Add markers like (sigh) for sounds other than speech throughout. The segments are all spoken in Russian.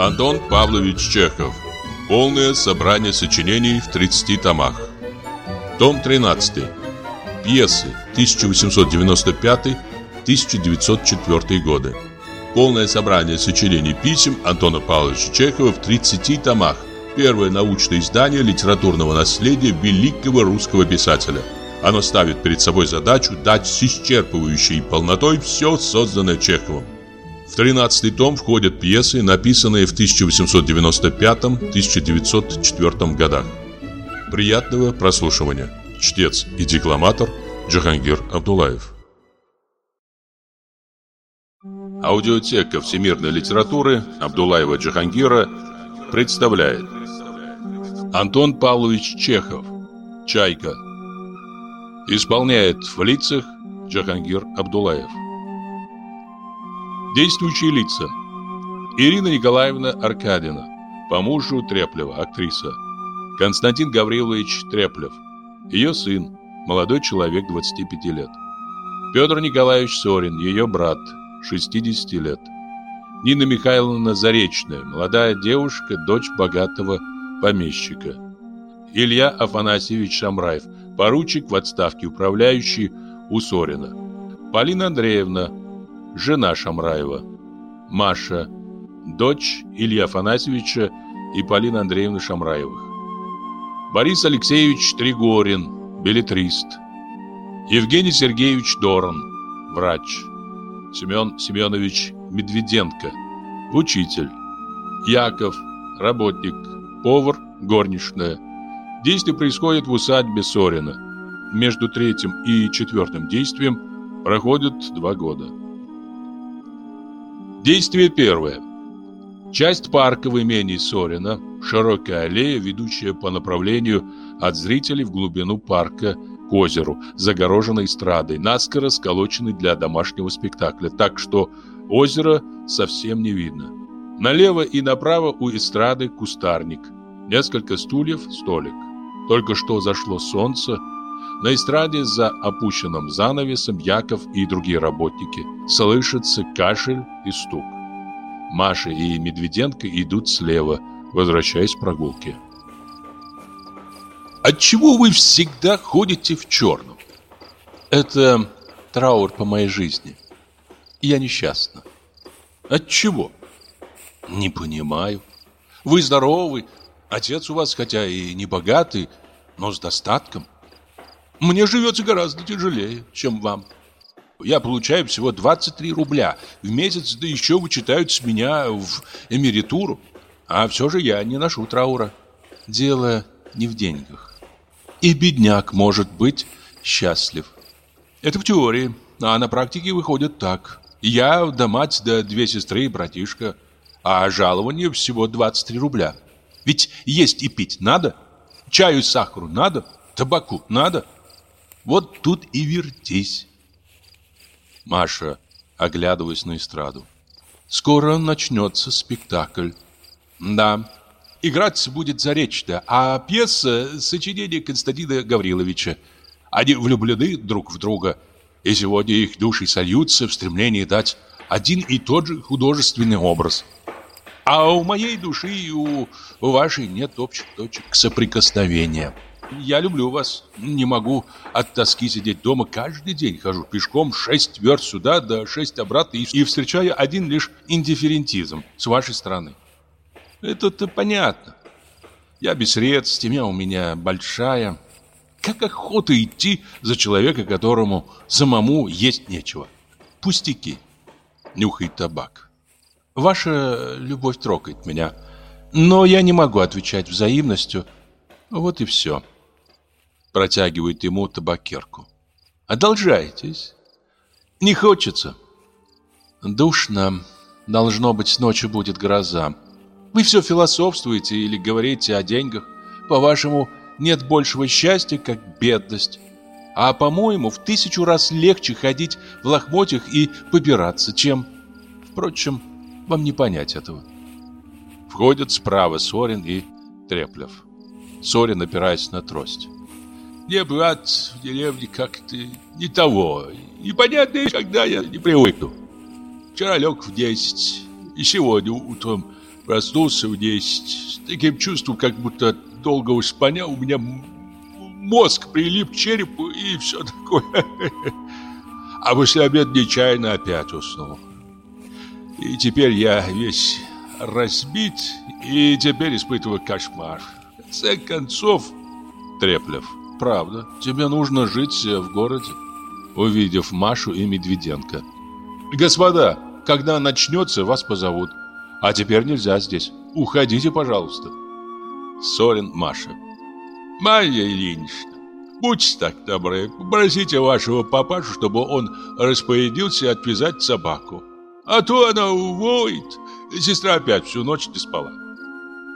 Антон Павлович Чехов. Полное собрание сочинений в 30 томах. Том 13. Пьесы 1895-1904 годы. Полное собрание сочинений писем Антона Павловича Чехова в 30 томах. Первое научное издание литературного наследия великого русского писателя. Оно ставит перед собой задачу дать с исчерпывающей полнотой все созданное Чеховым. В 13 том входят пьесы, написанные в 1895-1904 годах. Приятного прослушивания. Чтец и декламатор Джахангир Абдулаев. Аудиотека всемирной литературы Абдулаева Джахангира представляет Антон Павлович Чехов «Чайка» Исполняет в лицах Джахангир Абдулаев Действующие лица Ирина Николаевна Аркадина По мужу Треплева, актриса Константин Гаврилович Треплев Ее сын, молодой человек 25 лет Петр Николаевич Сорин, ее брат, 60 лет Нина Михайловна Заречная, молодая девушка, дочь богатого помещика. Илья Афанасьевич Шамраев, поручик в отставке, управляющий у Сорина. Полина Андреевна, жена Шамраева. Маша, дочь Илья Афанасьевича и Полины Андреевны Шамраевых. Борис Алексеевич Тригорин, билетрист. Евгений Сергеевич Дорн, врач. Семен Семенович Медведенко, учитель. Яков, работник, повар, горничная. Действие происходит в усадьбе Сорина. Между третьим и четвертым действием проходит два года. Действие первое. Часть парка в имении Сорина, широкая аллея, ведущая по направлению от зрителей в глубину парка к озеру, загороженной эстрадой, наскоро сколоченной для домашнего спектакля, так что озеро совсем не видно. Налево и направо у эстрады кустарник, несколько стульев, столик. Только что зашло солнце, на эстраде за опущенным занавесом Яков и другие работники. Слышится кашель и стук. Маша и Медведенко идут слева, возвращаясь с прогулки. Отчего вы всегда ходите в черном? Это траур по моей жизни. Я несчастна. Отчего? Не понимаю. Вы здоровы, отец у вас хотя и не богатый, но с достатком. Мне живется гораздо тяжелее, чем вам. Я получаю всего 23 рубля в месяц, да еще вычитают с меня в эмеритуру. А все же я не ношу траура. Дело не в деньгах. И бедняк может быть счастлив. Это в теории, а на практике выходит так. Я, да мать, да две сестры и братишка. А жалование всего 23 рубля. Ведь есть и пить надо. Чаю и сахару надо. Табаку надо. Вот тут и вертись. Маша, оглядываясь на эстраду. Скоро начнется спектакль. Да, играть будет Заречная, а пьеса — сочинение Константина Гавриловича. Они влюблены друг в друга, и сегодня их души сольются в стремлении дать один и тот же художественный образ. А у моей души и у вашей нет общих точек соприкосновения. Я люблю вас. Не могу от тоски сидеть дома. Каждый день хожу пешком шесть верст сюда, да шесть обратно и, и встречаю один лишь индифферентизм с вашей стороны. Это-то понятно. Я без средств, семья у меня большая. Как охота идти за человека, которому самому есть нечего. Пустяки. Нюхает табак. Ваша любовь трогает меня. Но я не могу отвечать взаимностью. Вот и все протягивает ему табакерку. «Одолжайтесь». «Не хочется». «Душно. Должно быть, ночью будет гроза. Вы все философствуете или говорите о деньгах. По-вашему, нет большего счастья, как бедность. А по-моему, в тысячу раз легче ходить в лохмотьях и побираться, чем... Впрочем, вам не понять этого». Входят справа Сорин и Треплев. Сорин опираясь на трость. Мне, брат, в деревне как-то не того. Непонятно, когда я не привыкну. Вчера лег в десять, и сегодня утром Проснулся в 10 с таким чувством, как будто от долгого спаня у меня мозг прилип к черепу и все такое. (laughs) А после обеда нечаянно опять уснул. И теперь я весь разбит, и теперь испытываю кошмар. В конце концов, Треплев, правда, тебе нужно жить в городе. Увидев Машу и Медведенко. Господа, когда начнется, вас позовут. А теперь нельзя здесь. Уходите, пожалуйста. Сорин Маша. Майя Ильинична, будьте так добры, попросите вашего папашу, чтобы он распорядился отвязать собаку. А то она воет. Сестра опять всю ночь не спала.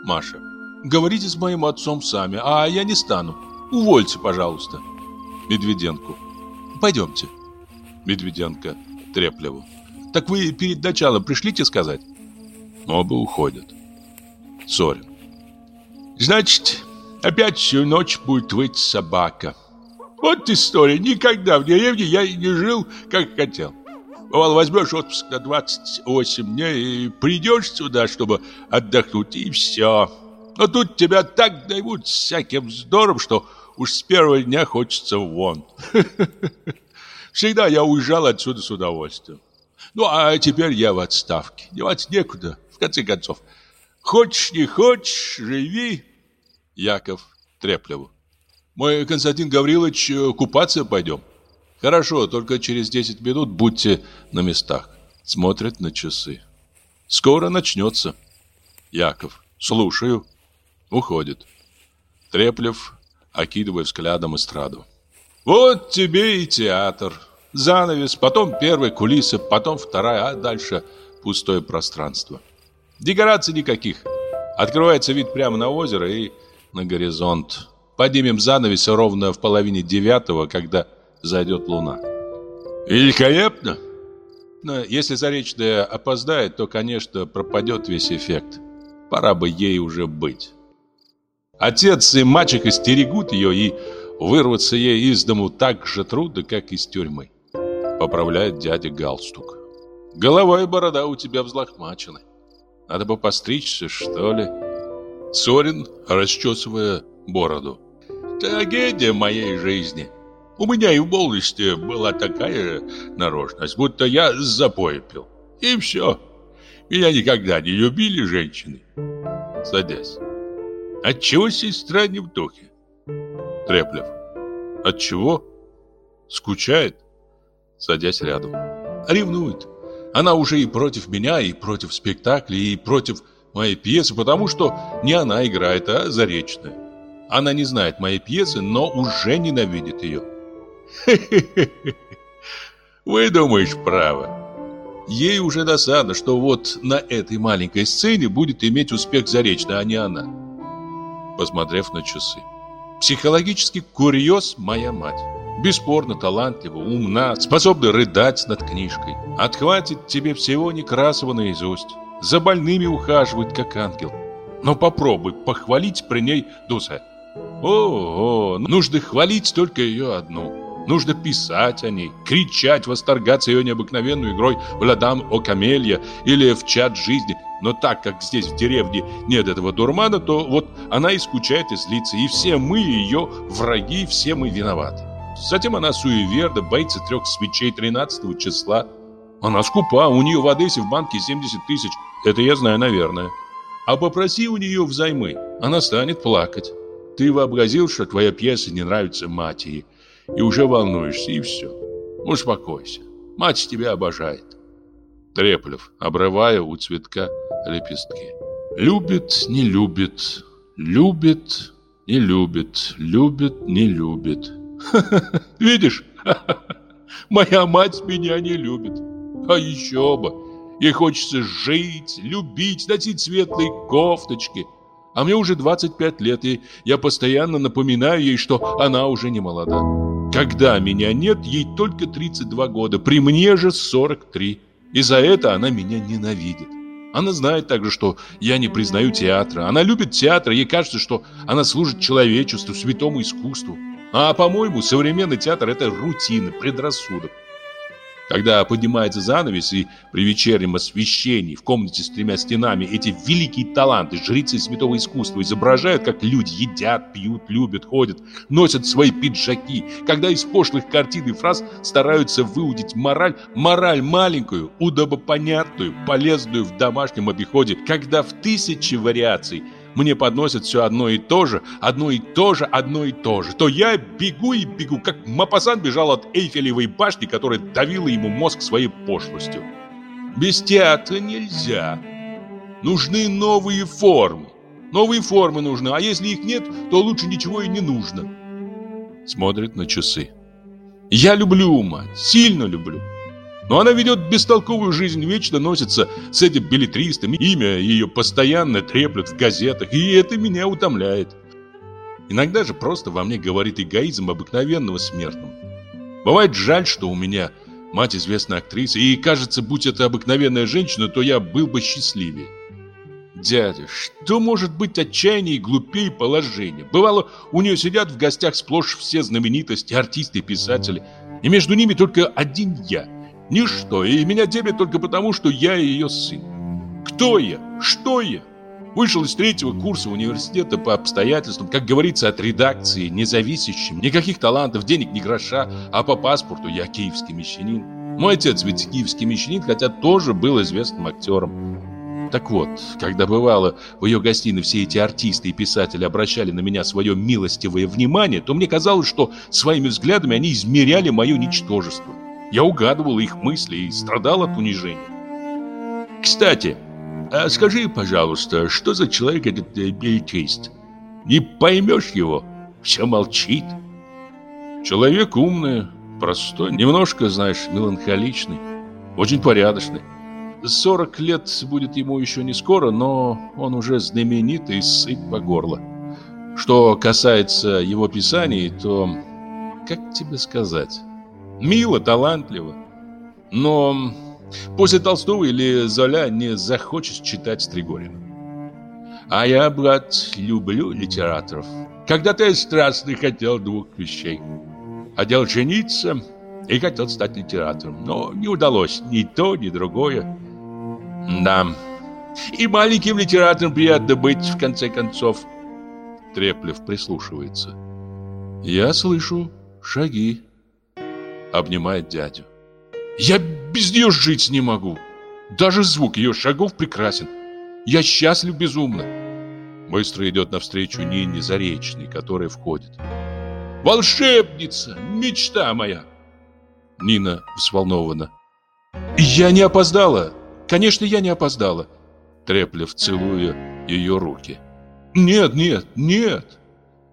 Маша. Говорите с моим отцом сами, а я не стану. Увольте, пожалуйста. Медведенку. Пойдемте. Медведенко Треплеву. Так вы перед началом пришлите сказать? Оба уходят. Сорин. Значит, опять всю ночь будет выть собака. Вот история. Никогда в деревне я не жил, как хотел. Бывало, возьмешь отпуск на 28 дней и придешь сюда, чтобы отдохнуть, и все. Но тут тебя так дают всяким здором, что уж с первого дня хочется вон. (laughs) Всегда я уезжал отсюда с удовольствием. Ну, а теперь я в отставке. Девать некуда, в конце концов. Хочешь, не хочешь, живи. Яков Треплеву. Мы, Константин Гаврилович, купаться пойдем. Хорошо, только через 10 минут будьте на местах. Смотрят на часы. Скоро начнется. Яков. Слушаю. Уходит. Треплев, окидывая взглядом эстраду. Вот тебе и театр. Занавес, потом первая кулиса, потом вторая, а дальше пустое пространство. Декораций никаких. Открывается вид прямо на озеро и на горизонт. Поднимем занавес ровно в половине девятого, когда зайдет луна. Великолепно! Но если Заречная опоздает, то, конечно, пропадет весь эффект. Пора бы ей уже быть. Отец и мальчик истерегут ее, и вырваться ей из дому так же трудно, как из тюрьмы. Поправляет дядя галстук. Голова и борода у тебя взлохмачены. Надо бы постричься, что ли? Сорин, расчесывая бороду. Трагедия моей жизни. У меня и в молодости была такая нарожность, будто я запоя пил. И все. Меня никогда не любили женщины. Садясь. Отчего сестра не в духе? Треплев. Отчего? Скучает? Садясь рядом. Ревнует. Она уже и против меня, и против спектакля, и против моей пьесы, потому что не она играет, а Заречная. Она не знает моей пьесы, но уже ненавидит ее. (laughs) Вы думаешь, право. Ей уже досадно, что вот на этой маленькой сцене будет иметь успех Заречная, а не она. Посмотрев на часы. Психологический курьез моя мать. Бесспорно талантлива, умна, способна рыдать над книжкой. Отхватит тебе всего Некрасова наизусть. За больными ухаживает, как ангел. Но попробуй похвалить при ней Дуса. О, о, нужно хвалить только ее одну. Нужно писать о ней, кричать, восторгаться ее необыкновенной игрой в «Ладам о камелья» или в «Чат жизни». Но так как здесь в деревне нет этого дурмана, то вот она и скучает и злится. И все мы ее враги, все мы виноваты. Затем она суеверна, боится трех свечей 13 числа. Она скупа, у нее в Одессе в банке 70 тысяч. Это я знаю, наверное. А попроси у нее взаймы, она станет плакать. Ты вообразил, что твоя пьеса не нравится матери и уже волнуешься, и все. Успокойся. Мать тебя обожает. Треплев, обрывая у цветка лепестки. Любит, не любит, любит, не любит, любит, не любит. (laughs) Видишь? (laughs) Моя мать меня не любит. А еще бы. Ей хочется жить, любить, носить светлые кофточки. А мне уже 25 лет, и я постоянно напоминаю ей, что она уже не молода. Когда меня нет, ей только 32 года, при мне же 43. И за это она меня ненавидит. Она знает также, что я не признаю театра. Она любит театр, ей кажется, что она служит человечеству, святому искусству. А, по-моему, современный театр – это рутина, предрассудок. Когда поднимается занавес и при вечернем освещении в комнате с тремя стенами эти великие таланты, жрицы святого искусства изображают, как люди едят, пьют, любят, ходят, носят свои пиджаки. Когда из пошлых картин и фраз стараются выудить мораль, мораль маленькую, удобопонятную, полезную в домашнем обиходе, когда в тысячи вариаций – мне подносят все одно и то же, одно и то же, одно и то же, то я бегу и бегу, как Мапасан бежал от Эйфелевой башни, которая давила ему мозг своей пошлостью. Без театра нельзя. Нужны новые формы. Новые формы нужны, а если их нет, то лучше ничего и не нужно. Смотрит на часы. Я люблю мать, сильно люблю. Но она ведет бестолковую жизнь, вечно носится с этим билетристом. Имя ее постоянно треплют в газетах, и это меня утомляет. Иногда же просто во мне говорит эгоизм обыкновенного смертного. Бывает жаль, что у меня мать известная актриса, и кажется, будь это обыкновенная женщина, то я был бы счастливее. Дядя, что может быть отчаяннее и глупее положения? Бывало, у нее сидят в гостях сплошь все знаменитости, артисты писатели, и между ними только один я – Ничто, и меня терпят только потому, что я ее сын. Кто я? Что я? Вышел из третьего курса университета по обстоятельствам, как говорится, от редакции, независящим, никаких талантов, денег ни гроша, а по паспорту я киевский мещанин. Мой отец ведь киевский мещанин, хотя тоже был известным актером. Так вот, когда бывало в ее гостиной все эти артисты и писатели обращали на меня свое милостивое внимание, то мне казалось, что своими взглядами они измеряли мое ничтожество. Я угадывал их мысли и страдал от унижения. Кстати, а скажи, пожалуйста, что за человек этот э, билетрист? Не поймешь его, все молчит. Человек умный, простой, немножко, знаешь, меланхоличный, очень порядочный. 40 лет будет ему еще не скоро, но он уже знаменит и сыт по горло. Что касается его писаний, то, как тебе сказать... Мило, талантливо. Но после Толстого или Золя не захочешь читать Стригорина. А я, брат, люблю литераторов. Когда-то я страстно хотел двух вещей. Хотел жениться и хотел стать литератором. Но не удалось ни то, ни другое. Да, и маленьким литератором приятно быть, в конце концов. Треплев прислушивается. Я слышу шаги обнимает дядю. «Я без нее жить не могу. Даже звук ее шагов прекрасен. Я счастлив безумно». Быстро идет навстречу Нине Заречной, которая входит. «Волшебница! Мечта моя!» Нина взволнована. «Я не опоздала! Конечно, я не опоздала!» Треплев, целуя ее руки. «Нет, нет, нет!»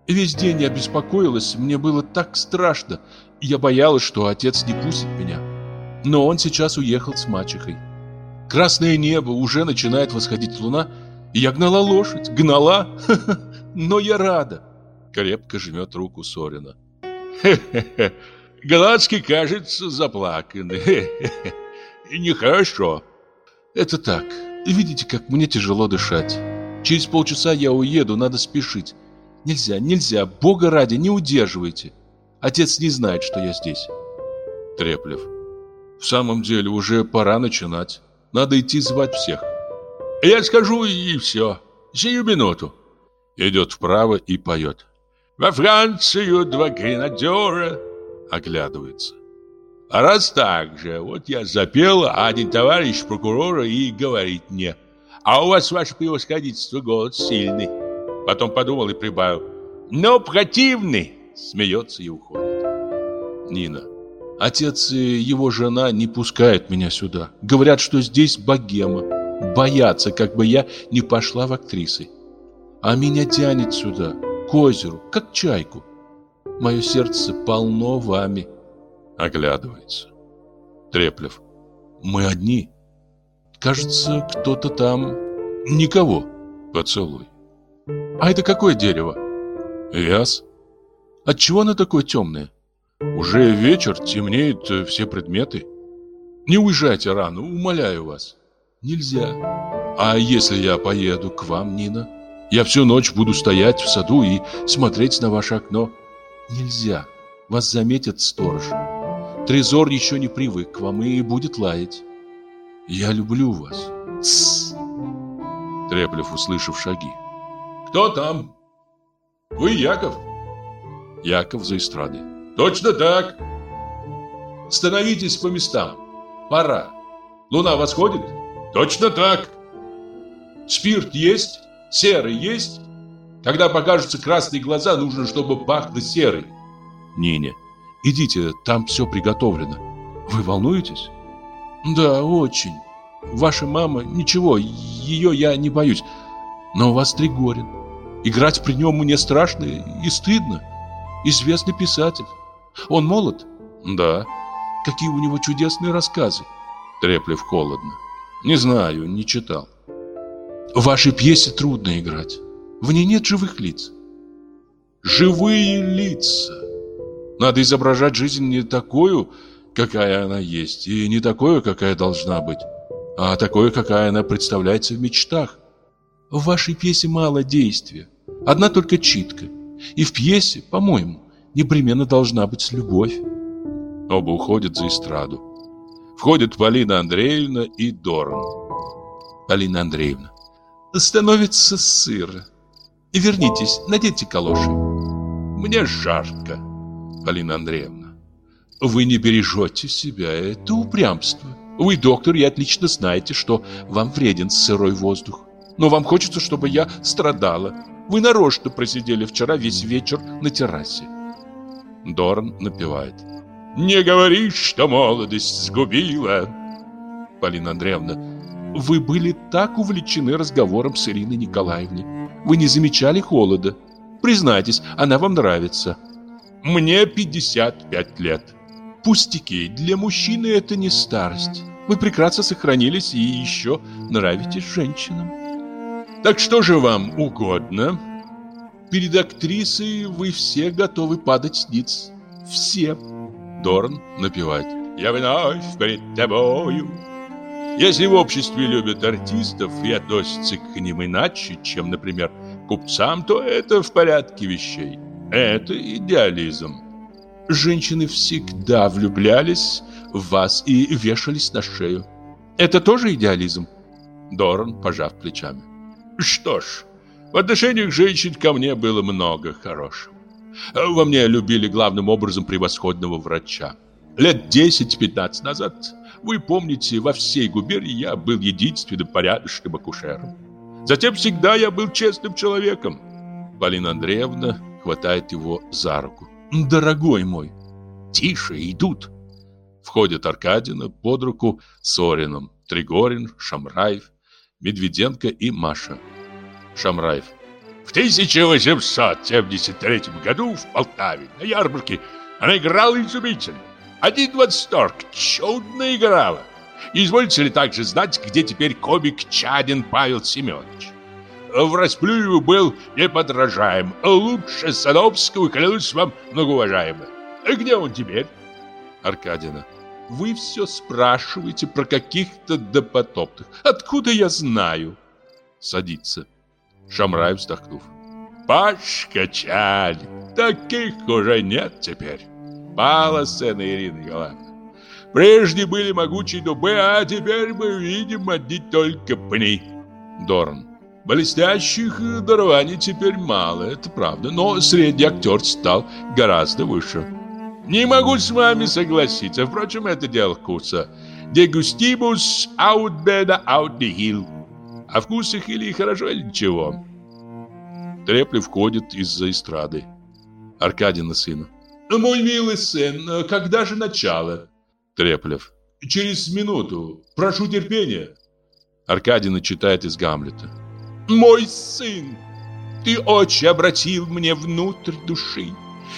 Весь день я беспокоилась, мне было так страшно. Я боялась, что отец не пустит меня. Но он сейчас уехал с мачехой. Красное небо, уже начинает восходить луна, и я гнала лошадь, гнала, (laughs) но я рада. Крепко жмет руку Сорина. Хе-хе-хе, (laughs) Гладский, кажется, заплаканный. Хе-хе-хе, (laughs) нехорошо. Это так, видите, как мне тяжело дышать. Через полчаса я уеду, надо спешить. Нельзя, нельзя, Бога ради, не удерживайте. Отец не знает, что я здесь. Треплев. В самом деле, уже пора начинать. Надо идти звать всех. Я скажу и все. Сию минуту. Идет вправо и поет. Во Францию два гренадера. Оглядывается. А раз так же, вот я запел, а один товарищ прокурора и говорит мне, а у вас, ваше превосходительство, голос сильный. Потом подумал и прибавил, но противный. Смеется и уходит. Нина. Отец и его жена не пускают меня сюда. Говорят, что здесь богема. Боятся, как бы я не пошла в актрисы. А меня тянет сюда, к озеру, как чайку. Мое сердце полно вами. Оглядывается. Треплев. Мы одни. Кажется, кто-то там... Никого. Поцелуй. А это какое дерево? Вяз. Отчего оно такое темное? Уже вечер, темнеют э, все предметы. Не уезжайте рано, умоляю вас. Нельзя. А если я поеду к вам, Нина? Я всю ночь буду стоять в саду и смотреть на ваше окно. Нельзя. Вас заметят сторож. Трезор еще не привык к вам и будет лаять. Я люблю вас. Тссс. Треплев, услышав шаги. Кто там? Вы Яков? Яков за эстрадой. Точно так. Становитесь по местам. Пора. Луна восходит? Точно так. Спирт есть? Серый есть? Когда покажутся красные глаза, нужно, чтобы пахло серой. Нине, идите, там все приготовлено. Вы волнуетесь? Да, очень. Ваша мама, ничего, ее я не боюсь. Но у вас Тригорин. Играть при нем мне страшно и стыдно. Известный писатель. Он молод? Да. Какие у него чудесные рассказы. Треплев холодно. Не знаю, не читал. В вашей пьесе трудно играть. В ней нет живых лиц. Живые лица. Надо изображать жизнь не такую, какая она есть, и не такую, какая должна быть, а такой, какая она представляется в мечтах. В вашей пьесе мало действия, одна только читка. И в пьесе, по-моему, непременно должна быть любовь. Оба уходят за эстраду. Входят Полина Андреевна и Дорн. Полина Андреевна. Становится сыро. Вернитесь, наденьте калоши. Мне жарко. Полина Андреевна. Вы не бережете себя, это упрямство. Вы доктор и отлично знаете, что вам вреден сырой воздух. Но вам хочется, чтобы я страдала. Вы нарочно просидели вчера весь вечер на террасе. Дорн напевает. Не говори, что молодость сгубила. Полина Андреевна, вы были так увлечены разговором с Ириной Николаевной. Вы не замечали холода. Признайтесь, она вам нравится. Мне 55 лет. Пустяки, для мужчины это не старость. Вы прекрасно сохранились и еще нравитесь женщинам. Так что же вам угодно? Перед актрисой вы все готовы падать ниц. Все. Дорн напевает. Я вновь перед тобою. Если в обществе любят артистов и относятся к ним иначе, чем, например, купцам, то это в порядке вещей. Это идеализм. Женщины всегда влюблялись в вас и вешались на шею. Это тоже идеализм? Дорн, пожав плечами. Что ж, в отношениях женщин ко мне было много хорошего. Во мне любили главным образом превосходного врача. Лет 10-15 назад, вы помните, во всей губернии я был единственным порядочным акушером. Затем всегда я был честным человеком. Полина Андреевна хватает его за руку. «Дорогой мой!» «Тише, идут!» Входят Аркадина под руку с Орином, Тригорин, Шамраев, Медведенко и Маша. Шамраев. В 1873 году в Полтаве на ярмарке она играла изумительно. Один восторг, чудно играла. Извольте ли также знать, где теперь комик Чадин Павел Семенович? В Расплюеву был неподражаем, лучше Садовского, клянусь вам, многоуважаемый. Где он теперь? Аркадина. Вы все спрашиваете про каких-то допотопных. Откуда я знаю? Садится. Шамрай вздохнув. Пашка Чалик, таких уже нет теперь. Пала сцена Ирина Николаевна. Прежде были могучие дубы, а теперь мы видим одни только пни. Дорн. Блестящих дарований теперь мало, это правда, но средний актер стал гораздо выше. Не могу с вами согласиться, впрочем, это дело вкуса. Дегустибус аут беда аут нихил. О вкусе или хорошо, или ничего. Треплев входит из-за эстрады. Аркадий сына. Мой милый сын, когда же начало? Треплев. Через минуту. Прошу терпения. Аркадий читает из Гамлета. Мой сын, ты очень обратил мне внутрь души.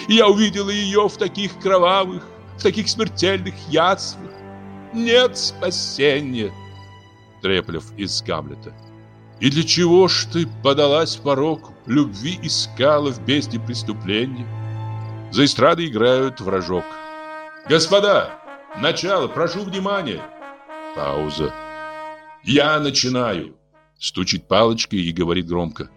Я увидела ее в таких кровавых, в таких смертельных язвах. Нет спасения. Треплев из Гамлета. И для чего ж ты подалась пороку, любви искала в бездне преступления? За эстрадой играют вражок. Господа, начало, прошу внимания. Пауза. Я начинаю. Стучит палочкой и говорит громко.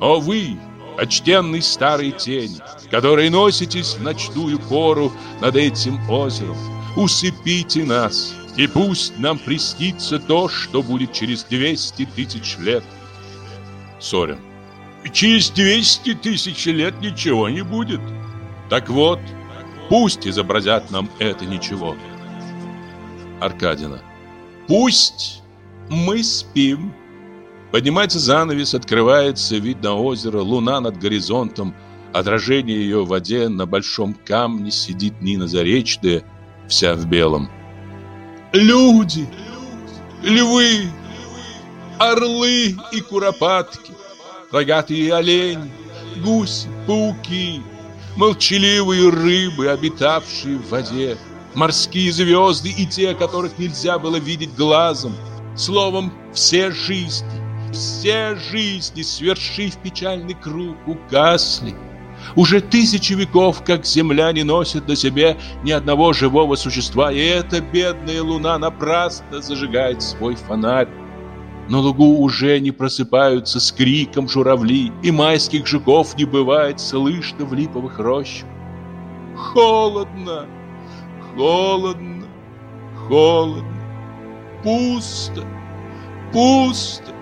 О вы, почтенный старый тень, который носитесь в ночную пору над этим озером, усыпите нас, и пусть нам приснится то, что будет через 200 тысяч лет. Сорин. Через 200 тысяч лет ничего не будет. Так вот, пусть изобразят нам это ничего. Аркадина. Пусть мы спим. Поднимается занавес, открывается вид на озеро, луна над горизонтом, отражение ее в воде, на большом камне сидит Нина Заречная, вся в белом. Люди, львы, орлы и куропатки, рогатые олени, гуси, пауки, молчаливые рыбы, обитавшие в воде, морские звезды и те, которых нельзя было видеть глазом, словом, все жизни, все жизни, свершив печальный круг, угасли. Уже тысячи веков, как земля не носит на себе ни одного живого существа, и эта бедная луна напрасно зажигает свой фонарь. На лугу уже не просыпаются с криком журавли, и майских жуков не бывает слышно в липовых рощах. Холодно, холодно, холодно, пусто, пусто,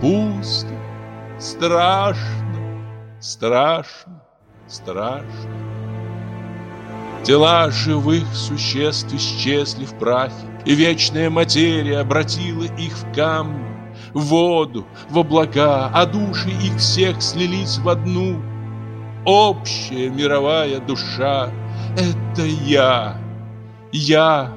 пусто, страшно, страшно, страшно. Тела живых существ исчезли в прахе, и вечная материя обратила их в камни, в воду, в облака, а души их всех слились в одну. Общая мировая душа — это я, я,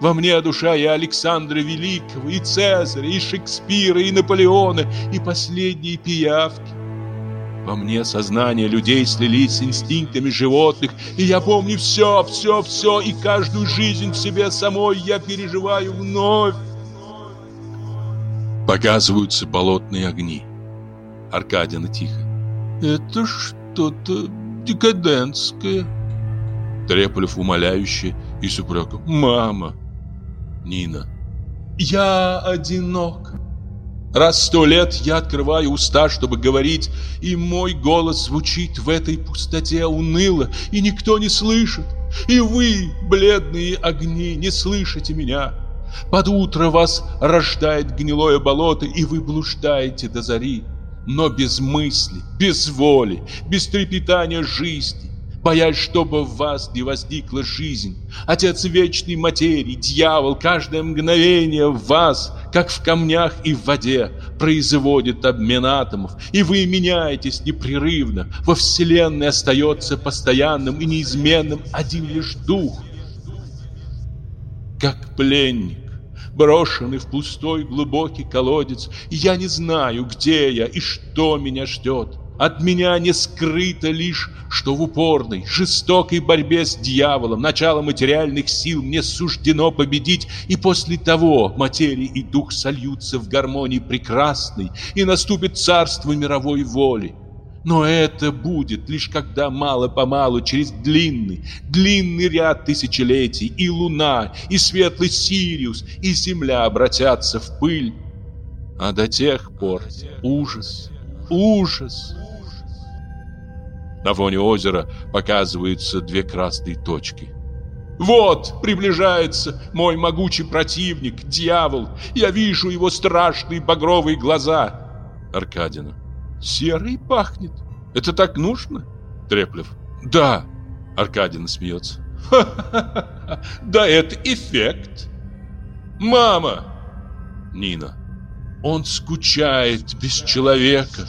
во мне душа и Александра Великого, и Цезаря, и Шекспира, и Наполеона, и последние пиявки. Во мне сознание людей слились с инстинктами животных, и я помню все, все, все, и каждую жизнь в себе самой я переживаю вновь. Показываются болотные огни. Аркадина тихо. Это что-то декадентское. Треполев умоляюще и с упреком. Мама. Нина. Я одинок. Раз сто лет я открываю уста, чтобы говорить, и мой голос звучит в этой пустоте уныло, и никто не слышит. И вы, бледные огни, не слышите меня. Под утро вас рождает гнилое болото, и вы блуждаете до зари. Но без мысли, без воли, без трепетания жизни боясь, чтобы в вас не возникла жизнь. Отец вечной материи, дьявол, каждое мгновение в вас, как в камнях и в воде, производит обмен атомов, и вы меняетесь непрерывно. Во Вселенной остается постоянным и неизменным один лишь дух. Как пленник, брошенный в пустой глубокий колодец, я не знаю, где я и что меня ждет. От меня не скрыто лишь, что в упорной, жестокой борьбе с дьяволом, начало материальных сил мне суждено победить, и после того материя и дух сольются в гармонии прекрасной, и наступит царство мировой воли. Но это будет лишь когда мало-помалу через длинный, длинный ряд тысячелетий и луна, и светлый Сириус, и земля обратятся в пыль. А до тех пор ужас, ужас. На фоне озера показываются две красные точки. Вот приближается мой могучий противник, дьявол. Я вижу его страшные багровые глаза. Аркадина. Серый пахнет. Это так нужно? Треплев. Да. Аркадина смеется. Ха-ха-ха. Да это эффект. Мама. Нина. Он скучает без человека.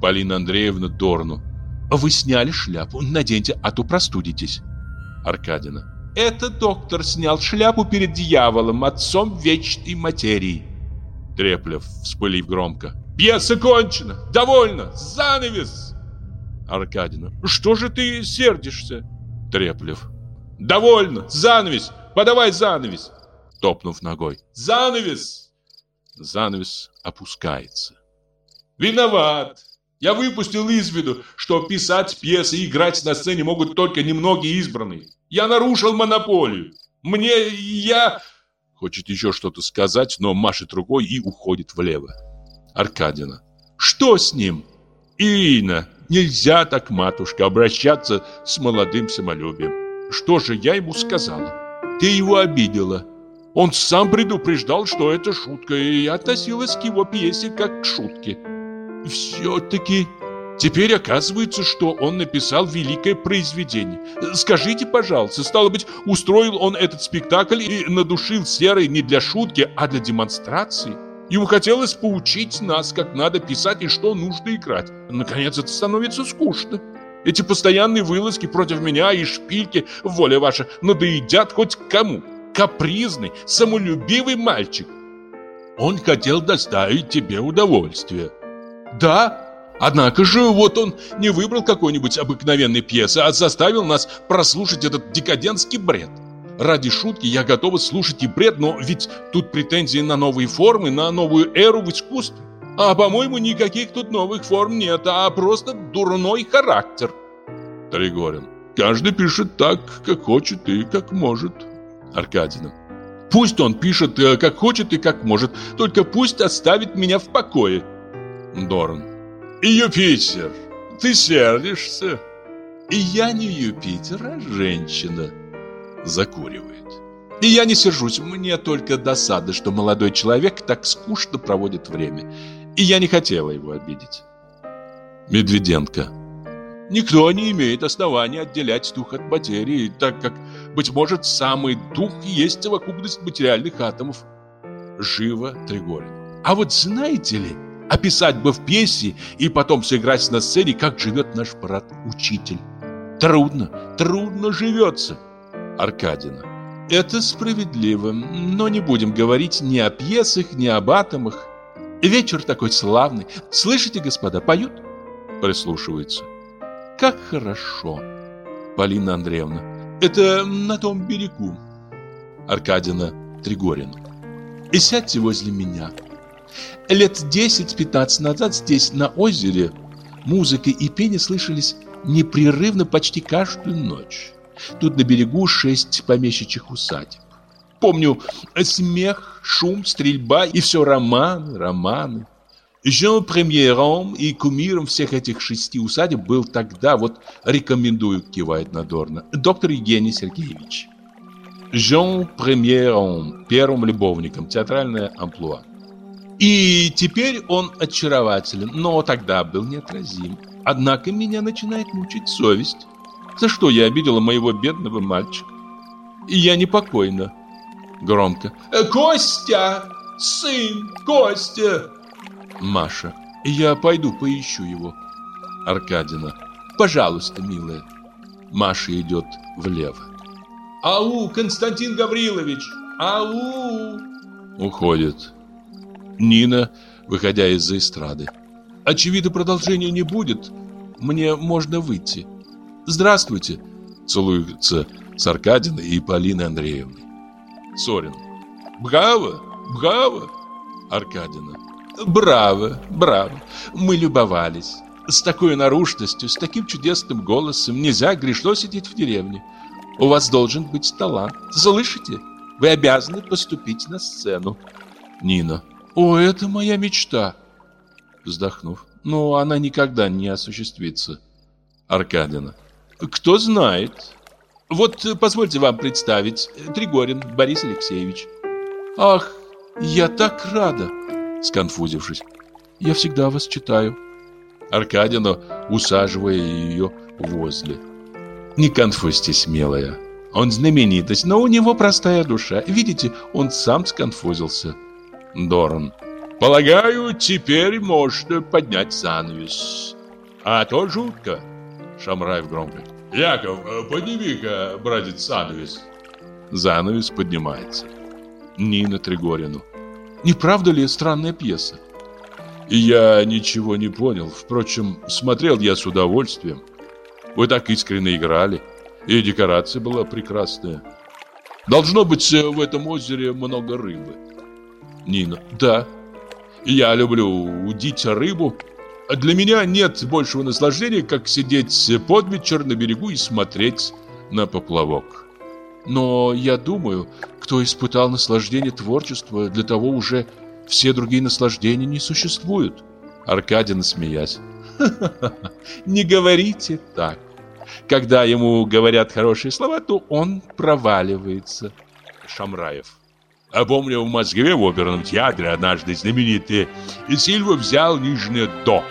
Полина Андреевна Дорну. Вы сняли шляпу. Наденьте, а то простудитесь. Аркадина. Это доктор снял шляпу перед дьяволом, отцом вечной материи. Треплев, вспылив громко. Пьеса кончена. Довольно. Занавес. Аркадина. Что же ты сердишься? Треплев. Довольно. Занавес. Подавай занавес. Топнув ногой. Занавес. Занавес опускается. Виноват. Я выпустил из виду, что писать пьесы и играть на сцене могут только немногие избранные. Я нарушил монополию. Мне я... Хочет еще что-то сказать, но машет рукой и уходит влево. Аркадина. Что с ним? Ирина, Нельзя так, матушка, обращаться с молодым самолюбием. Что же я ему сказала? Ты его обидела. Он сам предупреждал, что это шутка, и относилась к его пьесе как к шутке. Все-таки теперь оказывается, что он написал великое произведение. Скажите, пожалуйста, стало быть, устроил он этот спектакль и надушил серой не для шутки, а для демонстрации? Ему хотелось поучить нас, как надо писать и что нужно играть. Наконец, это становится скучно. Эти постоянные вылазки против меня и шпильки, воля ваша, надоедят хоть кому. Капризный, самолюбивый мальчик. Он хотел доставить тебе удовольствие. Да, Однако же вот он не выбрал какой-нибудь обыкновенной пьесы, а заставил нас прослушать этот декадентский бред. Ради шутки я готова слушать и бред, но ведь тут претензии на новые формы, на новую эру в искусстве. А по-моему, никаких тут новых форм нет, а просто дурной характер. Тригорин. Каждый пишет так, как хочет и как может. Аркадина. Пусть он пишет, э, как хочет и как может, только пусть оставит меня в покое. Дорн. Юпитер, ты сердишься? И я не Юпитер, а женщина закуривает. И я не сержусь, мне только досада, что молодой человек так скучно проводит время. И я не хотела его обидеть. Медведенко. Никто не имеет основания отделять дух от материи, так как, быть может, самый дух есть совокупность материальных атомов. Живо Тригорин. А вот знаете ли, описать бы в пьесе и потом сыграть на сцене, как живет наш брат-учитель. Трудно, трудно живется. Аркадина. Это справедливо, но не будем говорить ни о пьесах, ни об атомах. Вечер такой славный. Слышите, господа, поют? Прислушивается. Как хорошо. Полина Андреевна. Это на том берегу. Аркадина Тригорина. И сядьте возле меня. Лет 10-15 назад здесь, на озере, музыка и пение слышались непрерывно почти каждую ночь. Тут на берегу шесть помещичьих усадеб. Помню смех, шум, стрельба и все романы, романы. Жен премьером и кумиром всех этих шести усадеб был тогда, вот рекомендую, кивает Надорно, доктор Евгений Сергеевич. Жен премьером, первым любовником, театральное амплуа. И теперь он очарователен, но тогда был неотразим. Однако меня начинает мучить совесть. За что я обидела моего бедного мальчика? И я непокойна. Громко. «Э, Костя! Сын! Костя! Маша. Я пойду поищу его. Аркадина. Пожалуйста, милая. Маша идет влево. Ау, Константин Гаврилович! Ау! Уходит. Нина, выходя из-за эстрады. Очевидно, продолжения не будет. Мне можно выйти. Здравствуйте. Целуются с и Полиной Андреевной. Сорин. Браво, браво. Аркадина. Браво, браво. Мы любовались. С такой наружностью, с таким чудесным голосом нельзя грешно сидеть в деревне. У вас должен быть талант. Слышите? Вы обязаны поступить на сцену. Нина. О, это моя мечта. Вздохнув. Но она никогда не осуществится. Аркадина. Кто знает. Вот позвольте вам представить. Тригорин Борис Алексеевич. Ах, я так рада сконфузившись. «Я всегда вас читаю». Аркадина, усаживая ее возле. «Не конфузьтесь, милая. Он знаменитость, но у него простая душа. Видите, он сам сконфузился». Доран. «Полагаю, теперь можно поднять занавес. А то жутко». Шамраев громко. «Яков, подними-ка, братец, занавес». Занавес поднимается. Нина Тригорину. Не правда ли странная пьеса? Я ничего не понял. Впрочем, смотрел я с удовольствием. Вы так искренне играли, и декорация была прекрасная. Должно быть, в этом озере много рыбы. Нина. Да. Я люблю удить рыбу. Для меня нет большего наслаждения, как сидеть под вечер на берегу и смотреть на поплавок. Но я думаю, кто испытал наслаждение творчества, для того уже все другие наслаждения не существуют. Аркадий, смеясь. (laughs) Не говорите так. Когда ему говорят хорошие слова, то он проваливается. Шамраев. А помню, в Москве в оперном театре однажды знаменитый Сильва взял нижнее «до».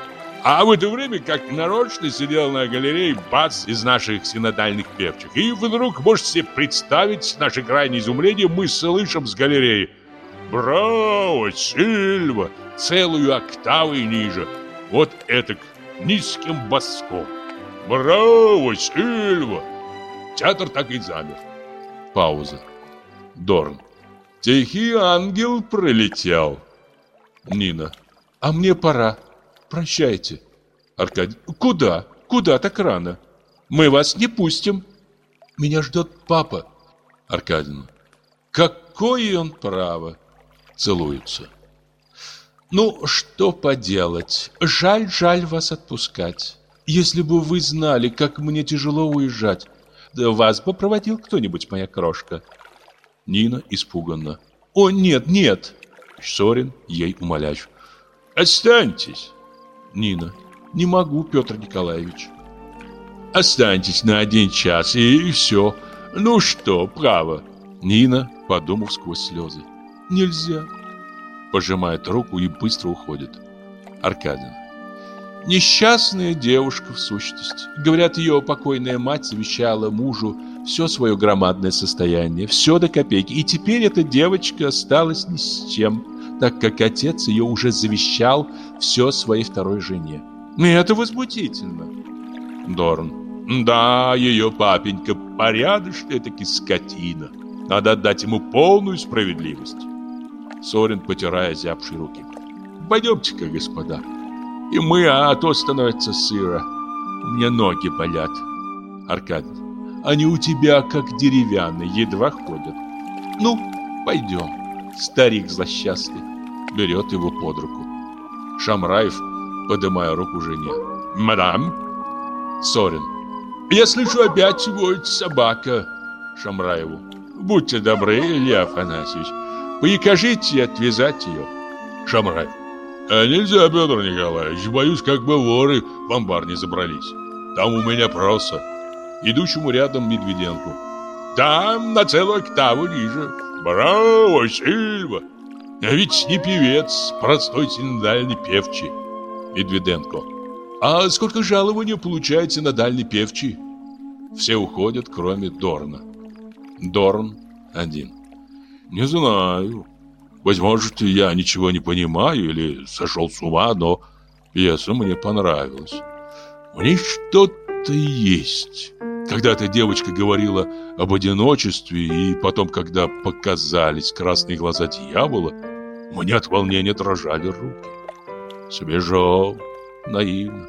А в это время, как нарочно, сидел на галерее бац из наших синодальных певчих. И вдруг, можете себе представить, наше крайнее изумление, мы слышим с галереи «Браво, Сильва!» целую октаву ниже. Вот это низким баском. «Браво, Сильва!» Театр так и замер. Пауза. Дорн. Тихий ангел пролетел. Нина. А мне пора. Прощайте. Аркадий. Куда? Куда так рано? Мы вас не пустим. Меня ждет папа. Аркадьевна. Какое он право. Целуются. Ну, что поделать. Жаль, жаль вас отпускать. Если бы вы знали, как мне тяжело уезжать. Вас бы проводил кто-нибудь, моя крошка. Нина испуганно. О, нет, нет. Сорин ей умоляющий. Останьтесь. Нина. Не могу, Петр Николаевич. Останьтесь на один час и все. Ну что, право. Нина, подумав сквозь слезы. Нельзя. Пожимает руку и быстро уходит. Аркадий. Несчастная девушка в сущности. Говорят, ее покойная мать завещала мужу все свое громадное состояние, все до копейки. И теперь эта девочка осталась ни с чем, так как отец ее уже завещал все своей второй жене. И это возмутительно. Дорн. Да, ее папенька порядочная таки скотина. Надо отдать ему полную справедливость. Сорин, потирая зябшие руки. Пойдемте-ка, господа. И мы, а то становится сыро. У меня ноги болят. Аркадий. Они у тебя как деревянные, едва ходят. Ну, пойдем. Старик злосчастный. Берет его под руку. Шамраев, поднимая руку жене. Мадам. Сорин. Я слышу, опять воет собака. Шамраеву. Будьте добры, Илья Афанасьевич. Прикажите отвязать ее. Шамраев. А нельзя, Петр Николаевич, боюсь, как бы воры в амбар не забрались. Там у меня просто. Идущему рядом Медведенку. Там на целую октаву ниже. Браво, Сильва! А ведь не певец, простой синодальный певчий. Медведенко. А сколько жалования получаете на дальний певчий? Все уходят, кроме Дорна. Дорн один. Не знаю. Может, я ничего не понимаю или сошел с ума, но пьеса мне понравилась. В ней что-то есть. Когда-то девочка говорила об одиночестве, и потом, когда показались красные глаза дьявола, мне от волнения дрожали руки. Свежо, наивно.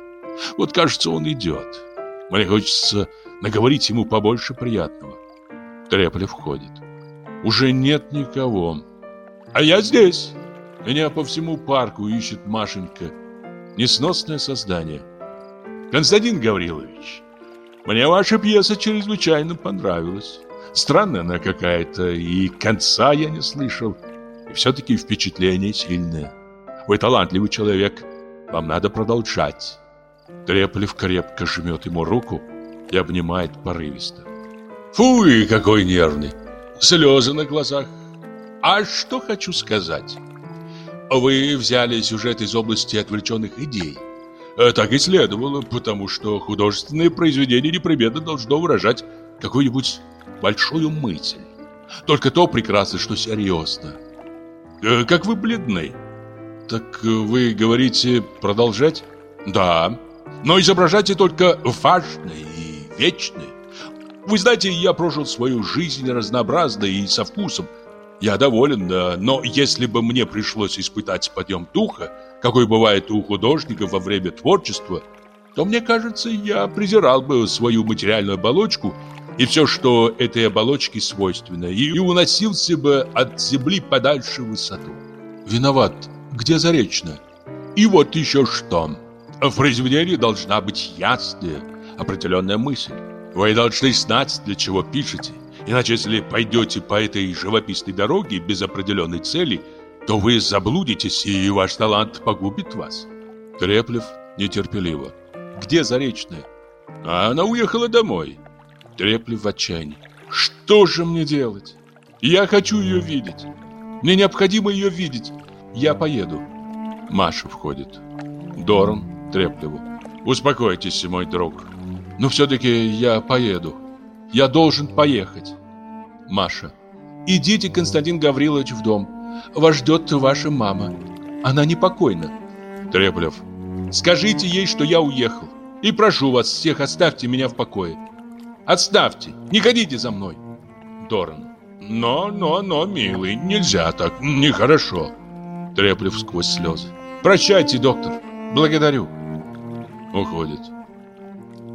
Вот, кажется, он идет. Мне хочется наговорить ему побольше приятного. Треплев входит. Уже нет никого. А я здесь. Меня по всему парку ищет Машенька. Несносное создание. Константин Гаврилович, мне ваша пьеса чрезвычайно понравилась. Странная она какая-то, и конца я не слышал. И все-таки впечатление сильное. Вы талантливый человек, вам надо продолжать. Треплев крепко жмет ему руку и обнимает порывисто. Фуй, какой нервный! Слезы на глазах. А что хочу сказать? Вы взяли сюжет из области отвлеченных идей. Э, так и следовало, потому что художественное произведение непременно должно выражать какую-нибудь большую мысль. Только то прекрасно, что серьезно. Э, как вы бледны. Так вы говорите продолжать? Да. Но изображайте только важное и вечное. Вы знаете, я прожил свою жизнь разнообразно и со вкусом. Я доволен, но если бы мне пришлось испытать подъем духа, какой бывает у художников во время творчества, то, мне кажется, я презирал бы свою материальную оболочку и все, что этой оболочке свойственно, и уносился бы от земли подальше в высоту. Виноват. Где Заречная? И вот еще что. В произведении должна быть ясная, определенная мысль. Вы должны знать, для чего пишете. Иначе, если пойдете по этой живописной дороге без определенной цели, то вы заблудитесь, и ваш талант погубит вас. Треплев Нетерпеливо. Где Заречная? А она уехала домой. Треплев в отчаянии. Что же мне делать? Я хочу ее видеть. Мне необходимо ее видеть. Я поеду. Маша входит. Доран Треплеву. Успокойтесь, мой друг. Но все-таки я поеду. Я должен поехать. Маша. Идите, Константин Гаврилович, в дом. Вас ждет ваша мама. Она непокойна. Треплев. Скажите ей, что я уехал. И прошу вас всех, оставьте меня в покое. Отставьте, не ходите за мной. Доран. Но, но, но, милый, нельзя так, нехорошо. Треплев сквозь слезы. Прощайте, доктор. Благодарю. Уходит.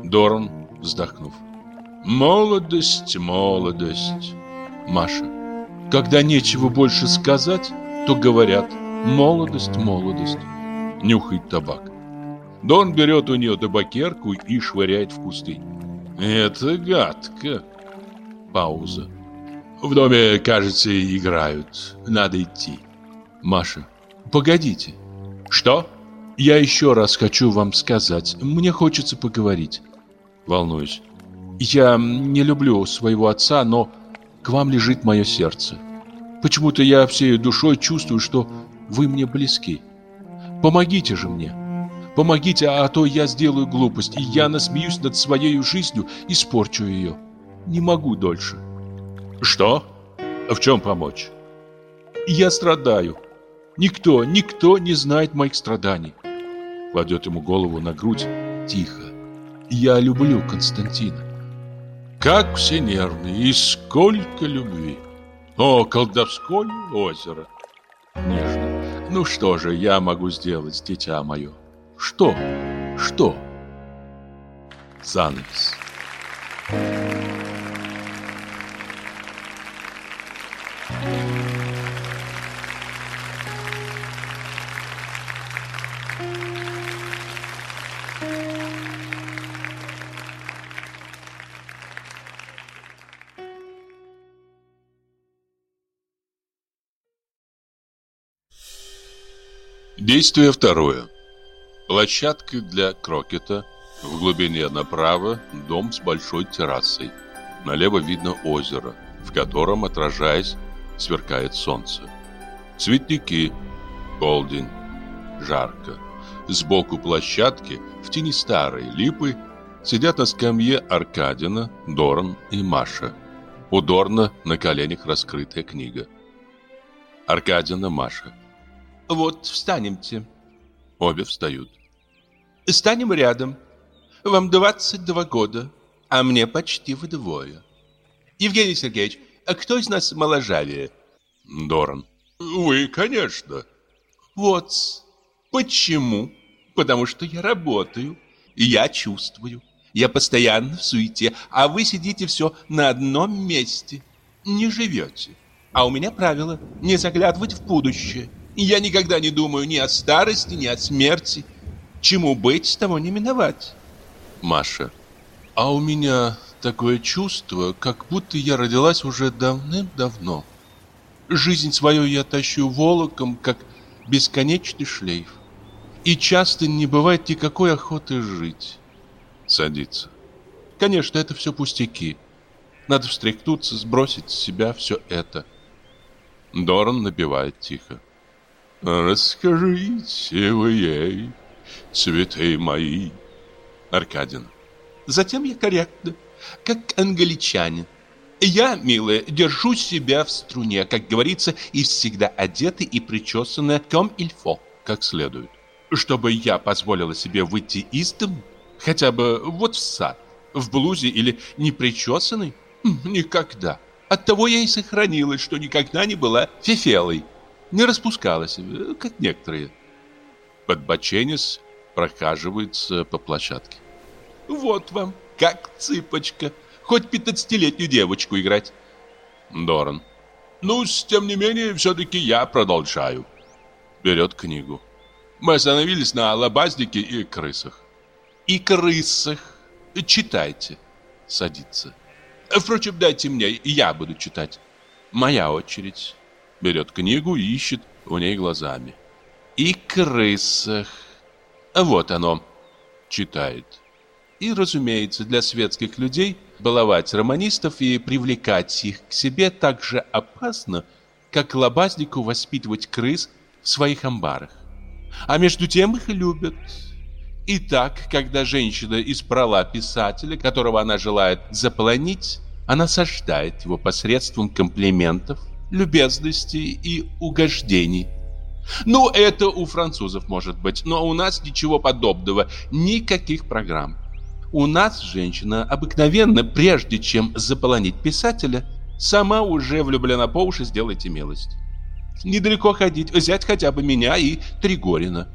Доран, вздохнув. Молодость, молодость. Маша. Когда нечего больше сказать, то говорят молодость, молодость. Нюхает табак. Дон берет у нее табакерку и швыряет в кусты. Это гадко. Пауза. В доме, кажется, играют. Надо идти. Маша. Погодите. Что? Я еще раз хочу вам сказать. Мне хочется поговорить. Волнуюсь. Я не люблю своего отца, но к вам лежит мое сердце. Почему-то я всей душой чувствую, что вы мне близки. Помогите же мне. Помогите, а то я сделаю глупость, и я насмеюсь над своей жизнью, и испорчу ее. Не могу дольше. Что? В чем помочь? Я страдаю. Никто, никто не знает моих страданий. Кладет ему голову на грудь. Тихо. Я люблю Константина. Как все нервные, и сколько любви. О, колдовское озеро. Нежно. Ну что же я могу сделать, дитя мое? Что? Что? Занавес. Действие второе. Площадка для крокета. В глубине направо дом с большой террасой. Налево видно озеро, в котором, отражаясь, сверкает солнце. Цветники. Полдень. Жарко. Сбоку площадки, в тени старой липы, сидят на скамье Аркадина, Дорн и Маша. У Дорна на коленях раскрытая книга. Аркадина, Маша. Вот, встанемте. Обе встают. Станем рядом. Вам 22 года, а мне почти вдвое. Евгений Сергеевич, а кто из нас моложавее? Доран. Вы, конечно. Вот. Почему? Потому что я работаю. Я чувствую. Я постоянно в суете, а вы сидите все на одном месте. Не живете. А у меня правило не заглядывать в будущее. Я никогда не думаю ни о старости, ни о смерти. Чему быть, того не миновать. Маша. А у меня такое чувство, как будто я родилась уже давным-давно. Жизнь свою я тащу волоком, как бесконечный шлейф. И часто не бывает никакой охоты жить. Садится. Конечно, это все пустяки. Надо встряхнуться, сбросить с себя все это. Доран напевает тихо. Расскажите вы ей, цветы мои. Аркадин. Затем я корректно, как англичанин. Я, милая, держу себя в струне, как говорится, и всегда одета и причесанная ком ильфо, как следует. Чтобы я позволила себе выйти из дому, хотя бы вот в сад, в блузе или непричесанной, никогда. Оттого я и сохранилась, что никогда не была фефелой не распускалась, как некоторые. Подбоченец прохаживается по площадке. Вот вам, как цыпочка. Хоть пятнадцатилетнюю девочку играть. Доран. Ну, тем не менее, все-таки я продолжаю. Берет книгу. Мы остановились на лобазнике и крысах. И крысах. Читайте. Садится. Впрочем, дайте мне, я буду читать. Моя очередь берет книгу и ищет в ней глазами. И крысах. Вот оно. читает. И, разумеется, для светских людей баловать романистов и привлекать их к себе так же опасно, как лобазнику воспитывать крыс в своих амбарах. А между тем их любят. Итак, когда женщина избрала писателя, которого она желает заполонить, она сождает его посредством комплиментов, любезностей и угождений. Ну, это у французов может быть, но у нас ничего подобного, никаких программ. У нас женщина обыкновенно, прежде чем заполонить писателя, сама уже влюблена по уши, сделайте милость. Недалеко ходить, взять хотя бы меня и Тригорина.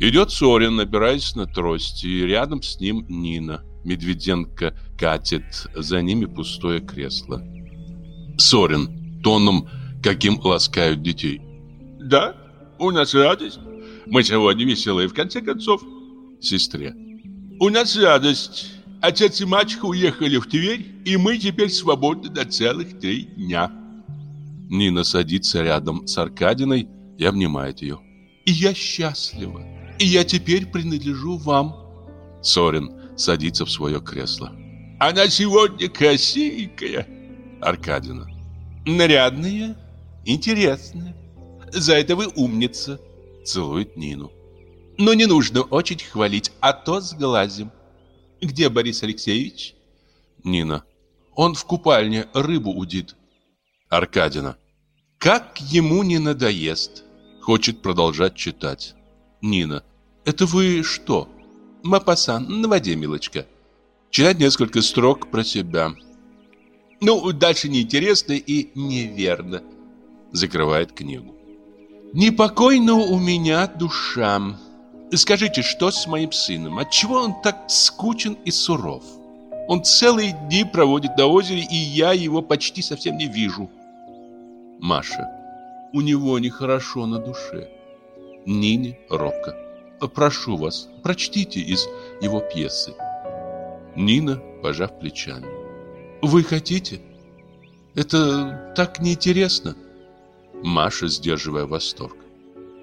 Идет Сорин, опираясь на трость, и рядом с ним Нина. Медведенко катит, за ними пустое кресло. Сорин, тоном, каким ласкают детей. Да, у нас радость. Мы сегодня веселые, в конце концов. Сестре. У нас радость. Отец и мачеха уехали в Тверь, и мы теперь свободны до целых три дня. Нина садится рядом с Аркадиной и обнимает ее. И я счастлива. И я теперь принадлежу вам. Сорин садится в свое кресло. Она сегодня красивенькая. Аркадина. Нарядная, интересная. За это вы умница. Целует Нину. Но не нужно очень хвалить, а то сглазим. Где Борис Алексеевич? Нина. Он в купальне рыбу удит. Аркадина. Как ему не надоест. Хочет продолжать читать. Нина. Это вы что? Мапасан, на воде, милочка. Читать несколько строк про себя. Ну, дальше неинтересно и неверно. Закрывает книгу. Непокойна у меня душа. Скажите, что с моим сыном? Отчего он так скучен и суров? Он целые дни проводит на озере, и я его почти совсем не вижу. Маша. У него нехорошо на душе. Нине робко. Прошу вас, прочтите из его пьесы. Нина, пожав плечами. Вы хотите? Это так неинтересно. Маша, сдерживая восторг.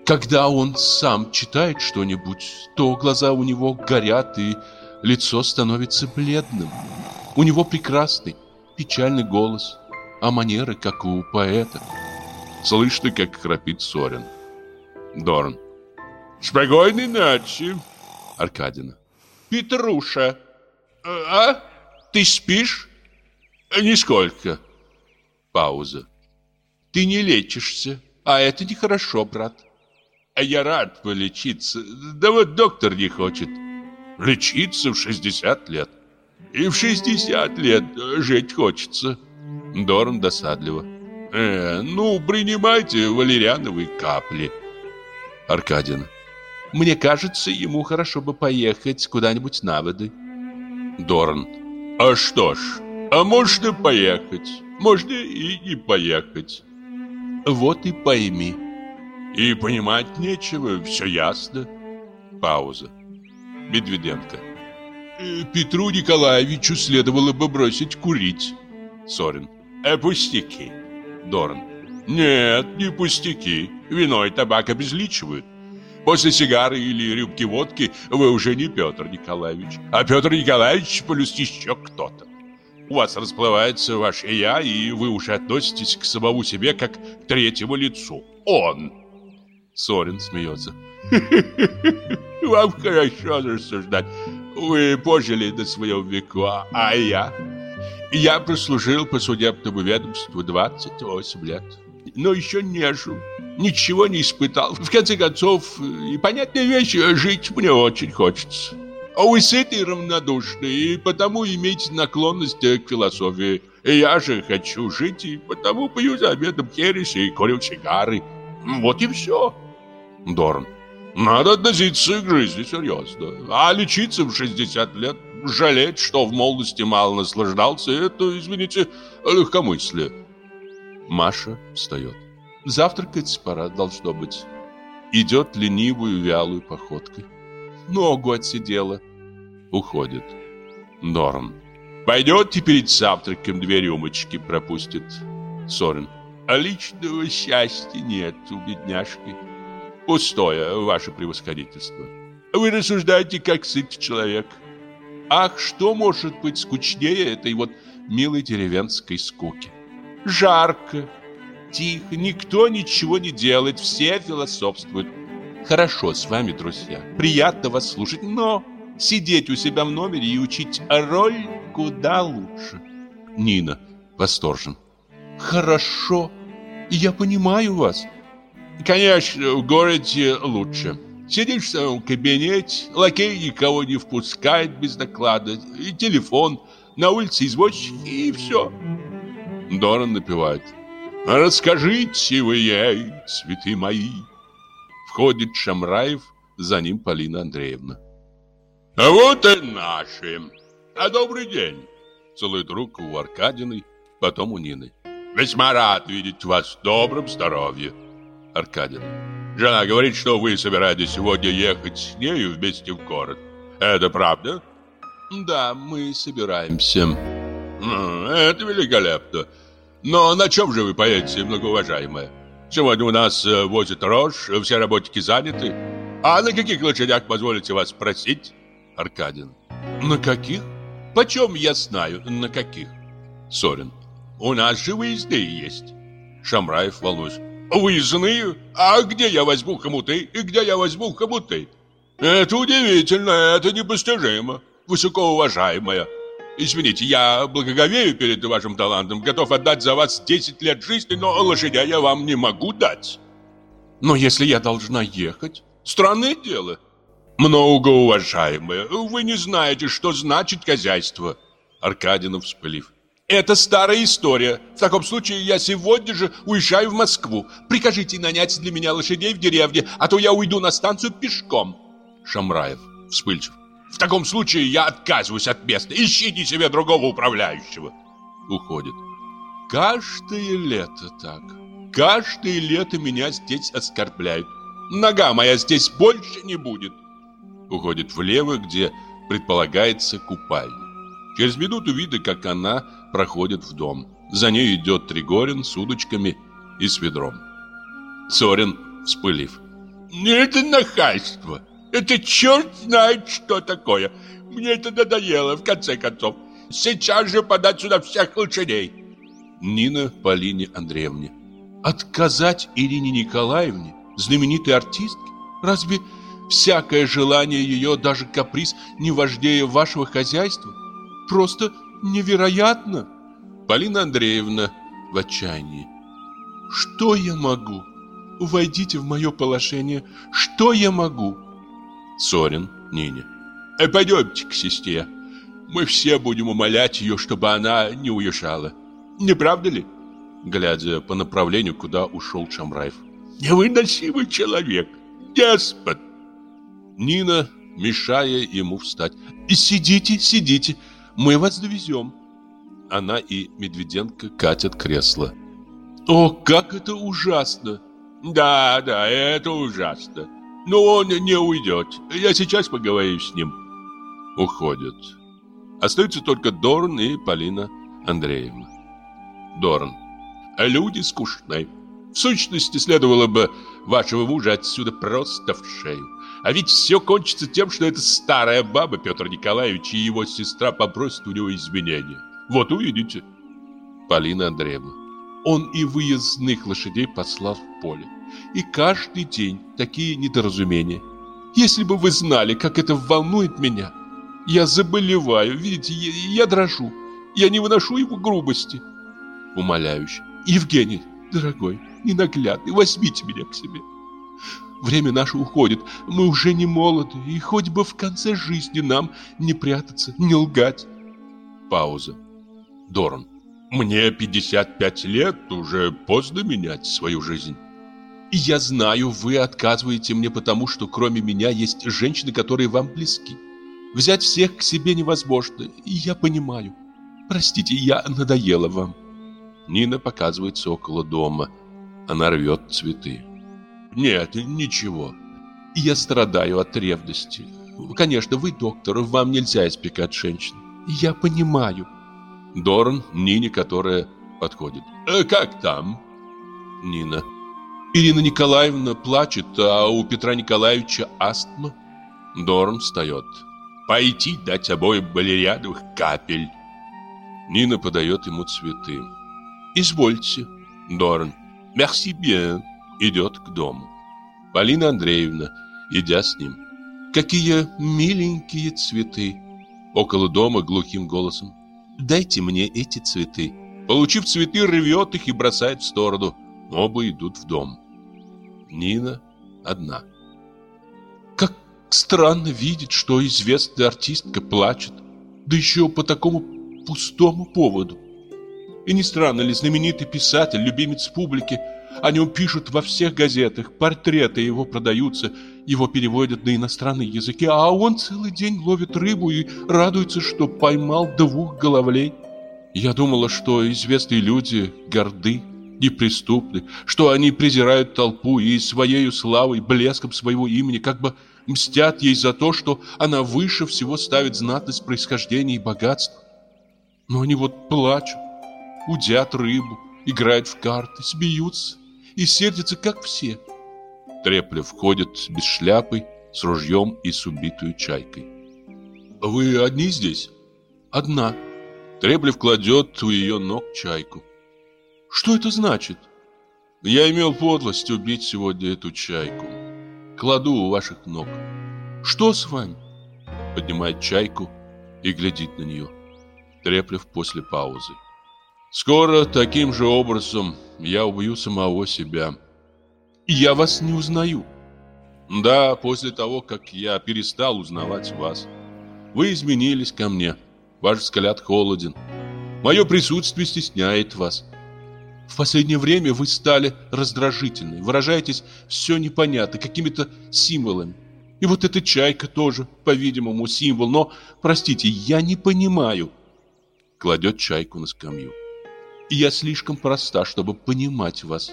Когда он сам читает что-нибудь, то глаза у него горят и лицо становится бледным. У него прекрасный, печальный голос, а манеры, как у поэта. Слышно, как храпит Сорин. Дорн. Спокойной ночи. Аркадина. Петруша. А? Ты спишь? Нисколько. Пауза. Ты не лечишься, а это нехорошо, брат. А я рад полечиться. Да вот доктор не хочет. Лечиться в 60 лет. И в 60 лет жить хочется. Дорн досадливо. Э, ну, принимайте валериановые капли. Аркадина. Мне кажется, ему хорошо бы поехать куда-нибудь на воды. Дорн. А что ж, а можно поехать, можно и не поехать. Вот и пойми. И понимать нечего, все ясно. Пауза. Медведенко. Э, Петру Николаевичу следовало бы бросить курить. Сорин. Э, пустяки. Дорн. Нет, не пустяки. Вино и табак обезличивают. После сигары или рюмки водки вы уже не Петр Николаевич, а Петр Николаевич плюс еще кто-то. У вас расплывается ваше «я», и вы уже относитесь к самому себе как к третьему лицу. Он. Сорин смеется. (laughs) Вам хорошо рассуждать. Вы пожили до своего веку, а я... Я прослужил по судебному ведомству 28 лет. Но еще не жил. Ничего не испытал. В конце концов, и понятная вещь, жить мне очень хочется. А вы сыты и равнодушны, и потому имеете наклонность к философии. И я же хочу жить, и потому пью за обедом херес и курю сигары. Вот и все. Дорн. Надо относиться к жизни серьезно. А лечиться в 60 лет, жалеть, что в молодости мало наслаждался, это, извините, легкомыслие. Маша встает. Завтракать пора должно быть. Идет ленивую вялую походкой. Ногу отсидела. Уходит. Дорн. Пойдете перед завтраком две рюмочки пропустит. Сорин. А личного счастья нет у бедняжки. Пустое, ваше превосходительство. Вы рассуждаете, как сытый человек. Ах, что может быть скучнее этой вот милой деревенской скуки? Жарко, тихо, никто ничего не делает, все философствуют. Хорошо с вами, друзья, приятно вас слушать, но сидеть у себя в номере и учить роль куда лучше. Нина восторжен. Хорошо, я понимаю вас. Конечно, в городе лучше. Сидишь в своем кабинете, лакей никого не впускает без доклада, и телефон, на улице извозчик, и все. Доран напевает. «Расскажите вы ей, цветы мои!» Входит Шамраев, за ним Полина Андреевна. «А вот и наши! А добрый день!» Целует руку у Аркадины, потом у Нины. «Весьма рад видеть вас в добром здоровье!» Аркадина. Жена говорит, что вы собираетесь сегодня ехать с нею вместе в город. Это правда? Да, мы собираемся. Это великолепно. Но на чем же вы поедете, многоуважаемая? Сегодня у нас э, возят рожь, все работники заняты. А на каких лошадях, позволите вас спросить? Аркадин. На каких? Почем я знаю, на каких? Сорин. У нас же выездные есть. Шамраев, волнуюсь. Выездные? А где я возьму хомуты? И где я возьму хомуты? Это удивительно, это непостижимо, высокоуважаемая. Извините, я благоговею перед вашим талантом, готов отдать за вас 10 лет жизни, но лошадя я вам не могу дать. Но если я должна ехать, странное дело. Многоуважаемая, вы не знаете, что значит хозяйство. Аркадинов вспылив. Это старая история. В таком случае я сегодня же уезжаю в Москву. Прикажите нанять для меня лошадей в деревне, а то я уйду на станцию пешком. Шамраев, вспыльчив. В таком случае я отказываюсь от места. Ищите себе другого управляющего. Уходит. Каждое лето так. Каждое лето меня здесь оскорбляют. Нога моя здесь больше не будет. Уходит влево, где предполагается купальня. Через минуту видно, как она проходит в дом. За ней идет Тригорин с удочками и с ведром. Сорин, вспылив. Это нахальство. Это черт знает, что такое. Мне это надоело, в конце концов. Сейчас же подать сюда всех лошадей. Нина Полине Андреевне. Отказать Ирине Николаевне, знаменитой артистке? Разве всякое желание ее, даже каприз, не вождее вашего хозяйства? Просто невероятно. Полина Андреевна в отчаянии. Что я могу? Войдите в мое положение. Что я могу? Сорин Нине. Э, пойдемте к сестре. Мы все будем умолять ее, чтобы она не уезжала. Не правда ли? Глядя по направлению, куда ушел Шамраев. Невыносимый человек. Деспот. Нина, мешая ему встать. «Сидите, сидите, мы вас довезем». Она и Медведенко катят кресло. «О, как это ужасно!» «Да, да, это ужасно. Но он не уйдет. Я сейчас поговорю с ним». Уходят. Остаются только Дорн и Полина Андреевна. Дорн. Люди скучные. В сущности, следовало бы вашего мужа отсюда просто в шею. А ведь все кончится тем, что эта старая баба Петр Николаевич и его сестра попросят у него извинения. Вот увидите. Полина Андреевна. Он и выездных лошадей послал в поле. И каждый день такие недоразумения. Если бы вы знали, как это волнует меня. Я заболеваю, видите, я, я дрожу. Я не выношу его грубости. Умоляюще. Евгений, дорогой, ненаглядный, возьмите меня к себе. Время наше уходит, мы уже не молоды, и хоть бы в конце жизни нам не прятаться, не лгать. Пауза. Дорн. Мне 55 лет, уже поздно менять свою жизнь. И я знаю, вы отказываете мне потому, что кроме меня есть женщины, которые вам близки. Взять всех к себе невозможно, и я понимаю. Простите, я надоела вам. Нина показывается около дома. Она рвет цветы. Нет, ничего. Я страдаю от ревности. Конечно, вы доктор, вам нельзя испекать женщин. Я понимаю. Дорн Нине, которая подходит. Э, как там? Нина. Ирина Николаевна плачет, а у Петра Николаевича астма. Дорн встает. «Пойти дать обоим балериадовых капель». Нина подает ему цветы. «Извольте». Дорн. «Мерси bien». Идет к дому. Полина Андреевна, идя с ним. «Какие миленькие цветы!» Около дома глухим голосом. «Дайте мне эти цветы». Получив цветы, рвет их и бросает в сторону. Оба идут в дом. Нина одна. Как странно видеть, что известная артистка плачет, да еще по такому пустому поводу. И не странно ли знаменитый писатель, любимец публики, о нем пишут во всех газетах, портреты его продаются, его переводят на иностранные языки, а он целый день ловит рыбу и радуется, что поймал двух головлей. Я думала, что известные люди горды, неприступны, что они презирают толпу и своей славой, блеском своего имени как бы мстят ей за то, что она выше всего ставит знатность происхождения и богатства. Но они вот плачут, удят рыбу, играют в карты, смеются и сердятся, как все. Треплев входит без шляпы, с ружьем и с убитой чайкой. «Вы одни здесь?» «Одна». Треплев кладет у ее ног чайку. «Что это значит?» «Я имел подлость убить сегодня эту чайку. Кладу у ваших ног». «Что с вами?» Поднимает чайку и глядит на нее. Треплев после паузы. «Скоро таким же образом я убью самого себя». «Я вас не узнаю». «Да, после того, как я перестал узнавать вас. Вы изменились ко мне. Ваш взгляд холоден. Мое присутствие стесняет вас. В последнее время вы стали раздражительны, выражаетесь все непонятно, какими-то символами. И вот эта чайка тоже, по-видимому, символ, но, простите, я не понимаю. Кладет чайку на скамью. И я слишком проста, чтобы понимать вас.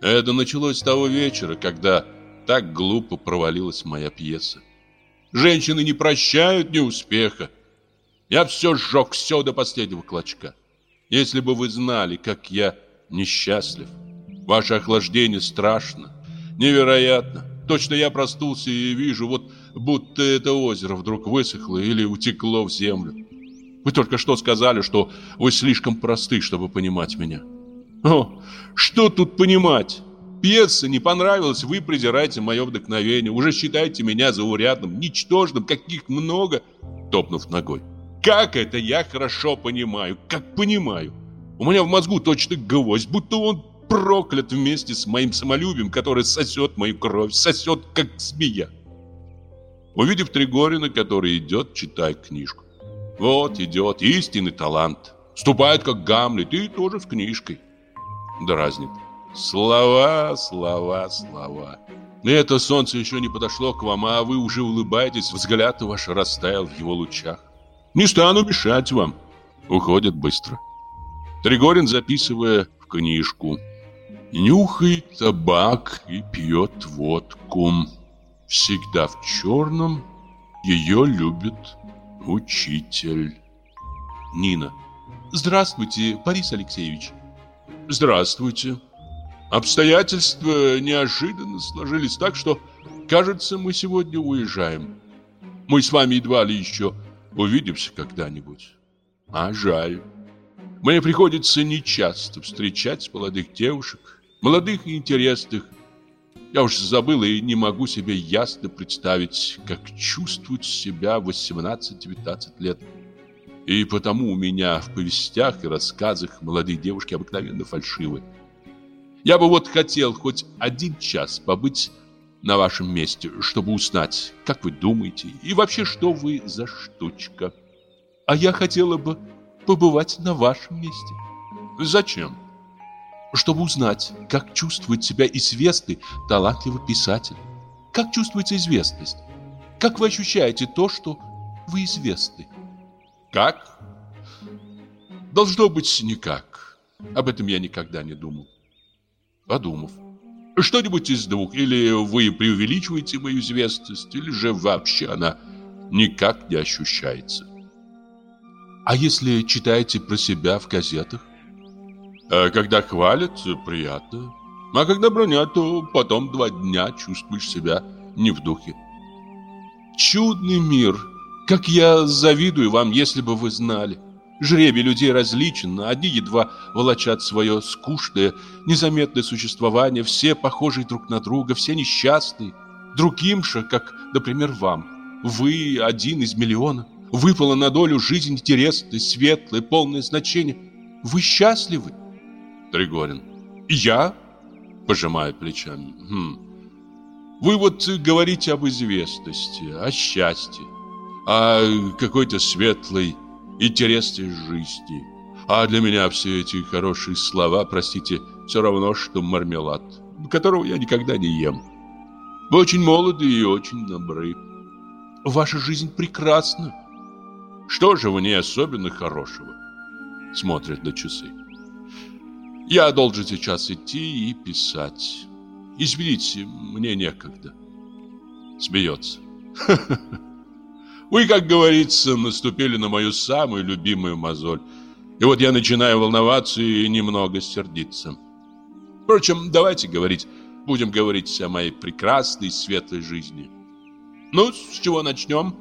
Это началось с того вечера, когда так глупо провалилась моя пьеса. Женщины не прощают неуспеха. Я все сжег, все до последнего клочка. Если бы вы знали, как я несчастлив. Ваше охлаждение страшно, невероятно. Точно я проснулся и вижу, вот будто это озеро вдруг высохло или утекло в землю. Вы только что сказали, что вы слишком просты, чтобы понимать меня. О, что тут понимать? Пьеса не понравилась, вы презираете мое вдохновение, уже считаете меня заурядным, ничтожным, каких много, топнув ногой. Как это я хорошо понимаю, как понимаю. У меня в мозгу точно гвоздь, будто он проклят вместе с моим самолюбием, которое сосет мою кровь, сосет, как змея. Увидев Тригорина, который идет, читая книжку. Вот идет истинный талант. Ступает, как Гамлет, и тоже с книжкой. Дразнит. Слова, слова, слова. Это солнце еще не подошло к вам, а вы уже улыбаетесь, взгляд ваш растаял в его лучах. Не стану мешать вам. Уходит быстро. Тригорин, записывая в книжку. Нюхает табак и пьет водку. Всегда в черном. Ее любит учитель. Нина. Здравствуйте, Борис Алексеевич. Здравствуйте. Обстоятельства неожиданно сложились так, что, кажется, мы сегодня уезжаем. Мы с вами едва ли еще Увидимся когда-нибудь. А жаль. Мне приходится нечасто встречать молодых девушек, молодых и интересных. Я уж забыл и не могу себе ясно представить, как чувствуют себя в 18-19 лет. И потому у меня в повестях и рассказах молодые девушки обыкновенно фальшивы. Я бы вот хотел хоть один час побыть на вашем месте, чтобы узнать, как вы думаете и вообще, что вы за штучка. А я хотела бы побывать на вашем месте. Зачем? Чтобы узнать, как чувствует себя известный, талантливый писатель. Как чувствуется известность? Как вы ощущаете то, что вы известны? Как? Должно быть никак. Об этом я никогда не думал. Подумав, что-нибудь из двух. Или вы преувеличиваете мою известность, или же вообще она никак не ощущается. А если читаете про себя в газетах? А когда хвалят, приятно. А когда бронят, то потом два дня чувствуешь себя не в духе. Чудный мир. Как я завидую вам, если бы вы знали. Жребий людей различен, одни едва волочат свое скучное, незаметное существование, все похожи друг на друга, все несчастные. Другим же, как, например, вам. Вы один из миллиона. Выпала на долю жизнь интересная, светлая, полное значение. Вы счастливы? Тригорин. Я? Пожимая плечами. Хм. Вы вот говорите об известности, о счастье, о какой-то светлой, интересной жизни. А для меня все эти хорошие слова, простите, все равно, что мармелад, которого я никогда не ем. Вы очень молоды и очень добры. Ваша жизнь прекрасна. Что же в ней особенно хорошего? Смотрит на часы. Я должен сейчас идти и писать. Извините, мне некогда. Смеется. (laughs) Вы, как говорится, наступили на мою самую любимую мозоль. И вот я начинаю волноваться и немного сердиться. Впрочем, давайте говорить, будем говорить о моей прекрасной светлой жизни. Ну, с чего начнем?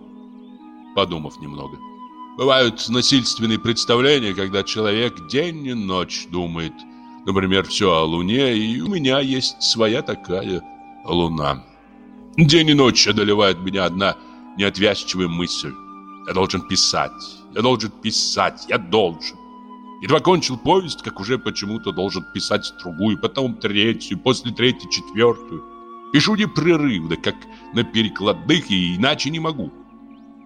Подумав немного. Бывают насильственные представления, когда человек день и ночь думает, например, все о Луне, и у меня есть своя такая Луна. День и ночь одолевает меня одна неотвязчивая мысль. Я должен писать, я должен писать, я должен. Едва кончил повесть, как уже почему-то должен писать другую, потом третью, после третьей четвертую. Пишу непрерывно, как на перекладных, и иначе не могу.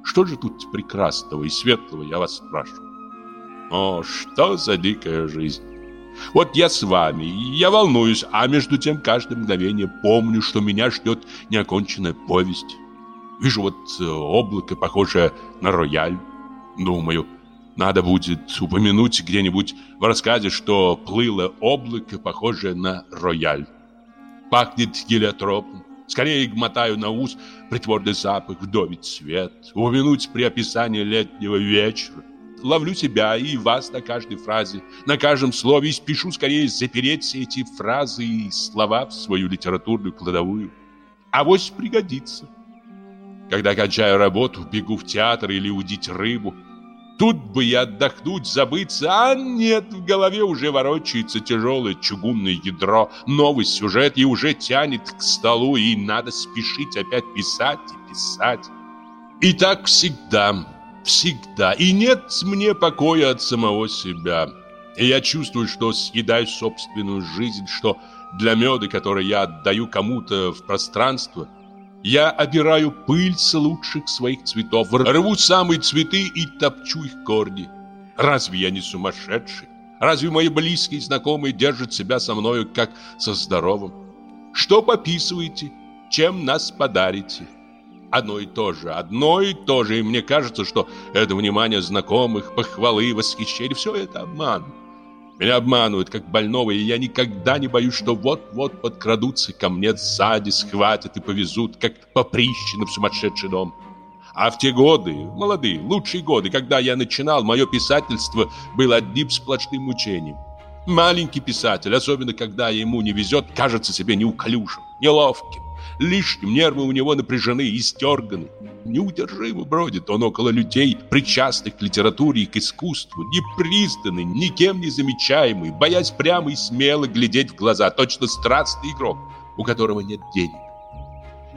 Что же тут прекрасного и светлого, я вас спрашиваю? О, что за дикая жизнь! Вот я с вами, я волнуюсь, а между тем каждое мгновение помню, что меня ждет неоконченная повесть. Вижу вот э, облако, похожее на рояль. Думаю, надо будет упомянуть где-нибудь в рассказе, что плыло облако, похожее на рояль. Пахнет гелиотропом, Скорее мотаю на ус притворный запах, вдовить свет, упомянуть при описании летнего вечера. Ловлю себя и вас на каждой фразе, на каждом слове и спешу скорее запереть все эти фразы и слова в свою литературную кладовую. Авось пригодится. Когда кончаю работу, бегу в театр или удить рыбу – Тут бы я отдохнуть, забыться, а нет, в голове уже ворочается тяжелое чугунное ядро, новый сюжет и уже тянет к столу, и надо спешить опять писать и писать. И так всегда, всегда, и нет мне покоя от самого себя. И я чувствую, что съедаю собственную жизнь, что для меда, который я отдаю кому-то в пространство – я обираю пыль с лучших своих цветов, рву самые цветы и топчу их корни. Разве я не сумасшедший? Разве мои близкие и знакомые держат себя со мною как со здоровым? Что пописываете? Чем нас подарите? Одно и то же, одно и то же, и мне кажется, что это внимание знакомых, похвалы, восхищение, все это обман. Меня обманывают, как больного, и я никогда не боюсь, что вот-вот подкрадутся ко мне сзади, схватят и повезут, как поприщено в сумасшедший дом. А в те годы, молодые, лучшие годы, когда я начинал, мое писательство было одним сплошным мучением. Маленький писатель, особенно когда ему не везет, кажется себе неуклюжим, неловким. Лишним нервы у него напряжены и стерганы. Неудержимо бродит он около людей, причастных к литературе и к искусству, непризнанный, никем не замечаемый, боясь прямо и смело глядеть в глаза, точно страстный игрок, у которого нет денег.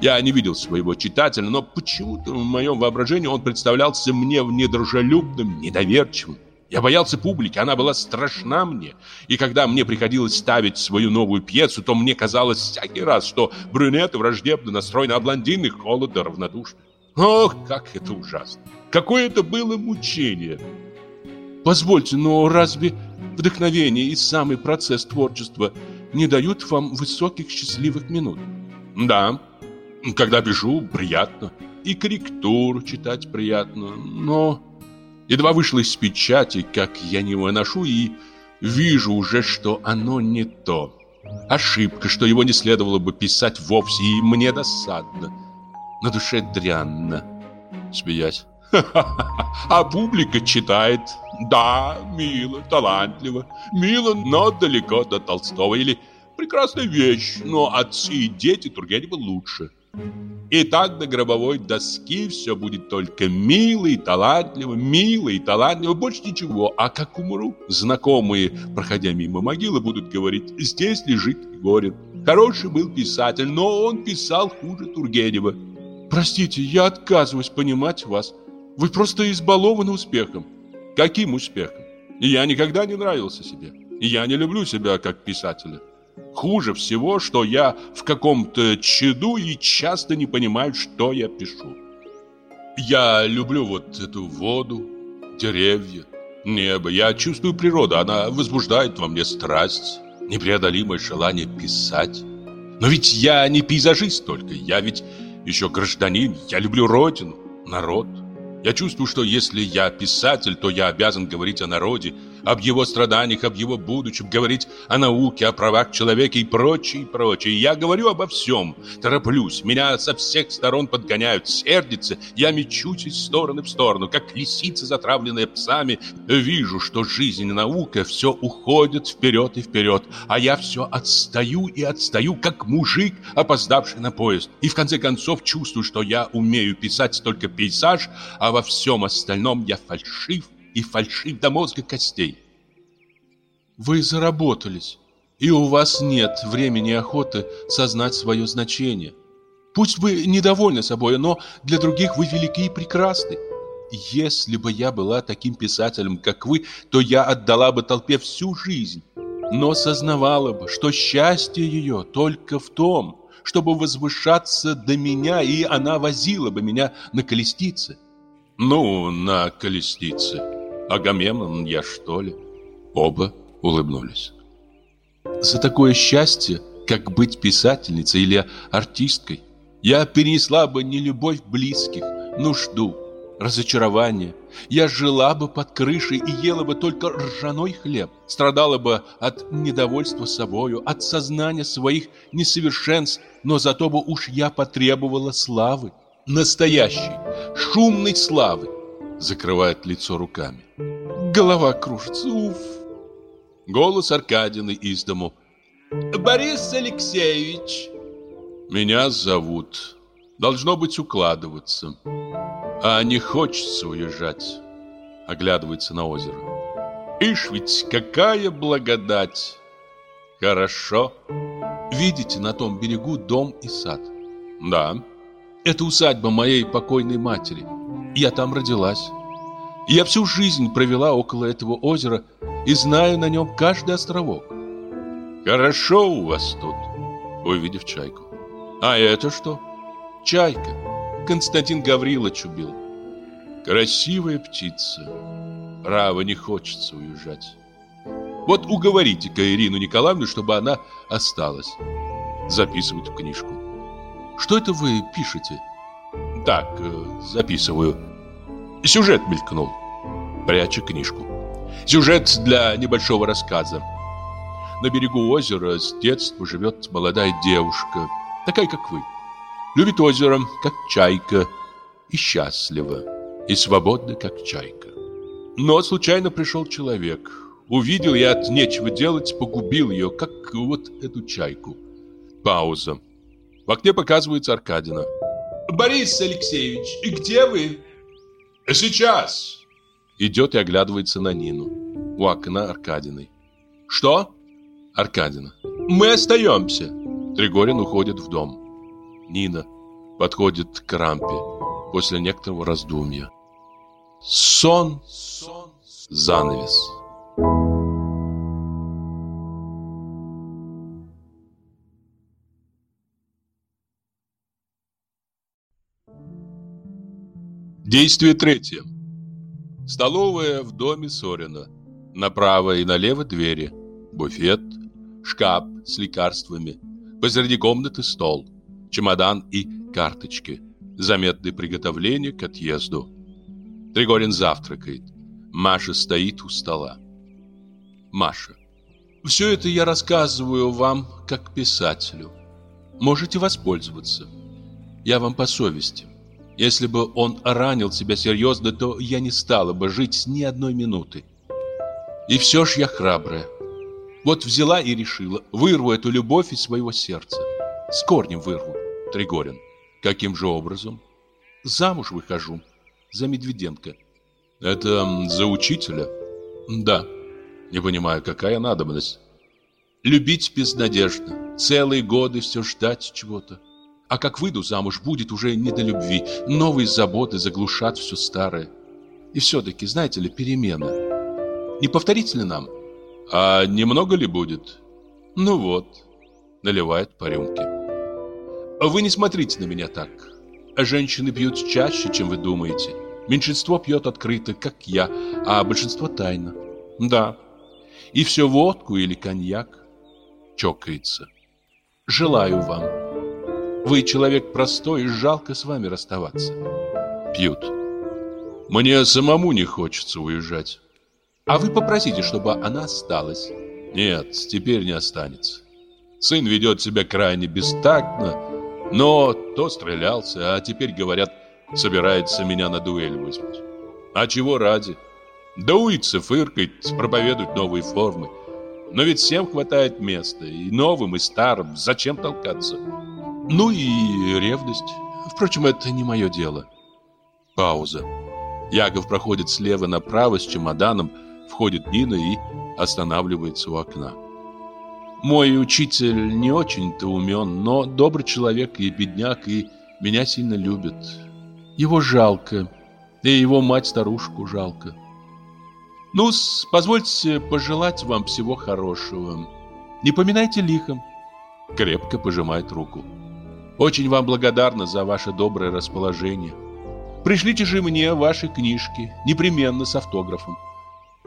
Я не видел своего читателя, но почему-то в моем воображении он представлялся мне недружелюбным, недоверчивым. Я боялся публики, она была страшна мне. И когда мне приходилось ставить свою новую пьесу, то мне казалось всякий раз, что брюнеты враждебно настроены, а блондины холодно равнодушны. Ох, как это ужасно! Какое это было мучение! Позвольте, но разве вдохновение и самый процесс творчества не дают вам высоких счастливых минут? Да, когда пишу, приятно. И корректуру читать приятно, но... Едва вышло из печати, как я не выношу и вижу уже, что оно не то. Ошибка, что его не следовало бы писать вовсе, и мне досадно. На душе дрянно. Смеясь. (laughs) А публика читает. Да, мило, талантливо. Мило, но далеко до Толстого. Или прекрасная вещь, но отцы и дети Тургенева лучше. И так до гробовой доски все будет только мило и талантливо, мило и талантливо, больше ничего. А как умру, знакомые, проходя мимо могилы, будут говорить, здесь лежит Егорин. Хороший был писатель, но он писал хуже Тургенева. Простите, я отказываюсь понимать вас. Вы просто избалованы успехом. Каким успехом? Я никогда не нравился себе. Я не люблю себя как писателя. Хуже всего, что я в каком-то чаду и часто не понимаю, что я пишу. Я люблю вот эту воду, деревья, небо. Я чувствую природу, она возбуждает во мне страсть, непреодолимое желание писать. Но ведь я не пейзажист только, я ведь еще гражданин, я люблю родину, народ. Я чувствую, что если я писатель, то я обязан говорить о народе, об его страданиях, об его будущем, говорить о науке, о правах человека и прочее, прочее. Я говорю обо всем, тороплюсь, меня со всех сторон подгоняют, сердится, я мечусь из стороны в сторону, как лисица, затравленная псами. Вижу, что жизнь и наука все уходят вперед и вперед, а я все отстаю и отстаю, как мужик, опоздавший на поезд. И в конце концов чувствую, что я умею писать только пейзаж, а во всем остальном я фальшив и фальшив до мозга костей. Вы заработались, и у вас нет времени и охоты сознать свое значение. Пусть вы недовольны собой, но для других вы велики и прекрасны. Если бы я была таким писателем, как вы, то я отдала бы толпе всю жизнь, но сознавала бы, что счастье ее только в том, чтобы возвышаться до меня, и она возила бы меня на колеснице. Ну, на колеснице. Агамемнон я, что ли?» Оба улыбнулись. «За такое счастье, как быть писательницей или артисткой, я перенесла бы не любовь близких, нужду, разочарование. Я жила бы под крышей и ела бы только ржаной хлеб, страдала бы от недовольства собою, от сознания своих несовершенств, но зато бы уж я потребовала славы, настоящей, шумной славы, закрывает лицо руками. Голова кружится, уф. Голос Аркадины из дому. Борис Алексеевич. Меня зовут. Должно быть укладываться. А не хочется уезжать. Оглядывается на озеро. Ишь ведь какая благодать. Хорошо. Видите на том берегу дом и сад? Да. Это усадьба моей покойной матери. Я там родилась. Я всю жизнь провела около этого озера и знаю на нем каждый островок. Хорошо у вас тут, увидев чайку. А это что? Чайка. Константин Гаврилович убил. Красивая птица. Право, не хочется уезжать. Вот уговорите-ка Ирину Николаевну, чтобы она осталась. Записывает в книжку. Что это вы пишете? Так, э, записываю. Сюжет мелькнул. Пряча книжку. Сюжет для небольшого рассказа. На берегу озера с детства живет молодая девушка, такая, как вы. Любит озеро, как чайка, и счастлива, и свободна, как чайка. Но случайно пришел человек, увидел и от нечего делать погубил ее, как вот эту чайку. Пауза. В окне показывается Аркадина. «Борис Алексеевич, и где вы?» «Сейчас!» Идет и оглядывается на Нину. У окна Аркадиной. «Что?» Аркадина. «Мы остаемся!» Тригорин уходит в дом. Нина подходит к рампе после некоторого раздумья. Сон, сон, занавес. Действие третье. Столовая в доме Сорина. Направо и налево двери. Буфет, шкаф с лекарствами. Посреди комнаты стол, чемодан и карточки. Заметные приготовления к отъезду. Тригорин завтракает. Маша стоит у стола. Маша. Все это я рассказываю вам как писателю. Можете воспользоваться. Я вам по совести. Если бы он ранил себя серьезно, то я не стала бы жить ни одной минуты. И все ж я храбрая. Вот взяла и решила, вырву эту любовь из своего сердца. С корнем вырву, Тригорин. Каким же образом? Замуж выхожу. За Медведенко. Это за учителя? Да. Не понимаю, какая надобность? Любить безнадежно. Целые годы все ждать чего-то. А как выйду замуж, будет уже не до любви. Новые заботы заглушат все старое. И все-таки, знаете ли, перемена. Не повторите ли нам? А немного ли будет? Ну вот. Наливает по рюмке. Вы не смотрите на меня так. Женщины пьют чаще, чем вы думаете. Меньшинство пьет открыто, как я, а большинство тайно. Да. И все водку или коньяк. Чокается. Желаю вам. Вы человек простой, и жалко с вами расставаться. Пьют. Мне самому не хочется уезжать. А вы попросите, чтобы она осталась. Нет, теперь не останется. Сын ведет себя крайне бестактно, но то стрелялся, а теперь, говорят, собирается меня на дуэль вызвать. А чего ради? Дуется, фыркает, проповедует новые формы. Но ведь всем хватает места, и новым, и старым. Зачем толкаться? Ну и ревность. Впрочем, это не мое дело. Пауза. Яков проходит слева направо с чемоданом, входит Нина и останавливается у окна. Мой учитель не очень-то умен, но добрый человек и бедняк, и меня сильно любит. Его жалко, и его мать-старушку жалко. ну позвольте пожелать вам всего хорошего. Не поминайте лихом. Крепко пожимает руку. Очень вам благодарна за ваше доброе расположение. Пришлите же мне ваши книжки, непременно с автографом.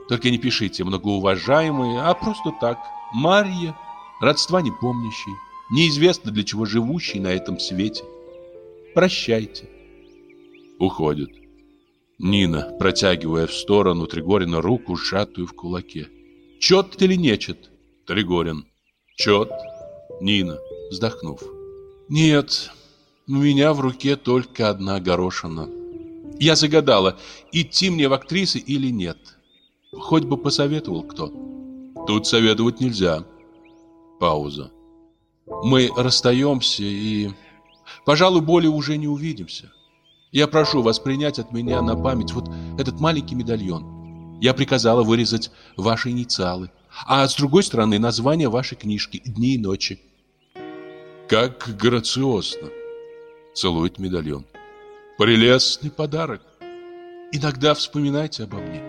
Только не пишите многоуважаемые, а просто так. Марья, родства не помнящий, неизвестно для чего живущий на этом свете. Прощайте. Уходит. Нина, протягивая в сторону Тригорина руку, сжатую в кулаке. Чет или нечет? Тригорин. Чет. Нина, вздохнув. Нет, у меня в руке только одна горошина. Я загадала, идти мне в актрисы или нет. Хоть бы посоветовал кто. Тут советовать нельзя. Пауза. Мы расстаемся и, пожалуй, более уже не увидимся. Я прошу вас принять от меня на память вот этот маленький медальон. Я приказала вырезать ваши инициалы, а с другой стороны название вашей книжки «Дни и ночи». Как грациозно. Целует медальон. Прелестный подарок. Иногда вспоминайте обо мне.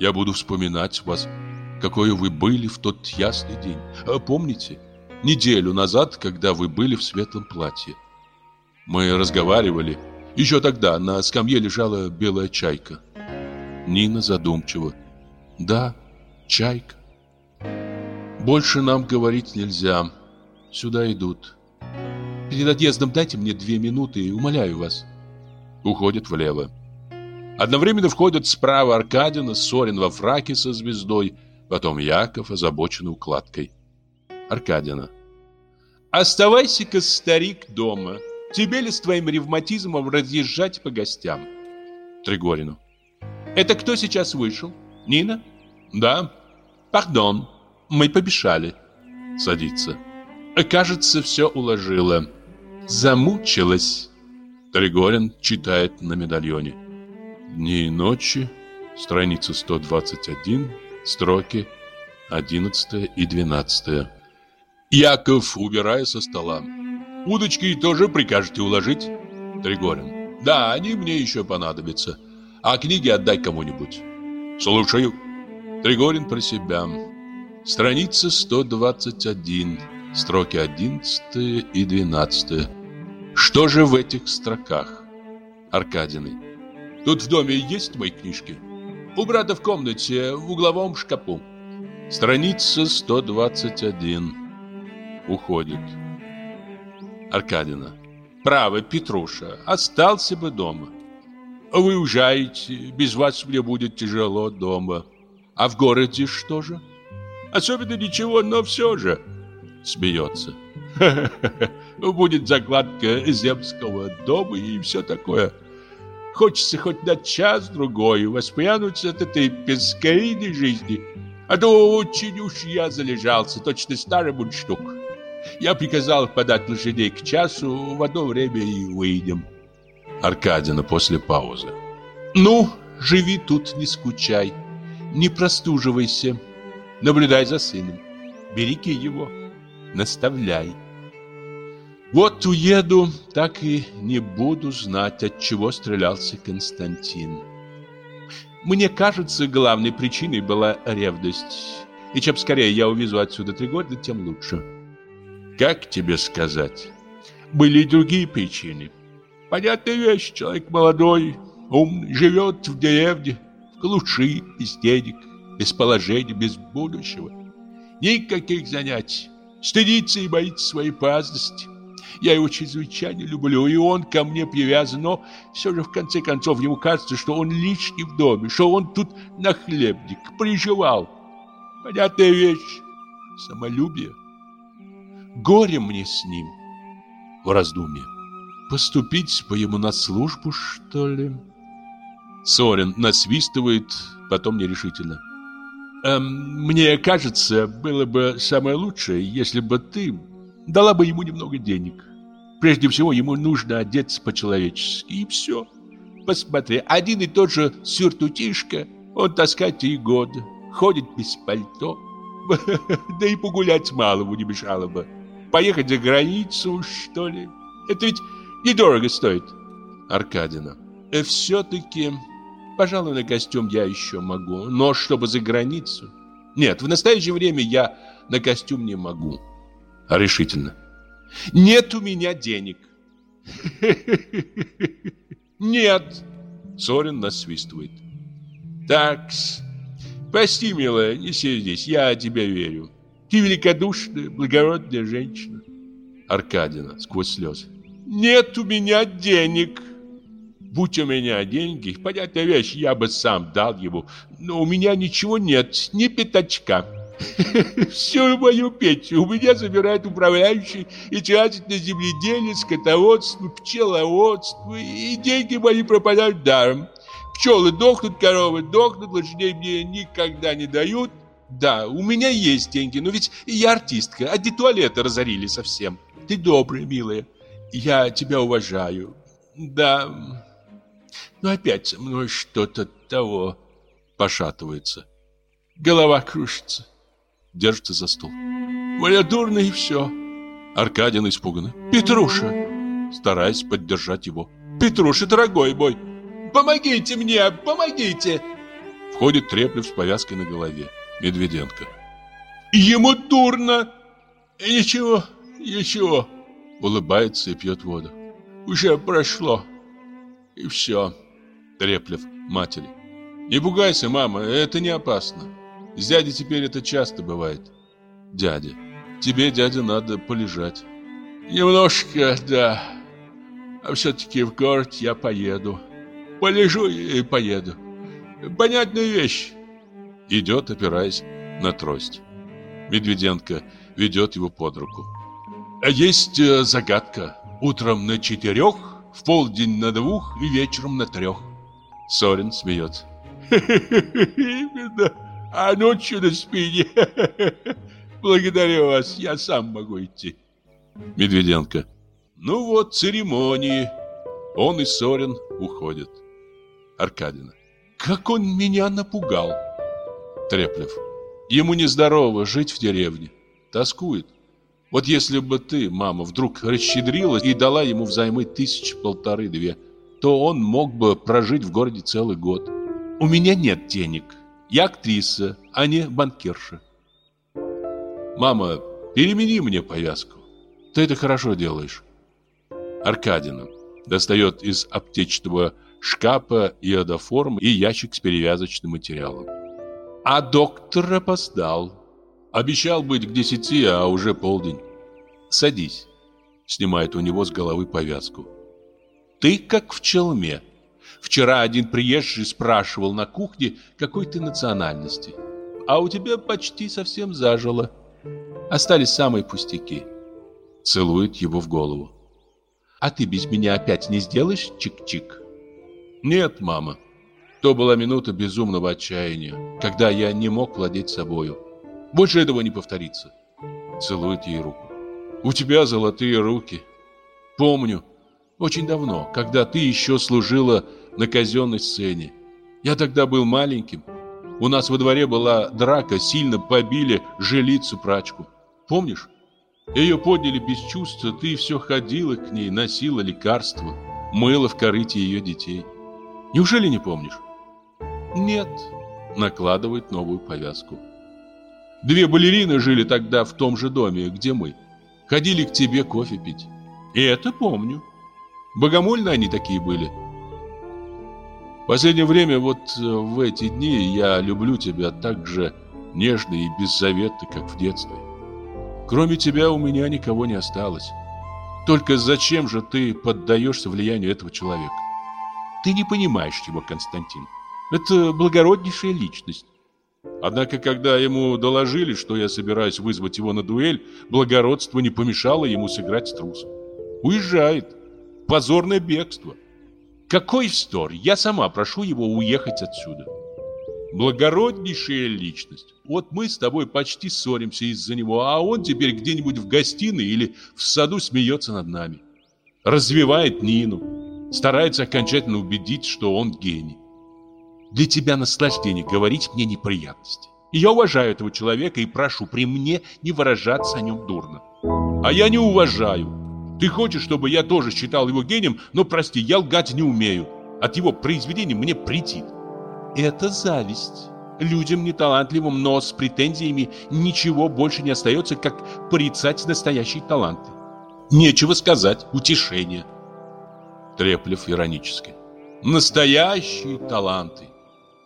Я буду вспоминать вас, какой вы были в тот ясный день. А помните, неделю назад, когда вы были в светлом платье? Мы разговаривали. Еще тогда на скамье лежала белая чайка. Нина задумчиво. Да, чайка. Больше нам говорить нельзя. Сюда идут. Перед отъездом дайте мне две минуты, умоляю вас. Уходит влево. Одновременно входят справа Аркадина, Сорин во фраке со звездой, потом Яков, озабоченный укладкой. Аркадина. Оставайся-ка, старик, дома. Тебе ли с твоим ревматизмом разъезжать по гостям? Тригорину. Это кто сейчас вышел? Нина? Да. Пардон, мы побежали. Садится. Кажется, все уложила. Замучилась. Тригорин читает на медальоне. Дни и ночи, страница 121, строки 11 и 12. Яков, убирая со стола. Удочки тоже прикажете уложить? Тригорин. Да, они мне еще понадобятся. А книги отдай кому-нибудь. Слушаю. Тригорин про себя. Страница 121, строки 11 и 12. Что же в этих строках? Аркадины. Тут в доме есть мои книжки? У брата в комнате, в угловом шкафу. Страница 121. Уходит. Аркадина. Право, Петруша, остался бы дома. Вы уезжаете, без вас мне будет тяжело дома. А в городе что же? Особенно ничего, но все же. Смеется. (laughs) Будет закладка земского дома и все такое. Хочется хоть на час-другой воспрянуть от этой пескарийной жизни. А то очень уж я залежался, точно старый мундштук. Я приказал подать лошадей к часу, в одно время и выйдем. Аркадина после паузы. Ну, живи тут, не скучай, не простуживайся, наблюдай за сыном, береги его, наставляй. Вот уеду, так и не буду знать, от чего стрелялся Константин. Мне кажется, главной причиной была ревность. И чем скорее я увезу отсюда три года, тем лучше. Как тебе сказать? Были и другие причины. Понятная вещь, человек молодой, умный, живет в деревне, в глуши, без денег, без положения, без будущего. Никаких занятий. Стыдится и боится своей праздности. Я его чрезвычайно люблю, и он ко мне привязан, но все же в конце концов ему кажется, что он лишний в доме, что он тут нахлебник, приживал. Понятная вещь. Самолюбие. Горе мне с ним. В раздумье. Поступить по ему на службу, что ли? Сорин насвистывает, потом нерешительно. Эм, мне кажется, было бы самое лучшее, если бы ты дала бы ему немного денег. Прежде всего, ему нужно одеться по-человечески, и все. Посмотри, один и тот же сюртутишка, он таскает три года, ходит без пальто. (laughs) Да и погулять малому не мешало бы. Поехать за границу, что ли? Это ведь недорого стоит. Аркадина. Э, Все-таки, пожалуй, на костюм я еще могу. Но чтобы за границу... Нет, в настоящее время я на костюм не могу. А решительно. Нет у меня денег. (laughs) Нет. Сорин насвистывает. Такс. Прости, милая, не сердись, я тебе верю. Ты великодушная, благородная женщина. Аркадина сквозь слезы. Нет у меня денег. Будь у меня деньги, понятная вещь, я бы сам дал ему. Но у меня ничего нет, ни пятачка. (laughs) Всю мою пенсию у меня забирают управляющий и тратят на земледелие, скотоводство, пчеловодство, и деньги мои пропадают даром. Пчелы дохнут, коровы дохнут, лошадей мне никогда не дают. Да, у меня есть деньги, но ведь я артистка, одни туалеты разорили совсем. Ты добрая, милая, я тебя уважаю. Да, но опять со мной что-то того пошатывается. Голова кружится. Держится за стол. Мне дурно и все. Аркадин испуганно. Петруша. Стараясь поддержать его. Петруша, дорогой мой, помогите мне, помогите. Входит Треплев с повязкой на голове. Медведенко. Ему дурно. Ничего, ничего. Улыбается и пьет воду. Уже прошло. И все. Треплев матери. Не пугайся, мама, это не опасно. С дядей теперь это часто бывает. Дядя. Тебе, дядя, надо полежать. Немножко, да. А все-таки в город я поеду. Полежу и поеду. Понятная вещь. Идет, опираясь на трость. Медведенко ведет его под руку. А есть э, загадка. Утром на четырех, в полдень на двух и вечером на трех. Сорин смеется. Именно. А ночью на спине. Благодарю вас, я сам могу идти. Медведенко. Ну вот, церемонии. Он и Сорин уходят. Аркадина. Как он меня напугал. Треплев. Ему нездорово жить в деревне. Тоскует. Вот если бы ты, мама, вдруг расщедрилась и дала ему взаймы тысяч полторы-две, то он мог бы прожить в городе целый год. У меня нет денег. Я актриса, а не банкирша. Мама, перемени мне повязку. Ты это хорошо делаешь. Аркадина достает из аптечного шкафа иодоформ и ящик с перевязочным материалом. А доктор опоздал. Обещал быть к десяти, а уже полдень. Садись. Снимает у него с головы повязку. Ты как в челме. Вчера один приезжий спрашивал на кухне, какой ты национальности. А у тебя почти совсем зажило. Остались самые пустяки. Целует его в голову. А ты без меня опять не сделаешь чик-чик? Нет, мама. То была минута безумного отчаяния, когда я не мог владеть собою. Больше этого не повторится. Целует ей руку. У тебя золотые руки. Помню, очень давно, когда ты еще служила на казенной сцене. Я тогда был маленьким. У нас во дворе была драка, сильно побили жилицу-прачку. Помнишь? Ее подняли без чувства, ты все ходила к ней, носила лекарства, мыла в корыте ее детей. Неужели не помнишь? Нет, накладывает новую повязку. Две балерины жили тогда в том же доме, где мы. Ходили к тебе кофе пить. И это помню. Богомольно они такие были. Последнее время, вот э, в эти дни, я люблю тебя так же нежно и беззаветно, как в детстве. Кроме тебя у меня никого не осталось. Только зачем же ты поддаешься влиянию этого человека? Ты не понимаешь его, Константин. Это благороднейшая личность. Однако, когда ему доложили, что я собираюсь вызвать его на дуэль, благородство не помешало ему сыграть с трусом. Уезжает. Позорное бегство. Какой вздор! Я сама прошу его уехать отсюда. Благороднейшая личность. Вот мы с тобой почти ссоримся из-за него, а он теперь где-нибудь в гостиной или в саду смеется над нами. Развивает Нину. Старается окончательно убедить, что он гений. Для тебя наслаждение говорить мне неприятности. я уважаю этого человека и прошу при мне не выражаться о нем дурно. А я не уважаю. Ты хочешь, чтобы я тоже считал его гением, но прости, я лгать не умею. От его произведений мне претит. Это зависть. Людям неталантливым, но с претензиями ничего больше не остается, как порицать настоящие таланты. Нечего сказать, утешение. Треплев иронически. Настоящие таланты.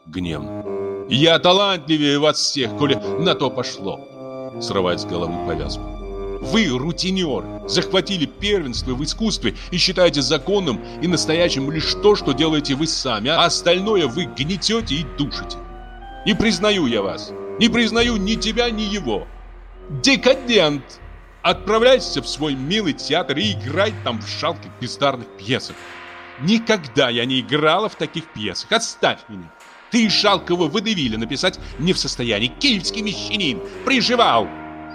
Гневно. Я талантливее вас всех, коли на то пошло. Срывает с головы повязку. Вы, рутинер, захватили первенство в искусстве и считаете законным и настоящим лишь то, что делаете вы сами, а остальное вы гнетете и душите. Не признаю я вас. Не признаю ни тебя, ни его. Декадент! Отправляйся в свой милый театр и играй там в шалких бездарных пьесах. Никогда я не играла в таких пьесах. Оставь меня. Ты Шалкова выдавили написать не в состоянии. Киевский мещанин. Приживал.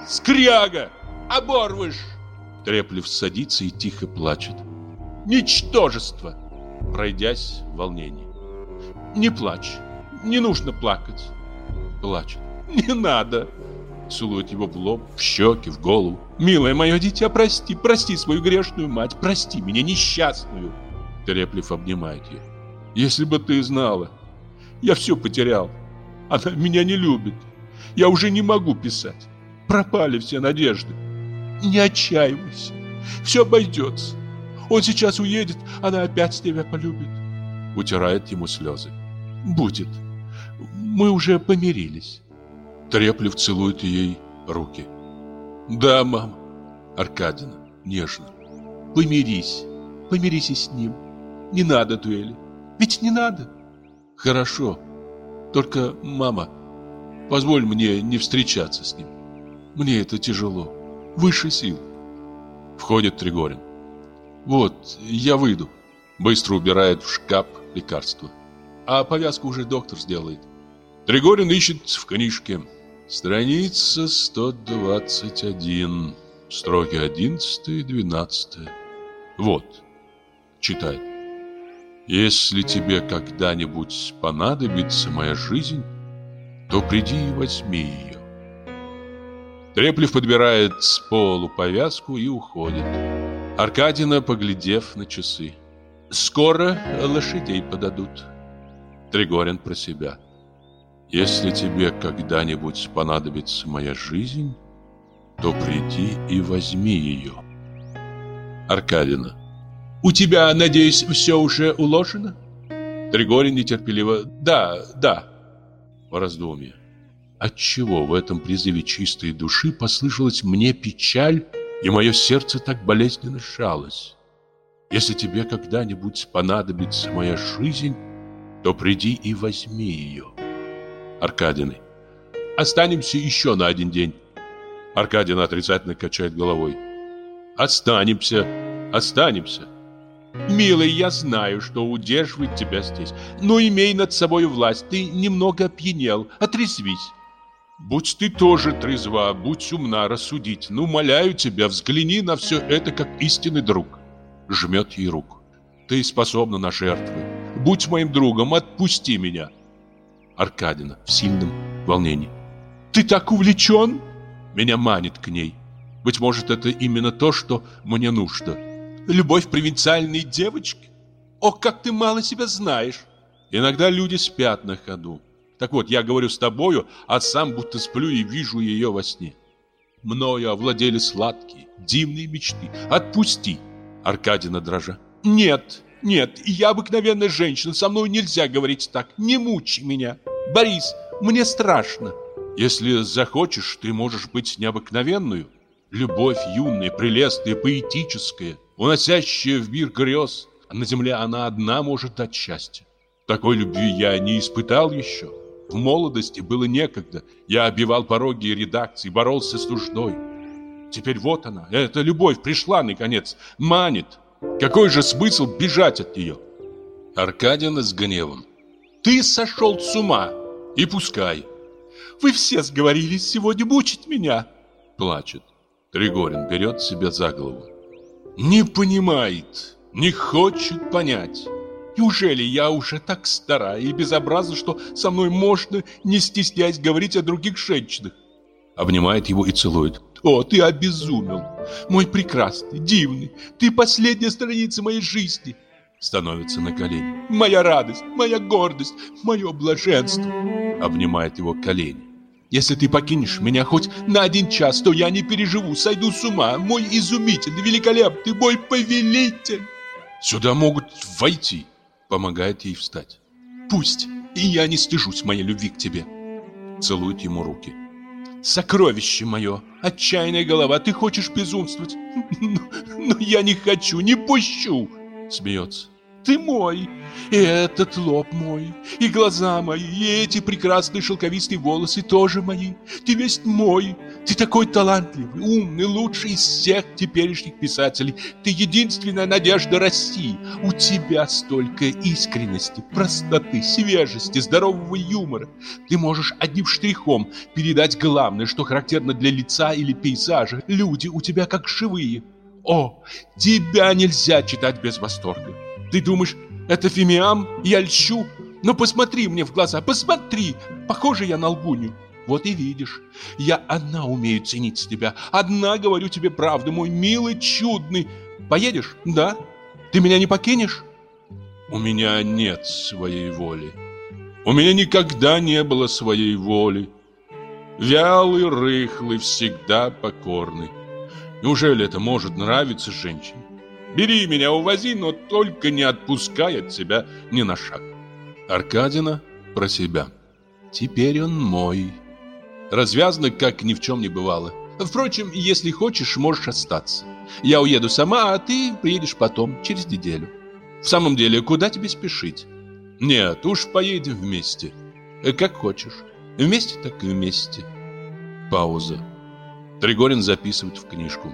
Скряга. Оборвыш. Треплев садится и тихо плачет. Ничтожество. Пройдясь в волнении. Не плачь. Не нужно плакать. Плачет. Не надо. Целует его в лоб, в щеки, в голову. Милое мое дитя, прости, прости свою грешную мать, прости меня несчастную. Треплев обнимает ее. Если бы ты знала, я все потерял. Она меня не любит. Я уже не могу писать. Пропали все надежды. Не отчаивайся. Все обойдется. Он сейчас уедет, она опять тебя полюбит. Утирает ему слезы. Будет. Мы уже помирились. Треплев целует ей руки. Да, мама. Аркадина, нежно. Помирись. Помирись и с ним. Не надо дуэли. Ведь не надо. Хорошо. Только, мама, позволь мне не встречаться с ним. Мне это тяжело. Выше сил. Входит Тригорин. Вот, я выйду. Быстро убирает в шкаф лекарство. А повязку уже доктор сделает. Тригорин ищет в книжке. Страница 121. Строки 11 и 12. Вот. Читает. Если тебе когда-нибудь понадобится моя жизнь, то приди и возьми ее. Треплев подбирает с полу повязку и уходит. Аркадина, поглядев на часы. Скоро лошадей подадут. Тригорин про себя. Если тебе когда-нибудь понадобится моя жизнь, то приди и возьми ее. Аркадина. У тебя, надеюсь, все уже уложено? Тригорин нетерпеливо. Да, да. В раздумье. Отчего в этом призыве чистой души послышалась мне печаль, и мое сердце так болезненно сжалось? Если тебе когда-нибудь понадобится моя жизнь, то приди и возьми ее. Аркадины. Останемся еще на один день. Аркадина отрицательно качает головой. Останемся, останемся. Милый, я знаю, что удерживает тебя здесь, но имей над собой власть. Ты немного опьянел, отрезвись. Будь ты тоже трезва, будь умна, рассудить. Ну, умоляю тебя, взгляни на все это, как истинный друг. Жмет ей руку. Ты способна на жертвы. Будь моим другом, отпусти меня. Аркадина в сильном волнении. Ты так увлечен? Меня манит к ней. Быть может, это именно то, что мне нужно. Любовь провинциальной девочки? О, как ты мало себя знаешь. Иногда люди спят на ходу. Так вот, я говорю с тобою, а сам будто сплю и вижу ее во сне. Мною овладели сладкие, дивные мечты. Отпусти. Аркадина дрожа. Нет, нет, я обыкновенная женщина, со мной нельзя говорить так. Не мучи меня. Борис, мне страшно. Если захочешь, ты можешь быть необыкновенную. Любовь юная, прелестная, поэтическая, уносящая в мир грез. А на земле она одна может дать счастье. Такой любви я не испытал еще. В молодости было некогда. Я обивал пороги редакции, боролся с нуждой. Теперь вот она, эта любовь пришла, наконец, манит. Какой же смысл бежать от нее? Аркадина с гневом. Ты сошел с ума. И пускай. Вы все сговорились сегодня мучить меня. Плачет. Тригорин берет себя за голову. Не понимает, не хочет понять. Неужели я уже так стара и безобразна, что со мной можно, не стесняясь, говорить о других женщинах? Обнимает его и целует. О, ты обезумел. Мой прекрасный, дивный. Ты последняя страница моей жизни. Становится на колени. Моя радость, моя гордость, мое блаженство. Обнимает его колени. Если ты покинешь меня хоть на один час, то я не переживу, сойду с ума. Мой изумительный, великолепный, мой повелитель. Сюда могут войти. Помогает ей встать. Пусть, и я не стыжусь моей любви к тебе. Целует ему руки. Сокровище мое, отчаянная голова, ты хочешь безумствовать? Но, (laughs) но я не хочу, не пущу. Смеется. Ты мой, и этот лоб мой, и глаза мои, и эти прекрасные шелковистые волосы тоже мои. Ты весь мой, ты такой талантливый, умный, лучший из всех теперешних писателей. Ты единственная надежда России. У тебя столько искренности, простоты, свежести, здорового юмора. Ты можешь одним штрихом передать главное, что характерно для лица или пейзажа. Люди у тебя как живые. О, тебя нельзя читать без восторга. Ты думаешь, это фимиам? Я льщу? Ну посмотри мне в глаза, посмотри. Похоже я на лгунью. Вот и видишь, я одна умею ценить тебя. Одна говорю тебе правду, мой милый, чудный. Поедешь? Да? Ты меня не покинешь? У меня нет своей воли. У меня никогда не было своей воли. Вялый, рыхлый, всегда покорный. Неужели это может нравиться женщине? Бери меня, увози, но только не отпускай от себя ни на шаг. Аркадина про себя. Теперь он мой. Развязно, как ни в чем не бывало. Впрочем, если хочешь, можешь остаться. Я уеду сама, а ты приедешь потом, через неделю. В самом деле, куда тебе спешить? Нет, уж поедем вместе. Как хочешь. Вместе так и вместе. Пауза. Тригорин записывает в книжку.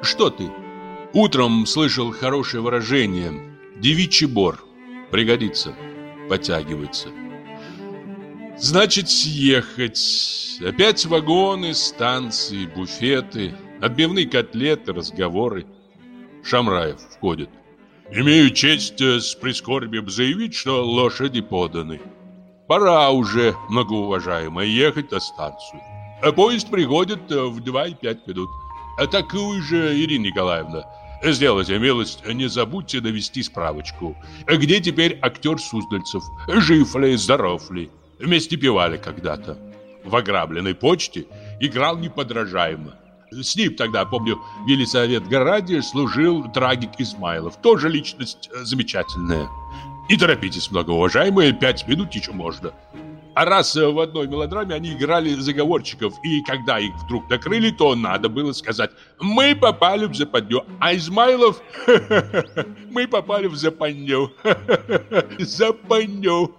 Что ты? Утром слышал хорошее выражение. Девичий бор. Пригодится. Подтягивается. Значит, ехать. Опять вагоны, станции, буфеты, отбивные котлеты, разговоры. Шамраев входит. Имею честь э, с прискорбием заявить, что лошади поданы. Пора уже, многоуважаемая, ехать на станцию. А поезд приходит э, в 2,5 минут. А такую же, Ирина Николаевна, Сделайте милость, не забудьте навести справочку. Где теперь актер Суздальцев? Жив ли, здоров ли? Вместе пивали когда-то. В ограбленной почте играл неподражаемо. С ним тогда, помню, в Елисаветграде служил трагик Измайлов. Тоже личность замечательная. Не торопитесь, многоуважаемые, пять минут еще можно. А раз в одной мелодраме они играли заговорщиков, и когда их вдруг накрыли, то надо было сказать «Мы попали в западню», а Измайлов (laughs) «Мы попали в западню, (laughs) западню».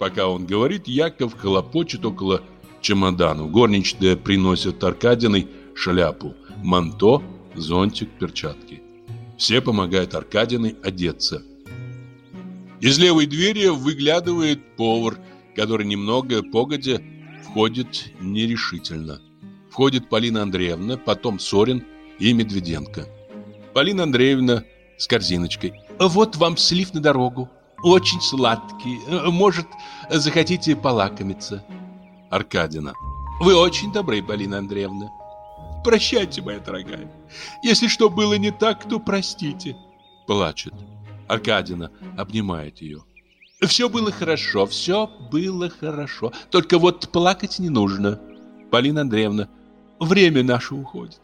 Пока он говорит, Яков хлопочет около чемодана. Горничная приносит Аркадиной шляпу, манто, зонтик, перчатки. Все помогают Аркадиной одеться. Из левой двери выглядывает повар, который немного погодя входит нерешительно. Входит Полина Андреевна, потом Сорин и Медведенко. Полина Андреевна с корзиночкой. «Вот вам слив на дорогу. Очень сладкий. Может, захотите полакомиться?» Аркадина. «Вы очень добры, Полина Андреевна. Прощайте, моя дорогая. Если что было не так, то простите». Плачет. Аркадина обнимает ее. Все было хорошо, все было хорошо. Только вот плакать не нужно. Полина Андреевна, время наше уходит.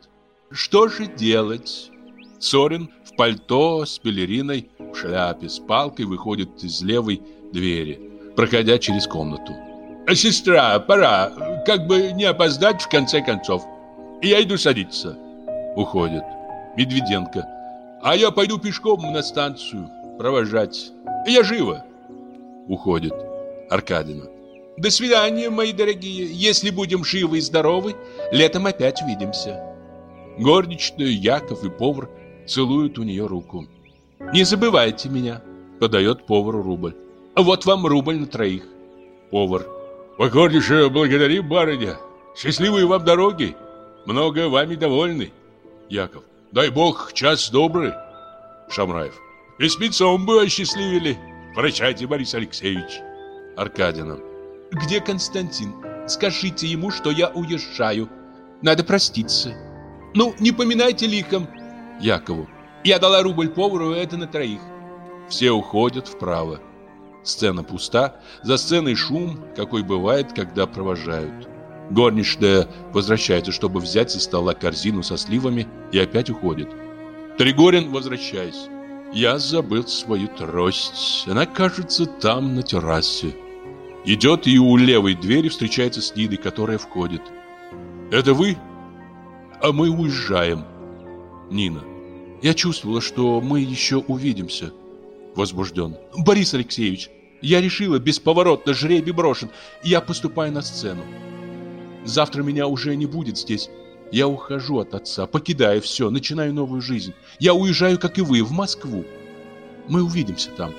Что же делать? Сорин в пальто с пелериной, в шляпе с палкой выходит из левой двери, проходя через комнату. «Сестра, пора, как бы не опоздать в конце концов. Я иду садиться». Уходит. Медведенко. «А я пойду пешком на станцию провожать. Я живо». Уходит. Аркадина. «До свидания, мои дорогие. Если будем живы и здоровы, летом опять увидимся». Горничная, Яков и повар целуют у нее руку. «Не забывайте меня», — подает повару рубль. «Вот вам рубль на троих». Повар. «Покорнейше благодарим, барыня. Счастливые вам дороги. Много вами довольны». Яков. «Дай бог, час добрый». Шамраев. «И спецом бы осчастливили». Прощайте, Борис Алексеевич. Аркадина. Где Константин? Скажите ему, что я уезжаю. Надо проститься. Ну, не поминайте лихом. Якову. Я дала рубль повару, это на троих. Все уходят вправо. Сцена пуста, за сценой шум, какой бывает, когда провожают. Горничная возвращается, чтобы взять со стола корзину со сливами и опять уходит. Тригорин, возвращаясь. Я забыл свою трость. Она, кажется, там, на террасе. Идет и у левой двери встречается с Нидой, которая входит. «Это вы?» «А мы уезжаем». Нина. «Я чувствовала, что мы еще увидимся». Возбужден. «Борис Алексеевич, я решила, бесповоротно жребий брошен. Я поступаю на сцену. Завтра меня уже не будет здесь. Я ухожу от отца, покидаю все, начинаю новую жизнь. Я уезжаю, как и вы, в Москву. Мы увидимся там.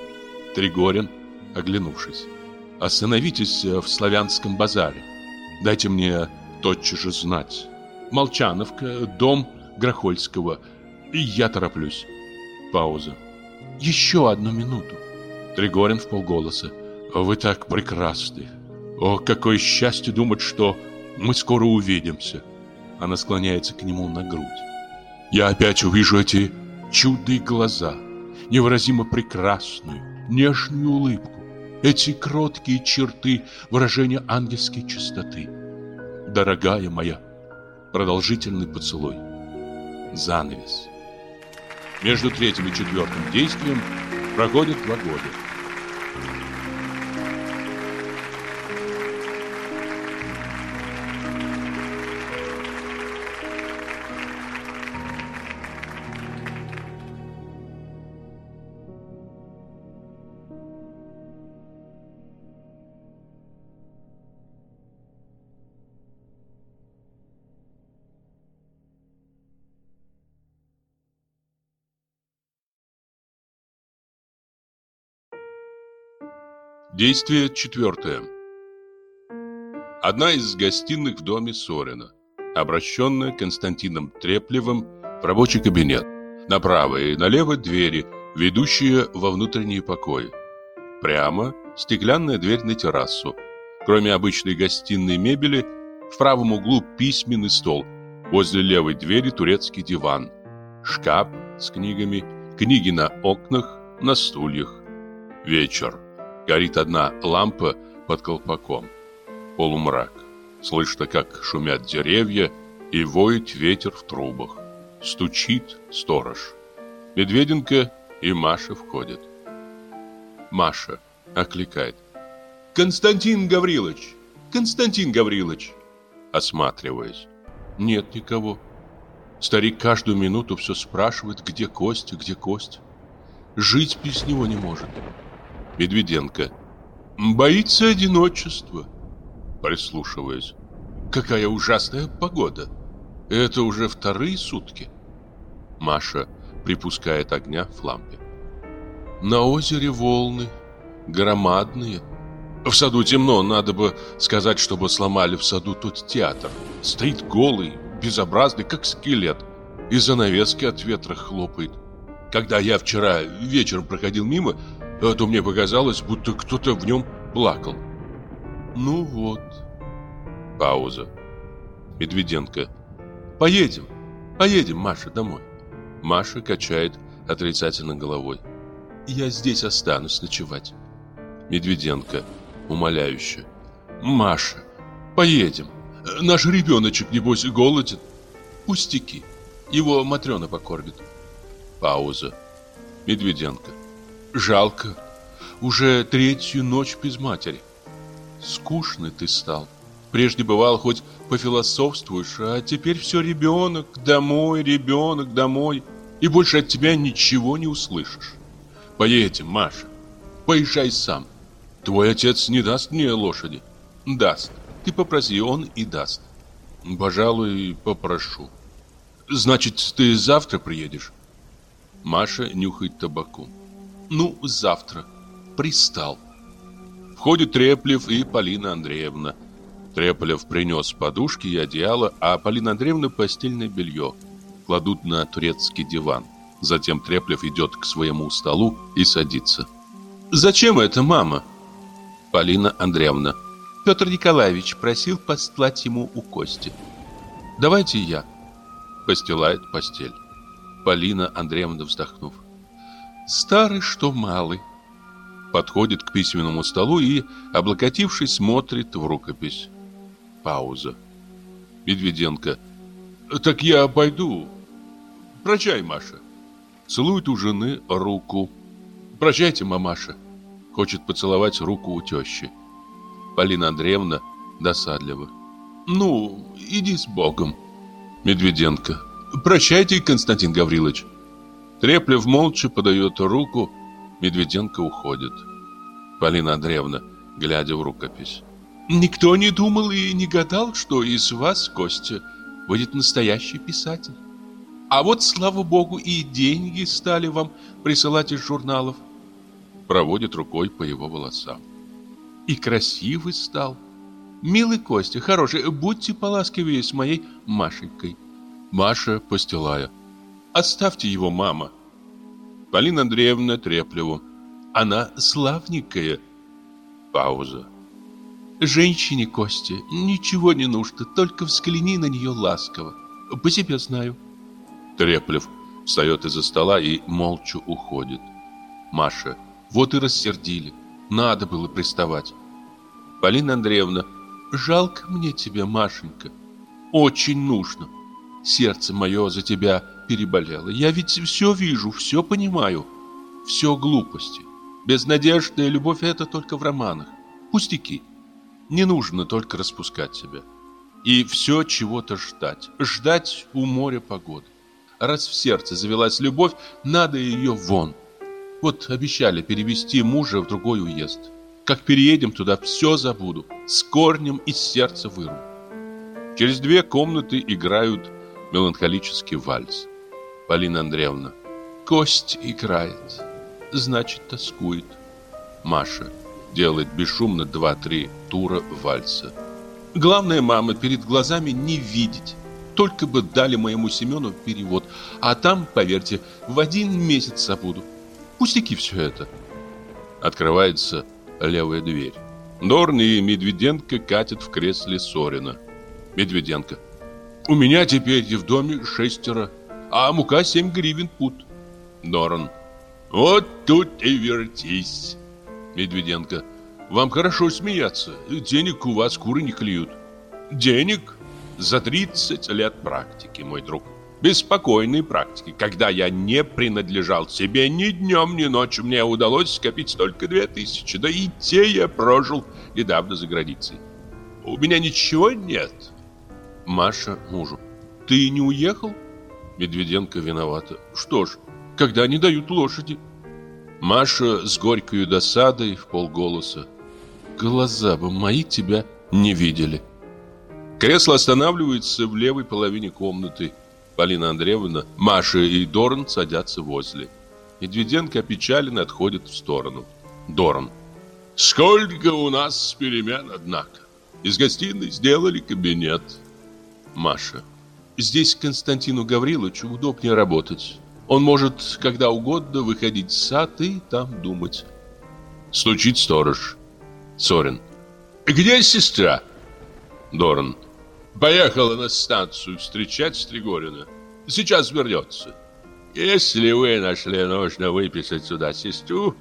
Тригорин, оглянувшись. Остановитесь в славянском базаре. Дайте мне тотчас же знать. Молчановка, дом Грохольского. Я тороплюсь. Пауза. Еще одну минуту. Тригорин в полголоса. Вы так прекрасны. О, какое счастье думать, что мы скоро увидимся. Она склоняется к нему на грудь. Я опять увижу эти чудные глаза, невыразимо прекрасную, нежную улыбку, эти кроткие черты выражения ангельской чистоты. Дорогая моя, продолжительный поцелуй. Занавес. Между третьим и четвертым действием проходит два года. Действие четвертое. Одна из гостиных в доме Сорина, обращенная Константином Треплевым в рабочий кабинет. Направо и налево двери, ведущие во внутренние покои. Прямо стеклянная дверь на террасу. Кроме обычной гостиной мебели, в правом углу письменный стол. Возле левой двери турецкий диван. Шкаф с книгами, книги на окнах, на стульях. Вечер. Горит одна лампа под колпаком. Полумрак. Слышно, как шумят деревья и воет ветер в трубах. Стучит сторож. Медведенко и Маша входят. Маша окликает. «Константин Гаврилович! Константин Гаврилович!» Осматриваясь. Нет никого. Старик каждую минуту все спрашивает, где Костя, где Костя. Жить без него не может. Медведенко. Боится одиночества. Прислушиваясь. Какая ужасная погода. Это уже вторые сутки. Маша припускает огня в лампе. На озере волны, громадные. В саду темно, надо бы сказать, чтобы сломали в саду тот театр. Стоит голый, безобразный, как скелет. И занавески от ветра хлопает. Когда я вчера вечером проходил мимо, то мне показалось, будто кто-то в нем плакал. Ну вот. Пауза. Медведенко. Поедем. Поедем, Маша, домой. Маша качает отрицательно головой. Я здесь останусь ночевать. Медведенко умоляюще. Маша, поедем. Наш ребеночек, небось, голоден. Пустяки. Его Матрена покормит. Пауза. Медведенко. Жалко. Уже третью ночь без матери. Скучный ты стал. Прежде бывал, хоть пофилософствуешь, а теперь все ребенок, домой, ребенок, домой. И больше от тебя ничего не услышишь. Поедем, Маша. Поезжай сам. Твой отец не даст мне лошади. Даст. Ты попроси, он и даст. Пожалуй, попрошу. Значит, ты завтра приедешь? Маша нюхает табаку. Ну, завтра. Пристал. Входит Треплев и Полина Андреевна. Треплев принес подушки и одеяло, а Полина Андреевна постельное белье. Кладут на турецкий диван. Затем Треплев идет к своему столу и садится. «Зачем это, мама?» Полина Андреевна. Петр Николаевич просил постлать ему у Кости. «Давайте я». Постилает постель. Полина Андреевна, вздохнув. «Старый, что малый». Подходит к письменному столу и, облокотившись, смотрит в рукопись. Пауза. Медведенко. «Так я пойду. Прощай, Маша». Целует у жены руку. «Прощайте, мамаша». Хочет поцеловать руку у тещи. Полина Андреевна досадливо. «Ну, иди с Богом». Медведенко. «Прощайте, Константин Гаврилович». Треплев молча подает руку. Медведенко уходит. Полина Андреевна, глядя в рукопись. «Никто не думал и не гадал, что из вас, Костя, будет настоящий писатель. А вот, слава богу, и деньги стали вам присылать из журналов проводит рукой по его волосам. И красивый стал. Милый Костя, хороший, будьте поласкивее с моей Машенькой. Маша, постилая. Оставьте его, мама. Полина Андреевна Треплеву. Она славненькая. Пауза. Женщине, Костя, ничего не нужно, только взгляни на нее ласково. По себе знаю. Треплев встает из-за стола и молча уходит. Маша вот и рассердили. Надо было приставать. Полина Андреевна, жалко мне тебя, Машенька. Очень нужно. Сердце мое за тебя переболело. Я ведь все вижу, все понимаю. Все глупости. Безнадежная любовь это только в романах. Пустяки. Не нужно только распускать себя. И все чего-то ждать. Ждать у моря погоды. Раз в сердце завелась любовь, надо ее вон. Вот обещали перевести мужа в другой уезд. Как переедем туда, все забуду. С корнем из сердца выру. Через две комнаты играют меланхолический вальс. Полина Андреевна. Кость играет. Значит, тоскует. Маша делает бесшумно два-три тура вальса. Главное, мама, перед глазами не видеть. Только бы дали моему Семену перевод. А там, поверьте, в один месяц забуду. Пустяки все это. Открывается левая дверь. Дорн и Медведенко катят в кресле Сорина. Медведенко. У меня теперь в доме шестеро, а мука семь гривен пут. Дорн. Вот тут и вертись. Медведенко. Вам хорошо смеяться. Денег у вас куры не клюют. Денег? За 30 лет практики, мой друг беспокойной практики. Когда я не принадлежал себе ни днем, ни ночью, мне удалось скопить только две тысячи. Да и те я прожил недавно за границей. У меня ничего нет. Маша мужу. Ты не уехал? Медведенко виновата. Что ж, когда не дают лошади? Маша с горькой досадой в полголоса. Глаза бы мои тебя не видели. Кресло останавливается в левой половине комнаты. Полина Андреевна, Маша и Дорн садятся возле. Медведенко опечаленно отходит в сторону. Дорн. Сколько у нас перемен, однако. Из гостиной сделали кабинет. Маша. Здесь Константину Гавриловичу удобнее работать. Он может когда угодно выходить в сад и там думать. Стучит сторож. Сорин. Где сестра? Доран. Поехала на станцию встречать Стригорина. Сейчас вернется. Если вы нашли нужно выписать сюда сестру,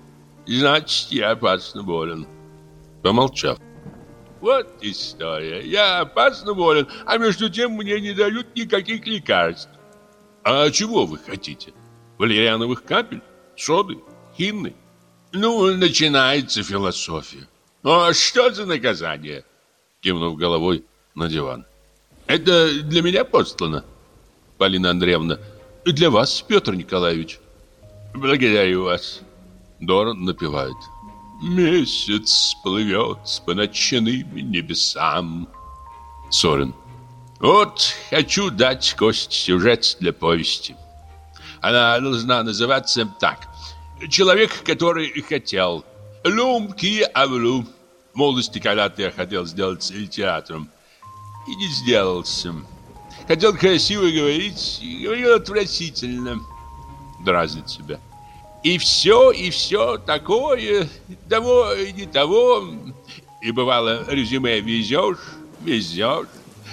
значит, я опасно болен. Помолчав. Вот история. Я опасно болен, а между тем мне не дают никаких лекарств. А чего вы хотите? Валериановых капель? Соды? Хинны? Ну, начинается философия. А что за наказание? Кивнув головой на диван. Это для меня послано? Полина Андреевна. Для вас, Петр Николаевич. Благодарю вас. Доран напевает. Месяц плывет по ночным небесам. Сорин. Вот хочу дать кость сюжет для повести. Она должна называться так. Человек, который хотел. Лумки Авлу. В молодости когда-то я хотел сделать театром. И не сделался. Хотел красиво говорить, и говорил отвратительно. Дразнит себя. И все, и все такое, того и не того. И бывало, резюме везешь, везешь,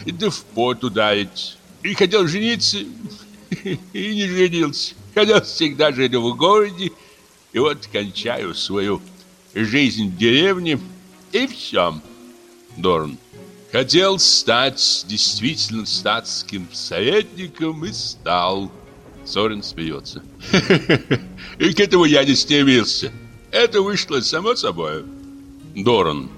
да в пот ударить. И хотел жениться, и не женился. Хотел всегда жить в городе, и вот кончаю свою жизнь в деревне, и все. Дорн. Хотел стать действительно статским советником и стал. Сорин смеется. (laughs) И к этому я не стремился. Это вышло само собой. Доран.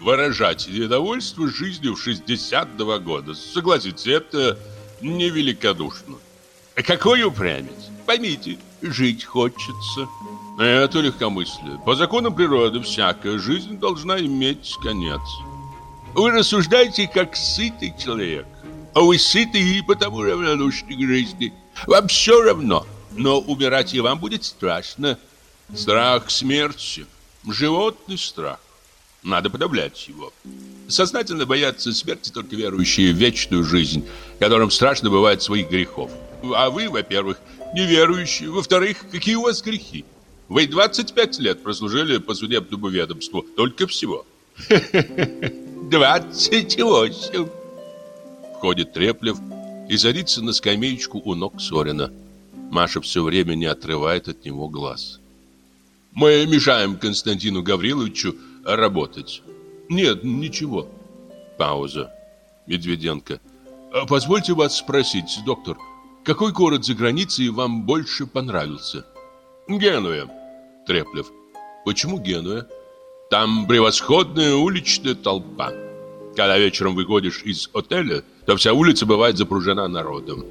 Выражать недовольство жизнью в 62 года. Согласитесь, это невеликодушно. Какой упрямец? Поймите, жить хочется. Это легкомыслие. По законам природы всякая жизнь должна иметь конец. Вы рассуждаете, как сытый человек. А вы сытый и потому равнодушны к жизни. Вам все равно, но умирать и вам будет страшно. Страх смерти. Животный страх. Надо подавлять его. Сознательно боятся смерти только верующие в вечную жизнь, которым страшно бывает своих грехов. А вы, во-первых, неверующие. Во-вторых, какие у вас грехи? Вы 25 лет прослужили по судебному ведомству. Только всего. (laughs) Двадцать восемь. Входит Треплев и садится на скамеечку у ног Сорина. Маша все время не отрывает от него глаз. Мы мешаем Константину Гавриловичу работать. Нет, ничего. Пауза. Медведенко. «А позвольте вас спросить, доктор, какой город за границей вам больше понравился? Генуя. Треплев. Почему Генуя? Там превосходная уличная толпа. Когда вечером выходишь из отеля, то вся улица бывает запружена народом.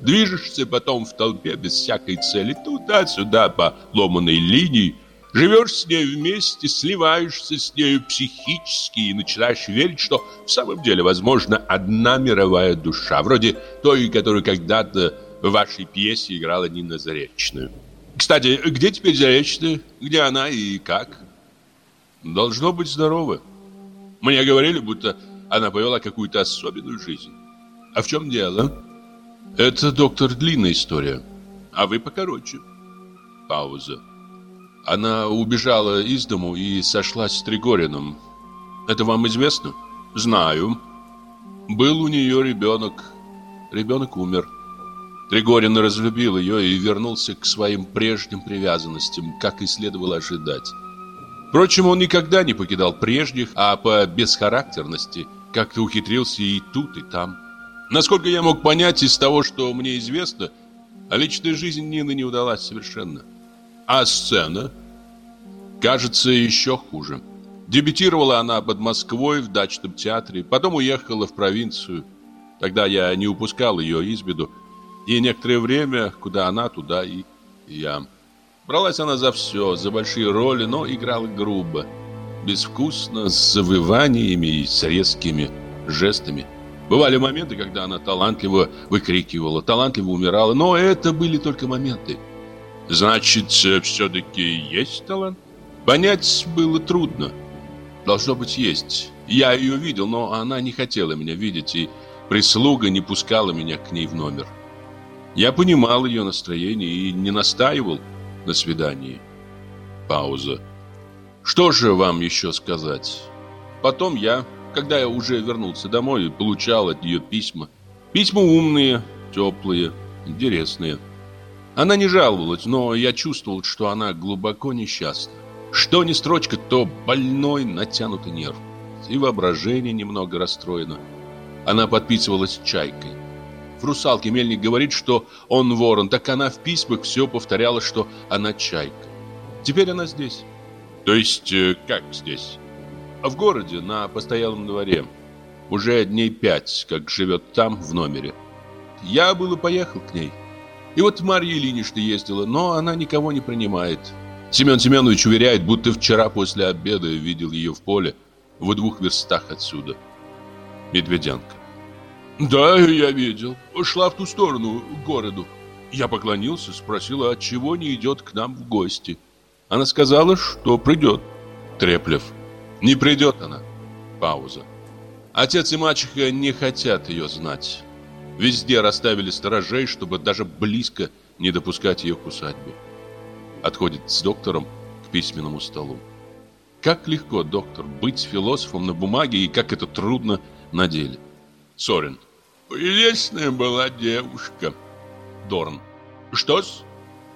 Движешься потом в толпе без всякой цели, туда-сюда по ломаной линии, живешь с ней вместе, сливаешься с нею психически и начинаешь верить, что в самом деле возможно одна мировая душа, вроде той, которую когда-то в вашей пьесе играла Нина Заречная. Кстати, где теперь Заречная? Где она и как? Должно быть здорово. Мне говорили, будто она повела какую-то особенную жизнь. А в чем дело? Это, доктор, длинная история. А вы покороче. Пауза. Она убежала из дому и сошлась с Тригориным. Это вам известно? Знаю. Был у нее ребенок. Ребенок умер. Тригорин разлюбил ее и вернулся к своим прежним привязанностям, как и следовало ожидать. Впрочем, он никогда не покидал прежних, а по бесхарактерности как-то ухитрился и тут, и там. Насколько я мог понять из того, что мне известно, а личная жизнь Нины не удалась совершенно. А сцена? Кажется, еще хуже. Дебютировала она под Москвой в дачном театре, потом уехала в провинцию. Тогда я не упускал ее из виду, и некоторое время, куда она, туда и я. Бралась она за все, за большие роли, но играла грубо, безвкусно, с завываниями и с резкими жестами. Бывали моменты, когда она талантливо выкрикивала, талантливо умирала, но это были только моменты. Значит, все-таки есть талант? Понять было трудно. Должно быть, есть. Я ее видел, но она не хотела меня видеть, и прислуга не пускала меня к ней в номер. Я понимал ее настроение и не настаивал на свидании. Пауза. Что же вам еще сказать? Потом я, когда я уже вернулся домой, получал от нее письма. Письма умные, теплые, интересные. Она не жаловалась, но я чувствовал, что она глубоко несчастна. Что ни строчка, то больной натянутый нерв. И воображение немного расстроено. Она подписывалась чайкой. В «Русалке» Мельник говорит, что он ворон, так она в письмах все повторяла, что она чайка. Теперь она здесь. То есть, э, как здесь? А в городе, на постоялом дворе. Уже дней пять, как живет там, в номере. Я было поехал к ней. И вот Марья Ильинична ездила, но она никого не принимает. Семен Семенович уверяет, будто вчера после обеда видел ее в поле в двух верстах отсюда. Медведянка. Да, я видел. Шла в ту сторону, к городу. Я поклонился, спросила, от чего не идет к нам в гости. Она сказала, что придет. Треплев. Не придет она. Пауза. Отец и мачеха не хотят ее знать. Везде расставили сторожей, чтобы даже близко не допускать ее к усадьбе. Отходит с доктором к письменному столу. Как легко, доктор, быть философом на бумаге и как это трудно на деле. Сорин. Прелестная была девушка. Дорн. Что-с?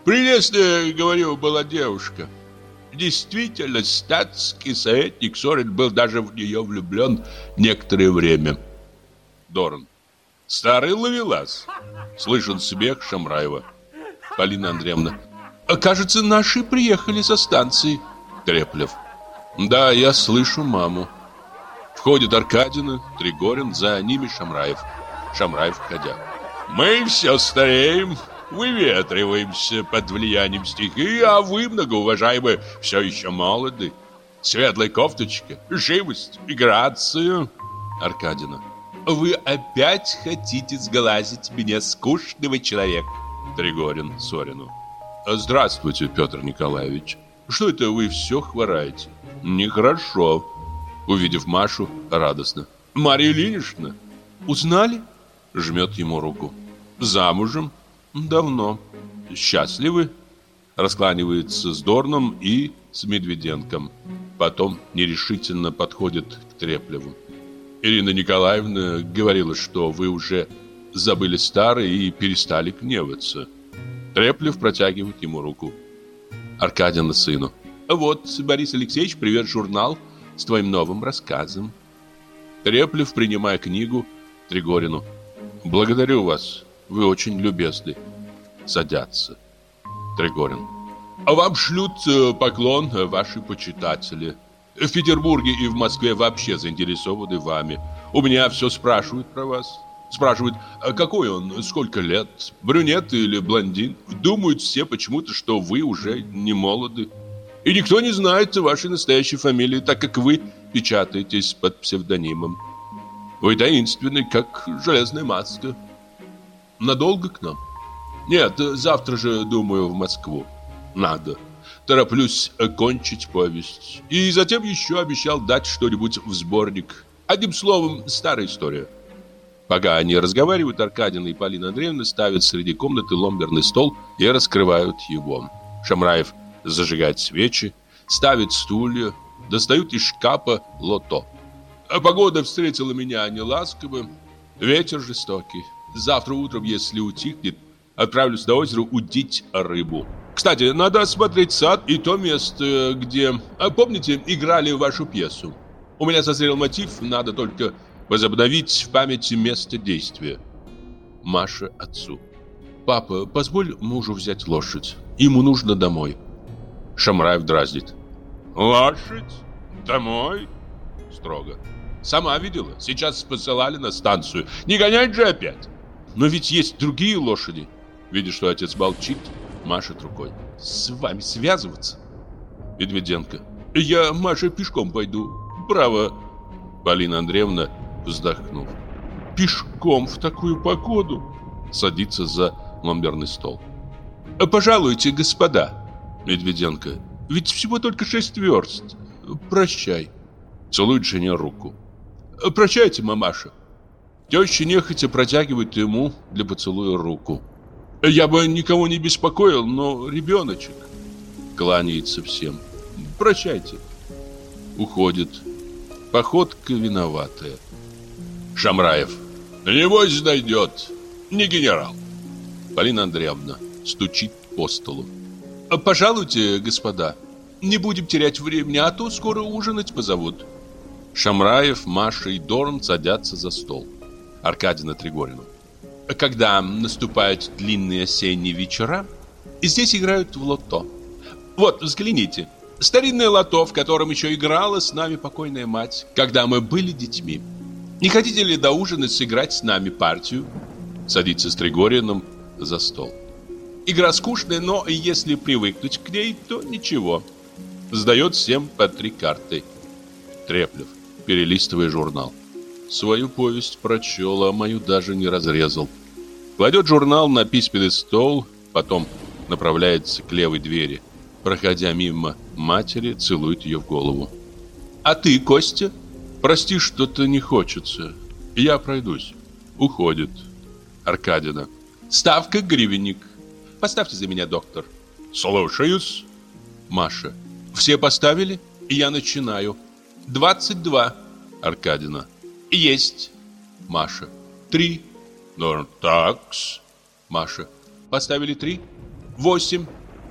Прелестная, говорю, была девушка. Действительно, статский советник Сорин был даже в нее влюблен некоторое время. Дорн. Старый ловелас. Слышен смех Шамраева. Полина Андреевна. Кажется, наши приехали со станции. Треплев. Да, я слышу маму. Входит Аркадина, Тригорин, за ними Шамраев. Шамраев входя. Мы все стареем, выветриваемся под влиянием стихи, а вы, многоуважаемые, все еще молоды. Светлая кофточка, живость и. Аркадина. Вы опять хотите сглазить меня, скучного человека? Тригорин Сорину. Здравствуйте, Петр Николаевич. Что это вы все хвораете? Нехорошо. Увидев Машу, радостно. Мария Ильинична, узнали? Жмет ему руку. Замужем? Давно. Счастливы? Раскланивается с Дорном и с Медведенком. Потом нерешительно подходит к Треплеву. Ирина Николаевна говорила, что вы уже забыли старое и перестали гневаться. Треплев протягивает ему руку. Аркадина сыну. Вот, Борис Алексеевич, привет журнал с твоим новым рассказом. Треплев, принимая книгу, Тригорину. Благодарю вас, вы очень любезны. Садятся. Тригорин. А вам шлют э, поклон э, ваши почитатели. В Петербурге и в Москве вообще заинтересованы вами. У меня все спрашивают про вас. Спрашивают, а какой он, сколько лет, брюнет или блондин. Думают все почему-то, что вы уже не молоды. И никто не знает вашей настоящей фамилии, так как вы печатаетесь под псевдонимом. Вы таинственный, как железная маска. Надолго к нам? Нет, завтра же, думаю, в Москву. Надо. Тороплюсь кончить повесть. И затем еще обещал дать что-нибудь в сборник. Одним словом, старая история. Пока они разговаривают, Аркадина и Полина Андреевна ставят среди комнаты ломберный стол и раскрывают его. Шамраев – зажигать свечи, ставят стулья, достают из шкафа лото. А погода встретила меня не ласково, ветер жестокий. Завтра утром, если утихнет, отправлюсь на озеро удить рыбу. Кстати, надо осмотреть сад и то место, где, а помните, играли вашу пьесу. У меня созрел мотив, надо только возобновить в памяти место действия. Маша отцу. Папа, позволь мужу взять лошадь. Ему нужно домой. Шамраев дразнит. «Лошадь? Домой?» Строго. «Сама видела. Сейчас посылали на станцию. Не гонять же опять!» «Но ведь есть другие лошади!» Видя, что отец молчит, машет рукой. «С вами связываться?» Медведенко. «Я, Маша, пешком пойду. Право!» Полина Андреевна, вздохнув. «Пешком в такую погоду?» Садится за ломберный стол. «Пожалуйте, господа!» Медведенко. Ведь всего только шесть верст. Прощай. Целует жене руку. Прощайте, мамаша. Теща нехотя протягивает ему для поцелуя руку. Я бы никого не беспокоил, но ребеночек кланяется всем. Прощайте. Уходит. Походка виноватая. Шамраев. Небось найдет. Не генерал. Полина Андреевна стучит по столу. Пожалуйте, господа. Не будем терять времени, а то скоро ужинать позовут. Шамраев, Маша и Дорн садятся за стол. Аркадина Тригорина. Когда наступают длинные осенние вечера, здесь играют в лото. Вот, взгляните. Старинное лото, в котором еще играла с нами покойная мать, когда мы были детьми. Не хотите ли до ужина сыграть с нами партию? Садится с Тригориным за стол. Игра скучная, но если привыкнуть к ней, то ничего. Сдает всем по три карты. Треплев, перелистывая журнал. Свою повесть прочел, а мою даже не разрезал. Кладет журнал на письменный стол, потом направляется к левой двери. Проходя мимо матери, целует ее в голову. «А ты, Костя?» «Прости, что-то не хочется. Я пройдусь». Уходит. Аркадина. «Ставка гривенник. Поставьте за меня, доктор». «Слушаюсь». Маша. «Все поставили? Я начинаю. 22». Аркадина. «Есть». Маша. «Три». «Ну, такс». Маша. «Поставили три?» «Восемь».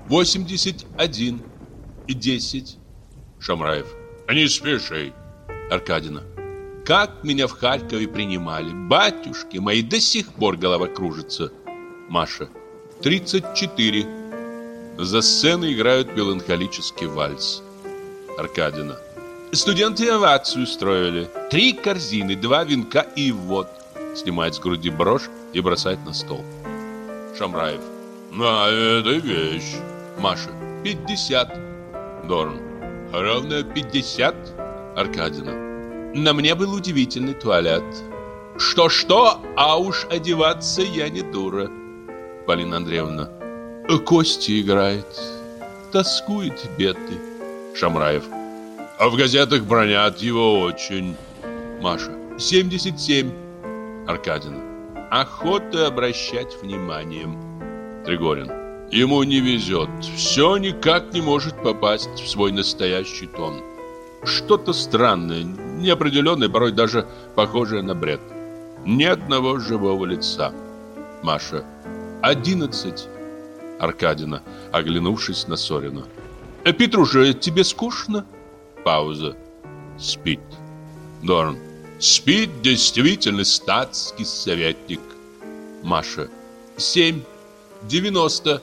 «Восемьдесят один». «И десять». Шамраев. «Не спеши». Аркадина. Как меня в Харькове принимали. Батюшки мои, до сих пор голова кружится. Маша. 34. За сценой играют меланхолический вальс. Аркадина. Студенты овацию строили. Три корзины, два венка и вот. Снимает с груди брошь и бросает на стол. Шамраев. На, это вещь. Маша. 50. Дорн. Ровно 50. Аркадина. На мне был удивительный туалет. Что-что, а уж одеваться я не дура. Полина Андреевна. Кости играет. Тоскует бедный. Шамраев. А в газетах бронят его очень. Маша. 77. Аркадина. Охота обращать вниманием. Тригорин. Ему не везет. Все никак не может попасть в свой настоящий тон. Что-то странное, неопределенное, порой даже похожее на бред. Ни одного живого лица. Маша. Одиннадцать. Аркадина, оглянувшись на Сорина. «Э, Петруша, тебе скучно? Пауза. Спит. Дорн. Спит действительно статский советник. Маша. Семь. Девяносто.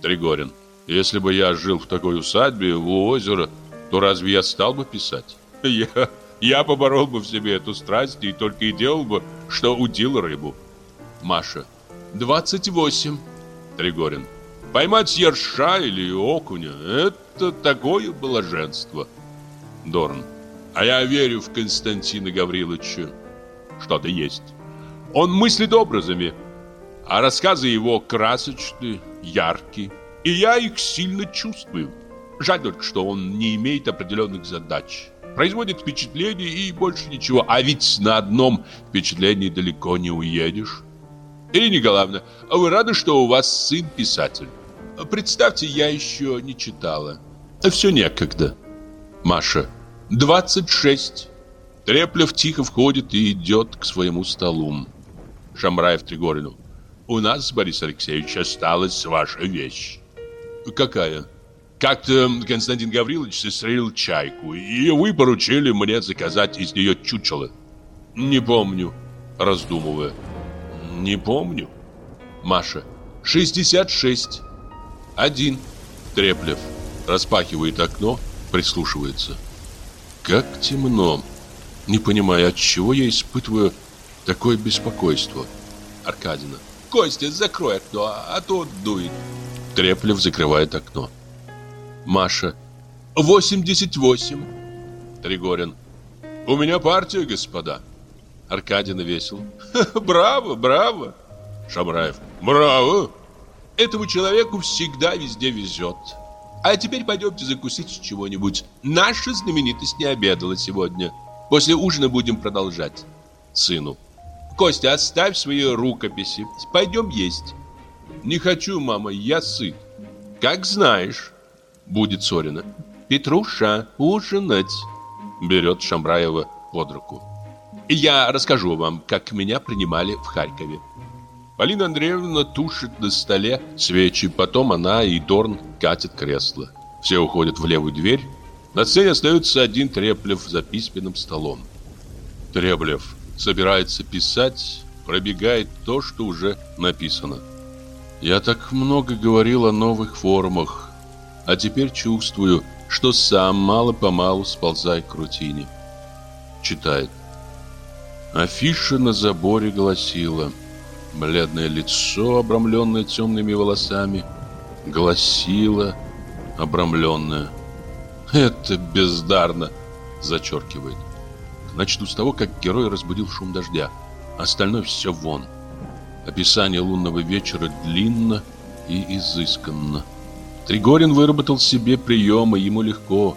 Тригорин. Если бы я жил в такой усадьбе у озера, то разве я стал бы писать? Я, я поборол бы в себе эту страсть и только и делал бы, что удил рыбу. Маша. 28. Тригорин. Поймать ерша или окуня – это такое блаженство. Дорн. А я верю в Константина Гавриловича. Что-то есть. Он мыслит образами, а рассказы его красочны, яркие, и я их сильно чувствую. Жаль только, что он не имеет определенных задач. Производит впечатление и больше ничего. А ведь на одном впечатлении далеко не уедешь. Ирина Николаевна, а вы рады, что у вас сын писатель? Представьте, я еще не читала. Все некогда. Маша. 26. Треплев тихо входит и идет к своему столу. Шамраев Тригорину. У нас, Борис Алексеевич, осталась ваша вещь. Какая? Как-то Константин Гаврилович сестрелил чайку, и вы поручили мне заказать из нее чучело. Не помню, раздумывая. Не помню. Маша. 66. Один. Треплев. Распахивает окно, прислушивается. Как темно. Не понимаю, от чего я испытываю такое беспокойство. Аркадина. Костя, закрой окно, а то дует. Треплев закрывает окно. Маша. 88. Тригорин. У меня партия, господа. Аркадина весел. Браво, браво. Шамраев. Браво. Этому человеку всегда везде везет. А теперь пойдемте закусить чего-нибудь. Наша знаменитость не обедала сегодня. После ужина будем продолжать. Сыну. Костя, оставь свои рукописи. Пойдем есть. Не хочу, мама, я сыт. Как знаешь. Будет Сорина. Петруша, ужинать. Берет Шамраева под руку. Я расскажу вам, как меня принимали в Харькове. Полина Андреевна тушит на столе свечи, потом она и Дорн катят кресло. Все уходят в левую дверь. На сцене остается один Треплев за письменным столом. Треплев собирается писать, пробегает то, что уже написано. Я так много говорил о новых формах, а теперь чувствую, что сам мало-помалу сползаю к рутине. Читает. Афиша на заборе гласила Бледное лицо, обрамленное темными волосами Гласила, обрамленное Это бездарно, зачеркивает. Начну с того, как герой разбудил шум дождя Остальное все вон. Описание лунного вечера длинно и изысканно. Тригорин выработал себе приемы, ему легко.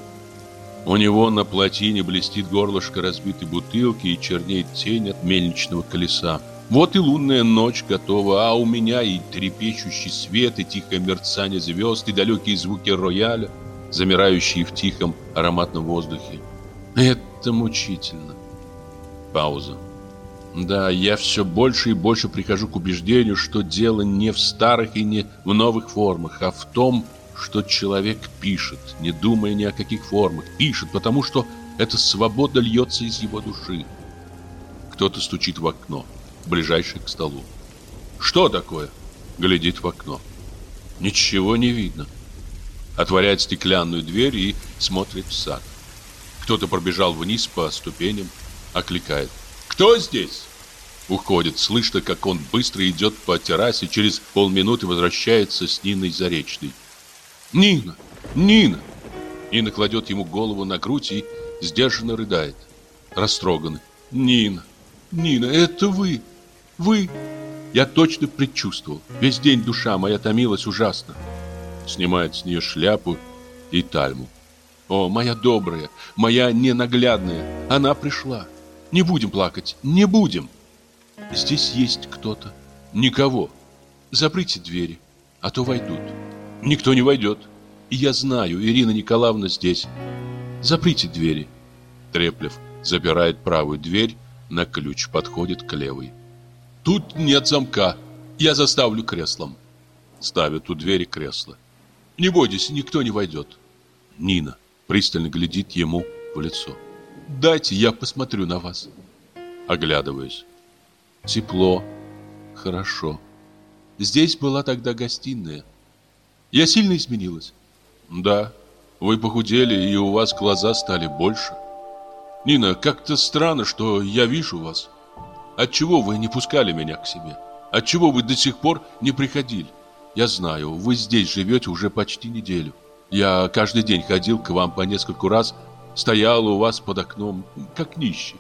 У него на плотине блестит горлышко разбитой бутылки и чернеет тень от мельничного колеса. Вот и лунная ночь готова, а у меня и трепещущий свет, и тихое мерцание звезд, и далекие звуки рояля, замирающие в тихом ароматном воздухе. Это мучительно. Пауза. Да, я все больше и больше прихожу к убеждению, что дело не в старых и не в новых формах, а в том, что человек пишет, не думая ни о каких формах. Пишет, потому что эта свобода льется из его души. Кто-то стучит в окно, ближайшее к столу. Что такое? Глядит в окно. Ничего не видно. Отворяет стеклянную дверь и смотрит в сад. Кто-то пробежал вниз по ступеням, окликает. «Кто здесь?» Уходит, слышно, как он быстро идет по террасе, через полминуты возвращается с Ниной Заречной. «Нина! Нина!» Нина кладет ему голову на грудь и сдержанно рыдает. Растроганный. «Нина! Нина, это вы! Вы!» Я точно предчувствовал. Весь день душа моя томилась ужасно. Снимает с нее шляпу и тальму. О, моя добрая, моя ненаглядная, она пришла. Не будем плакать, не будем. Здесь есть кто-то. Никого. Заприте двери, а то войдут. Никто не войдет. И я знаю, Ирина Николаевна здесь. Заприте двери. Треплев запирает правую дверь, на ключ подходит к левой. Тут нет замка. Я заставлю креслом. Ставит у двери кресло. Не бойтесь, никто не войдет. Нина пристально глядит ему в лицо. Дайте, я посмотрю на вас. Оглядываюсь. Тепло. Хорошо. Здесь была тогда гостиная. Я сильно изменилась. Да, вы похудели, и у вас глаза стали больше. Нина, как-то странно, что я вижу вас. Отчего вы не пускали меня к себе? Отчего вы до сих пор не приходили? Я знаю, вы здесь живете уже почти неделю. Я каждый день ходил к вам по нескольку раз, стоял у вас под окном, как нищий.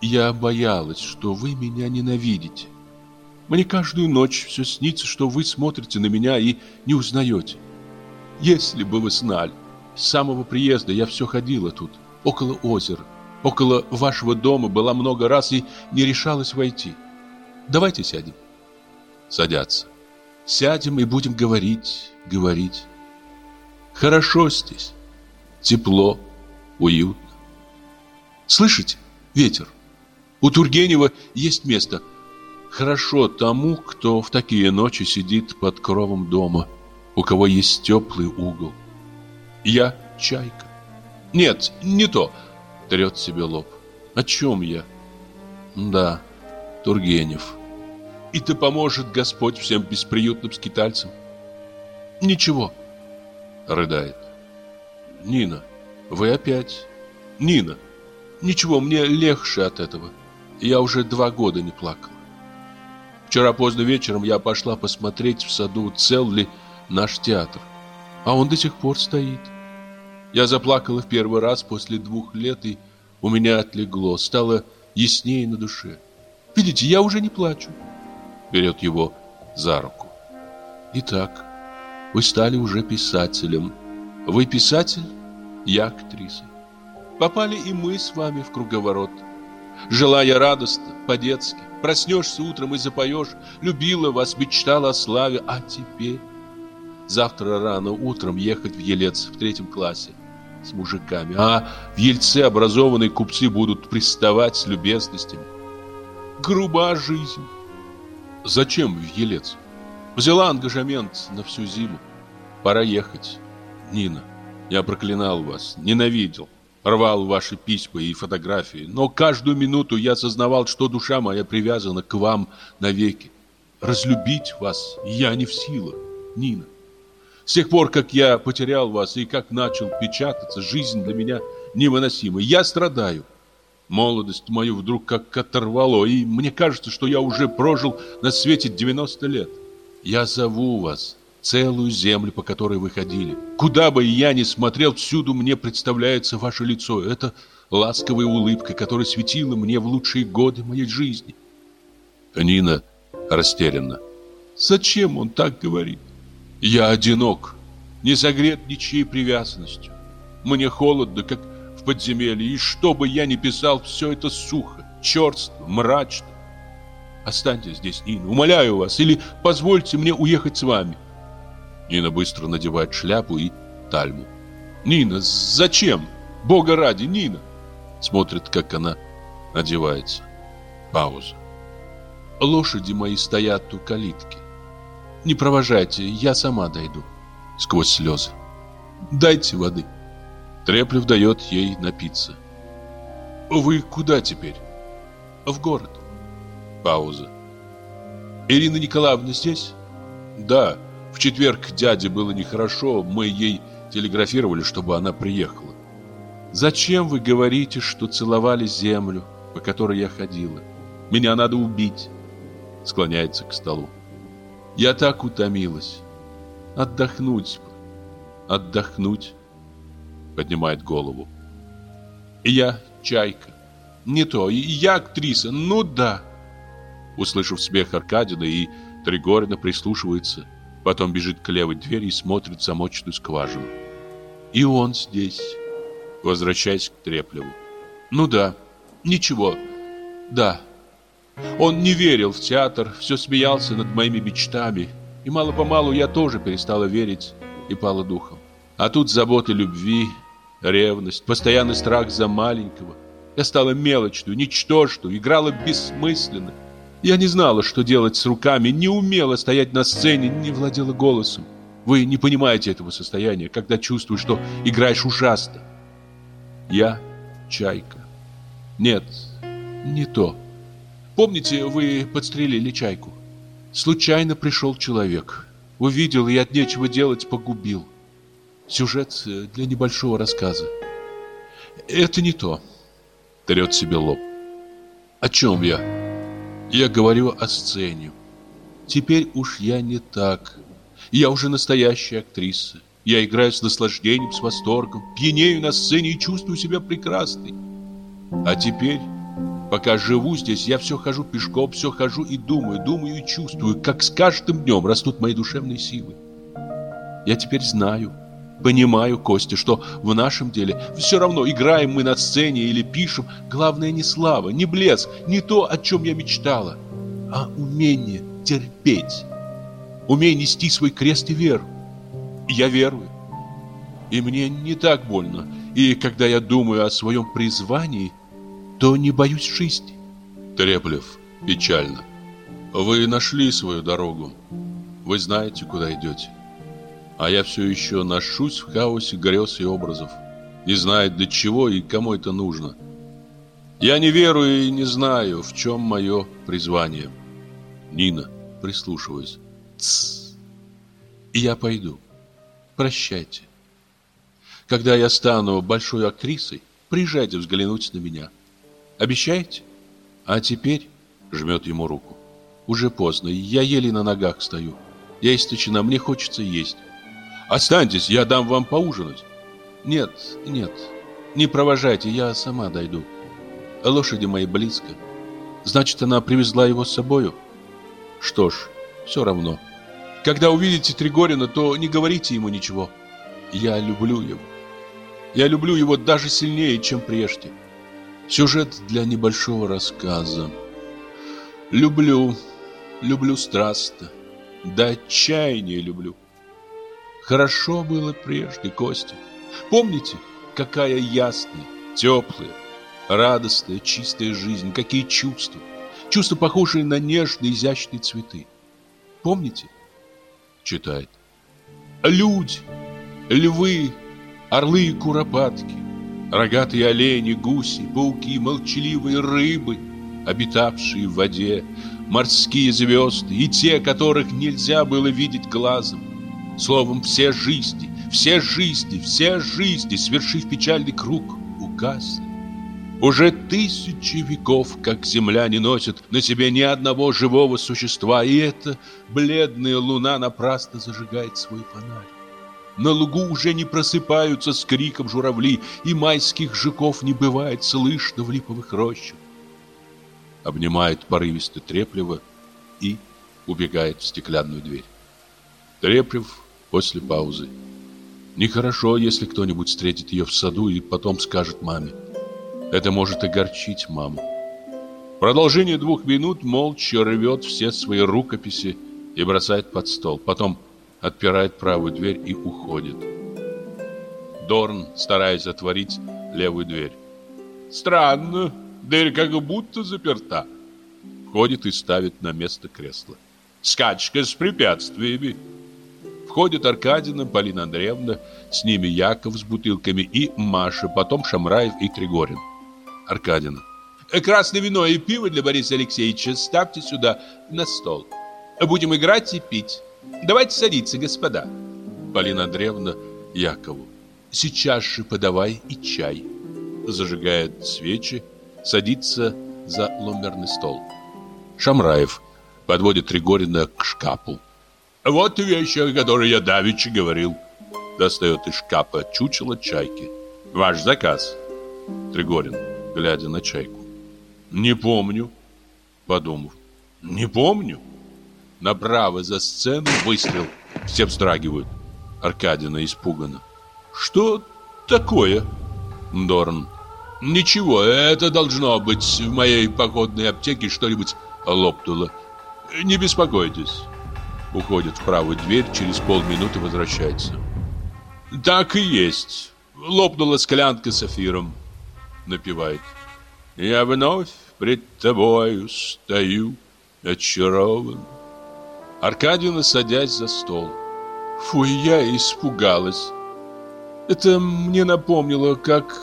Я боялась, что вы меня ненавидите. Мне каждую ночь все снится, что вы смотрите на меня и не узнаете. Если бы вы знали, с самого приезда я все ходила тут, около озера, около вашего дома была много раз и не решалась войти. Давайте сядем. Садятся. Сядем и будем говорить, говорить. Хорошо здесь. Тепло, уютно. Слышите? Ветер. У Тургенева есть место – Хорошо тому, кто в такие ночи сидит под кровом дома, у кого есть теплый угол. Я чайка. Нет, не то. Трет себе лоб. О чем я? Да, Тургенев. И ты поможет Господь всем бесприютным скитальцам? Ничего. Рыдает. Нина, вы опять. Нина, ничего, мне легче от этого. Я уже два года не плакал. Вчера поздно вечером я пошла посмотреть в саду, цел ли наш театр. А он до сих пор стоит. Я заплакала в первый раз после двух лет, и у меня отлегло, стало яснее на душе. Видите, я уже не плачу. Берет его за руку. Итак, вы стали уже писателем. Вы писатель, я актриса. Попали и мы с вами в круговорот. Желая радостно, по-детски, проснешься утром и запоешь, любила вас, мечтала о славе, а теперь... Завтра рано утром ехать в Елец в третьем классе с мужиками, а в Ельце образованные купцы будут приставать с любезностями. Груба жизнь. Зачем в Елец? Взяла ангажемент на всю зиму. Пора ехать. Нина, я проклинал вас, ненавидел, рвал ваши письма и фотографии, но каждую минуту я осознавал, что душа моя привязана к вам навеки. Разлюбить вас я не в силах, Нина. С тех пор, как я потерял вас и как начал печататься, жизнь для меня невыносима. Я страдаю. Молодость мою вдруг как оторвало, и мне кажется, что я уже прожил на свете 90 лет. Я зову вас, целую землю, по которой вы ходили. Куда бы я ни смотрел, всюду мне представляется ваше лицо. Это ласковая улыбка, которая светила мне в лучшие годы моей жизни. Нина растерянна. Зачем он так говорит? Я одинок, не согрет ничьей привязанностью. Мне холодно, как в подземелье, и что бы я ни писал, все это сухо, черство, мрачно. Останьтесь здесь, Нина, умоляю вас, или позвольте мне уехать с вами. Нина быстро надевает шляпу и тальму. Нина, зачем? Бога ради, Нина. Смотрит, как она одевается. Пауза. Лошади мои стоят у калитки. Не провожайте, я сама дойду. Сквозь слезы. Дайте воды. Треплев дает ей напиться. Вы куда теперь? В город. Пауза. Ирина Николаевна здесь? Да. В четверг дяде было нехорошо, мы ей телеграфировали, чтобы она приехала. Зачем вы говорите, что целовали землю, по которой я ходила? Меня надо убить. Склоняется к столу. Я так утомилась. Отдохнуть бы. Отдохнуть. Поднимает голову. Я чайка. Не то. Я актриса. Ну да. Услышав смех Аркадина и Тригорина прислушивается. Потом бежит к левой двери и смотрит в замочную скважину. И он здесь. Возвращаясь к Треплеву. Ну да. Ничего. Да. Он не верил в театр, все смеялся над моими мечтами. И мало-помалу я тоже перестала верить и пала духом. А тут заботы любви, ревность, постоянный страх за маленького. Я стала мелочную, ничтожную, играла бессмысленно. Я не знала, что делать с руками, не умела стоять на сцене, не владела голосом. Вы не понимаете этого состояния, когда чувствуешь, что играешь ужасно. Я чайка. Нет, не то. Помните, вы подстрелили чайку? Случайно пришел человек. Увидел и от нечего делать погубил. Сюжет э, для небольшого рассказа. Это не то. Трет себе лоб. О чем я? Я говорю о сцене. Теперь уж я не так. Я уже настоящая актриса. Я играю с наслаждением, с восторгом, пьянею на сцене и чувствую себя прекрасной. А теперь, пока живу здесь, я все хожу пешком, все хожу и думаю, думаю и чувствую, как с каждым днем растут мои душевные силы. Я теперь знаю, Понимаю, Костя, что в нашем деле все равно, играем мы на сцене или пишем, главное не слава, не блеск, не то, о чем я мечтала, а умение терпеть, умение нести свой крест и веру. Я верую. И мне не так больно. И когда я думаю о своем призвании, то не боюсь жизни. Треплев печально. Вы нашли свою дорогу. Вы знаете, куда идете а я все еще ношусь в хаосе грез и образов. Не знаю для чего и кому это нужно. Я не верую и не знаю, в чем мое призвание. Нина, прислушиваясь. Тссс. И я пойду. Прощайте. Когда я стану большой актрисой, приезжайте взглянуть на меня. Обещаете? А теперь жмет ему руку. Уже поздно, я еле на ногах стою. Я истощена, мне хочется есть. Останьтесь, я дам вам поужинать. Нет, нет, не провожайте, я сама дойду. Лошади мои близко. Значит, она привезла его с собою? Что ж, все равно. Когда увидите Тригорина, то не говорите ему ничего. Я люблю его. Я люблю его даже сильнее, чем прежде. Сюжет для небольшого рассказа. Люблю, люблю страстно, до отчаяния люблю. Хорошо было прежде, Костя. Помните, какая ясная, теплая, радостная, чистая жизнь, какие чувства. Чувства, похожие на нежные, изящные цветы. Помните? Читает. Люди, львы, орлы и куропатки, рогатые олени, гуси, пауки, молчаливые рыбы, обитавшие в воде, морские звезды и те, которых нельзя было видеть глазом. Словом, все жизни, все жизни, все жизни, свершив печальный круг, угасли. Уже тысячи веков, как земля не носит на себе ни одного живого существа, и эта бледная луна напрасно зажигает свой фонарь. На лугу уже не просыпаются с криком журавли, и майских жуков не бывает слышно в липовых рощах. Обнимает порывисто Треплева и убегает в стеклянную дверь. Треплев после паузы. Нехорошо, если кто-нибудь встретит ее в саду и потом скажет маме. Это может огорчить маму. Продолжение двух минут молча рвет все свои рукописи и бросает под стол. Потом отпирает правую дверь и уходит. Дорн, стараясь отворить левую дверь. Странно, дверь как будто заперта. Входит и ставит на место кресло. Скачка с препятствиями. Входит Аркадина, Полина Андреевна, с ними Яков с бутылками и Маша, потом Шамраев и Тригорин. Аркадина. Красное вино и пиво для Бориса Алексеевича ставьте сюда на стол. Будем играть и пить. Давайте садиться, господа. Полина Андреевна Якову. Сейчас же подавай и чай. Зажигает свечи, садится за ломберный стол. Шамраев подводит Тригорина к шкафу. Вот вещи, о которой я давеча говорил. Достает из шкафа чучело чайки. Ваш заказ. Тригорин, глядя на чайку. Не помню. Подумав. Не помню. Направо за сцену выстрел. Все вздрагивают. Аркадина испугана. Что такое? Дорн. Ничего, это должно быть в моей походной аптеке что-нибудь лопнуло. Не беспокойтесь. Уходит в правую дверь, через полминуты возвращается. Так и есть. Лопнула склянка с эфиром. Напевает. Я вновь пред тобою стою, очарован. Аркадьевна, садясь за стол. Фу, я испугалась. Это мне напомнило, как...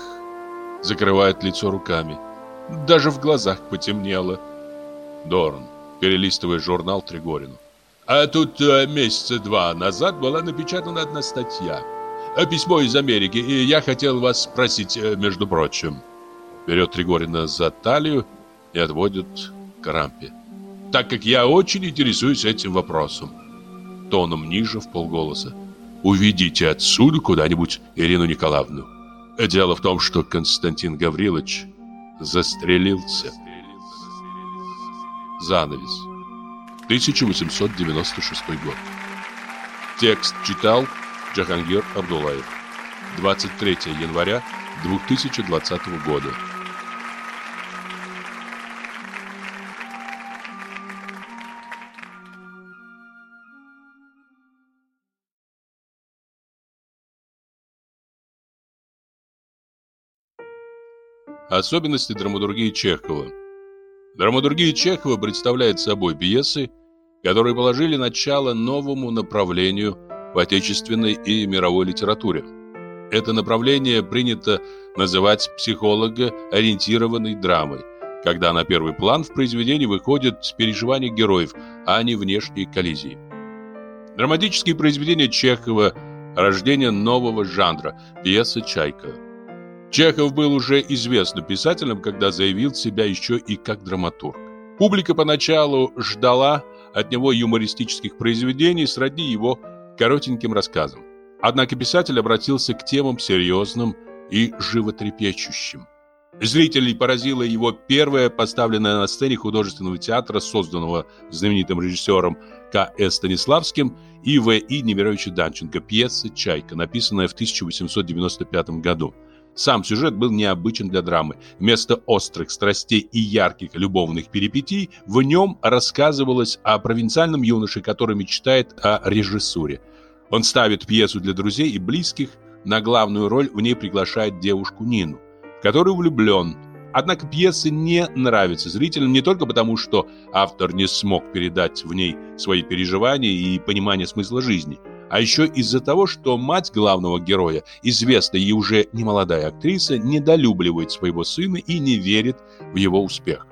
Закрывает лицо руками. Даже в глазах потемнело. Дорн, перелистывая журнал Тригорину. А тут э, месяца два назад была напечатана одна статья. Э, письмо из Америки, и я хотел вас спросить, э, между прочим. Берет Тригорина за талию и отводит к рампе так как я очень интересуюсь этим вопросом. Тоном ниже в полголоса. Уведите отсюда куда-нибудь Ирину Николаевну. Дело в том, что Константин Гаврилович застрелился. Занавес. 1896 год. Текст читал Джахангир Абдулаев. 23 января 2020 года. Особенности драматургии Чехова. Драматургия Чехова представляет собой пьесы, которые положили начало новому направлению в отечественной и мировой литературе. Это направление принято называть психолого-ориентированной драмой, когда на первый план в произведении выходят переживания героев, а не внешние коллизии. Драматические произведения Чехова – рождение нового жанра – пьеса «Чайка». Чехов был уже известным писателем, когда заявил себя еще и как драматург. Публика поначалу ждала от него юмористических произведений сродни его коротеньким рассказам. Однако писатель обратился к темам серьезным и животрепещущим. Зрителей поразила его первая поставленная на сцене художественного театра, созданного знаменитым режиссером К.С. Станиславским и В.И. Немировича Данченко. Пьеса «Чайка», написанная в 1895 году. Сам сюжет был необычен для драмы. Вместо острых страстей и ярких любовных перипетий в нем рассказывалось о провинциальном юноше, который мечтает о режиссуре. Он ставит пьесу для друзей и близких, на главную роль в ней приглашает девушку Нину, в которую влюблен. Однако пьеса не нравится зрителям не только потому, что автор не смог передать в ней свои переживания и понимание смысла жизни – а еще из-за того, что мать главного героя, известная и уже немолодая актриса, недолюбливает своего сына и не верит в его успех.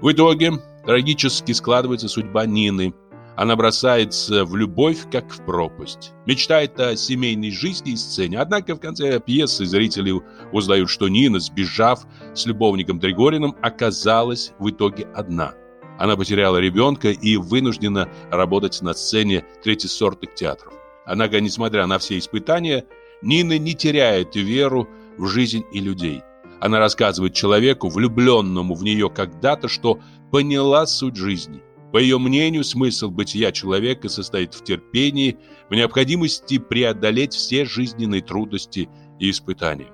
В итоге трагически складывается судьба Нины. Она бросается в любовь, как в пропасть. Мечтает о семейной жизни и сцене. Однако в конце пьесы зрители узнают, что Нина, сбежав с любовником Тригориным, оказалась в итоге одна. Она потеряла ребенка и вынуждена работать на сцене третьесортных театров. Однако, несмотря на все испытания, Нина не теряет веру в жизнь и людей. Она рассказывает человеку, влюбленному в нее когда-то, что поняла суть жизни. По ее мнению, смысл бытия человека состоит в терпении, в необходимости преодолеть все жизненные трудности и испытания.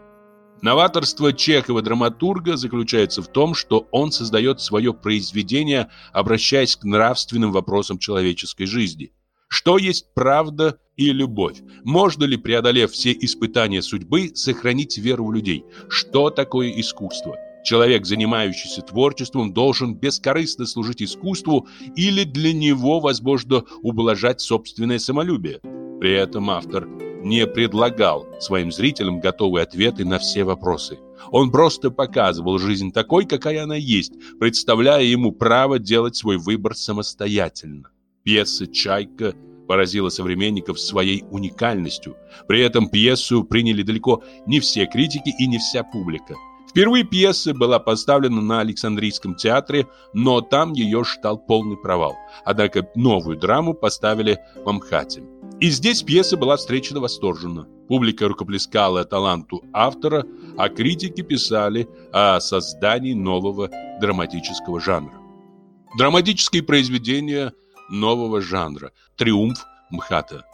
Новаторство Чехова-драматурга заключается в том, что он создает свое произведение, обращаясь к нравственным вопросам человеческой жизни. Что есть правда и любовь? Можно ли, преодолев все испытания судьбы, сохранить веру в людей? Что такое искусство? Человек, занимающийся творчеством, должен бескорыстно служить искусству или для него возможно ублажать собственное самолюбие. При этом автор не предлагал своим зрителям готовые ответы на все вопросы. Он просто показывал жизнь такой, какая она есть, представляя ему право делать свой выбор самостоятельно. Пьеса «Чайка» поразила современников своей уникальностью. При этом пьесу приняли далеко не все критики и не вся публика. Впервые пьеса была поставлена на Александрийском театре, но там ее ждал полный провал. Однако новую драму поставили в Амхате. И здесь пьеса была встречена восторженно. Публика рукоплескала таланту автора, а критики писали о создании нового драматического жанра. Драматические произведения – нового жанра – триумф МХАТа.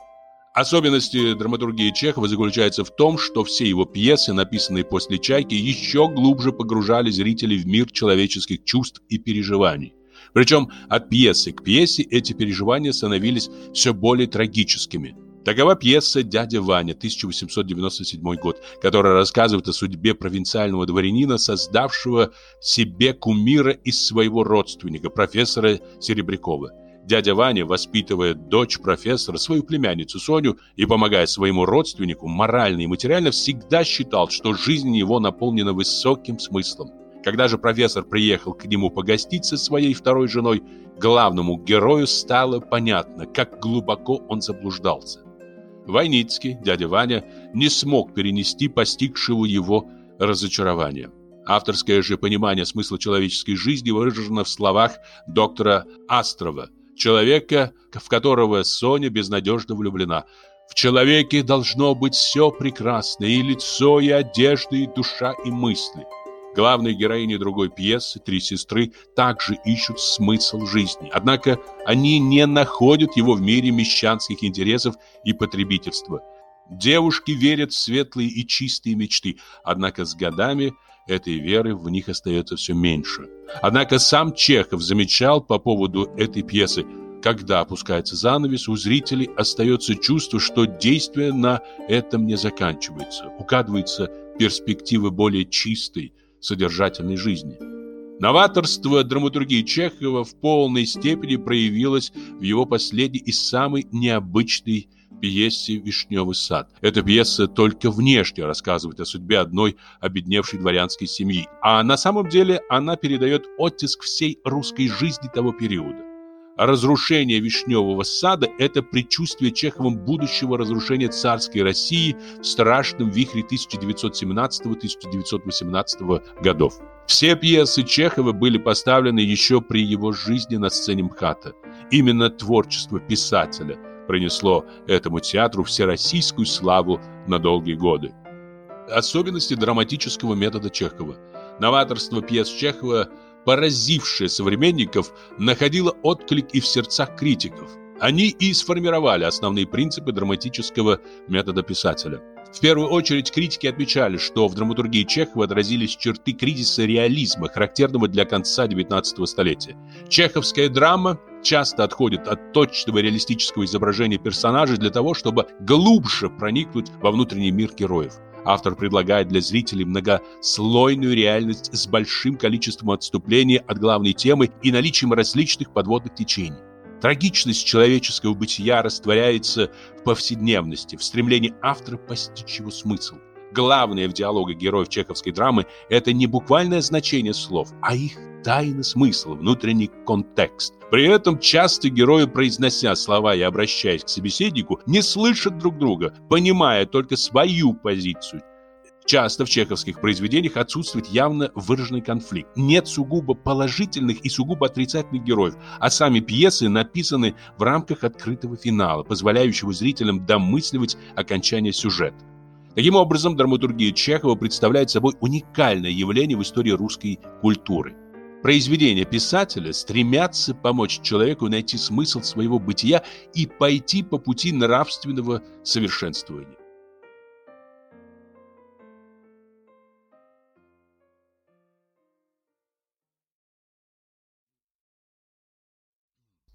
Особенности драматургии Чехова заключается в том, что все его пьесы, написанные после «Чайки», еще глубже погружали зрителей в мир человеческих чувств и переживаний. Причем от пьесы к пьесе эти переживания становились все более трагическими. Такова пьеса «Дядя Ваня» 1897 год, которая рассказывает о судьбе провинциального дворянина, создавшего себе кумира из своего родственника, профессора Серебрякова. Дядя Ваня, воспитывая дочь профессора, свою племянницу Соню и помогая своему родственнику морально и материально, всегда считал, что жизнь его наполнена высоким смыслом. Когда же профессор приехал к нему погостить со своей второй женой, главному герою стало понятно, как глубоко он заблуждался. Войницкий, дядя Ваня, не смог перенести постигшего его разочарования. Авторское же понимание смысла человеческой жизни выражено в словах доктора Астрова – Человека, в которого Соня безнадежно влюблена. В человеке должно быть все прекрасное, и лицо, и одежда, и душа, и мысли. Главные героини другой пьесы, три сестры, также ищут смысл жизни. Однако они не находят его в мире мещанских интересов и потребительства. Девушки верят в светлые и чистые мечты, однако с годами этой веры в них остается все меньше. Однако сам Чехов замечал по поводу этой пьесы, когда опускается занавес, у зрителей остается чувство, что действие на этом не заканчивается. Угадывается перспектива более чистой, содержательной жизни. Новаторство драматургии Чехова в полной степени проявилось в его последней и самой необычной пьесе «Вишневый сад». Эта пьеса только внешне рассказывает о судьбе одной обедневшей дворянской семьи, а на самом деле она передает оттиск всей русской жизни того периода. Разрушение Вишневого сада – это предчувствие Чеховым будущего разрушения царской России в страшном вихре 1917-1918 годов. Все пьесы Чехова были поставлены еще при его жизни на сцене МХАТа. Именно творчество писателя – принесло этому театру всероссийскую славу на долгие годы. Особенности драматического метода Чехова. Новаторство пьес Чехова, поразившее современников, находило отклик и в сердцах критиков. Они и сформировали основные принципы драматического метода писателя. В первую очередь критики отмечали, что в драматургии Чехова отразились черты кризиса реализма, характерного для конца XIX столетия. Чеховская драма часто отходит от точного реалистического изображения персонажей для того, чтобы глубже проникнуть во внутренний мир героев. Автор предлагает для зрителей многослойную реальность с большим количеством отступлений от главной темы и наличием различных подводных течений. Трагичность человеческого бытия растворяется в повседневности, в стремлении автора постичь его смысл. Главное в диалогах героев чеховской драмы – это не буквальное значение слов, а их тайный смысл, внутренний контекст. При этом часто герои, произнося слова и обращаясь к собеседнику, не слышат друг друга, понимая только свою позицию – Часто в чеховских произведениях отсутствует явно выраженный конфликт. Нет сугубо положительных и сугубо отрицательных героев, а сами пьесы написаны в рамках открытого финала, позволяющего зрителям домысливать окончание сюжета. Таким образом, драматургия Чехова представляет собой уникальное явление в истории русской культуры. Произведения писателя стремятся помочь человеку найти смысл своего бытия и пойти по пути нравственного совершенствования.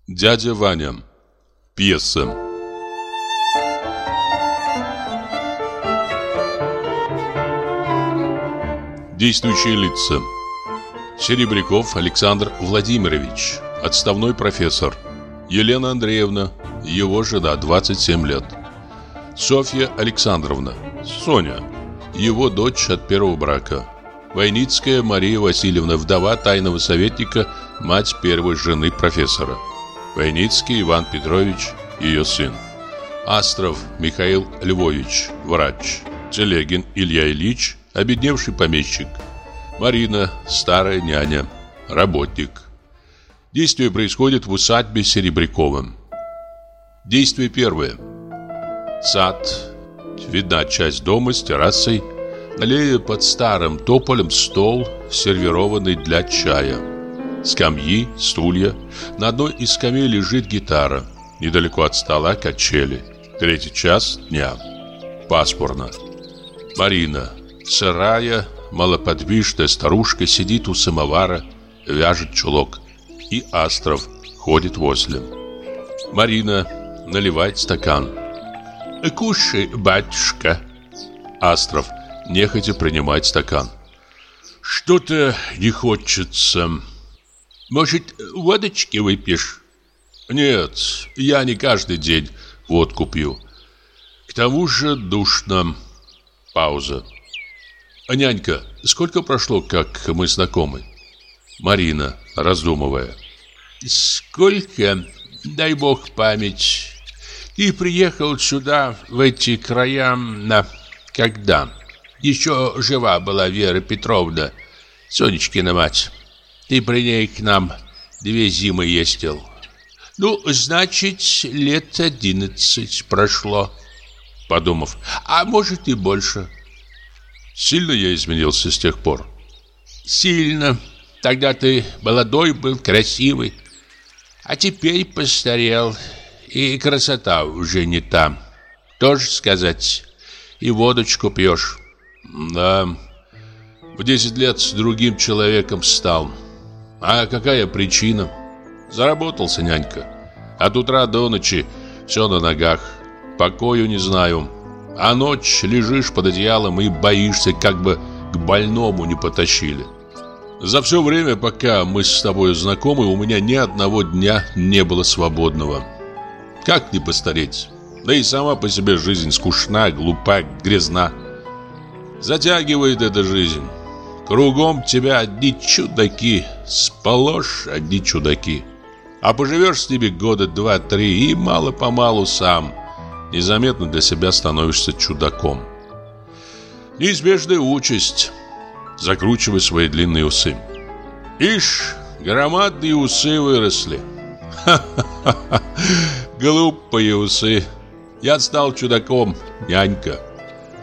Дядя Ваня. Пьеса. Действующие лица. Серебряков Александр Владимирович, отставной профессор. Елена Андреевна, его жена, 27 лет. Софья Александровна, Соня, его дочь от первого брака. Войницкая Мария Васильевна, вдова тайного советника, мать первой жены профессора. Войницкий Иван Петрович, ее сын. Астров Михаил Львович, врач. Телегин Илья Ильич, обедневший помещик. Марина, старая няня, работник. Действие происходит в усадьбе Серебряковым. Действие первое. Сад. Видна часть дома с террасой. Налея под старым тополем стол, сервированный для чая. Скамьи, стулья. На одной из скамей лежит гитара. Недалеко от стола качели. Третий час дня. Пасмурно. Марина, сырая, малоподвижная старушка, сидит у самовара, вяжет чулок. И Астров ходит возле. Марина наливает стакан. «Кушай, батюшка!» Астров нехотя принимает стакан. «Что-то не хочется...» Может, водочки выпьешь? Нет, я не каждый день водку пью. К тому же душно. Пауза. Нянька, сколько прошло, как мы знакомы? Марина, раздумывая. Сколько? Дай бог память. Ты приехал сюда, в эти края, на... когда? Еще жива была Вера Петровна, Сонечкина мать. Ты при ней к нам две зимы ездил. Ну, значит, лет одиннадцать прошло. Подумав, а может и больше. Сильно я изменился с тех пор? Сильно. Тогда ты молодой был, красивый. А теперь постарел. И красота уже не та. Тоже сказать. И водочку пьешь. Да. В десять лет с другим человеком стал. А какая причина? Заработался нянька. От утра до ночи все на ногах. Покою не знаю. А ночь лежишь под одеялом и боишься, как бы к больному не потащили. За все время, пока мы с тобой знакомы, у меня ни одного дня не было свободного. Как не постареть? Да и сама по себе жизнь скучна, глупа, грязна. Затягивает эта жизнь. Кругом тебя одни чудаки, сположь одни чудаки. А поживешь с ними года два-три и мало-помалу сам незаметно для себя становишься чудаком. Неизбежная участь. Закручивай свои длинные усы. Ишь, громадные усы выросли. Ха-ха-ха, (laughs) глупые усы. Я стал чудаком, нянька.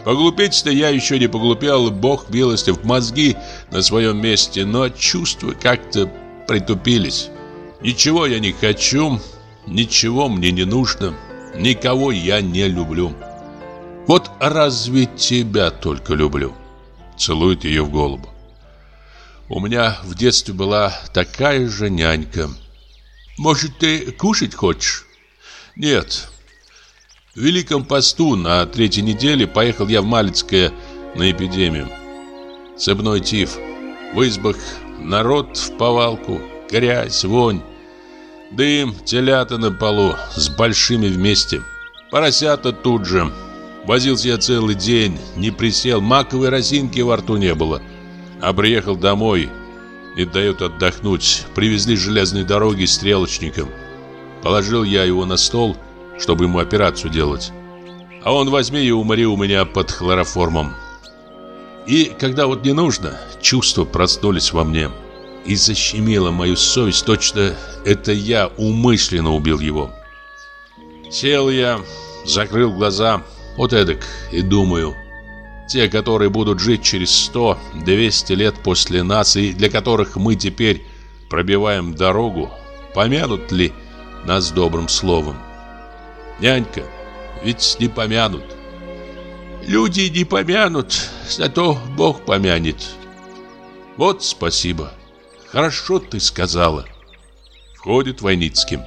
Поглупеть-то я еще не поглупел, бог милости в мозги на своем месте, но чувства как-то притупились. Ничего я не хочу, ничего мне не нужно, никого я не люблю. Вот разве тебя только люблю? Целует ее в голову. У меня в детстве была такая же нянька. Может, ты кушать хочешь? Нет. В Великом посту на третьей неделе поехал я в Малицкое на эпидемию. Цепной тиф. В избах народ в повалку, грязь, вонь. Дым, телята на полу, с большими вместе. Поросята тут же. Возился я целый день, не присел, маковой росинки во рту не было. А приехал домой, не дают отдохнуть. Привезли железной дороги стрелочником. Положил я его на стол, чтобы ему операцию делать. А он возьми и умори у меня под хлороформом. И когда вот не нужно, чувства проснулись во мне и защемило мою совесть, точно это я умышленно убил его. Сел я, закрыл глаза, вот эдак, и думаю, те, которые будут жить через сто, двести лет после нас, и для которых мы теперь пробиваем дорогу, помянут ли нас добрым словом? Нянька, ведь не помянут. Люди не помянут, зато Бог помянет. Вот спасибо. Хорошо ты сказала. Входит Войницкий.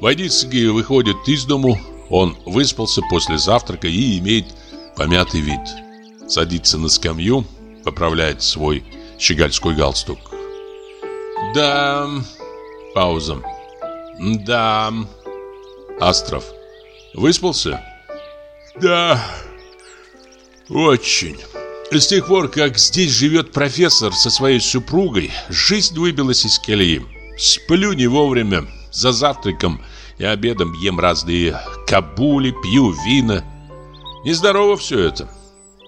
Войницкий выходит из дому. Он выспался после завтрака и имеет помятый вид. Садится на скамью, поправляет свой щегольской галстук. Да, пауза. Да, Астров. Выспался? Да, очень. С тех пор, как здесь живет профессор со своей супругой, жизнь выбилась из колеи. Сплю не вовремя, за завтраком и обедом ем разные кабули, пью вина. Нездорово все это.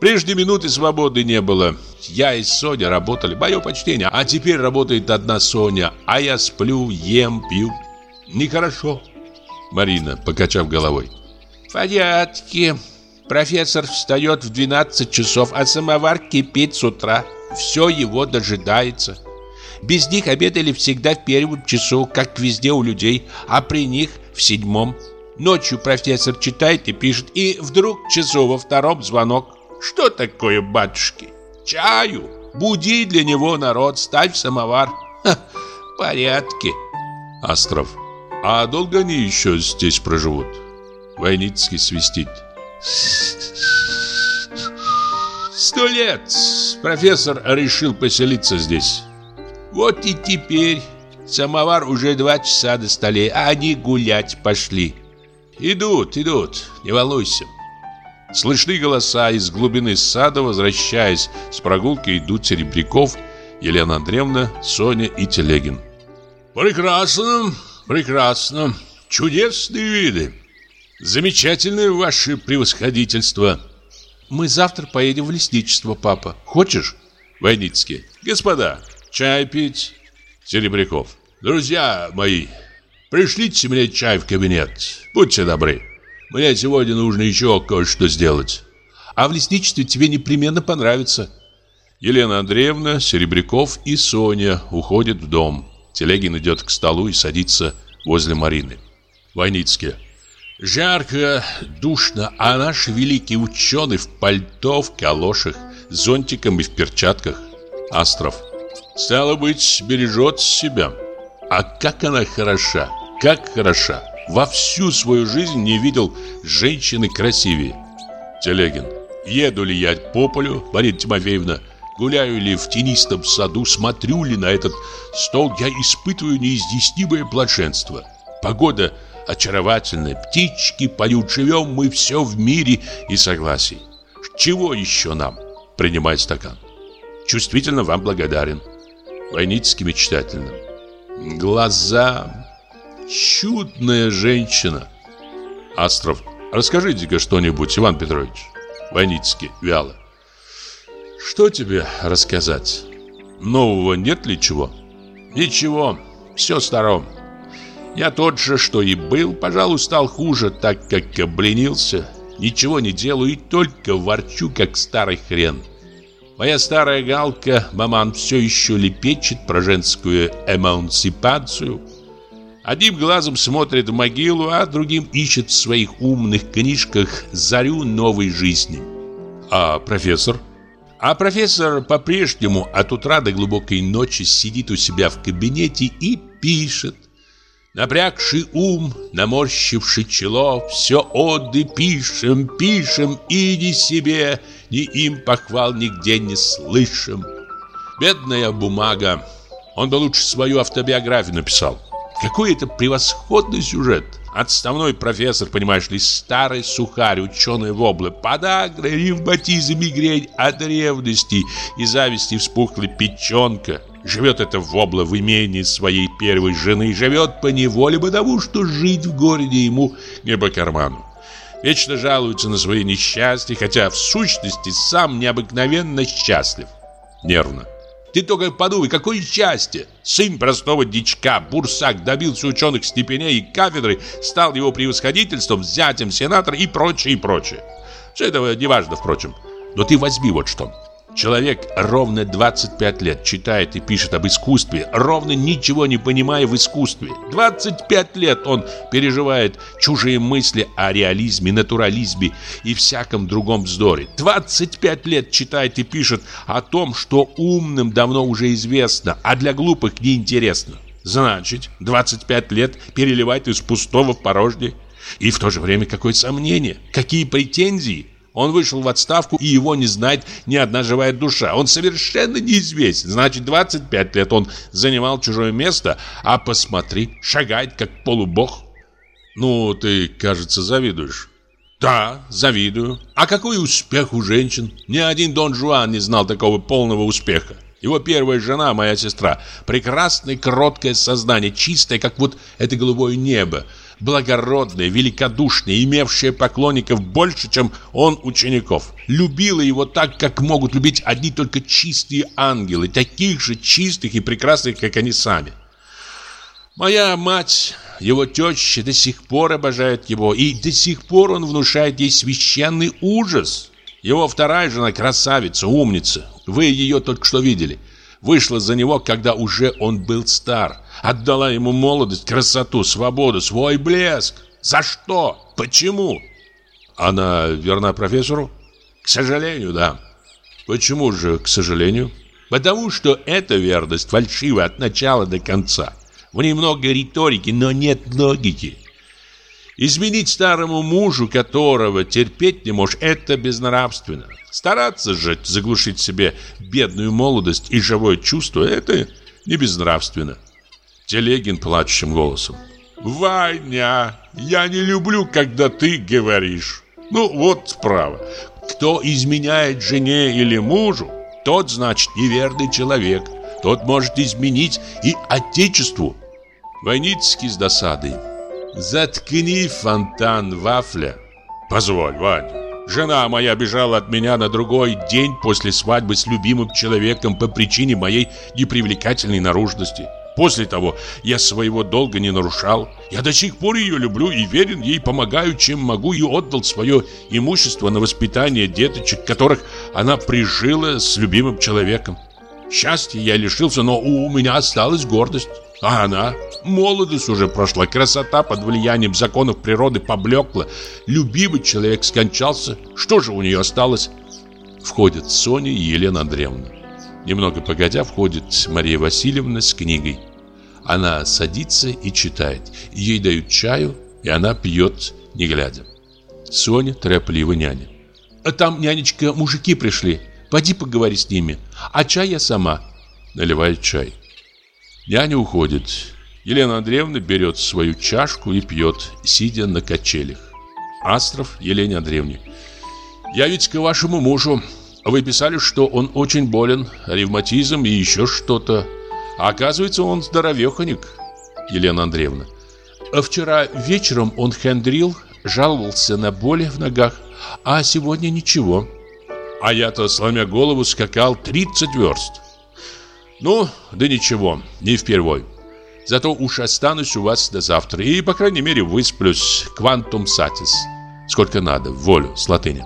Прежде минуты свободы не было. Я и Соня работали, мое почтение. А теперь работает одна Соня, а я сплю, ем, пью. Нехорошо. Марина, покачав головой. В. Профессор встает в 12 часов, а самовар кипит с утра. Все его дожидается. Без них обедали всегда в первом часу, как везде у людей, а при них в седьмом. Ночью профессор читает и пишет, и вдруг часу во втором звонок. Что такое, батюшки? Чаю. Буди для него народ, ставь самовар. Ха, порядки. Остров. А долго они еще здесь проживут? Войницкий свистит. Сто лет профессор решил поселиться здесь. Вот и теперь самовар уже два часа на столе, а они гулять пошли. Идут, идут, не волнуйся. Слышны голоса из глубины сада, возвращаясь с прогулки, идут Серебряков, Елена Андреевна, Соня и Телегин. Прекрасно, прекрасно, чудесные виды. Замечательное ваше превосходительство. Мы завтра поедем в лесничество, папа. Хочешь? Войницкий. Господа, чай пить. Серебряков. Друзья мои, пришлите мне чай в кабинет. Будьте добры. Мне сегодня нужно еще кое-что сделать. А в лесничестве тебе непременно понравится. Елена Андреевна, Серебряков и Соня уходят в дом. Телегин идет к столу и садится возле Марины. Войницкий. Жарко, душно, а наш великий ученый в пальто, в калошах, с зонтиком и в перчатках. Астров. Стало быть, бережет себя. А как она хороша, как хороша. Во всю свою жизнь не видел женщины красивее. Телегин. Еду ли я по полю, Марина Тимофеевна, гуляю ли в тенистом саду, смотрю ли на этот стол, я испытываю неизъяснимое блаженство. Погода очаровательная, птички поют, живем мы все в мире и согласии. Чего еще нам? Принимай стакан. Чувствительно вам благодарен. Войницкий мечтательно. Глаза. Чудная женщина. Астров. Расскажите-ка что-нибудь, Иван Петрович. Войницкий вяло. Что тебе рассказать? Нового нет ли чего? Ничего, все старом. Я тот же, что и был, пожалуй, стал хуже, так как обленился. Ничего не делаю и только ворчу, как старый хрен. Моя старая галка, маман, все еще лепечет про женскую эмансипацию. Одним глазом смотрит в могилу, а другим ищет в своих умных книжках зарю новой жизни. А профессор? А профессор по-прежнему от утра до глубокой ночи сидит у себя в кабинете и пишет. Напрягший ум, наморщивший чело, Все оды пишем, пишем, и ни себе, Ни им похвал нигде не слышим. Бедная бумага. Он бы лучше свою автобиографию написал. Какой это превосходный сюжет. Отставной профессор, понимаешь ли, старый сухарь, ученый воблы, подагра, ревматизм, мигрень от ревности и зависти вспухла печенка. Живет это вобла в имении своей первой жены, живет по неволе, потому что жить в городе ему не по карману. Вечно жалуется на свои несчастья, хотя в сущности сам необыкновенно счастлив. Нервно. Ты только подумай, какое счастье! Сын простого дичка, бурсак, добился ученых степеней и кафедры, стал его превосходительством, зятем сенатора и прочее, и прочее. Все это неважно, впрочем. Но ты возьми вот что. Человек ровно 25 лет читает и пишет об искусстве, ровно ничего не понимая в искусстве. 25 лет он переживает чужие мысли о реализме, натурализме и всяком другом вздоре. 25 лет читает и пишет о том, что умным давно уже известно, а для глупых неинтересно. Значит, 25 лет переливает из пустого в порожнее. И в то же время какое сомнение, какие претензии – он вышел в отставку, и его не знает ни одна живая душа. Он совершенно неизвестен. Значит, 25 лет он занимал чужое место, а посмотри, шагает как полубог. Ну, ты, кажется, завидуешь. Да, завидую. А какой успех у женщин? Ни один Дон Жуан не знал такого полного успеха. Его первая жена, моя сестра, прекрасное, кроткое создание, чистое, как вот это голубое небо благородная, великодушная, имевшая поклонников больше, чем он учеников. Любила его так, как могут любить одни только чистые ангелы, таких же чистых и прекрасных, как они сами. Моя мать, его теща, до сих пор обожает его, и до сих пор он внушает ей священный ужас. Его вторая жена красавица, умница. Вы ее только что видели. Вышла за него, когда уже он был стар. Отдала ему молодость, красоту, свободу, свой блеск. За что? Почему? Она верна профессору? К сожалению, да. Почему же, к сожалению? Потому что эта верность фальшива от начала до конца. В ней много риторики, но нет логики. Изменить старому мужу, которого терпеть не можешь, это безнравственно. Стараться же заглушить себе бедную молодость и живое чувство, это не безнравственно. Телегин плачущим голосом. «Ваня, я не люблю, когда ты говоришь. Ну вот справа. Кто изменяет жене или мужу, тот, значит, неверный человек. Тот может изменить и отечеству». Войницкий с досадой. «Заткни фонтан, вафля». «Позволь, Ваня, жена моя бежала от меня на другой день после свадьбы с любимым человеком по причине моей непривлекательной наружности. После того я своего долга не нарушал. Я до сих пор ее люблю и верен ей, помогаю, чем могу, и отдал свое имущество на воспитание деточек, которых она прижила с любимым человеком. Счастья я лишился, но у меня осталась гордость. А она? Молодость уже прошла, красота под влиянием законов природы поблекла. Любимый человек скончался. Что же у нее осталось? Входят Соня и Елена Андреевна. Немного погодя, входит Мария Васильевна с книгой. Она садится и читает. Ей дают чаю, и она пьет, не глядя. Соня торопливо няня. А там, нянечка, мужики пришли. Пойди поговори с ними. А чай я сама. Наливает чай. Няня уходит. Елена Андреевна берет свою чашку и пьет, сидя на качелях. Астров Елене Андреевне. Я ведь к вашему мужу. Вы писали, что он очень болен, ревматизм и еще что-то. А оказывается, он здоровеханик. Елена Андреевна. А вчера вечером он хандрил, жаловался на боли в ногах, а сегодня ничего. А я-то, сломя голову, скакал 30 верст. Ну, да ничего, не впервой. Зато уж останусь у вас до завтра и, по крайней мере, высплюсь квантум сатис. Сколько надо, волю, с латыни.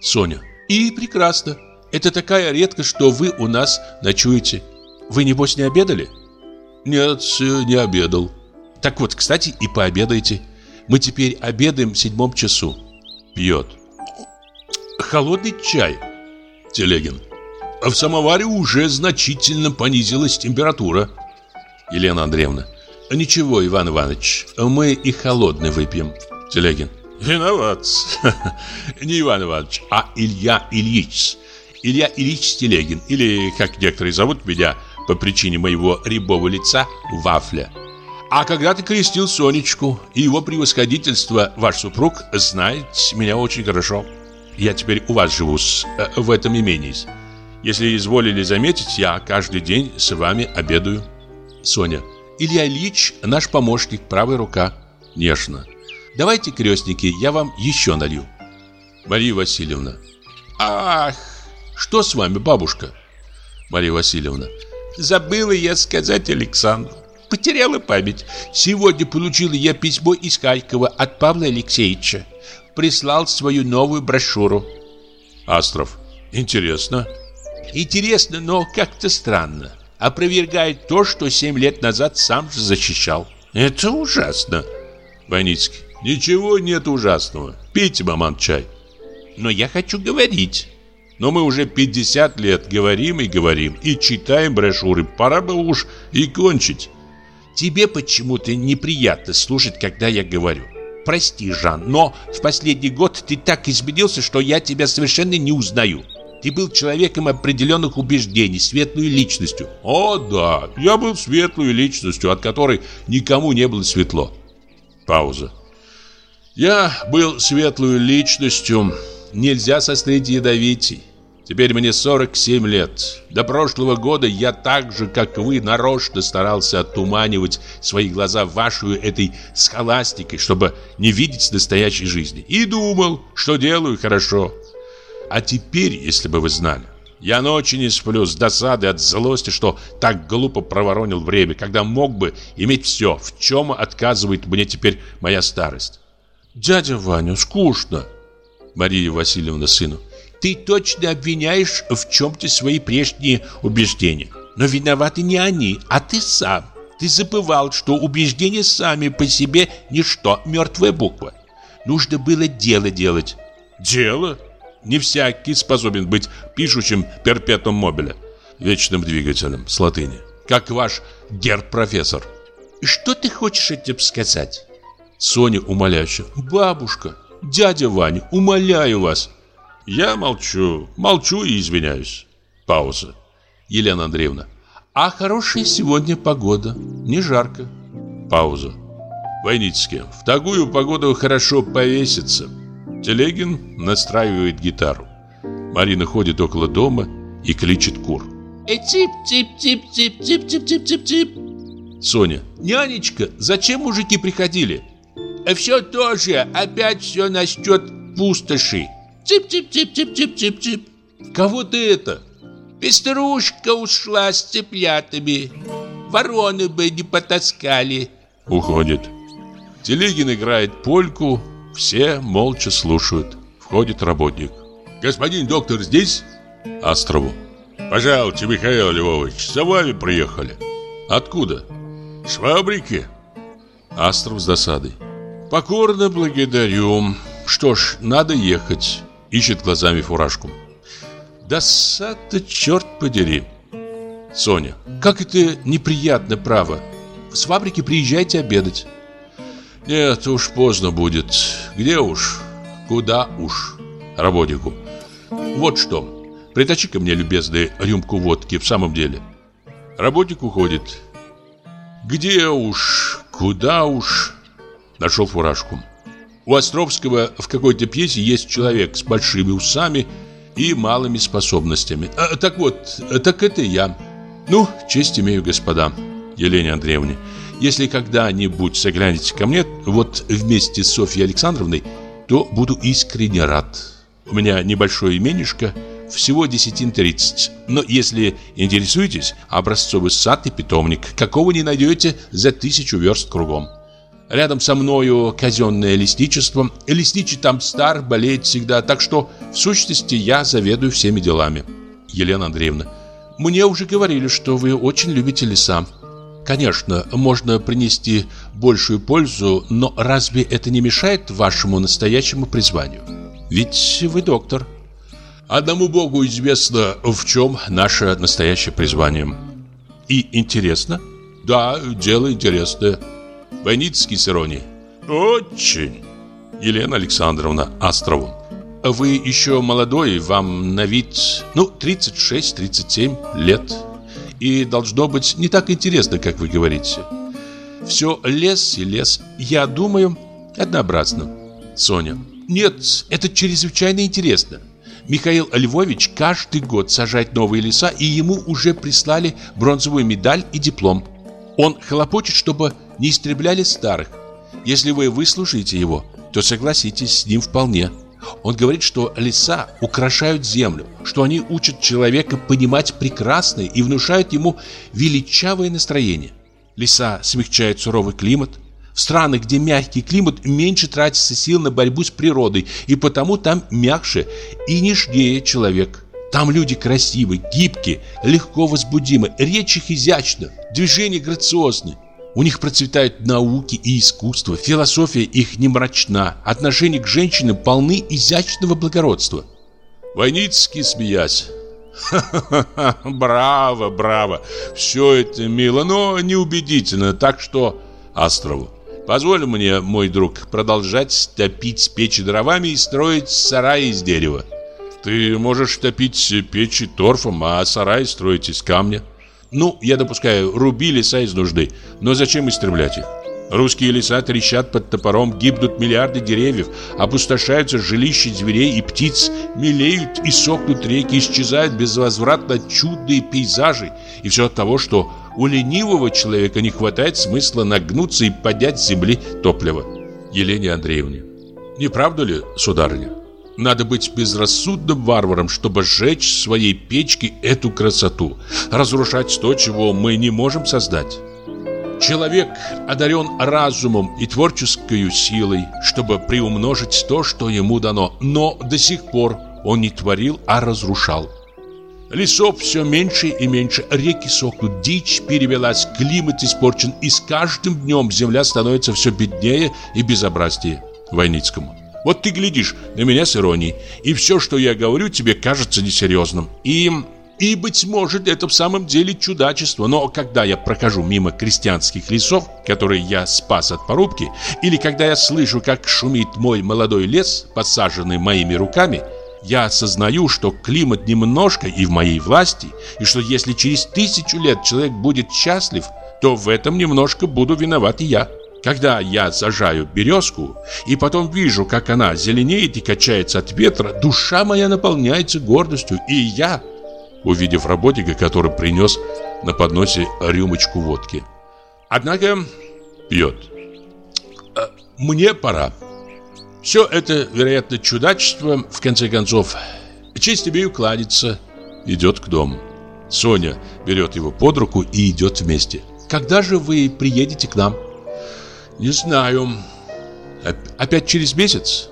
Соня. И прекрасно. Это такая редкость, что вы у нас ночуете. Вы, небось, не обедали? Нет, не обедал. Так вот, кстати, и пообедайте. Мы теперь обедаем в седьмом часу. Пьет. Холодный чай. Телегин. А в самоваре уже значительно понизилась температура. Елена Андреевна. Ничего, Иван Иванович, мы и холодный выпьем. Телегин. Виноват. (laughs) Не Иван Иванович, а Илья Ильич. Илья Ильич Телегин. Или, как некоторые зовут меня, по причине моего рябого лица, Вафля. А когда ты крестил Сонечку, и его превосходительство, ваш супруг, знает меня очень хорошо. Я теперь у вас живу, э, в этом имении. Если изволили заметить, я каждый день с вами обедаю. Соня. Илья Ильич наш помощник, правая рука. Нежно. Давайте, крестники, я вам еще налью. Мария Васильевна. Ах, что с вами, бабушка? Мария Васильевна. Забыла я сказать Александру. Потеряла память. Сегодня получила я письмо из Харькова от Павла Алексеевича. Прислал свою новую брошюру. Астров. Интересно. Интересно, но как-то странно. Опровергает то, что семь лет назад сам же защищал. Это ужасно. Войницкий. Ничего нет ужасного. Пейте, маман, чай. Но я хочу говорить. Но мы уже 50 лет говорим и говорим, и читаем брошюры. Пора бы уж и кончить. Тебе почему-то неприятно слушать, когда я говорю. Прости, Жан, но в последний год ты так изменился, что я тебя совершенно не узнаю. Ты был человеком определенных убеждений, светлой личностью. О, да, я был светлой личностью, от которой никому не было светло. Пауза. Я был светлой личностью, нельзя сострить ядовитей. Теперь мне 47 лет. До прошлого года я так же, как вы, нарочно старался оттуманивать свои глаза вашей этой схоластикой, чтобы не видеть настоящей жизни. И думал, что делаю хорошо. А теперь, если бы вы знали, я ночи не сплю с досады от злости, что так глупо проворонил время, когда мог бы иметь все, в чем отказывает мне теперь моя старость. Дядя Ваня, скучно. Мария Васильевна сыну. Ты точно обвиняешь в чем-то свои прежние убеждения. Но виноваты не они, а ты сам. Ты забывал, что убеждения сами по себе ничто, мертвая буква. Нужно было дело делать. Дело? Не всякий способен быть пишущим перпетум мобиля, вечным двигателем с латыни, как ваш гер-профессор. Что ты хочешь этим сказать? Соня умоляюще. Бабушка, дядя Ваня, умоляю вас. Я молчу, молчу и извиняюсь. Пауза. Елена Андреевна. А хорошая сегодня погода, не жарко. Пауза. Войницкий. В такую погоду хорошо повеситься. Телегин настраивает гитару. Марина ходит около дома и кличет кур. Цып-цып-цып-цып-цып-цып-цып-цып. Соня. Нянечка, зачем мужики приходили? Все то же, опять все насчет пустоши. Цып-цып-цып-цып-цып-цып-цып. Кого ты это? Пеструшка ушла с цыплятами. Вороны бы не потаскали. Уходит. Телегин играет польку, все молча слушают. Входит работник. Господин доктор здесь? Острову. Пожалуйста, Михаил Львович, за вами приехали. Откуда? С фабрики. Астров с досадой. Покорно благодарю. Что ж, надо ехать. Ищет глазами фуражку. Досада, черт подери. Соня. Как это неприятно, право. С фабрики приезжайте обедать. Нет, уж поздно будет. Где уж? Куда уж? Работнику. Вот что. Притащи-ка мне, любезный, рюмку водки в самом деле. Работник уходит. Где уж? Куда уж? Нашел фуражку. У Островского в какой-то пьесе есть человек с большими усами и малыми способностями. А, так вот, так это я. Ну, честь имею, господа. Елене Андреевне. Если когда-нибудь заглянете ко мне, вот вместе с Софьей Александровной, то буду искренне рад. У меня небольшое именишко, всего десятин тридцать. Но если интересуетесь, образцовый сад и питомник, какого не найдете за тысячу верст кругом. Рядом со мною казенное лесничество. Лесничий там стар, болеет всегда, так что, в сущности, я заведую всеми делами. Елена Андреевна, мне уже говорили, что вы очень любите леса. Конечно, можно принести большую пользу, но разве это не мешает вашему настоящему призванию? Ведь вы доктор. Одному Богу известно, в чем наше настоящее призвание. И интересно? Да, дело интересное. Войницкий с иронией. Очень. Елена Александровна Острову. Вы еще молодой, вам на вид, ну, 36-37 лет и должно быть не так интересно, как вы говорите. Все лес и лес. Я думаю, однообразно. Соня. Нет, это чрезвычайно интересно. Михаил Львович каждый год сажает новые леса, и ему уже прислали бронзовую медаль и диплом. Он хлопочет, чтобы не истребляли старых. Если вы выслушаете его, то согласитесь с ним вполне. Он говорит, что леса украшают землю, что они учат человека понимать прекрасное и внушают ему величавое настроение. Леса смягчают суровый климат. В странах, где мягкий климат, меньше тратится сил на борьбу с природой, и потому там мягче и нежнее человек. Там люди красивые, гибкие, легко возбудимы, речь их изящна, движения грациозны. У них процветают науки и искусство, философия их не мрачна, отношения к женщинам полны изящного благородства. Войницкий, смеясь, «Ха-ха-ха, браво, браво, все это мило, но неубедительно, так что...» Астрову. «Позволь мне, мой друг, продолжать топить печи дровами и строить сараи из дерева». «Ты можешь топить печи торфом, а сараи строить из камня». Ну, я допускаю, руби леса из нужды, но зачем истреблять их? Русские леса трещат под топором, гибнут миллиарды деревьев, опустошаются жилища зверей и птиц, мелеют и сохнут реки, исчезают безвозвратно чудные пейзажи. И все от того, что у ленивого человека не хватает смысла нагнуться и поднять с земли топливо. Елене Андреевне. Не правда ли, сударыня? Надо быть безрассудным варваром, чтобы сжечь своей печки эту красоту, разрушать то, чего мы не можем создать. Человек одарен разумом и творческой силой, чтобы приумножить то, что ему дано, но до сих пор он не творил, а разрушал. Лесов все меньше и меньше, реки сохнут, дичь перевелась, климат испорчен, и с каждым днем земля становится все беднее и безобразнее. Войницкому. Вот ты глядишь на меня с иронией, и все, что я говорю, тебе кажется несерьезным. И... И, быть может, это в самом деле чудачество, но когда я прохожу мимо крестьянских лесов, которые я спас от порубки, или когда я слышу, как шумит мой молодой лес, посаженный моими руками, я осознаю, что климат немножко и в моей власти, и что если через тысячу лет человек будет счастлив, то в этом немножко буду виноват и я. Когда я сажаю березку и потом вижу, как она зеленеет и качается от ветра, душа моя наполняется гордостью, и я, увидев работника, который принес на подносе рюмочку водки. Однако пьет. «Э, мне пора. Все это, вероятно, чудачество, в конце концов. Честь имею кланяться. Идет к дому. Соня берет его под руку и идет вместе. Когда же вы приедете к нам? Не знаю. Опять через месяц?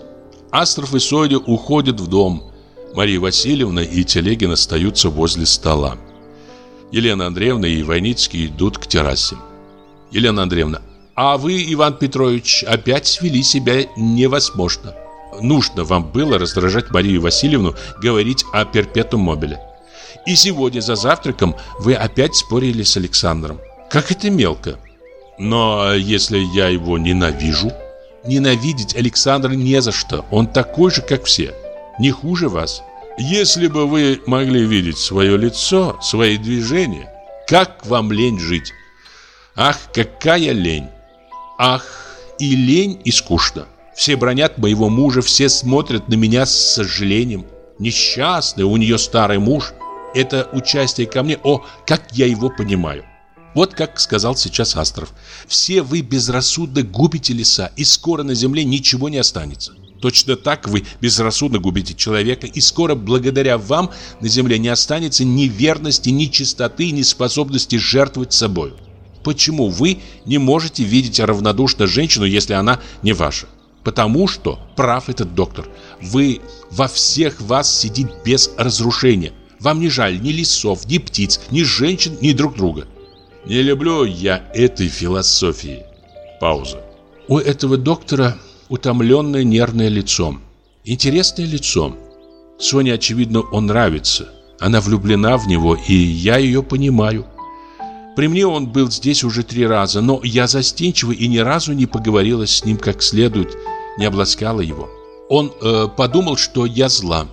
Астров и Соня уходят в дом. Мария Васильевна и Телегин остаются возле стола. Елена Андреевна и Войницкий идут к террасе. Елена Андреевна, а вы, Иван Петрович, опять вели себя невозможно. Нужно вам было раздражать Марию Васильевну, говорить о перпетум мобиле. И сегодня за завтраком вы опять спорили с Александром. Как это мелко. Но если я его ненавижу? Ненавидеть Александра не за что. Он такой же, как все. Не хуже вас. Если бы вы могли видеть свое лицо, свои движения, как вам лень жить? Ах, какая лень! Ах, и лень, и скучно. Все бронят моего мужа, все смотрят на меня с сожалением. Несчастный у нее старый муж. Это участие ко мне. О, как я его понимаю. Вот как сказал сейчас Астров. Все вы безрассудно губите леса, и скоро на земле ничего не останется. Точно так вы безрассудно губите человека, и скоро благодаря вам на земле не останется ни верности, ни чистоты, ни способности жертвовать собой. Почему вы не можете видеть равнодушно женщину, если она не ваша? Потому что, прав этот доктор, вы во всех вас сидит без разрушения. Вам не жаль ни лесов, ни птиц, ни женщин, ни друг друга. Не люблю я этой философии. Пауза. У этого доктора утомленное нервное лицо. Интересное лицо. Соне, очевидно, он нравится. Она влюблена в него, и я ее понимаю. При мне он был здесь уже три раза, но я застенчива и ни разу не поговорила с ним как следует, не обласкала его. Он э, подумал, что я зла.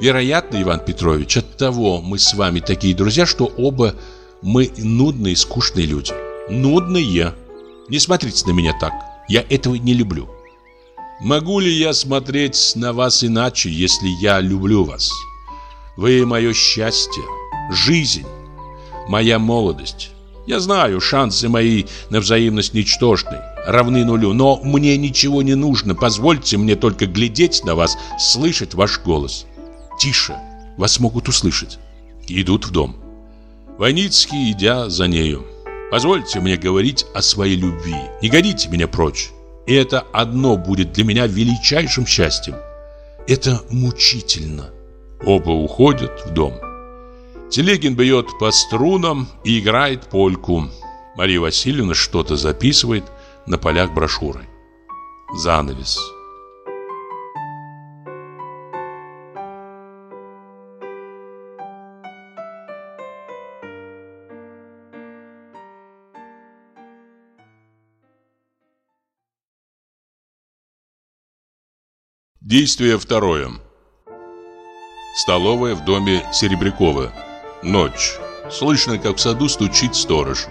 Вероятно, Иван Петрович, от того мы с вами такие друзья, что оба мы нудные, скучные люди. Нудные. Не смотрите на меня так. Я этого не люблю. Могу ли я смотреть на вас иначе, если я люблю вас? Вы мое счастье, жизнь, моя молодость. Я знаю, шансы мои на взаимность ничтожны, равны нулю, но мне ничего не нужно. Позвольте мне только глядеть на вас, слышать ваш голос. Тише, вас могут услышать. Идут в дом. Войницкий, идя за нею. Позвольте мне говорить о своей любви. Не годите меня прочь. И это одно будет для меня величайшим счастьем. Это мучительно. Оба уходят в дом. Телегин бьет по струнам и играет польку. Мария Васильевна что-то записывает на полях брошюры. Занавес. Действие второе. Столовая в доме Серебрякова. Ночь. Слышно, как в саду стучит сторож.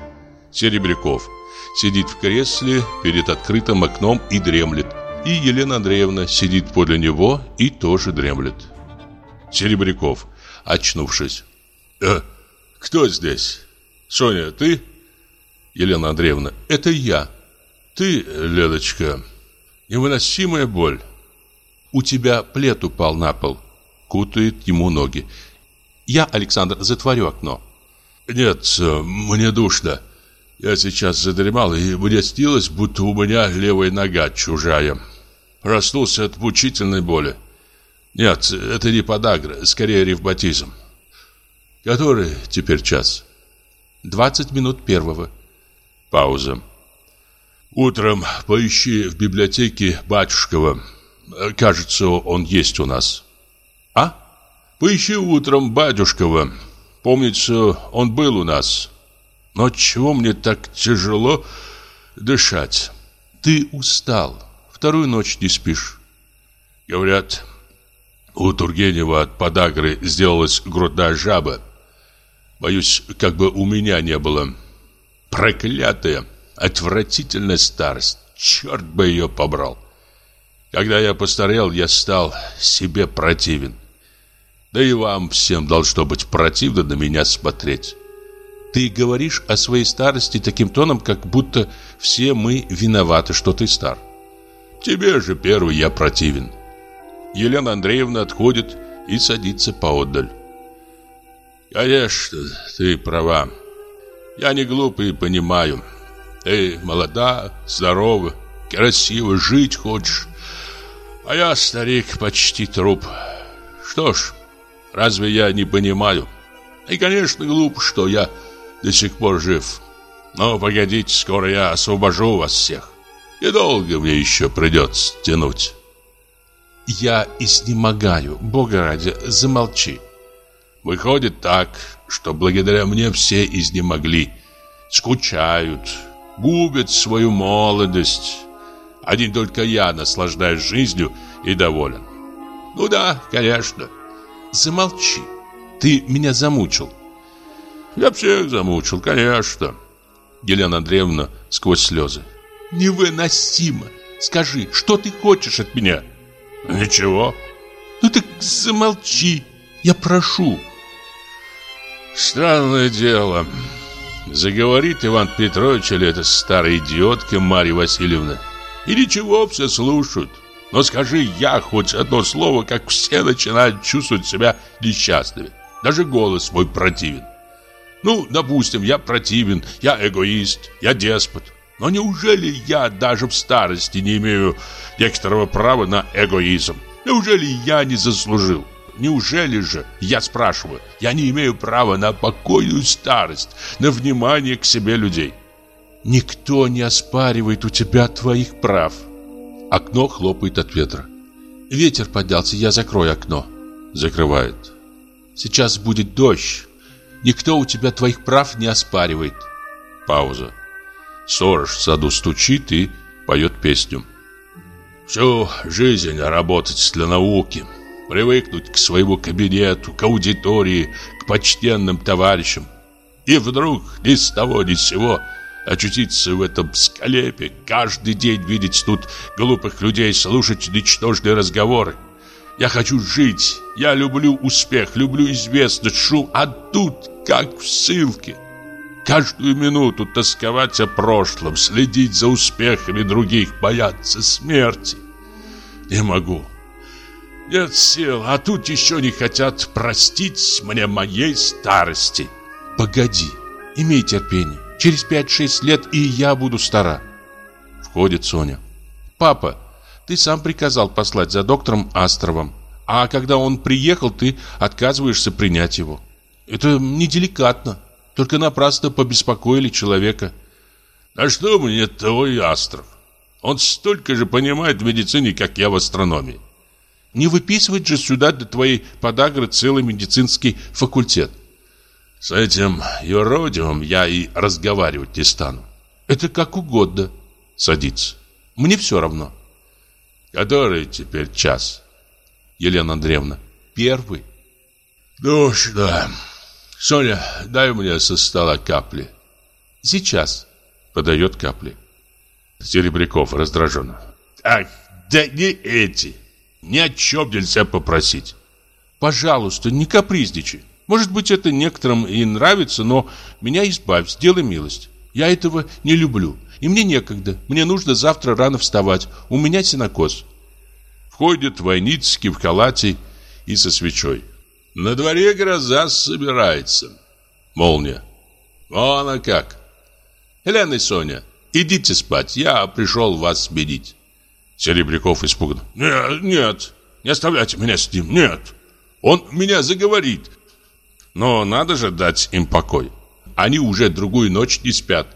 Серебряков сидит в кресле перед открытым окном и дремлет. И Елена Андреевна сидит подле него и тоже дремлет. Серебряков, очнувшись. «Э, кто здесь? Соня, ты?» Елена Андреевна. «Это я. Ты, Леночка, невыносимая боль. У тебя плед упал на пол. Кутает ему ноги. Я, Александр, затворю окно. Нет, мне душно. Я сейчас задремал, и мне снилось, будто у меня левая нога чужая. Проснулся от мучительной боли. Нет, это не подагра, скорее ревматизм. Который теперь час? Двадцать минут первого. Пауза. Утром поищи в библиотеке Батюшкова. Кажется, он есть у нас. А? Поищи утром батюшкова. Помнится, он был у нас. Но чего мне так тяжело дышать? Ты устал. Вторую ночь не спишь. Говорят, у Тургенева от подагры сделалась грудная жаба. Боюсь, как бы у меня не было. Проклятая, отвратительная старость. Черт бы ее побрал. Когда я постарел, я стал себе противен. Да и вам всем должно быть противно на меня смотреть. Ты говоришь о своей старости таким тоном, как будто все мы виноваты, что ты стар. Тебе же первый я противен. Елена Андреевна отходит и садится поодаль. Конечно, ты права. Я не глупый понимаю. Ты молода, здорова, красиво жить хочешь. А я, старик, почти труп. Что ж, разве я не понимаю? И, конечно, глупо, что я до сих пор жив. Но погодите, скоро я освобожу вас всех. И долго мне еще придется тянуть. Я изнемогаю, Бога ради, замолчи. Выходит так, что благодаря мне все изнемогли. Скучают, губят свою молодость. Один только я наслаждаюсь жизнью и доволен. Ну да, конечно. Замолчи. Ты меня замучил. Я всех замучил, конечно. Елена Андреевна сквозь слезы. Невыносимо. Скажи, что ты хочешь от меня? Ничего. Ну так замолчи. Я прошу. Странное дело. Заговорит Иван Петрович или эта старая идиотка Марья Васильевна. И ничего, все слушают. Но скажи я хоть одно слово, как все начинают чувствовать себя несчастными. Даже голос мой противен. Ну, допустим, я противен, я эгоист, я деспот. Но неужели я даже в старости не имею некоторого права на эгоизм? Неужели я не заслужил? Неужели же, я спрашиваю, я не имею права на покойную старость, на внимание к себе людей? Никто не оспаривает у тебя твоих прав. Окно хлопает от ветра. Ветер поднялся, я закрою окно. Закрывает. Сейчас будет дождь. Никто у тебя твоих прав не оспаривает. Пауза. Сторож в саду стучит и поет песню. Всю жизнь работать для науки, привыкнуть к своему кабинету, к аудитории, к почтенным товарищам. И вдруг ни с того ни с сего очутиться в этом склепе, каждый день видеть тут глупых людей, слушать ничтожные разговоры. Я хочу жить, я люблю успех, люблю известность, шум, а тут как в ссылке. Каждую минуту тосковать о прошлом, следить за успехами других, бояться смерти. Не могу. Нет сил, а тут еще не хотят простить мне моей старости. Погоди, имей терпение. Через 5-6 лет и я буду стара. Входит Соня. Папа, ты сам приказал послать за доктором Астровым. А когда он приехал, ты отказываешься принять его. Это неделикатно. Только напрасно побеспокоили человека. А что мне твой Астров? Он столько же понимает в медицине, как я в астрономии. Не выписывать же сюда для твоей подагры целый медицинский факультет. С этим юродивым я и разговаривать не стану. Это как угодно. Садится. Мне все равно. Который теперь час? Елена Андреевна. Первый. Ну, да. Соня, дай мне со стола капли. Сейчас. Подает капли. Серебряков раздраженно. Ах, да не эти. Ни о чем нельзя попросить. Пожалуйста, не капризничай. Может быть, это некоторым и нравится, но меня избавь, сделай милость. Я этого не люблю. И мне некогда. Мне нужно завтра рано вставать. У меня синокос. Входит Войницкий в халате и со свечой. На дворе гроза собирается. Молния. Вон а как. Елена и Соня, идите спать, я пришел вас сменить. Серебряков испуган. Нет, нет, не оставляйте меня с ним, нет. Он меня заговорит. Но надо же дать им покой. Они уже другую ночь не спят.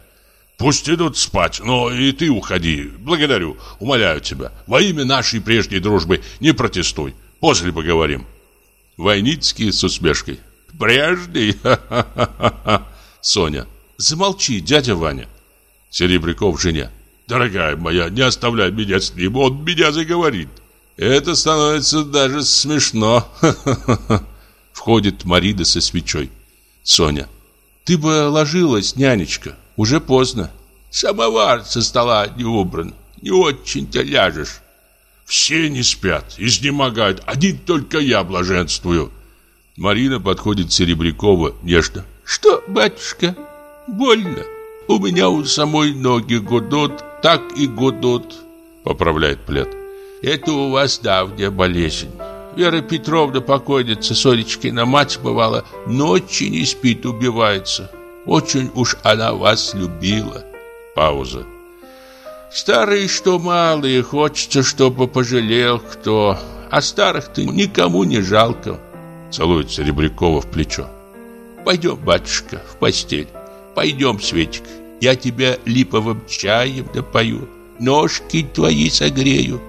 Пусть идут спать, но и ты уходи. Благодарю, умоляю тебя. Во имя нашей прежней дружбы не протестуй. После поговорим. Войницкий с усмешкой. Прежний? (laughs) Соня. Замолчи, дядя Ваня. Серебряков жене. Дорогая моя, не оставляй меня с ним, он меня заговорит. Это становится даже смешно. (laughs) Входит Марида со свечой. Соня. Ты бы ложилась, нянечка. Уже поздно. Самовар со стола не убран. Не очень-то ляжешь. Все не спят, изнемогают, один только я блаженствую. Марина подходит к нежно. Что, батюшка, больно? У меня у самой ноги гудут, так и гудут. Поправляет плед. Это у вас давняя болезнь. Вера Петровна, покойница Сонечкина мать, бывала, ночи не спит, убивается. Очень уж она вас любила. Пауза. Старые что малые, хочется, чтобы пожалел кто. А старых-то никому не жалко. Целует Серебрякова в плечо. Пойдем, батюшка, в постель. Пойдем, Светик, я тебя липовым чаем напою. Ножки твои согрею.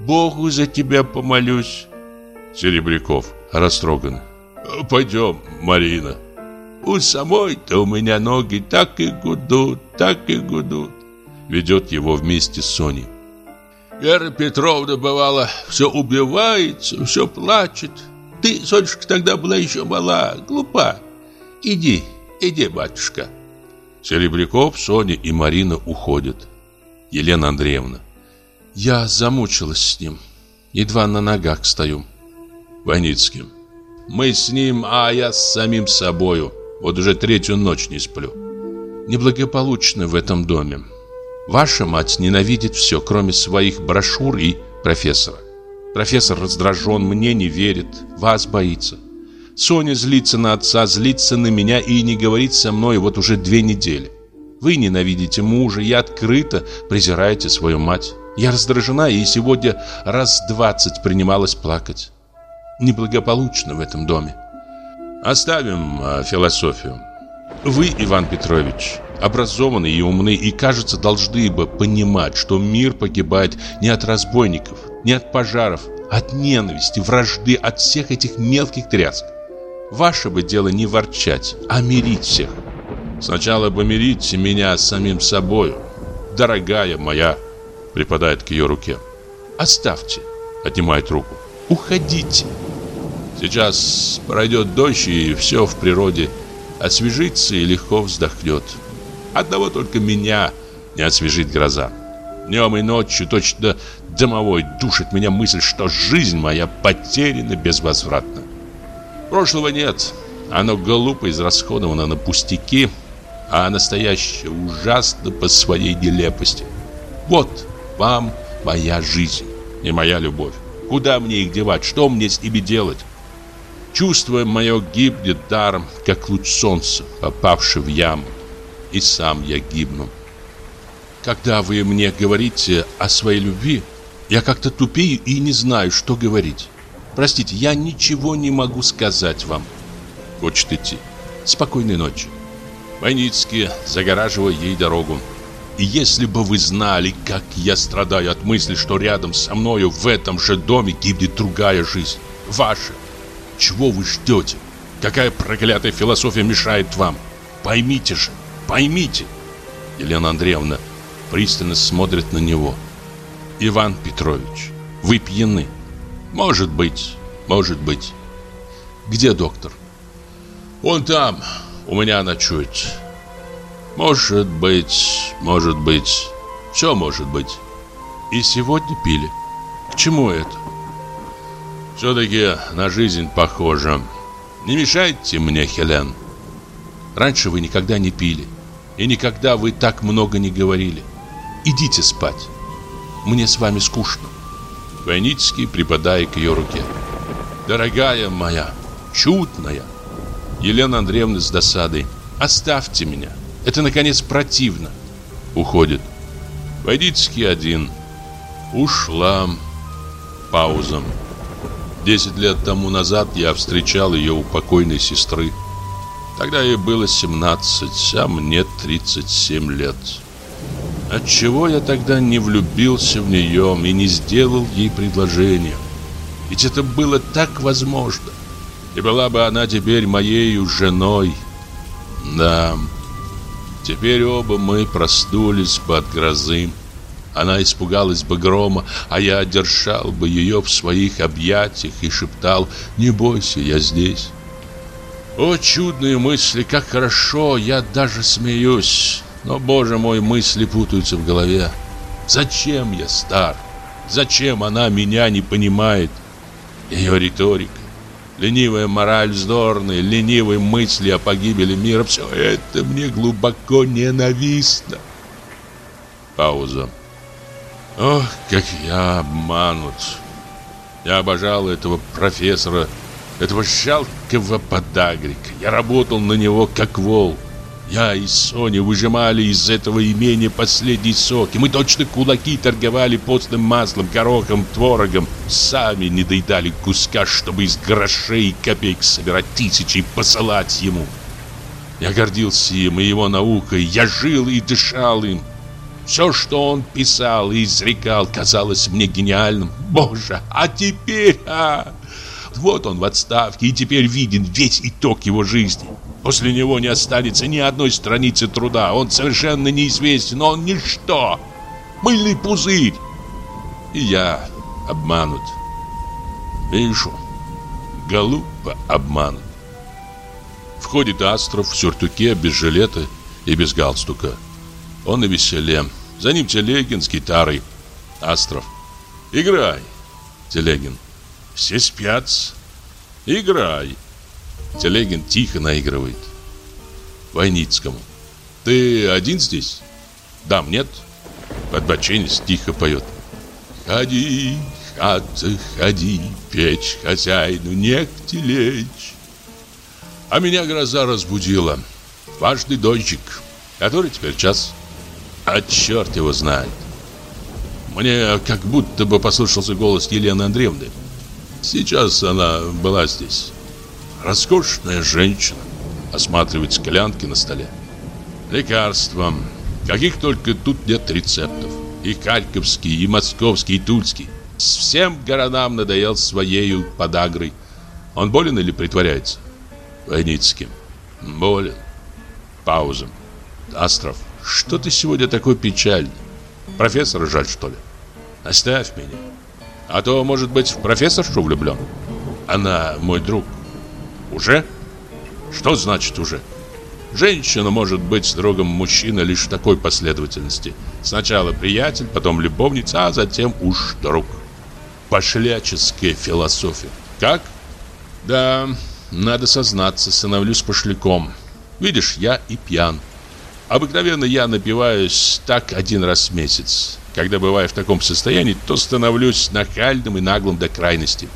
Богу за тебя помолюсь. Серебряков растроган. Пойдем, Марина. У самой-то у меня ноги так и гудут, так и гудут ведет его вместе с Соней. Вера Петровна, бывало, все убивается, все плачет. Ты, Сонечка, тогда была еще мала, глупа. Иди, иди, батюшка. Серебряков, Соня и Марина уходят. Елена Андреевна. Я замучилась с ним. Едва на ногах стою. Ваницким. Мы с ним, а я с самим собою. Вот уже третью ночь не сплю. Неблагополучно в этом доме. Ваша мать ненавидит все, кроме своих брошюр и профессора. Профессор раздражен, мне не верит, вас боится. Соня злится на отца, злится на меня и не говорит со мной вот уже две недели. Вы ненавидите мужа и открыто презираете свою мать. Я раздражена и сегодня раз двадцать принималась плакать. Неблагополучно в этом доме. Оставим э, философию. Вы, Иван Петрович, образованный и умный и, кажется, должны бы понимать, что мир погибает не от разбойников, не от пожаров, а от ненависти, вражды, от всех этих мелких трясок. Ваше бы дело не ворчать, а мирить всех. Сначала помирите меня с самим собою, дорогая моя, припадает к ее руке. Оставьте, отнимает руку. Уходите. Сейчас пройдет дождь, и все в природе освежится и легко вздохнет. Одного только меня не освежит гроза. Днем и ночью точно домовой душит меня мысль, что жизнь моя потеряна безвозвратно. Прошлого нет, оно глупо израсходовано на пустяки, а настоящее ужасно по своей нелепости. Вот вам моя жизнь и моя любовь. Куда мне их девать? Что мне с ними делать? Чувство мое гибнет даром, как луч солнца, попавший в яму. И сам я гибну. Когда вы мне говорите о своей любви, я как-то тупею и не знаю, что говорить. Простите, я ничего не могу сказать вам. Хочет идти. Спокойной ночи. Войницкий загораживая ей дорогу. И если бы вы знали, как я страдаю от мысли, что рядом со мною в этом же доме гибнет другая жизнь, ваша. Чего вы ждете? Какая проклятая философия мешает вам? Поймите же, поймите. Елена Андреевна пристально смотрит на него. Иван Петрович, вы пьяны. Может быть, может быть. Где доктор? Он там, у меня ночует. Может быть, может быть, все может быть. И сегодня пили. К чему это? Все-таки на жизнь похоже. Не мешайте мне, Хелен. Раньше вы никогда не пили. И никогда вы так много не говорили. Идите спать. Мне с вами скучно. Войницкий, припадая к ее руке. Дорогая моя, чудная. Елена Андреевна с досадой. Оставьте меня. Это, наконец, противно. Уходит. Войдицкий один. Ушла. Пауза. Десять лет тому назад я встречал ее у покойной сестры. Тогда ей было 17, а мне 37 лет. Отчего я тогда не влюбился в нее и не сделал ей предложение? Ведь это было так возможно. И была бы она теперь моей женой. Да, Теперь оба мы проснулись от грозы. Она испугалась бы грома, а я держал бы ее в своих объятиях и шептал «Не бойся, я здесь». О, чудные мысли, как хорошо, я даже смеюсь. Но, боже мой, мысли путаются в голове. Зачем я стар? Зачем она меня не понимает? Ее риторика, ленивая мораль вздорная, ленивые мысли о погибели мира Все это мне глубоко ненавистно Пауза Ох, как я обманут Я обожал этого профессора Этого жалкого подагрика Я работал на него как волк я и Соня выжимали из этого имения последний сок, и мы точно кулаки торговали постным маслом, горохом, творогом. Сами не доедали куска, чтобы из грошей и копеек собирать тысячи и посылать ему. Я гордился им и его наукой, я жил и дышал им. Все, что он писал и изрекал, казалось мне гениальным. Боже, а теперь... А, вот он в отставке, и теперь виден весь итог его жизни. После него не останется ни одной страницы труда. Он совершенно неизвестен, он ничто. Мыльный пузырь. И я обманут. Вижу, голубо обманут. Входит Астров в сюртуке, без жилета и без галстука. Он на веселе. За ним Телегин с гитарой. Астров. Играй. Телегин. Все спят. Играй. Телегин тихо наигрывает. Войницкому. Ты один здесь? Дам, нет? Подбоченец тихо поет. Ходи, хата, ходи, печь хозяину негде лечь. А меня гроза разбудила. Важный дождик. Который теперь час? А черт его знает. Мне как будто бы послышался голос Елены Андреевны. Сейчас она была здесь. Роскошная женщина. Осматривает склянки на столе. Лекарства. Каких только тут нет рецептов. И Харьковский, и Московский, и Тульский. Всем городам надоел своею подагрой. Он болен или притворяется? Войницким. Болен. Пауза. Астров, что ты сегодня такой печальный? Профессора жаль, что ли? Оставь меня. А то, может быть, в профессоршу влюблен. Она мой друг. Уже? Что значит уже? Женщина может быть другом мужчины лишь в такой последовательности. Сначала приятель, потом любовница, а затем уж друг. Пошляческая философия. Как? Да, надо сознаться, становлюсь пошляком. Видишь, я и пьян. Обыкновенно я напиваюсь так один раз в месяц. Когда бываю в таком состоянии, то становлюсь нахальным и наглым до крайности.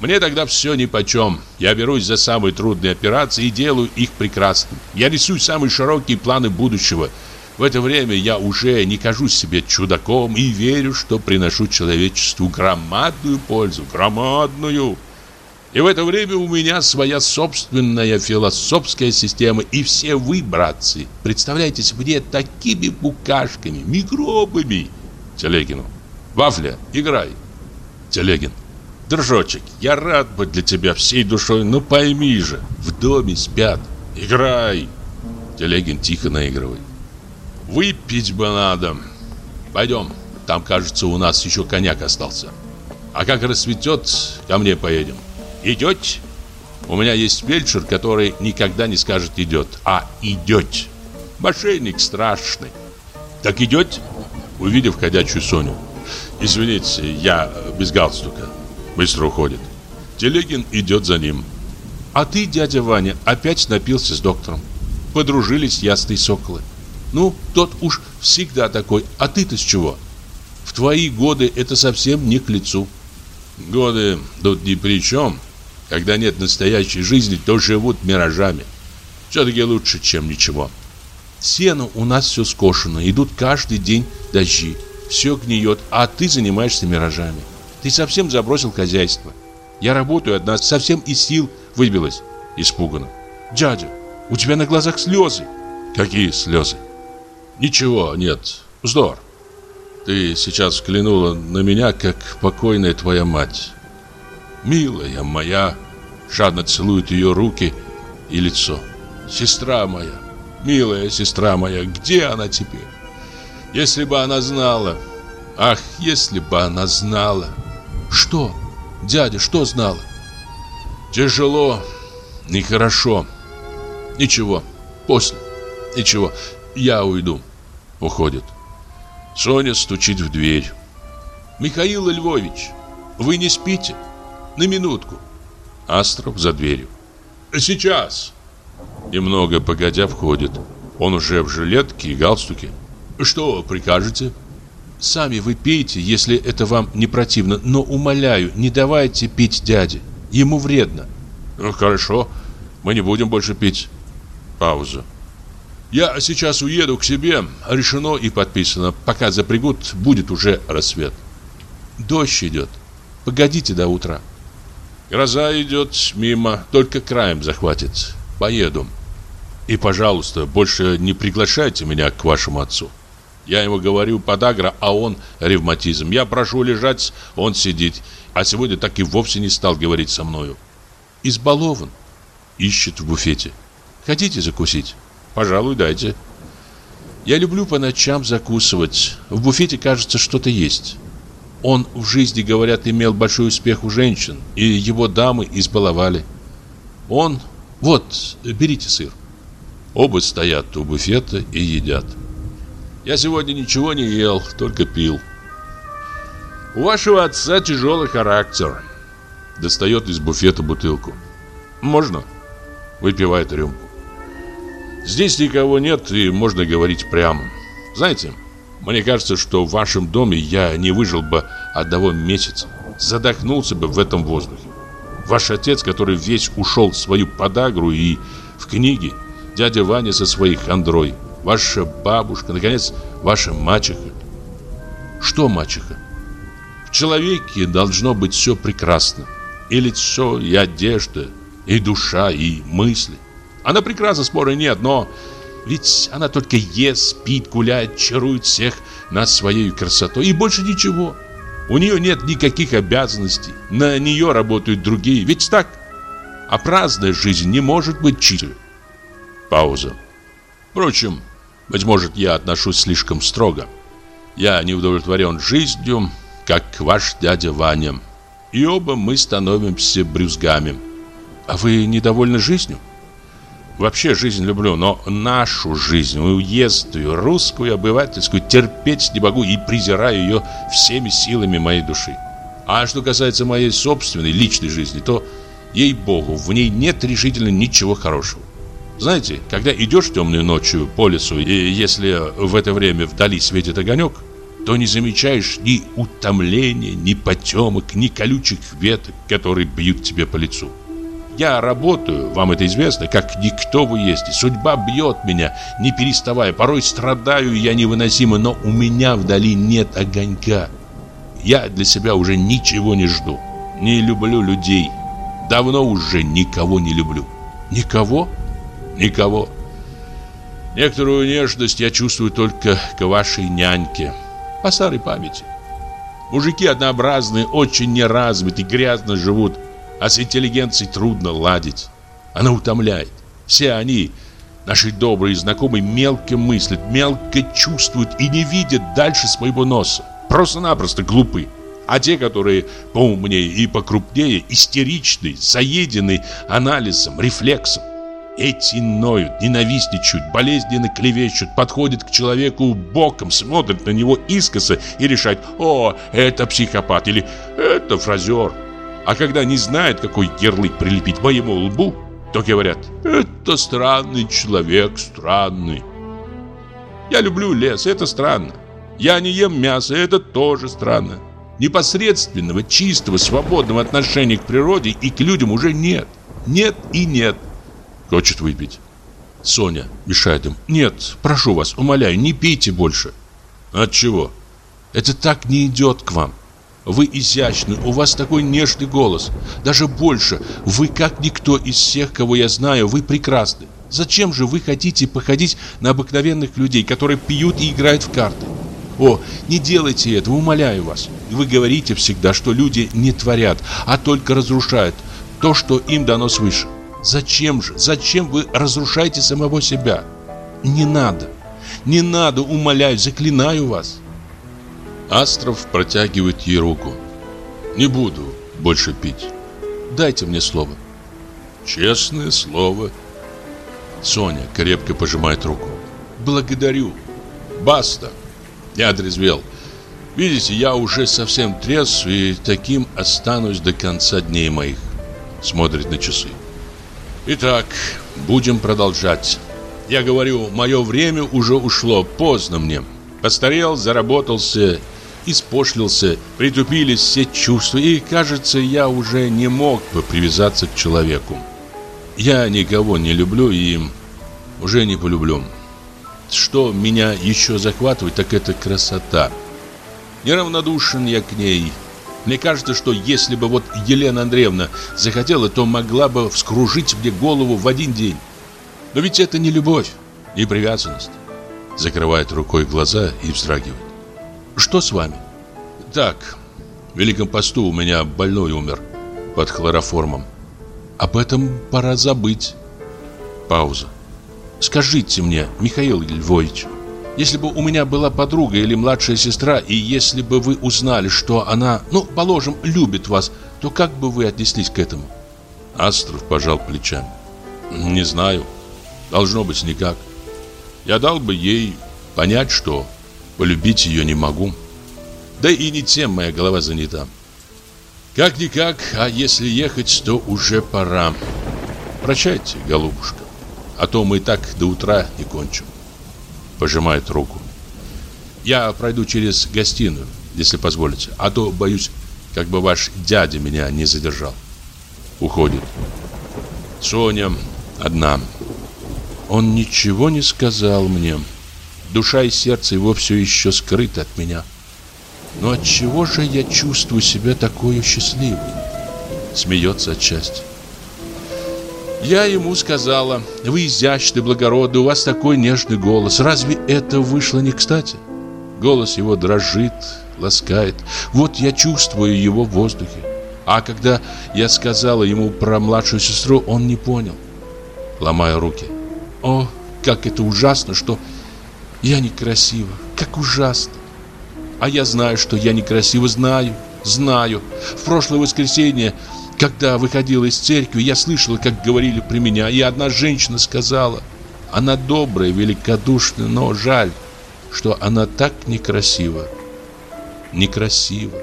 Мне тогда все нипочем. Я берусь за самые трудные операции и делаю их прекрасно. Я рисую самые широкие планы будущего. В это время я уже не кажусь себе чудаком и верю, что приношу человечеству громадную пользу. Громадную. И в это время у меня своя собственная философская система и все вы, братцы, представляйтесь мне такими букашками, микробами. Телегину. Вафля, играй. Телегин. Дружочек, я рад быть для тебя всей душой, но пойми же, в доме спят. Играй. Телегин тихо наигрывает. Выпить бы надо. Пойдем, там, кажется, у нас еще коньяк остался. А как рассветет, ко мне поедем. Идете? У меня есть фельдшер, который никогда не скажет «идет», а «идет». Мошенник страшный. Так идете? Увидев ходячую Соню. Извините, я без галстука. Быстро уходит. Телегин идет за ним. А ты, дядя Ваня, опять напился с доктором. Подружились ясные соколы. Ну, тот уж всегда такой, а ты-то с чего? В твои годы это совсем не к лицу. Годы тут ни при чем. Когда нет настоящей жизни, то живут миражами. Все-таки лучше, чем ничего. Сено у нас все скошено, идут каждый день дожди. Все гниет, а ты занимаешься миражами. Ты совсем забросил хозяйство. Я работаю одна, совсем из сил выбилась. Испуганно. Дядя, у тебя на глазах слезы. Какие слезы? Ничего, нет, вздор. Ты сейчас взглянула на меня, как покойная твоя мать. Милая моя, жадно целует ее руки и лицо. Сестра моя, милая сестра моя, где она теперь? Если бы она знала, ах, если бы она знала. Что, дядя, что знала? Тяжело, нехорошо. Ничего, после, ничего, я уйду. Уходит. Соня стучит в дверь. Михаил Львович, вы не спите? На минутку. Астров за дверью. Сейчас. Немного погодя входит. Он уже в жилетке и галстуке. Что прикажете? Сами вы пейте, если это вам не противно, но умоляю, не давайте пить дяде. Ему вредно. Ну, хорошо, мы не будем больше пить. Пауза. Я сейчас уеду к себе, решено и подписано. Пока запрягут, будет уже рассвет. Дождь идет. Погодите до утра. Гроза идет мимо, только краем захватит. Поеду. И, пожалуйста, больше не приглашайте меня к вашему отцу. Я ему говорю подагра, а он ревматизм. Я прошу лежать, он сидит. А сегодня так и вовсе не стал говорить со мною. Избалован. Ищет в буфете. Хотите закусить? Пожалуй, дайте. Я люблю по ночам закусывать. В буфете, кажется, что-то есть. Он в жизни, говорят, имел большой успех у женщин, и его дамы избаловали. Он... Вот, берите сыр. Оба стоят у буфета и едят. Я сегодня ничего не ел, только пил. У вашего отца тяжелый характер. Достает из буфета бутылку. Можно? Выпивает рюмку. Здесь никого нет, и можно говорить прямо. Знаете, мне кажется, что в вашем доме я не выжил бы одного месяца. Задохнулся бы в этом воздухе. Ваш отец, который весь ушел в свою подагру и в книги, дядя Ваня со своей хандрой, ваша бабушка, наконец, ваша мачеха. Что мачеха? В человеке должно быть все прекрасно. и лицо, и одежда, и душа, и мысли. Она прекрасна, спора нет, но ведь она только ест, спит, гуляет, чарует всех нас своей красотой и больше ничего. У нее нет никаких обязанностей, на нее работают другие, ведь так? А праздная жизнь не может быть чистой. Пауза. Впрочем, быть может, я отношусь слишком строго. Я не удовлетворен жизнью, как ваш дядя Ваня. И оба мы становимся брюзгами. А вы недовольны жизнью? Вообще жизнь люблю, но нашу жизнь, уездную, русскую, обывательскую, терпеть не могу и презираю ее всеми силами моей души. А что касается моей собственной, личной жизни, то, ей-богу, в ней нет решительно ничего хорошего. Знаете, когда идешь темной ночью по лесу, и если в это время вдали светит огонек, то не замечаешь ни утомления, ни потемок, ни колючих веток, которые бьют тебе по лицу. Я работаю, вам это известно, как никто вы есть. Судьба бьет меня, не переставая. Порой страдаю я невыносимо, но у меня вдали нет огонька. Я для себя уже ничего не жду. Не люблю людей. Давно уже никого не люблю. Никого? Никого. Некоторую нежность я чувствую только к вашей няньке. По старой памяти. Мужики однообразные, очень неразвитые, грязно живут. А с интеллигенцией трудно ладить. Она утомляет. Все они, наши добрые знакомые, мелко мыслят, мелко чувствуют и не видят дальше своего носа. Просто-напросто глупы. А те, которые поумнее и покрупнее, истеричны, заедены анализом, рефлексом. Эти ноют, ненавистничают, болезненно клевещут, подходят к человеку боком, смотрят на него искоса и решают «О, это психопат» или «Это фразер». А когда не знают, какой ярлык прилепить моему лбу, то говорят «Это странный человек, странный». Я люблю лес, это странно. Я не ем мясо, это тоже странно. Непосредственного, чистого, свободного отношения к природе и к людям уже нет. Нет и нет. Хочет выпить. Соня мешает им. Нет, прошу вас, умоляю, не пейте больше. От чего? Это так не идет к вам. Вы изящны, у вас такой нежный голос. Даже больше, вы как никто из всех, кого я знаю, вы прекрасны. Зачем же вы хотите походить на обыкновенных людей, которые пьют и играют в карты? О, не делайте этого, умоляю вас. Вы говорите всегда, что люди не творят, а только разрушают то, что им дано свыше. Зачем же, зачем вы разрушаете самого себя? Не надо, не надо, умоляю, заклинаю вас. Астров протягивает ей руку. «Не буду больше пить. Дайте мне слово». «Честное слово». Соня крепко пожимает руку. «Благодарю. Баста». Я отрезвел. Видите, я уже совсем трезв и таким останусь до конца дней моих. Смотрит на часы. Итак, будем продолжать. Я говорю, мое время уже ушло, поздно мне. Постарел, заработался испошлился, притупились все чувства, и, кажется, я уже не мог бы привязаться к человеку. Я никого не люблю и уже не полюблю. Что меня еще захватывает, так это красота. Неравнодушен я к ней. Мне кажется, что если бы вот Елена Андреевна захотела, то могла бы вскружить мне голову в один день. Но ведь это не любовь, не привязанность. Закрывает рукой глаза и вздрагивает. Что с вами? Так, в Великом посту у меня больной умер под хлороформом. Об этом пора забыть. Пауза. Скажите мне, Михаил Львович, если бы у меня была подруга или младшая сестра, и если бы вы узнали, что она, ну, положим, любит вас, то как бы вы отнеслись к этому? Астров пожал плечами. Не знаю. Должно быть никак. Я дал бы ей понять, что Полюбить ее не могу. Да и не тем моя голова занята. Как-никак, а если ехать, то уже пора. Прощайте, голубушка. А то мы так до утра не кончим. Пожимает руку. Я пройду через гостиную, если позволите. А то, боюсь, как бы ваш дядя меня не задержал. Уходит. Соня одна. Он ничего не сказал мне. Душа и сердце его все еще скрыты от меня. Но от чего же я чувствую себя такой счастливой? Смеется от. Я ему сказала, вы изящный, благородный, у вас такой нежный голос. Разве это вышло не кстати? Голос его дрожит, ласкает. Вот я чувствую его в воздухе. А когда я сказала ему про младшую сестру, он не понял. Ломаю руки. О, как это ужасно, что я некрасива. Как ужасно. А я знаю, что я некрасива, знаю, знаю. В прошлое воскресенье, когда выходила из церкви, я слышала, как говорили при меня, и одна женщина сказала, она добрая, великодушная, но жаль, что она так некрасива. Некрасива.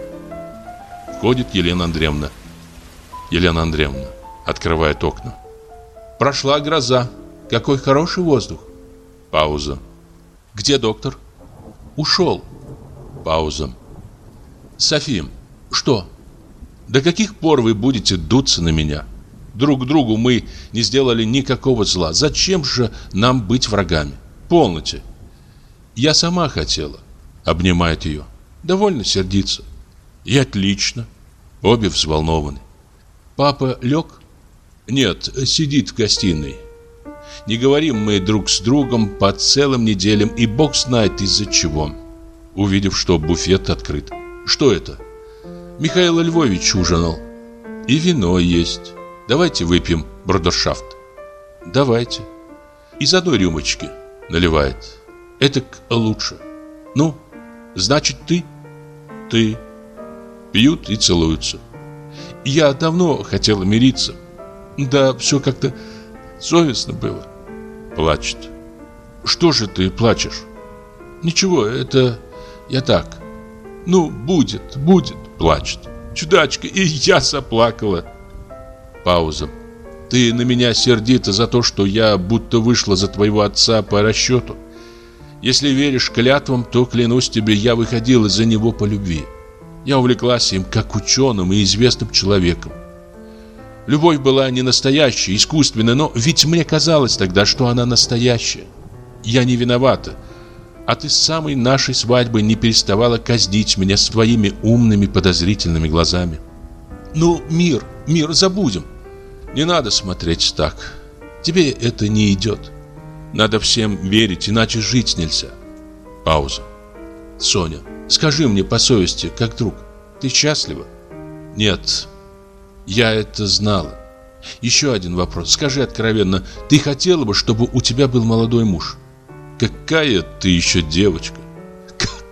Входит Елена Андреевна. Елена Андреевна открывает окна. Прошла гроза. Какой хороший воздух. Пауза. Где доктор? Ушел. Пауза. София, что? До каких пор вы будете дуться на меня? Друг другу мы не сделали никакого зла. Зачем же нам быть врагами? Полноте. Я сама хотела. Обнимает ее. Довольно сердиться. И отлично. Обе взволнованы. Папа лег? Нет, сидит в гостиной. Не говорим мы друг с другом по целым неделям, и бог знает из-за чего увидев, что буфет открыт. Что это? Михаил Львович ужинал. И вино есть. Давайте выпьем бродершафт. Давайте. Из одной рюмочки наливает. Это лучше. Ну, значит ты? Ты. Пьют и целуются. Я давно хотела мириться. Да все как-то совестно было. Плачет. Что же ты плачешь? Ничего, это я так. Ну, будет, будет, плачет. Чудачка, и я заплакала. Пауза. Ты на меня сердита за то, что я будто вышла за твоего отца по расчету. Если веришь клятвам, то, клянусь тебе, я выходила за него по любви. Я увлеклась им как ученым и известным человеком. Любовь была не настоящая, искусственная, но ведь мне казалось тогда, что она настоящая. Я не виновата. А ты с самой нашей свадьбы не переставала казнить меня своими умными подозрительными глазами. Ну, мир, мир, забудем. Не надо смотреть так. Тебе это не идет. Надо всем верить, иначе жить нельзя. Пауза. Соня, скажи мне по совести, как друг, ты счастлива? Нет, я это знала. Еще один вопрос. Скажи откровенно, ты хотела бы, чтобы у тебя был молодой муж? Какая ты еще девочка?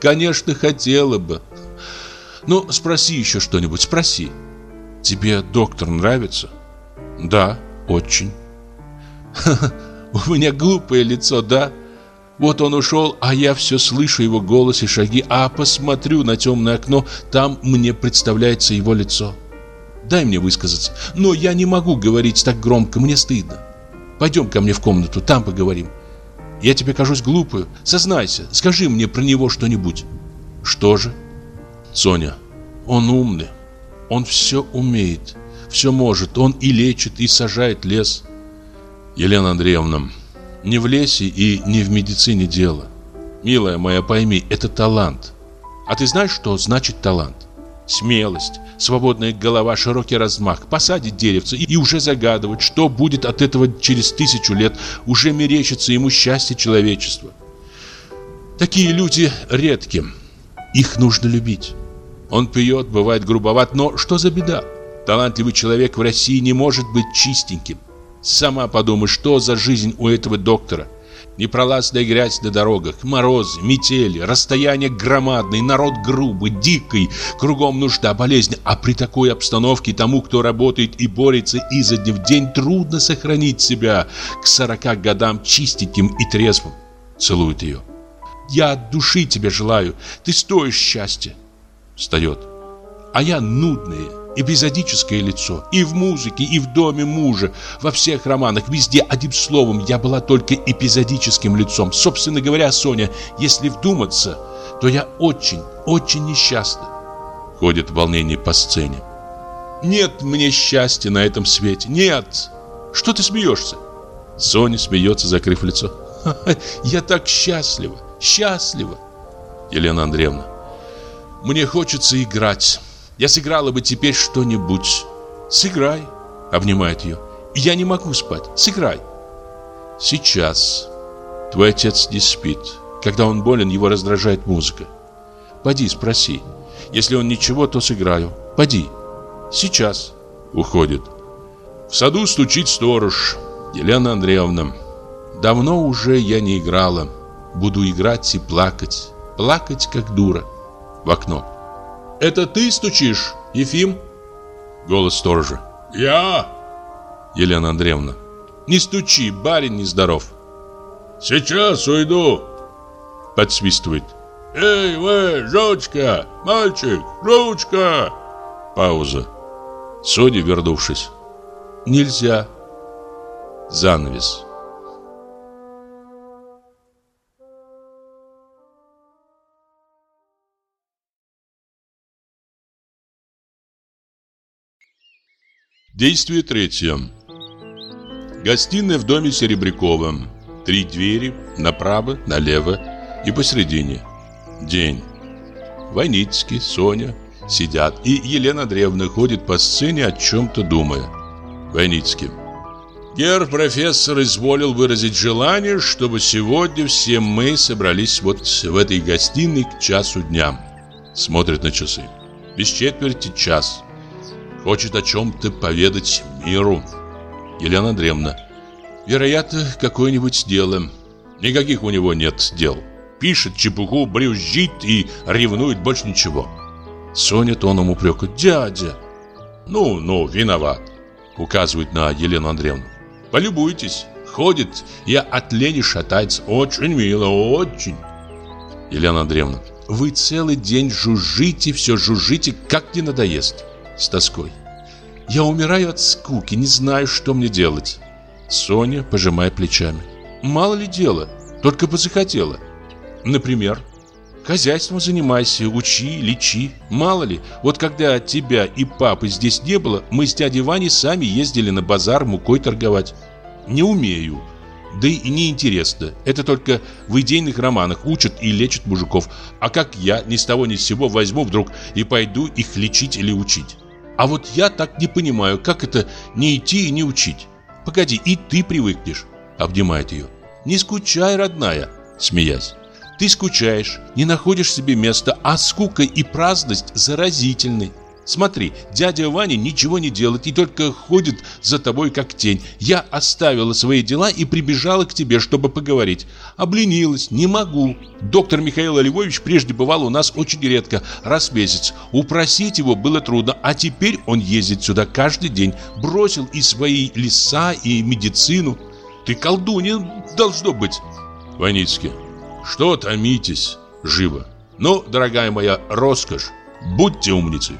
Конечно, хотела бы. Ну, спроси еще что-нибудь, спроси. Тебе доктор нравится? Да, очень. (laughs) У меня глупое лицо, да? Вот он ушел, а я все слышу его голос и шаги, а посмотрю на темное окно, там мне представляется его лицо. Дай мне высказаться. Но я не могу говорить так громко, мне стыдно. Пойдем ко мне в комнату, там поговорим. Я тебе кажусь глупую. Сознайся, скажи мне про него что-нибудь. Что же? Соня, он умный. Он все умеет, все может. Он и лечит, и сажает лес. Елена Андреевна, не в лесе и не в медицине дело. Милая моя, пойми, это талант. А ты знаешь, что значит талант? Смелость, свободная голова, широкий размах, посадить деревце и уже загадывать, что будет от этого через тысячу лет, уже мерещится ему счастье человечества. Такие люди редки, их нужно любить. Он пьет, бывает грубоват, но что за беда? Талантливый человек в России не может быть чистеньким. Сама подумай, что за жизнь у этого доктора – Непролазная грязь на дорогах, морозы, метели, расстояние громадное, народ грубый, дикий, кругом нужда, болезнь. А при такой обстановке тому, кто работает и борется изо дня в день, трудно сохранить себя к сорока годам чистеньким и трезвым. Целует ее. Я от души тебе желаю, ты стоишь счастья. Встает. А я нудная эпизодическое лицо. И в музыке, и в доме мужа, во всех романах, везде, одним словом, я была только эпизодическим лицом. Собственно говоря, Соня, если вдуматься, то я очень, очень несчастна. Ходит в волнении по сцене. Нет мне счастья на этом свете, нет. Что ты смеешься? Соня смеется, закрыв лицо. (laughs) Я так счастлива, счастлива. Елена Андреевна, мне хочется играть. Я сыграла бы теперь что-нибудь. Сыграй, обнимает ее. Я не могу спать, сыграй. Сейчас. Твой отец не спит. Когда он болен, его раздражает музыка. Поди, спроси. Если он ничего, то сыграю. Поди. Сейчас. Уходит. В саду стучит сторож. Елена Андреевна. Давно уже я не играла. Буду играть и плакать. Плакать, как дура. В окно. Это ты стучишь, Ефим? Голос сторожа. Я? Елена Андреевна. Не стучи, барин нездоров. Сейчас уйду. Подсвистывает. Эй, вы, жучка, мальчик, жучка. Пауза. Соня, вернувшись. Нельзя. Занавес. Действие третье. Гостиная в доме Серебрякова. Три двери, направо, налево и посередине. День. Войницкий, Соня сидят, и Елена Андреевна ходит по сцене, о чем-то думая. Войницкий. Гер профессор изволил выразить желание, чтобы сегодня все мы собрались вот в этой гостиной к часу дня. Смотрит на часы. Без четверти час. Хочет о чем-то поведать миру. Елена Андреевна. Вероятно, какое-нибудь дело. Никаких у него нет дел. Пишет чепуху, брюзжит и ревнует больше ничего. Соня тоном упрека. Дядя. Ну, ну, виноват. Указывает на Елену Андреевну. Полюбуйтесь. Ходит и от лени шатается. Очень мило, очень. Елена Андреевна. Вы целый день жужжите, все жужжите, как не надоест с тоской. Я умираю от скуки, не знаю, что мне делать. Соня, пожимая плечами. Мало ли дела, только бы захотела. Например, хозяйством занимайся, учи, лечи. Мало ли, вот когда тебя и папы здесь не было, мы с дядей Ваней сами ездили на базар мукой торговать. Не умею. Да и неинтересно. Это только в идейных романах учат и лечат мужиков. А как я ни с того ни с сего возьму вдруг и пойду их лечить или учить? А вот я так не понимаю, как это не идти и не учить. Погоди, и ты привыкнешь. Обнимает ее. Не скучай, родная, смеясь. Ты скучаешь, не находишь себе места, а скука и праздность заразительны. Смотри, дядя Ваня ничего не делает и только ходит за тобой как тень. Я оставила свои дела и прибежала к тебе, чтобы поговорить. Обленилась, не могу. Доктор Михаил Львович прежде бывал у нас очень редко, раз в месяц. Упросить его было трудно, а теперь он ездит сюда каждый день. Бросил и свои леса, и медицину. Ты колдунья, должно быть. Ваницкий. Что томитесь? Живо. Ну, дорогая моя роскошь, будьте умницей.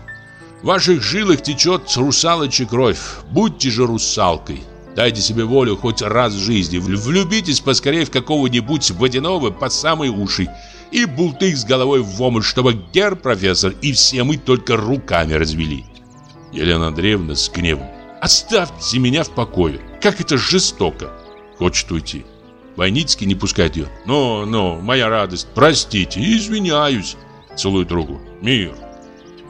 В ваших жилах течет русалочья кровь. Будьте же русалкой. Дайте себе волю хоть раз в жизни. Влюбитесь поскорее в какого-нибудь водяного по самые уши. И бултых с головой в омут, чтобы гер профессор и все мы только руками развели. Елена Андреевна с гневом. Оставьте меня в покое. Как это жестоко. Хочет уйти. Войницкий не пускает ее. «Ну, ну, моя радость, простите, извиняюсь!» Целует руку. «Мир!»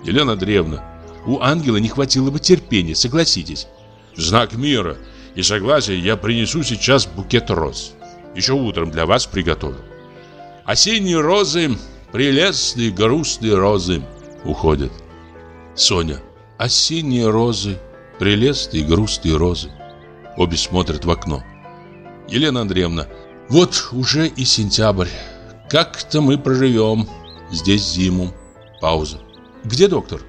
Елена Андреевна у ангела не хватило бы терпения, согласитесь. В знак мира и согласия я принесу сейчас букет роз. Еще утром для вас приготовил. Осенние розы, прелестные грустные розы, уходят. Соня. Осенние розы, прелестные грустные розы. Обе смотрят в окно. Елена Андреевна. Вот уже и сентябрь. Как-то мы проживем здесь зиму. Пауза. Где доктор?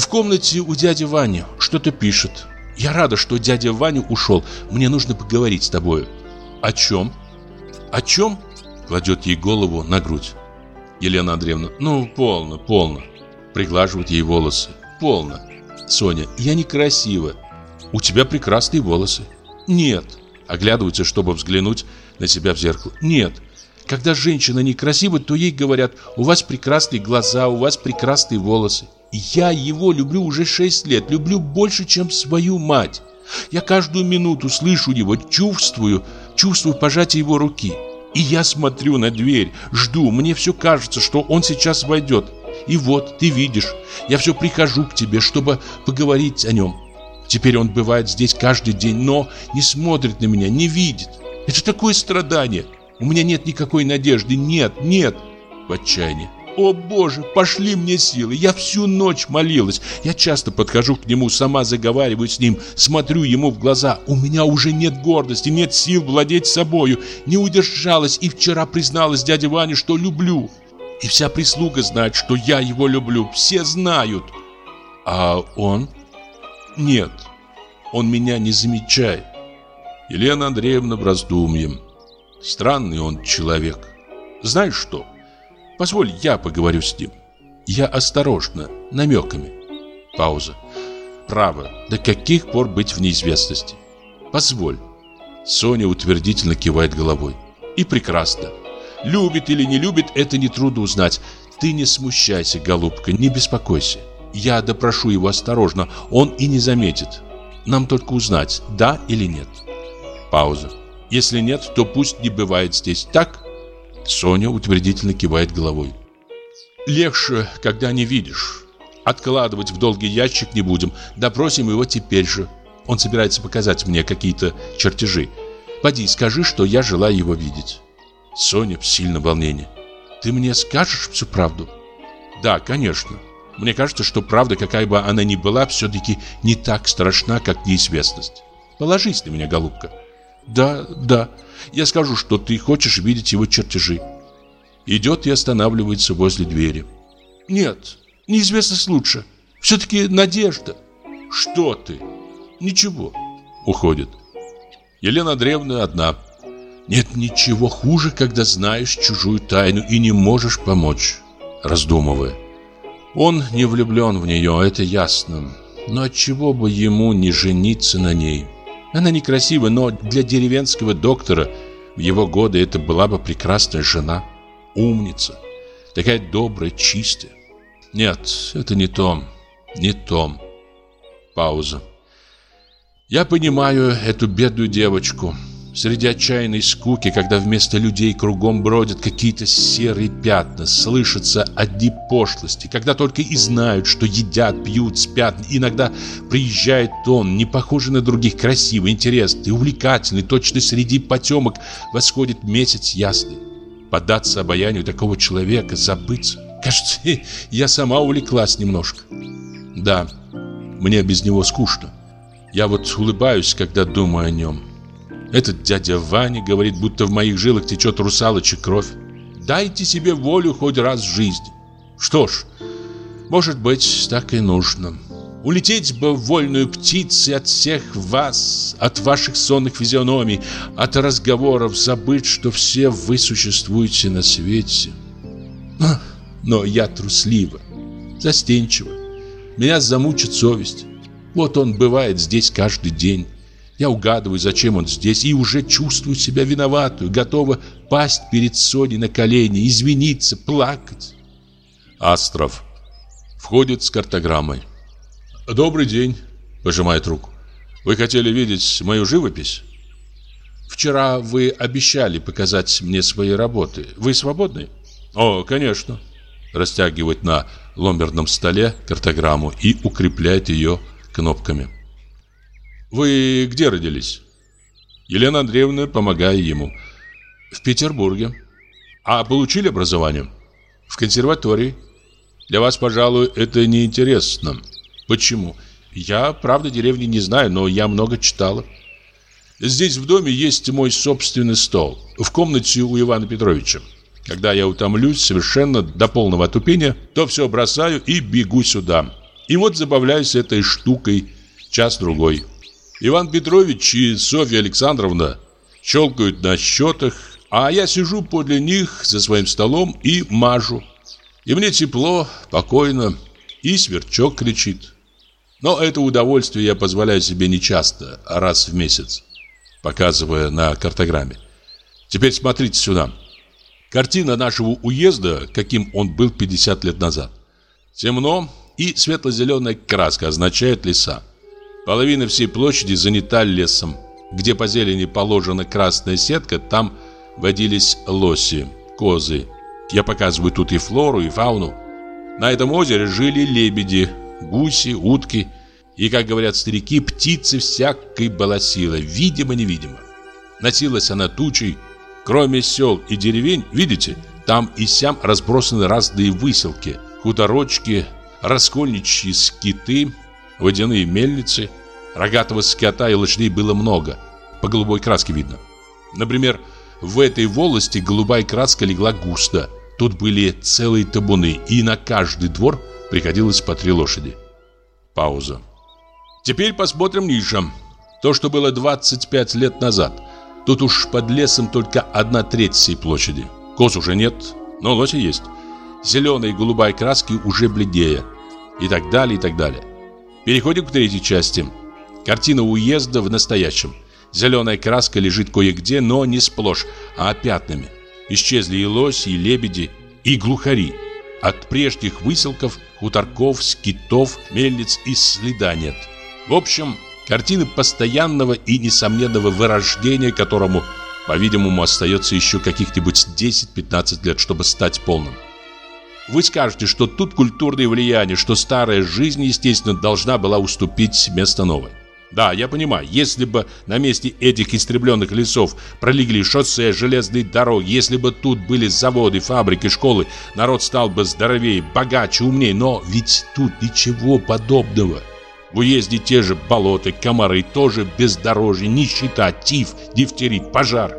В комнате у дяди Вани что-то пишет. Я рада, что дядя Ваня ушел. Мне нужно поговорить с тобой. О чем? О чем? Кладет ей голову на грудь. Елена Андреевна, ну, полно, полно. Приглаживает ей волосы. Полно. Соня, я некрасива. У тебя прекрасные волосы. Нет. Оглядывается, чтобы взглянуть на себя в зеркало. Нет. Когда женщина некрасива, то ей говорят, у вас прекрасные глаза, у вас прекрасные волосы. Я его люблю уже шесть лет, люблю больше, чем свою мать. Я каждую минуту слышу его, чувствую, чувствую пожатие его руки. И я смотрю на дверь, жду, мне все кажется, что он сейчас войдет. И вот, ты видишь, я все прихожу к тебе, чтобы поговорить о нем. Теперь он бывает здесь каждый день, но не смотрит на меня, не видит. Это такое страдание. У меня нет никакой надежды, нет, нет. В отчаянии. О боже, пошли мне силы. Я всю ночь молилась. Я часто подхожу к нему, сама заговариваю с ним, смотрю ему в глаза. У меня уже нет гордости, нет сил владеть собою. Не удержалась и вчера призналась дяде Ване, что люблю. И вся прислуга знает, что я его люблю. Все знают. А он? Нет, он меня не замечает. Елена Андреевна в раздумье. Странный он человек. Знаешь что? Позволь, я поговорю с ним. Я осторожно, намеками. Пауза. Право, до каких пор быть в неизвестности? Позволь. Соня утвердительно кивает головой. И прекрасно. Любит или не любит, это нетрудно узнать. Ты не смущайся, голубка, не беспокойся. Я допрошу его осторожно, он и не заметит. Нам только узнать, да или нет. Пауза. Если нет, то пусть не бывает здесь, так? Соня утвердительно кивает головой. Легче, когда не видишь. Откладывать в долгий ящик не будем. Допросим его теперь же. Он собирается показать мне какие-то чертежи. Поди, скажи, что я желаю его видеть. Соня в сильном волнении. Ты мне скажешь всю правду? Да, конечно. Мне кажется, что правда, какая бы она ни была, все-таки не так страшна, как неизвестность. Положись на меня, голубка. Да, да. Я скажу, что ты хочешь видеть его чертежи. Идет и останавливается возле двери. Нет, неизвестность лучше. Все-таки надежда. Что ты? Ничего. Уходит. Елена Андреевна одна. Нет ничего хуже, когда знаешь чужую тайну и не можешь помочь. Раздумывая. Он не влюблен в нее, это ясно. Но отчего бы ему не жениться на ней? Она некрасива, но для деревенского доктора в его годы это была бы прекрасная жена, умница, такая добрая, чистая. Нет, это не то, не то. Пауза. Я понимаю эту бедную девочку. Среди отчаянной скуки, когда вместо людей кругом бродят какие-то серые пятна, слышатся одни пошлости, когда только и знают, что едят, пьют, спят. Иногда приезжает он, не похожий на других, красивый, интересный, увлекательный, точно среди потемок восходит месяц ясный. Поддаться обаянию такого человека, забыться. Кажется, (laughs) я сама увлеклась немножко. Да, мне без него скучно. Я вот улыбаюсь, когда думаю о нем. Этот дядя Ваня говорит, будто в моих жилах течет русалочья кровь. Дайте себе волю хоть раз в жизни. Что ж, может быть, так и нужно. Улететь бы вольную птицей от всех вас, от ваших сонных физиономий, от разговоров, забыть, что все вы существуете на свете. Но я труслива, застенчива. Меня замучит совесть. Вот он бывает здесь каждый день. Я угадываю, зачем он здесь, и уже чувствую себя виноватую, готова пасть перед Соней на колени, извиниться, плакать. Астров входит с картограммой. «Добрый день», — пожимает руку. «Вы хотели видеть мою живопись?» «Вчера вы обещали показать мне свои работы. Вы свободны?» «О, конечно», — растягивает на ломберном столе картограмму и укрепляет ее кнопками. Вы где родились? Елена Андреевна, помогая ему. В Петербурге. А получили образование? В консерватории. Для вас, пожалуй, это неинтересно. Почему? Я, правда, деревни не знаю, но я много читала. Здесь в доме есть мой собственный стол. В комнате у Ивана Петровича. Когда я утомлюсь совершенно до полного отупения, то все бросаю и бегу сюда. И вот забавляюсь этой штукой час-другой. Иван Петрович и Софья Александровна щелкают на счетах, а я сижу подле них за своим столом и мажу. И мне тепло, покойно, и сверчок кричит. Но это удовольствие я позволяю себе не часто, а раз в месяц, показывая на картограмме. Теперь смотрите сюда. Картина нашего уезда, каким он был 50 лет назад. Темно, и светло-зеленая краска означает леса. Половина всей площади занята лесом. Где по зелени положена красная сетка, там водились лоси, козы. Я показываю тут и флору, и фауну. На этом озере жили лебеди, гуси, утки. И, как говорят старики, птицы всякой была сила, видимо-невидимо. Носилась она тучей, кроме сел и деревень, видите, там и сям разбросаны разные выселки, хуторочки, раскольничьи скиты, водяные мельницы. Рогатого скота и лошадей было много, по голубой краске видно. Например, в этой волости голубая краска легла густо. Тут были целые табуны, и на каждый двор приходилось по три лошади. Пауза. Теперь посмотрим ниже. То, что было 25 лет назад. Тут уж под лесом только одна треть всей площади. Коз уже нет, но лоси есть. Зеленая и голубая краски уже бледнее. И так далее, и так далее. Переходим к третьей части. Картина уезда в настоящем. Зеленая краска лежит кое-где, но не сплошь, а пятнами. Исчезли и лоси, и лебеди, и глухари. От прежних выселков, хуторков, скитов, мельниц и следа нет. В общем, картины постоянного и несомненного вырождения, которому, по-видимому, остается еще каких-нибудь 10-15 лет, чтобы стать полным. Вы скажете, что тут культурное влияние, что старая жизнь, естественно, должна была уступить место новой. Да, я понимаю, если бы на месте этих истребленных лесов пролегли шоссе, железные дороги, если бы тут были заводы, фабрики, школы, народ стал бы здоровее, богаче, умнее, но ведь тут ничего подобного. В уезде те же болота, комары, тоже бездорожье, нищета, тиф, дифтерит, пожар.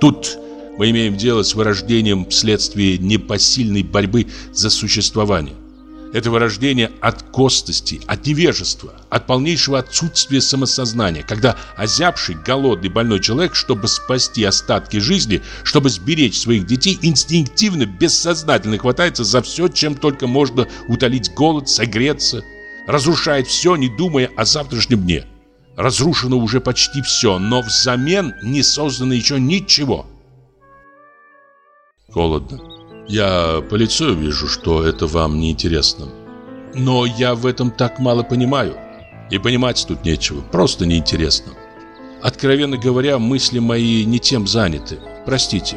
Тут мы имеем дело с вырождением вследствие непосильной борьбы за существование. Это вырождение от костности, от невежества, от полнейшего отсутствия самосознания, когда озябший, голодный, больной человек, чтобы спасти остатки жизни, чтобы сберечь своих детей, инстинктивно, бессознательно хватается за все, чем только можно утолить голод, согреться, разрушает все, не думая о завтрашнем дне. Разрушено уже почти все, но взамен не создано еще ничего. Холодно. Я по лицу вижу, что это вам не интересно. Но я в этом так мало понимаю. И понимать тут нечего, просто неинтересно. Откровенно говоря, мысли мои не тем заняты. Простите.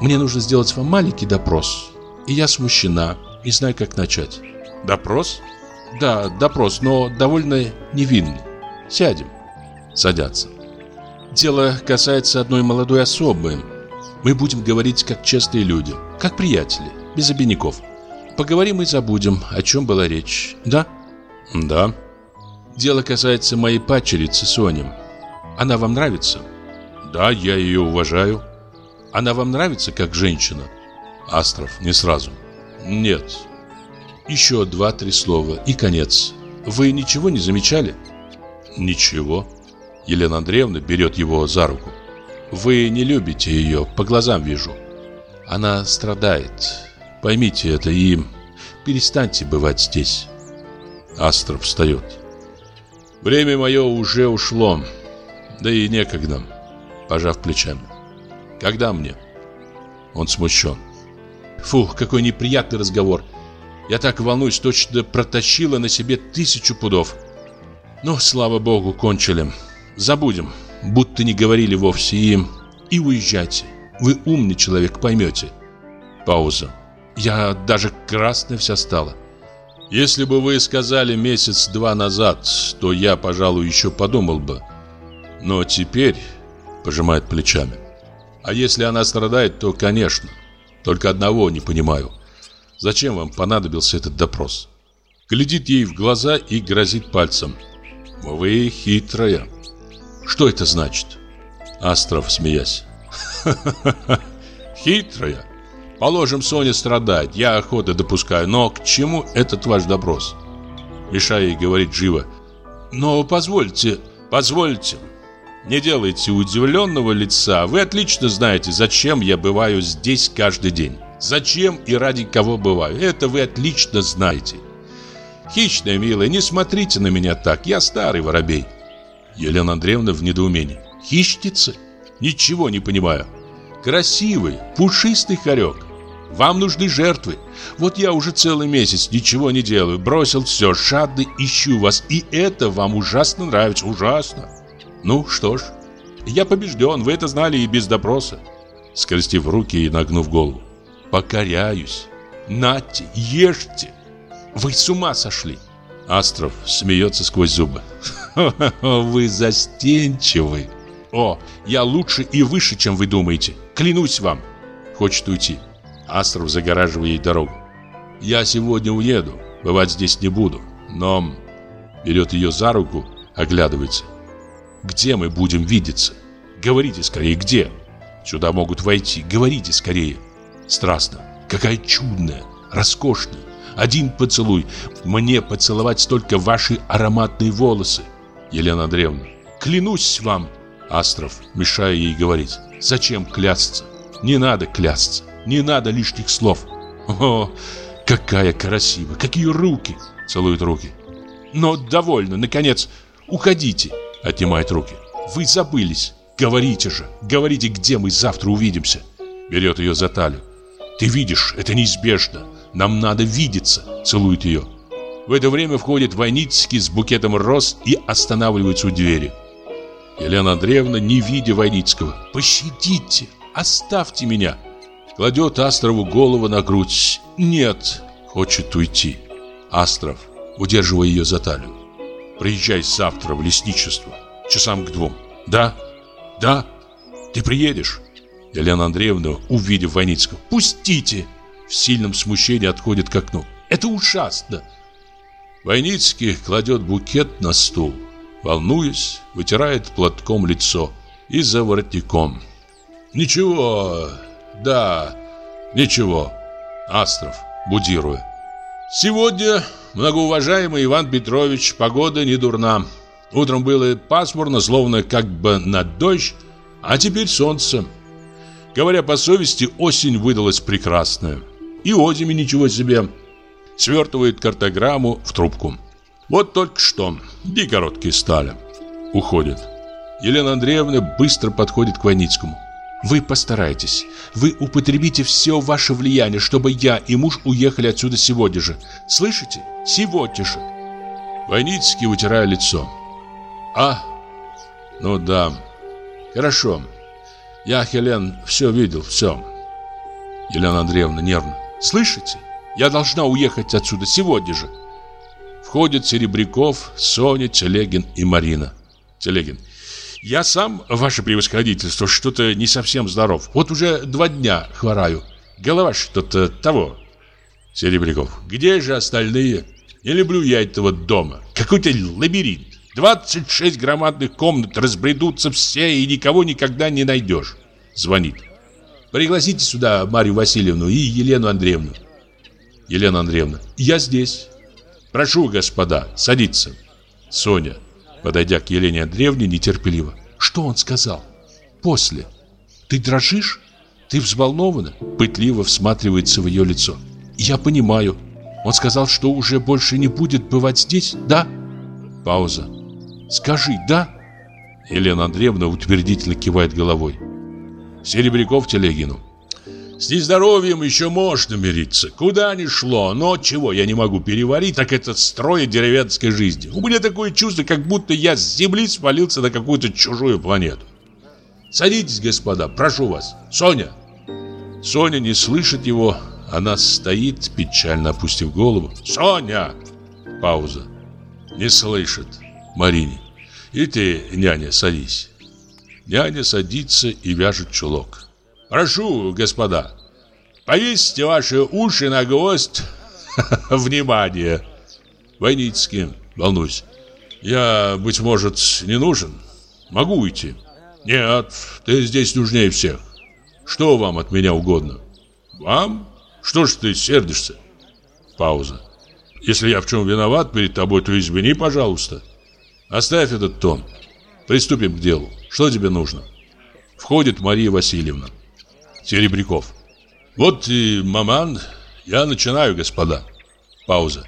Мне нужно сделать вам маленький допрос. И я смущена, не знаю, как начать. Допрос? Да, допрос, но довольно невинный. Сядем. Садятся. Дело касается одной молодой особы, мы будем говорить как честные люди, как приятели, без обиняков. Поговорим и забудем, о чем была речь. Да? Да. Дело касается моей падчерицы Сони. Она вам нравится? Да, я ее уважаю. Она вам нравится как женщина? Астров, не сразу. Нет. Еще два-три слова и конец. Вы ничего не замечали? Ничего. Елена Андреевна берет его за руку. Вы не любите ее, по глазам вижу. Она страдает. Поймите это и перестаньте бывать здесь. Астров встает. Время мое уже ушло. Да и некогда. Пожав плечами. Когда мне? Он смущен. Фух, какой неприятный разговор. Я так волнуюсь, точно протащила на себе тысячу пудов. Ну, слава богу, кончили. Забудем будто не говорили вовсе им, и уезжайте. Вы умный человек, поймете. Пауза. Я даже красная вся стала. Если бы вы сказали месяц-два назад, то я, пожалуй, еще подумал бы. Но теперь, пожимает плечами. А если она страдает, то, конечно. Только одного не понимаю. Зачем вам понадобился этот допрос? Глядит ей в глаза и грозит пальцем. Вы хитрая. Что это значит? Астров, смеясь. (laughs) Хитрая. Положим, Соня страдает, я охотно допускаю, но к чему этот ваш допрос? Мешая ей говорить живо. Но позвольте, позвольте. Не делайте удивленного лица. Вы отлично знаете, зачем я бываю здесь каждый день. Зачем и ради кого бываю. Это вы отлично знаете. Хищная, милая, не смотрите на меня так. Я старый воробей. Елена Андреевна в недоумении. Хищница? Ничего не понимаю. Красивый, пушистый хорек. Вам нужны жертвы. Вот я уже целый месяц ничего не делаю. Бросил все, жадно ищу вас. И это вам ужасно нравится. Ужасно. Ну, что ж. Я побежден, вы это знали и без допроса. Скрестив руки и нагнув голову. Покоряюсь. Нате, ешьте. Вы с ума сошли. Астров смеется сквозь зубы. (laughs) Вы застенчивый. О, я лучше и выше, чем вы думаете. Клянусь вам. Хочет уйти. Астров загораживает ей дорогу. Я сегодня уеду. Бывать здесь не буду. Но берет ее за руку, оглядывается. Где мы будем видеться? Говорите скорее, где? Сюда могут войти. Говорите скорее. Страстно. Какая чудная, роскошная. Один поцелуй. Мне поцеловать только ваши ароматные волосы. Елена Андреевна. Клянусь вам. Астров, мешая ей говорить. Зачем клясться? Не надо клясться. Не надо лишних слов. О, какая красивая, какие руки. Целует руки. Но довольно, наконец, уходите. Отнимает руки. Вы забылись. Говорите же, говорите, где мы завтра увидимся. Берет ее за талию. Ты видишь, это неизбежно. Нам надо видеться. Целует ее. В это время входит Войницкий с букетом роз и останавливается у двери. Елена Андреевна, не видя Войницкого, «Пощадите, оставьте меня!» Кладет Астрову голову на грудь. «Нет!» Хочет уйти. Астров, удерживая ее за талию. «Приезжай завтра в лесничество, часам к двум. Да? Да? Ты приедешь?» Елена Андреевна, увидев Войницкого, «Пустите!» В сильном смущении отходит к окну. «Это ужасно!» Войницкий кладет букет на стул. Волнуясь, вытирает платком лицо и за воротником. «Ничего, да, ничего», Астров, будируя. «Сегодня, многоуважаемый Иван Петрович, погода не дурна. Утром было пасмурно, словно как бы на дождь, а теперь солнце. Говоря по совести, осень выдалась прекрасная. И озими ничего себе. Свертывает картограмму в трубку. Вот только что. И короткие стали. Уходит. Елена Андреевна быстро подходит к Войницкому. Вы постарайтесь. Вы употребите все ваше влияние, чтобы я и муж уехали отсюда сегодня же. Слышите? Сегодня же. Войницкий, вытирая лицо. А? Ну да. Хорошо. Я, Хелен, все видел, все. Елена Андреевна нервно. Слышите? Я должна уехать отсюда сегодня же. Входят Серебряков, Соня, Телегин и Марина. Телегин. Я сам, ваше превосходительство, что-то не совсем здоров. Вот уже два дня хвораю. Голова что-то того. Серебряков. Где же остальные? Не люблю я этого дома. Какой-то лабиринт. 26 громадных комнат разбредутся все, и никого никогда не найдешь. Звонит. Пригласите сюда Марию Васильевну и Елену Андреевну. Елена Андреевна. Я здесь. Прошу, господа, садиться. Соня, подойдя к Елене Андреевне, нетерпеливо. Что он сказал? После. Ты дрожишь? Ты взволнована? Пытливо всматривается в ее лицо. Я понимаю. Он сказал, что уже больше не будет бывать здесь, да? Пауза. Скажи, да? Елена Андреевна утвердительно кивает головой. Серебряков Телегину. С нездоровьем еще можно мириться. Куда ни шло. Но чего я не могу переварить, так это строя деревенской жизни. У меня такое чувство, как будто я с земли свалился на какую-то чужую планету. Садитесь, господа, прошу вас. Соня. Соня не слышит его. Она стоит, печально опустив голову. Соня! Пауза. Не слышит. Марине. И ты, няня, садись. Няня садится и вяжет чулок. Прошу, господа, повесьте ваши уши на гвоздь. (laughs) Внимание! Войницкий, волнуюсь. Я, быть может, не нужен? Могу уйти? Нет, ты здесь нужнее всех. Что вам от меня угодно? Вам? Что ж ты сердишься? Пауза. Если я в чем виноват перед тобой, то извини, пожалуйста. Оставь этот тон. Приступим к делу. Что тебе нужно? Входит Мария Васильевна. Серебряков. Вот и маман. Я начинаю, господа. Пауза.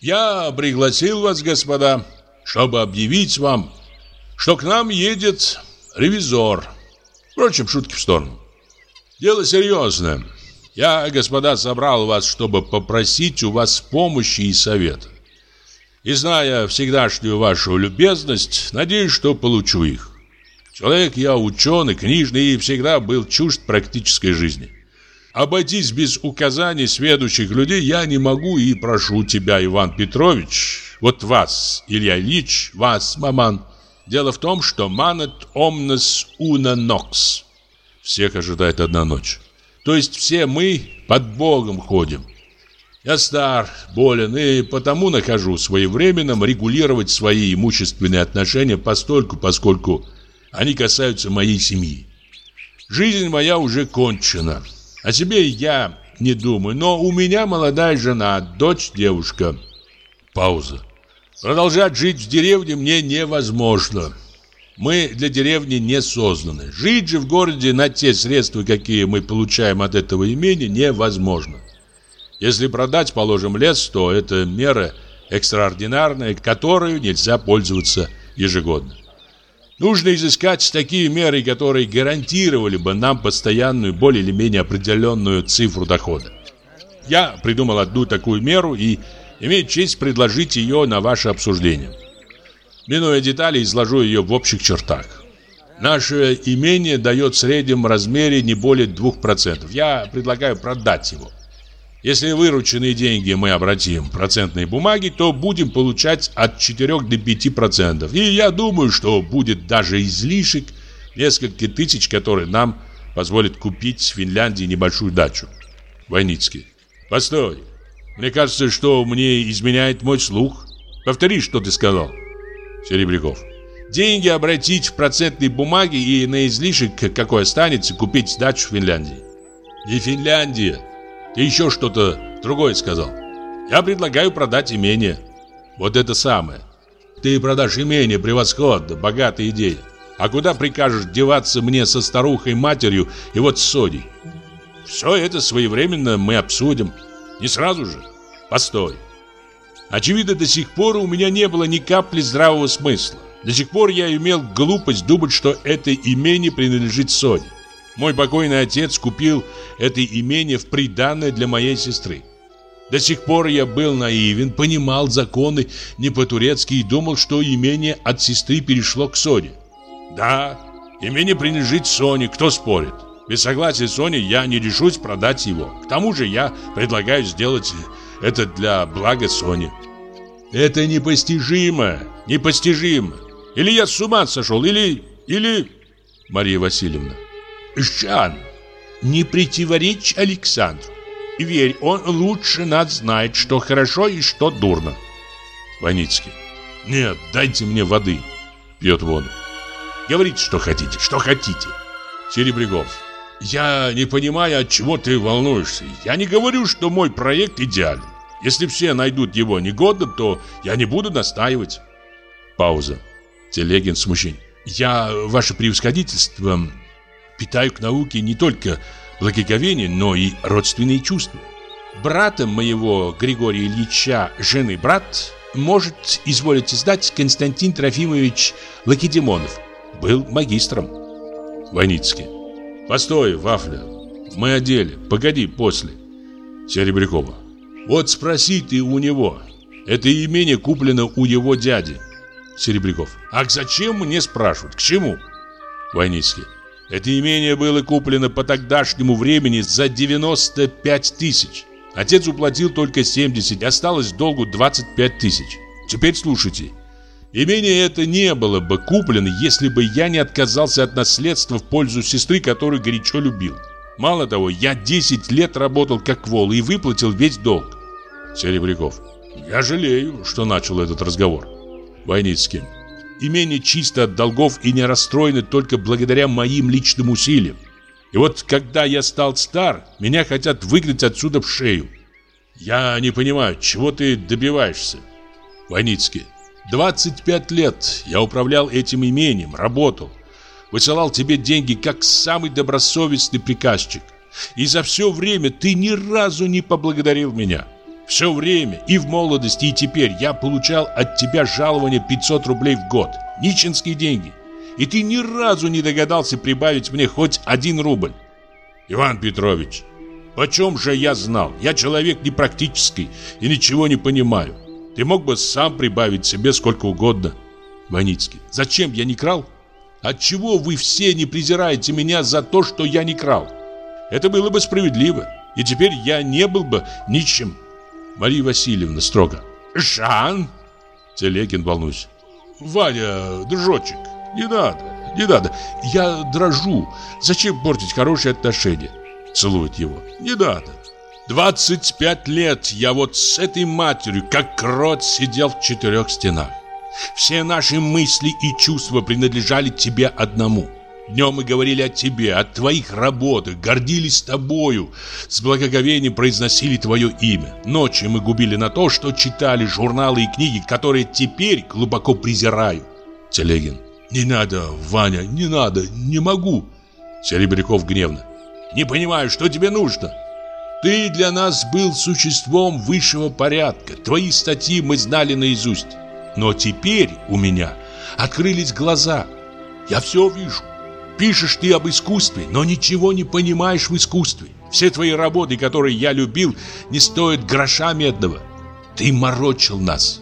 Я пригласил вас, господа, чтобы объявить вам, что к нам едет ревизор. Впрочем, шутки в сторону. Дело серьезное. Я, господа, собрал вас, чтобы попросить у вас помощи и совета. И зная всегдашнюю вашу любезность, надеюсь, что получу их. Человек я ученый, книжный и всегда был чужд практической жизни. Обойтись без указаний сведущих людей я не могу и прошу тебя, Иван Петрович, вот вас, Илья Ильич, вас, маман. Дело в том, что манет omnes una nox. Всех ожидает одна ночь. То есть все мы под Богом ходим. Я стар, болен и потому нахожу своевременным регулировать свои имущественные отношения постольку, поскольку они касаются моей семьи. Жизнь моя уже кончена. О себе я не думаю, но у меня молодая жена, дочь, девушка. Пауза. Продолжать жить в деревне мне невозможно. Мы для деревни не созданы. Жить же в городе на те средства, какие мы получаем от этого имени, невозможно. Если продать, положим, лес, то это мера экстраординарная, которой нельзя пользоваться ежегодно. Нужно изыскать такие меры, которые гарантировали бы нам постоянную, более или менее определенную цифру дохода. Я придумал одну такую меру и имею честь предложить ее на ваше обсуждение. Минуя детали, изложу ее в общих чертах. Наше имение дает в среднем размере не более 2%. Я предлагаю продать его. Если вырученные деньги мы обратим в процентные бумаги, то будем получать от 4 до 5%. И я думаю, что будет даже излишек несколько тысяч, которые нам позволят купить в Финляндии небольшую дачу. Войницкий. Постой. Мне кажется, что мне изменяет мой слух. Повтори, что ты сказал. Серебряков. Деньги обратить в процентные бумаги и на излишек, какой останется, купить дачу в Финляндии. Не Финляндия. Ты еще что-то другое сказал. Я предлагаю продать имение. Вот это самое. Ты продашь имение превосходно, богатая идея. А куда прикажешь деваться мне со старухой-матерью и вот с Содей? Все это своевременно мы обсудим. Не сразу же. Постой. Очевидно, до сих пор у меня не было ни капли здравого смысла. До сих пор я имел глупость думать, что это имение принадлежит Соне. Мой покойный отец купил это имение в приданное для моей сестры. До сих пор я был наивен, понимал законы не по-турецки и думал, что имение от сестры перешло к Соне. Да, имение принадлежит Соне, кто спорит? Без согласия Сони я не решусь продать его. К тому же я предлагаю сделать это для блага Сони. Это непостижимо, непостижимо. Или я с ума сошел, или... или... Мария Васильевна. Жан, не противоречь Александру. Верь, он лучше нас знает, что хорошо и что дурно. Ваницкий. Нет, дайте мне воды. Пьет воду. Говорите, что хотите, что хотите. Серебряков. Я не понимаю, от чего ты волнуешься. Я не говорю, что мой проект идеален. Если все найдут его негодным, то я не буду настаивать. Пауза. Телегин смущен. Я, ваше превосходительство, питаю к науке не только благоговение, но и родственные чувства. Братом моего Григория Ильича, жены брат, может изволить издать Константин Трофимович Лакедемонов. Был магистром. Войницкий. Постой, Вафля. Мы одели. Погоди, после. Серебрякова. Вот спроси ты у него. Это имение куплено у его дяди. Серебряков. А зачем мне спрашивать? К чему? Войницкий. Это имение было куплено по тогдашнему времени за 95 тысяч. Отец уплатил только 70, осталось долгу 25 тысяч. Теперь слушайте. Имение это не было бы куплено, если бы я не отказался от наследства в пользу сестры, которую горячо любил. Мало того, я 10 лет работал как вол и выплатил весь долг. Серебряков. Я жалею, что начал этот разговор. Войницкий имение чисто от долгов и не расстроено только благодаря моим личным усилиям. И вот когда я стал стар, меня хотят выгнать отсюда в шею. Я не понимаю, чего ты добиваешься? Войницкий. 25 лет я управлял этим имением, работал. Высылал тебе деньги как самый добросовестный приказчик. И за все время ты ни разу не поблагодарил меня. Все время, и в молодости, и теперь я получал от тебя жалование 500 рублей в год. Нищенские деньги. И ты ни разу не догадался прибавить мне хоть один рубль. Иван Петрович, почем же я знал? Я человек непрактический и ничего не понимаю. Ты мог бы сам прибавить себе сколько угодно. Ваницкий, зачем я не крал? Отчего вы все не презираете меня за то, что я не крал? Это было бы справедливо. И теперь я не был бы ничем. Мария Васильевна строго. Жан! Телегин волнуюсь. Ваня, дружочек, не надо, не надо. Я дрожу. Зачем портить хорошие отношения? Целует его. Не надо. 25 лет я вот с этой матерью, как крот, сидел в четырех стенах. Все наши мысли и чувства принадлежали тебе одному. Днем мы говорили о тебе, о твоих работах, гордились тобою, с благоговением произносили твое имя. Ночью мы губили на то, что читали журналы и книги, которые теперь глубоко презираю. Телегин. Не надо, Ваня, не надо, не могу. Серебряков гневно. Не понимаю, что тебе нужно? Ты для нас был существом высшего порядка. Твои статьи мы знали наизусть. Но теперь у меня открылись глаза. Я все вижу. Пишешь ты об искусстве, но ничего не понимаешь в искусстве. Все твои работы, которые я любил, не стоят гроша медного. Ты морочил нас.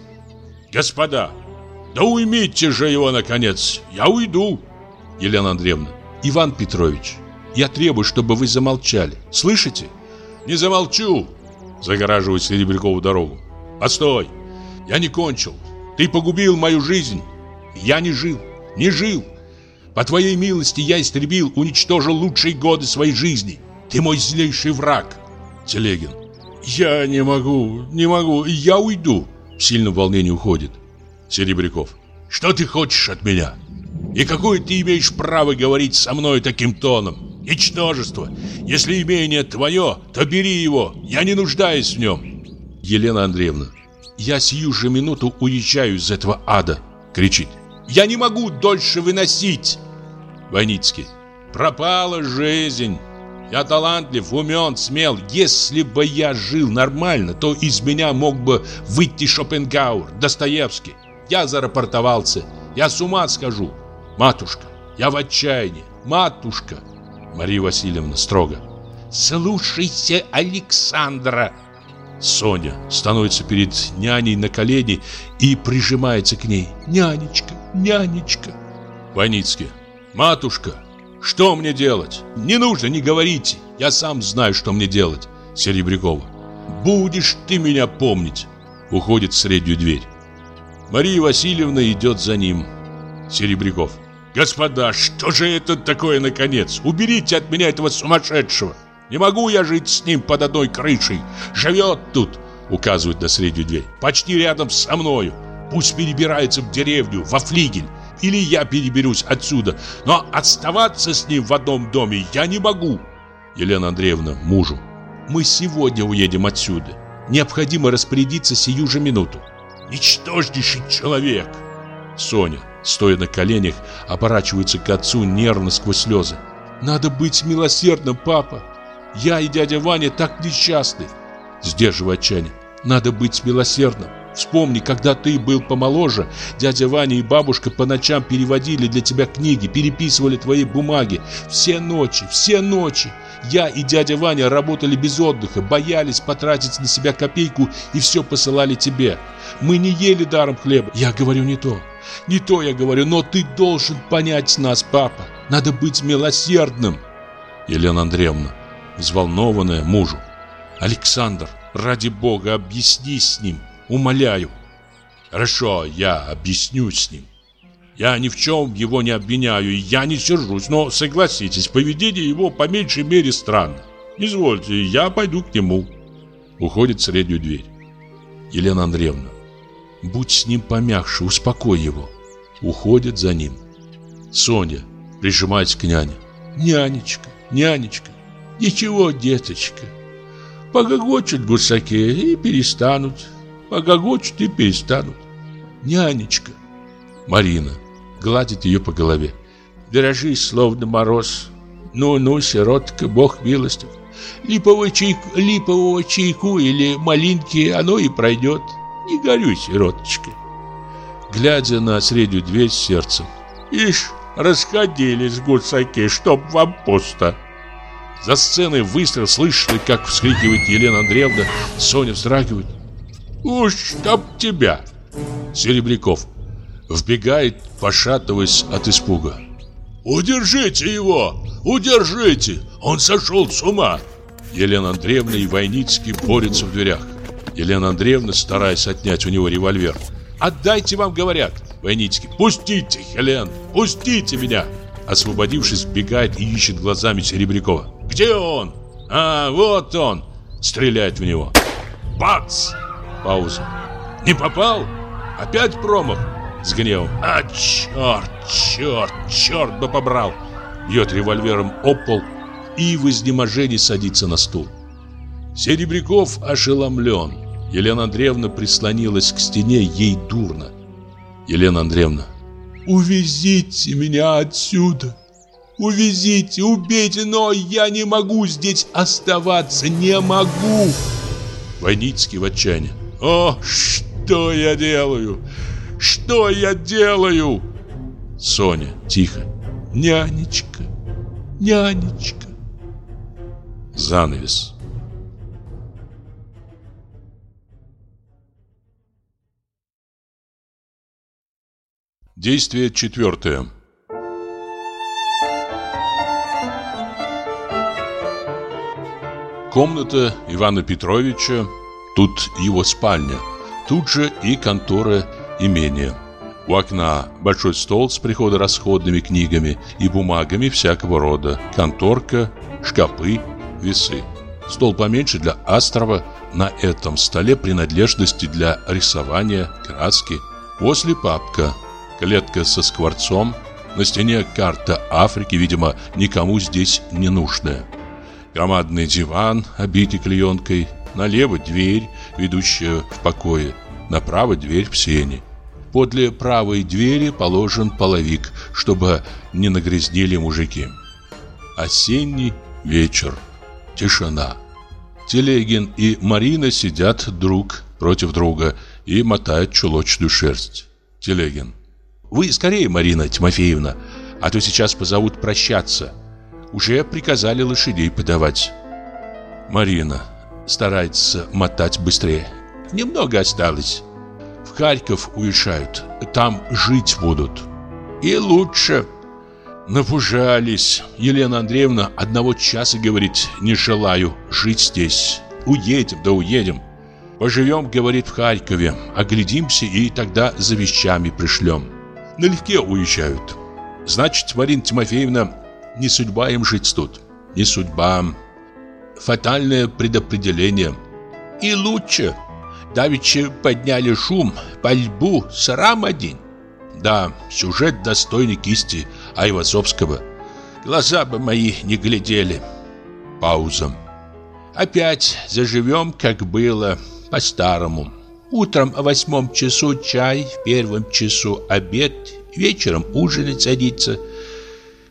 Господа, да уймите же его, наконец. Я уйду. Елена Андреевна. Иван Петрович, я требую, чтобы вы замолчали. Слышите? Не замолчу. Загораживает Серебрякову дорогу. Постой. Я не кончил. Ты погубил мою жизнь. Я не жил. Не жил. По твоей милости я истребил, уничтожил лучшие годы своей жизни. Ты мой злейший враг. Телегин. Я не могу, не могу, я уйду. В сильном волнении уходит. Серебряков. Что ты хочешь от меня? И какое ты имеешь право говорить со мной таким тоном? Ничтожество. Если имение твое, то бери его. Я не нуждаюсь в нем. Елена Андреевна. Я сию же минуту уезжаю из этого ада. Кричит. Я не могу дольше выносить. Войницкий. Пропала жизнь. Я талантлив, умен, смел. Если бы я жил нормально, то из меня мог бы выйти Шопенгауэр, Достоевский. Я зарапортовался. Я с ума схожу. Матушка, я в отчаянии. Матушка. Мария Васильевна строго. Слушайся Александра. Соня становится перед няней на колени и прижимается к ней. Нянечка, нянечка. Войницкий. Матушка, что мне делать? Не нужно, не говорите. Я сам знаю, что мне делать. Серебрякова. Будешь ты меня помнить. Уходит в среднюю дверь. Мария Васильевна идет за ним. Серебряков. Господа, что же это такое наконец? Уберите от меня этого сумасшедшего. Не могу я жить с ним под одной крышей. Живет тут, указывает на среднюю дверь, почти рядом со мною. Пусть перебирается в деревню, во флигель. Или я переберусь отсюда. Но оставаться с ним в одном доме я не могу. Елена Андреевна, мужу. Мы сегодня уедем отсюда. Необходимо распорядиться сию же минуту. Ничтожнейший человек. Соня, стоя на коленях, оборачивается к отцу нервно сквозь слезы. Надо быть милосердным, папа. Я и дядя Ваня так несчастны. Сдерживая отчаяние. Надо быть милосердным. Вспомни, когда ты был помоложе, дядя Ваня и бабушка по ночам переводили для тебя книги, переписывали твои бумаги. Все ночи, все ночи. Я и дядя Ваня работали без отдыха, боялись потратить на себя копейку и все посылали тебе. Мы не ели даром хлеба. Я говорю не то. Не то я говорю, но ты должен понять нас, папа. Надо быть милосердным. Елена Андреевна взволнованная мужу. «Александр, ради бога, объясни с ним, умоляю». «Хорошо, я объясню с ним. Я ни в чем его не обвиняю, я не сержусь, но согласитесь, поведение его по меньшей мере странно. Извольте, я пойду к нему». Уходит в среднюю дверь. Елена Андреевна, будь с ним помягче, успокой его. Уходит за ним. Соня прижимается к няне. «Нянечка, нянечка, Ничего, деточка. Погогочут гусаки и перестанут. Погогочут и перестанут. Нянечка. Марина гладит ее по голове. Дрожи, словно мороз. Ну-ну, сиротка, бог милостив. Липового чайку, липового чайку или малинки, оно и пройдет. Не горюй, сироточка. Глядя на среднюю дверь сердцем. Ишь, расходились гусаки, чтоб вам пусто. За сценой выстрел слышно, как вскрикивает Елена Андреевна. Соня вздрагивает. «Уж чтоб тебя!» Серебряков вбегает, пошатываясь от испуга. «Удержите его! Удержите! Он сошел с ума!» Елена Андреевна и Войницкий борются в дверях. Елена Андреевна, стараясь отнять у него револьвер. «Отдайте, вам говорят!» Войницкий. «Пустите, Елен! Пустите меня!» Освободившись, бегает и ищет глазами Серебрякова. «Где он?» «А, вот он!» Стреляет в него. Бац! Пауза. «Не попал? Опять промах?» С гневом. «А, черт, черт, черт бы побрал!» Бьет револьвером об пол и в изнеможении садится на стул. Серебряков ошеломлен. Елена Андреевна прислонилась к стене, ей дурно. Елена Андреевна. «Увезите меня отсюда! Увезите, убейте, но я не могу здесь оставаться, не могу!» Войницкий в отчаянии. «О, что я делаю? Что я делаю?» Соня тихо. «Нянечка, нянечка!» Занавес. Действие четвертое. Комната Ивана Петровича, тут его спальня, тут же и контора имения. У окна большой стол с приходо-расходными книгами и бумагами всякого рода, конторка, шкапы, весы. Стол поменьше для острова, на этом столе принадлежности для рисования, краски. После папка клетка со скворцом, на стене карта Африки, видимо, никому здесь не нужная. Громадный диван, обитый клеенкой, налево дверь, ведущая в покое, направо дверь в сени. Подле правой двери положен половик, чтобы не нагрязнили мужики. Осенний вечер. Тишина. Телегин и Марина сидят друг против друга и мотают чулочную шерсть. Телегин. Вы скорее, Марина Тимофеевна, а то сейчас позовут прощаться. Уже приказали лошадей подавать. Марина старается мотать быстрее. Немного осталось. В Харьков уезжают, там жить будут. И лучше. Напужались. Елена Андреевна одного часа говорит, не желаю жить здесь. Уедем, да уедем. Поживем, говорит, в Харькове, оглядимся и тогда за вещами пришлем налегке уезжают. Значит, Марина Тимофеевна, не судьба им жить тут. Не судьба. Фатальное предопределение. И лучше. Давичи подняли шум, пальбу, срам один. Да, сюжет достойный кисти Айвазовского. Глаза бы мои не глядели. Пауза. Опять заживем, как было, по-старому. Утром в восьмом часу чай, в первом часу обед, вечером ужинать садиться.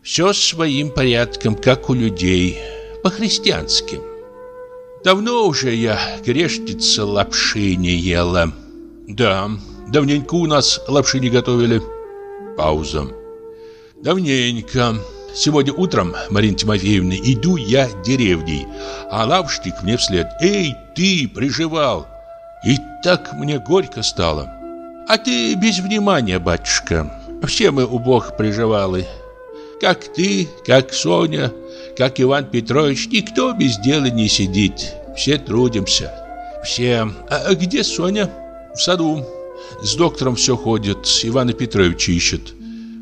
Все своим порядком, как у людей, по-христиански. Давно уже я, грешница, лапши не ела. Да, давненько у нас лапши не готовили. Пауза. Давненько. Сегодня утром, Марина Тимофеевна, иду я деревней, а лавшник мне вслед. «Эй, ты, приживал!» И так мне горько стало. А ты без внимания, батюшка. Все мы у Бога приживалы. Как ты, как Соня, как Иван Петрович, никто без дела не сидит. Все трудимся. Все. А где Соня? В саду. С доктором все ходит, Ивана Петровича ищет.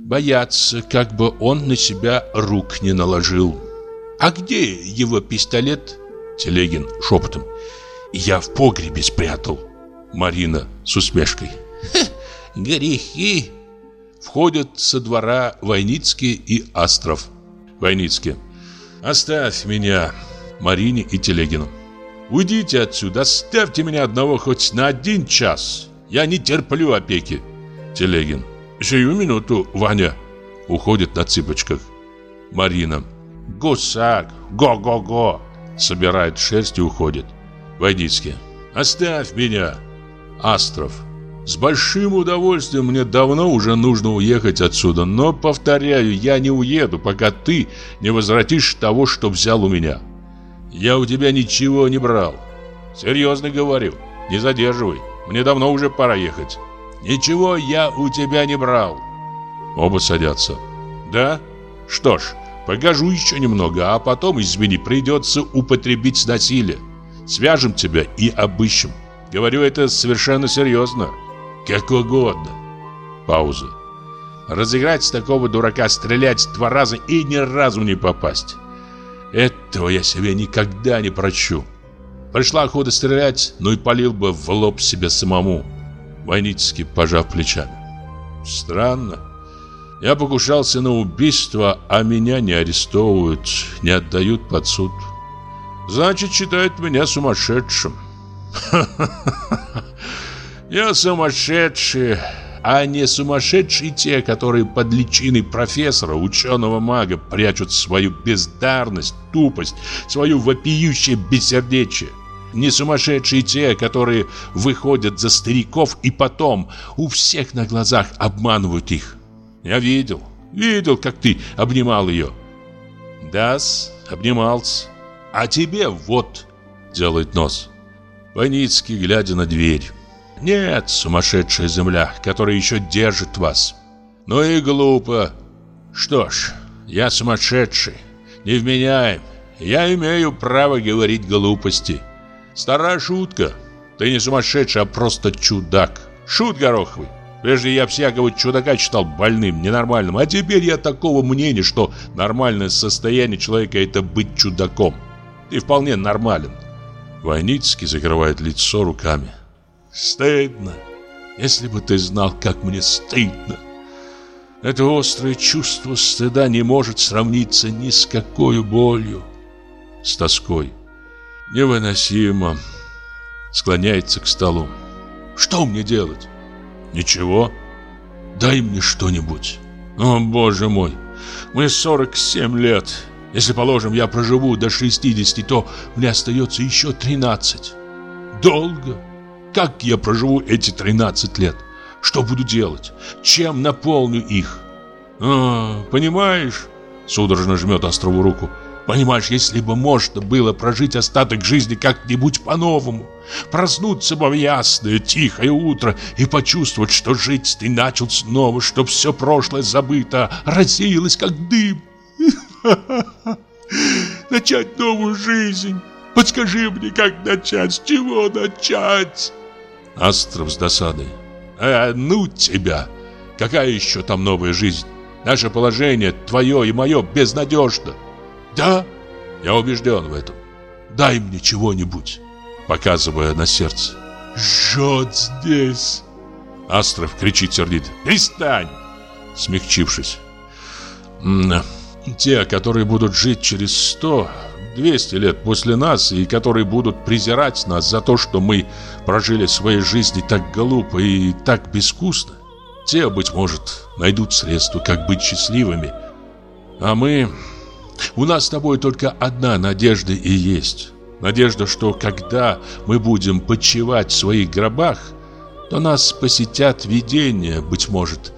Боятся, как бы он на себя рук не наложил. А где его пистолет? Телегин шепотом. Я в погребе спрятал. Марина с усмешкой. грехи. Входят со двора Войницкий и Астров. Войницкий. Оставь меня, Марине и Телегину. Уйдите отсюда, оставьте меня одного хоть на один час. Я не терплю опеки. Телегин. Сию минуту, Ваня. Уходит на цыпочках. Марина. Гусак, го-го-го. Собирает шерсть и уходит. Войницкий. Оставь меня. Астров. С большим удовольствием мне давно уже нужно уехать отсюда, но, повторяю, я не уеду, пока ты не возвратишь того, что взял у меня. Я у тебя ничего не брал. Серьезно говорю, не задерживай, мне давно уже пора ехать. Ничего я у тебя не брал. Оба садятся. Да? Что ж, Погожу еще немного, а потом, извини, придется употребить насилие. Свяжем тебя и обыщем. Говорю это совершенно серьезно. Как угодно. Пауза. Разыграть с такого дурака, стрелять два раза и ни разу не попасть. Этого я себе никогда не прощу. Пришла охота стрелять, ну и полил бы в лоб себе самому. Войницкий, пожав плечами. Странно. Я покушался на убийство, а меня не арестовывают, не отдают под суд. Значит, считают меня сумасшедшим. (laughs) Я сумасшедший, а не сумасшедшие те, которые под личиной профессора, ученого-мага прячут свою бездарность, тупость, свою вопиющее бессердечие. Не сумасшедшие те, которые выходят за стариков и потом у всех на глазах обманывают их. Я видел, видел, как ты обнимал ее. Да-с, обнимался. А тебе вот, делает нос. Ваницкий, глядя на дверь. Нет, сумасшедшая земля, которая еще держит вас. Ну и глупо. Что ж, я сумасшедший, невменяем. Я имею право говорить глупости. Старая шутка. Ты не сумасшедший, а просто чудак. Шут гороховый. Прежде я всякого чудака читал больным, ненормальным, а теперь я такого мнения, что нормальное состояние человека – это быть чудаком. Ты вполне нормален. Войницкий закрывает лицо руками. Стыдно. Если бы ты знал, как мне стыдно. Это острое чувство стыда не может сравниться ни с какой болью. С тоской. Невыносимо. Склоняется к столу. Что мне делать? Ничего. Дай мне что-нибудь. О, боже мой. Мне 47 лет. Если, положим, я проживу до 60, то мне остается еще 13. Долго. Как я проживу эти 13 лет? Что буду делать? Чем наполню их? А, понимаешь? Судорожно жмет Острову руку. Понимаешь, если бы можно было прожить остаток жизни как-нибудь по-новому, проснуться бы в ясное, тихое утро и почувствовать, что жить ты начал снова, что все прошлое забыто, рассеялось как дым. (laughs) Начать новую жизнь. Подскажи мне, как начать, с чего начать? Астров с досадой. А, ну тебя! Какая еще там новая жизнь? Наше положение, твое и мое, безнадежно. Да, я убежден в этом. Дай мне чего-нибудь, показывая на сердце. Жжет здесь. Астров кричит сердито. Перестань! Смягчившись. Те, которые будут жить через сто, двести лет после нас и которые будут презирать нас за то, что мы прожили свои жизни так глупо и так безвкусно, те, быть может, найдут средства, как быть счастливыми. А мы у нас с тобой только одна надежда и есть. Надежда, что когда мы будем почивать в своих гробах, то нас посетят видения, быть может,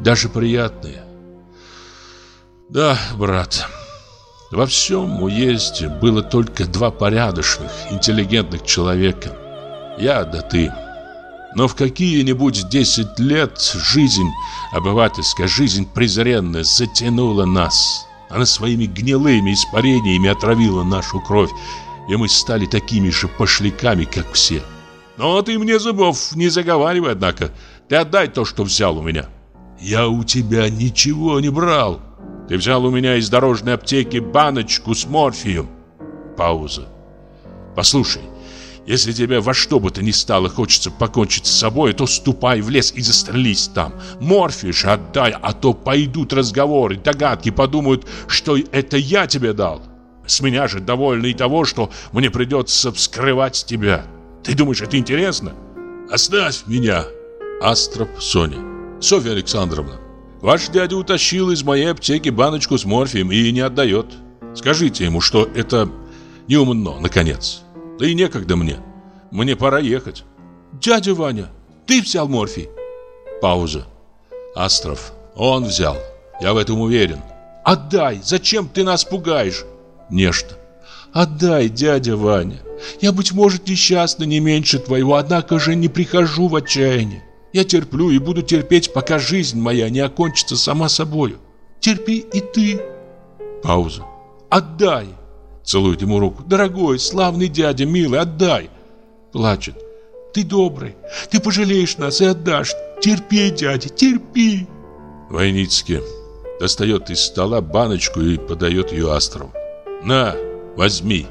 даже приятные. Да, брат, во всем уезде было только два порядочных, интеллигентных человека. Я да ты. Но в какие-нибудь десять лет жизнь, обывательская жизнь презренная, затянула нас. Она своими гнилыми испарениями отравила нашу кровь, и мы стали такими же пошляками, как все. Но ты мне зубов не заговаривай, однако. Ты отдай то, что взял у меня. Я у тебя ничего не брал. Ты взял у меня из дорожной аптеки баночку с морфием. Пауза. Послушай, если тебе во что бы то ни стало хочется покончить с собой, то ступай в лес и застрелись там. Морфиш отдай, а то пойдут разговоры, догадки, подумают, что это я тебе дал. С меня же довольны и того, что мне придется вскрывать тебя. Ты думаешь, это интересно? Оставь меня. Астроп Соня. Софья Александровна, ваш дядя утащил из моей аптеки баночку с морфием и не отдает. Скажите ему, что это неумно, наконец. Да и некогда мне. Мне пора ехать. Дядя Ваня, ты взял морфий? Пауза. Астров. Он взял. Я в этом уверен. Отдай. Зачем ты нас пугаешь? Нежно. Отдай, дядя Ваня. Я, быть может, несчастна не меньше твоего, однако же не прихожу в отчаяние. Я терплю и буду терпеть, пока жизнь моя не окончится сама собою. Терпи и ты. Пауза. «Отдай!» Целует ему руку. «Дорогой, славный дядя, милый, отдай!» Плачет. «Ты добрый, ты пожалеешь нас и отдашь. Терпи, дядя, терпи!» Войницкий достает из стола баночку и подает ее Астрову. «На, возьми,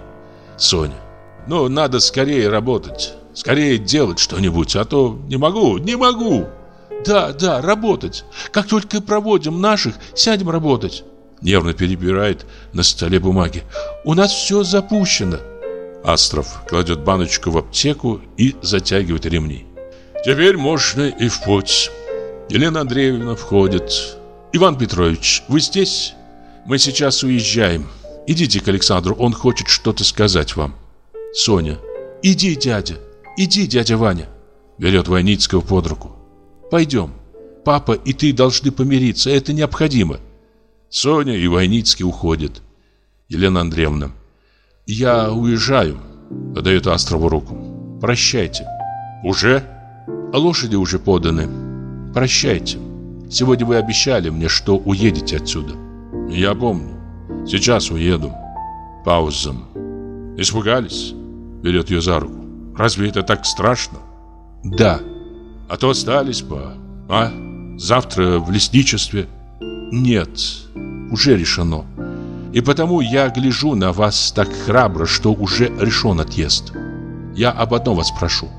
Соня. Ну, надо скорее работать, скорее делать что-нибудь, а то не могу, не могу!» «Да, да, работать. Как только проводим наших, сядем работать». Нервно перебирает на столе бумаги. «У нас все запущено». Астров кладет баночку в аптеку и затягивает ремни. «Теперь можно и в путь». Елена Андреевна входит. «Иван Петрович, вы здесь? Мы сейчас уезжаем. Идите к Александру, он хочет что-то сказать вам». Соня. «Иди, дядя, иди, дядя Ваня». Берет Войницкого под руку. Пойдем. Папа и ты должны помириться, это необходимо. Соня и Войницкий уходят. Елена Андреевна. Я уезжаю. Подает Астрову руку. Прощайте. Уже? А лошади уже поданы. Прощайте. Сегодня вы обещали мне, что уедете отсюда. Я помню. Сейчас уеду. Пауза. Испугались? Берет ее за руку. Разве это так страшно? Да. А то остались бы. А? Завтра в лесничестве? Нет, уже решено. И потому я гляжу на вас так храбро, что уже решен отъезд. Я об одном вас прошу.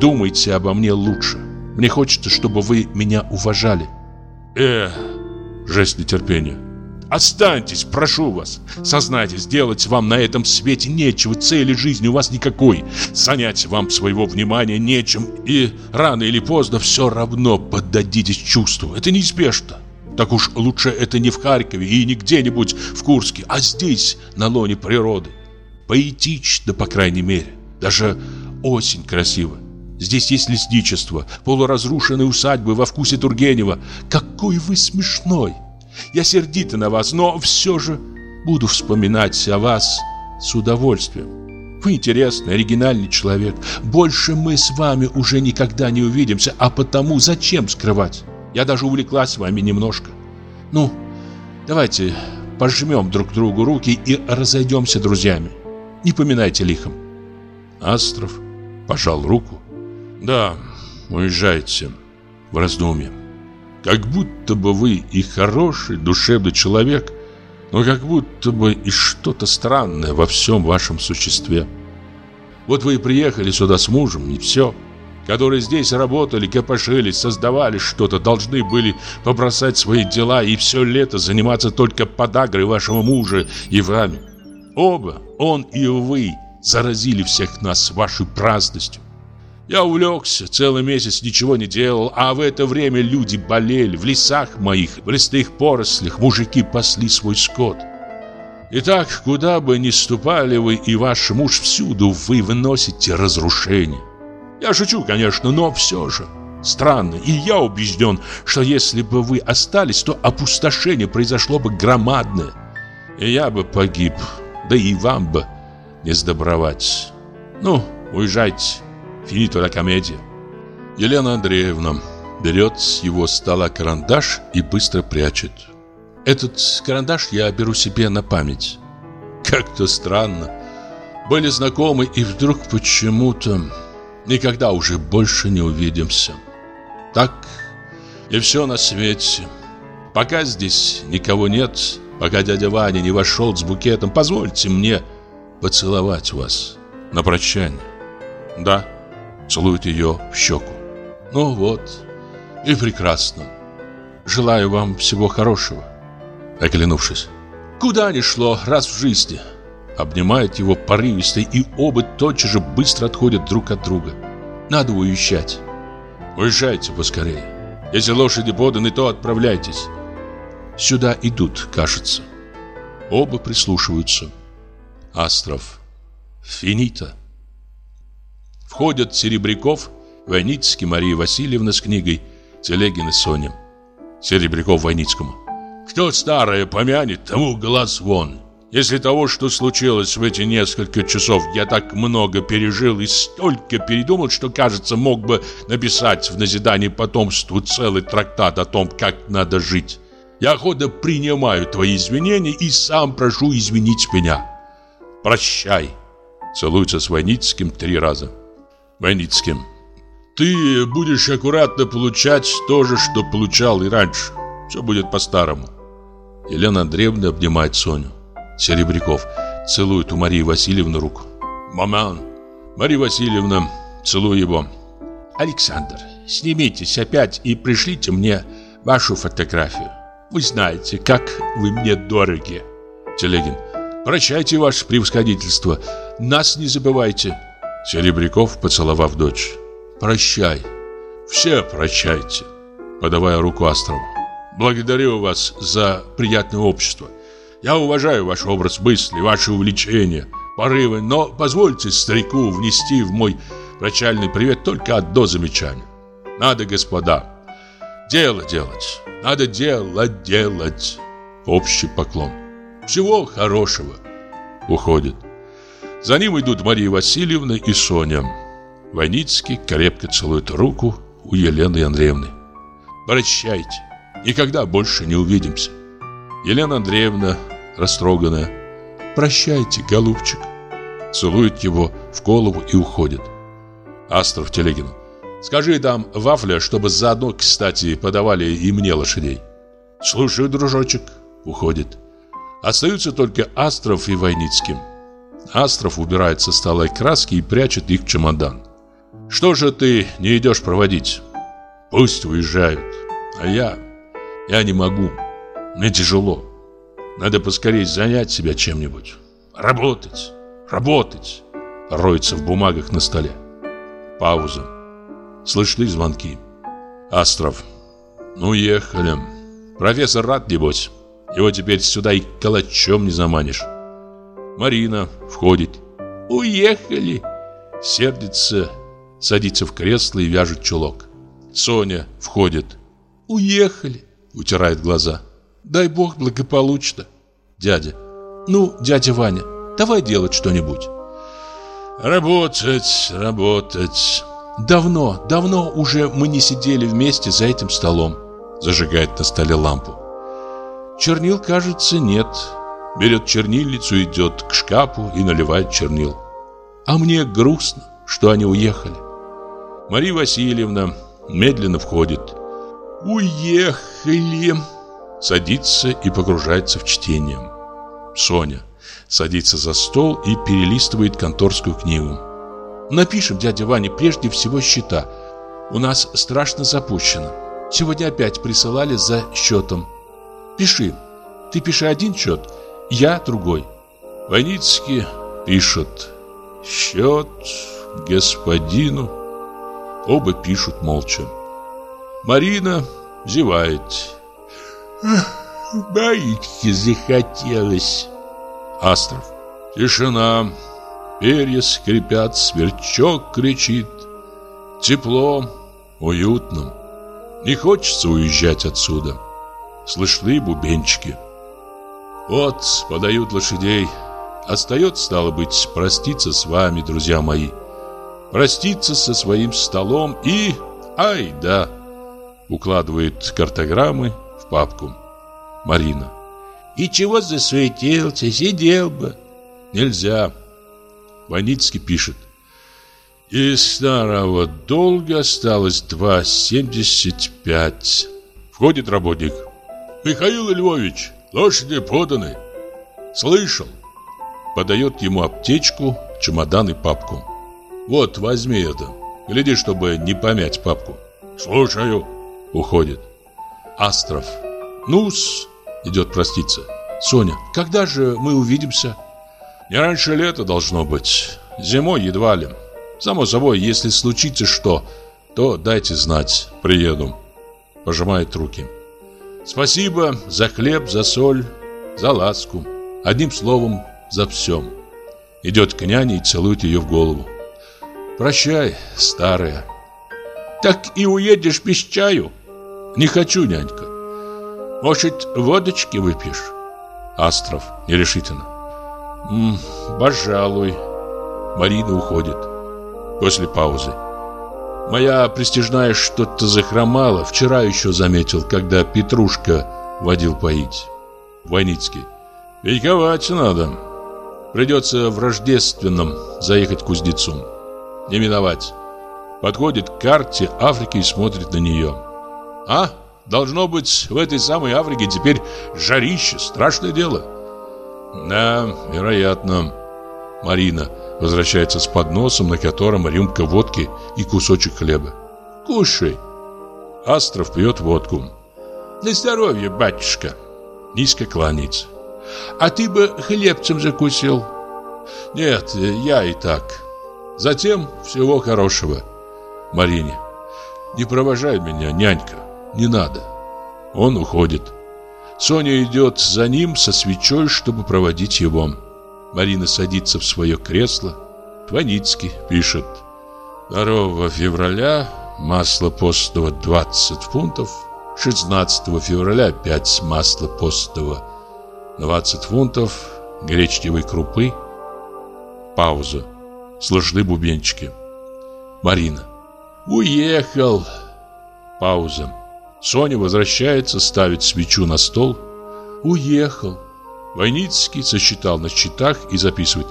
Думайте обо мне лучше. Мне хочется, чтобы вы меня уважали. Э, жесть нетерпения. Останьтесь, прошу вас. Сознайтесь, делать вам на этом свете нечего, цели жизни у вас никакой. Занять вам своего внимания нечем, и рано или поздно все равно поддадитесь чувству. Это неизбежно. Так уж лучше это не в Харькове и не где-нибудь в Курске, а здесь, на лоне природы. Поэтично, по крайней мере. Даже осень красива. Здесь есть лесничество, полуразрушенные усадьбы во вкусе Тургенева. Какой вы смешной! Я сердита на вас, но все же буду вспоминать о вас с удовольствием. Вы интересный, оригинальный человек. Больше мы с вами уже никогда не увидимся, а потому зачем скрывать? Я даже увлеклась вами немножко. Ну, давайте пожмем друг другу руки и разойдемся друзьями. Не поминайте лихом. Астров пожал руку. Да, уезжайте в раздумье. Как будто бы вы и хороший, душевный человек, но как будто бы и что-то странное во всем вашем существе. Вот вы и приехали сюда с мужем, и все. Которые здесь работали, копошились, создавали что-то, должны были побросать свои дела и все лето заниматься только подагрой вашего мужа и вами. Оба, он и вы, заразили всех нас вашей праздностью. Я увлекся, целый месяц ничего не делал, а в это время люди болели. В лесах моих, в лесных порослях мужики пасли свой скот. Итак, куда бы ни ступали вы и ваш муж, всюду вы выносите разрушение. Я шучу, конечно, но все же странно. И я убежден, что если бы вы остались, то опустошение произошло бы громадное. И я бы погиб, да и вам бы не сдобровать. Ну, уезжайте. Финито ла комедия. Елена Андреевна берет с его стола карандаш и быстро прячет. Этот карандаш я беру себе на память. Как-то странно. Были знакомы и вдруг почему-то никогда уже больше не увидимся. Так и все на свете. Пока здесь никого нет, пока дядя Ваня не вошел с букетом, позвольте мне поцеловать вас на прощание. Да целует ее в щеку. Ну вот, и прекрасно. Желаю вам всего хорошего. Оглянувшись. Куда ни шло, раз в жизни. Обнимает его порывисто, и оба тотчас же быстро отходят друг от друга. Надо уезжать. Уезжайте поскорее. Если лошади поданы, то отправляйтесь. Сюда идут, кажется. Оба прислушиваются. Астров. Финита. Входят Серебряков, Войницкий, Мария Васильевна с книгой, Телегин и Соня. Серебряков Войницкому. Кто старое помянет, тому глаз вон. Если того, что случилось в эти несколько часов, я так много пережил и столько передумал, что, кажется, мог бы написать в назидании потомству целый трактат о том, как надо жить. Я охотно принимаю твои извинения и сам прошу извинить меня. Прощай. Целуется с Войницким три раза. Войницким. Ты будешь аккуратно получать то же, что получал и раньше. Все будет по-старому. Елена Андреевна обнимает Соню. Серебряков целует у Марии Васильевны руку. «Маман!» Мария Васильевна, целую его. «Александр, снимитесь опять и пришлите мне вашу фотографию. Вы знаете, как вы мне дороги». Телегин. «Прощайте, ваше превосходительство. Нас не забывайте». Серебряков, поцеловав дочь. «Прощай. Все прощайте», подавая руку Астрову. «Благодарю вас за приятное общество. Я уважаю ваш образ мысли, ваши увлечения, порывы, но позвольте старику внести в мой прощальный привет только одно замечание. Надо, господа, дело делать. Надо дело делать. Общий поклон. Всего хорошего. Уходит. За ним идут Мария Васильевна и Соня. Войницкий крепко целует руку у Елены Андреевны. Прощайте. Никогда больше не увидимся. Елена Андреевна, растроганная, «Прощайте, голубчик». Целует его в голову и уходит. Астров Телегину. «Скажи там вафля, чтобы заодно, кстати, подавали и мне лошадей». «Слушаю, дружочек». Уходит. Остаются только Астров и Войницким. Астров убирает со стола краски и прячет их в чемодан. «Что же ты не идешь проводить?» «Пусть уезжают. А я... я не могу. Мне тяжело». Надо поскорее занять себя чем-нибудь. Работать, работать. Роется в бумагах на столе. Пауза. Слышны звонки. Астров. Ну, ехали. Профессор рад, небось. Его теперь сюда и калачом не заманишь. Марина входит. Уехали. Сердится, садится в кресло и вяжет чулок. Соня входит. Уехали. Утирает глаза. Дай бог благополучно. Дядя. Ну, дядя Ваня, давай делать что-нибудь. Работать, работать. Давно, давно уже мы не сидели вместе за этим столом. Зажигает на столе лампу. Чернил, кажется, нет. Берет чернильницу, идет к шкафу и наливает чернил. А мне грустно, что они уехали. Мария Васильевна медленно входит. «Уехали!» Садится и погружается в чтение. Соня садится за стол и перелистывает конторскую книгу. Напишем дядя Ване прежде всего счета. У нас страшно запущено. Сегодня опять присылали за счетом. Пиши. Ты пиши один счет, я другой. Войницкий пишет. Счет господину. Оба пишут молча. Марина зевает. Боитки захотелось. Астров. Тишина. Перья скрипят, сверчок кричит. Тепло, уютно. Не хочется уезжать отсюда. Слышны бубенчики. Вот, подают лошадей. Остается, стало быть, проститься с вами, друзья мои. Проститься со своим столом и... Ай, да! Укладывает картограммы папку. Марина. И чего засуетился, сидел бы. Нельзя. Ваницкий пишет. Из старого долга осталось 2,75. Входит работник. Михаил Львович, лошади поданы. Слышал. Подает ему аптечку, чемодан и папку. Вот, возьми это. Гляди, чтобы не помять папку. Слушаю. Уходит. Астров. Нус, идет проститься. Соня, когда же мы увидимся? Не раньше лета должно быть. Зимой едва ли. Само собой, если случится что, то дайте знать, приеду. Пожимает руки. Спасибо за хлеб, за соль, за ласку. Одним словом, за всем. Идет к няне и целует ее в голову. Прощай, старая. Так и уедешь без чаю? Не хочу, нянька. Может, водочки выпьешь? Астров нерешительно. М -м, пожалуй. Марина уходит. После паузы. Моя престижная что-то захромала. Вчера еще заметил, когда Петрушка водил поить. Войницкий. Пейковать надо. Придется в Рождественном заехать к кузнецу. Не миновать. Подходит к карте Африки и смотрит на нее. А, должно быть, в этой самой Африке теперь жарище, страшное дело. Да, вероятно. Марина возвращается с подносом, на котором рюмка водки и кусочек хлеба. Кушай. Астров пьет водку. На здоровье, батюшка. Низко кланяется. А ты бы хлебцем закусил. Нет, я и так. Затем всего хорошего. Марине. Не провожай меня, нянька. Не надо. Он уходит. Соня идет за ним со свечой, чтобы проводить его. Марина садится в свое кресло. Ваницкий пишет. 2 февраля масло постного 20 фунтов. 16 февраля опять масло постного 20 фунтов гречневой крупы. Пауза. Слышны бубенчики. Марина. Уехал. Пауза. Соня возвращается, ставит свечу на стол. Уехал. Войницкий сосчитал на счетах и записывает.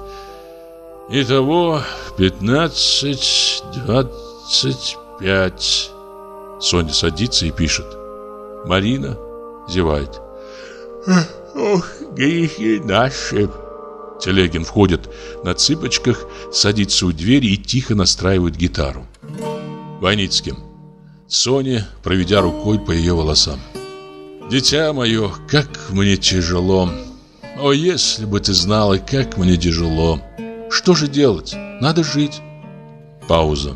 Итого 15, 25. Соня садится и пишет. Марина зевает. Ох, грехи наши. Телегин входит на цыпочках, садится у двери и тихо настраивает гитару. Войницким. Соня, проведя рукой по ее волосам. «Дитя мое, как мне тяжело! О, если бы ты знала, как мне тяжело! Что же делать? Надо жить!» Пауза.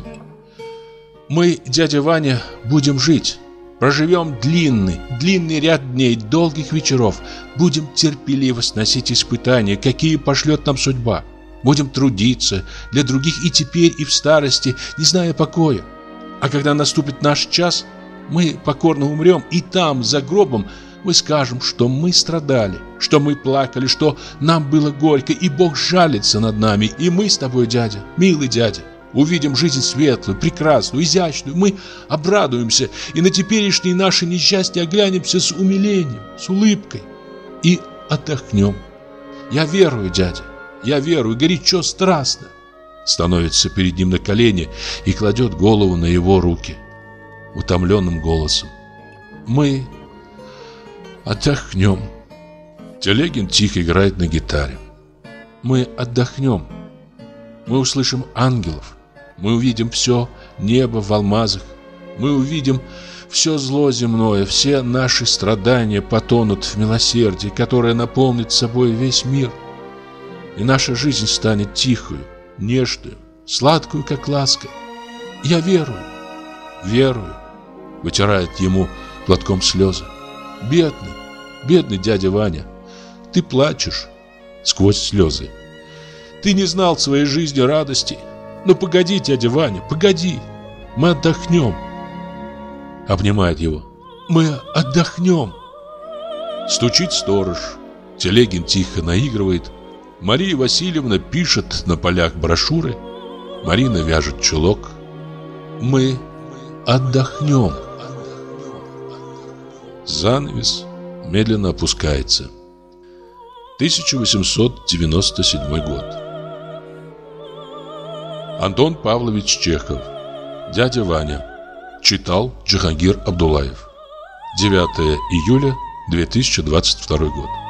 «Мы, дядя Ваня, будем жить!» Проживем длинный, длинный ряд дней, долгих вечеров. Будем терпеливо сносить испытания, какие пошлет нам судьба. Будем трудиться для других и теперь, и в старости, не зная покоя. А когда наступит наш час, мы покорно умрем, и там, за гробом, мы скажем, что мы страдали, что мы плакали, что нам было горько, и Бог жалится над нами, и мы с тобой, дядя, милый дядя, увидим жизнь светлую, прекрасную, изящную, мы обрадуемся и на теперешние наши несчастья оглянемся с умилением, с улыбкой и отдохнем. Я верую, дядя, я верую, горячо, страстно. Становится перед ним на колени и кладет голову на его руки утомленным голосом. Мы отдохнем. Телегин тихо играет на гитаре. Мы отдохнем. Мы услышим ангелов. Мы увидим все небо в алмазах. Мы увидим все зло земное, все наши страдания потонут в милосердии, которое наполнит собой весь мир. И наша жизнь станет тихую, нежную, сладкую, как ласка. Я верую, верую, вытирает ему платком слезы. Бедный, бедный дядя Ваня, ты плачешь сквозь слезы. Ты не знал своей жизни радости, ну погоди, дядя Ваня, погоди. Мы отдохнем. Обнимает его. Мы отдохнем. Стучит сторож. Телегин тихо наигрывает. Мария Васильевна пишет на полях брошюры. Марина вяжет чулок. Мы отдохнем. Занавес медленно опускается. 1897 год. Антон Павлович Чехов Дядя Ваня Читал Джихангир Абдулаев 9 июля 2022 год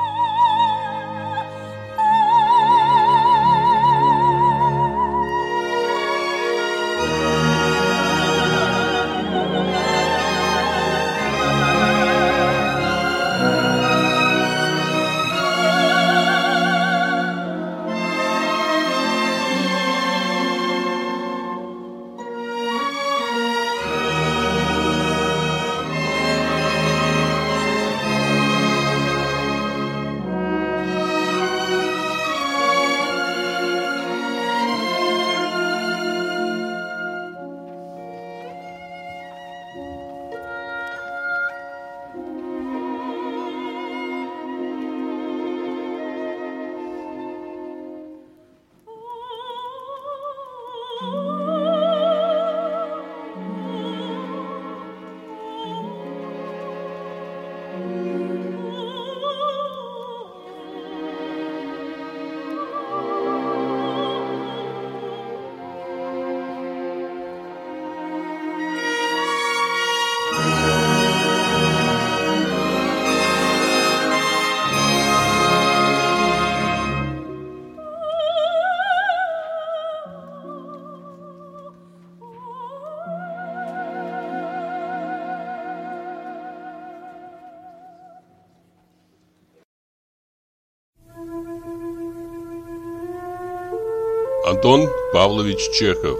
Антон Павлович Чехов.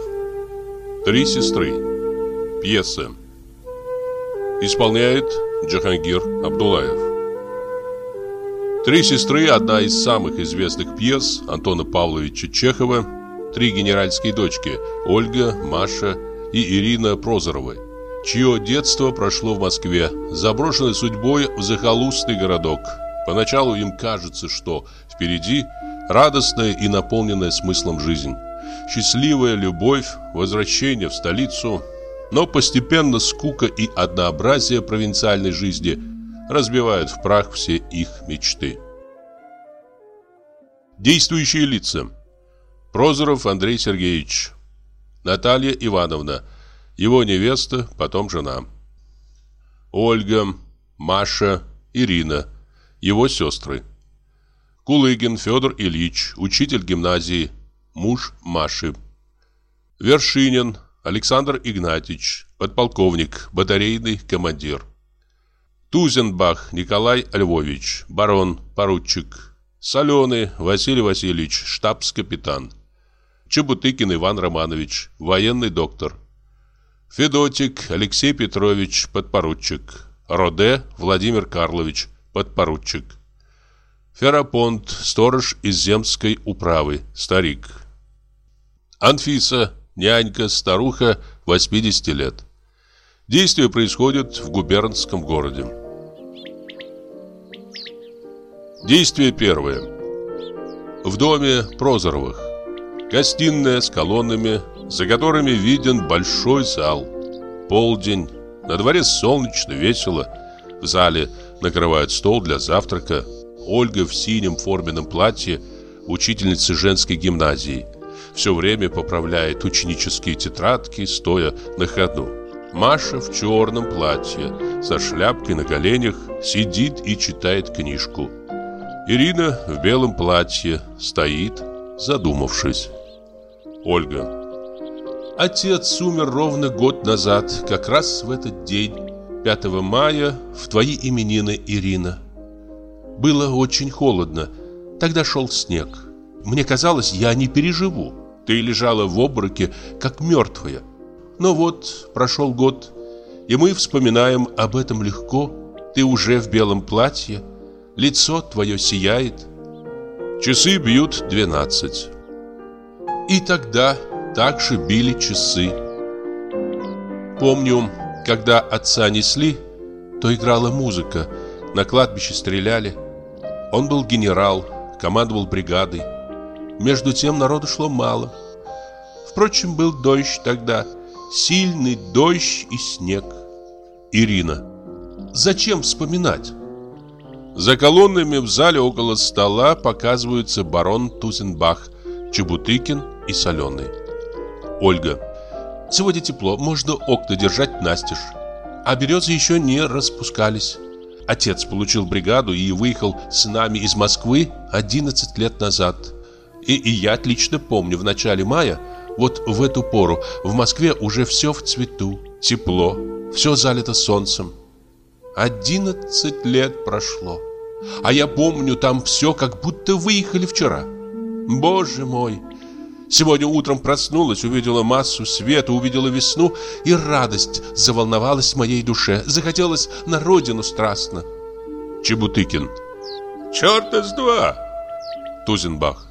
Три сестры Пьеса. Исполняет Джахангир Абдулаев. Три сестры – одна из самых известных пьес Антона Павловича Чехова. Три генеральские дочки – Ольга, Маша и Ирина Прозоровы Чье детство прошло в Москве, заброшенной судьбой в захолустный городок. Поначалу им кажется, что впереди радостная и наполненная смыслом жизнь счастливая любовь, возвращение в столицу, но постепенно скука и однообразие провинциальной жизни разбивают в прах все их мечты. Действующие лица. Прозоров Андрей Сергеевич. Наталья Ивановна. Его невеста, потом жена. Ольга, Маша, Ирина. Его сестры. Кулыгин Федор Ильич, учитель гимназии, муж Маши. Вершинин Александр Игнатьевич, подполковник, батарейный командир. Тузенбах Николай Львович, барон, поручик. Соленый Василий Васильевич, штабс-капитан. Чебутыкин Иван Романович, военный доктор. Федотик Алексей Петрович, подпоручик. Роде Владимир Карлович, подпоручик. Ферапонт, сторож из земской управы, старик. Анфиса, нянька, старуха, 80 лет. Действие происходит в губернском городе. Действие первое. В доме Прозоровых. Гостиная с колоннами, за которыми виден большой зал. Полдень. На дворе солнечно, весело. В зале накрывают стол для завтрака. Ольга в синем форменном платье, учительница женской гимназии – все время поправляет ученические тетрадки, стоя на ходу. Маша в черном платье, со шляпкой на коленях, сидит и читает книжку. Ирина в белом платье стоит, задумавшись. Ольга. Отец умер ровно год назад, как раз в этот день, 5 мая, в твои именины, Ирина. Было очень холодно, тогда шел снег. Мне казалось, я не переживу. Ты лежала в обмороке, как мертвая. Но вот прошел год, и мы вспоминаем об этом легко. Ты уже в белом платье, лицо твое сияет. Часы бьют двенадцать. И тогда также били часы. Помню, когда отца несли, то играла музыка, на кладбище стреляли. Он был генерал, командовал бригадой. Между тем народу шло мало. Впрочем, был дождь тогда. Сильный дождь и снег. Ирина. Зачем вспоминать? За колоннами в зале около стола показываются барон Тузенбах, Чебутыкин и Соленый. Ольга. Сегодня тепло, можно окна держать настежь. А березы еще не распускались. Отец получил бригаду и выехал с нами из Москвы 11 лет назад. И, и я отлично помню, в начале мая, вот в эту пору, в Москве уже все в цвету, тепло, все залито солнцем. Одиннадцать лет прошло, а я помню там все, как будто выехали вчера. Боже мой! Сегодня утром проснулась, увидела массу света, увидела весну, и радость заволновалась в моей душе. Захотелось на родину страстно. Чебутыкин. Черта с два! Тузенбах.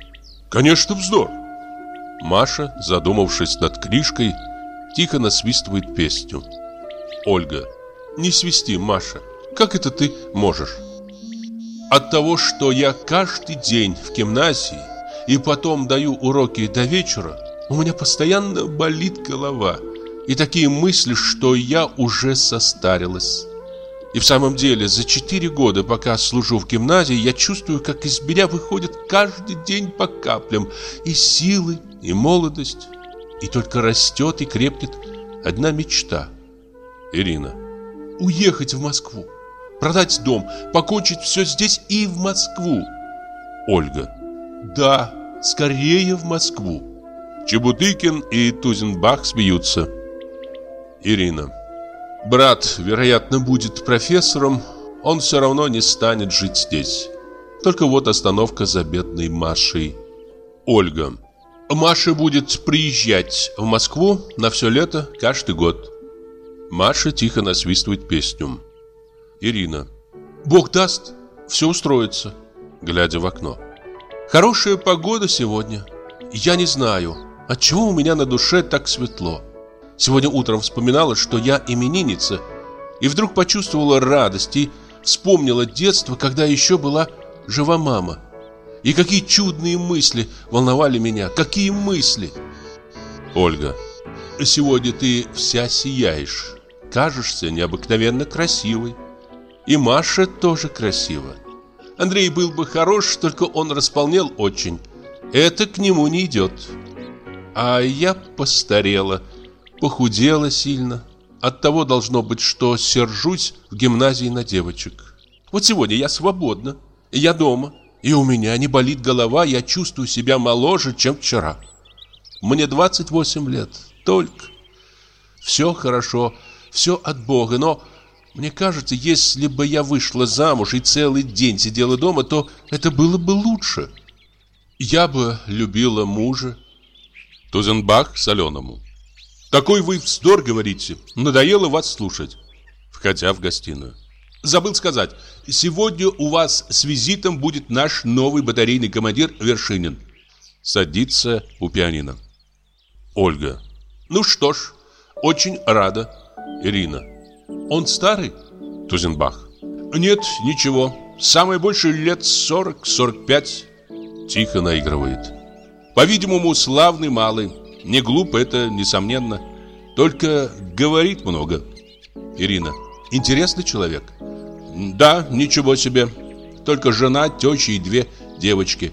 Конечно, вздор. Маша, задумавшись над книжкой, тихо насвистывает песню. Ольга. Не свисти, Маша. Как это ты можешь? От того, что я каждый день в гимназии и потом даю уроки до вечера, у меня постоянно болит голова. И такие мысли, что я уже состарилась. И в самом деле, за четыре года, пока служу в гимназии, я чувствую, как из меня выходит каждый день по каплям и силы, и молодость, и только растет и крепнет одна мечта. Ирина. Уехать в Москву, продать дом, покончить все здесь и в Москву. Ольга. Да, скорее в Москву. Чебутыкин и Тузенбах смеются. Ирина. Брат, вероятно, будет профессором, он все равно не станет жить здесь. Только вот остановка за бедной Машей. Ольга. Маша будет приезжать в Москву на все лето каждый год. Маша тихо насвистывает песню. Ирина. Бог даст, все устроится, глядя в окно. Хорошая погода сегодня. Я не знаю, отчего у меня на душе так светло. Сегодня утром вспоминала, что я именинница, и вдруг почувствовала радость и вспомнила детство, когда еще была жива мама. И какие чудные мысли волновали меня, какие мысли. Ольга, сегодня ты вся сияешь, кажешься необыкновенно красивой. И Маша тоже красива. Андрей был бы хорош, только он располнел очень. Это к нему не идет. А я постарела, похудела сильно. От того должно быть, что сержусь в гимназии на девочек. Вот сегодня я свободна, я дома. И у меня не болит голова, я чувствую себя моложе, чем вчера. Мне 28 лет, только. Все хорошо, все от Бога, но мне кажется, если бы я вышла замуж и целый день сидела дома, то это было бы лучше. Я бы любила мужа. Тузенбах соленому. Такой вы вздор говорите, надоело вас слушать. Входя в гостиную. Забыл сказать, сегодня у вас с визитом будет наш новый батарейный командир Вершинин. Садится у пианино. Ольга. Ну что ж, очень рада. Ирина. Он старый? Тузенбах. Нет, ничего. Самое больше лет 40-45. Тихо наигрывает. По-видимому, славный малый. Не глуп это, несомненно. Только говорит много. Ирина. Интересный человек. Да, ничего себе. Только жена, теща и две девочки.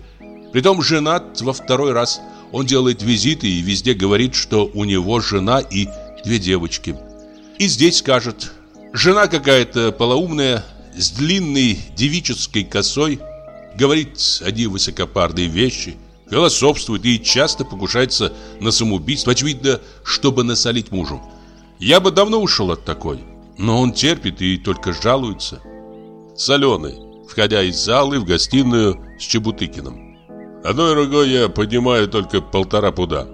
Притом женат во второй раз. Он делает визиты и везде говорит, что у него жена и две девочки. И здесь скажет. Жена какая-то полоумная, с длинной девической косой. Говорит одни высокопарные вещи. Философствует и часто покушается на самоубийство. Очевидно, чтобы насолить мужу. Я бы давно ушел от такой. Но он терпит и только жалуется. Соленый, входя из залы в гостиную с Чебутыкиным. Одной рукой я поднимаю только полтора пуда,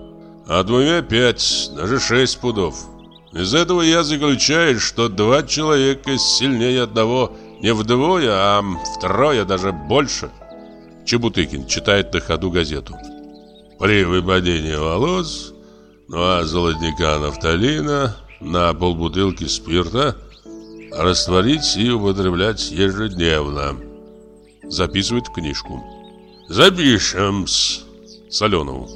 а двумя пять, даже шесть пудов. Из этого я заключаю, что два человека сильнее одного не вдвое, а втрое, даже больше. Чебутыкин читает на ходу газету. При выпадении волос, два золотника нафталина, на полбутылки спирта – растворить и употреблять ежедневно. Записывает в книжку. Запишем-с Соленову.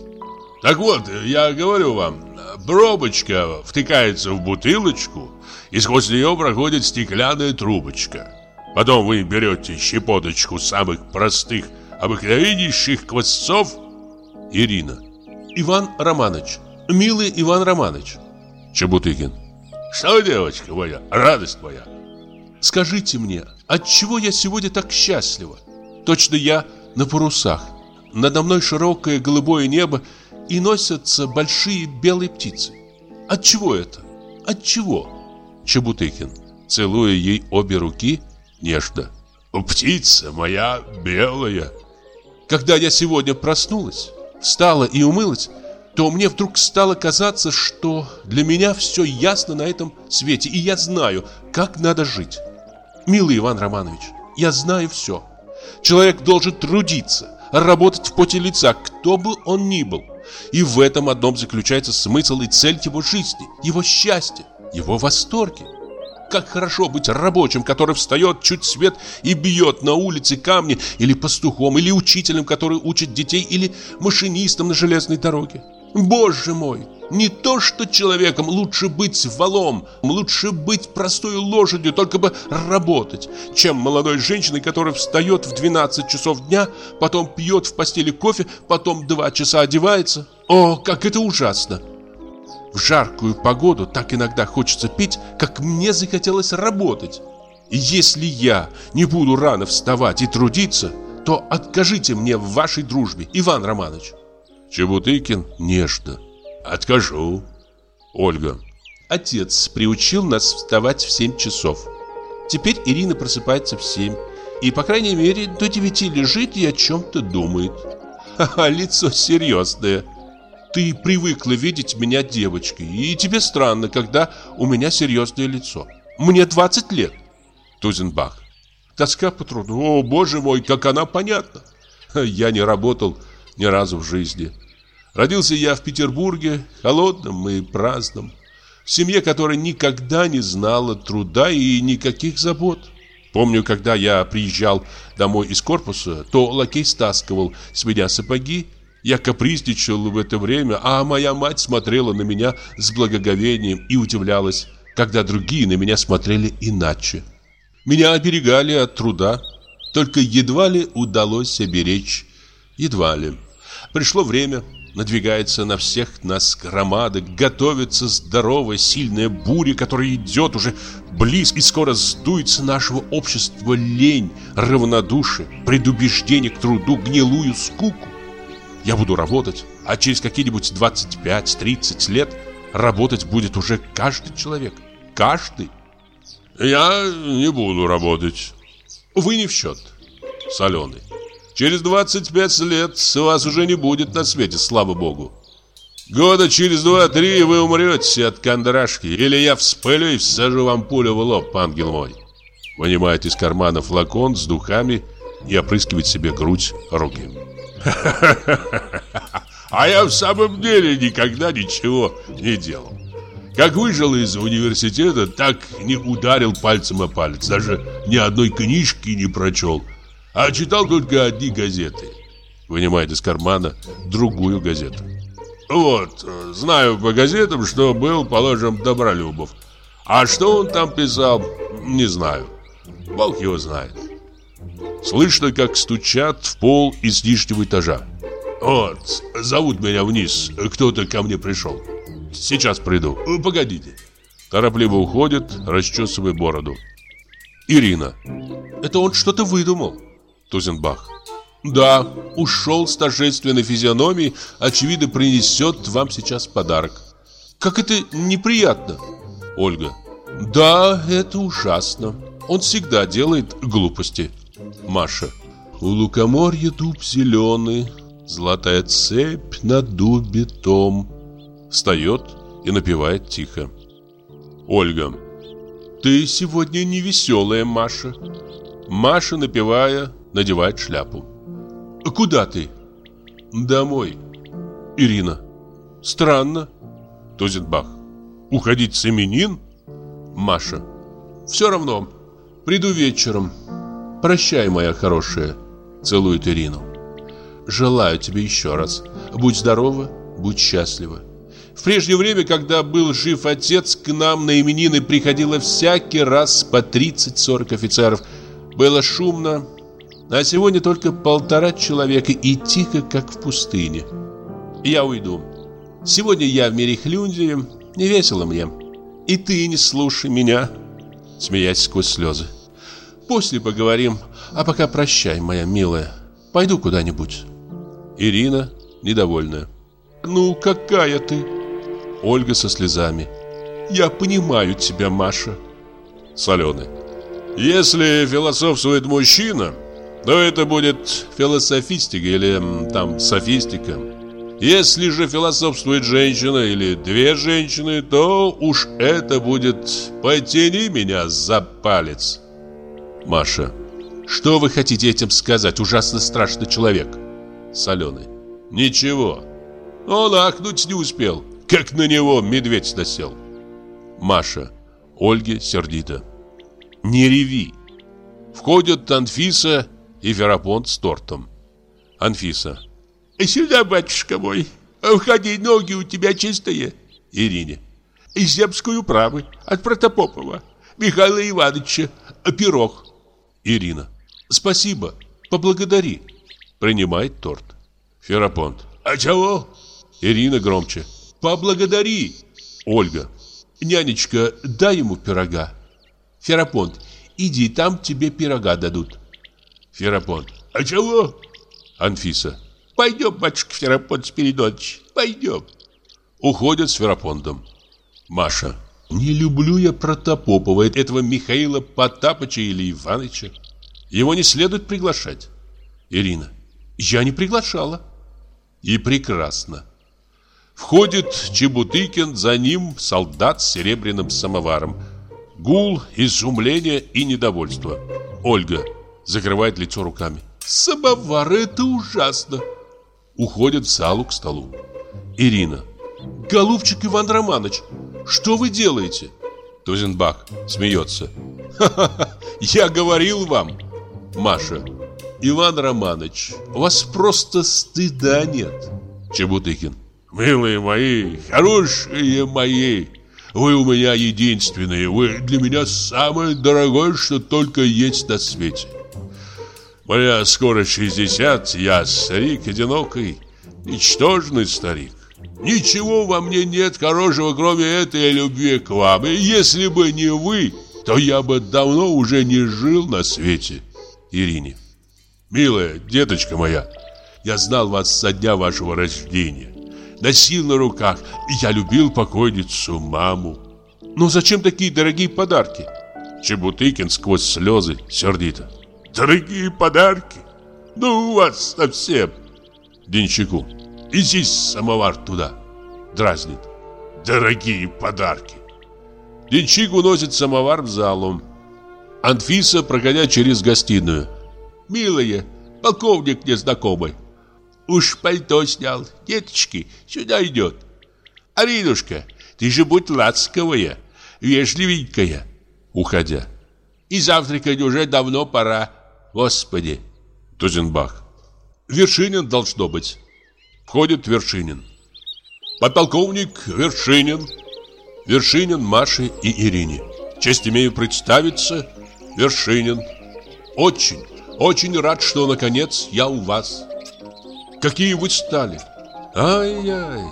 Так вот, я говорю вам, пробочка втыкается в бутылочку, и сквозь нее проходит стеклянная трубочка. Потом вы берете щепоточку самых простых, обыкновеннейших квасцов. Ирина. Иван Романович. Милый Иван Романович. Чебутыкин. Что, девочка моя, радость моя? Скажите мне, от чего я сегодня так счастлива? Точно я на парусах. Надо мной широкое голубое небо и носятся большие белые птицы. От чего это? От чего? Чебутыкин, целуя ей обе руки, нежно. Птица моя белая. Когда я сегодня проснулась, встала и умылась, то мне вдруг стало казаться, что для меня все ясно на этом свете, и я знаю, как надо жить. Милый Иван Романович, я знаю все. Человек должен трудиться, работать в поте лица, кто бы он ни был. И в этом одном заключается смысл и цель его жизни, его счастья, его восторги. Как хорошо быть рабочим, который встает чуть свет и бьет на улице камни, или пастухом, или учителем, который учит детей, или машинистом на железной дороге. Боже мой, не то что человеком, лучше быть валом, лучше быть простой лошадью, только бы работать, чем молодой женщиной, которая встает в 12 часов дня, потом пьет в постели кофе, потом два часа одевается. О, как это ужасно! В жаркую погоду так иногда хочется пить, как мне захотелось работать. И если я не буду рано вставать и трудиться, то откажите мне в вашей дружбе, Иван Романович. Чебутыкин нежно. Откажу. Ольга. Отец приучил нас вставать в 7 часов. Теперь Ирина просыпается в 7. И, по крайней мере, до 9 лежит и о чем-то думает. Ха-ха, лицо серьезное. Ты привыкла видеть меня девочкой, и тебе странно, когда у меня серьезное лицо. Мне 20 лет. Тузенбах. Тоска по труду. О, боже мой, как она понятна. Я не работал ни разу в жизни. Родился я в Петербурге, холодном и праздном, в семье, которая никогда не знала труда и никаких забот. Помню, когда я приезжал домой из корпуса, то лакей стаскивал с меня сапоги, я капризничал в это время, а моя мать смотрела на меня с благоговением и удивлялась, когда другие на меня смотрели иначе. Меня оберегали от труда, только едва ли удалось оберечь, едва ли. Пришло время, надвигается на всех нас громада, готовится здоровая, сильная буря, которая идет уже близко и скоро сдуется нашего общества лень, равнодушие, предубеждение к труду, гнилую скуку. Я буду работать, а через какие-нибудь 25-30 лет работать будет уже каждый человек. Каждый. Я не буду работать. Вы не в счет. Соленый. Через 25 лет вас уже не будет на свете, слава богу. Года через два-три вы умрете от кондрашки, или я вспылю и всажу вам пулю в лоб, ангел мой. Вынимает из кармана флакон с духами и опрыскивает себе грудь, руки. А я в самом деле никогда ничего не делал. Как вышел из университета, так не ударил пальцем о палец, даже ни одной книжки не прочел а читал только одни газеты. Вынимает из кармана другую газету. Вот, знаю по газетам, что был, положим, Добролюбов. А что он там писал, не знаю. Бог его знает. Слышно, как стучат в пол из нижнего этажа. Вот, зовут меня вниз, кто-то ко мне пришел. Сейчас приду, погодите. Торопливо уходит, расчесывая бороду. Ирина. Это он что-то выдумал. Тузенбах. Да, ушел с торжественной физиономией, очевидно, принесет вам сейчас подарок. Как это неприятно. Ольга. Да, это ужасно. Он всегда делает глупости. Маша. У лукоморья дуб зеленый, золотая цепь на дубе том. Встает и напевает тихо. Ольга. Ты сегодня не веселая, Маша. Маша, напевая, надевает шляпу. «Куда ты?» «Домой». Ирина. «Странно». Тузенбах. «Уходить с именин?» Маша. «Все равно. Приду вечером. Прощай, моя хорошая». Целует Ирину. «Желаю тебе еще раз. Будь здорова, будь счастлива. В прежнее время, когда был жив отец, к нам на именины приходило всякий раз по 30-40 офицеров. Было шумно, а сегодня только полтора человека и тихо, как в пустыне. Я уйду. Сегодня я в Мерехлюнде, не весело мне. И ты не слушай меня, смеясь сквозь слезы. После поговорим, а пока прощай, моя милая. Пойду куда-нибудь. Ирина, недовольная. Ну, какая ты? Ольга со слезами. Я понимаю тебя, Маша. Соленый. Если философствует мужчина, то это будет философистика или там софистика. Если же философствует женщина или две женщины, то уж это будет «потяни меня за палец». Маша. Что вы хотите этим сказать, ужасно страшный человек? Соленый. Ничего. Он ахнуть не успел, как на него медведь насел. Маша. Ольге сердито. Не реви. Входят Анфиса и Ферапонт с тортом. Анфиса. «Сюда, батюшка мой, входи, ноги у тебя чистые». Ирине. «Земскую правы, от Протопопова, Михаила Ивановича, пирог». Ирина. «Спасибо, поблагодари». Принимает торт. Ферапонт. «А чего?» Ирина громче. «Поблагодари». Ольга. «Нянечка, дай ему пирога». Ферапонт. «Иди, там тебе пирога дадут». Ферапонт. А чего? Анфиса. Пойдем, батюшка Ферапонт Спиридонович, пойдем. Уходят с Ферапонтом. Маша. Не люблю я Протопопова, этого Михаила Потапыча или Иваныча. Его не следует приглашать. Ирина. Я не приглашала. И прекрасно. Входит Чебутыкин, за ним солдат с серебряным самоваром. Гул, изумление и недовольство. Ольга закрывает лицо руками. «Самовар, это ужасно!» Уходит в залу к столу. Ирина. «Голубчик Иван Романович, что вы делаете?» Тузенбах смеется. «Ха-ха-ха, я говорил вам!» Маша. «Иван Романович, у вас просто стыда нет!» Чебутыкин. «Милые мои, хорошие мои, вы у меня единственные, вы для меня самое дорогое, что только есть на свете. Мне скоро 60, я старик одинокий, ничтожный старик. Ничего во мне нет хорошего, кроме этой любви к вам. И если бы не вы, то я бы давно уже не жил на свете. Ирине. Милая деточка моя, я знал вас со дня вашего рождения. Носил на руках. Я любил покойницу маму. Но зачем такие дорогие подарки? Чебутыкин сквозь слезы сердито. Дорогие подарки? Ну у вас совсем. Денщику. Иди самовар туда. Дразнит. Дорогие подарки. Денщик уносит самовар в залу. Анфиса, проходя через гостиную. Милая, полковник незнакомый. Уж пальто снял. Деточки, сюда идет. Аринушка, ты же будь ласковая, вежливенькая. Уходя. И завтракать уже давно пора. Господи. Тузенбах. Вершинин должно быть. Входит Вершинин. Подполковник Вершинин. Вершинин Маше и Ирине. Честь имею представиться. Вершинин. Очень, очень рад, что наконец я у вас. Какие вы стали. Ай-яй.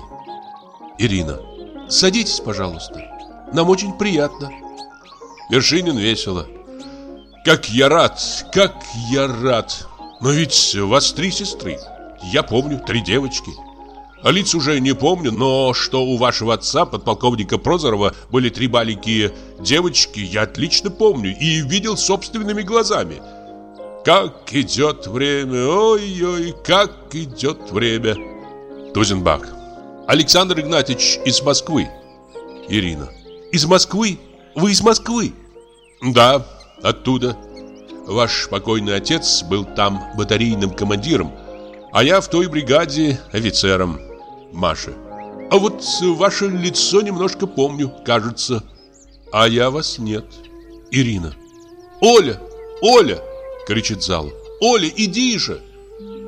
Ирина. Садитесь, пожалуйста. Нам очень приятно. Вершинин весело. Как я рад, как я рад. Но ведь у вас три сестры. Я помню, три девочки. А лиц уже не помню, но что у вашего отца, подполковника Прозорова, были три маленькие девочки, я отлично помню и видел собственными глазами. Как идет время, ой-ой, как идет время. Тузенбах. Александр Игнатьевич из Москвы. Ирина. Из Москвы? Вы из Москвы? Да, оттуда. Ваш покойный отец был там батарейным командиром, а я в той бригаде офицером. Маша. А вот ваше лицо немножко помню, кажется. А я вас нет. Ирина. Оля! Оля! кричит зал. Оля, иди же!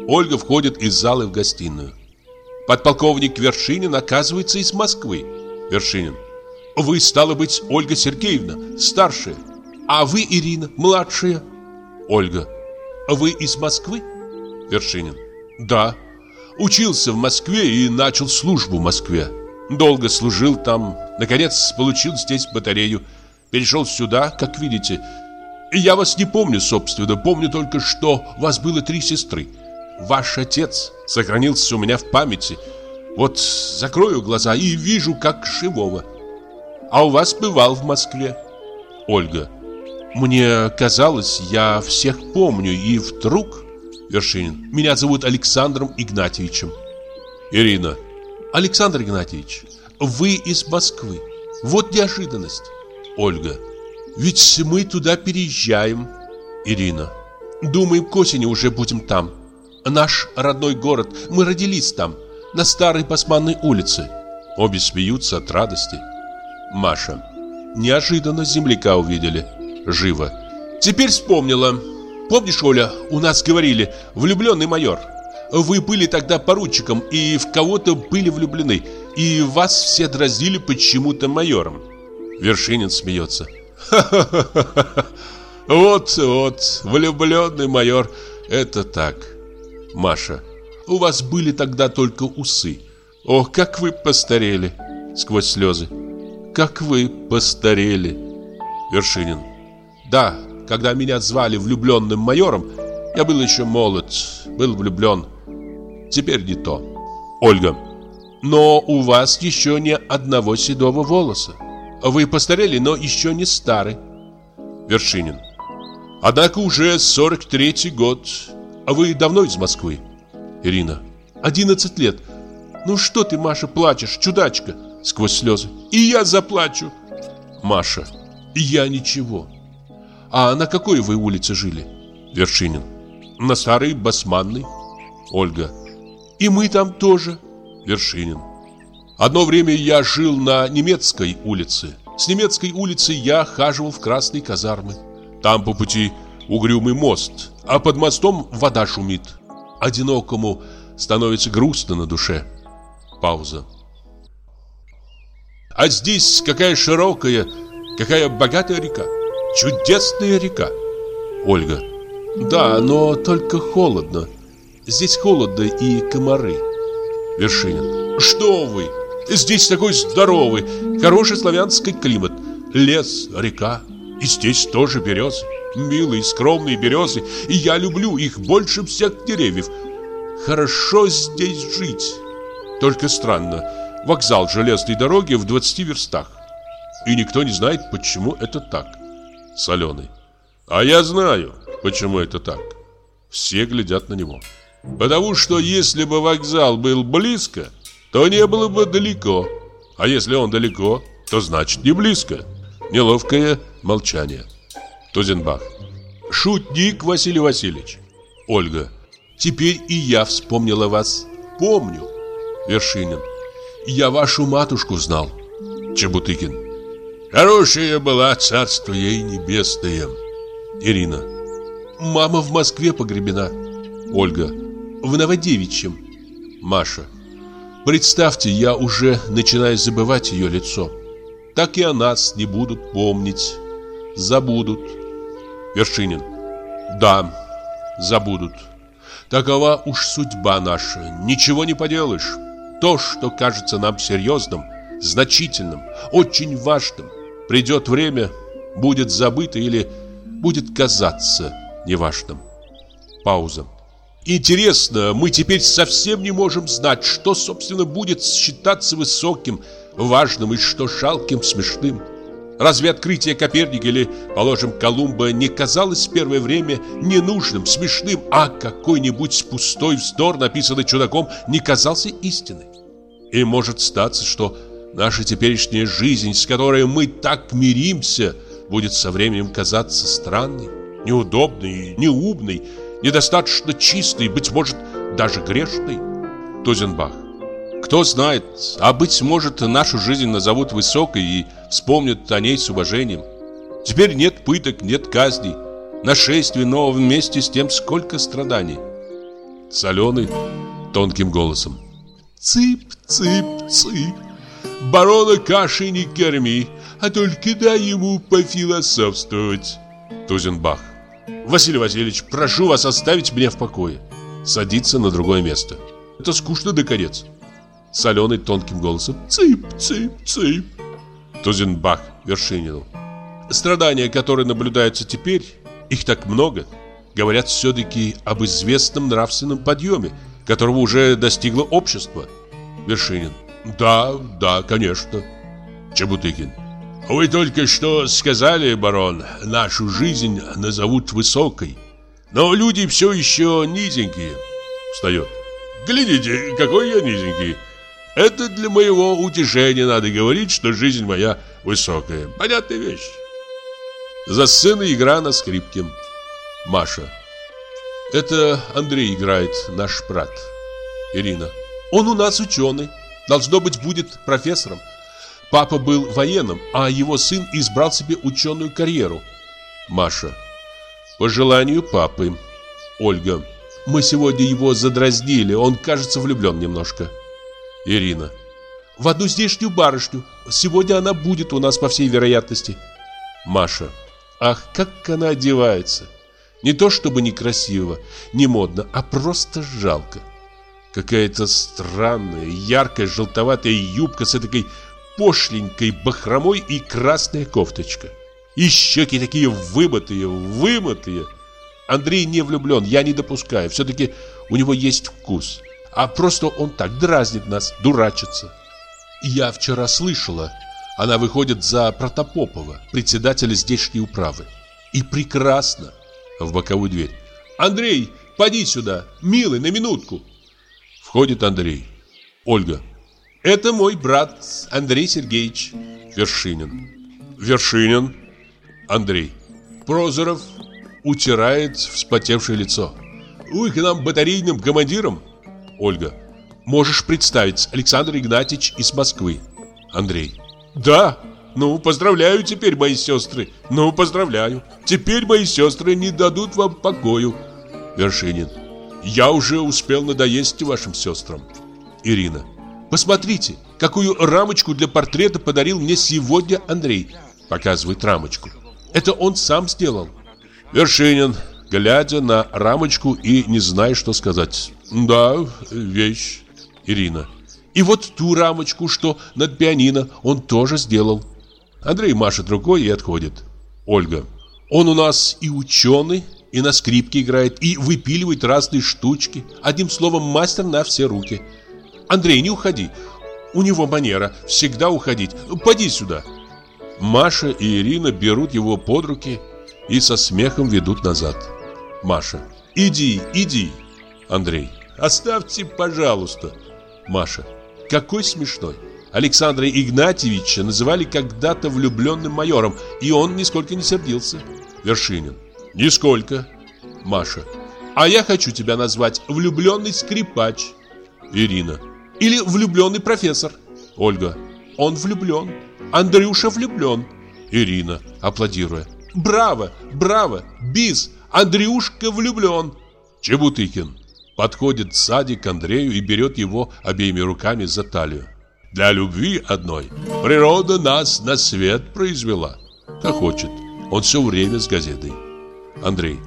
Ольга входит из зала в гостиную. Подполковник Вершинин оказывается из Москвы. Вершинин. Вы, стало быть, Ольга Сергеевна, старшая. А вы, Ирина, младшая. Ольга. Вы из Москвы? Вершинин. Да. Учился в Москве и начал службу в Москве. Долго служил там. Наконец, получил здесь батарею. Перешел сюда, как видите. И я вас не помню, собственно. Помню только, что у вас было три сестры. Ваш отец сохранился у меня в памяти. Вот закрою глаза и вижу, как живого. А у вас бывал в Москве. Ольга. Мне казалось, я всех помню, и вдруг... Вершинин. Меня зовут Александром Игнатьевичем. Ирина. Александр Игнатьевич, вы из Москвы. Вот неожиданность. Ольга. Ведь мы туда переезжаем. Ирина. Думаем, к осени уже будем там. Наш родной город. Мы родились там, на старой Басманной улице. Обе смеются от радости. Маша. Неожиданно земляка увидели. Живо. Теперь вспомнила. Помнишь, Оля, у нас говорили «влюбленный майор». Вы были тогда поручиком и в кого-то были влюблены, и вас все дразнили почему-то майором. Вершинин смеется. (laughs) Вот-вот, влюбленный майор, это так. Маша, у вас были тогда только усы. Ох, как вы постарели! Сквозь слезы. Как вы постарели! Вершинин. Да, когда меня звали влюбленным майором, я был еще молод, был влюблен. Теперь не то. Ольга. Но у вас еще не одного седого волоса. Вы постарели, но еще не стары. Вершинин. Однако уже 43-й год. А вы давно из Москвы? Ирина. 11 лет. Ну что ты, Маша, плачешь, чудачка? Сквозь слезы. И я заплачу. Маша. Я ничего. А на какой вы улице жили? Вершинин. На старой Басманной. Ольга. И мы там тоже. Вершинин. Одно время я жил на немецкой улице. С немецкой улицы я хаживал в красные казармы. Там по пути угрюмый мост, а под мостом вода шумит. Одинокому становится грустно на душе. Пауза. А здесь какая широкая, какая богатая река. Чудесная река. Ольга. Да, но только холодно. Здесь холодно и комары. Вершинин. Что вы? Здесь такой здоровый, хороший славянский климат. Лес, река. И здесь тоже березы. Милые, скромные березы. И я люблю их больше всех деревьев. Хорошо здесь жить. Только странно. Вокзал железной дороги в 20 верстах. И никто не знает, почему это так. Соленый. А я знаю, почему это так. Все глядят на него. Потому что если бы вокзал был близко, то не было бы далеко. А если он далеко, то значит не близко. Неловкое молчание. Тузенбах. Шутник Василий Васильевич. Ольга. Теперь и я вспомнила вас. Помню. Вершинин. Я вашу матушку знал. Чебутыкин. Хорошая была, царство ей небесное. Ирина. Мама в Москве погребена. Ольга. В Новодевичьем. Маша. Представьте, я уже начинаю забывать ее лицо. Так и о нас не будут помнить. Забудут. Вершинин. Да, забудут. Такова уж судьба наша. Ничего не поделаешь. То, что кажется нам серьезным, значительным, очень важным, придет время, будет забыто или будет казаться неважным. Пауза. Интересно, мы теперь совсем не можем знать, что, собственно, будет считаться высоким, важным и что жалким, смешным. Разве открытие Коперника или, положим, Колумба не казалось в первое время ненужным, смешным, а какой-нибудь пустой вздор, написанный чудаком, не казался истиной? И может статься, что наша теперешняя жизнь, с которой мы так миримся, будет со временем казаться странной, неудобной, неумной, недостаточно чистой, быть может, даже грешной? Тузенбах. Кто знает, а быть может, нашу жизнь назовут высокой и вспомнят о ней с уважением. Теперь нет пыток, нет казней, нашествий, но вместе с тем сколько страданий. Соленый тонким голосом. Цып, цып, цып. Барона каши не корми, а только дай ему пофилософствовать. Тузенбах. Василий Васильевич, прошу вас оставить меня в покое. Садится на другое место. Это скучно до конец. Соленый тонким голосом. Цып, цып, цып. Тузенбах Вершинину. Страдания, которые наблюдаются теперь, их так много, говорят все-таки об известном нравственном подъеме, которого уже достигло общество. Вершинин. Да, да, конечно. Чебутыкин. Вы только что сказали, барон, нашу жизнь назовут высокой. Но люди все еще низенькие. Встает. Глядите, какой я низенький. Это для моего утешения надо говорить, что жизнь моя высокая. Понятная вещь. За сценой игра на скрипке. Маша. Это Андрей играет, наш брат. Ирина. Он у нас ученый. Должно быть, будет профессором. Папа был военным, а его сын избрал себе ученую карьеру. Маша. По желанию папы. Ольга. Мы сегодня его задразнили, он, кажется, влюблен немножко. Ирина. В одну здешнюю барышню. Сегодня она будет у нас, по всей вероятности. Маша. Ах, как она одевается. Не то чтобы некрасиво, не модно, а просто жалко. Какая-то странная, яркая, желтоватая юбка с этой пошленькой бахромой и красная кофточка. И щеки такие вымытые, вымытые. Андрей не влюблен, я не допускаю. Все-таки у него есть вкус а просто он так дразнит нас, дурачится. Я вчера слышала, она выходит за Протопопова, председателя здешней управы. И прекрасно. В боковую дверь. Андрей, поди сюда, милый, на минутку. Входит Андрей. Ольга. Это мой брат Андрей Сергеевич. Вершинин. Вершинин. Андрей. Прозоров утирает вспотевшее лицо. Вы к нам батарейным командиром? Ольга. Можешь представить, Александр Игнатьевич из Москвы. Андрей. Да, ну, поздравляю теперь, мои сестры. Ну, поздравляю. Теперь мои сестры не дадут вам покою. Вершинин. Я уже успел надоесть вашим сестрам. Ирина. Посмотрите, какую рамочку для портрета подарил мне сегодня Андрей. Показывает рамочку. Это он сам сделал. Вершинин, глядя на рамочку и не зная, что сказать. Да, вещь. Ирина. И вот ту рамочку, что над пианино, он тоже сделал. Андрей машет рукой и отходит. Ольга. Он у нас и ученый, и на скрипке играет, и выпиливает разные штучки. Одним словом, мастер на все руки. Андрей, не уходи. У него манера всегда уходить. Поди сюда. Маша и Ирина берут его под руки и со смехом ведут назад. Маша. Иди, иди. Андрей. Оставьте, пожалуйста. Маша. Какой смешной. Александра Игнатьевича называли когда-то влюбленным майором, и он нисколько не сердился. Вершинин. Нисколько. Маша. А я хочу тебя назвать влюбленный скрипач. Ирина. Или влюбленный профессор. Ольга. Он влюблен. Андрюша влюблен. Ирина, аплодируя. Браво, браво, бис, Андрюшка влюблен. Чебутыкин подходит сзади к Андрею и берет его обеими руками за талию. Для любви одной природа нас на свет произвела. Как хочет. Он все время с газетой. Андрей.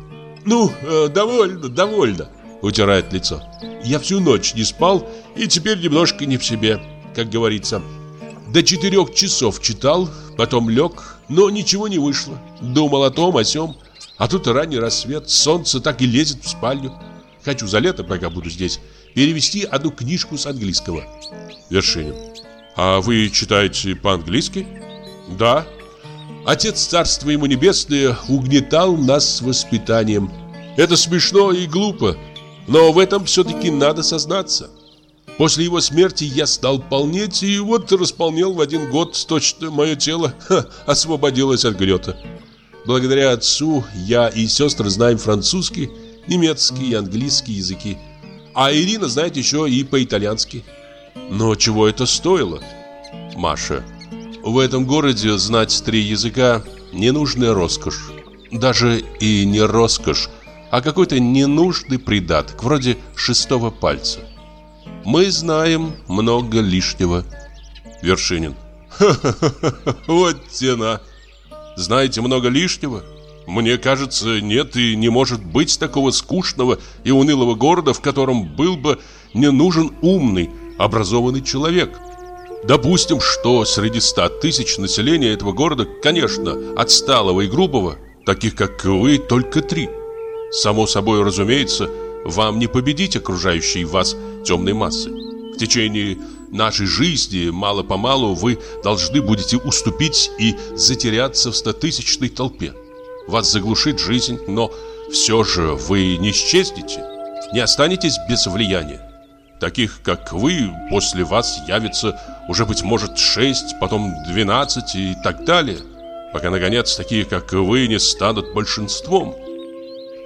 Ну, э, довольно, довольно. Утирает лицо. Я всю ночь не спал и теперь немножко не в себе, как говорится. До четырех часов читал, потом лег, но ничего не вышло. Думал о том, о сём. А тут ранний рассвет, солнце так и лезет в спальню. Хочу за лето, пока буду здесь, перевести одну книжку с английского. Вершинин. А вы читаете по-английски? Да. Отец царство ему небесное угнетал нас с воспитанием. Это смешно и глупо, но в этом все-таки надо сознаться. После его смерти я стал полнеть, и вот располнел в один год точно мое тело ха, освободилось от грета. Благодаря отцу я и сестры знаем французский, немецкий и английский языки. А Ирина знает еще и по-итальянски. Но чего это стоило? Маша. В этом городе знать три языка – ненужная роскошь. Даже и не роскошь, а какой-то ненужный придаток, вроде шестого пальца. Мы знаем много лишнего. Вершинин. Ха-ха-ха, вот тена. Знаете много лишнего? Мне кажется, нет и не может быть такого скучного и унылого города, в котором был бы не нужен умный, образованный человек. Допустим, что среди ста тысяч населения этого города, конечно, отсталого и грубого, таких как вы, только три. Само собой разумеется, вам не победить окружающие вас темной массы. В течение нашей жизни мало-помалу вы должны будете уступить и затеряться в стотысячной толпе. Вас заглушит жизнь, но все же вы не исчезнете, не останетесь без влияния. Таких, как вы, после вас явится уже, быть может, шесть, потом двенадцать и так далее, пока, наконец, такие, как вы, не станут большинством.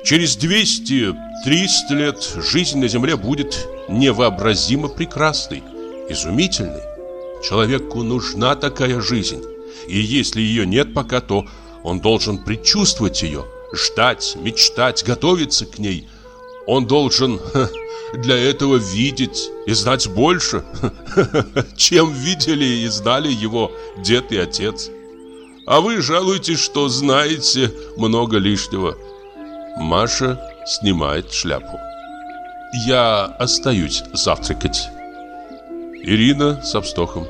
Через 200-300 лет жизнь на Земле будет невообразимо прекрасной, изумительной. Человеку нужна такая жизнь. И если ее нет пока, то он должен предчувствовать ее, ждать, мечтать, готовиться к ней. Он должен для этого видеть и знать больше, чем видели и знали его дед и отец. А вы жалуетесь, что знаете много лишнего. Маша снимает шляпу. Я остаюсь завтракать. Ирина с обстохом.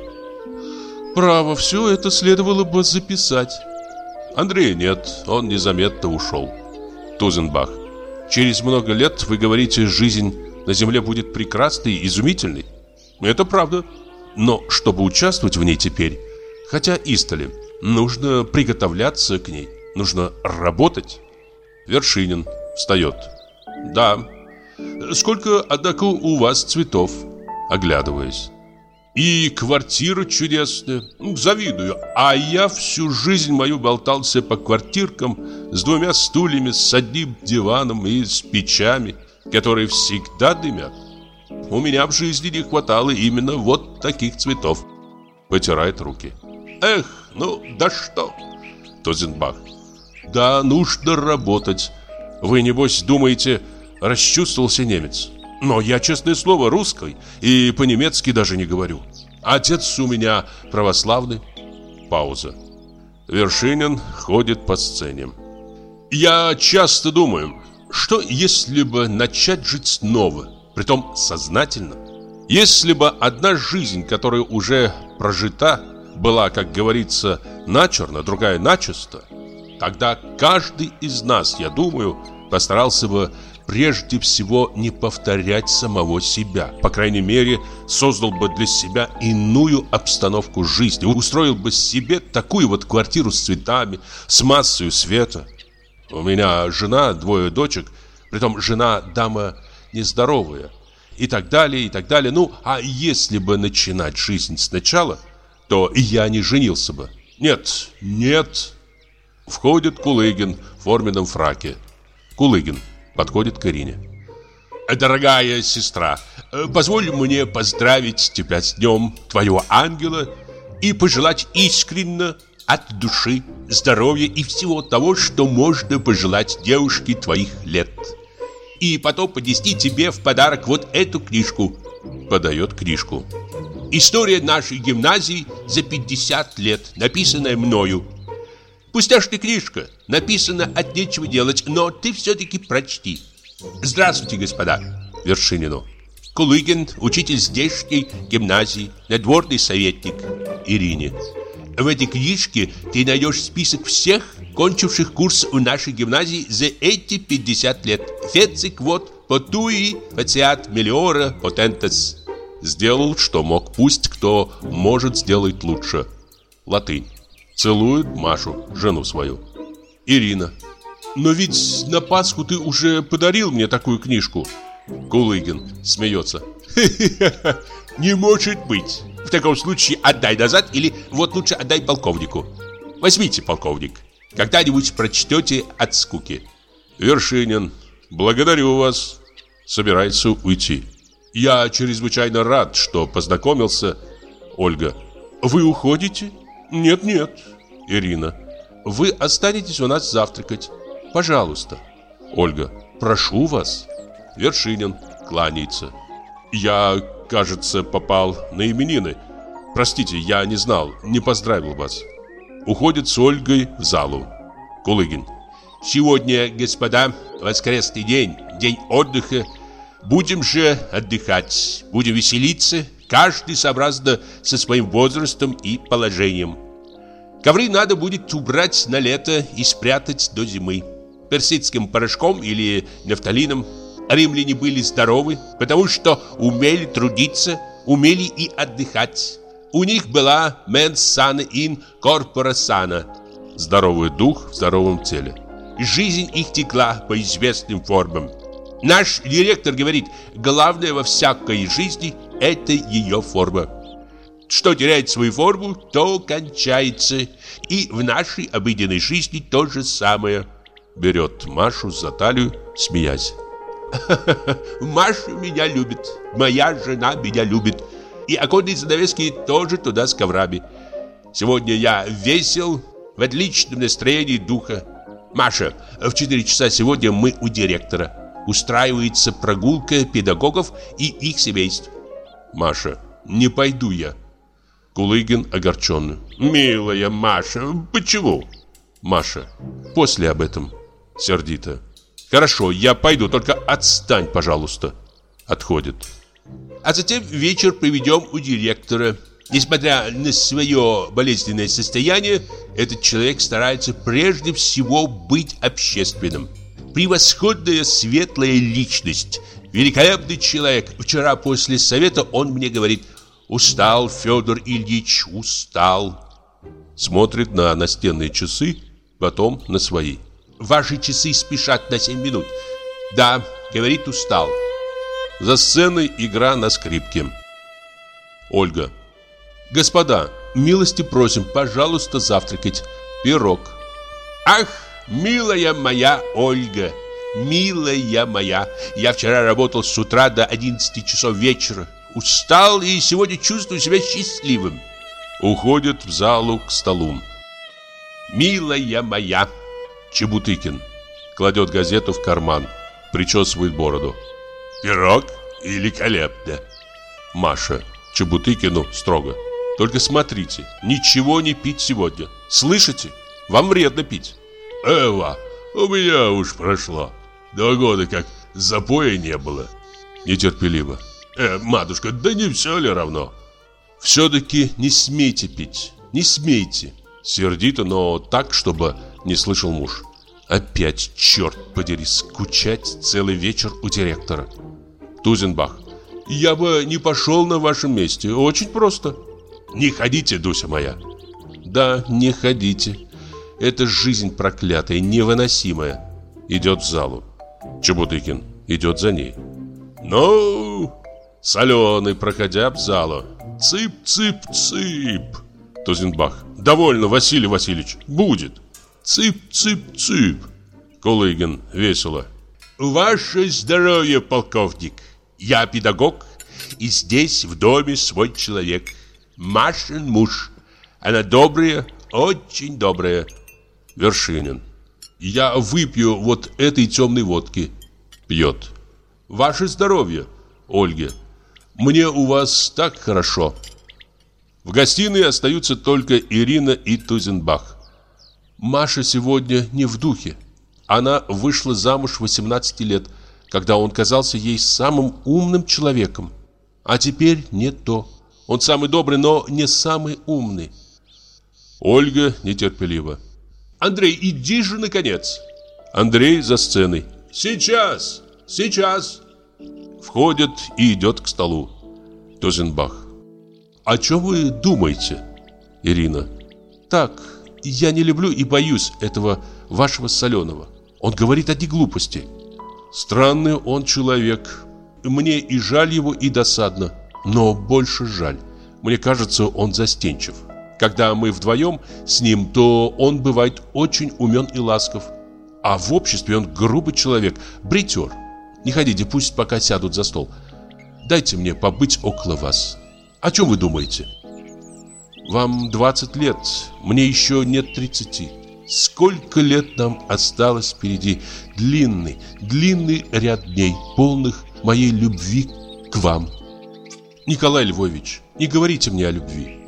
Право, все это следовало бы записать. Андрея нет, он незаметно ушел. Тузенбах. Через много лет вы говорите, жизнь на земле будет прекрасной, изумительной. Это правда. Но чтобы участвовать в ней теперь, хотя истоли, нужно приготовляться к ней, нужно работать. Вершинин встает. Да. Сколько, однако, у вас цветов? Оглядываясь. И квартира чудесная. Ну, завидую. А я всю жизнь мою болтался по квартиркам с двумя стульями, с одним диваном и с печами, которые всегда дымят. У меня в жизни не хватало именно вот таких цветов. Потирает руки. Эх, ну да что? Тозенбах. Да, нужно работать. Вы, небось, думаете, расчувствовался немец. Но я, честное слово, русский и по-немецки даже не говорю. Отец у меня православный. Пауза. Вершинин ходит по сцене. Я часто думаю, что если бы начать жить снова, притом сознательно, если бы одна жизнь, которая уже прожита, была, как говорится, начерно, другая начисто, тогда каждый из нас, я думаю, постарался бы прежде всего не повторять самого себя. По крайней мере, создал бы для себя иную обстановку жизни, устроил бы себе такую вот квартиру с цветами, с массой света. У меня жена, двое дочек, притом жена дама нездоровая, и так далее, и так далее. Ну, а если бы начинать жизнь сначала, то я не женился бы. Нет, нет. Входит Кулыгин в форменном фраке. Кулыгин. Подходит к Ирине. «Дорогая сестра, позволь мне поздравить тебя с днем твоего ангела и пожелать искренне от души здоровья и всего того, что можно пожелать девушке твоих лет. И потом поднести тебе в подарок вот эту книжку». Подает книжку. «История нашей гимназии за 50 лет, написанная мною. Пустяшная книжка, написана от нечего делать, но ты все-таки прочти. Здравствуйте, господа. Вершинину. Кулыгин, учитель здешней гимназии, надворный советник. Ирине. В этой книжке ты найдешь список всех, кончивших курс у нашей гимназии за эти 50 лет. Фецик вот, потуи, фациат, мелиора, потентес. Сделал, что мог. Пусть кто может сделать лучше. Латынь. Целует Машу, жену свою. Ирина. Но ведь на Пасху ты уже подарил мне такую книжку. Кулыгин смеется. (laughs) Не может быть. В таком случае отдай назад или вот лучше отдай полковнику. Возьмите, полковник. Когда-нибудь прочтете от скуки. Вершинин. Благодарю вас. Собирается уйти. Я чрезвычайно рад, что познакомился. Ольга. Вы уходите? Нет-нет. Ирина. Вы останетесь у нас завтракать. Пожалуйста. Ольга. Прошу вас. Вершинин кланяется. Я, кажется, попал на именины. Простите, я не знал, не поздравил вас. Уходит с Ольгой в залу. Кулыгин. Сегодня, господа, воскресный день, день отдыха. Будем же отдыхать, будем веселиться, каждый сообразно со своим возрастом и положением. Ковры надо будет убрать на лето и спрятать до зимы. Персидским порошком или нафталином. Римляне были здоровы, потому что умели трудиться, умели и отдыхать. У них была mens sana in corpora sana. Здоровый дух в здоровом теле. Жизнь их текла по известным формам. Наш директор говорит, главное во всякой жизни – это ее форма. Что теряет свою форму, то кончается. И в нашей обыденной жизни то же самое. Берет Машу за талию, смеясь. (laughs) Маша меня любит, моя жена меня любит. И оконные занавески тоже туда с коврами. Сегодня я весел, в отличном настроении духа. Маша, в 4 часа сегодня мы у директора. Устраивается прогулка педагогов и их семейств. Маша, не пойду я. Кулыгин огорченно. «Милая Маша, почему?» Маша. «После об этом». Сердито. «Хорошо, я пойду, только отстань, пожалуйста». Отходит. А затем вечер проведем у директора. Несмотря на свое болезненное состояние, этот человек старается прежде всего быть общественным. Превосходная светлая личность, великолепный человек. Вчера после совета он мне говорит – Устал, Федор Ильич, устал. Смотрит на настенные часы, потом на свои. Ваши часы спешат на 7 минут. Да, говорит, устал. За сценой игра на скрипке. Ольга. Господа, милости просим, пожалуйста, завтракать. Пирог. Ах, милая моя Ольга, милая моя, я вчера работал с утра до 11 часов вечера. Устал и сегодня чувствую себя счастливым. Уходит в залу к столу. Милая моя. Чебутыкин кладет газету в карман, причесывает бороду. Пирог великолепно. Маша Чебутыкину строго. Только смотрите, ничего не пить сегодня. Слышите? Вам вредно пить. Эва, у меня уж прошло. Два года как запоя не было. Нетерпеливо. Э, матушка, да не все ли равно? Все-таки не смейте пить. Не смейте. Сердито, но так, чтобы не слышал муж. Опять, черт подери, скучать целый вечер у директора. Тузенбах. Я бы не пошел на вашем месте. Очень просто. Не ходите, Дуся моя. Да, не ходите. Это жизнь проклятая, невыносимая. Идет в залу. Чебутыкин идет за ней. Ну, соленый, проходя в залу. Цып-цып-цып. Тузенбах. Довольно, Василий Васильевич. Будет. Цып-цып-цып. Кулыгин весело. Ваше здоровье, полковник. Я педагог, и здесь в доме свой человек. Машин муж. Она добрая, очень добрая. Вершинин. Я выпью вот этой темной водки. Пьет. Ваше здоровье, Ольга. Мне у вас так хорошо. В гостиной остаются только Ирина и Тузенбах. Маша сегодня не в духе. Она вышла замуж в 18 лет, когда он казался ей самым умным человеком. А теперь не то. Он самый добрый, но не самый умный. Ольга нетерпеливо. Андрей, иди же наконец. Андрей за сценой. Сейчас, сейчас. Входит и идет к столу. Тозенбах. О чем вы думаете? Ирина. Так, я не люблю и боюсь этого вашего соленого. Он говорит одни глупости. Странный он человек. Мне и жаль его, и досадно. Но больше жаль. Мне кажется, он застенчив. Когда мы вдвоем с ним, то он бывает очень умен и ласков. А в обществе он грубый человек, бритер. Не ходите, пусть пока сядут за стол. Дайте мне побыть около вас. О чем вы думаете? Вам 20 лет, мне еще нет 30. Сколько лет нам осталось впереди? Длинный, длинный ряд дней, полных моей любви к вам. Николай Львович, не говорите мне о любви.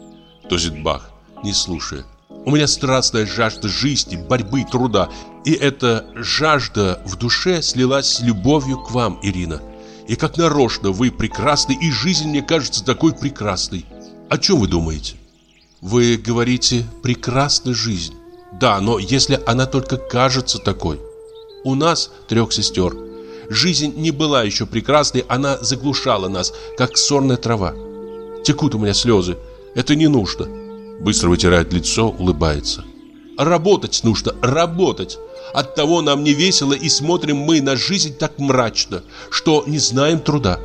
Тозитбах, не слушая. У меня страстная жажда жизни, борьбы, труда. И эта жажда в душе слилась с любовью к вам, Ирина. И как нарочно вы прекрасны, и жизнь мне кажется такой прекрасной. О чем вы думаете? Вы говорите «прекрасна жизнь». Да, но если она только кажется такой. У нас, трех сестер, жизнь не была еще прекрасной, она заглушала нас, как сорная трава. Текут у меня слезы, это не нужно. Быстро вытирает лицо, улыбается. Работать нужно, работать. Оттого нам не весело и смотрим мы на жизнь так мрачно, что не знаем труда.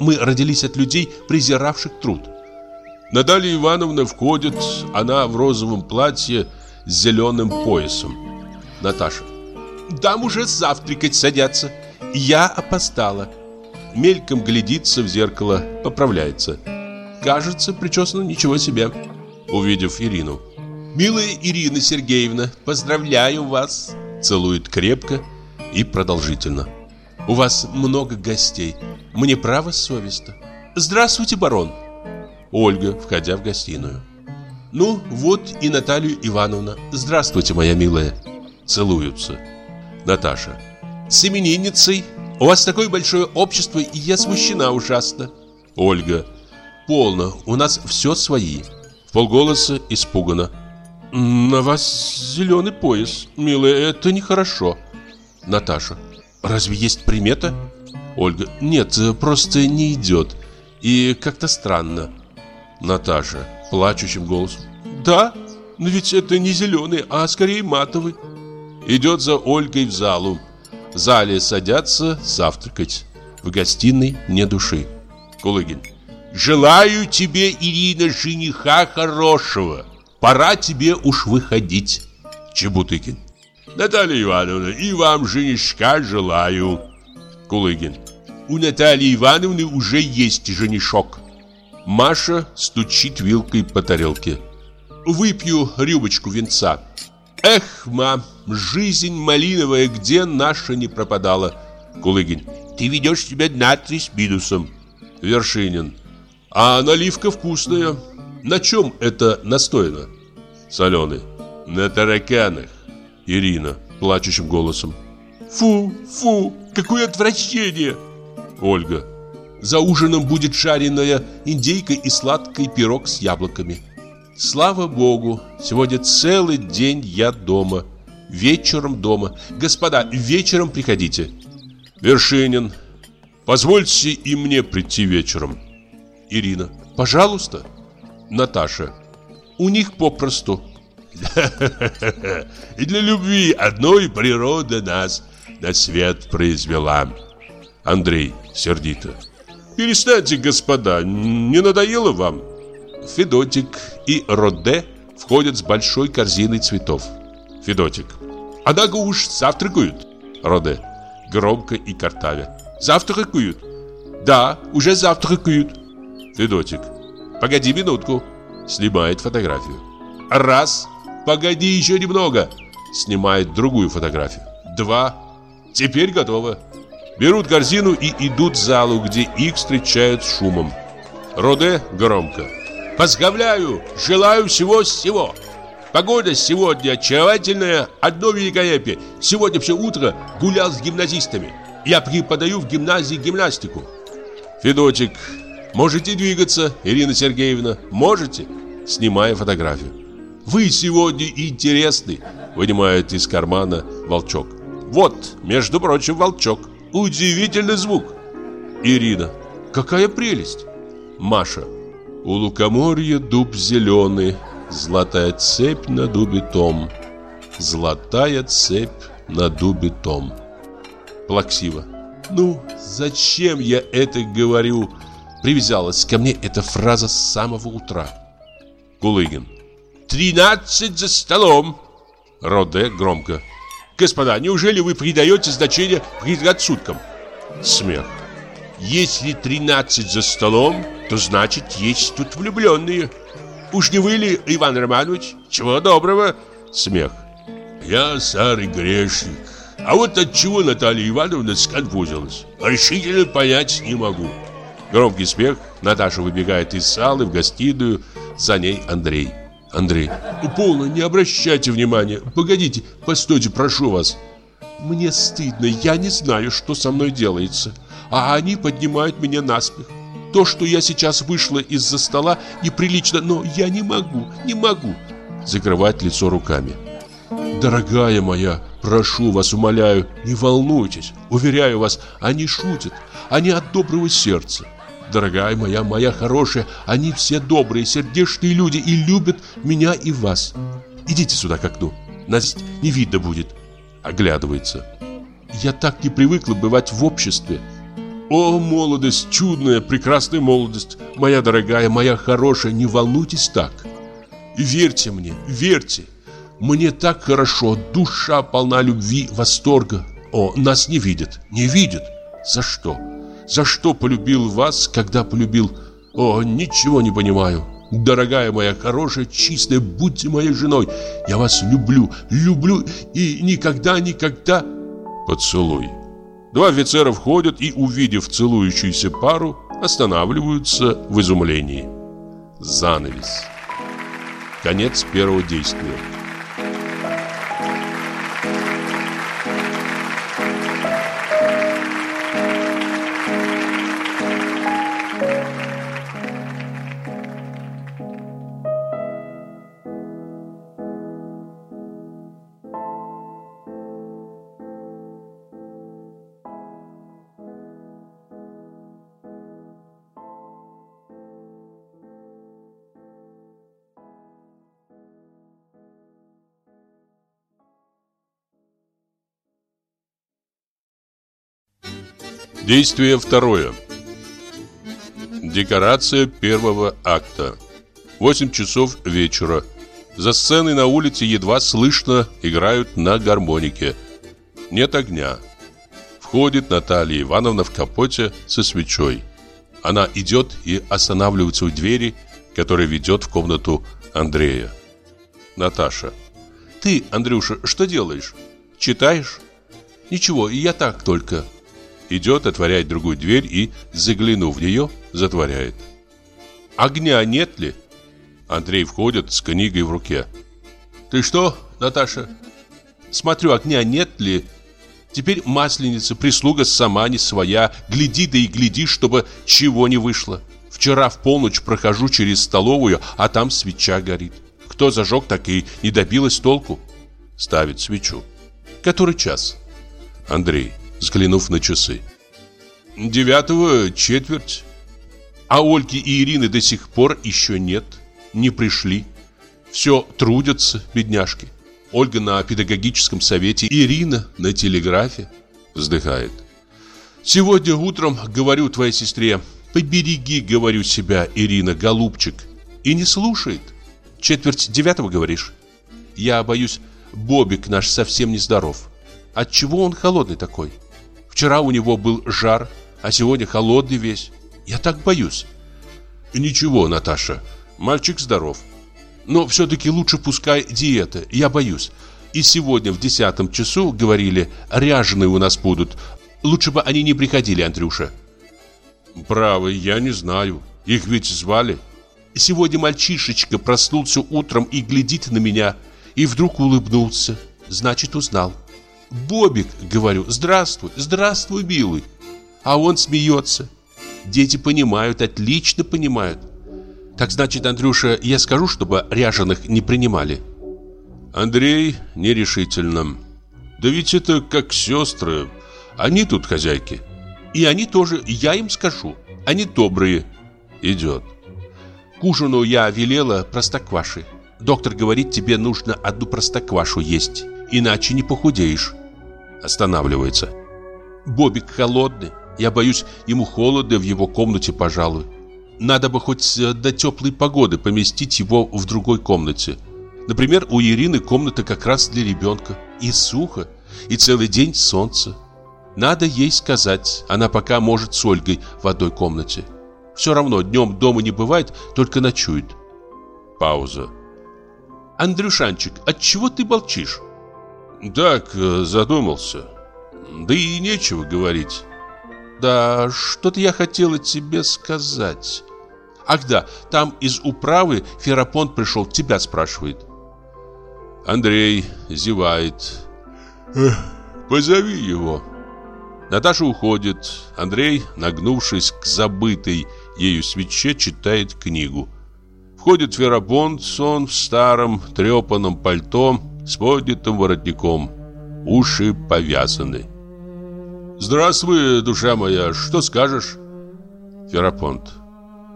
Мы родились от людей, презиравших труд. Наталья Ивановна входит, она в розовом платье с зеленым поясом. Наташа. Там уже завтракать садятся. Я опоздала. Мельком глядится в зеркало, поправляется. Кажется, причесано ничего себе. Увидев Ирину. «Милая Ирина Сергеевна, поздравляю вас!» Целует крепко и продолжительно. «У вас много гостей. Мне право совестно. Здравствуйте, барон!» Ольга, входя в гостиную. «Ну, вот и Наталья Ивановна. Здравствуйте, моя милая!» Целуются. Наташа. «С именинницей! У вас такое большое общество, и я смущена ужасно!» Ольга. «Полно, у нас все свои!» В полголоса испуганно. «На вас зеленый пояс, милая, это нехорошо!» Наташа. «Разве есть примета?» Ольга. «Нет, просто не идет. И как-то странно». Наташа плачущим голосом. «Да, но ведь это не зеленый, а скорее матовый». Идет за Ольгой в залу. В зале садятся завтракать. В гостиной не души. Кулыгин. Желаю тебе, Ирина, жениха хорошего. Пора тебе уж выходить. Чебутыкин. Наталья Ивановна, и вам женишка желаю. Кулыгин. У Натальи Ивановны уже есть женишок. Маша стучит вилкой по тарелке. Выпью рюмочку венца. Эх, ма, жизнь малиновая, где наша не пропадала? Кулыгин. Ты ведешь себя на три с минусом. Вершинин. А наливка вкусная. На чем это настояно? Соленый. На тараканах. Ирина плачущим голосом. Фу, фу, какое отвращение. Ольга. За ужином будет жареная индейка и сладкий пирог с яблоками. Слава богу, сегодня целый день я дома. Вечером дома. Господа, вечером приходите. Вершинин. Позвольте и мне прийти вечером. Ирина. Пожалуйста. Наташа. У них попросту. (laughs) И для любви одной природа нас на свет произвела. Андрей сердито. Перестаньте, господа, не надоело вам? Федотик и Роде входят с большой корзиной цветов. Федотик. Однако уж завтракают. Роде. Громко и картавя. Завтракают? Да, уже завтракают. Федотик. Погоди минутку. Снимает фотографию. Раз. Погоди еще немного. Снимает другую фотографию. Два. Теперь готово. Берут корзину и идут в залу, где их встречают шумом. Роде громко. Поздравляю! Желаю всего-всего! Погода сегодня очаровательная, одно великолепие. Сегодня все утро гулял с гимназистами. Я преподаю в гимназии гимнастику. Федотик, можете двигаться, Ирина Сергеевна? Можете? Снимая фотографию. Вы сегодня интересны, вынимает из кармана волчок. Вот, между прочим, волчок. Удивительный звук. Ирина. Какая прелесть. Маша. У лукоморья дуб зеленый, Золотая цепь на дубе том. Золотая цепь на дубе том. Плаксиво. Ну, зачем я это говорю? Привязалась ко мне эта фраза с самого утра. Кулыгин. Тринадцать за столом. Роде громко. Господа, неужели вы придаете значение предрассудкам? Смех. Если 13 за столом, то значит есть тут влюбленные. Уж не вы ли, Иван Романович? Чего доброго? Смех. Я старый грешник. А вот от чего Наталья Ивановна сконфузилась? Решительно понять не могу. Громкий смех. Наташа выбегает из залы в гостиную. За ней Андрей. Андрей. Полно, не обращайте внимания. Погодите, постойте, прошу вас. Мне стыдно, я не знаю, что со мной делается. А они поднимают меня на смех. То, что я сейчас вышла из-за стола, неприлично, но я не могу, не могу. Закрывать лицо руками. Дорогая моя, прошу вас, умоляю, не волнуйтесь. Уверяю вас, они шутят, они от доброго сердца. Дорогая моя, моя хорошая, они все добрые, сердечные люди и любят меня и вас. Идите сюда к окну, нас не видно будет. Оглядывается. Я так не привыкла бывать в обществе. О, молодость, чудная, прекрасная молодость, моя дорогая, моя хорошая, не волнуйтесь так. Верьте мне, верьте. Мне так хорошо, душа полна любви, восторга. О, нас не видят, не видят. За что? За что полюбил вас, когда полюбил? О, ничего не понимаю. Дорогая моя хорошая, чистая, будьте моей женой. Я вас люблю, люблю и никогда, никогда... Поцелуй. Два офицера входят и, увидев целующуюся пару, останавливаются в изумлении. Занавес. Конец первого действия. Действие второе. Декорация первого акта. 8 часов вечера. За сценой на улице едва слышно играют на гармонике. Нет огня. Входит Наталья Ивановна в капоте со свечой. Она идет и останавливается у двери, которая ведет в комнату Андрея. Наташа. Ты, Андрюша, что делаешь? Читаешь? Ничего, я так только. Идет, отворяет другую дверь и, заглянув в нее, затворяет. Огня нет ли? Андрей входит с книгой в руке. Ты что, Наташа? Смотрю, огня нет ли? Теперь масленица, прислуга сама не своя. Гляди да и гляди, чтобы чего не вышло. Вчера в полночь прохожу через столовую, а там свеча горит. Кто зажег, так и не добилась толку. Ставит свечу. Который час? Андрей, взглянув на часы. Девятого четверть. А Ольги и Ирины до сих пор еще нет. Не пришли. Все трудятся, бедняжки. Ольга на педагогическом совете, Ирина на телеграфе. Вздыхает. Сегодня утром говорю твоей сестре, побереги, говорю себя, Ирина, голубчик. И не слушает. Четверть девятого, говоришь? Я боюсь, Бобик наш совсем нездоров. Отчего он холодный такой? Вчера у него был жар, а сегодня холодный весь. Я так боюсь. Ничего, Наташа, мальчик здоров. Но все-таки лучше пускай диета, я боюсь. И сегодня в десятом часу, говорили, ряженые у нас будут. Лучше бы они не приходили, Андрюша. Правы, я не знаю. Их ведь звали. Сегодня мальчишечка проснулся утром и глядит на меня, и вдруг улыбнулся. Значит, узнал. Бобик, говорю, здравствуй, здравствуй, милый. А он смеется. Дети понимают, отлично понимают. Так значит, Андрюша, я скажу, чтобы ряженых не принимали. Андрей нерешительно. Да ведь это как сестры. Они тут хозяйки. И они тоже, я им скажу. Они добрые. Идет. К ужину я велела простокваши. Доктор говорит, тебе нужно одну простоквашу есть, иначе не похудеешь. Останавливается. Бобик холодный. Я боюсь, ему холодно в его комнате, пожалуй. Надо бы хоть до теплой погоды поместить его в другой комнате. Например, у Ирины комната как раз для ребенка. И сухо, и целый день солнце. Надо ей сказать, она пока может с Ольгой в одной комнате. Все равно днем дома не бывает, только ночует. Пауза. Андрюшанчик, от чего ты молчишь? Так, э, задумался. Да и нечего говорить. Да, что-то я хотела тебе сказать. Ах да, там из управы Ферапонт пришел, тебя спрашивает. Андрей зевает. Позови его. Наташа уходит. Андрей, нагнувшись к забытой ею свече, читает книгу. Входит Ферапонт, он в старом трепанном пальто с поднятым воротником. Уши повязаны. «Здравствуй, душа моя, что скажешь?» Ферапонт.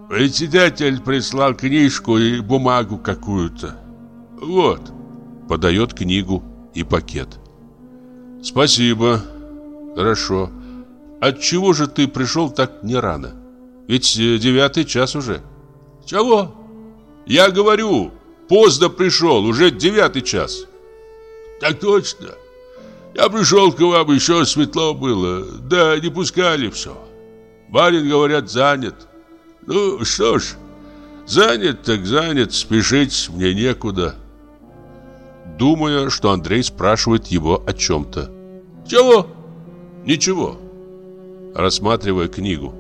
«Председатель прислал книжку и бумагу какую-то. Вот». Подает книгу и пакет. «Спасибо. Хорошо. Отчего же ты пришел так не рано? Ведь э, девятый час уже». «Чего?» «Я говорю, поздно пришел, уже девятый час». «Так точно. Я пришел к вам, еще светло было, да не пускали все. Барин, говорят, занят. Ну, что ж, занят так занят, спешить мне некуда. Думая, что Андрей спрашивает его о чем-то. Чего? Ничего. Рассматривая книгу.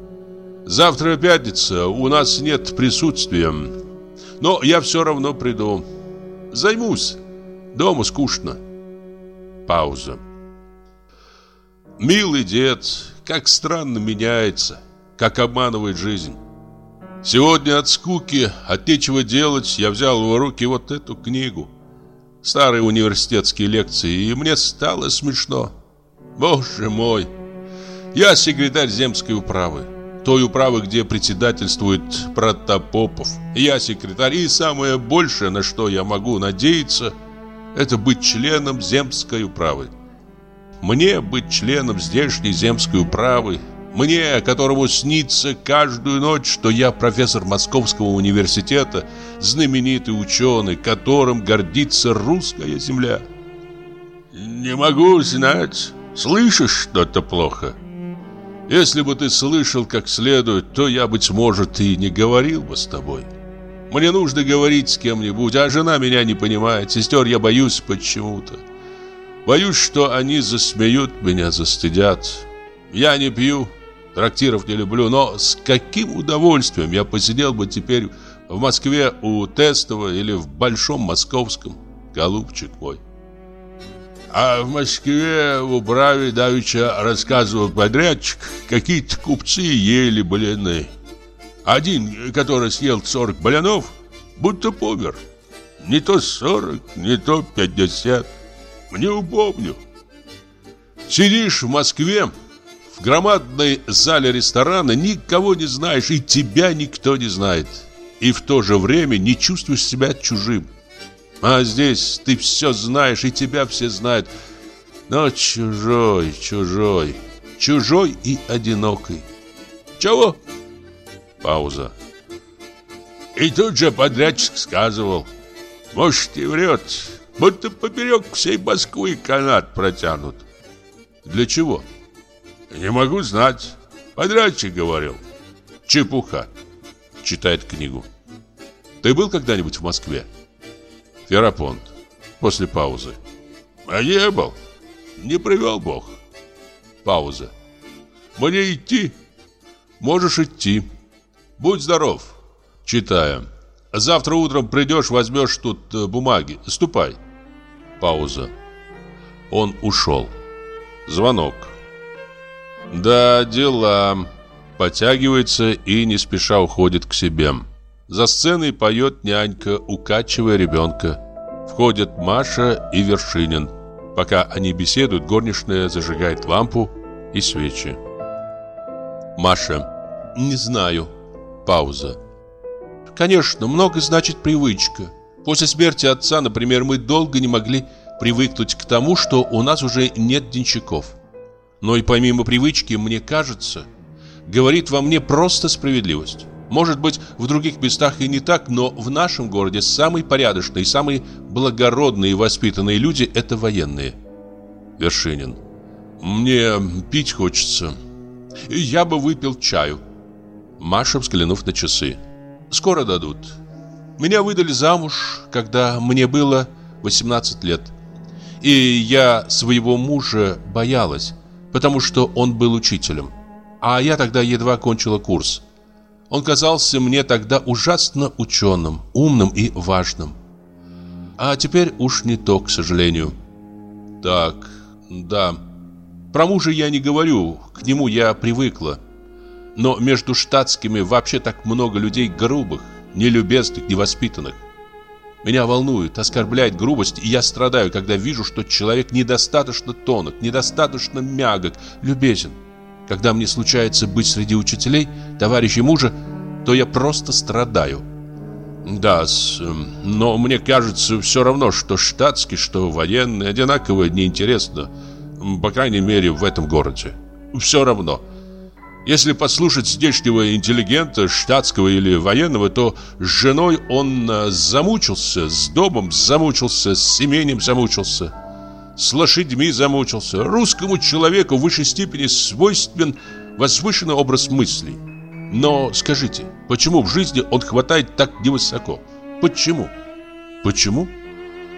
Завтра пятница, у нас нет присутствия. Но я все равно приду. Займусь. Дома скучно. Пауза. Милый дед, как странно меняется, как обманывает жизнь. Сегодня от скуки, от нечего делать, я взял в руки вот эту книгу. Старые университетские лекции, и мне стало смешно. Боже мой! Я секретарь земской управы. Той управы, где председательствует Протопопов. Я секретарь, и самое большее, на что я могу надеяться – это быть членом земской управы. Мне быть членом здешней земской управы Мне, которому снится каждую ночь, что я профессор Московского университета, знаменитый ученый, которым гордится русская земля. Не могу знать. Слышишь что-то плохо? Если бы ты слышал как следует, то я, быть может, и не говорил бы с тобой. Мне нужно говорить с кем-нибудь, а жена меня не понимает. Сестер я боюсь почему-то. Боюсь, что они засмеют меня, застыдят. Я не пью, Трактиров не люблю, но с каким удовольствием я посидел бы теперь в Москве у Тестова или в Большом Московском, голубчик мой. А в Москве в управе давеча рассказывал подрядчик, какие-то купцы ели блины. Один, который съел 40 блинов, будто помер. Не то 40, не то 50. Не упомню. Сидишь в Москве, в громадной зале ресторана никого не знаешь, и тебя никто не знает. И в то же время не чувствуешь себя чужим. А здесь ты все знаешь, и тебя все знают. Но чужой, чужой, чужой и одинокий. Чего? Пауза. И тут же подрядчик сказывал. Может, и врет, будто поперек всей Москвы канат протянут. Для чего? Не могу знать. Подрядчик говорил. Чепуха. Читает книгу. Ты был когда-нибудь в Москве? Ферапонт. После паузы. А не был. Не привел Бог. Пауза. Мне идти? Можешь идти. Будь здоров. Читая. Завтра утром придешь, возьмешь тут э, бумаги. Ступай. Пауза. Он ушел. Звонок. Да, дела. Потягивается и не спеша уходит к себе. За сценой поет нянька, укачивая ребенка. Входят Маша и Вершинин. Пока они беседуют, горничная зажигает лампу и свечи. Маша. Не знаю. Пауза. Конечно, много значит привычка. После смерти отца, например, мы долго не могли привыкнуть к тому, что у нас уже нет денщиков. Но и помимо привычки, мне кажется, говорит во мне просто справедливость. Может быть, в других местах и не так, но в нашем городе самые порядочные, самые благородные и воспитанные люди – это военные. Вершинин. Мне пить хочется. Я бы выпил чаю. Маша, взглянув на часы. Скоро дадут. Меня выдали замуж, когда мне было 18 лет. И я своего мужа боялась потому что он был учителем. А я тогда едва кончила курс. Он казался мне тогда ужасно ученым, умным и важным. А теперь уж не то, к сожалению. Так, да. Про мужа я не говорю, к нему я привыкла. Но между штатскими вообще так много людей грубых, нелюбезных, невоспитанных. Меня волнует, оскорбляет грубость, и я страдаю, когда вижу, что человек недостаточно тонок, недостаточно мягок, любезен. Когда мне случается быть среди учителей, товарищей мужа, то я просто страдаю. Да, эм, но мне кажется все равно, что штатский, что военный, одинаково неинтересно. По крайней мере, в этом городе. Все равно. Если послушать здешнего интеллигента, штатского или военного, то с женой он э, замучился, с домом замучился, с именем замучился, с лошадьми замучился. Русскому человеку в высшей степени свойственен возвышенный образ мыслей. Но скажите, почему в жизни он хватает так невысоко? Почему? Почему?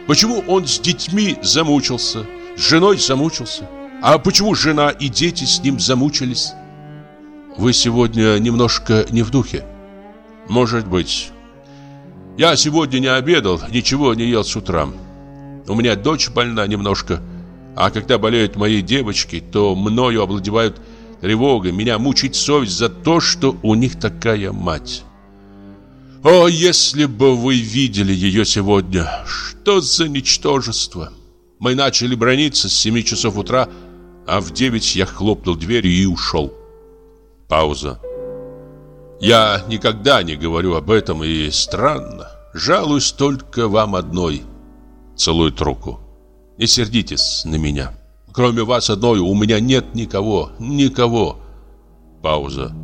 Почему он с детьми замучился, с женой замучился? А почему жена и дети с ним замучились? Вы сегодня немножко не в духе. Может быть. Я сегодня не обедал, ничего не ел с утра. У меня дочь больна немножко. А когда болеют мои девочки, то мною обладевают тревога. Меня мучит совесть за то, что у них такая мать. О, если бы вы видели ее сегодня! Что за ничтожество! Мы начали брониться с 7 часов утра, а в 9 я хлопнул дверью и ушел. Пауза. Я никогда не говорю об этом, и странно. Жалуюсь только вам одной. Целует руку. Не сердитесь на меня. Кроме вас одной у меня нет никого, никого. Пауза.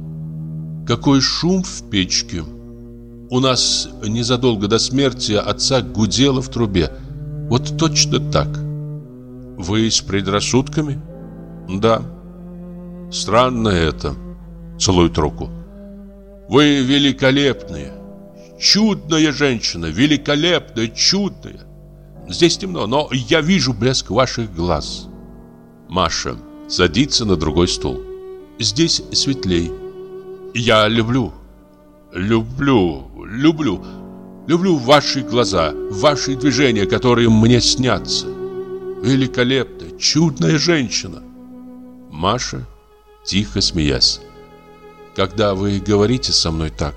Какой шум в печке. У нас незадолго до смерти отца гудело в трубе. Вот точно так. Вы с предрассудками? Да. Странно это. Целует руку. Вы великолепные. Чудная женщина, великолепная, чудная. Здесь темно, но я вижу блеск ваших глаз. Маша садится на другой стул. Здесь светлей. Я люблю, люблю, люблю, люблю ваши глаза, ваши движения, которые мне снятся. Великолепная, чудная женщина. Маша, тихо смеясь. Когда вы говорите со мной так,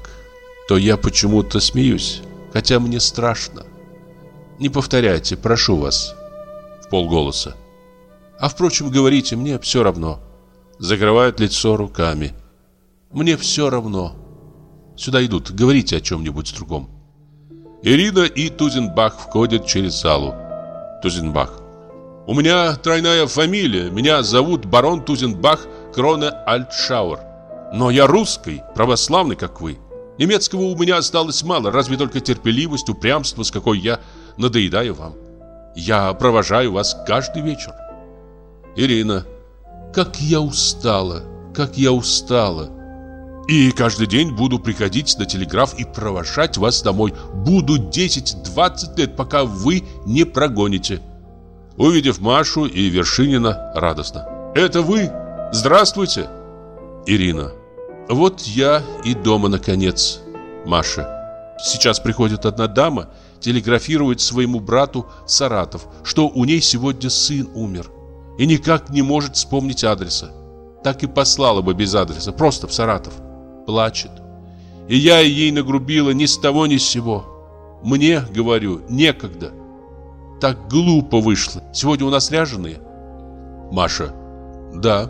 то я почему-то смеюсь, хотя мне страшно. Не повторяйте, прошу вас. В полголоса. А впрочем, говорите, мне все равно. Закрывает лицо руками. Мне все равно. Сюда идут, говорите о чем-нибудь другом. Ирина и Тузенбах входят через залу. Тузенбах. У меня тройная фамилия. Меня зовут барон Тузенбах Крона Альтшауэр. Но я русский, православный, как вы. Немецкого у меня осталось мало, разве только терпеливость, упрямство, с какой я надоедаю вам. Я провожаю вас каждый вечер. Ирина. Как я устала, как я устала. И каждый день буду приходить на телеграф и провожать вас домой. Буду 10-20 лет, пока вы не прогоните. Увидев Машу и Вершинина, радостно. Это вы? Здравствуйте. Ирина. Вот я и дома, наконец. Маша. Сейчас приходит одна дама, телеграфирует своему брату Саратов, что у ней сегодня сын умер. И никак не может вспомнить адреса. Так и послала бы без адреса, просто в Саратов плачет. И я ей нагрубила ни с того ни с сего. Мне, говорю, некогда. Так глупо вышло. Сегодня у нас ряженые. Маша. Да.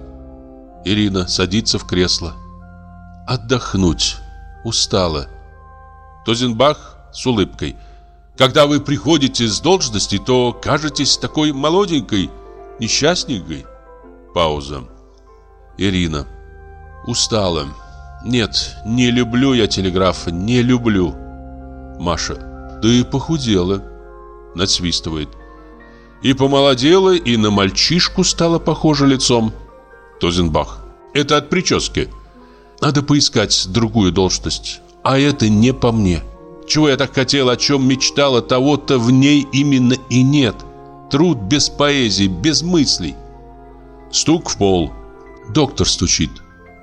Ирина садится в кресло. Отдохнуть. Устала. Тозенбах с улыбкой. Когда вы приходите с должности, то кажетесь такой молоденькой, несчастненькой. Пауза. Ирина. Устала. Нет, не люблю я телеграфа, не люблю. Маша. Ты похудела. Надсвистывает. И помолодела, и на мальчишку стала похожа лицом. Тозенбах. Это от прически. Надо поискать другую должность. А это не по мне. Чего я так хотел, о чем мечтала, того-то в ней именно и нет. Труд без поэзии, без мыслей. Стук в пол. Доктор стучит.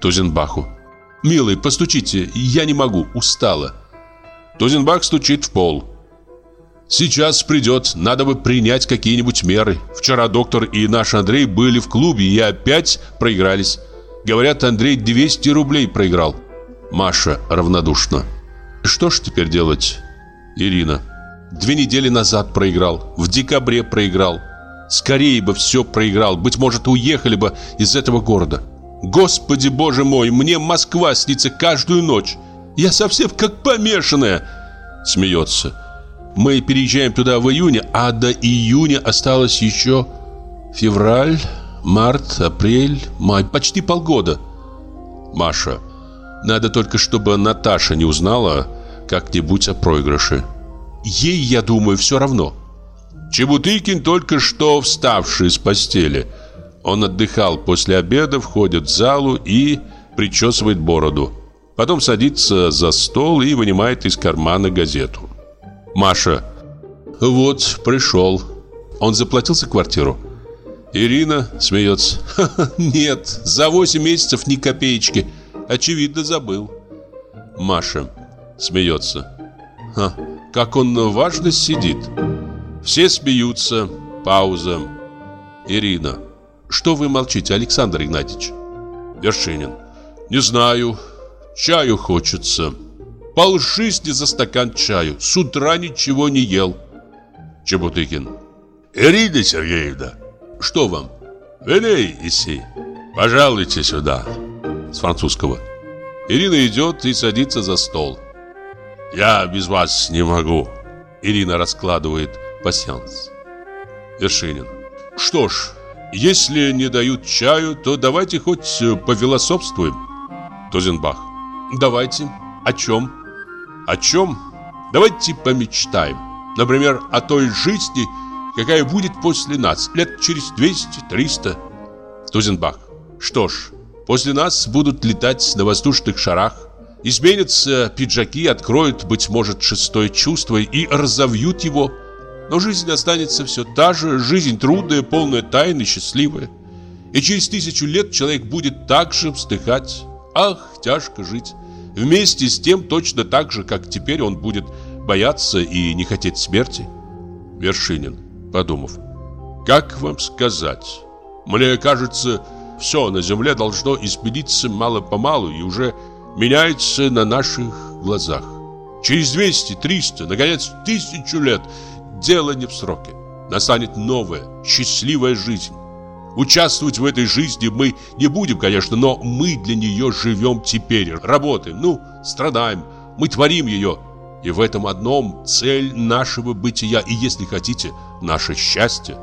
Тозенбаху. «Милый, постучите, я не могу, устала». Тузенбах стучит в пол. «Сейчас придет, надо бы принять какие-нибудь меры. Вчера доктор и наш Андрей были в клубе и опять проигрались. Говорят, Андрей 200 рублей проиграл». Маша равнодушно. «Что ж теперь делать?» Ирина. «Две недели назад проиграл, в декабре проиграл. Скорее бы все проиграл, быть может, уехали бы из этого города». Господи боже мой, мне Москва снится каждую ночь. Я совсем как помешанная. Смеется. Мы переезжаем туда в июне, а до июня осталось еще февраль, март, апрель, май, почти полгода. Маша. Надо только, чтобы Наташа не узнала как-нибудь о проигрыше. Ей, я думаю, все равно. Чебутыкин только что вставший с постели – он отдыхал после обеда, входит в залу и причесывает бороду. Потом садится за стол и вынимает из кармана газету. Маша. Вот, пришел. Он заплатил за квартиру. Ирина смеется. (laughs) Нет, за 8 месяцев ни копеечки. Очевидно, забыл. Маша смеется. Ха, как он важно сидит. Все смеются. Пауза. Ирина. Что вы молчите, Александр Игнатьевич? Вершинин. Не знаю. Чаю хочется. Пол жизни за стакан чаю. С утра ничего не ел. Чебутыкин. Ирина Сергеевна. Что вам? Велей, иси. Пожалуйте сюда. С французского. Ирина идет и садится за стол. Я без вас не могу. Ирина раскладывает пасьянс. Вершинин. Что ж, если не дают чаю, то давайте хоть э, пофилософствуем. Тузенбах. Давайте. О чем? О чем? Давайте помечтаем. Например, о той жизни, какая будет после нас, лет через 200-300. Тузенбах. Что ж, после нас будут летать на воздушных шарах, изменятся пиджаки, откроют, быть может, шестое чувство и разовьют его. Но жизнь останется все та же, жизнь трудная, полная тайны, счастливая. И через тысячу лет человек будет так же вздыхать. Ах, тяжко жить. Вместе с тем точно так же, как теперь он будет бояться и не хотеть смерти. Вершинин, подумав. Как вам сказать? Мне кажется, все на земле должно измениться мало-помалу и уже меняется на наших глазах. Через 200, 300, наконец, тысячу лет дело не в сроке. Настанет новая, счастливая жизнь. Участвовать в этой жизни мы не будем, конечно, но мы для нее живем теперь, работаем, ну, страдаем, мы творим ее. И в этом одном цель нашего бытия и, если хотите, наше счастье.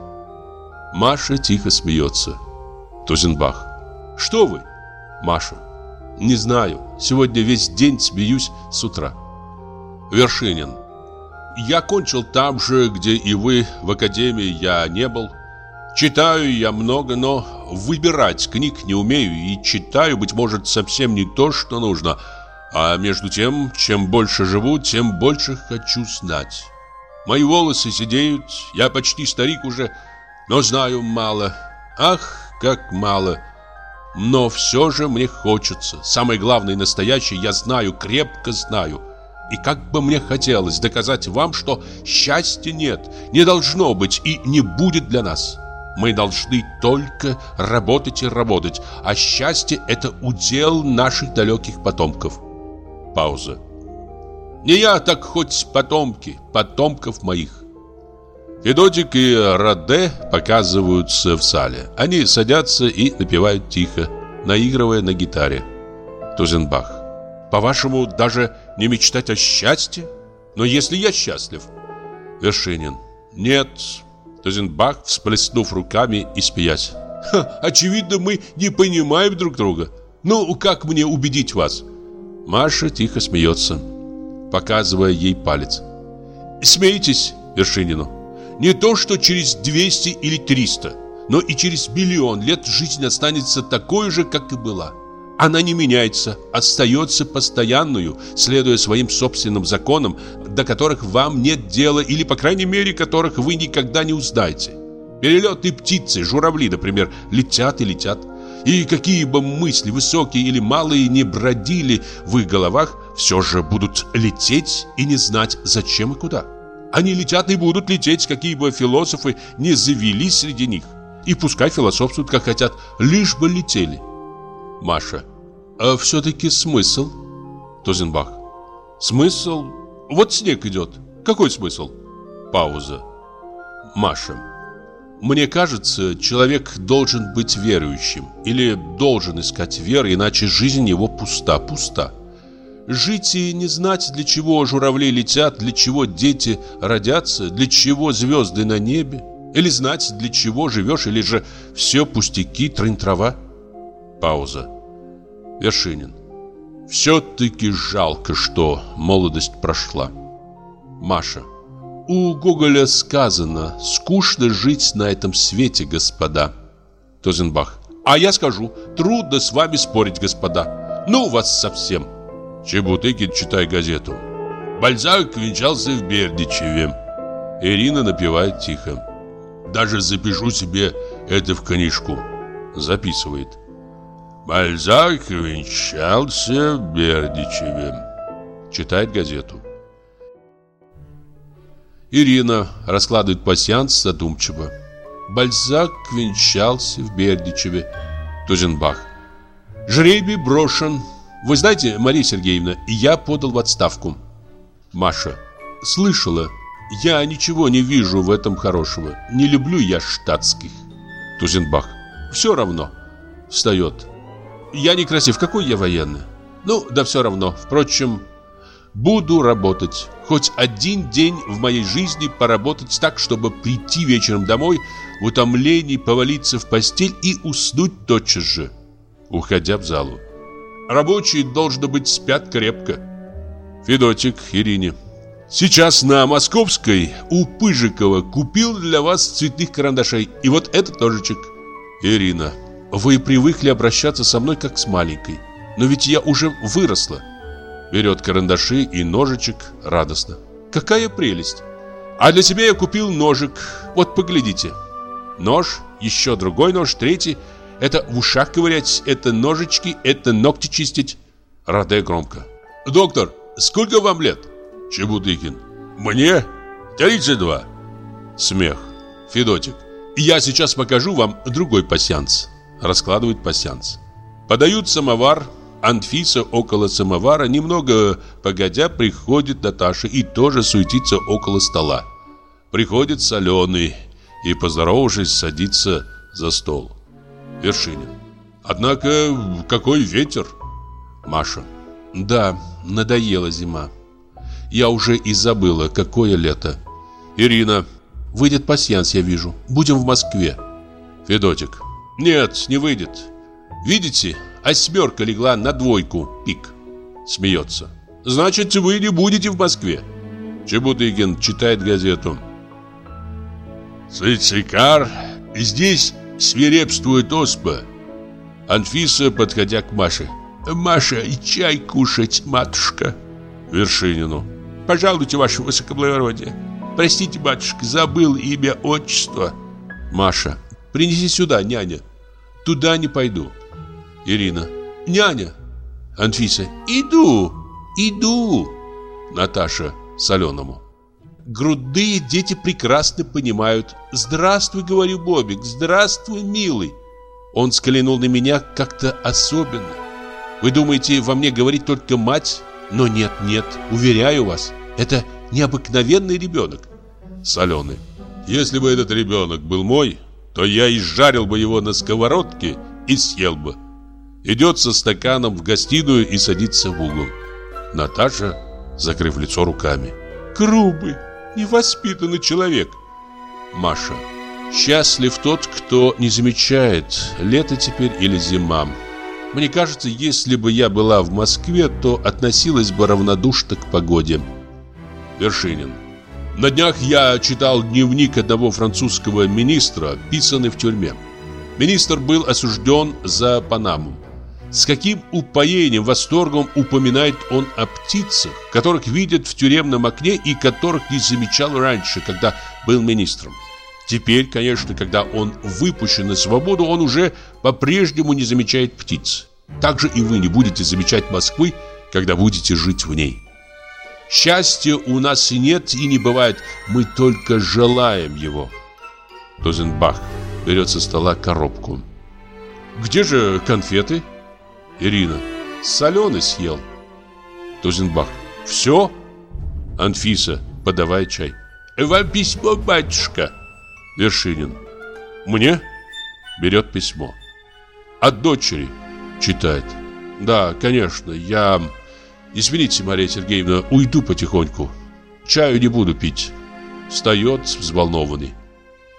Маша тихо смеется. Тузенбах. Что вы? Маша. Не знаю. Сегодня весь день смеюсь с утра. Вершинин. Я кончил там же, где и вы, в академии я не был. Читаю я много, но выбирать книг не умею и читаю, быть может, совсем не то, что нужно. А между тем, чем больше живу, тем больше хочу знать. Мои волосы сидеют, я почти старик уже, но знаю мало. Ах, как мало. Но все же мне хочется. Самое главное и настоящее я знаю, крепко знаю. И как бы мне хотелось доказать вам, что счастья нет, не должно быть и не будет для нас. Мы должны только работать и работать, а счастье – это удел наших далеких потомков. Пауза. Не я, так хоть потомки, потомков моих. Федотик и Раде показываются в зале. Они садятся и напевают тихо, наигрывая на гитаре. Тузенбах. По-вашему, даже не мечтать о счастье? Но если я счастлив? Вершинин. Нет, Тузенбах, всплеснув руками и смеясь. «Очевидно, мы не понимаем друг друга. Ну, как мне убедить вас?» Маша тихо смеется, показывая ей палец. «Смейтесь, Вершинину. Не то, что через 200 или 300, но и через миллион лет жизнь останется такой же, как и была. Она не меняется, остается постоянную, следуя своим собственным законам, до которых вам нет дела или, по крайней мере, которых вы никогда не узнаете. Перелетные птицы, журавли, например, летят и летят. И какие бы мысли, высокие или малые, не бродили в их головах, все же будут лететь и не знать, зачем и куда. Они летят и будут лететь, какие бы философы не завелись среди них. И пускай философствуют, как хотят, лишь бы летели. Маша. А все-таки смысл? Тузенбах. Смысл? Вот снег идет. Какой смысл? Пауза. Маша. Мне кажется, человек должен быть верующим или должен искать веры, иначе жизнь его пуста, пуста. Жить и не знать, для чего журавли летят, для чего дети родятся, для чего звезды на небе, или знать, для чего живешь, или же все пустяки, трынь-трава. Пауза. Вершинин. Все-таки жалко, что молодость прошла. Маша. У Гоголя сказано «Скучно жить на этом свете, господа». Тозенбах. А я скажу, трудно с вами спорить, господа. Ну вас совсем. Чебутыкин, читай газету. Бальзак венчался в Бердичеве. Ирина напевает тихо. Даже запишу себе это в книжку. Записывает. Бальзак венчался в Бердичеве. Читает газету. Ирина раскладывает пасьянс задумчиво. Бальзак венчался в Бердичеве. Тузенбах. Жребий брошен. Вы знаете, Мария Сергеевна, я подал в отставку. Маша. Слышала. Я ничего не вижу в этом хорошего. Не люблю я штатских. Тузенбах. Все равно. Встает. Я не красив. Какой я военный? Ну, да все равно. Впрочем, буду работать. Хоть один день в моей жизни поработать так, чтобы прийти вечером домой, в утомлении повалиться в постель и уснуть тотчас же, уходя в залу. Рабочие, должно быть, спят крепко. Федотик Ирине. Сейчас на Московской у Пыжикова купил для вас цветных карандашей. И вот этот ножичек. Ирина. Вы привыкли обращаться со мной как с маленькой. Но ведь я уже выросла. Берет карандаши и ножичек радостно. Какая прелесть. А для себя я купил ножик. Вот поглядите. Нож, еще другой нож, третий. Это в ушах ковырять, это ножички, это ногти чистить. Раде громко. Доктор, сколько вам лет? Чебутыкин. Мне 32. Смех. Федотик. Я сейчас покажу вам другой пасьянс. Раскладывает пасьянс. Подают самовар. Анфиса около самовара, немного погодя, приходит Наташа и тоже суетится около стола. Приходит соленый и, поздоровавшись, садится за стол. Вершинин. Однако, какой ветер? Маша. Да, надоела зима. Я уже и забыла, какое лето. Ирина. Выйдет пасьянс, я вижу. Будем в Москве. Федотик. Нет, не выйдет. Видите, осьмерка легла на двойку, пик. Смеется. Значит, вы не будете в Москве. Чебутыгин читает газету. Цицикар, здесь свирепствует оспа. Анфиса, подходя к Маше. Маша, чай кушать, матушка. Вершинину. Пожалуйте, ваше высокоблагородие. Простите, батюшка, забыл имя, отчество. Маша. Принеси сюда, няня. Туда не пойду. Ирина. Няня. Анфиса. Иду, иду. Наташа соленому. Грудные дети прекрасно понимают. Здравствуй, говорю, Бобик, здравствуй, милый. Он скалянул на меня как-то особенно. Вы думаете, во мне говорит только мать? Но нет, нет, уверяю вас, это необыкновенный ребенок. Соленый. Если бы этот ребенок был мой, то я изжарил бы его на сковородке и съел бы. Идет со стаканом в гостиную и садится в угол. Наташа, закрыв лицо руками. Грубый, невоспитанный человек. Маша. Счастлив тот, кто не замечает, лето теперь или зима. Мне кажется, если бы я была в Москве, то относилась бы равнодушно к погоде. Вершинин. На днях я читал дневник одного французского министра, писанный в тюрьме. Министр был осужден за Панаму. С каким упоением, восторгом упоминает он о птицах, которых видит в тюремном окне и которых не замечал раньше, когда был министром. Теперь, конечно, когда он выпущен на свободу, он уже по-прежнему не замечает птиц. Так же и вы не будете замечать Москвы, когда будете жить в ней. Счастья у нас и нет, и не бывает. Мы только желаем его. Тузенбах берет со стола коробку. Где же конфеты? Ирина. Соленый съел. Тузенбах. Все? Анфиса, подавай чай. Вам письмо, батюшка. Вершинин. Мне? Берет письмо. От дочери. Читает. Да, конечно, я... Извините, Мария Сергеевна, уйду потихоньку. Чаю не буду пить. Встает взволнованный.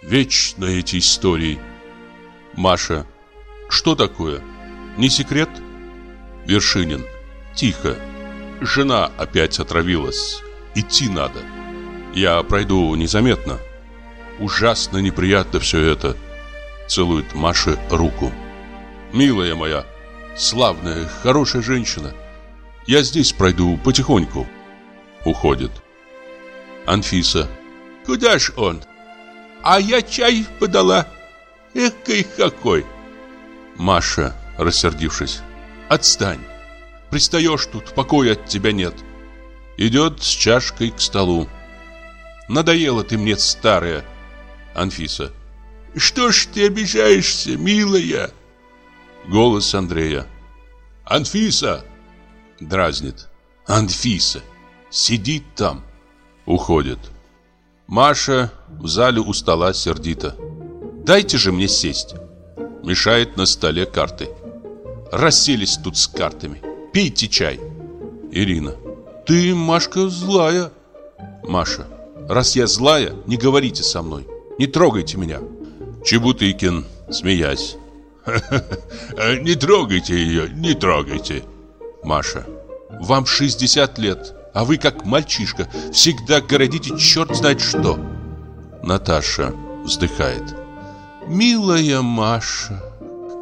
Вечно эти истории. Маша. Что такое? Не секрет? Вершинин. Тихо. Жена опять отравилась. Идти надо. Я пройду незаметно. Ужасно неприятно все это. Целует Маше руку. Милая моя, славная, хорошая женщина. Я здесь пройду потихоньку. Уходит. Анфиса. Куда ж он? А я чай подала. Экой какой. Маша, рассердившись. Отстань. Пристаешь тут, покоя от тебя нет. Идет с чашкой к столу. Надоела ты мне старая. Анфиса. Что ж ты обижаешься, милая? Голос Андрея. Анфиса! Дразнит. Анфиса! Сидит там. Уходит. Маша в зале у стола сердито. Дайте же мне сесть. Мешает на столе карты. Расселись тут с картами. Пейте чай. Ирина. Ты, Машка, злая. Маша. Раз я злая, не говорите со мной. Не трогайте меня. Чебутыкин, смеясь. (laughs) Не трогайте ее, не трогайте. Маша. Вам 60 лет, а вы как мальчишка, всегда городите черт знает что. Наташа вздыхает. Милая Маша,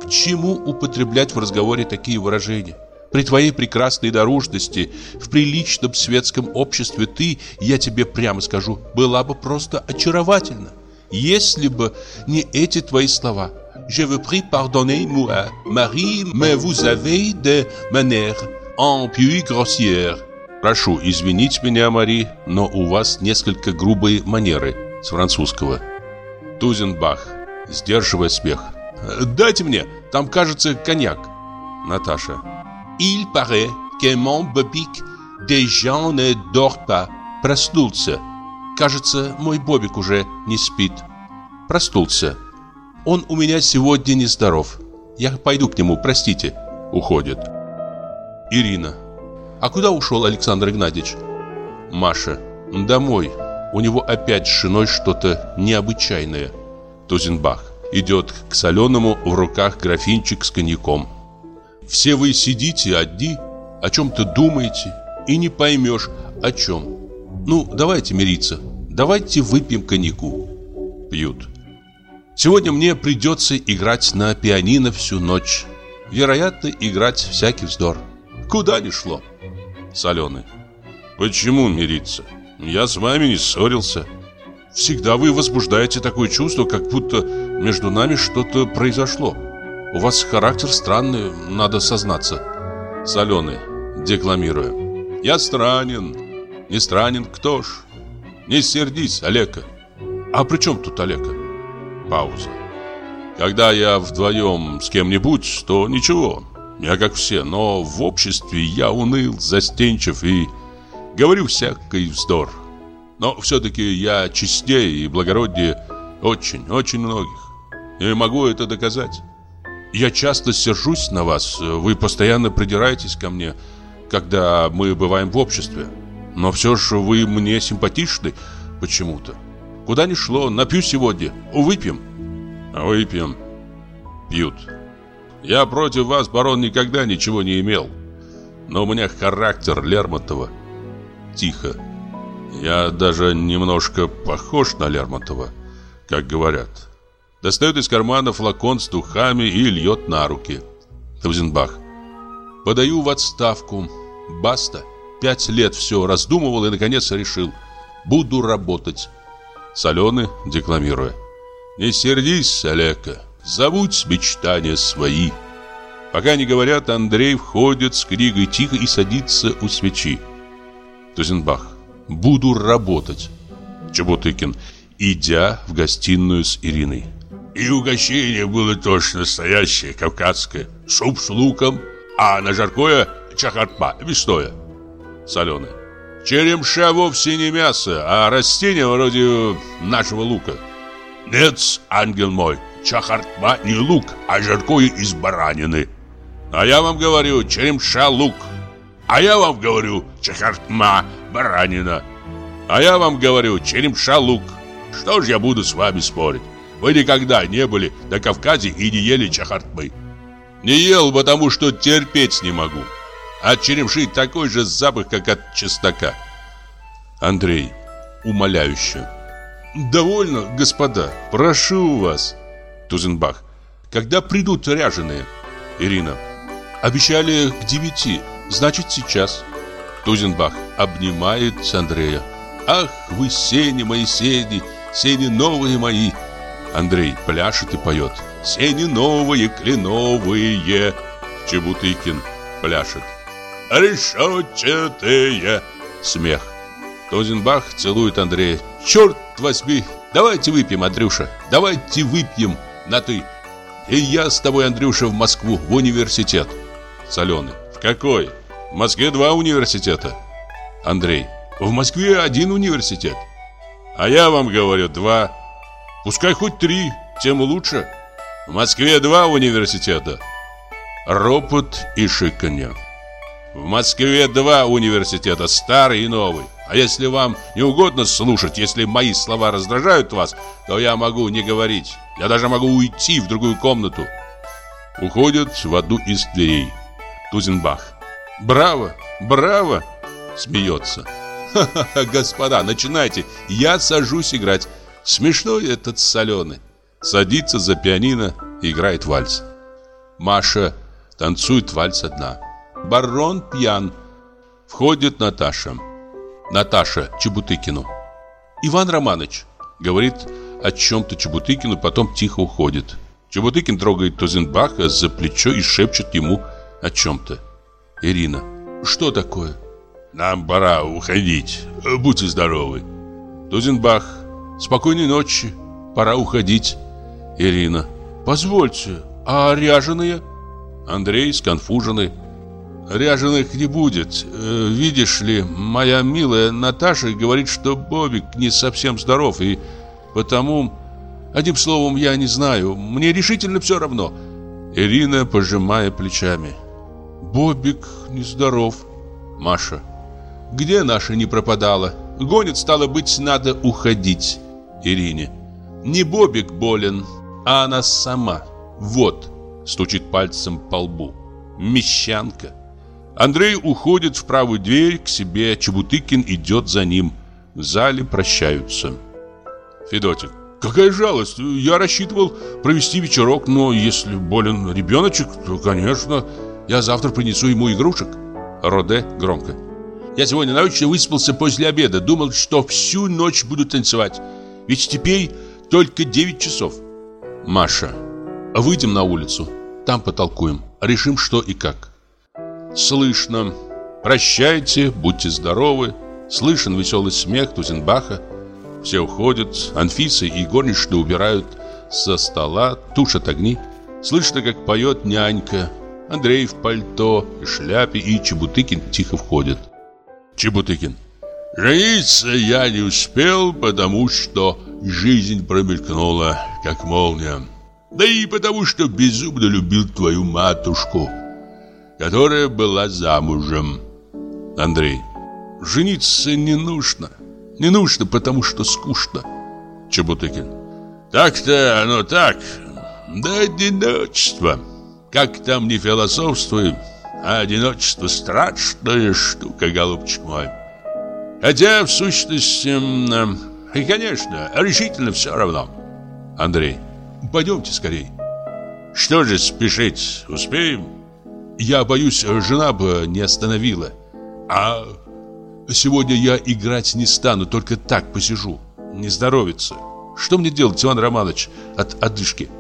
к чему употреблять в разговоре такие выражения? При твоей прекрасной наружности, в приличном светском обществе ты, я тебе прямо скажу, была бы просто очаровательна. Если бы не эти твои слова. Je vous prie pardonnez-moi, Marie, mais vous avez des manières un peu grossières. Прошу извинить меня, Мари, но у вас несколько грубые манеры с французского. Тузенбах, сдерживая смех. Дайте мне, там, кажется, коньяк. Наташа. Il paraît que mon Бобик déjà ne dort pas. Проснулся. Кажется, мой Бобик уже не спит. Проснулся. Он у меня сегодня нездоров. Я пойду к нему, простите. Уходит. Ирина. А куда ушел Александр Игнатьевич? Маша. Домой. У него опять с женой что-то необычайное. Тузенбах. Идет к соленому, в руках графинчик с коньяком. Все вы сидите одни, о чем-то думаете и не поймешь, о чем. Ну, давайте мириться. Давайте выпьем коньяку. Пьют. Сегодня мне придется играть на пианино всю ночь. Вероятно, играть всякий вздор. Куда ни шло. Соленый. Почему мириться? Я с вами не ссорился. Всегда вы возбуждаете такое чувство, как будто между нами что-то произошло. У вас характер странный, надо сознаться. Соленый, декламируя. Я странен. Не странен кто ж? Не сердись, Олега. А при чем тут Олега? Пауза. Когда я вдвоем с кем-нибудь, то ничего. Я как все, но в обществе я уныл, застенчив и говорю всякий вздор. Но все-таки я честнее и благороднее очень, очень многих. И могу это доказать. Я часто сержусь на вас, вы постоянно придираетесь ко мне, когда мы бываем в обществе. Но все же вы мне симпатичны почему-то. Куда ни шло, напью сегодня, выпьем. Выпьем. Пьют. Я против вас, барон, никогда ничего не имел. Но у меня характер Лермонтова. Тихо. Я даже немножко похож на Лермонтова, как говорят. Достает из кармана флакон с духами и льет на руки. Тавзенбах. Подаю в отставку. Баста. Пять лет все раздумывал и, наконец, решил. Буду работать. Соленый, декламируя. Не сердись, Олега. Забудь мечтания свои. Пока не говорят, Андрей входит с книгой тихо и садится у свечи. Тузенбах. Буду работать. Чеботыкин, идя в гостиную с Ириной. И угощение было точно настоящее, кавказское. Суп с луком, а на жаркое чахарпа, мясное. Соленое. Черемша вовсе не мясо, а растение вроде нашего лука. Нет, ангел мой, чахартма не лук, а жаркое из баранины. А я вам говорю, черемша лук. А я вам говорю, чахартма баранина. А я вам говорю, черемша лук. Что ж я буду с вами спорить? Вы никогда не были на Кавказе и не ели чахартмы. Не ел, потому что терпеть не могу. От черемши такой же запах, как от чеснока. Андрей, умоляюще. Довольно, господа, прошу вас. Тузенбах. Когда придут ряженые? Ирина. Обещали к девяти, значит сейчас. Тузенбах обнимает Андрея. Ах, вы сени мои сени, сени новые мои. Андрей пляшет и поет. Сени новые, кленовые. Чебутыкин пляшет. Решетчатые. Смех. Тозенбах целует Андрея. Черт возьми, давайте выпьем, Андрюша. Давайте выпьем на ты. И я с тобой, Андрюша, в Москву, в университет. Соленый. В какой? В Москве два университета. Андрей. В Москве один университет. А я вам говорю, два. Пускай хоть три, тем лучше. В Москве два университета. Ропот и шиканье. В Москве два университета, старый и новый. А если вам не угодно слушать, если мои слова раздражают вас, то я могу не говорить. Я даже могу уйти в другую комнату. Уходят в одну из дверей. Тузенбах. Браво, браво, смеется. (laughs) Ха-ха-ха, господа, начинайте, я сажусь играть. Смешной этот соленый. Садится за пианино и играет вальс. Маша танцует вальс одна. Барон пьян. Входит Наташа. Наташа Чебутыкину. Иван Романович говорит о чем-то Чебутыкину, потом тихо уходит. Чебутыкин трогает Тузенбаха за плечо и шепчет ему о чем-то. Ирина. Что такое? Нам пора уходить. Будьте здоровы. Тузенбах. Спокойной ночи. Пора уходить. Ирина. Позвольте, а ряженые? Андрей сконфуженный. Ряженых не будет. Э, видишь ли, моя милая Наташа говорит, что Бобик не совсем здоров, и потому... Одним словом, я не знаю. Мне решительно все равно. Ирина, пожимая плечами. Бобик нездоров. Маша. Где наша не пропадала? Гонит, стало быть, надо уходить. Ирине. Не Бобик болен, а она сама. Вот, стучит пальцем по лбу. Мещанка. Андрей уходит в правую дверь к себе, Чебутыкин идет за ним. В зале прощаются. Федотик. Какая жалость. Я рассчитывал провести вечерок, но если болен ребеночек, то, конечно, я завтра принесу ему игрушек. Роде громко. Я сегодня ночью выспался после обеда. Думал, что всю ночь буду танцевать. Ведь теперь только 9 часов. Маша. Выйдем на улицу. Там потолкуем. Решим, что и как. Слышно. Прощайте, будьте здоровы. Слышен веселый смех Тузенбаха. Все уходят. Анфиса и горничные убирают со стола, тушат огни. Слышно, как поет нянька. Андрей в пальто шляпе, и Чебутыкин тихо входит. Чебутыкин. Жениться я не успел, потому что жизнь промелькнула, как молния. Да и потому, что безумно любил твою матушку, которая была замужем. Андрей. Жениться не нужно. Не нужно, потому что скучно. Чебутыкин. Так-то оно так. Да одиночество. Как там не философствуем, а одиночество страшная штука, голубчик мой. Хотя, в сущности, и, конечно, решительно все равно. Андрей, пойдемте скорей. Что же спешить, успеем? Я боюсь, жена бы не остановила. А сегодня я играть не стану, только так посижу. Не здоровится. Что мне делать, Иван Романович, от одышки?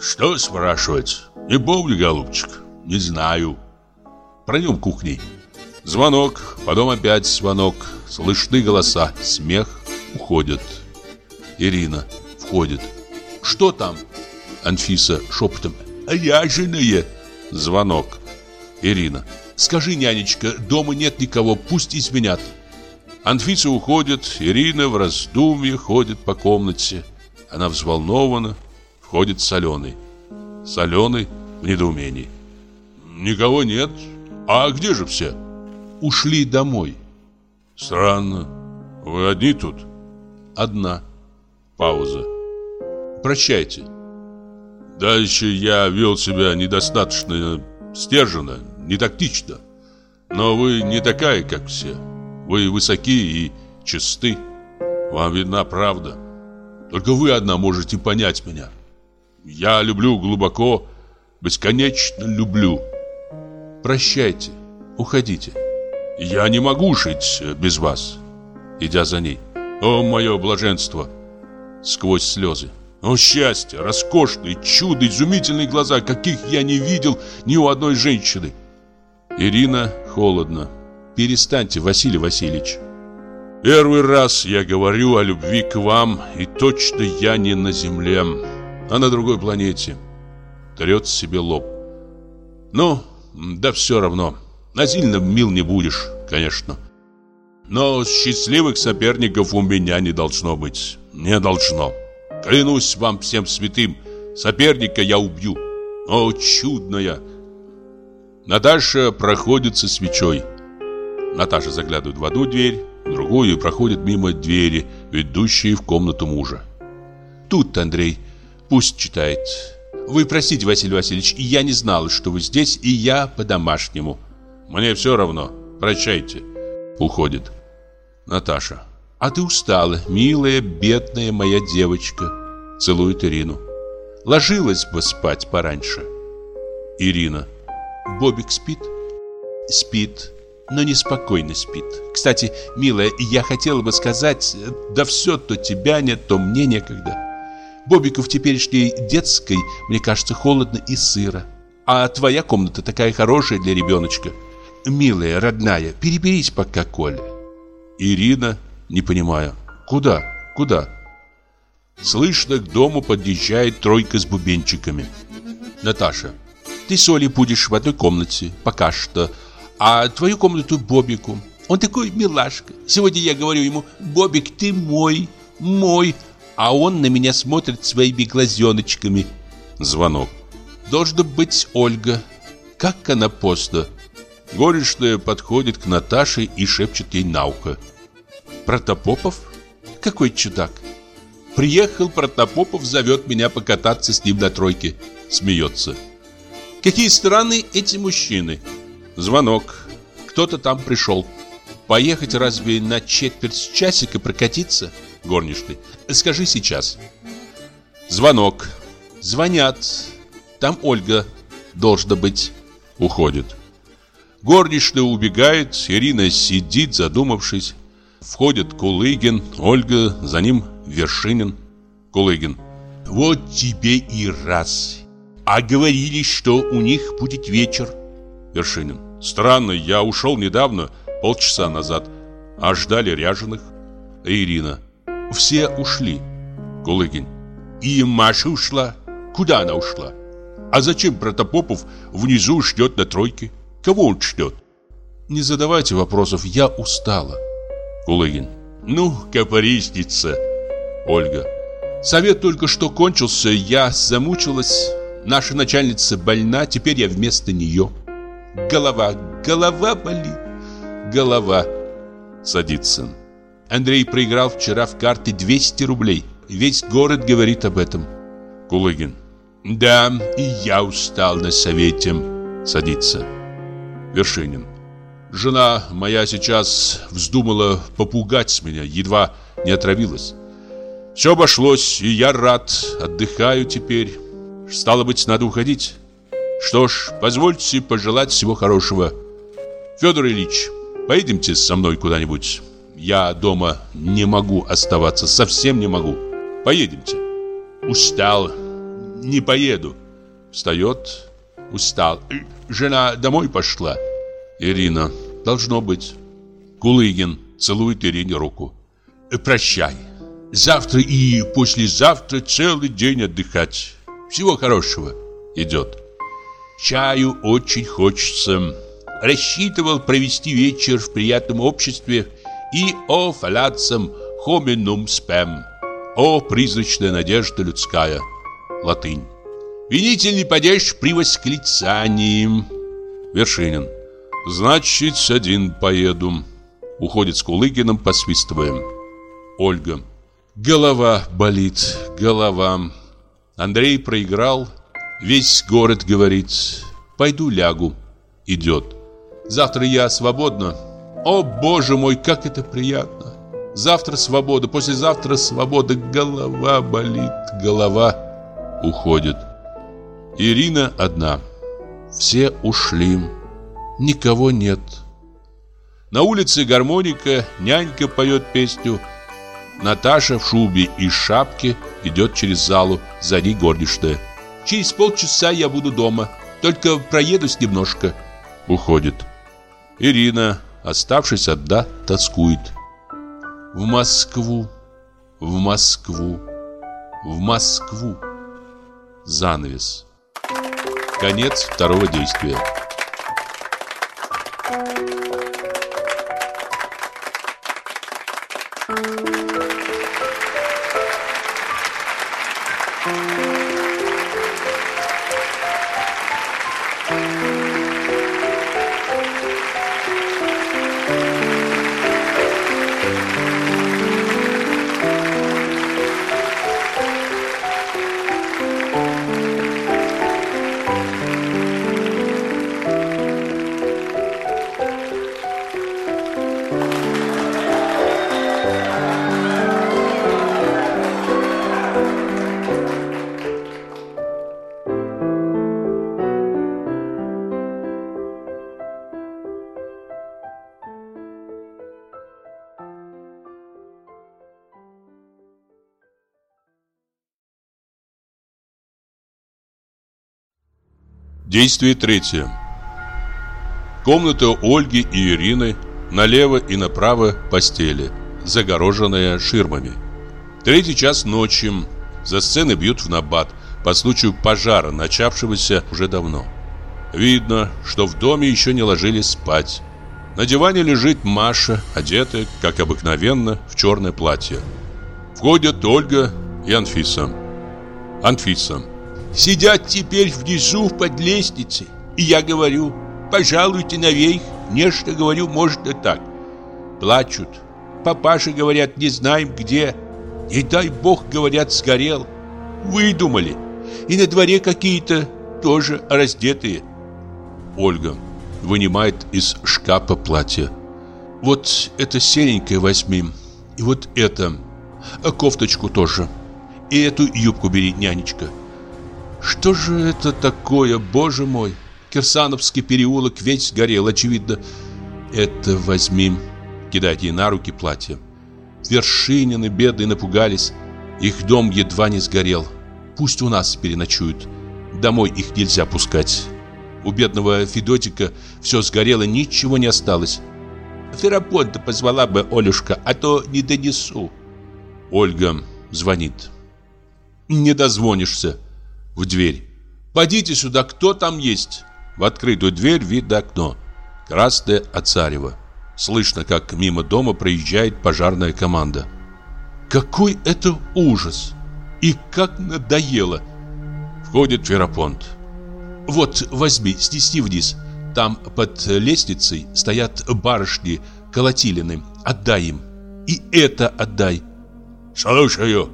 Что спрашивать? Не помню, голубчик, не знаю. Пройдем кухней. Звонок, потом опять звонок. Слышны голоса, смех, уходят. Ирина входит. Что там? Анфиса шепотом. Ряженое. Звонок. Ирина. Скажи, нянечка, дома нет никого, пусть изменят. Анфиса уходит, Ирина в раздумье ходит по комнате. Она взволнована, входит Соленый. Соленый в недоумении. Никого нет, а где же все? Ушли домой. Странно. Вы одни тут? Одна. Пауза. Прощайте. Дальше я вел себя недостаточно стерженно, не тактично. Но вы не такая, как все. Вы высоки и чисты. Вам видна правда. Только вы одна можете понять меня. Я люблю глубоко, бесконечно люблю. Прощайте, уходите. Я не могу жить без вас. Идя за ней. О, мое блаженство! Сквозь слезы. О, счастье, роскошные, чудо, изумительные глаза, каких я не видел ни у одной женщины. Ирина холодно. Перестаньте, Василий Васильевич. Первый раз я говорю о любви к вам, и точно я не на земле, а на другой планете. Трет себе лоб. Ну, да все равно. Насильно мил не будешь, конечно. Но счастливых соперников у меня не должно быть. Не должно. Клянусь вам всем святым, соперника я убью. О, чудная! Наташа проходит со свечой. Наташа заглядывает в одну дверь, в другую и проходит мимо двери, ведущей в комнату мужа. Тут Андрей, пусть читает. Вы простите, Василий Васильевич, я не знала, что вы здесь, и я по-домашнему. Мне все равно. Прощайте. Уходит. Наташа. А ты устала, милая, бедная моя девочка. Целует Ирину. Ложилась бы спать пораньше. Ирина. Бобик спит? Спит, но неспокойно спит. Кстати, милая, я хотела бы сказать, да все то тебя нет, то мне некогда. Бобику в теперешней детской, мне кажется, холодно и сыро. А твоя комната такая хорошая для ребеночка. Милая, родная, переберись пока, Коля. Ирина, не понимая, куда, куда? Слышно, к дому подъезжает тройка с бубенчиками. Наташа, ты с Олей будешь в одной комнате, пока что, а твою комнату Бобику. Он такой милашка. Сегодня я говорю ему, Бобик, ты мой, мой, а он на меня смотрит своими глазеночками. Звонок. Должна быть Ольга. Как она поздно. Горничная подходит к Наташе и шепчет ей на ухо. Протопопов? Какой чудак. Приехал Протопопов, зовет меня покататься с ним на тройке. Смеется. Какие странные эти мужчины. Звонок. Кто-то там пришел. Поехать разве на четверть часика прокатиться? Горничный. Скажи сейчас. Звонок. Звонят. Там Ольга должна быть. Уходит. Горничная убегает, Ирина сидит, задумавшись. Входит Кулыгин, Ольга, за ним Вершинин. Кулыгин. Вот тебе и раз. А говорили, что у них будет вечер. Вершинин. Странно, я ушел недавно, полчаса назад, а ждали ряженых. Ирина. Все ушли. Кулыгин. И Маша ушла. Куда она ушла? А зачем Протопопов внизу ждет на тройке? Кого он ждет? Не задавайте вопросов, я устала. Кулыгин. Ну, капористица. Ольга. Совет только что кончился, я замучилась. Наша начальница больна, теперь я вместо нее. Голова, голова болит. Голова. Садится. Андрей проиграл вчера в карты 200 рублей. Весь город говорит об этом. Кулыгин. Да, и я устал на совете. Садится. Вершинин. Жена моя сейчас вздумала попугать меня, едва не отравилась. Все обошлось, и я рад, отдыхаю теперь. Стало быть, надо уходить. Что ж, позвольте пожелать всего хорошего. Федор Ильич, поедемте со мной куда-нибудь. Я дома не могу оставаться, совсем не могу. Поедемте. Устал, не поеду. Встает, устал. Жена домой пошла. Ирина, должно быть. Кулыгин целует Ирине руку. Прощай. Завтра и послезавтра целый день отдыхать. Всего хорошего. Идет. Чаю очень хочется. Рассчитывал провести вечер в приятном обществе и о фалацам хоминум спем. О призрачная надежда людская. Латынь. Винитель не падешь при восклицании. Вершинин. Значит, один поеду. Уходит с Кулыгиным, посвистывая. Ольга. Голова болит, голова. Андрей проиграл. Весь город говорит. Пойду лягу. Идет. Завтра я свободна. О, боже мой, как это приятно. Завтра свобода, послезавтра свобода. Голова болит, голова. Уходит. Ирина одна. Все ушли. Никого нет. На улице гармоника, нянька поет песню. Наташа в шубе и шапке идет через залу, за ней горничная. Через полчаса я буду дома, только проедусь немножко. Уходит. Ирина, оставшись одна, тоскует. В Москву, в Москву, в Москву. Занавес. Конец второго действия. Действие третье. Комната Ольги и Ирины налево и направо постели, загороженная ширмами. Третий час ночи. За сцены бьют в набат по случаю пожара, начавшегося уже давно. Видно, что в доме еще не ложились спать. На диване лежит Маша, одетая, как обыкновенно, в черное платье. Входят Ольга и Анфиса. Анфиса. Сидят теперь внизу под лестницей. И я говорю, пожалуйте наверх. Нечто говорю, может и так. Плачут. Папаши говорят, не знаем где. И дай бог, говорят, сгорел. Выдумали. И на дворе какие-то тоже раздетые. Ольга вынимает из шкафа платье. Вот это серенькое возьми. И вот это. А кофточку тоже. И эту юбку бери, нянечка. Что же это такое, боже мой? Кирсановский переулок весь сгорел, очевидно. Это возьми. Кидает ей на руки платье. Вершинины бедные напугались. Их дом едва не сгорел. Пусть у нас переночуют. Домой их нельзя пускать. У бедного Федотика все сгорело, ничего не осталось. Ферапонта позвала бы Олюшка, а то не донесу. Ольга звонит. Не дозвонишься в дверь. «Пойдите сюда, кто там есть?» В открытую дверь видно окно. Красное от Царева. Слышно, как мимо дома проезжает пожарная команда. Какой это ужас! И как надоело! Входит Ферапонт. Вот, возьми, снеси вниз. Там под лестницей стоят барышни колотилины. Отдай им. И это отдай. Слушаю.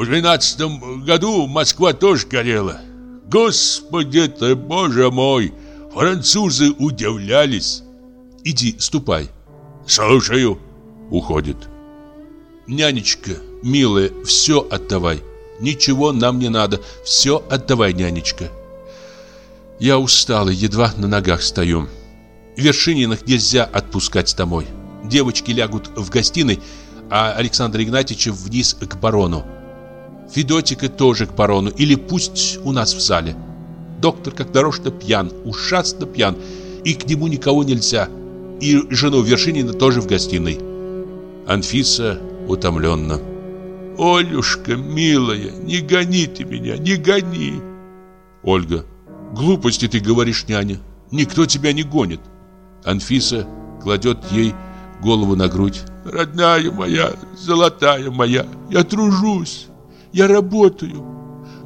В двенадцатом году Москва тоже горела. Господи ты, боже мой! Французы удивлялись. Иди, ступай. Слушаю. Уходит. Нянечка, милая, все отдавай. Ничего нам не надо. Все отдавай, нянечка. Я устала, едва на ногах стою. Вершининых нельзя отпускать домой. Девочки лягут в гостиной, а Александр Игнатьевич вниз к барону. Федотика тоже к барону, или пусть у нас в зале. Доктор как дорожно пьян, ужасно пьян, и к нему никого нельзя. И жену Вершинина тоже в гостиной. Анфиса утомленно. «Олюшка, милая, не гони ты меня, не гони!» Ольга. «Глупости ты говоришь, няня. Никто тебя не гонит». Анфиса кладет ей голову на грудь. «Родная моя, золотая моя, я тружусь. Я работаю.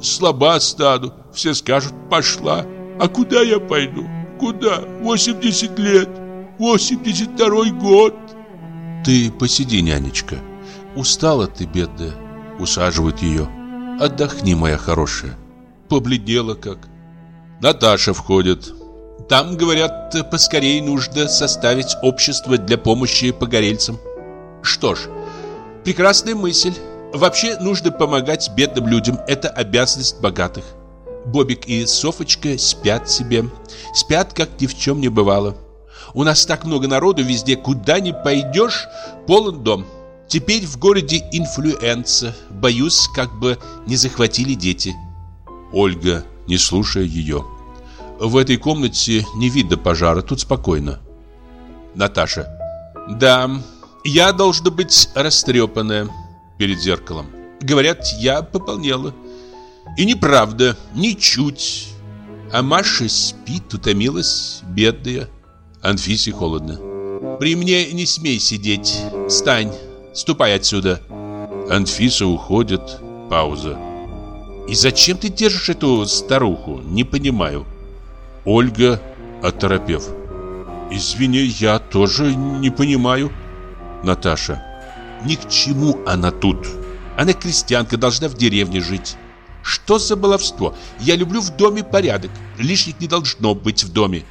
Слаба стану. Все скажут, пошла. А куда я пойду? Куда? 80 лет. 82 год. Ты посиди, нянечка. Устала ты, бедная. Усаживают ее. Отдохни, моя хорошая. Побледнела как. Наташа входит. Там, говорят, поскорее нужно составить общество для помощи погорельцам. Что ж, прекрасная мысль. Вообще нужно помогать бедным людям, это обязанность богатых. Бобик и Софочка спят себе, спят, как ни в чем не бывало. У нас так много народу везде, куда ни пойдешь, полон дом. Теперь в городе инфлюенса, боюсь, как бы не захватили дети. Ольга, не слушая ее. В этой комнате не видно пожара, тут спокойно. Наташа. Да, я должна быть растрепанная перед зеркалом. Говорят, я пополнела. И неправда, ничуть. А Маша спит, утомилась, бедная. Анфисе холодно. При мне не смей сидеть. Встань, ступай отсюда. Анфиса уходит. Пауза. И зачем ты держишь эту старуху? Не понимаю. Ольга, оторопев. Извини, я тоже не понимаю. Наташа. Ни к чему она тут. Она крестьянка, должна в деревне жить. Что за баловство? Я люблю в доме порядок. Лишних не должно быть в доме.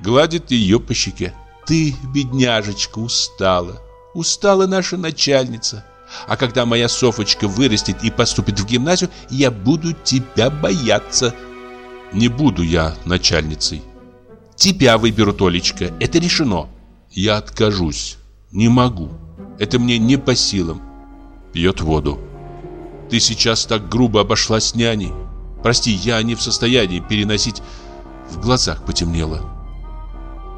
Гладит ее по щеке. Ты, бедняжечка, устала. Устала наша начальница. А когда моя Софочка вырастет и поступит в гимназию, я буду тебя бояться. Не буду я начальницей. Тебя выберу, Толечка. Это решено. Я откажусь. Не могу. Это мне не по силам. Пьет воду. Ты сейчас так грубо обошлась с няней. Прости, я не в состоянии переносить В глазах потемнело.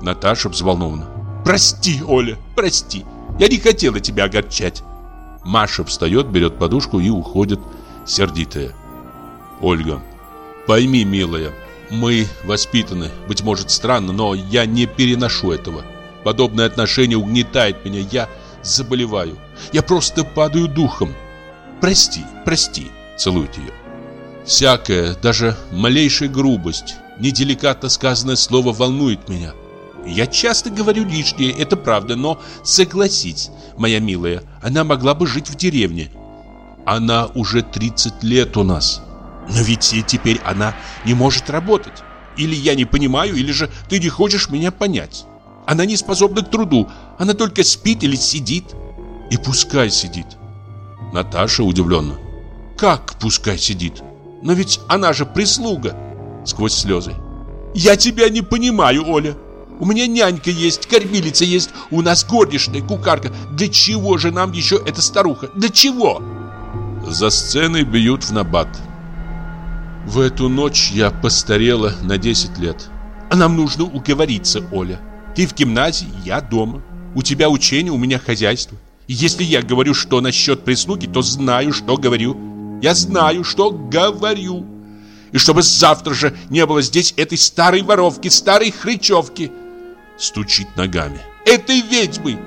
Наташа взволнована. «Прости, Оля, прости. Я не хотела тебя огорчать». Маша встает, берет подушку и уходит, сердитая. Ольга. «Пойми, милая, мы воспитаны, быть может странно, но я не переношу этого. Подобное отношение угнетает меня, я заболеваю. Я просто падаю духом. Прости, прости, целует ее. Всякая, даже малейшая грубость, неделикатно сказанное слово волнует меня. Я часто говорю лишнее, это правда, но согласись, моя милая, она могла бы жить в деревне. Она уже 30 лет у нас. Но ведь и теперь она не может работать. Или я не понимаю, или же ты не хочешь меня понять. Она не способна к труду, она только спит или сидит. И пускай сидит. Наташа удивленно. Как пускай сидит? Но ведь она же прислуга. Сквозь слезы. Я тебя не понимаю, Оля. У меня нянька есть, кормилица есть, у нас горничная, кукарка. Для чего же нам еще эта старуха? Для чего? За сценой бьют в набат. В эту ночь я постарела на 10 лет. А нам нужно уговориться, Оля. Ты в гимназии, я дома. У тебя учение, у меня хозяйство. И если я говорю, что насчет прислуги, то знаю, что говорю. Я знаю, что говорю. И чтобы завтра же не было здесь этой старой воровки, старой хрычевки. Стучит ногами. Этой ведьмы!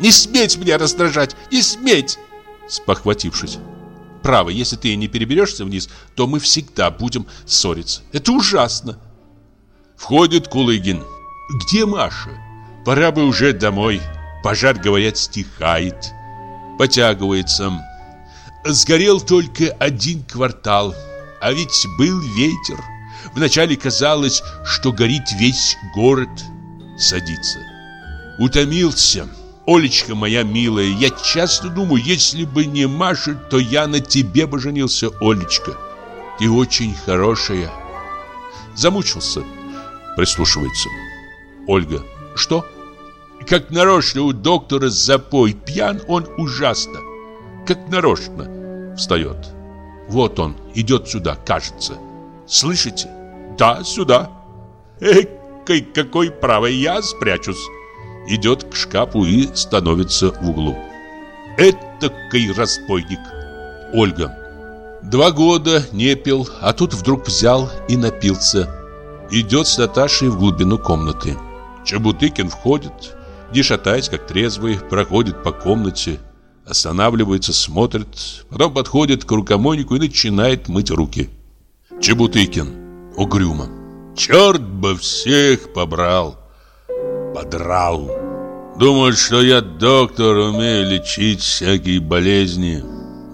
Не сметь меня раздражать! Не сметь! Спохватившись. Право, если ты не переберешься вниз, то мы всегда будем ссориться. Это ужасно. Входит Кулыгин. Где Маша? Пора бы уже домой. Пожар, говорят, стихает. Потягивается. Сгорел только один квартал. А ведь был ветер. Вначале казалось, что горит весь город. Садится. Утомился. Олечка моя милая, я часто думаю, если бы не Маша, то я на тебе бы женился, Олечка. Ты очень хорошая. Замучился. Прислушивается. Ольга. Что? Как нарочно у доктора запой. Пьян он ужасно. Как нарочно. Встает. Вот он, идет сюда, кажется. Слышите? Да, сюда. Эх, какой правый я спрячусь идет к шкафу и становится в углу. Этакой разбойник. Ольга. Два года не пил, а тут вдруг взял и напился. Идет с Наташей в глубину комнаты. Чебутыкин входит, не шатаясь, как трезвый, проходит по комнате, останавливается, смотрит, потом подходит к рукомойнику и начинает мыть руки. Чебутыкин угрюмо. Черт бы всех побрал! подрал. Думают, что я доктор, умею лечить всякие болезни.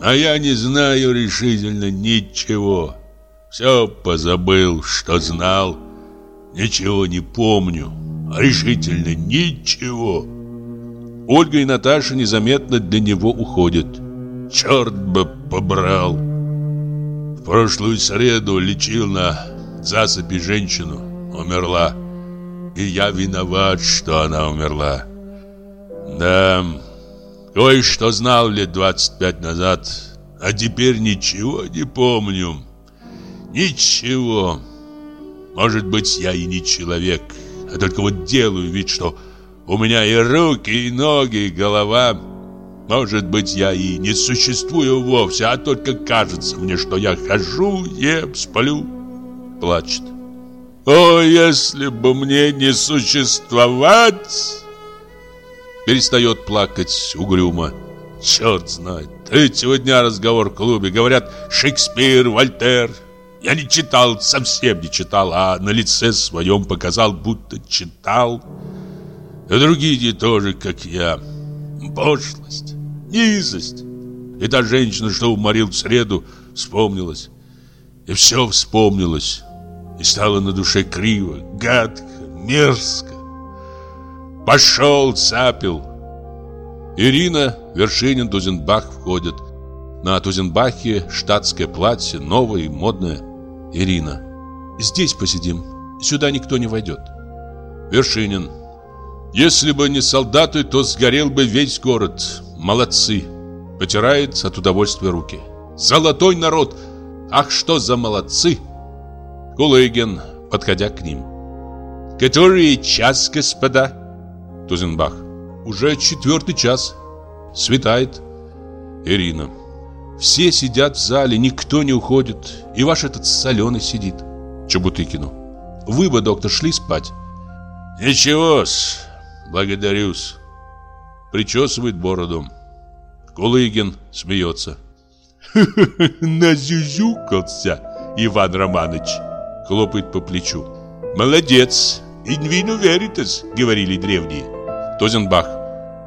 А я не знаю решительно ничего. Все позабыл, что знал. Ничего не помню. Решительно ничего. Ольга и Наташа незаметно для него уходят. Черт бы побрал. В прошлую среду лечил на засыпи женщину. Умерла. И я виноват, что она умерла. Да, кое-что знал лет 25 назад, а теперь ничего не помню. Ничего. Может быть, я и не человек, а только вот делаю вид, что у меня и руки, и ноги, и голова. Может быть, я и не существую вовсе, а только кажется мне, что я хожу, ем, сплю. Плачет. О, если бы мне не существовать! Перестает плакать угрюмо. Черт знает, третьего дня разговор в клубе. Говорят, Шекспир, Вольтер. Я не читал, совсем не читал, а на лице своем показал, будто читал. И другие тоже, как я. Пошлость, низость. И та женщина, что уморил в среду, вспомнилась. И все вспомнилось. И стало на душе криво, гадко, мерзко. Пошел, цапил. Ирина, Вершинин, Тузенбах входят. На Тузенбахе штатское платье, новое и модное. Ирина. Здесь посидим. Сюда никто не войдет. Вершинин. Если бы не солдаты, то сгорел бы весь город. Молодцы. Потирает от удовольствия руки. Золотой народ. Ах, что за молодцы. Кулыгин, подходя к ним. Который час, господа? Тузенбах. Уже четвертый час. Светает. Ирина. Все сидят в зале, никто не уходит. И ваш этот соленый сидит. Чебутыкину. Вы бы, доктор, шли спать. Ничего-с, благодарю-с. Причесывает бороду. Кулыгин смеется. (laughs) Назюзюкался, Иван Романович. Хлопает по плечу. Молодец. Инвину веритас, говорили древние. Тозенбах.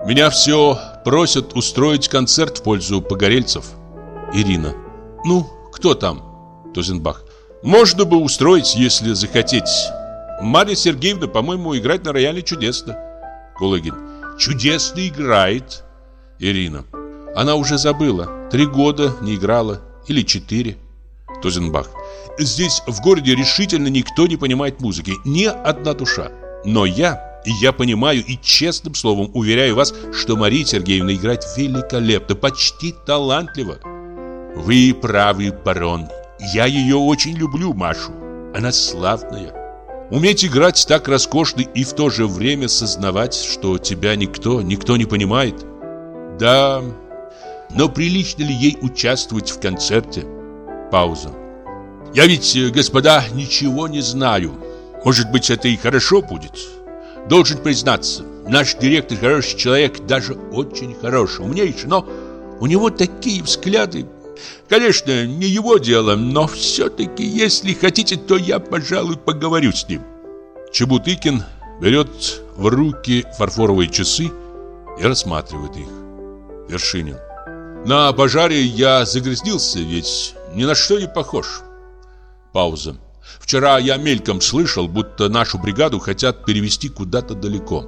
Меня все просят устроить концерт в пользу погорельцев. Ирина. Ну, кто там? Тозенбах. Можно бы устроить, если захотеть. Марья Сергеевна, по-моему, играть на рояле чудесно. Кулыгин. Чудесно играет. Ирина. Она уже забыла. Три года не играла. Или четыре. Тузенбах. Здесь в городе решительно никто не понимает музыки. Ни одна душа. Но я, я понимаю и честным словом уверяю вас, что Мария Сергеевна играет великолепно, почти талантливо. Вы правы, барон. Я ее очень люблю, Машу. Она славная. Уметь играть так роскошно и в то же время сознавать, что тебя никто, никто не понимает. Да, но прилично ли ей участвовать в концерте? Пауза. Я ведь, господа, ничего не знаю. Может быть, это и хорошо будет. Должен признаться, наш директор хороший человек, даже очень хороший, умнейший, но у него такие взгляды. Конечно, не его дело, но все-таки, если хотите, то я, пожалуй, поговорю с ним. Чебутыкин берет в руки фарфоровые часы и рассматривает их. Вершинин. На пожаре я загрязнился, ведь ни на что не похож. Пауза. Вчера я мельком слышал, будто нашу бригаду хотят перевести куда-то далеко.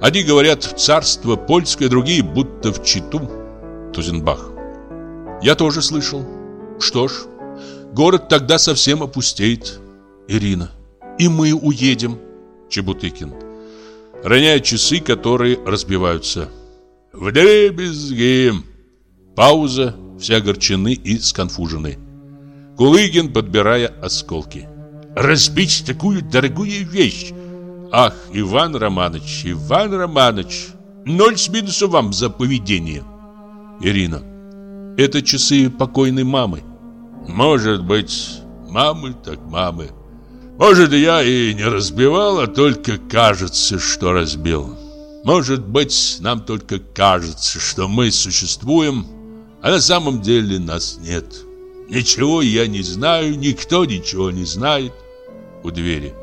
Одни говорят в царство польское, другие будто в Читу. Тузенбах. Я тоже слышал. Что ж, город тогда совсем опустеет. Ирина. И мы уедем. Чебутыкин. Роняет часы, которые разбиваются. Вдребезги. Пауза. Все огорчены и сконфужены. Кулыгин, подбирая осколки. Разбить такую дорогую вещь. Ах, Иван Романович, Иван Романович, ноль с минусом вам за поведение. Ирина. Это часы покойной мамы. Может быть, мамы так мамы. Может, я и не разбивал, а только кажется, что разбил. Может быть, нам только кажется, что мы существуем, а на самом деле нас нет. Ничего я не знаю, никто ничего не знает. У двери.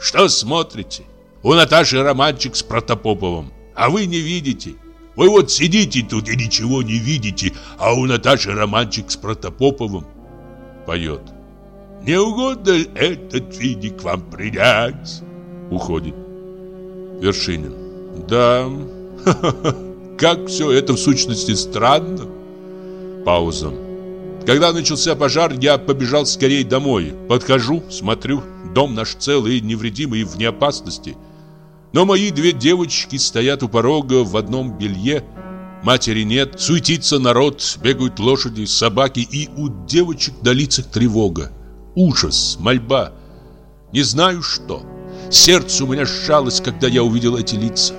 Что смотрите? У Наташи романчик с Протопоповым, а вы не видите. Вы вот сидите тут и ничего не видите, а у Наташи романчик с Протопоповым. Поет. Не угодно этот финик к вам принять? Уходит. Вершинин. Да, (laughs) как все это в сущности странно. Пауза. Когда начался пожар, я побежал скорее домой. Подхожу, смотрю, дом наш целый, невредимый и вне опасности. Но мои две девочки стоят у порога в одном белье. Матери нет, суетится народ, бегают лошади, собаки, и у девочек на лицах тревога, ужас, мольба. Не знаю что. Сердце у меня сжалось, когда я увидел эти лица.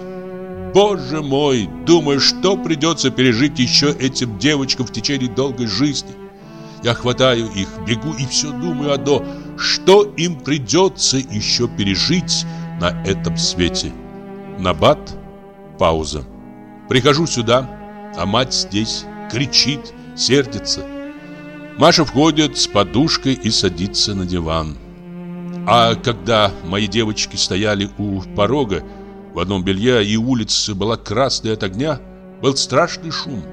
Боже мой, думаю, что придется пережить еще этим девочкам в течение долгой жизни. Я хватаю их, бегу и все думаю одно, что им придется еще пережить на этом свете. Набат, пауза. Прихожу сюда, а мать здесь, кричит, сердится. Маша входит с подушкой и садится на диван. А когда мои девочки стояли у порога, в одном белье и улица была красной от огня, был страшный шум,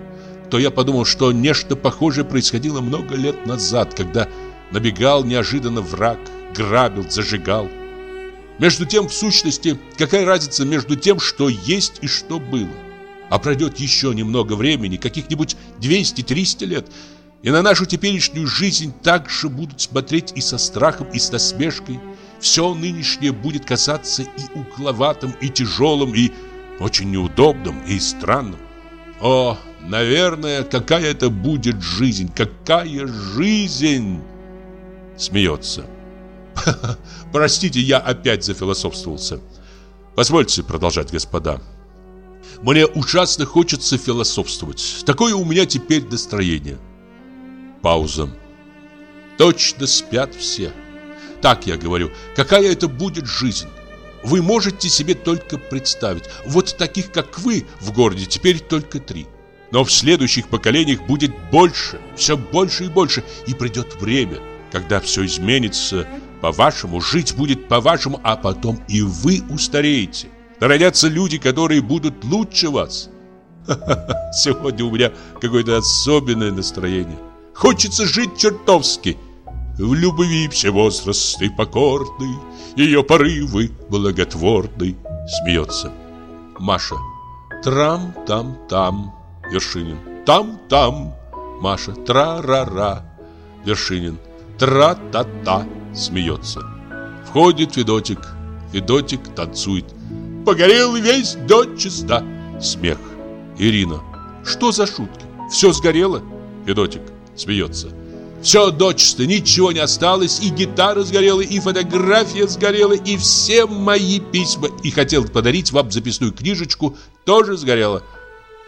то я подумал, что нечто похожее происходило много лет назад, когда набегал неожиданно враг, грабил, зажигал. Между тем, в сущности, какая разница между тем, что есть и что было? А пройдет еще немного времени, каких-нибудь 200-300 лет, и на нашу теперешнюю жизнь также будут смотреть и со страхом, и с насмешкой. Все нынешнее будет казаться и угловатым, и тяжелым, и очень неудобным, и странным. О, наверное, какая это будет жизнь, какая жизнь! Смеется. (laughs) Простите, я опять зафилософствовался. Позвольте продолжать, господа. Мне ужасно хочется философствовать. Такое у меня теперь настроение. Пауза. Точно спят все. Так я говорю, какая это будет жизнь? Вы можете себе только представить. Вот таких, как вы, в городе теперь только три. Но в следующих поколениях будет больше, все больше и больше. И придет время, когда все изменится по-вашему, жить будет по-вашему, а потом и вы устареете. Родятся люди, которые будут лучше вас. (laughs) Сегодня у меня какое-то особенное настроение. Хочется жить чертовски. В любви все возрасты покорны, Ее порывы благотворны. Смеется. Маша. Трам-там-там. Вершинин. Там-там. Маша. Тра-ра-ра. Вершинин. Тра-та-та. Смеется. Входит Федотик. Федотик танцует. Погорел весь до чиста. Смех. Ирина. Что за шутки? Все сгорело? Федотик смеется. Все дочисто, ничего не осталось, и гитара сгорела, и фотография сгорела, и все мои письма. И хотел подарить вам записную книжечку, тоже сгорела.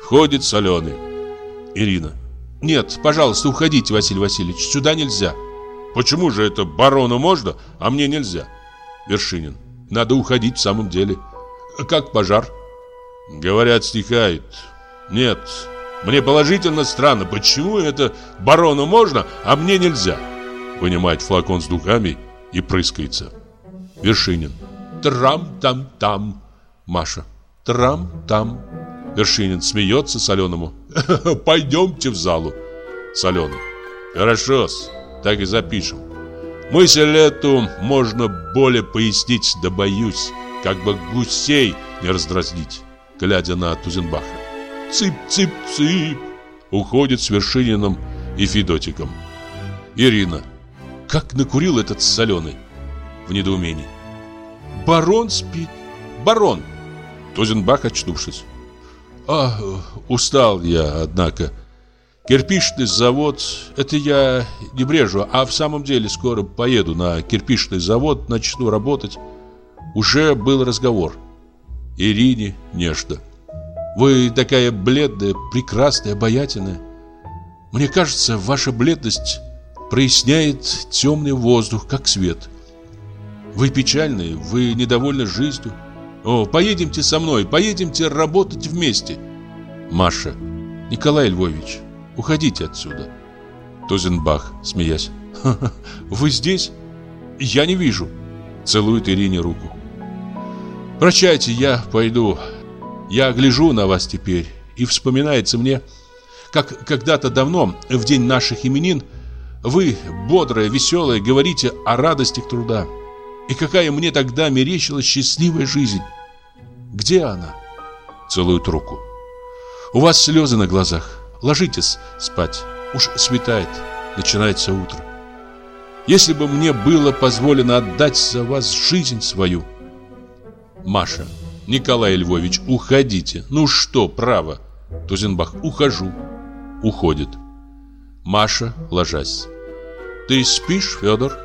Входит соленый. Ирина. Нет, пожалуйста, уходите, Василий Васильевич, сюда нельзя. Почему же это барону можно, а мне нельзя? Вершинин. Надо уходить в самом деле. Как пожар? Говорят, стихает. Нет, мне положительно странно, почему это барону можно, а мне нельзя? Вынимает флакон с духами и прыскается. Вершинин. Трам-там-там. Маша. Трам-там. Вершинин смеется соленому. (laughs) Пойдемте в залу. Соленый. Хорошо, так и запишем. Мысль эту можно более пояснить, да боюсь, как бы гусей не раздразнить, глядя на Тузенбаха. Цып-цып-цып. Уходит с Вершининым и Федотиком. Ирина. Как накурил этот соленый. В недоумении. Барон спит. Барон. Тузенбах, очнувшись. А, устал я, однако. Кирпичный завод, это я не брежу, а в самом деле скоро поеду на кирпичный завод, начну работать. Уже был разговор. Ирине нежно. Вы такая бледная, прекрасная, обаятельная. Мне кажется, ваша бледность проясняет темный воздух, как свет. Вы печальны, вы недовольны жизнью. О, поедемте со мной, поедемте работать вместе. Маша. Николай Львович, уходите отсюда. Тозенбах, смеясь. (laughs) Вы здесь? Я не вижу. Целует Ирине руку. Прощайте, я пойду. Я гляжу на вас теперь, и вспоминается мне, как когда-то давно, в день наших именин, вы, бодрая, веселая, говорите о радостях труда. И какая мне тогда мерещилась счастливая жизнь. Где она? Целует руку. У вас слезы на глазах. Ложитесь спать. Уж светает. Начинается утро. Если бы мне было позволено отдать за вас жизнь свою. Маша. Николай Львович, уходите. Ну что, право. Тузенбах, ухожу. Уходит. Маша, ложась. Ты спишь, Федор?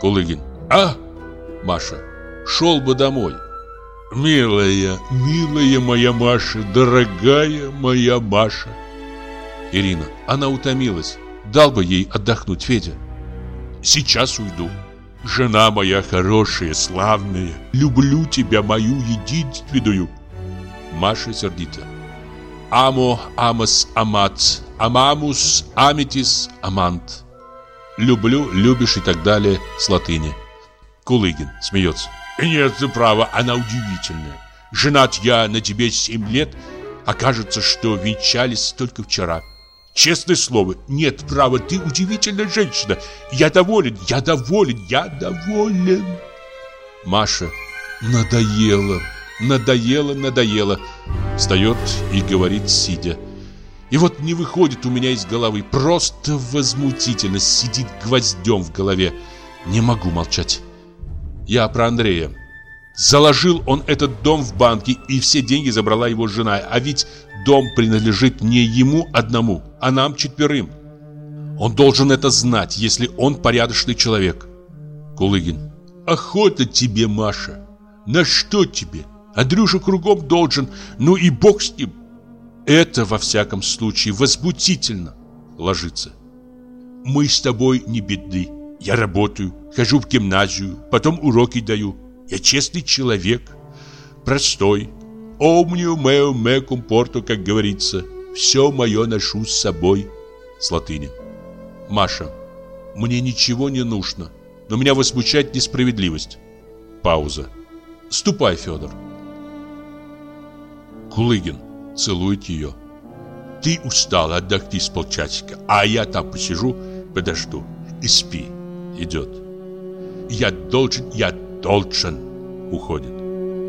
Кулыгин. А? Маша. Шел бы домой. Милая, милая моя Маша, дорогая моя Маша. Ирина. Она утомилась. Дал бы ей отдохнуть, Федя. Сейчас уйду. Жена моя хорошая, славная, люблю тебя, мою единственную. Маша сердито. Амо, амос, амат, амамус, амитис, амант. Люблю, любишь и так далее с латыни. Кулыгин смеется. Нет, право, она удивительная. Женат я на тебе семь лет, окажется, что венчались только вчера. Честное слово, нет права, ты удивительная женщина. Я доволен, я доволен, я доволен. Маша, надоело, надоело, надоело. Встает и говорит, сидя. И вот не выходит у меня из головы, просто возмутительно сидит гвоздем в голове. Не могу молчать. Я про Андрея. Заложил он этот дом в банке, и все деньги забрала его жена. А ведь дом принадлежит не ему одному, а нам четверым. Он должен это знать, если он порядочный человек. Кулыгин. Охота тебе, Маша. На что тебе? Андрюша кругом должен, ну и бог с ним. Это, во всяком случае, возбудительно. Ложится. Мы с тобой не бедны. Я работаю, хожу в гимназию, потом уроки даю. Я честный человек, простой. Омню мео ме компорту, как говорится. Все мое ношу с собой. С латыни. Маша, мне ничего не нужно, но меня возмущает несправедливость. Пауза. Ступай, Федор. Кулыгин целует ее. Ты устал, отдохни с полчасика, а я там посижу, подожду. И спи. Идет. Я должен, я должен. Уходит.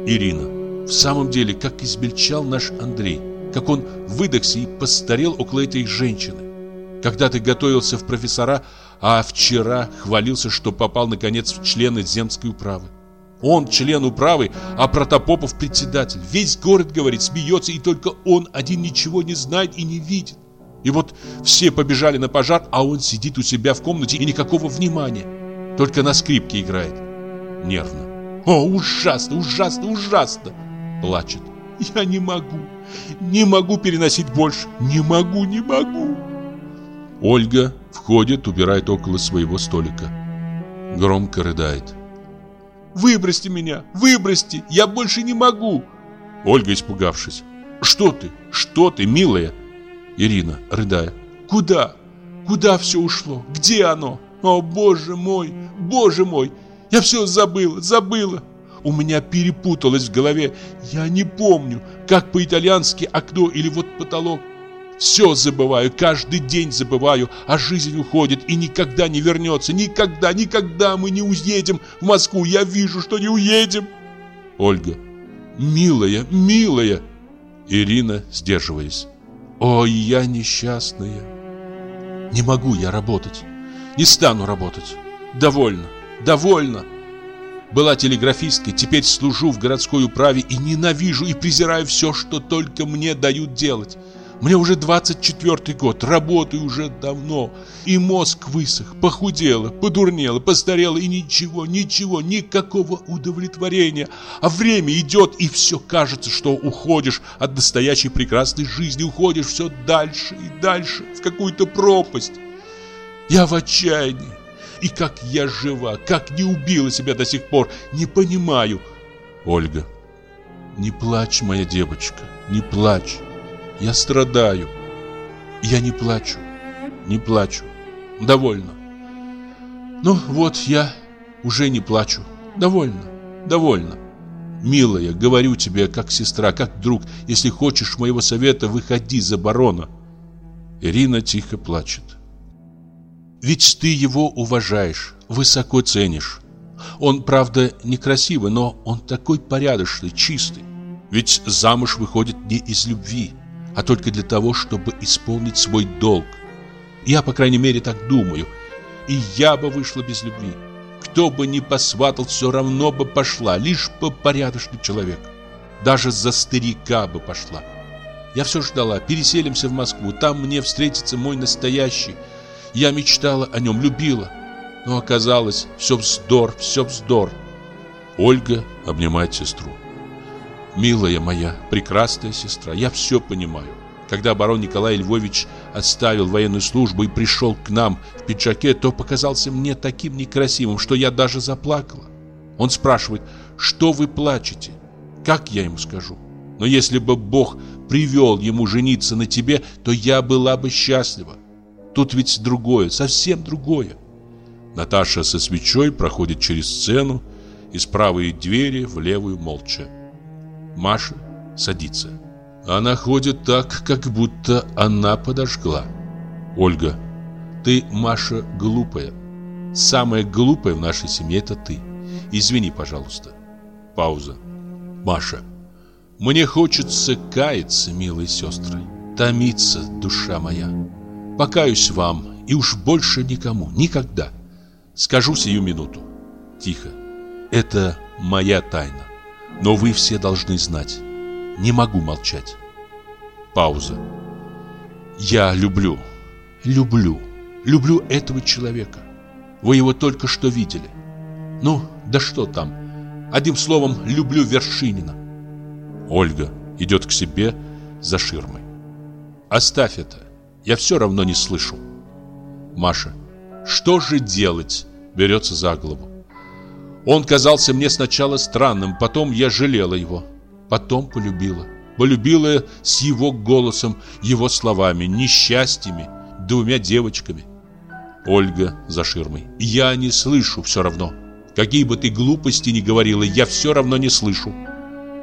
Ирина. В самом деле, как измельчал наш Андрей. Как он выдохся и постарел около этой женщины. Когда ты готовился в профессора, а вчера хвалился, что попал наконец в члены земской управы. Он член управы, а Протопопов председатель. Весь город, говорит, смеется, и только он один ничего не знает и не видит. И вот все побежали на пожар, а он сидит у себя в комнате и никакого внимания. Только на скрипке играет. Нервно. О, ужасно, ужасно, ужасно. Плачет. Я не могу, не могу переносить больше. Не могу, не могу. Ольга входит, убирает около своего столика. Громко рыдает. Выбросьте меня, выбросьте, я больше не могу. Ольга, испугавшись. Что ты, что ты, милая? Ирина, рыдая. Куда? Куда все ушло? Где оно? О, боже мой, боже мой, я все забыла, забыла. У меня перепуталось в голове. Я не помню, как по-итальянски окно или вот потолок. Все забываю, каждый день забываю, а жизнь уходит и никогда не вернется. Никогда, никогда мы не уедем в Москву. Я вижу, что не уедем. Ольга. Милая, милая. Ирина, сдерживаясь. Ой, я несчастная. Не могу я работать. Не стану работать. Довольно, довольно. Была телеграфисткой, теперь служу в городской управе и ненавижу и презираю все, что только мне дают делать. Мне уже 24 год, работаю уже давно, и мозг высох, похудела, подурнела, постарела, и ничего, ничего, никакого удовлетворения. А время идет, и все кажется, что уходишь от настоящей прекрасной жизни, уходишь все дальше и дальше, в какую-то пропасть. Я в отчаянии. И как я жива, как не убила себя до сих пор, не понимаю. Ольга, не плачь, моя девочка, не плачь. Я страдаю. Я не плачу. Не плачу. Довольно. Ну вот я уже не плачу. Довольно. Довольно. Милая, говорю тебе, как сестра, как друг, если хочешь моего совета, выходи за барона. Ирина тихо плачет. Ведь ты его уважаешь, высоко ценишь. Он, правда, некрасивый, но он такой порядочный, чистый. Ведь замуж выходит не из любви, а только для того, чтобы исполнить свой долг. Я, по крайней мере, так думаю. И я бы вышла без любви. Кто бы ни посватал, все равно бы пошла, лишь по порядочный человек. Даже за старика бы пошла. Я все ждала, переселимся в Москву, там мне встретится мой настоящий. Я мечтала о нем, любила. Но оказалось, все вздор, все вздор. Ольга обнимает сестру. Милая моя, прекрасная сестра, я все понимаю. Когда барон Николай Львович оставил военную службу и пришел к нам в пиджаке, то показался мне таким некрасивым, что я даже заплакала. Он спрашивает, что вы плачете? Как я ему скажу? Но если бы Бог привел ему жениться на тебе, то я была бы счастлива. Тут ведь другое, совсем другое. Наташа со свечой проходит через сцену из правой двери в левую молча. Маша садится. Она ходит так, как будто она подожгла. Ольга, ты, Маша, глупая. Самая глупая в нашей семье это ты. Извини, пожалуйста. Пауза. Маша, мне хочется каяться, милые сестры. Томиться, душа моя. Покаюсь вам, и уж больше никому, никогда. Скажу сию минуту. Тихо. Это моя тайна. Но вы все должны знать. Не могу молчать. Пауза. Я люблю, люблю, люблю этого человека. Вы его только что видели. Ну, да что там? Одним словом, люблю Вершинина. Ольга идет к себе за ширмой. Оставь это. Я все равно не слышу. Маша. Что же делать? Берется за голову. Он казался мне сначала странным, потом я жалела его. Потом полюбила. Полюбила с его голосом, его словами, несчастьями, двумя девочками. Ольга за ширмой. Я не слышу все равно. Какие бы ты глупости ни говорила, я все равно не слышу.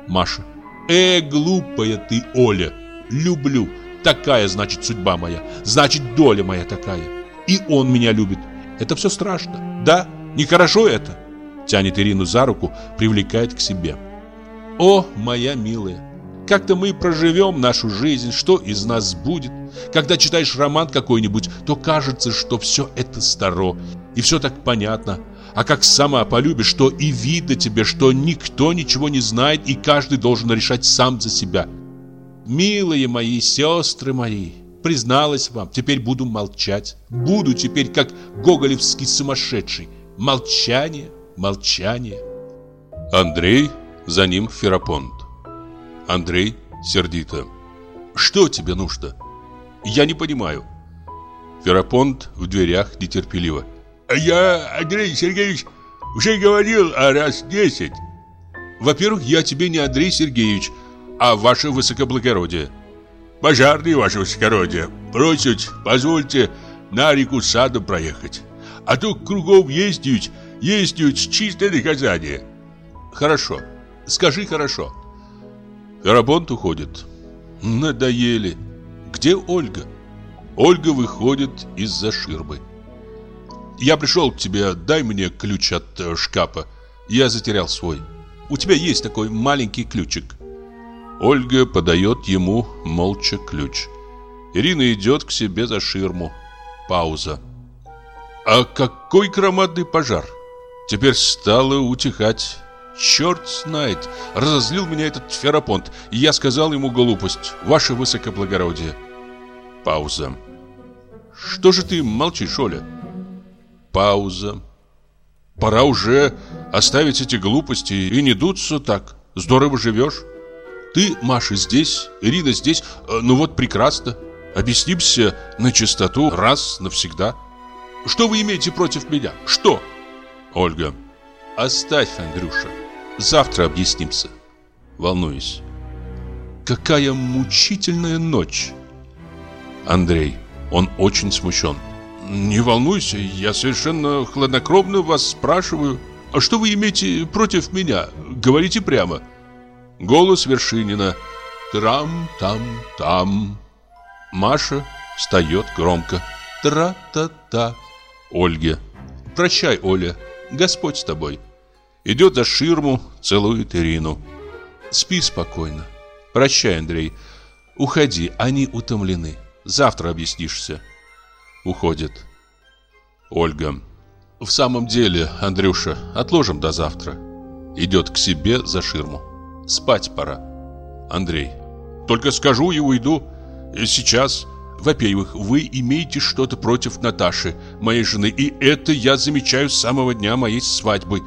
Маша. Э, глупая ты, Оля. Люблю. Такая, значит, судьба моя. Значит, доля моя такая. И он меня любит. Это все страшно. Да? Нехорошо это? Тянет Ирину за руку, привлекает к себе. О, моя милая. Как-то мы проживем нашу жизнь, что из нас будет. Когда читаешь роман какой-нибудь, то кажется, что все это старо, и все так понятно. А как сама полюбишь, что и видно тебе, что никто ничего не знает, и каждый должен решать сам за себя. Милые мои сестры мои, призналась вам, теперь буду молчать. Буду теперь как гоголевский сумасшедший. Молчание, молчание. Андрей, за ним Ферапонт. Андрей сердито. Что тебе нужно? Я не понимаю. Ферапонт в дверях нетерпеливо. Я, Андрей Сергеевич, уже говорил о раз десять. Во-первых, я тебе не Андрей Сергеевич, а ваше высокоблагородие. Пожарный, ваше высокородие. Просят, позвольте на реку садом проехать. А то кругом ездить, ездить чистое наказание. Хорошо. Скажи хорошо. Ферапонт уходит. Надоели. Где Ольга? Ольга выходит из-за ширмы. Я пришел к тебе, дай мне ключ от э, шкафа. Я затерял свой. У тебя есть такой маленький ключик. Ольга подает ему молча ключ. Ирина идет к себе за ширму. Пауза. А какой громадный пожар! Теперь стало утихать. Черт знает, разозлил меня этот ферапонт, и я сказал ему глупость, ваше высокоблагородие. Пауза. Что же ты молчишь, Оля? Пауза. Пора уже оставить эти глупости и не дуться так. Здорово живешь. Ты, Маша, здесь, Ирина здесь. Э, ну вот прекрасно. Объяснимся на чистоту раз навсегда. Что вы имеете против меня? Что? Ольга. Оставь, Андрюша. Завтра объяснимся. Волнуюсь. Какая мучительная ночь. Андрей. Он очень смущен. Не волнуйся, я совершенно хладнокровно вас спрашиваю. А что вы имеете против меня? Говорите прямо. Голос Вершинина. Трам-там-там. Маша встает громко. Тра-та-та. Ольге. Прощай, Оля. Господь с тобой. Идет за ширму, целует Ирину. Спи спокойно. Прощай, Андрей. Уходи, они утомлены. Завтра объяснишься. Уходит. Ольга. В самом деле, Андрюша, отложим до завтра. Идет к себе за ширму. Спать пора. Андрей. Только скажу и уйду. И сейчас. Во-первых, вы имеете что-то против Наташи, моей жены, и это я замечаю с самого дня моей свадьбы.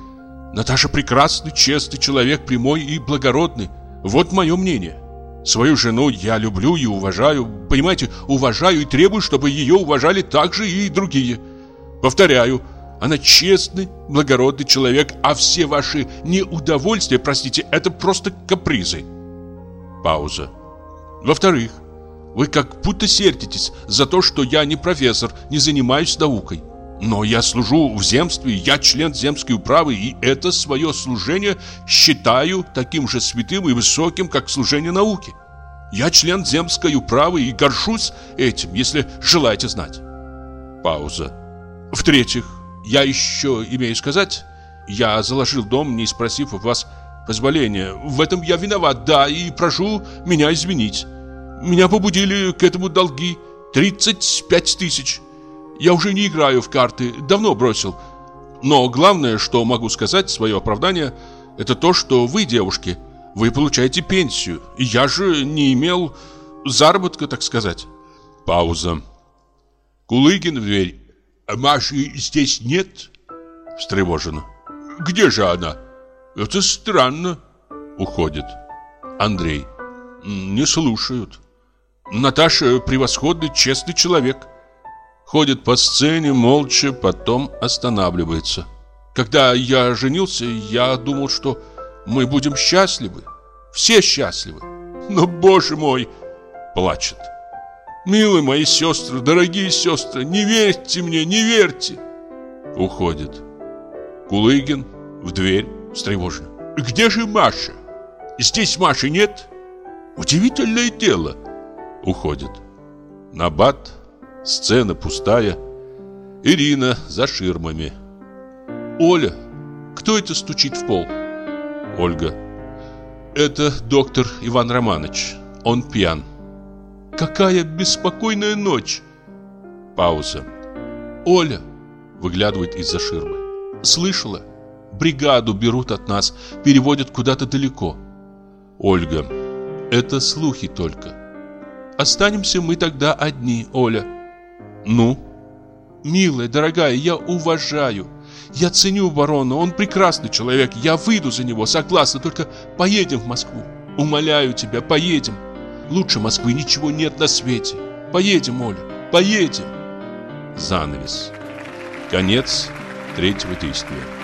Наташа прекрасный, честный человек, прямой и благородный. Вот мое мнение. Свою жену я люблю и уважаю. Понимаете, уважаю и требую, чтобы ее уважали также и другие. Повторяю, она честный, благородный человек, а все ваши неудовольствия, простите, это просто капризы. Пауза. Во-вторых, вы как будто сердитесь за то, что я не профессор, не занимаюсь наукой. Но я служу в земстве, я член земской управы, и это свое служение считаю таким же святым и высоким, как служение науки. Я член земской управы и горжусь этим, если желаете знать. Пауза. В-третьих, я еще имею сказать, я заложил дом, не спросив у вас позволения. В этом я виноват, да, и прошу меня извинить. Меня побудили к этому долги 35 тысяч. Я уже не играю в карты, давно бросил. Но главное, что могу сказать, свое оправдание, это то, что вы, девушки, вы получаете пенсию. Я же не имел заработка, так сказать. Пауза. Кулыгин в дверь. А Маши здесь нет? Встревоженно. Где же она? Это странно. Уходит. Андрей. Не слушают. Наташа превосходный, честный человек. Ходит по сцене молча, потом останавливается. Когда я женился, я думал, что мы будем счастливы. Все счастливы. Но, боже мой, плачет. Милые мои сестры, дорогие сестры, не верьте мне, не верьте. Уходит. Кулыгин в дверь встревоженно. Где же Маша? Здесь Маши нет? Удивительное дело. Уходит. Набат, сцена пустая. Ирина за ширмами. Оля, кто это стучит в пол? Ольга. Это доктор Иван Романович. Он пьян. Какая беспокойная ночь. Пауза. Оля выглядывает из-за ширмы. Слышала? Бригаду берут от нас, переводят куда-то далеко. Ольга. Это слухи только. Останемся мы тогда одни, Оля. Ну? Милая, дорогая, я уважаю. Я ценю барона, он прекрасный человек. Я выйду за него, согласна, только поедем в Москву. Умоляю тебя, поедем. Лучше Москвы ничего нет на свете. Поедем, Оля, поедем. Занавес. Конец третьего действия.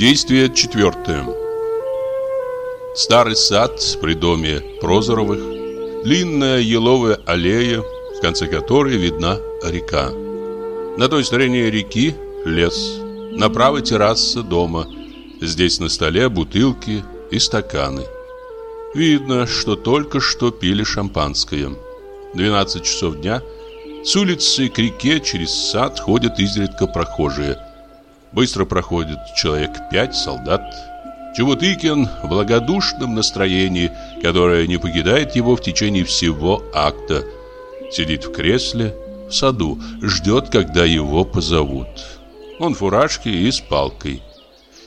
Действие четвертое. Старый сад при доме Прозоровых, длинная еловая аллея, в конце которой видна река. На той стороне реки лес, направо терраса дома. Здесь на столе бутылки и стаканы. Видно, что только что пили шампанское. 12 часов дня. С улицы к реке через сад ходят изредка прохожие – Быстро проходит человек пять солдат. Чевутыкин в благодушном настроении, которое не покидает его в течение всего акта. Сидит в кресле, в саду, ждет, когда его позовут. Он в фуражке и с палкой.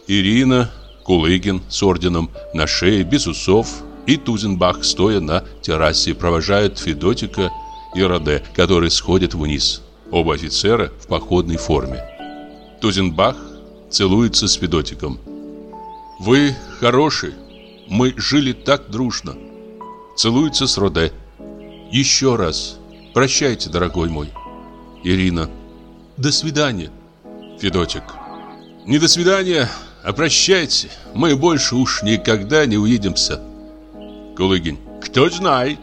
Ирина, Кулыгин с орденом на шее, без усов, и Тузенбах, стоя на террасе, провожают Федотика и Роде, которые сходят вниз. Оба офицера в походной форме. Тузенбах целуется с Федотиком. «Вы хороший. Мы жили так дружно». Целуется с Роде. «Еще раз. Прощайте, дорогой мой». Ирина. «До свидания». Федотик. «Не до свидания, а прощайте. Мы больше уж никогда не увидимся». Кулыгин. «Кто знает?»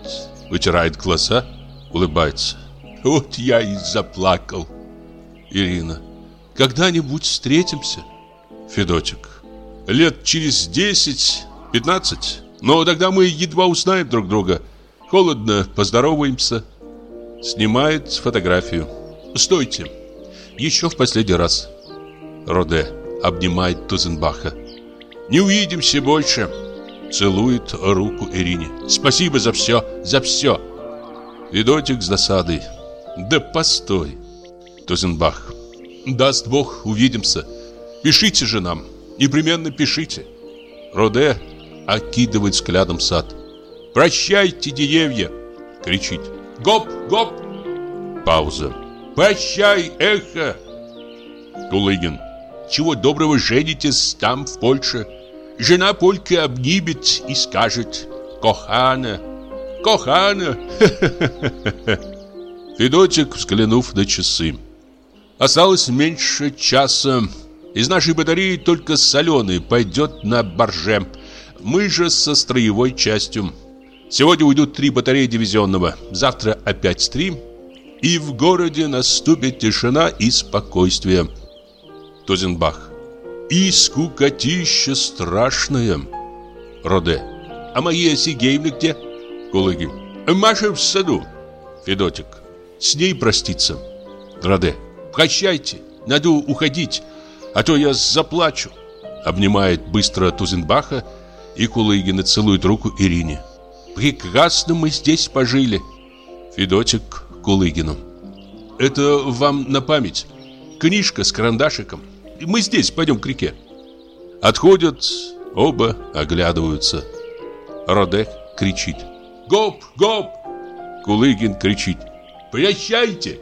Вытирает глаза, улыбается. «Вот я и заплакал». Ирина. Когда-нибудь встретимся, Федотик. Лет через десять, пятнадцать. Но тогда мы едва узнаем друг друга. Холодно, поздороваемся. Снимает фотографию. Стойте. Еще в последний раз. Роде обнимает Тузенбаха. Не увидимся больше. Целует руку Ирине. Спасибо за все, за все. Федотик с досадой. Да постой. Тузенбах. Даст Бог, увидимся. Пишите же нам. Непременно пишите. Роде окидывает взглядом сад. «Прощайте, деревья!» Кричит. «Гоп, гоп!» Пауза. «Прощай, эхо!» Кулыгин. «Чего доброго женитесь там, в Польше?» Жена полька обнимет и скажет «Кохана! Кохана!» (laughs) Федотик, взглянув на часы. Осталось меньше часа. Из нашей батареи только соленый пойдет на борже. Мы же со строевой частью. Сегодня уйдут три батареи дивизионного. Завтра опять три. И в городе наступит тишина и спокойствие. Тузенбах. И скукотища страшная. Роде. А моя Сигеевна где? Кулыгин. Маша в саду. Федотик. С ней проститься. Роде. Прощайте. Надо уходить, а то я заплачу. Обнимает быстро Тузенбаха и Кулыгина целует руку Ирине. Прекрасно мы здесь пожили. Федотик Кулыгину. Это вам на память. Книжка с карандашиком. Мы здесь, пойдем к реке. Отходят, оба оглядываются. Родек кричит. Гоп, гоп! Кулыгин кричит. Прощайте!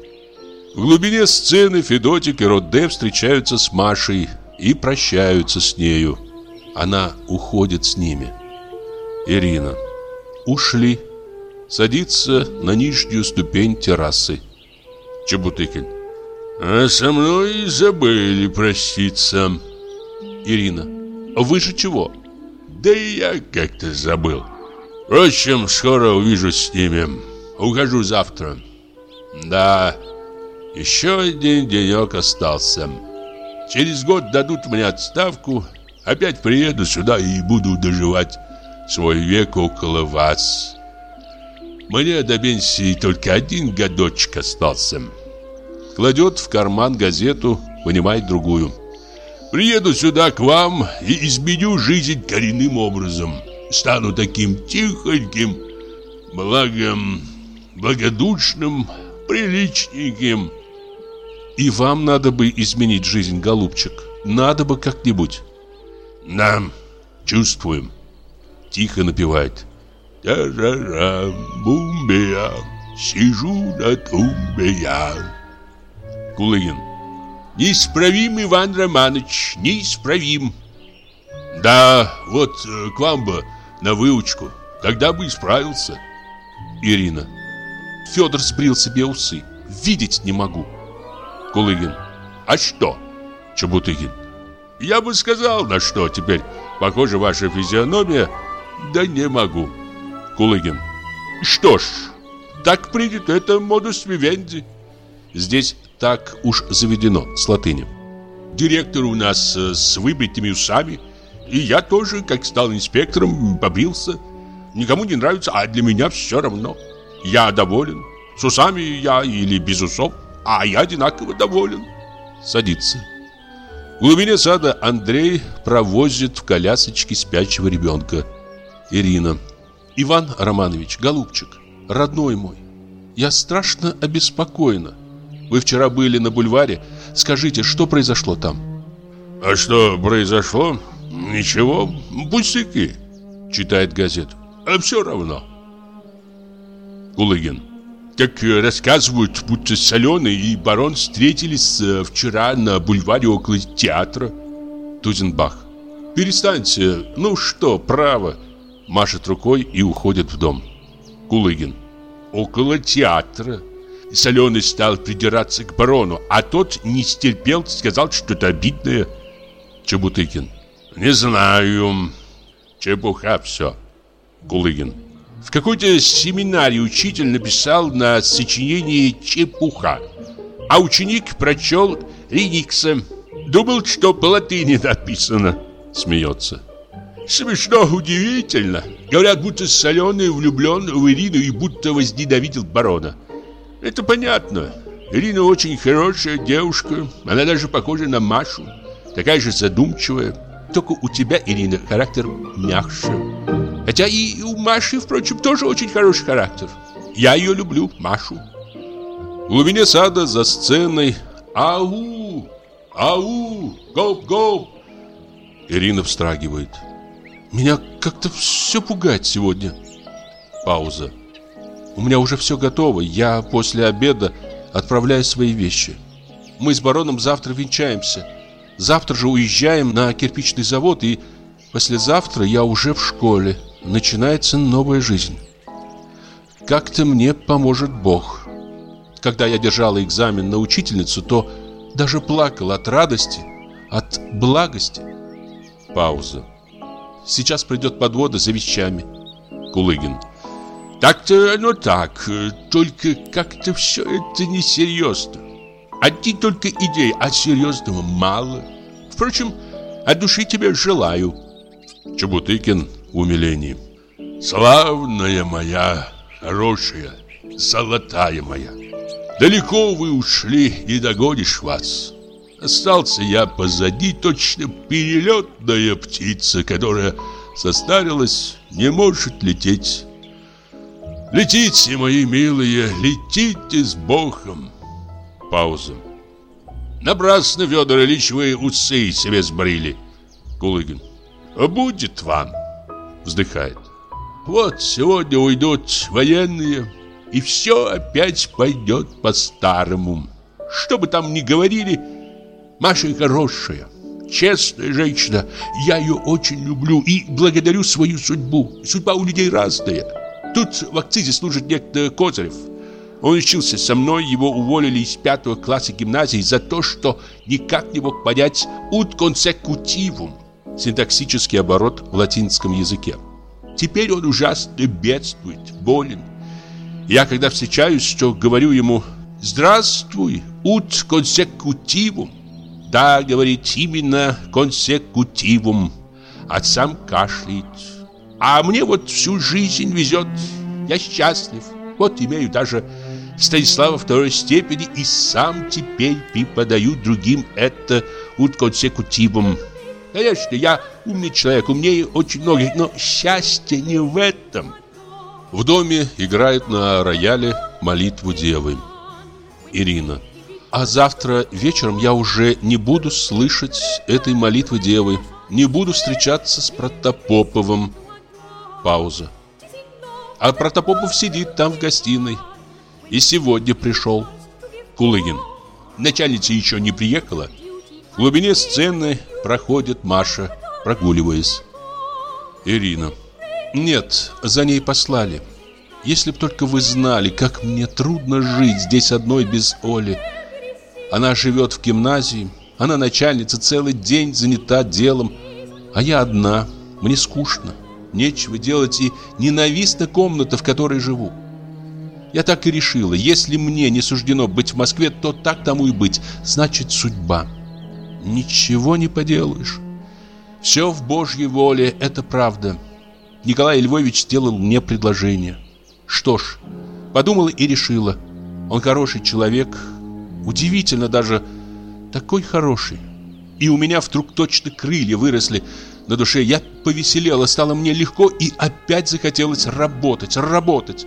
В глубине сцены Федотик и Роде встречаются с Машей и прощаются с нею. Она уходит с ними. Ирина. Ушли. Садится на нижнюю ступень террасы. Чебутыкин. А со мной забыли проститься. Ирина. Вы же чего? Да и я как-то забыл. Впрочем, скоро увижусь с ними. Ухожу завтра. Да, еще один денек остался. Через год дадут мне отставку. Опять приеду сюда и буду доживать свой век около вас. Мне до пенсии только один годочек остался. Кладет в карман газету, вынимает другую. Приеду сюда к вам и изменю жизнь коренным образом. Стану таким тихоньким, благом, благодушным, приличненьким. И вам надо бы изменить жизнь, голубчик. Надо бы как-нибудь. Нам чувствуем. Тихо напевает. Та-ра-ра, бумбея, сижу на тумбе я. Кулыгин. Неисправим, Иван Романович, неисправим. Да, вот э, к вам бы на выучку. Тогда бы исправился. Ирина. Федор сбрил себе усы. Видеть не могу. Кулыгин. А что? Чебутыгин. Я бы сказал, на что теперь похожа ваша физиономия, да не могу. Кулыгин. Что ж, так принято, это модус вивенди. Здесь так уж заведено, с латыни. Директор у нас э, с выбритыми усами, и я тоже, как стал инспектором, побрился. Никому не нравится, а для меня все равно. Я доволен. С усами я или без усов, а я одинаково доволен. Садится. В глубине сада Андрей провозит в колясочке спящего ребенка. Ирина. Иван Романович, голубчик, родной мой, я страшно обеспокоена. Вы вчера были на бульваре. Скажите, что произошло там? А что произошло? Ничего, пустяки. Читает газету. А все равно. Кулыгин. Как рассказывают, будто Соленый и барон встретились э, вчера на бульваре около театра. Тузенбах. Перестаньте, ну что, право. Машет рукой и уходит в дом. Кулыгин. Около театра. Соленый стал придираться к барону, а тот не стерпел, сказал что-то обидное. Чебутыкин. Не знаю. Чепуха все. Кулыгин. В какой-то семинаре учитель написал на сочинении чепуха, а ученик прочел Риникса. Думал, что по латыни написано. Смеется. Смешно, удивительно. Говорят, будто Соленый влюблен в Ирину и будто возненавидел барона. Это понятно. Ирина очень хорошая девушка. Она даже похожа на Машу. Такая же задумчивая. Только у тебя, Ирина, характер мягче. Хотя и у Маши, впрочем, тоже очень хороший характер. Я ее люблю, Машу. В глубине сада за сценой «Ау! Ау! Гоп-гоп!» Ирина встрагивает. Меня как-то все пугает сегодня. Пауза. У меня уже все готово. Я после обеда отправляю свои вещи. Мы с бароном завтра венчаемся. Завтра же уезжаем на кирпичный завод, и послезавтра я уже в школе. Начинается новая жизнь. Как-то мне поможет Бог. Когда я держала экзамен на учительницу, то даже плакала от радости, от благости. Пауза. Сейчас придет подвода за вещами. Кулыгин. Так-то оно так, только как-то все это несерьезно. Одни только идеи, а серьезного мало. Впрочем, от души тебе желаю. Чебутыкин в умилении. Славная моя, хорошая, золотая моя. Далеко вы ушли, не догонишь вас. Остался я позади, точно перелетная птица, которая состарилась, не может лететь. Летите, мои милые, летите с Богом. Пауза. Напрасно, Федор Ильич, вы усы себе сбрили. Кулыгин. Будет вам. Вздыхает. Вот сегодня уйдут военные, и все опять пойдет по-старому. Что бы там ни говорили, Маша хорошая, честная женщина. Я ее очень люблю и благодарю свою судьбу. Судьба у людей разная. Тут в акцизе служит некто Козырев. Он учился со мной, его уволили из пятого класса гимназии за то, что никак не мог понять «ut consecutivum» синтаксический оборот в латинском языке. Теперь он ужасно бедствует, болен. Я, когда встречаюсь, что говорю ему «Здравствуй, ut consecutivum», да, говорит, именно консекутивум. А сам кашляет. А мне вот всю жизнь везет. Я счастлив. Вот имею даже Станислава второй степени и сам теперь преподаю другим это ут консекутивум. Конечно, я умный человек, умнее очень многих, но счастье не в этом. В доме играют на рояле молитву девы. Ирина. А завтра вечером я уже не буду слышать этой молитвы девы, не буду встречаться с Протопоповым. Пауза. А Протопопов сидит там в гостиной. И сегодня пришел. Кулыгин. Начальница еще не приехала. В глубине сцены проходит Маша, прогуливаясь. Ирина. Нет, за ней послали. Если б только вы знали, как мне трудно жить здесь одной без Оли. Она живет в гимназии, она начальница, целый день занята делом, а я одна, мне скучно, нечего делать и ненавистна комната, в которой живу. Я так и решила, если мне не суждено быть в Москве, то так тому и быть, значит судьба. Ничего не поделаешь. Все в Божьей воле, это правда. Николай Львович сделал мне предложение. Что ж, подумала и решила. Он хороший человек, Удивительно даже, такой хороший. И у меня вдруг точно крылья выросли на душе. Я повеселела, стало мне легко и опять захотелось работать, работать.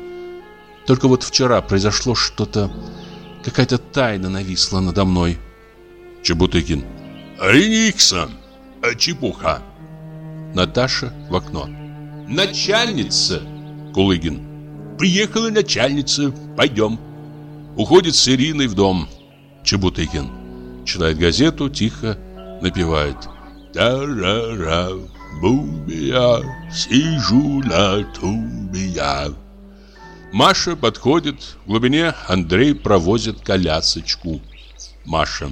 Только вот вчера произошло что-то, какая-то тайна нависла надо мной. Чебутыкин. Рениксон, а чепуха. Наташа в окно. Начальница. Кулыгин. Приехала начальница, пойдем. Уходит с Ириной в дом. Чебутыкин. Читает газету, тихо напевает. Та-ра-ра, бумбия, сижу на тумбия. Маша подходит. В глубине Андрей провозит колясочку. Маша.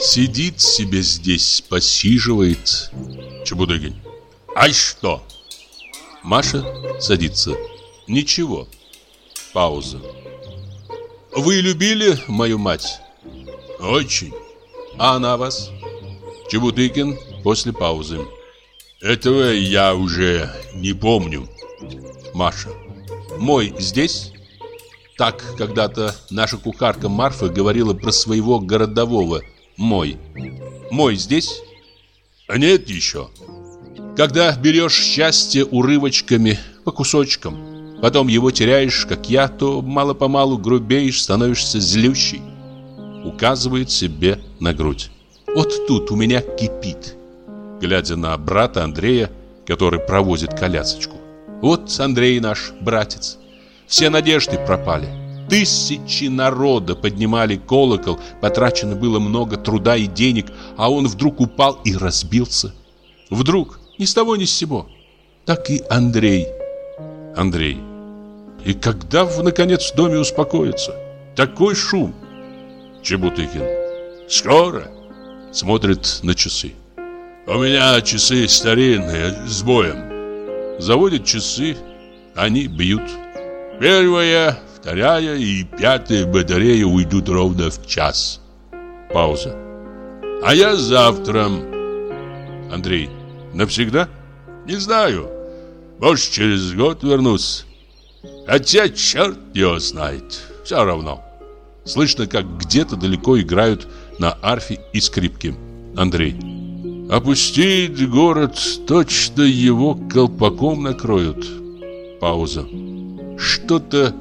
Сидит себе здесь, посиживает. Чебудыгин. А что? Маша садится. Ничего. Пауза. Вы любили мою мать? Очень. А она вас? Чебутыкин после паузы. Этого я уже не помню. Маша. Мой здесь? Так когда-то наша кухарка Марфа говорила про своего городового. Мой. Мой здесь? А нет еще. Когда берешь счастье урывочками, по кусочкам, потом его теряешь, как я, то мало-помалу грубеешь, становишься злющий указывает себе на грудь. Вот тут у меня кипит, глядя на брата Андрея, который провозит колясочку. Вот Андрей наш братец. Все надежды пропали. Тысячи народа поднимали колокол, потрачено было много труда и денег, а он вдруг упал и разбился. Вдруг, ни с того ни с сего. Так и Андрей. Андрей. И когда, наконец, в доме успокоится? Такой шум. Чебутыкин. Скоро. Смотрит на часы. У меня часы старинные, с боем. Заводит часы, они бьют. Первая, вторая и пятая батарея уйдут ровно в час. Пауза. А я завтра. Андрей, навсегда? Не знаю. Может, через год вернусь. Хотя черт его знает. Все равно. Слышно, как где-то далеко играют на арфе и скрипке. Андрей. Опустить город, точно его колпаком накроют. Пауза. Что-то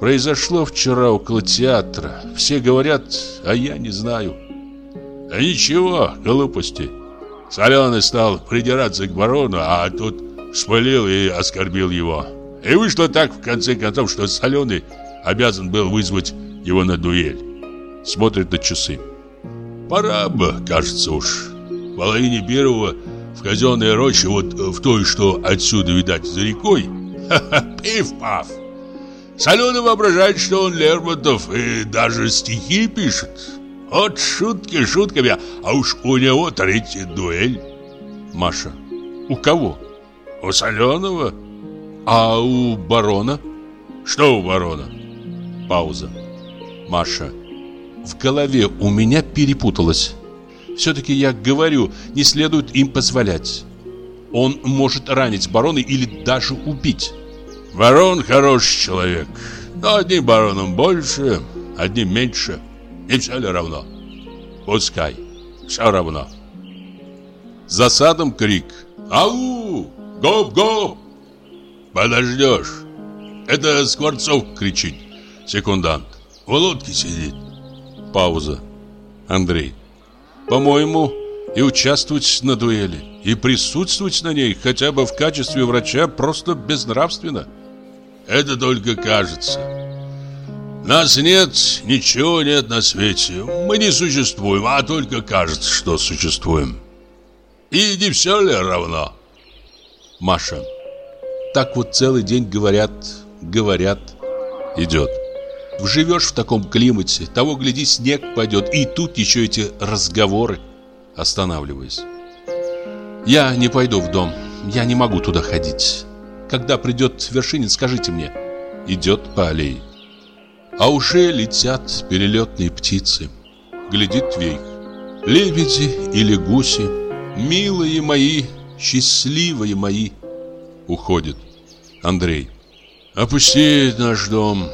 произошло вчера около театра. Все говорят, а я не знаю. Да ничего, глупости. Соленый стал придираться к барону, а тут спалил и оскорбил его. И вышло так, в конце концов, что Соленый обязан был вызвать его на дуэль. Смотрит на часы. Пора бы, кажется уж. Половине первого в казенной роще, вот в той, что отсюда, видать, за рекой, пиф-паф. Соленый воображает, что он Лермонтов и даже стихи пишет. Вот шутки шутками, а уж у него третья дуэль. Маша. У кого? У Соленого. А у барона? Что у барона? Пауза. Маша. В голове у меня перепуталось. Все-таки я говорю, не следует им позволять. Он может ранить барона или даже убить. Барон хороший человек. Но одним бароном больше, одним меньше. И все ли равно? Пускай. Все равно. За садом крик. Ау! Гоп-гоп! Подождешь. Это Скворцов кричит. Секундант. В лодке сидит. Пауза. Андрей. По-моему, и участвовать на дуэли, и присутствовать на ней хотя бы в качестве врача просто безнравственно. Это только кажется. Нас нет, ничего нет на свете. Мы не существуем, а только кажется, что существуем. И не все ли равно? Маша. Так вот целый день говорят, говорят. Идет. Живешь в таком климате, того гляди, снег пойдет, и тут еще эти разговоры. Останавливаясь. Я не пойду в дом, я не могу туда ходить. Когда придет Вершинин, скажите мне. Идет по аллее. А уже летят перелетные птицы. Глядит вверх. Лебеди или гуси, милые мои, счастливые мои. Уходит. Андрей. Опустит наш дом.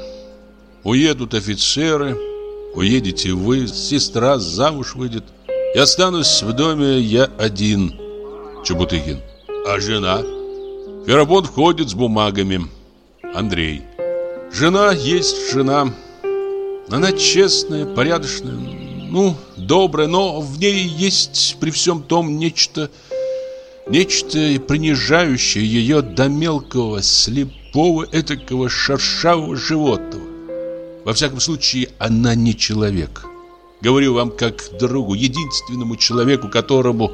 Уедут офицеры, уедете вы, сестра замуж выйдет. И останусь в доме я один. Чубутыкин. А жена? Ферапонт входит с бумагами. Андрей. Жена есть жена. Она честная, порядочная, ну, добрая, но в ней есть при всем том нечто, нечто принижающее ее до мелкого, слепого, этакого шершавого животного. Во всяком случае, она не человек. Говорю вам как другу, единственному человеку, которому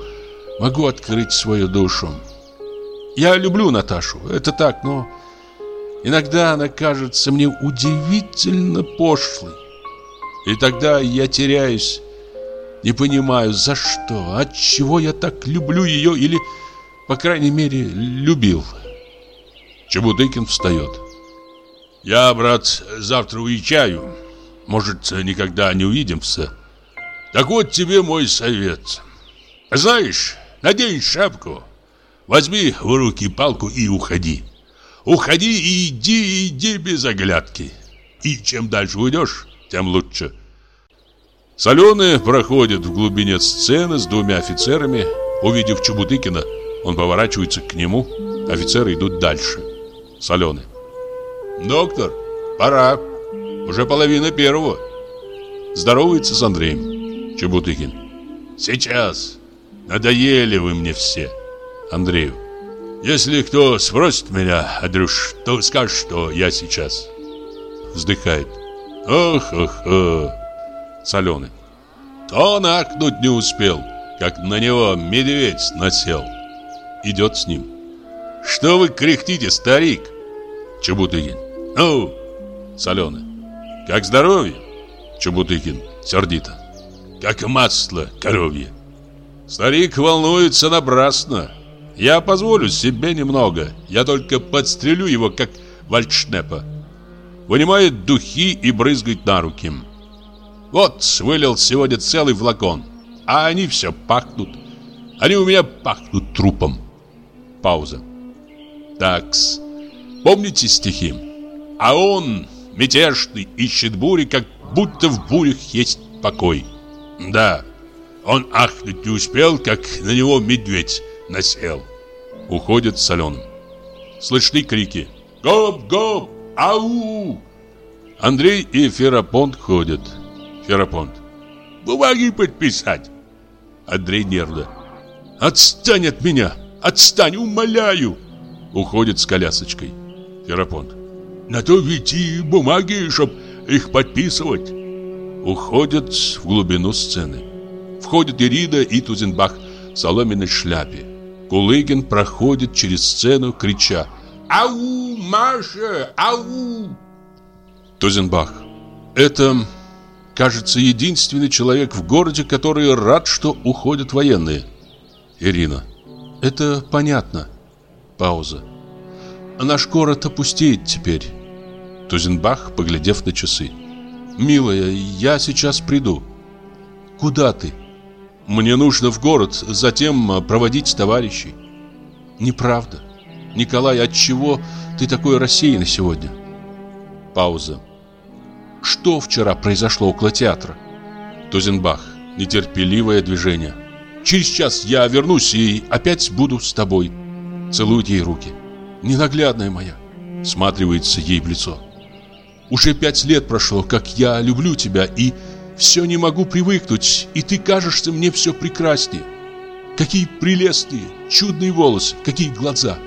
могу открыть свою душу. Я люблю Наташу, это так, но иногда она кажется мне удивительно пошлой. И тогда я теряюсь, не понимаю, за что, от чего я так люблю ее или, по крайней мере, любил. Чебутыкин встает. Я, брат, завтра уезжаю. Может, никогда не увидимся. Так вот тебе мой совет. Знаешь, надень шапку, возьми в руки палку и уходи. Уходи и иди, иди без оглядки. И чем дальше уйдешь, тем лучше. Соленый проходит в глубине сцены с двумя офицерами. Увидев Чубутыкина, он поворачивается к нему. Офицеры идут дальше. Соленый. Доктор, пора. Уже половина первого. Здоровается с Андреем. Чебутыкин. Сейчас. Надоели вы мне все. Андрею. Если кто спросит меня, Андрюш, то скажешь, что я сейчас. Вздыхает. Ох, ох, ох. Соленый. То накнуть не успел, как на него медведь насел. Идет с ним. Что вы кряхтите, старик? Чебутыкин. Ну, Соленый. Как здоровье? Чебутыкин. Сердито. Как масло коровье. Старик волнуется напрасно. Я позволю себе немного. Я только подстрелю его, как вальдшнепа. Вынимает духи и брызгает на руки. Вот, вылил сегодня целый флакон. а они все пахнут. Они у меня пахнут трупом. Пауза. Такс. Помните стихи? А он, мятежный, ищет бури, как будто в бурях есть покой. Да, он ахнуть не успел, как на него медведь насел. Уходит соленым. Слышны крики. Гоп, гоп, ау! Андрей и Ферапонт ходят. Ферапонт. Бумаги подписать. Андрей нервно. Отстань от меня! Отстань, умоляю! Уходит с колясочкой. Ферапонт. На то ведь и бумаги, чтоб их подписывать. Уходят в глубину сцены. Входит Ирида и Тузенбах в соломенной шляпе. Кулыгин проходит через сцену, крича «Ау, Маша, ау!» Тузенбах. Это, кажется, единственный человек в городе, который рад, что уходят военные. Ирина. Это понятно. Пауза. Наш город опустеет теперь. Тузенбах, поглядев на часы. Милая, я сейчас приду. Куда ты? Мне нужно в город, затем проводить товарищей. Неправда. Николай, от чего ты такой рассеянный сегодня? Пауза. Что вчера произошло около театра? Тузенбах. Нетерпеливое движение. Через час я вернусь и опять буду с тобой. Целует ей руки. Ненаглядная моя. Сматривается ей в лицо. Уже пять лет прошло, как я люблю тебя, и все не могу привыкнуть, и ты кажешься мне все прекраснее. Какие прелестные, чудные волосы, какие глаза.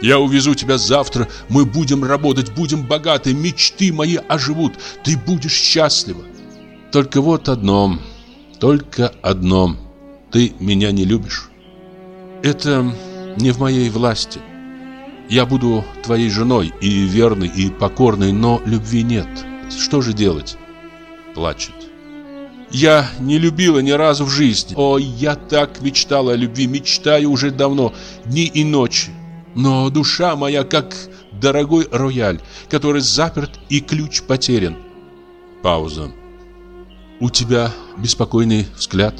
Я увезу тебя завтра, мы будем работать, будем богаты, мечты мои оживут, ты будешь счастлива. Только вот одно, только одно, ты меня не любишь. Это не в моей власти. Я буду твоей женой и верной, и покорной, но любви нет. Что же делать? Плачет. Я не любила ни разу в жизни. О, я так мечтала о любви, мечтаю уже давно, дни и ночи. Но душа моя как дорогой рояль, который заперт и ключ потерян. Пауза. У тебя беспокойный взгляд.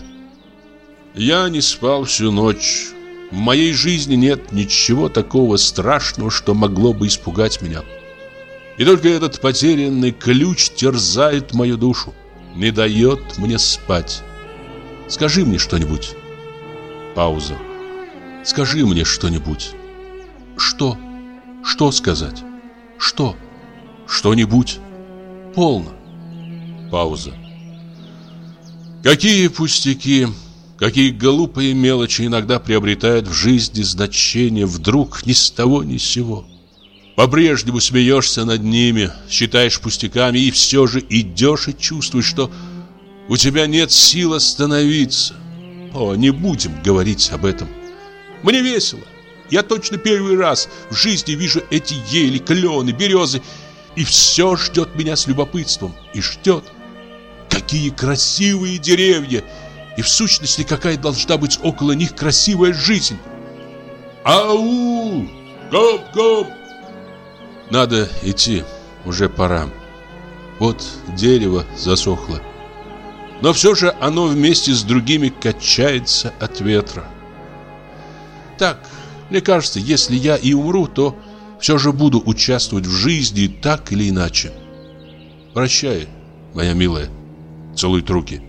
Я не спал всю ночь. В моей жизни нет ничего такого страшного, что могло бы испугать меня. И только этот потерянный ключ терзает мою душу, не дает мне спать. Скажи мне что-нибудь. Пауза. Скажи мне что-нибудь. Что? Что сказать? Что? Что-нибудь? Полно. Пауза. Какие пустяки! Какие глупые мелочи иногда приобретают в жизни значение вдруг ни с того ни с сего. По-прежнему смеешься над ними, считаешь пустяками и все же идешь и чувствуешь, что у тебя нет сил остановиться. О, не будем говорить об этом. Мне весело. Я точно первый раз в жизни вижу эти ели, клены, березы, и все ждет меня с любопытством. И ждет. Какие красивые деревья! И в сущности, какая должна быть около них красивая жизнь. Ау! Гоп-гоп! Надо идти, уже пора. Вот дерево засохло. Но все же оно вместе с другими качается от ветра. Так, мне кажется, если я и умру, то все же буду участвовать в жизни так или иначе. Прощай, моя милая. Целует руки.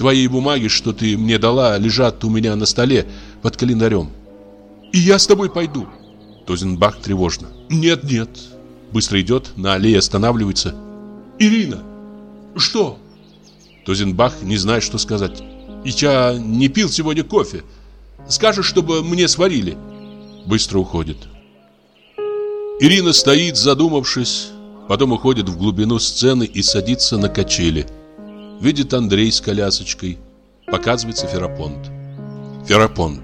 Твои бумаги, что ты мне дала, лежат у меня на столе под календарем. И я с тобой пойду. Тозенбах тревожно. Нет, нет. Быстро идет, на аллее останавливается. Ирина! Что? Тозенбах не знает, что сказать. Я не пил сегодня кофе. Скажешь, чтобы мне сварили. Быстро уходит. Ирина стоит, задумавшись, потом уходит в глубину сцены и садится на качели видит Андрей с колясочкой. Показывается Ферапонт. Ферапонт.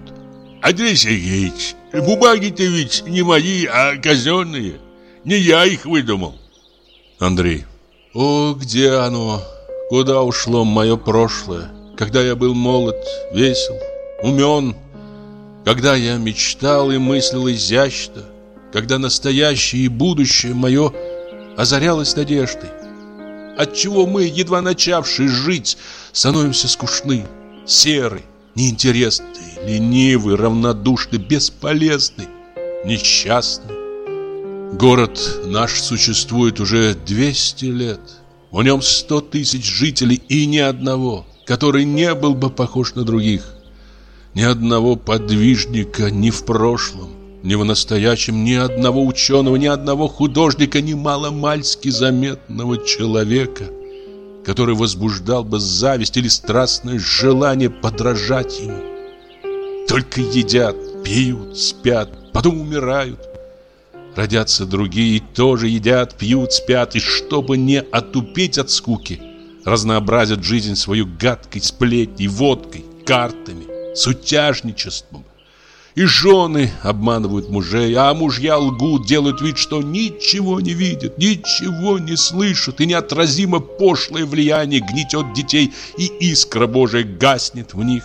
Андрей Сергеевич, бумаги-то ведь не мои, а казенные. Не я их выдумал. Андрей. О, где оно? Куда ушло мое прошлое? Когда я был молод, весел, умен. Когда я мечтал и мыслил изящно. Когда настоящее и будущее мое озарялось надеждой. Отчего мы, едва начавшие жить, становимся скучны? Серый, неинтересный, ленивый, равнодушный, бесполезный, несчастный. Город наш существует уже 200 лет. В нем 100 тысяч жителей и ни одного, который не был бы похож на других. Ни одного подвижника ни в прошлом, ни в настоящем, ни одного ученого, ни одного художника, ни маломальски заметного человека, который возбуждал бы зависть или страстное желание подражать ему. Только едят, пьют, спят, потом умирают. Родятся другие, тоже едят, пьют, спят, и чтобы не отупеть от скуки, разнообразят жизнь свою гадкой сплетней, водкой, картами, сутяжничеством. И жены обманывают мужей, а мужья лгут, делают вид, что ничего не видят, ничего не слышат, и неотразимо пошлое влияние гнетет детей, и искра Божия гаснет в них.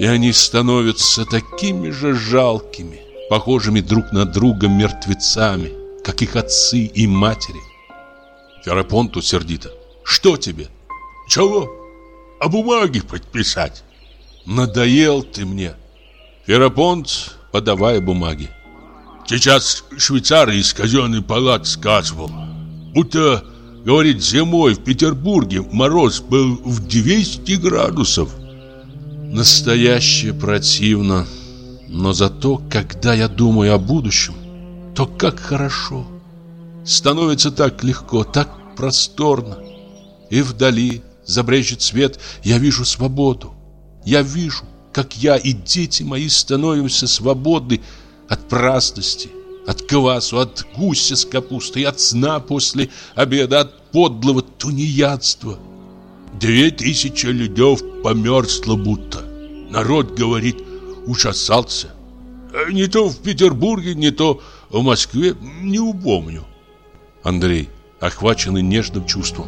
И они становятся такими же жалкими, похожими друг на друга мертвецами, как их отцы и матери. Ферапонту сердито. «Что тебе?» «Чего? А бумаги подписать?» Надоел ты мне. Ферапонт, подавая бумаги. Сейчас швейцар из казенной палат сказывал. Будто, говорит, зимой в Петербурге мороз был в 200 градусов. Настоящее противно. Но зато, когда я думаю о будущем, то как хорошо. Становится так легко, так просторно. И вдали забрежет свет, я вижу свободу. Я вижу, как я и дети мои становимся свободны от праздности, от квасу, от гуся с капустой, от сна после обеда, от подлого тунеядства. Две тысячи людей померзло будто. Народ, говорит, ужасался. Э, не то в Петербурге, не то в Москве, не упомню. Андрей, охваченный нежным чувством.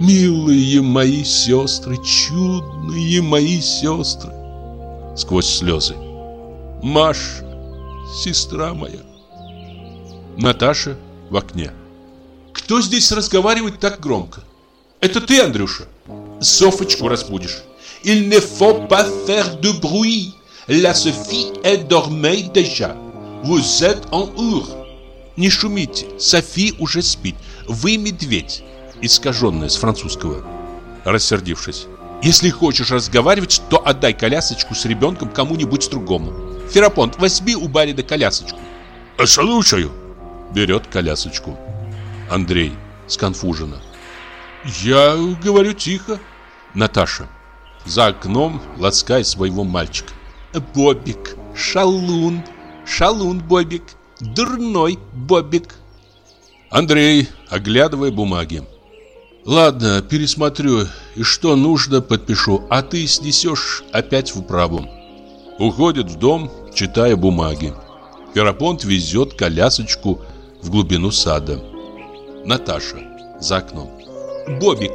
Милые мои сестры, чудные мои сестры. Сквозь слезы. Маша, сестра моя. Наташа в окне. Кто здесь разговаривает так громко? Это ты, Андрюша? Софочку разбудишь. Il ne faut pas faire de bruit. La Sophie est dormée déjà. Vous êtes en ур. Не шумите, Софи уже спит. Вы медведь искаженное с французского. Рассердившись. Если хочешь разговаривать, то отдай колясочку с ребенком кому-нибудь другому. Ферапонт, возьми у барина колясочку. Слушаю. Берет колясочку. Андрей сконфуженно. Я говорю тихо. Наташа. За окном ласкает своего мальчика. Бобик, шалун, шалун Бобик, дурной Бобик. Андрей, оглядывая бумаги. Ладно, пересмотрю, и что нужно, подпишу, а ты снесешь опять в управу. Уходит в дом, читая бумаги. Ферапонт везет колясочку в глубину сада. Наташа за окном. Бобик,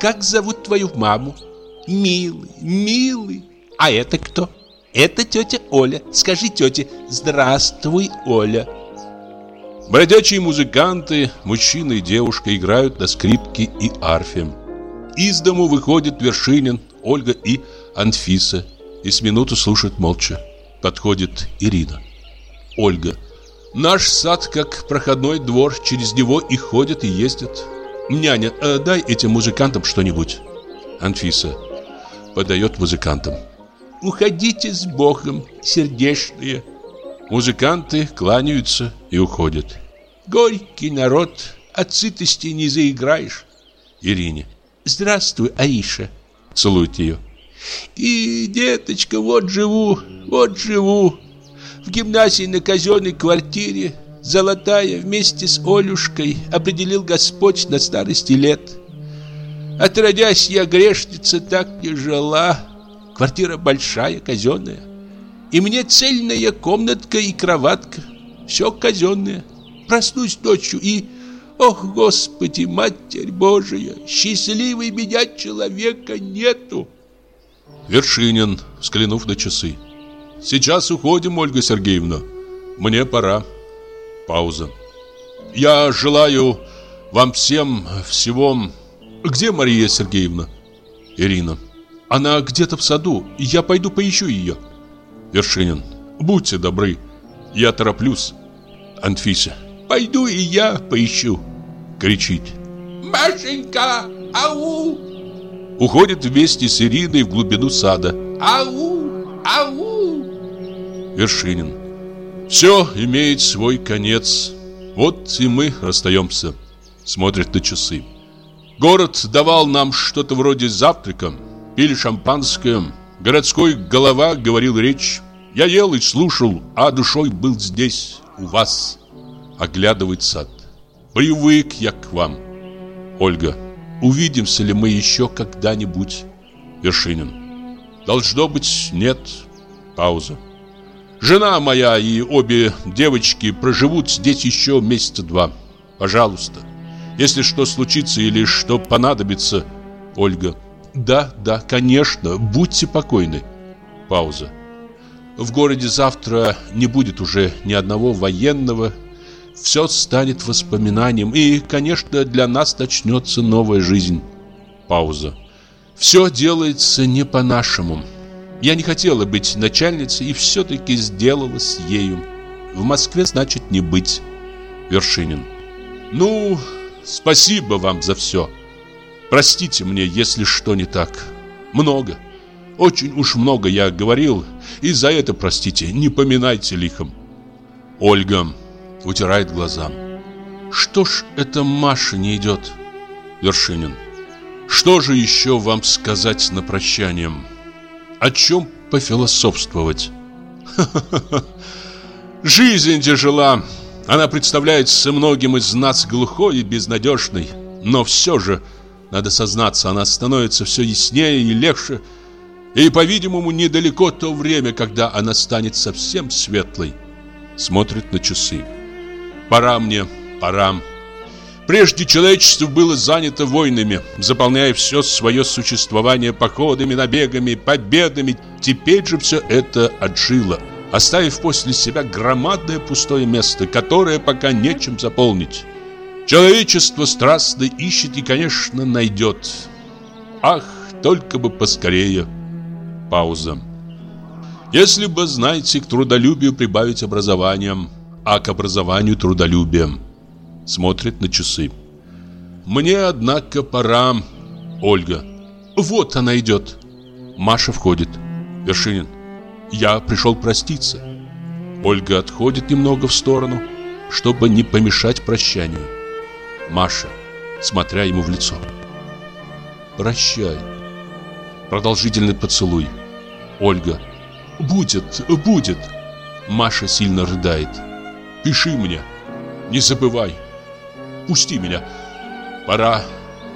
как зовут твою маму? Милый, милый. А это кто? Это тетя Оля. Скажи тете, здравствуй, Оля. Бродячие музыканты, мужчина и девушка играют на скрипке и арфе. Из дому выходит Вершинин, Ольга и Анфиса. И с минуту слушают молча. Подходит Ирина. Ольга. Наш сад как проходной двор, через него и ходят, и ездят. Няня, э, дай этим музыкантам что-нибудь. Анфиса подает музыкантам. Уходите с Богом, сердечные. Музыканты кланяются и уходят. Горький народ, от сытости не заиграешь. Ирине. Здравствуй, Аиша. Целует ее. И, деточка, вот живу, вот живу. В гимназии на казенной квартире, золотая, вместе с Олюшкой, определил Господь на старости лет. Отродясь, я грешница так не жила. Квартира большая, казенная. И мне цельная комнатка и кроватка. Все казенное. Проснусь ночью и... Ох, Господи, Матерь Божия, счастливый меня человека нету. Вершинин, взглянув на часы. Сейчас уходим, Ольга Сергеевна. Мне пора. Пауза. Я желаю вам всем всего... Где Мария Сергеевна? Ирина. Она где-то в саду. Я пойду поищу ее. Вершинин. Будьте добры. Я тороплюсь. Анфиса. Пойду и я поищу. Кричит. Машенька, ау! Уходит вместе с Ириной в глубину сада. Ау! Ау! Вершинин. Все имеет свой конец. Вот и мы расстаемся. Смотрит на часы. Город давал нам что-то вроде завтрака. Пили шампанское. Городской голова говорил речь. Я ел и слушал, а душой был здесь, у вас. Оглядывает сад. Привык я к вам. Ольга. Увидимся ли мы еще когда-нибудь? Вершинин. Должно быть, нет. Пауза. Жена моя и обе девочки проживут здесь еще месяца два. Пожалуйста. Если что случится или что понадобится, Ольга. Да, да, конечно, будьте покойны. Пауза. В городе завтра не будет уже ни одного военного. Все станет воспоминанием, и, конечно, для нас начнется новая жизнь. Пауза. Все делается не по-нашему. Я не хотела быть начальницей и все-таки сделала с ею. В Москве значит не быть. Вершинин. Ну, спасибо вам за все. Простите мне, если что не так. Много. Очень уж много я говорил, и за это, простите, не поминайте лихом. Ольга утирает глаза. Что ж это Маша не идет? Вершинин. Что же еще вам сказать на прощание? О чем пофилософствовать? (laughs) Жизнь тяжела. Она представляется многим из нас глухой и безнадежной. Но все же, надо сознаться, она становится все яснее и легче. И, по-видимому, недалеко то время, когда она станет совсем светлой. Смотрит на часы. Пора мне, пора. Прежде человечество было занято войнами, заполняя все свое существование походами, набегами, победами. Теперь же все это отжило, оставив после себя громадное пустое место, которое пока нечем заполнить. Человечество страстно ищет и, конечно, найдет. Ах, только бы поскорее. Пауза. Если бы, знаете, к трудолюбию прибавить образованием, а к образованию трудолюбием. Смотрит на часы. Мне, однако, пора. Ольга. Вот она идет. Маша входит. Вершинин. Я пришел проститься. Ольга отходит немного в сторону, чтобы не помешать прощанию. Маша, смотря ему в лицо. Прощай. Продолжительный поцелуй. Ольга. Будет, будет. Маша сильно рыдает. Пиши мне. Не забывай. Пусти меня. Пора.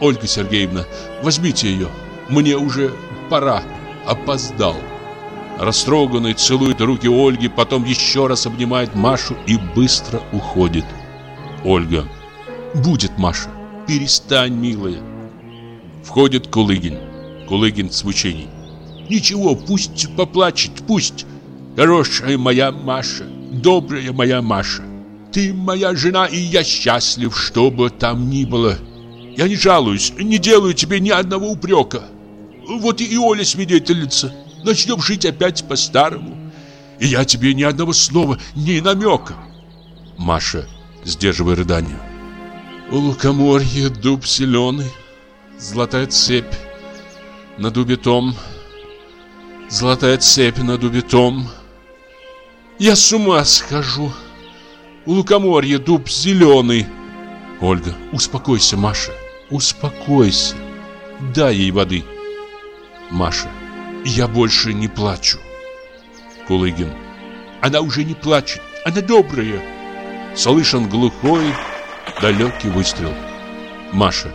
Ольга Сергеевна, возьмите ее. Мне уже пора. Опоздал. Растроганный целует руки Ольги, потом еще раз обнимает Машу и быстро уходит. Ольга. Будет, Маша. Перестань, милая. Входит Кулыгин. Кулыгин с мучений. Ничего, пусть поплачет, пусть. Хорошая моя Маша, добрая моя Маша. Ты моя жена, и я счастлив, что бы там ни было. Я не жалуюсь, не делаю тебе ни одного упрека. Вот и Оля свидетельница. Начнем жить опять по-старому. И я тебе ни одного слова, ни намека. Маша, сдерживая рыдание. У лукоморья дуб зеленый, золотая цепь на дубе том, золотая цепь на дубе том. Я с ума схожу. У лукоморья дуб зеленый. Ольга, успокойся, Маша, успокойся. Дай ей воды. Маша, я больше не плачу. Кулыгин, она уже не плачет, она добрая. Слышен глухой, далекий выстрел. Маша,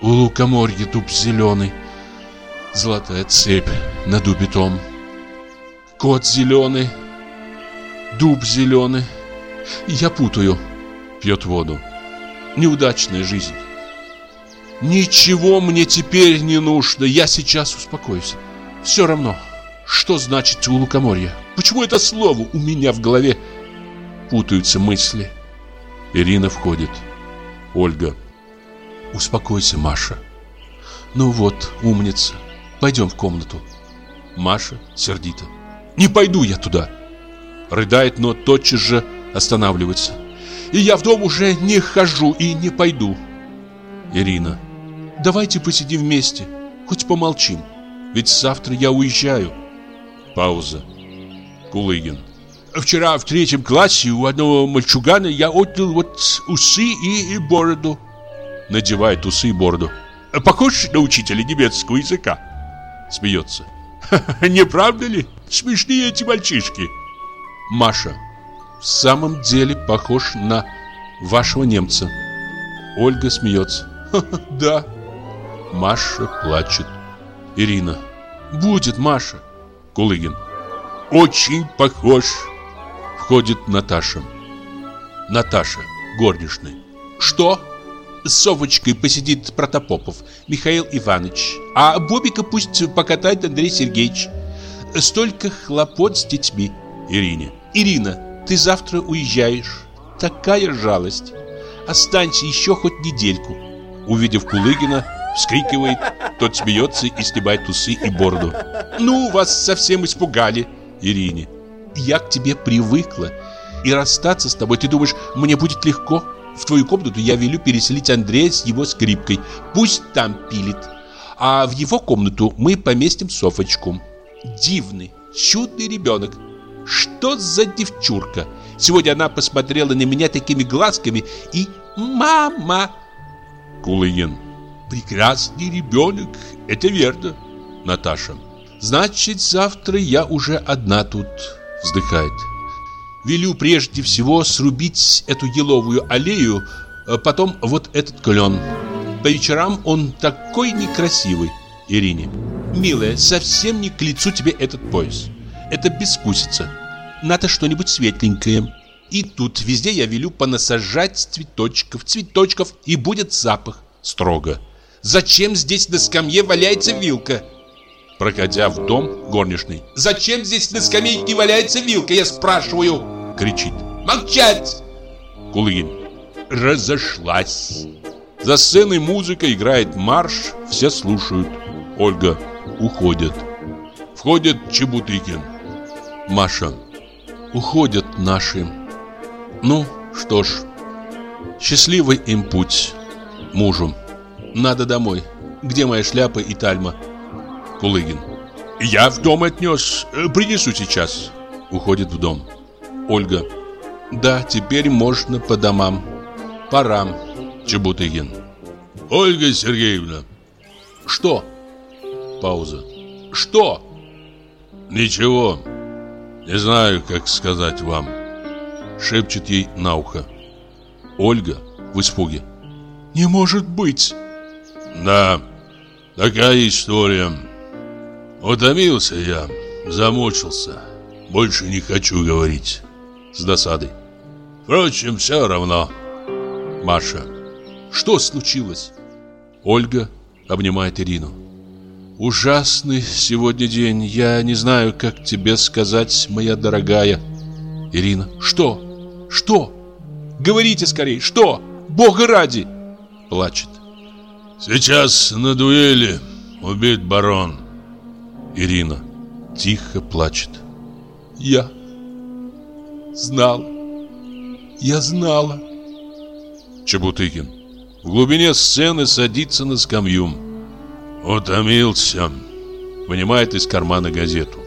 у лукоморья дуб зеленый. Золотая цепь на дубе том. Кот зеленый, дуб зеленый. Я путаю. Пьет воду. Неудачная жизнь. Ничего мне теперь не нужно. Я сейчас успокоюсь. Все равно, что значит у лукоморья? Почему это слово у меня в голове? Путаются мысли. Ирина входит. Ольга. Успокойся, Маша. Ну вот, умница. Пойдем в комнату. Маша сердито. Не пойду я туда. Рыдает, но тотчас же останавливается. И я в дом уже не хожу и не пойду. Ирина. Давайте посидим вместе, хоть помолчим. Ведь завтра я уезжаю. Пауза. Кулыгин. Вчера в третьем классе у одного мальчугана я отнял вот усы и, и бороду. Надевает усы и бороду. Похож на учителя немецкого языка. Смеется. Не правда ли? Смешные эти мальчишки. Маша. В самом деле похож на вашего немца. Ольга смеется. Да. Маша плачет. Ирина. Будет, Маша. Кулыгин. Очень похож. Входит Наташа. Наташа, горничная. Что? С Совочкой посидит Протопопов, Михаил Иванович. А Бобика пусть покатает Андрей Сергеевич. Столько хлопот с детьми. Ирине. Ирина, ты завтра уезжаешь. Такая жалость. Останься еще хоть недельку. Увидев Кулыгина, вскрикивает, тот смеется и снимает усы и бороду. Ну, вас совсем испугали. Ирине. Я к тебе привыкла. И расстаться с тобой, ты думаешь, мне будет легко? В твою комнату я велю переселить Андрея с его скрипкой. Пусть там пилит. А в его комнату мы поместим Софочку. Дивный, чудный ребенок. Что за девчурка? Сегодня она посмотрела на меня такими глазками и «Мама!» Кулыгин. Прекрасный ребенок, это верно. Наташа. Значит, завтра я уже одна тут. Вздыхает. Велю прежде всего срубить эту еловую аллею, а потом вот этот клен. По вечерам он такой некрасивый. Ирине. Милая, совсем не к лицу тебе этот пояс. Это бескусица. Надо что-нибудь светленькое. И тут везде я велю понасажать цветочков, цветочков, и будет запах. Строго. Зачем здесь на скамье валяется вилка? Проходя в дом горничный. Зачем здесь на скамейке валяется вилка, я спрашиваю? Кричит. Молчать! Кулыгин. Разошлась. За сценой музыка играет марш, все слушают. Ольга уходит. Входит Чебутыкин. Маша. Уходят наши. Ну, что ж, счастливый им путь. Мужу. Надо домой. Где моя шляпа и тальма? Кулыгин. Я в дом отнес. Э, принесу сейчас. Уходит в дом. Ольга. Да, теперь можно по домам. Пора. Чебутыгин. Ольга Сергеевна. Что? Пауза. Что? Ничего. Не знаю, как сказать вам. Шепчет ей на ухо. Ольга в испуге. Не может быть. Да, такая история. Утомился я, замучился. Больше не хочу говорить. С досадой. Впрочем, все равно. Маша. Что случилось? Ольга обнимает Ирину. Ужасный сегодня день. Я не знаю, как тебе сказать, моя дорогая. Ирина. Что? Что? Говорите скорее, что? Бога ради! Плачет. Сейчас на дуэли убит барон. Ирина тихо плачет. Я знал. Я знала. Чебутыкин. В глубине сцены садится на скамью. Утомился. Вынимает из кармана газету.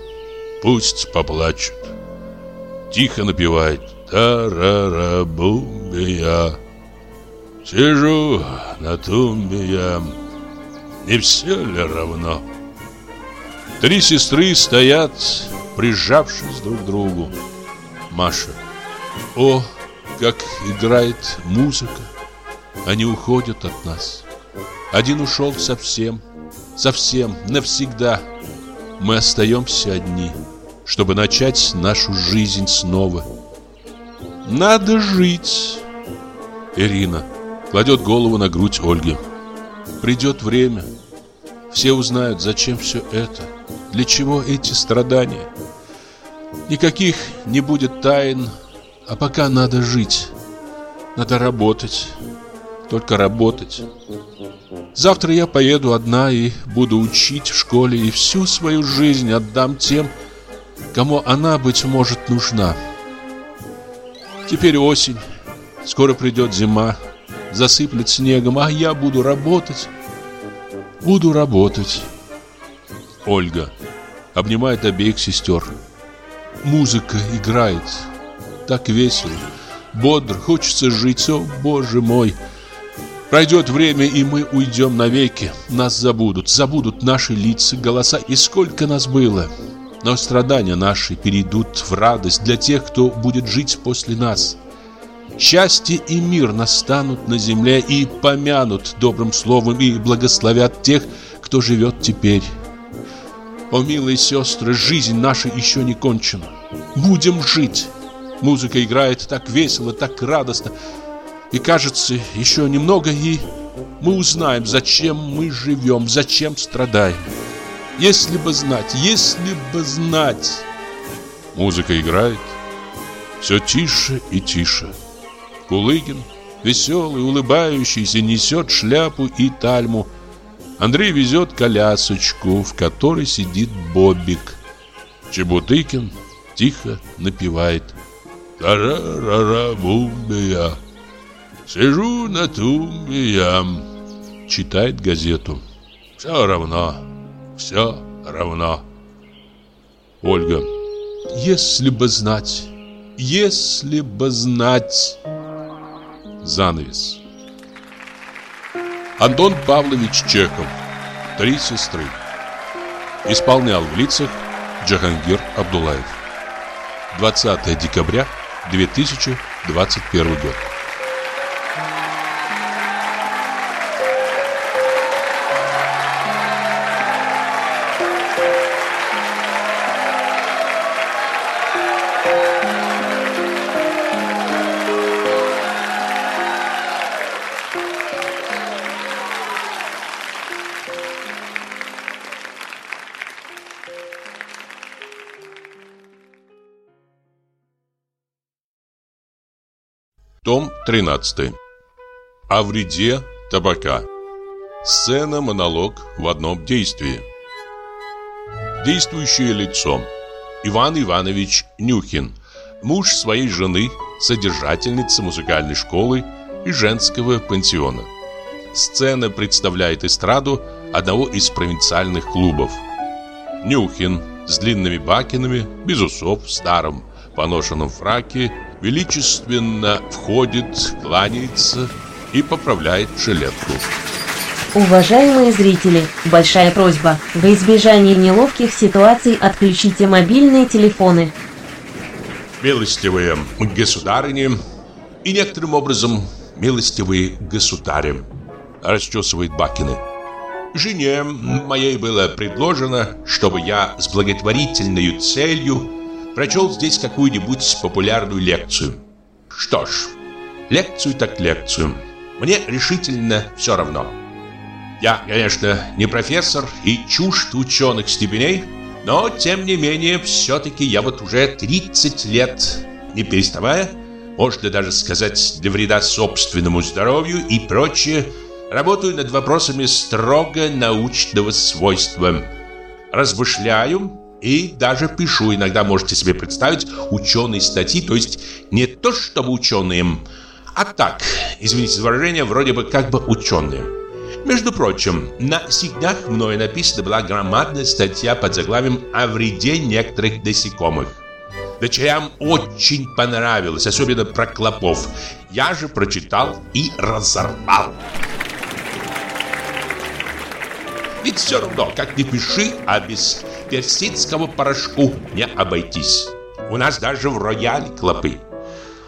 Пусть поплачут. Тихо напевает. Та-ра-ра-бум-бия. Сижу на тумбе я. Не все ли равно? Три сестры стоят, прижавшись друг к другу. Маша. О, как играет музыка. Они уходят от нас. Один ушел совсем, совсем, навсегда. Мы остаемся одни, чтобы начать нашу жизнь снова. Надо жить. Ирина кладет голову на грудь Ольги. Придет время. Все узнают, зачем все это. Для чего эти страдания? Никаких не будет тайн, а пока надо жить. Надо работать. Только работать. Завтра я поеду одна и буду учить в школе, и всю свою жизнь отдам тем, кому она, быть может, нужна. Теперь осень, скоро придет зима, засыплет снегом, а я буду работать, буду работать. Ольга обнимает обеих сестер. Музыка играет, так весело, бодро, хочется жить, о, боже мой! Пройдет время, и мы уйдем навеки. Нас забудут, забудут наши лица, голоса, и сколько нас было. Но страдания наши перейдут в радость для тех, кто будет жить после нас. Счастье и мир настанут на земле и помянут добрым словом и благословят тех, кто живет теперь. О, милые сестры, жизнь наша еще не кончена. Будем жить. Музыка играет так весело, так радостно. И кажется, еще немного, и мы узнаем, зачем мы живем, зачем страдаем. Если бы знать, если бы знать. Музыка играет. Все тише и тише. Кулыгин, веселый, улыбающийся, несет шляпу и тальму. Андрей везет колясочку, в которой сидит Бобик. Чебутыкин тихо напевает. «Тара-ра-ра-бумбия». Сижу на тумбе я, читает газету. Все равно, все равно. Ольга. Если бы знать, если бы знать. Занавес. Антон Павлович Чехов. Три сестры. Исполнял в лицах Джахангир Абдулаев. 20 декабря 2021 год. 13. О вреде табака. Сцена-монолог в одном действии. Действующее лицо. Иван Иванович Нюхин, муж своей жены, содержательница музыкальной школы и женского пансиона. Сцена представляет эстраду одного из провинциальных клубов. Нюхин с длинными бакинами, без усов, в поношенном фраке величественно входит, кланяется и поправляет жилетку. Уважаемые зрители, большая просьба. Во избежание неловких ситуаций отключите мобильные телефоны. Милостивые государыни и некоторым образом милостивые государи, расчесывает Бакины. Жене моей было предложено, чтобы я с благотворительной целью прочел здесь какую-нибудь популярную лекцию. Что ж, лекцию так лекцию. Мне решительно все равно. Я, конечно, не профессор и чужд ученых степеней, но, тем не менее, все-таки я вот уже 30 лет, не переставая, можно даже сказать, для вреда собственному здоровью и прочее, работаю над вопросами строго научного свойства. Размышляю и даже пишу, иногда можете себе представить, ученые статьи, то есть не то чтобы ученые, а так, извините за выражение, вроде бы как бы ученые. Между прочим, на сигнах мною написана была громадная статья под заглавием «О вреде некоторых насекомых». Дочерям очень понравилось, особенно про клопов. Я же прочитал и разорвал. Ведь все равно, как ни пиши, а без персидского порошку не обойтись. У нас даже в рояле клопы.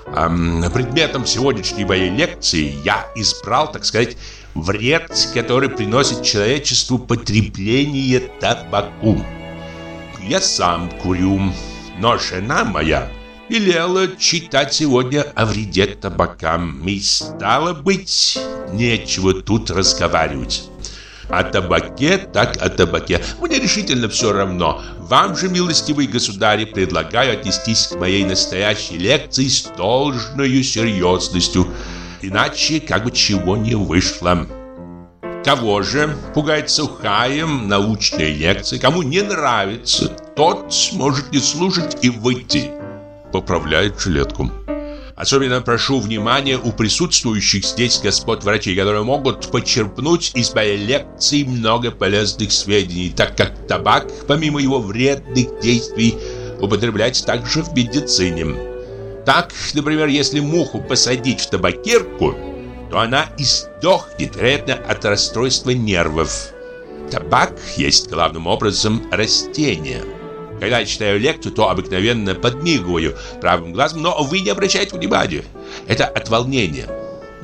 Эм, предметом сегодняшней моей лекции я избрал, так сказать, вред, который приносит человечеству потребление табаку. Я сам курю, но жена моя велела читать сегодня о вреде табака. И стало быть, нечего тут разговаривать. О табаке, так о табаке. Мне решительно все равно. Вам же, милостивый государь, предлагаю отнестись к моей настоящей лекции с должной серьезностью. Иначе как бы чего не вышло. Кого же пугать сухаем научные лекции? Кому не нравится, тот может не слушать и выйти. Поправляет жилетку. Особенно прошу внимания у присутствующих здесь господ врачей, которые могут почерпнуть из моей лекции много полезных сведений, так как табак, помимо его вредных действий, употреблять также в медицине. Так, например, если муху посадить в табакерку, то она издохнет, вероятно, от расстройства нервов. Табак есть главным образом растение – когда я читаю лекцию, то обыкновенно подмигиваю правым глазом, но вы не обращайте внимания. Это от волнения.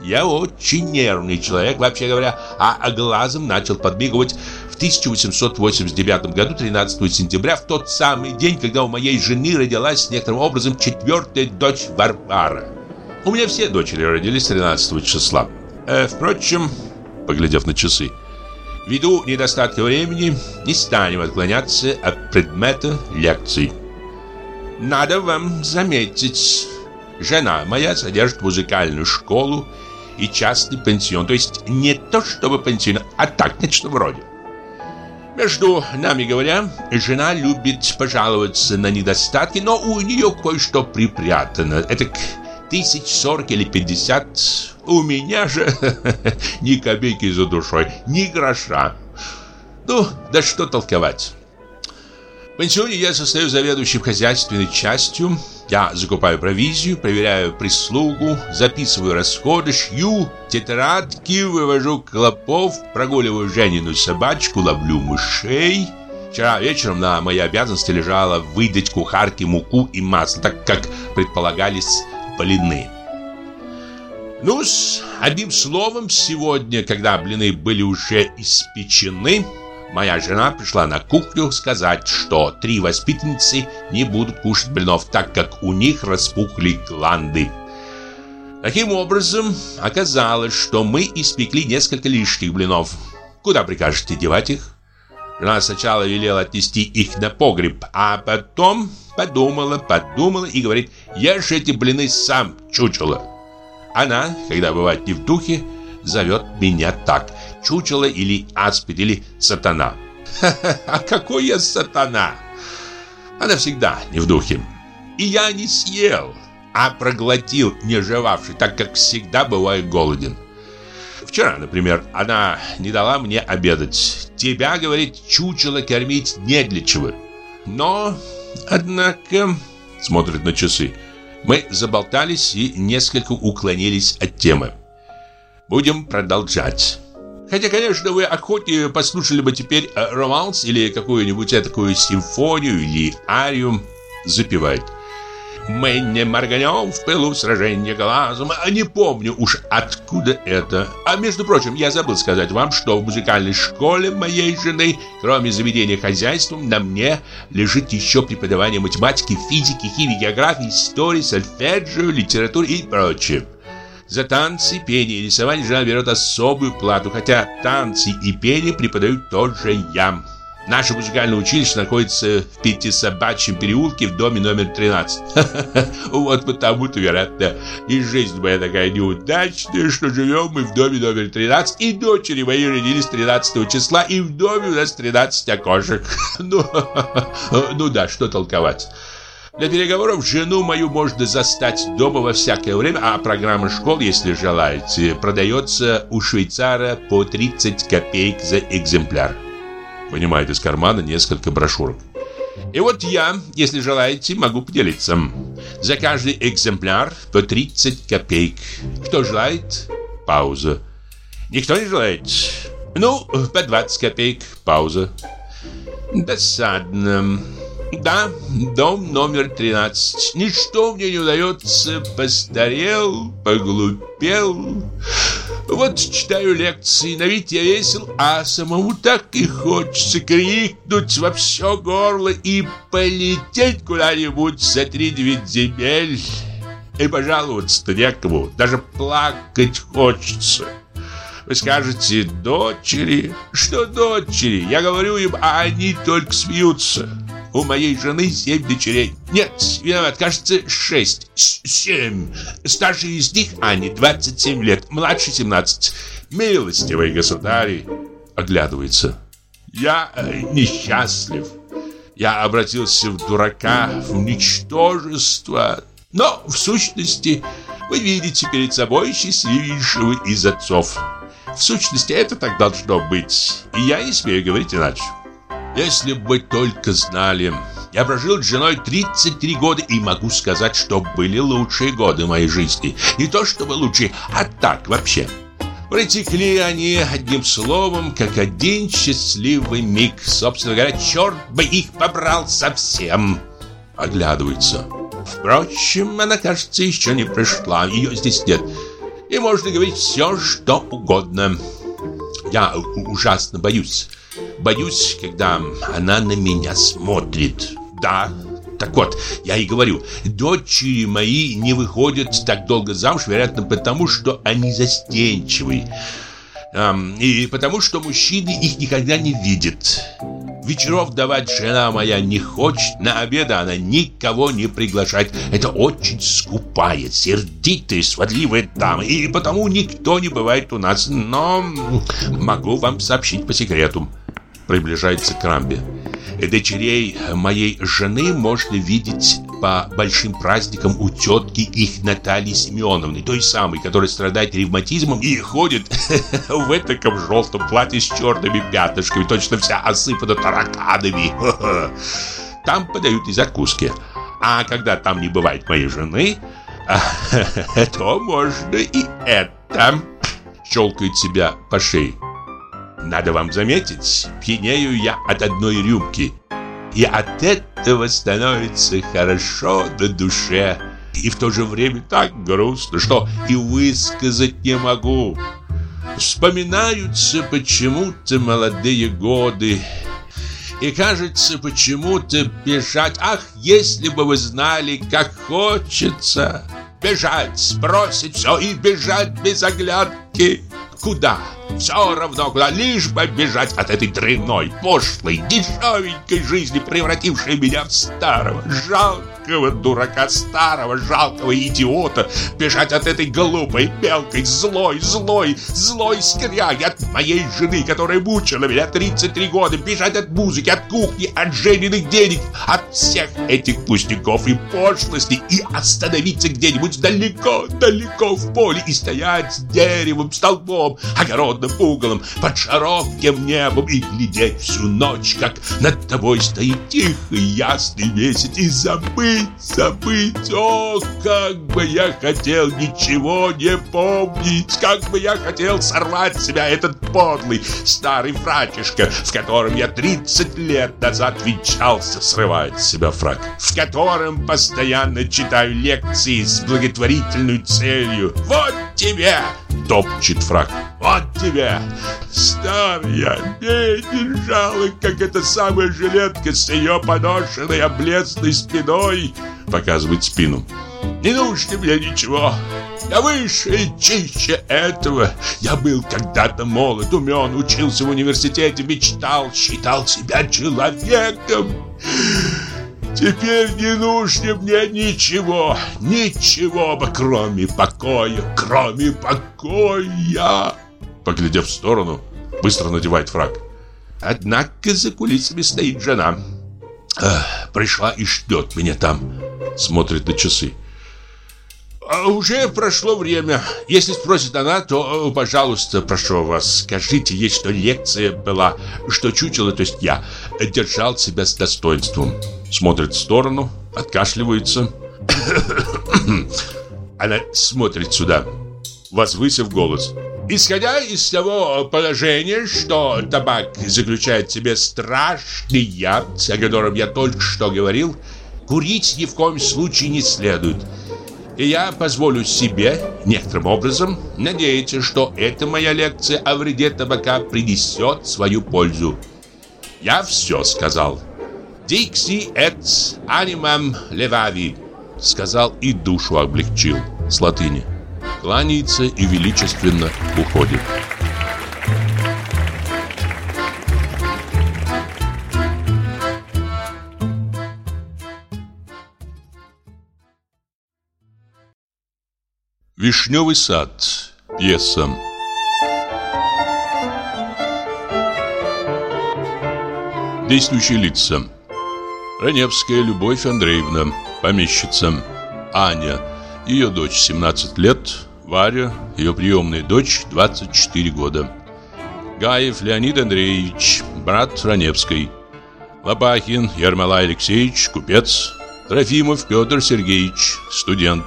Я очень нервный человек, вообще говоря, а глазом начал подмигивать в 1889 году, 13 сентября, в тот самый день, когда у моей жены родилась некоторым образом четвертая дочь Варвара. У меня все дочери родились 13 числа. Э, впрочем, поглядев на часы, Ввиду недостатка времени не станем отклоняться от предмета лекций. Надо вам заметить, жена моя содержит музыкальную школу и частный пансион. То есть не то чтобы пансион, а так, нечто вроде. Между нами говоря, жена любит пожаловаться на недостатки, но у нее кое-что припрятано. Это тысяч сорок или пятьдесят. У меня же (laughs) ни копейки за душой, ни гроша. Ну, да что толковать. В пансионе я состою заведующим хозяйственной частью. Я закупаю провизию, проверяю прислугу, записываю расходы, шью тетрадки, вывожу клопов, прогуливаю Женину собачку, ловлю мышей. Вчера вечером на мои обязанности лежало выдать кухарке муку и масло, так как предполагались блины. ну одним словом, сегодня, когда блины были уже испечены, моя жена пришла на кухню сказать, что три воспитанницы не будут кушать блинов, так как у них распухли гланды. Таким образом, оказалось, что мы испекли несколько лишних блинов. Куда прикажете девать их? Жена сначала велела отнести их на погреб, а потом подумала, подумала и говорит, ешь эти блины сам, чучело. Она, когда бывает не в духе, зовет меня так, чучело или аспид, или сатана. (laughs) а какой я сатана? Она всегда не в духе. И я не съел, а проглотил, не жевавший, так как всегда бываю голоден. Вчера, например, она не дала мне обедать. Тебя, говорит, чучело кормить не для чего. Но, однако, смотрит на часы. Мы заболтались и несколько уклонились от темы. Будем продолжать. Хотя, конечно, вы охотнее послушали бы теперь э, романс или какую-нибудь такую симфонию или арию. Запевает. Мы не морганем в пылу сражения глазом. А не помню уж откуда это. А между прочим, я забыл сказать вам, что в музыкальной школе моей жены, кроме заведения хозяйством, на мне лежит еще преподавание математики, физики, химии, географии, истории, сольфеджио, литературы и прочее. За танцы, пение и рисование жена берет особую плату, хотя танцы и пение преподают тоже я. Наше музыкальное училище находится в Пятисобачьем переулке в доме номер 13. (laughs) Вот потому-то, вероятно, и жизнь моя такая неудачная, что живем мы в доме номер 13, и дочери мои родились 13 числа, и в доме у нас 13 окошек. (laughs) Ну, (laughs) ну да, что толковать. Для переговоров жену мою можно застать дома во всякое время, а программа школ, если желаете, продается у швейцара по 30 копеек за экземпляр. Вынимает из кармана несколько брошюрок. И вот я, если желаете, могу поделиться. За каждый экземпляр по 30 копеек. Кто желает? Пауза. Никто не желает? Ну, по 20 копеек. Пауза. Досадно. Да, дом номер 13. Ничто мне не удается. Постарел, поглупел. Вот читаю лекции, на вид я весел, а самому так и хочется крикнуть во все горло и полететь куда-нибудь за три-девять земель. И пожаловаться-то некому, даже плакать хочется. Вы скажете, дочери? Что дочери? Я говорю им, а они только смеются. У моей жены семь дочерей. Нет, виноват, кажется, шесть. Семь. Старший из них Ани, 27 лет, младший 17. Милостивый государь оглядывается. Я э, несчастлив. Я обратился в дурака, в ничтожество. Но, в сущности, вы видите перед собой счастливейшего из отцов. В сущности, это так должно быть. И я не смею говорить иначе. Если бы только знали... Я прожил с женой 33 года и могу сказать, что были лучшие годы моей жизни. Не то чтобы лучшие, а так вообще. Протекли они одним словом, как один счастливый миг. Собственно говоря, черт бы их побрал совсем. Оглядывается. Впрочем, она, кажется, еще не пришла. Ее здесь нет. И можно говорить все, что угодно. Я ужасно боюсь. Боюсь, когда она на меня смотрит. Да, так вот, я и говорю, дочери мои не выходят так долго замуж, вероятно, потому что они застенчивы. Эм, и потому что мужчины их никогда не видят. Вечеров давать жена моя не хочет, на обеды она никого не приглашает. Это очень скупая, сердитая, сводливая дама, и потому никто не бывает у нас. Но могу вам сообщить по секрету. Приближается к Рамбе. Дочерей моей жены можно видеть по большим праздникам у тетки их Натальи Семеновны, той самой, которая страдает ревматизмом и ходит (laughs) в этом желтом платье с черными пятнышками, точно вся осыпана тараканами. (laughs) Там подают и закуски. А когда там не бывает моей жены, (laughs) то можно и это. Щелкает себя по шее. Надо вам заметить, пьянею я от одной рюмки. И от этого становится хорошо на душе. И в то же время так грустно, что и высказать не могу. Вспоминаются почему-то молодые годы. И кажется почему-то бежать. Ах, если бы вы знали, как хочется. Бежать, сбросить все и бежать без оглядки. Куда? Все равно куда, лишь бы бежать от этой дрянной, пошлой, дешевенькой жизни, превратившей меня в старого, жалкого дурака, старого, жалкого идиота. Бежать от этой глупой, мелкой, злой, злой, злой скряги, от моей жены, которая мучила меня 33 года. Бежать от музыки, от кухни, от жененных денег, от всех этих пустяков и пошлостей и остановиться где-нибудь далеко, далеко в поле и стоять с деревом, столбом, огородом, углом, под широким небом и глядеть всю ночь, как над тобой стоит тихий ясный месяц, и забыть, забыть, о, как бы я хотел ничего не помнить, как бы я хотел сорвать с себя этот подлый старый фрачишка, в котором я 30 лет назад венчался, срывает с себя фрак, в котором постоянно читаю лекции с благотворительной целью. Вот тебе! Топчет фрак. Вот тебе! Старая, бедный, жалок, как эта самая жилетка с ее поношенной облезлой спиной, показывает спину. Не нужно мне ничего. Я выше и чище этого. Я был когда-то молод, умен, учился в университете, мечтал, считал себя человеком. Теперь не нужно мне ничего, ничего, кроме покоя, кроме покоя. Поглядев в сторону, быстро надевает фраг. Однако за кулисами стоит жена. Эх, пришла и ждет меня там. Смотрит на часы. А уже прошло время. Если спросит она, то, э, пожалуйста, прошу вас, скажите ей, что лекция была, что чучело, то есть я, держал себя с достоинством. Смотрит в сторону, откашливается. (coughs) Она смотрит сюда, возвысив голос. Исходя из того положения, что табак заключает в себе страшный яд, о котором я только что говорил, курить ни в коем случае не следует. И я позволю себе, некоторым образом, надеяться, что эта моя лекция о вреде табака принесет свою пользу. Я все сказал. «Дикси эт анимам левави», сказал и душу облегчил с латыни кланяется и величественно уходит. Вишневый сад. Пьеса. Действующие лица. Раневская Любовь Андреевна, помещица. Аня, ее дочь 17 лет. Варя, ее приемная дочь 24 года. Гаев Леонид Андреевич, брат Раневской. Лопахин Ермолай Алексеевич, купец. Трофимов Петр Сергеевич, студент.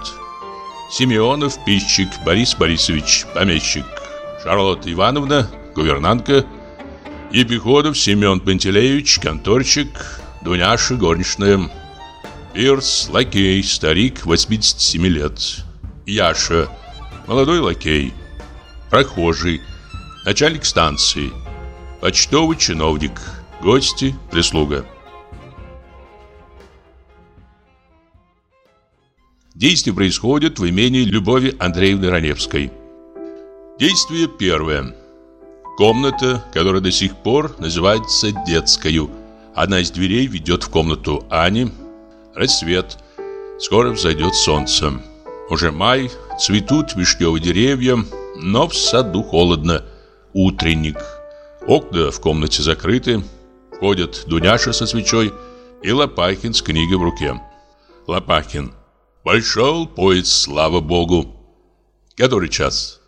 Семенов Пищик Борис Борисович, помещик. Шарлотта Ивановна, гувернантка. Епиходов Семен Пантелеевич, конторщик. Дуняша, горничная. Пирс, лакей, старик, 87 лет. Яша, молодой лакей. Прохожий, начальник станции. Почтовый чиновник. Гости, прислуга. Действие происходит в имении Любови Андреевны Раневской. Действие первое. Комната, которая до сих пор называется детскою. Одна из дверей ведет в комнату Ани. Рассвет. Скоро взойдет солнце. Уже май, цветут вишневые деревья, но в саду холодно. Утренник. Окна в комнате закрыты. Входят Дуняша со свечой и Лопахин с книгой в руке. Лопахин. Пошел поезд, слава богу. Который час?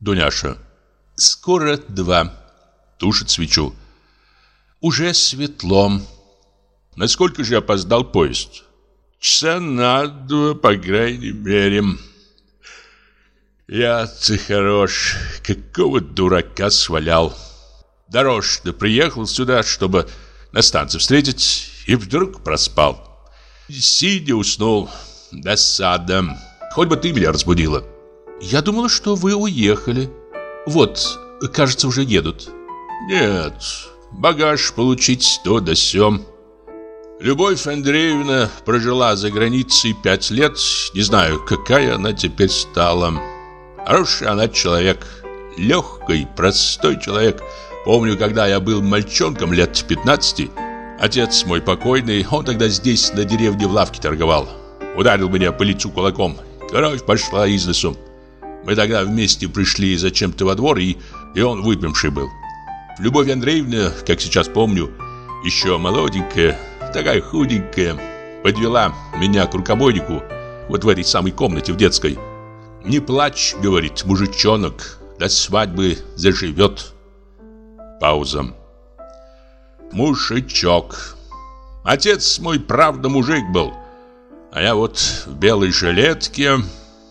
Дуняша. Скоро два. Тушит свечу. Уже светло. Насколько же опоздал поезд? Часа на два, по крайней мере. Я ты хорош. Какого дурака свалял. Дорожно приехал сюда, чтобы на станции встретить, и вдруг проспал. Сидя уснул. Досада. Хоть бы ты меня разбудила. Я думала, что вы уехали. Вот, кажется, уже едут. Нет, багаж получить то да сём. Любовь Андреевна прожила за границей пять лет. Не знаю, какая она теперь стала. Хороший она человек. Легкий, простой человек. Помню, когда я был мальчонком лет 15, отец мой покойный, он тогда здесь на деревне в лавке торговал. Ударил меня по лицу кулаком. Кровь пошла из лесу. Мы тогда вместе пришли зачем-то во двор, и, и он выпивший был. Любовь Андреевна, как сейчас помню, еще молоденькая, такая худенькая, подвела меня к рукобойнику вот в этой самой комнате в детской. «Не плачь», — говорит мужичонок, — «до свадьбы заживет». Пауза. Мужичок. Отец мой, правда, мужик был. А я вот в белой жилетке,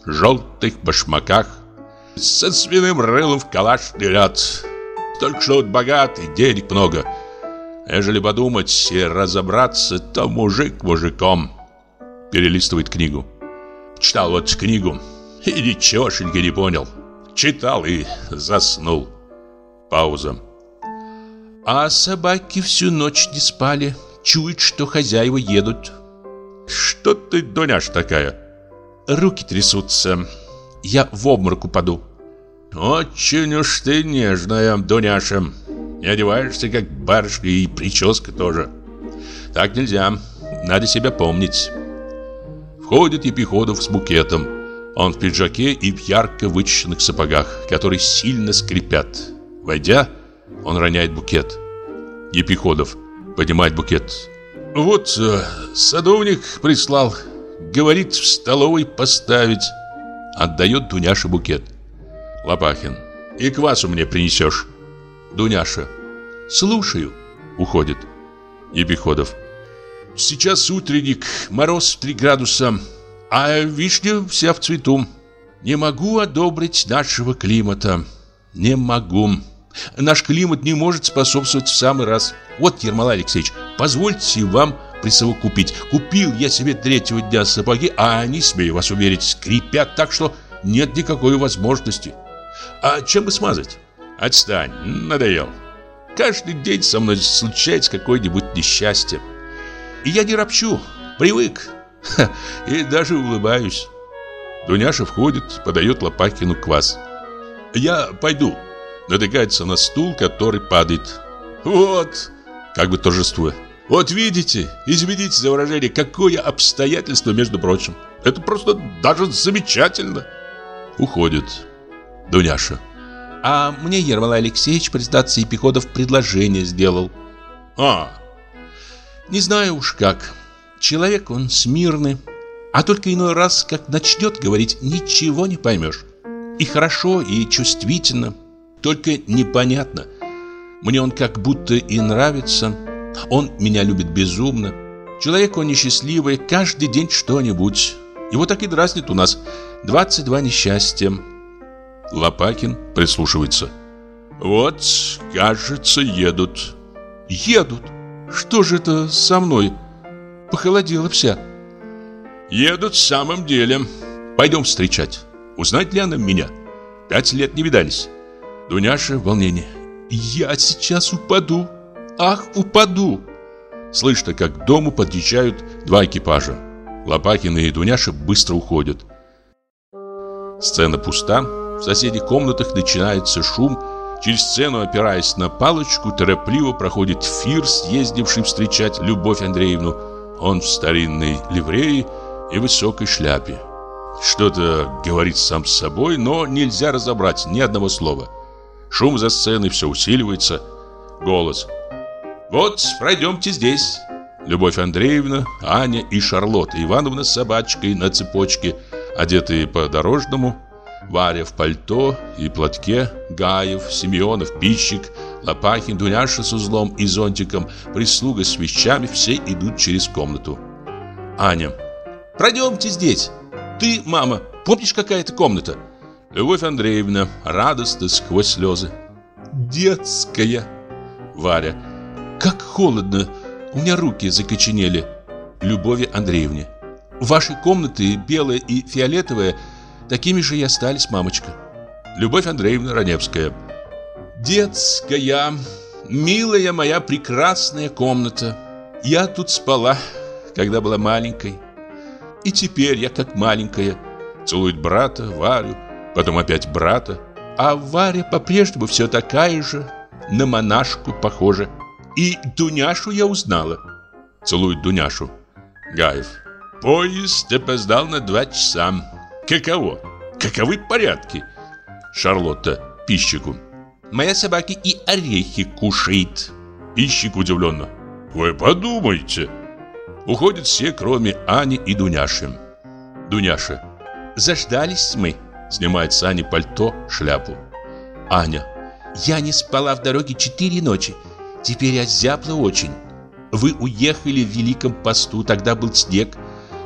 желтых башмаках, со свиным рылом в калашный ряд. Только что вот богатый, денег много. Ежели подумать и разобраться, то мужик мужиком. Перелистывает книгу. Читал вот книгу и ничегошеньки не понял. Читал и заснул. Пауза. А собаки всю ночь не спали. Чуют, что хозяева едут. Что ты, Дуняш, такая? Руки трясутся. Я в обморок упаду. Очень уж ты нежная, Дуняша. Не одеваешься, как барышня, и прическа тоже. Так нельзя. Надо себя помнить. Входит Епиходов с букетом. Он в пиджаке и в ярко вычищенных сапогах, которые сильно скрипят. Войдя, он роняет букет. Епиходов поднимает букет. Вот э, садовник прислал. Говорит, в столовой поставить. Отдает Дуняше букет. Лопахин. И квасу мне принесешь. Дуняша. Слушаю. Уходит. Епиходов. Сейчас утренник, мороз в 3 градуса, а вишня вся в цвету. Не могу одобрить нашего климата. Не могу. Наш климат не может способствовать в самый раз. Вот, Ермолай Алексеевич, позвольте вам присовокупить. Купил я себе третьего дня сапоги, а они, смею вас уверить, скрипят так, что нет никакой возможности. А чем бы смазать? Отстань, надоел. Каждый день со мной случается какое-нибудь несчастье. И я не ропчу, привык. И даже улыбаюсь. Дуняша входит, подает Лопакину квас. «Я пойду», натыкается на стул, который падает. «Вот!» Как бы торжествуя. «Вот видите, извините за выражение, какое обстоятельство, между прочим. Это просто даже замечательно!» Уходит. Дуняша. «А мне Ермолай Алексеевич, признаться, Епиходов предложение сделал». А, не знаю уж как. Человек он смирный, а только иной раз, как начнет говорить, ничего не поймешь. И хорошо, и чувствительно, только непонятно. Мне он как будто и нравится. Он меня любит безумно. Человек он несчастливый, каждый день что-нибудь. Его так и дразнит у нас 22 несчастья. Лопакин прислушивается. Вот, кажется, едут. Едут? Что же это со мной? Похолодела вся. Едут в самом деле. Пойдем встречать. Узнать ли она меня? Пять лет не видались. Дуняша в волнении. Я сейчас упаду. Ах, упаду. Слышно, как к дому подъезжают два экипажа. Лопахин и Дуняша быстро уходят. Сцена пуста. В соседних комнатах начинается шум. Через сцену, опираясь на палочку, торопливо проходит Фир, съездивший встречать Любовь Андреевну. Он в старинной ливреи и высокой шляпе. Что-то говорит сам с собой, но нельзя разобрать ни одного слова. Шум за сценой все усиливается. Голос. «Вот, пройдемте здесь». Любовь Андреевна, Аня и Шарлотта Ивановна с собачкой на цепочке, одетые по-дорожному, Варя в пальто и платке, Гаев, Семенов, Пищик, Лопахин, Дуняша с узлом и зонтиком, прислуга с вещами, все идут через комнату. Аня. «Пройдемте здесь. Ты, мама, помнишь, какая это комната?» Любовь Андреевна радостно сквозь слезы. «Детская!» Варя. «Как холодно! У меня руки закоченели!» Любови Андреевне. «Ваши комнаты, белая и фиолетовая, такими же и остались, мамочка!» Любовь Андреевна Раневская. «Детская, милая моя прекрасная комната! Я тут спала, когда была маленькой. И теперь я как маленькая. Целует брата, Варю, потом опять брата. А Варя по-прежнему все такая же, на монашку похожа. И Дуняшу я узнала. Целует Дуняшу. Гаев. Поезд опоздал на два часа. Каково? Каковы порядки? Шарлотта пищику. Моя собака и орехи кушает. Пищик удивленно. Вы подумайте. Уходят все, кроме Ани и Дуняши. Дуняша. Заждались мы. Снимает с Ани пальто, шляпу. Аня. Я не спала в дороге четыре ночи. Теперь я зябла очень. Вы уехали в Великом посту, тогда был снег,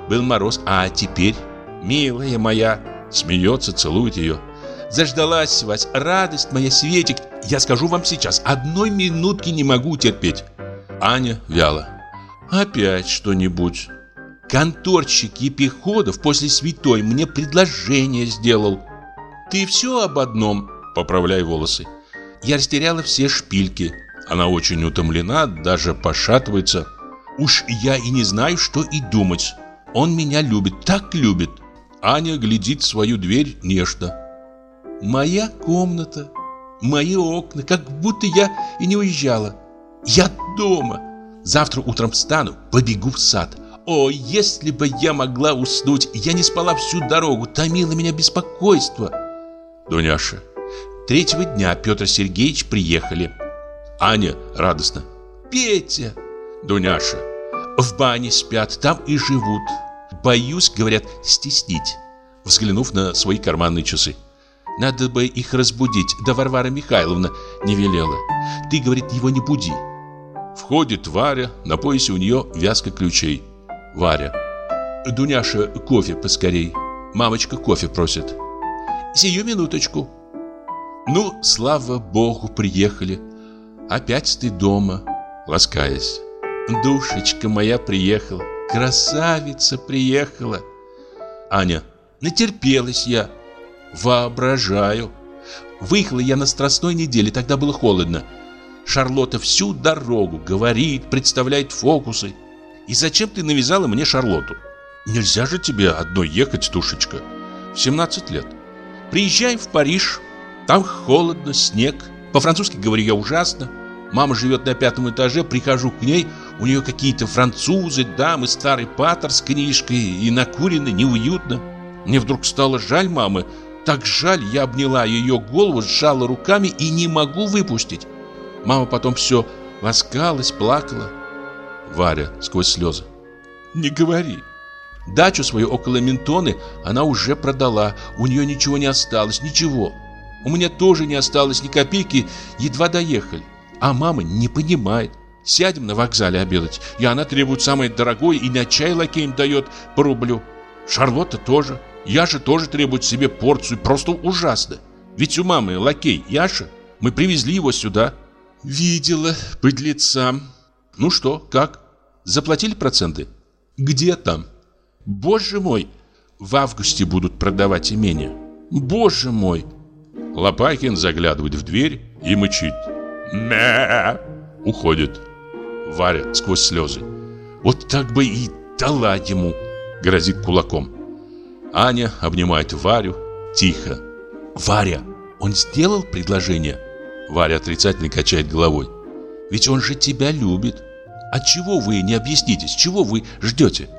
был мороз, а теперь, милая моя, смеется, целует ее. Заждалась вас, радость моя, Светик. Я скажу вам сейчас, одной минутки не могу терпеть. Аня вяло. Опять что-нибудь. Конторщик Епиходов после святой мне предложение сделал. Ты все об одном, поправляй волосы. Я растеряла все шпильки. Она очень утомлена, даже пошатывается. Уж я и не знаю, что и думать. Он меня любит, так любит. Аня глядит в свою дверь нежно. Моя комната, мои окна, как будто я и не уезжала. Я дома. Завтра утром встану, побегу в сад. О, если бы я могла уснуть, я не спала всю дорогу, томило меня беспокойство. Дуняша. Третьего дня Петр Сергеевич приехали. Аня радостно. Петя. Дуняша. В бане спят, там и живут. Боюсь, говорят, стеснить. Взглянув на свои карманные часы. Надо бы их разбудить, да Варвара Михайловна не велела. Ты, говорит, его не буди. Входит Варя, на поясе у нее вязка ключей. Варя. Дуняша, кофе поскорей. Мамочка кофе просит. Сию минуточку. Ну, слава богу, приехали. Опять ты дома, ласкаясь. Душечка моя приехала. Красавица приехала. Аня. Натерпелась я. Воображаю. Выехала я на страстной неделе, тогда было холодно. Шарлотта всю дорогу говорит, представляет фокусы. И зачем ты навязала мне Шарлотту? Нельзя же тебе одной ехать, душечка. 17 лет. Приезжай в Париж. Там холодно, снег. По-французски говорю я ужасно. Мама живет на пятом этаже, прихожу к ней, у нее какие-то французы, дамы, старый патер с книжкой, и накурено, неуютно. Мне вдруг стало жаль мамы, так жаль, я обняла ее голову, сжала руками и не могу выпустить. Мама потом все ласкалась, плакала. Варя сквозь слезы. Не говори. Дачу свою около Ментоны она уже продала. У нее ничего не осталось, ничего. У меня тоже не осталось ни копейки, едва доехали. А мама не понимает. Сядем на вокзале обедать, и она требует самое дорогое и на чай лакеем дает по рублю. Шарлотта тоже. Яша тоже требует себе порцию, просто ужасно. Ведь у мамы лакей Яша. Мы привезли его сюда. Видела, подлеца. Ну что, как? Заплатили проценты? Где там? Боже мой, в августе будут продавать имение. Боже мой. Лопахин заглядывает в дверь и мычит. Мя! Уходит. Варя сквозь слезы. Вот так бы и дала ему. Грозит кулаком. Аня обнимает Варю тихо. Варя, он сделал предложение? Варя отрицательно качает головой. Ведь он же тебя любит. От чего вы не объяснитесь? Чего вы ждете?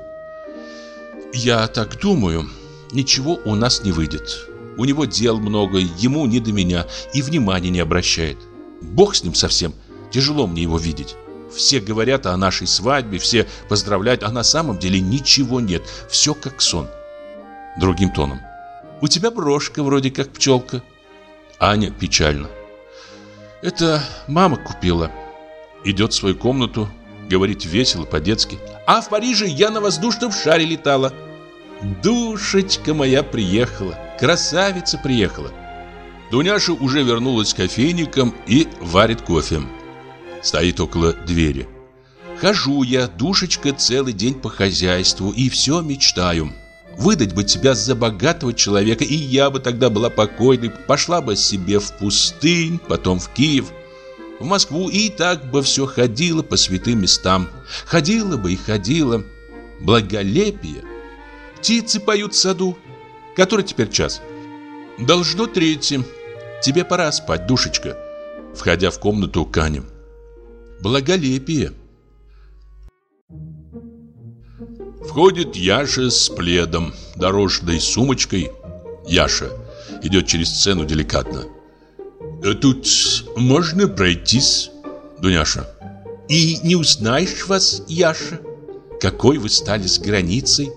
Я так думаю, ничего у нас не выйдет. У него дел много, ему не до меня и внимания не обращает. Бог с ним совсем. Тяжело мне его видеть. Все говорят о нашей свадьбе, все поздравляют, а на самом деле ничего нет. Все как сон. Другим тоном. У тебя брошка вроде как пчелка. Аня печально. Это мама купила. Идет в свою комнату, говорит весело, по-детски. А в Париже я на воздушном шаре летала. Душечка моя приехала, красавица приехала. Дуняша уже вернулась с кофейником и варит кофе. Стоит около двери. Хожу я, душечка, целый день по хозяйству и все мечтаю. Выдать бы тебя за богатого человека, и я бы тогда была покойной, пошла бы себе в пустынь, потом в Киев, в Москву, и так бы все ходила по святым местам. Ходила бы и ходила. Благолепие. Птицы поют в саду. Который теперь час? Должно третье. Тебе пора спать, душечка. Входя в комнату Канем. Благолепие. Входит Яша с пледом, дорожной сумочкой. Яша идет через сцену деликатно. «Э, «Тут можно пройтись?» Дуняша. «И не узнаешь вас, Яша? Какой вы стали с границей?»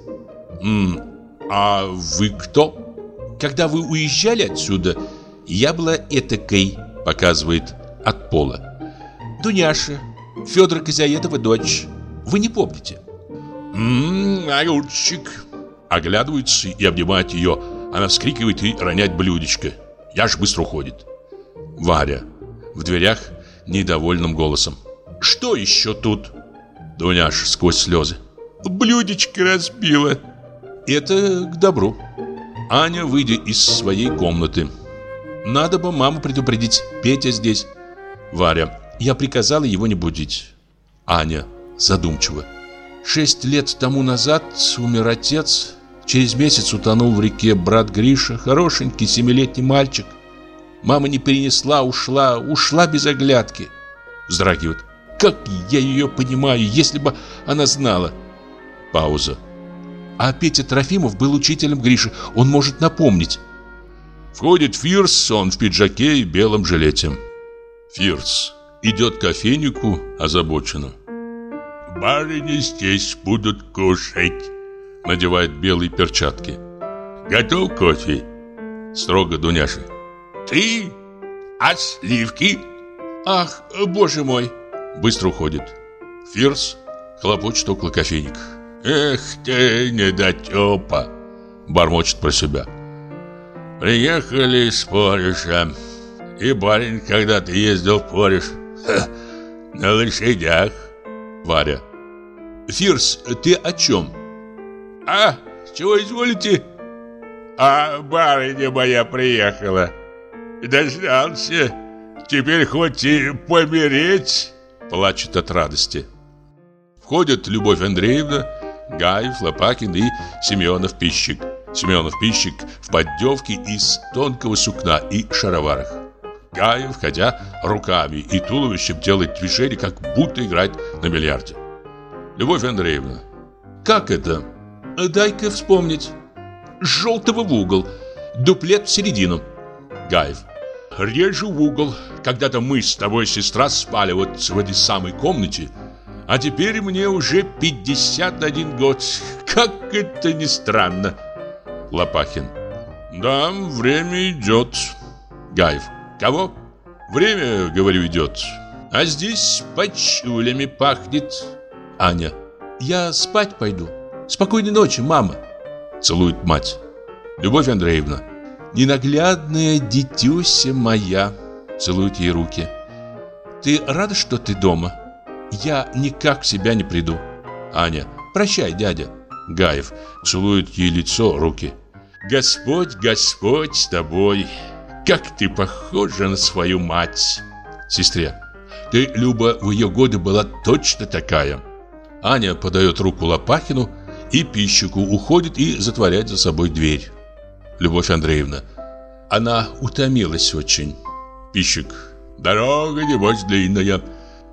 «А вы кто?» «Когда вы уезжали отсюда, я была этакой», показывает от пола. «Дуняша, Федора Козяетова дочь. Вы не помните?» «Ммм, огурчик!» Оглядывается и обнимает ее. Она вскрикивает и роняет блюдечко. Яш быстро уходит. Варя в дверях недовольным голосом. «Что еще тут?» Дуняш сквозь слезы. «Блюдечко разбила». «Это к добру». Аня, выйдя из своей комнаты. «Надо бы маму предупредить. Петя здесь». Варя. «Я приказала его не будить». Аня задумчиво. Шесть лет тому назад умер отец. Через месяц утонул в реке брат Гриша, хорошенький семилетний мальчик. Мама не перенесла, ушла, ушла без оглядки. Вздрагивает. Как я ее понимаю, если бы она знала. Пауза. А Петя Трофимов был учителем Гриши, он может напомнить. Входит Фирс, он в пиджаке и белом жилете. Фирс идет к кофейнику озабоченно. Барыни здесь будут кушать. Надевает белые перчатки. Готов кофе? Строго Дуняша. Ты? А сливки? Ах, боже мой. Быстро уходит. Фирс хлопочет около кофейника. Эх ты, недотепа. Бормочет про себя. Приехали с Пореша. И барин когда-то ездил в Пореш. на лошадях. Варя. Фирс, ты о чем? А, чего изволите? А барыня моя приехала. Дождался. Теперь хоть и помереть. Плачет от радости. Входят Любовь Андреевна, Гаев, Лопакин и Семенов Пищик. Семенов Пищик в поддевке из тонкого сукна и шароварах. Гаев, ходя руками и туловищем, делает движение, как будто играет на бильярде. Любовь Андреевна. Как это? Дай-ка вспомнить. Желтого в угол, дуплет в середину. Гаев. режу в угол. Когда-то мы с тобой, сестра, спали вот в этой самой комнате, а теперь мне уже 51 год. Как это ни странно. Лопахин. Да, время идет. Гаев. Кого? Время, говорю, идет. А здесь почулями пахнет. Аня. Я спать пойду. Спокойной ночи, мама. Целует мать. Любовь Андреевна. Ненаглядная дитюся моя. Целует ей руки. Ты рада, что ты дома? Я никак в себя не приду. Аня. Прощай, дядя. Гаев целует ей лицо, руки. Господь, Господь с тобой. Как ты похожа на свою мать. Сестре. Ты, Люба, в ее годы была точно такая. Аня подает руку Лопахину и пищику уходит и затворяет за собой дверь. Любовь Андреевна. Она утомилась очень. Пищик. Дорога, небось, длинная.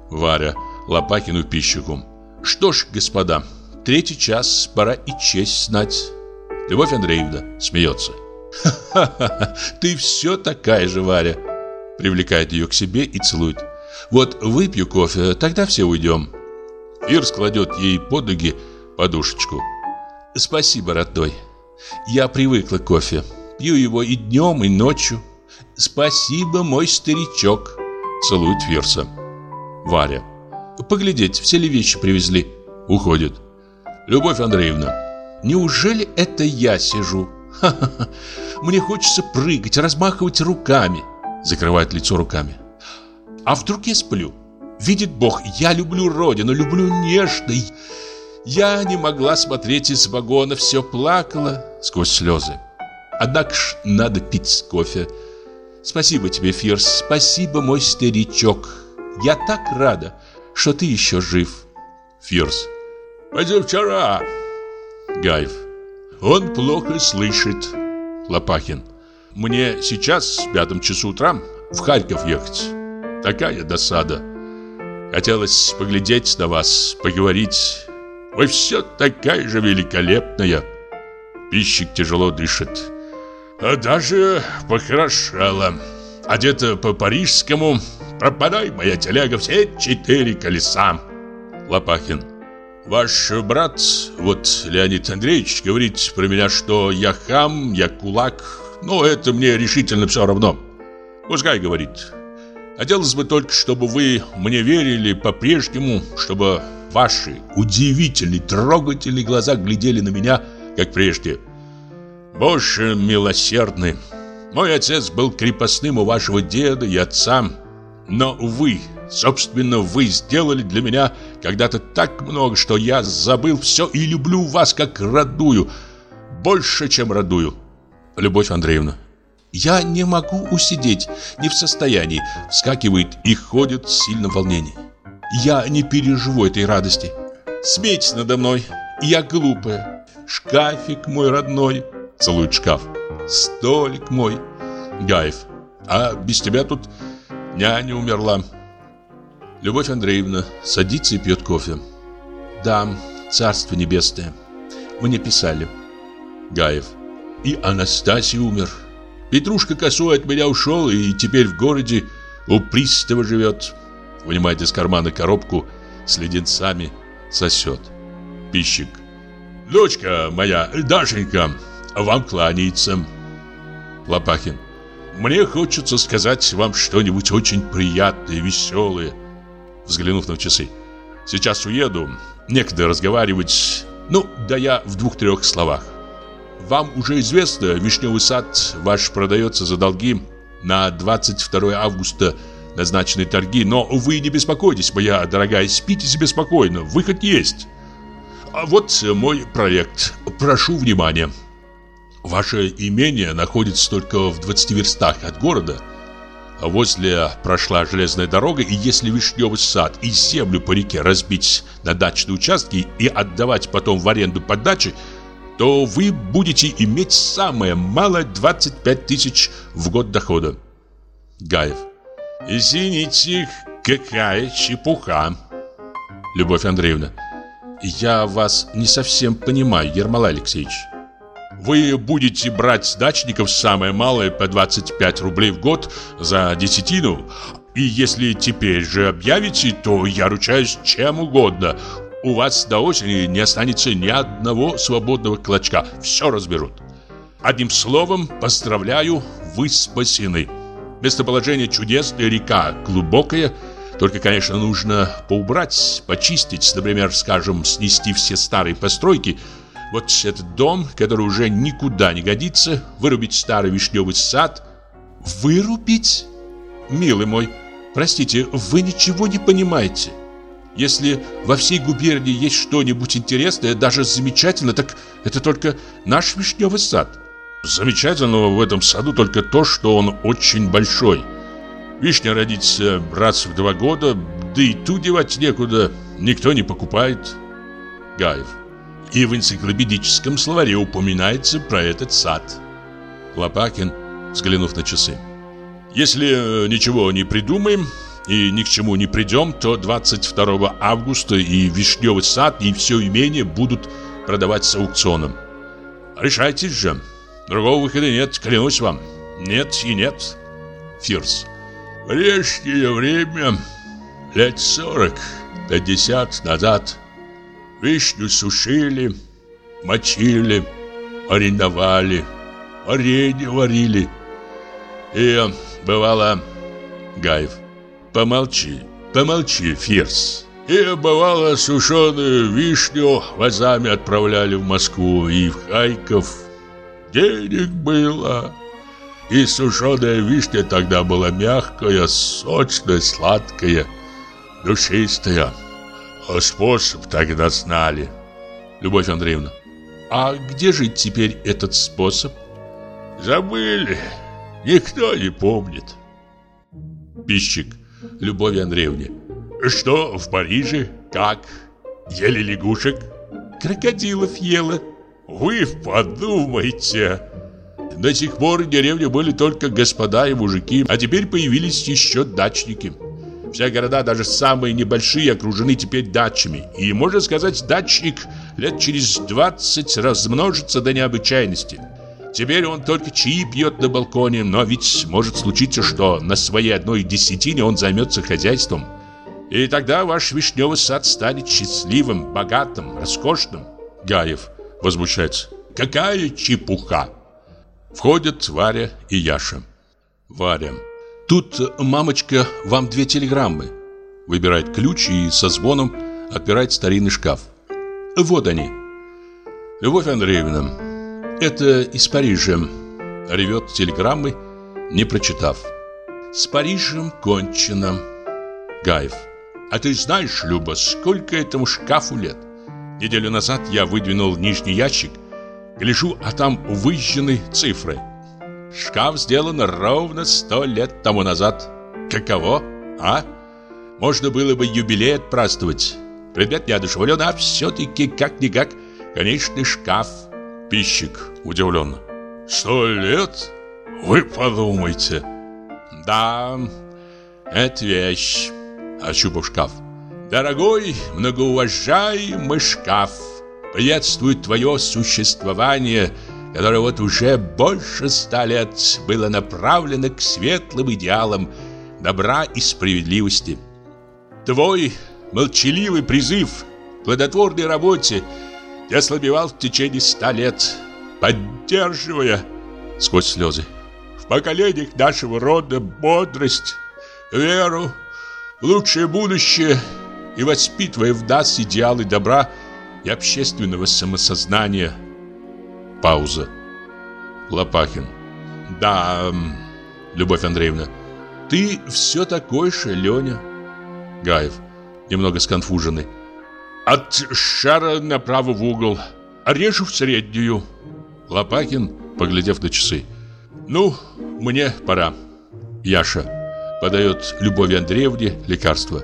Варя. Лопахину пищику. Что ж, господа, третий час, пора и честь знать. Любовь Андреевна смеется. «Ха-ха-ха, ты все такая же, Варя!» Привлекает ее к себе и целует. «Вот выпью кофе, тогда все уйдем». Ирс кладет ей под ноги подушечку. «Спасибо, родной. Я привыкла к кофе. Пью его и днем, и ночью. Спасибо, мой старичок!» Целует Фирса. Варя. «Поглядеть, все ли вещи привезли?» Уходит. «Любовь Андреевна, неужели это я сижу?» Ха-ха-ха. Мне хочется прыгать, размахивать руками. Закрывает лицо руками. А вдруг я сплю? Видит Бог, я люблю родину, люблю нежно. Я не могла смотреть из вагона, все плакала сквозь слезы. Однако ж надо пить кофе. Спасибо тебе, Фирс, спасибо, мой старичок. Я так рада, что ты еще жив. Фирс. Позавчера. Гаев. Он плохо слышит. Лопахин. Мне сейчас, в пятом часу утра, в Харьков ехать. Такая досада. Хотелось поглядеть на вас, поговорить. Вы все такая же великолепная. Пищик тяжело дышит. А даже похорошела. Одета по-парижскому. Пропадай, моя телега, все четыре колеса. Лопахин. Ваш брат, вот Леонид Андреевич, говорит про меня, что я хам, я кулак. Но это мне решительно все равно. Пускай говорит. Хотелось бы только, чтобы вы мне верили по-прежнему, чтобы ваши удивительные, трогательные глаза глядели на меня, как прежде. Боже милосердный, мой отец был крепостным у вашего деда и отца, но вы, Собственно, вы сделали для меня когда-то так много, что я забыл все и люблю вас как родную. Больше, чем родную. Любовь Андреевна. Я не могу усидеть, не в состоянии. Вскакивает и ходит в волнении. Я не переживу этой радости. Смейтесь надо мной. Я глупая. Шкафик мой родной. Целует шкаф. Столик мой. Гаев. А без тебя тут няня умерла. Любовь Андреевна садится и пьет кофе. Да, царство небесное. Мне писали. Гаев. И Анастасий умер. Петрушка косой от меня ушел и теперь в городе у пристава живет. Вынимает из кармана коробку с леденцами, сосет. Пищик. Дочка моя, Дашенька, вам кланяется. Лопахин. Мне хочется сказать вам что-нибудь очень приятное, веселое взглянув на часы. «Сейчас уеду. Некогда разговаривать. Ну, да я в двух-трех словах. Вам уже известно, вишневый сад ваш продается за долги. На 22 августа назначены торги. Но вы не беспокойтесь, моя дорогая, спите себе спокойно. Выход есть. А вот мой проект. Прошу внимания. Ваше имение находится только в 20 верстах от города – Возле прошла железная дорога, и если вишневый сад и землю по реке разбить на дачные участки и отдавать потом в аренду под дачи, то вы будете иметь самое малое 25 тысяч в год дохода. Гаев. Извините, какая чепуха. Любовь Андреевна. Я вас не совсем понимаю, Ермолай Алексеевич. Вы будете брать с дачников самое малое по 25 рублей в год за десятину. И если теперь же объявите, то я ручаюсь чем угодно. У вас до осени не останется ни одного свободного клочка. Все разберут. Одним словом, поздравляю, вы спасены. Местоположение чудесное, река глубокая. Только, конечно, нужно поубрать, почистить, например, скажем, снести все старые постройки. Вот этот дом, который уже никуда не годится, вырубить старый вишневый сад. Вырубить? Милый мой, простите, вы ничего не понимаете. Если во всей губернии есть что-нибудь интересное, даже замечательно, так это только наш вишневый сад. Замечательного в этом саду только то, что он очень большой. Вишня родится раз в два года, да и ту девать некуда, никто не покупает. Гаев. И в энциклопедическом словаре упоминается про этот сад. Лопакин, взглянув на часы. Если э, ничего не придумаем и ни к чему не придем, то 22 августа и Вишневый сад, и все имение будут продавать с аукционом. Решайтесь же. Другого выхода нет, клянусь вам. Нет и нет. Фирс. Прежнее время, лет сорок, пятьдесят назад, вишню сушили, мочили, арендовали, варенье варили. И бывало, Гаев, помолчи, помолчи, Фирс. И бывало, сушеную вишню вазами отправляли в Москву и в Хайков, денег было. И сушеная вишня тогда была мягкая, сочная, сладкая, душистая. Способ тогда знали. Любовь Андреевна, а где же теперь этот способ? Забыли. Никто не помнит. Пищик Любовь Андреевне. Что в Париже? Как? Ели лягушек? Крокодилов ела. Вы подумайте. До сих пор в деревне были только господа и мужики, а теперь появились еще дачники. Все города, даже самые небольшие, окружены теперь дачами. И, можно сказать, дачник лет через 20 размножится до необычайности. Теперь он только чаи пьет на балконе, но ведь может случиться, что на своей одной десятине он займется хозяйством. И тогда ваш вишневый сад станет счастливым, богатым, роскошным. Гаев возмущается. Какая чепуха! Входят Варя и Яша. Варя. Тут, мамочка, вам две телеграммы. Выбирает ключ и со звоном отпирает старинный шкаф. Вот они. Любовь Андреевна, это из Парижа. Ревет телеграммы, не прочитав. С Парижем кончено. Гаев. А ты знаешь, Люба, сколько этому шкафу лет? Неделю назад я выдвинул нижний ящик, гляжу, а там выжжены цифры. Шкаф сделан ровно сто лет тому назад. Каково, а? Можно было бы юбилей отпраздновать. Предмет неодушевлен, а все-таки как-никак конечный шкаф. Пищик удивленно. Сто лет? Вы подумайте. Да, это вещь. Ощупав шкаф. Дорогой, многоуважаемый шкаф, приветствует твое существование, которое вот уже больше ста лет было направлено к светлым идеалам добра и справедливости. Твой молчаливый призыв к плодотворной работе не ослабевал в течение ста лет, поддерживая, сквозь слезы, в поколениях нашего рода бодрость, веру, лучшее будущее – и воспитывая в нас идеалы добра и общественного самосознания. Пауза. Лопахин. Да, Любовь Андреевна, ты все такой же, Леня. Гаев, немного сконфуженный. От шара направо в угол, режу в среднюю. Лопахин, поглядев на часы. Ну, мне пора. Яша подает Любови Андреевне лекарство.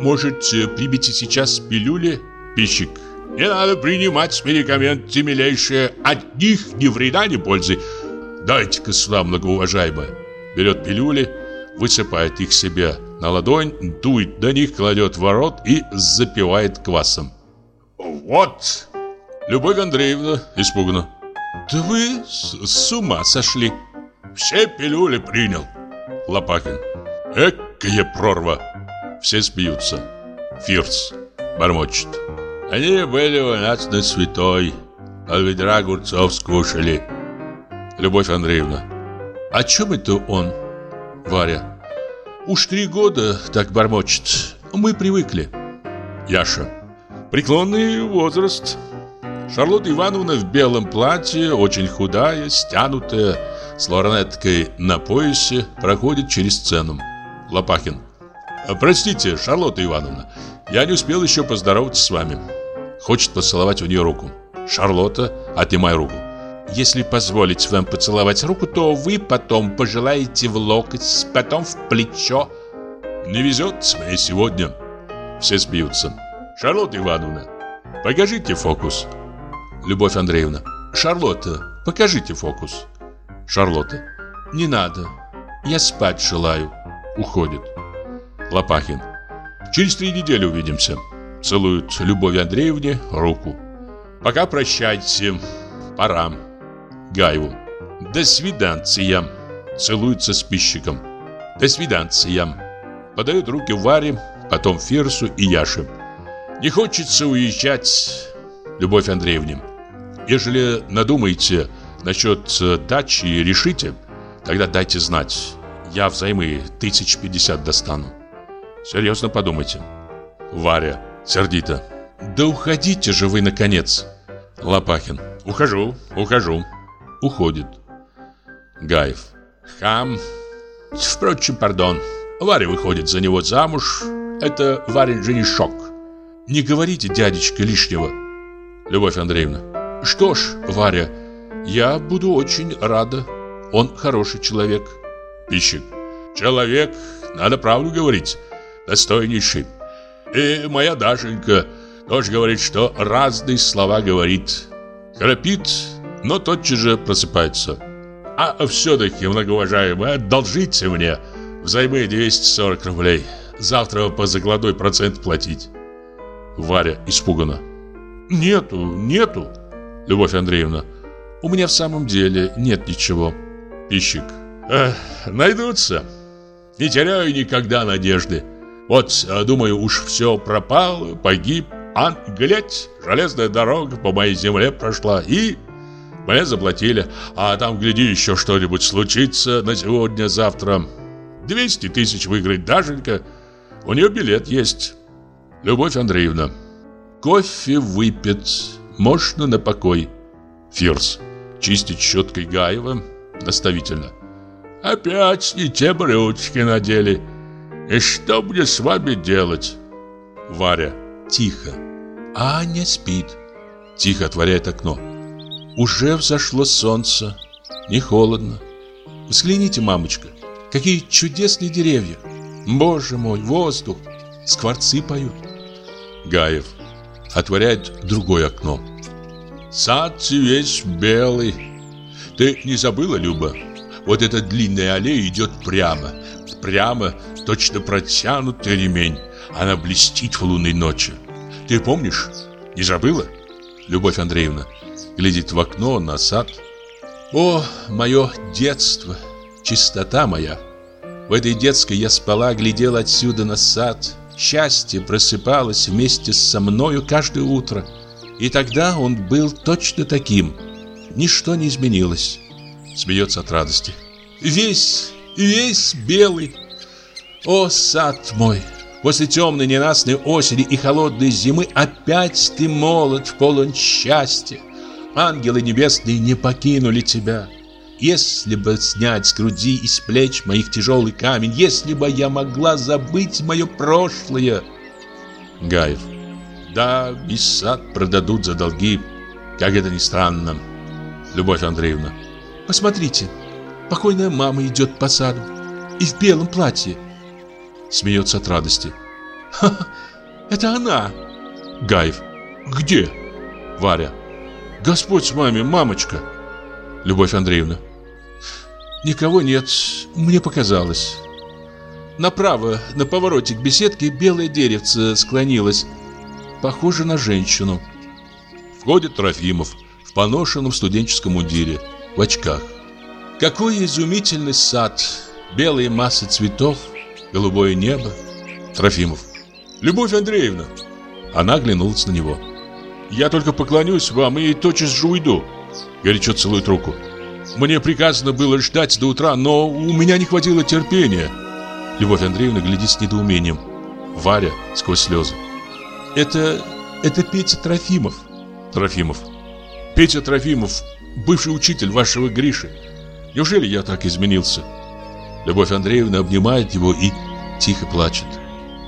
Может, примите сейчас пилюли, пищик? Не надо принимать медикаменты, милейшие. От них ни вреда, ни пользы. Дайте-ка сюда, многоуважаемая. Берет пилюли, высыпает их себе на ладонь, дует до них, кладет в рот и запивает квасом. Вот! Любовь Андреевна испугана. Да вы с, с ума сошли. Все пилюли принял. Лопахин. Экая прорва. Все смеются. Фирс. Бормочет. Они были у нас на святой. От ведра огурцов скушали. Любовь Андреевна. О чем это он? Варя. Уж три года так бормочет. Мы привыкли. Яша. Преклонный возраст. Шарлотта Ивановна в белом платье, очень худая, стянутая, с лорнеткой на поясе, проходит через сцену. Лопахин. «Простите, Шарлотта Ивановна, я не успел еще поздороваться с вами». Хочет поцеловать у нее руку. Шарлотта, отнимай руку. Если позволить вам поцеловать руку, то вы потом пожелаете в локоть, потом в плечо. Не везет мне сегодня. Все смеются. Шарлотта Ивановна, покажите фокус. Любовь Андреевна. Шарлотта, покажите фокус. Шарлотта. Не надо. Я спать желаю. Уходит. Лопахин. Через три недели увидимся. Целует Любовь Андреевне руку. Пока прощайте. Пора. Гаеву. До свиданция. Целуется с пищиком. До свиданция. Подает руки Варе, потом Ферсу и Яше. Не хочется уезжать, Любовь Андреевне. Ежели надумаете насчет э, дачи и решите, тогда дайте знать. Я взаймы тысяч пятьдесят достану. Серьезно подумайте. Варя сердито. Да уходите же вы, наконец. Лопахин. Ухожу, ухожу. Уходит. Гаев. Хам. Впрочем, пардон. Варя выходит за него замуж. Это Варин женишок. Не говорите, дядечка, лишнего. Любовь Андреевна. Что ж, Варя, я буду очень рада. Он хороший человек. Пищик. Человек, надо правду говорить, достойнейший. И моя Дашенька тоже говорит, что разные слова говорит. Храпит, но тотчас же просыпается. А все-таки, многоуважаемый, одолжите мне взаймы 240 рублей. Завтра по закладной процент платить. Варя испугана. Нету, нету. Любовь Андреевна. У меня в самом деле нет ничего. Пищик. Эх, найдутся. Не теряю никогда надежды. Вот, думаю, уж все пропало, погиб. А, глядь, железная дорога по моей земле прошла и... Мне заплатили, а там, гляди, еще что-нибудь случится на сегодня-завтра. 200 тысяч выиграть Дашенька. У нее билет есть. Любовь Андреевна. Кофе выпит. Можно на покой. Фирс. Чистит щеткой Гаева. Наставительно. Опять не те брючки надели. И что мне с вами делать? Варя. Тихо. Аня спит. Тихо отворяет окно. Уже взошло солнце. Не холодно. Взгляните, мамочка, какие чудесные деревья. Боже мой, воздух. Скворцы поют. Гаев отворяет другое окно. Сад весь белый. Ты не забыла, Люба? Вот эта длинная аллея идет прямо. Прямо, точно протянутый ремень. Она блестит в лунной ночи. Ты помнишь? Не забыла? Любовь Андреевна глядит в окно на сад. О, мое детство, чистота моя. В этой детской я спала, глядела отсюда на сад. Счастье просыпалось вместе со мною каждое утро. И тогда он был точно таким. Ничто не изменилось. Смеется от радости. Весь, весь белый. О, сад мой, После темной ненастной осени и холодной зимы опять ты молод, полон счастья. Ангелы небесные не покинули тебя. Если бы снять с груди и с плеч моих тяжелый камень, если бы я могла забыть мое прошлое. Гаев. Да, весь сад продадут за долги, как это ни странно. Любовь Андреевна. Посмотрите, покойная мама идет по саду и в белом платье. Смеется от радости. Ха, это она. Гаев. Где? Варя. Господь с вами, мамочка. Любовь Андреевна. Никого нет, мне показалось. Направо, на повороте к беседке, белое деревце склонилось. Похоже на женщину. Входит Трофимов в поношенном студенческом мундире, в очках. Какой изумительный сад, белые массы цветов, голубое небо. Трофимов. Любовь Андреевна. Она оглянулась на него. Я только поклонюсь вам и тотчас же уйду. Горячо целует руку. Мне приказано было ждать до утра, но у меня не хватило терпения. Любовь Андреевна глядит с недоумением. Варя сквозь слезы. Это... это Петя Трофимов. Трофимов. Петя Трофимов, бывший учитель вашего Гриши. Неужели я так изменился? Любовь Андреевна обнимает его и тихо плачет.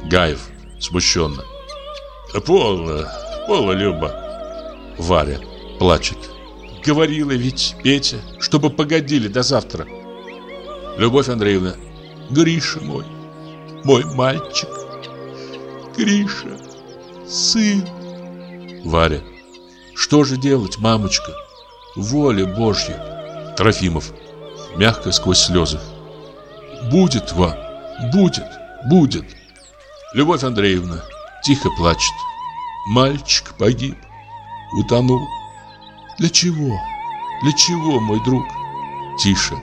Гаев смущенно. Полно, полно, Люба. Варя плачет. Говорила ведь Петя, чтобы погодили до завтра. Любовь Андреевна. Гриша мой, мой мальчик. Гриша, сын. Варя. Что же делать, мамочка? Воля Божья. Трофимов. Мягко сквозь слезы. Будет вам, будет, будет. Любовь Андреевна тихо плачет. Мальчик погиб, утонул. Для чего? Для чего, мой друг? Тише.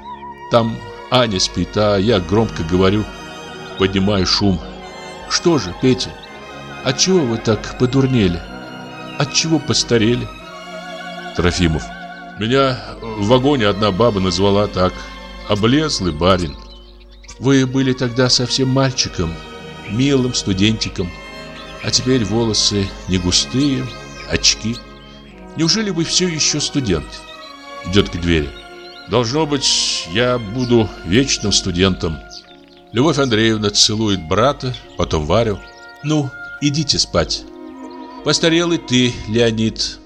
Там Аня спит, а я громко говорю, поднимаю шум. Что же, Петя, отчего вы так подурнели? Отчего постарели? Трофимов. Меня в вагоне одна баба назвала так. Облезлый барин. Вы были тогда совсем мальчиком, милым студентиком. А теперь волосы не густые, очки. Неужели вы все еще студент? Идет к двери. Должно быть, я буду вечным студентом. Любовь Андреевна целует брата, потом Варю. Ну, идите спать. Постарел и ты, Леонид.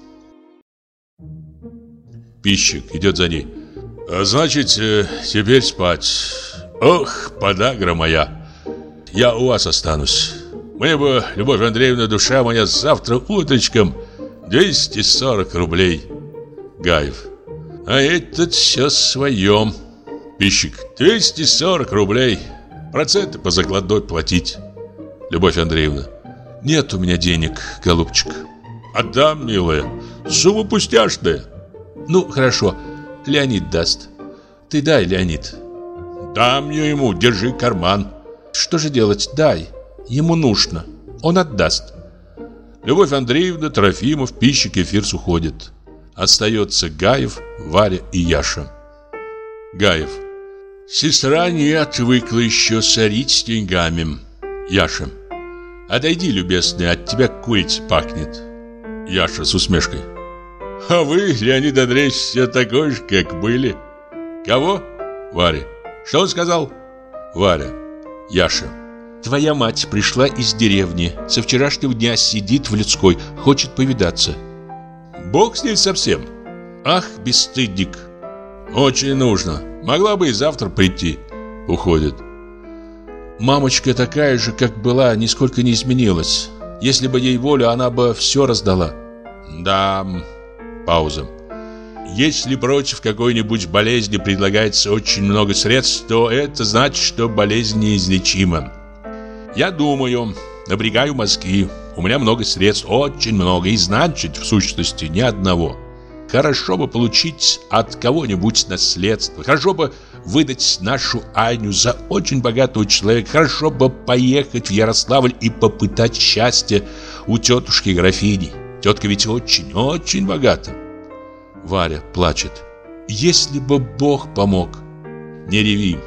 Пищик идет за ней. А значит, э, теперь спать. Ох, подагра моя. Я у вас останусь. Мне бы, Любовь Андреевна, душа моя, завтра утречком 240 рублей. Гаев. А этот все своем. Пищик. 240 рублей. Проценты по закладной платить. Любовь Андреевна. Нет у меня денег, голубчик. Отдам, милая. Сумма пустяшная. Ну, хорошо. Леонид даст. Ты дай, Леонид. Дам я ему, держи карман. Что же делать? Дай. Ему нужно. Он отдаст. Любовь Андреевна, Трофимов, Пищик и Фирс уходят. Остается Гаев, Варя и Яша. Гаев. Сестра не отвыкла еще сорить с деньгами. Яша. Отойди, любезный, от тебя курица пахнет. Яша с усмешкой. А вы, Леонид Андреевич, все такой же, как были. Кого? Варя. Что он сказал? Варя. Яша. Твоя мать пришла из деревни. Со вчерашнего дня сидит в людской, хочет повидаться. Бог с ней совсем. Ах, бесстыдник. Очень нужно. Могла бы и завтра прийти. Уходит. Мамочка такая же, как была, нисколько не изменилась. Если бы ей волю, она бы все раздала. Да, пауза. Если против какой-нибудь болезни предлагается очень много средств, то это значит, что болезнь неизлечима. Я думаю, напрягаю мозги. У меня много средств, очень много, и значит, в сущности, ни одного. Хорошо бы получить от кого-нибудь наследство. Хорошо бы выдать нашу Аню за очень богатого человека. Хорошо бы поехать в Ярославль и попытать счастье у тетушки графини. Тетка ведь очень-очень богата. Варя плачет. Если бы Бог помог. Не реви.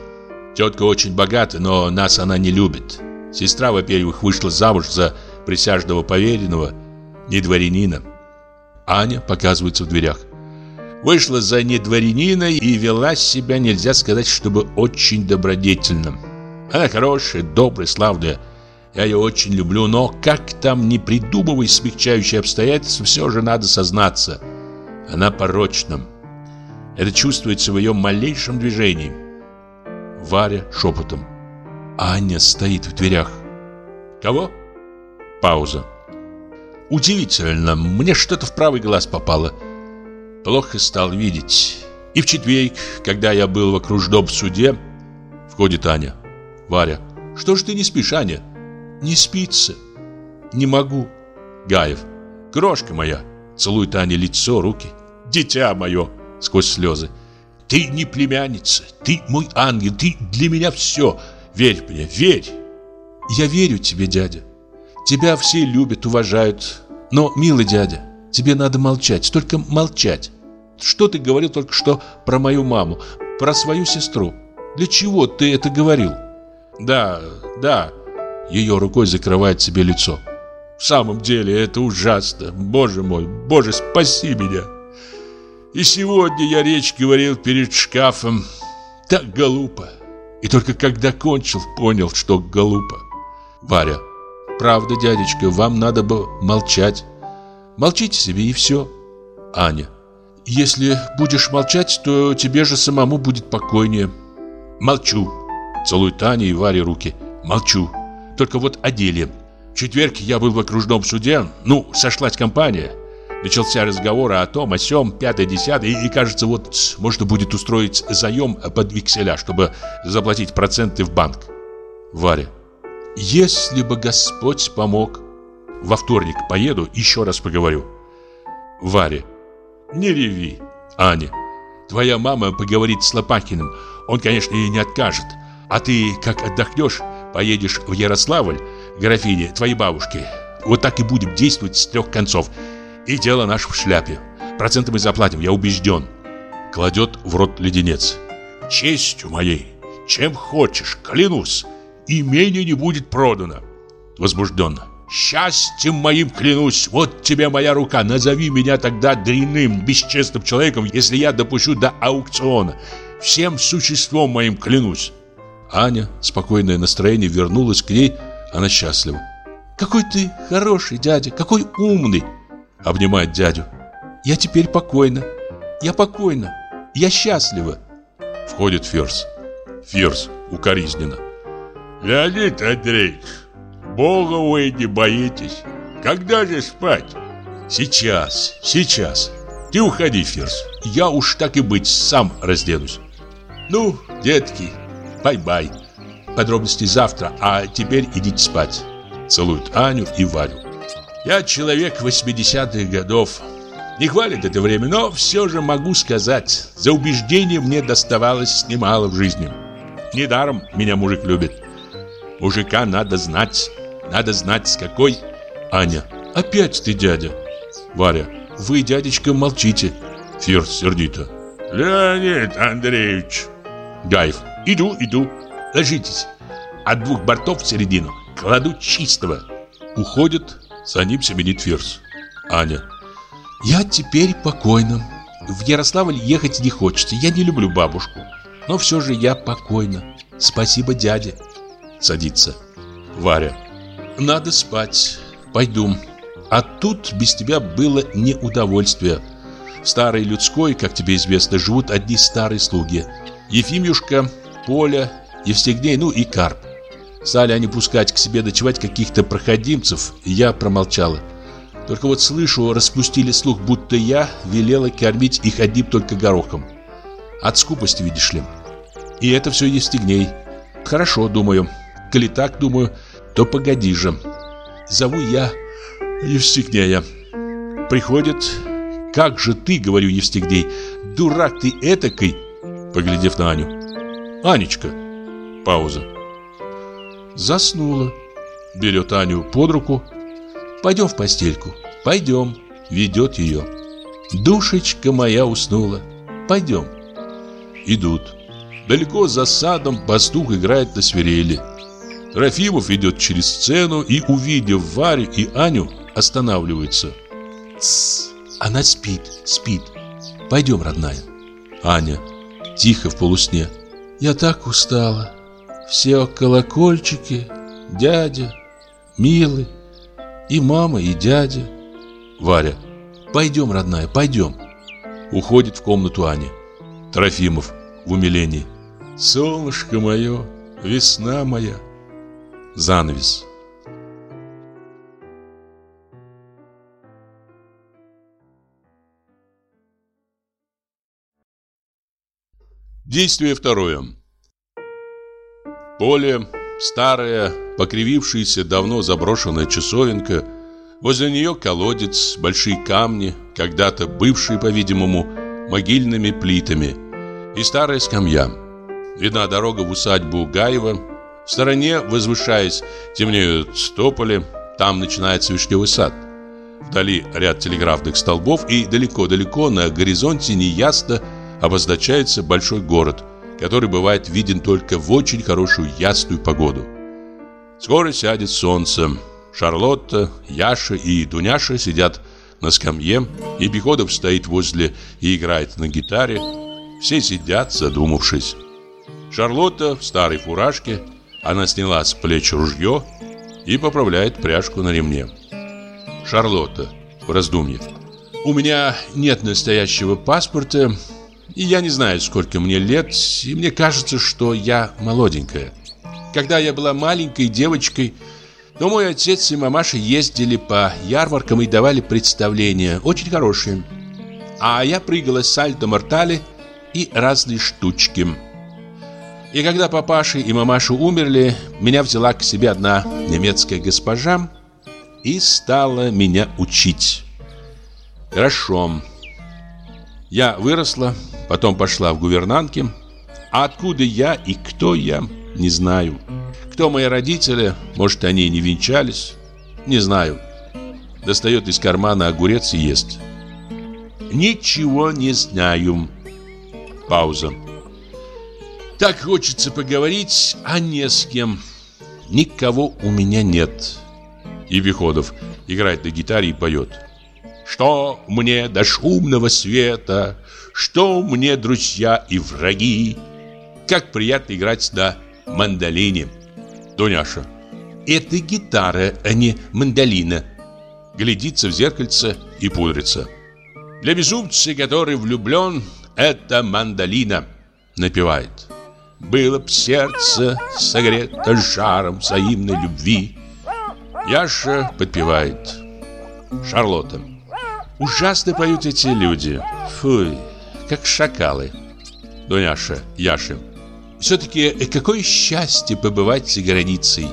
Тетка очень богата, но нас она не любит. Сестра, во-первых, вышла замуж за присяжного поверенного, не дворянина. Аня показывается в дверях. Вышла за недворянина и вела себя, нельзя сказать, чтобы очень добродетельным. Она хорошая, добрая, славная. Я ее очень люблю, но как там не придумывай смягчающие обстоятельства, все же надо сознаться. Она порочна. Это чувствуется в ее малейшем движении. Варя шепотом. Аня стоит в дверях. Кого? Пауза. Удивительно, мне что-то в правый глаз попало. Плохо стал видеть. И в четверг, когда я был в окружном суде, входит Аня. Варя. Что ж ты не спишь, Аня? Не спится. Не могу. Гаев. Крошка моя. Целует Аня лицо, руки. Дитя мое!» Сквозь слезы. «Ты не племянница, ты мой ангел, ты для меня все. Верь мне, верь!» «Я верю тебе, дядя. Тебя все любят, уважают. Но, милый дядя, тебе надо молчать, только молчать. Что ты говорил только что про мою маму, про свою сестру? Для чего ты это говорил?» «Да, да». Ее рукой закрывает себе лицо. В самом деле это ужасно. Боже мой, Боже, спаси меня. И сегодня я речь говорил перед шкафом. Так глупо. И только когда кончил, понял, что глупо. Варя. Правда, дядечка, вам надо бы молчать. Молчите себе и все. Аня. Если будешь молчать, то тебе же самому будет покойнее. Молчу. Целует Аня и Варе руки. Молчу. Только вот о деле четверг я был в окружном суде, ну, сошлась компания. Начался разговор о том, о сём, пятое, десятое, и, и кажется, вот можно будет устроить заем под векселя, чтобы заплатить проценты в банк. Варя. Если бы Господь помог. Во вторник поеду, еще раз поговорю. Варя. Не реви. Аня. Твоя мама поговорит с Лопахиным. Он, конечно, ей не откажет. А ты, как отдохнешь, поедешь в Ярославль, графине, твоей бабушке. Вот так и будем действовать с трех концов. И дело наше в шляпе. Проценты мы заплатим, я убежден. Кладет в рот леденец. Честью моей, чем хочешь, клянусь, имение не будет продано. Возбужденно. Счастьем моим клянусь, вот тебе моя рука, назови меня тогда дрянным, бесчестным человеком, если я допущу до аукциона. Всем существом моим клянусь. Аня, спокойное настроение, вернулась к ней, она счастлива. «Какой ты хороший, дядя, какой умный!» Обнимает дядю. «Я теперь покойна. Я покойна. Я счастлива!» Входит Фирс. Фирс укоризненно. «Леонид Андреевич, Бога вы не боитесь. Когда же спать?» «Сейчас, сейчас. Ты уходи, Фирс. Я уж так и быть сам разденусь. Ну, детки, бай-бай. Подробности завтра, а теперь идите спать. Целует Аню и Варю. Я человек 80-х годов. Не хвалит это время, но все же могу сказать, за убеждение мне доставалось немало в жизни. Недаром меня мужик любит. Мужика надо знать, надо знать с какой... Аня, опять ты дядя. Варя, вы, дядечка, молчите. Фирс сердито. Леонид Андреевич. Гаев, иду, иду. Ложитесь. От двух бортов в середину кладу чистого. Уходит, за ним семенит Фирс. Аня. Я теперь покойна. В Ярославль ехать не хочется. Я не люблю бабушку. Но все же я покойна. Спасибо, дядя. Садится. Варя. Надо спать. Пойду. А тут без тебя было неудовольствие. В старой людской, как тебе известно, живут одни старые слуги. Ефимюшка, Поля, Евстигней, ну и Карп. Стали они пускать к себе ночевать каких-то проходимцев, и я промолчала. Только вот слышу, распустили слух, будто я велела кормить их одним только горохом. От скупости, видишь ли. И это все Евстигней. Хорошо, думаю. Коли так, думаю, то погоди же. Зову я Евстигнея. Приходит. Как же ты, говорю Евстигней, дурак ты этакой, поглядев на Аню. Анечка. Пауза. Заснула. Берет Аню под руку. Пойдем в постельку. Пойдем. Ведет ее. Душечка моя уснула. Пойдем. Идут. Далеко за садом пастух играет на свирели. Трофимов идет через сцену и, увидев Варю и Аню, останавливается. Тссс, она спит, спит. Пойдем, родная. Аня, тихо в полусне. Я так устала. Все колокольчики, дядя, милый, и мама, и дядя. Варя, пойдем, родная, пойдем. Уходит в комнату Ани. Трофимов в умилении. Солнышко мое, весна моя. Занавес. Действие второе. Поле, старая, покривившаяся, давно заброшенная часовенка, Возле нее колодец, большие камни, когда-то бывшие, по-видимому, могильными плитами, и старая скамья. Видна дорога в усадьбу Гаева. В стороне, возвышаясь, темнеют тополи, там начинается вишневый сад. Вдали ряд телеграфных столбов, и далеко-далеко на горизонте неясно обозначается большой город, который бывает виден только в очень хорошую ясную погоду. Скоро сядет солнце. Шарлотта, Яша и Дуняша сидят на скамье, и Беходов стоит возле и играет на гитаре. Все сидят, задумавшись. Шарлотта в старой фуражке, она сняла с плеч ружье и поправляет пряжку на ремне. Шарлотта в раздумье. «У меня нет настоящего паспорта, и я не знаю, сколько мне лет, и мне кажется, что я молоденькая. Когда я была маленькой девочкой, но мой отец и мамаша ездили по ярмаркам и давали представления, очень хорошие. А я прыгала сальто-мортали и разные штучки. И когда папаша и мамаша умерли, меня взяла к себе одна немецкая госпожа и стала меня учить. Хорошо. Я выросла, потом пошла в гувернантки. А откуда я и кто я, не знаю. Кто мои родители? Может, они не венчались? Не знаю. Достает из кармана огурец и ест. Ничего не знаю. Пауза. Так хочется поговорить, а не с кем. Никого у меня нет. Ебиходов играет на гитаре и поет. Что мне до шумного света, что мне друзья и враги. Как приятно играть на мандолине. Дуняша. Это гитара, а не мандолина. Глядится в зеркальце и пудрится. Для безумца, который влюблен, это мандолина. Напевает. Было б сердце согрето жаром взаимной любви. Яша подпевает. Шарлотта. Ужасно поют эти люди. Фуй, как шакалы. Дуняша, Яша. Все-таки какое счастье побывать за границей.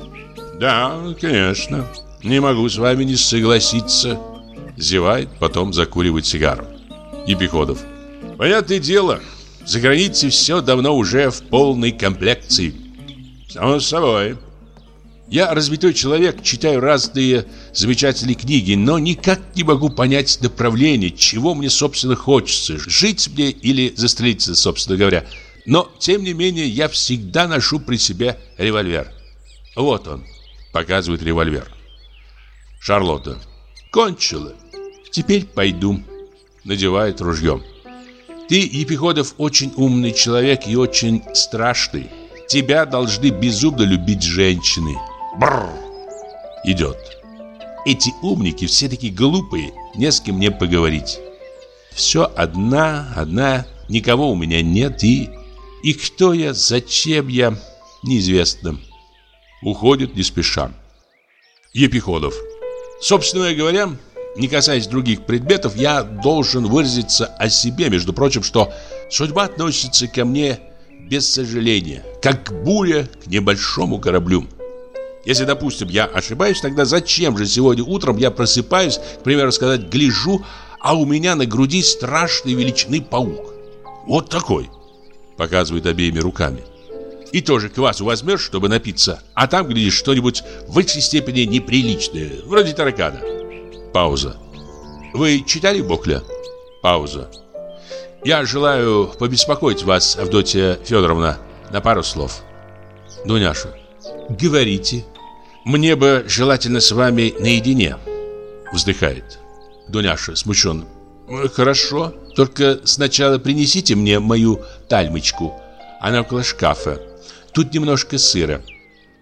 Да, конечно. Не могу с вами не согласиться. Зевает, потом закуривает сигару. Епиходов. Понятное дело, за границей все давно уже в полной комплекции. Само собой. Я развитой человек, читаю разные замечательные книги, но никак не могу понять направление, чего мне, собственно, хочется. Жить мне или застрелиться, собственно говоря. Но, тем не менее, я всегда ношу при себе револьвер. Вот он, показывает револьвер. Шарлотта. Кончила. Теперь пойду. Надевает ружьем. Ты, Епиходов, очень умный человек и очень страшный. Тебя должны безумно любить женщины. Бррр. Идет. Эти умники все такие глупые, не с кем мне поговорить. Все одна, одна, никого у меня нет и... И кто я, зачем я, неизвестно. Уходит не спеша. Епиходов. Собственно говоря, не касаясь других предметов, я должен выразиться о себе, между прочим, что судьба относится ко мне без сожаления, как буря к небольшому кораблю. Если, допустим, я ошибаюсь, тогда зачем же сегодня утром я просыпаюсь, к примеру, сказать, гляжу, а у меня на груди страшной величины паук? Вот такой показывает обеими руками. И тоже квасу возьмешь, чтобы напиться, а там, глядишь, что-нибудь в высшей степени неприличное, вроде таракана. Пауза. Вы читали Бокля? Пауза. Я желаю побеспокоить вас, Авдотья Федоровна, на пару слов. Дуняша. Говорите. Мне бы желательно с вами наедине. Вздыхает. Дуняша смущенно. Хорошо. Только сначала принесите мне мою тальмочку. Она около шкафа. Тут немножко сыра.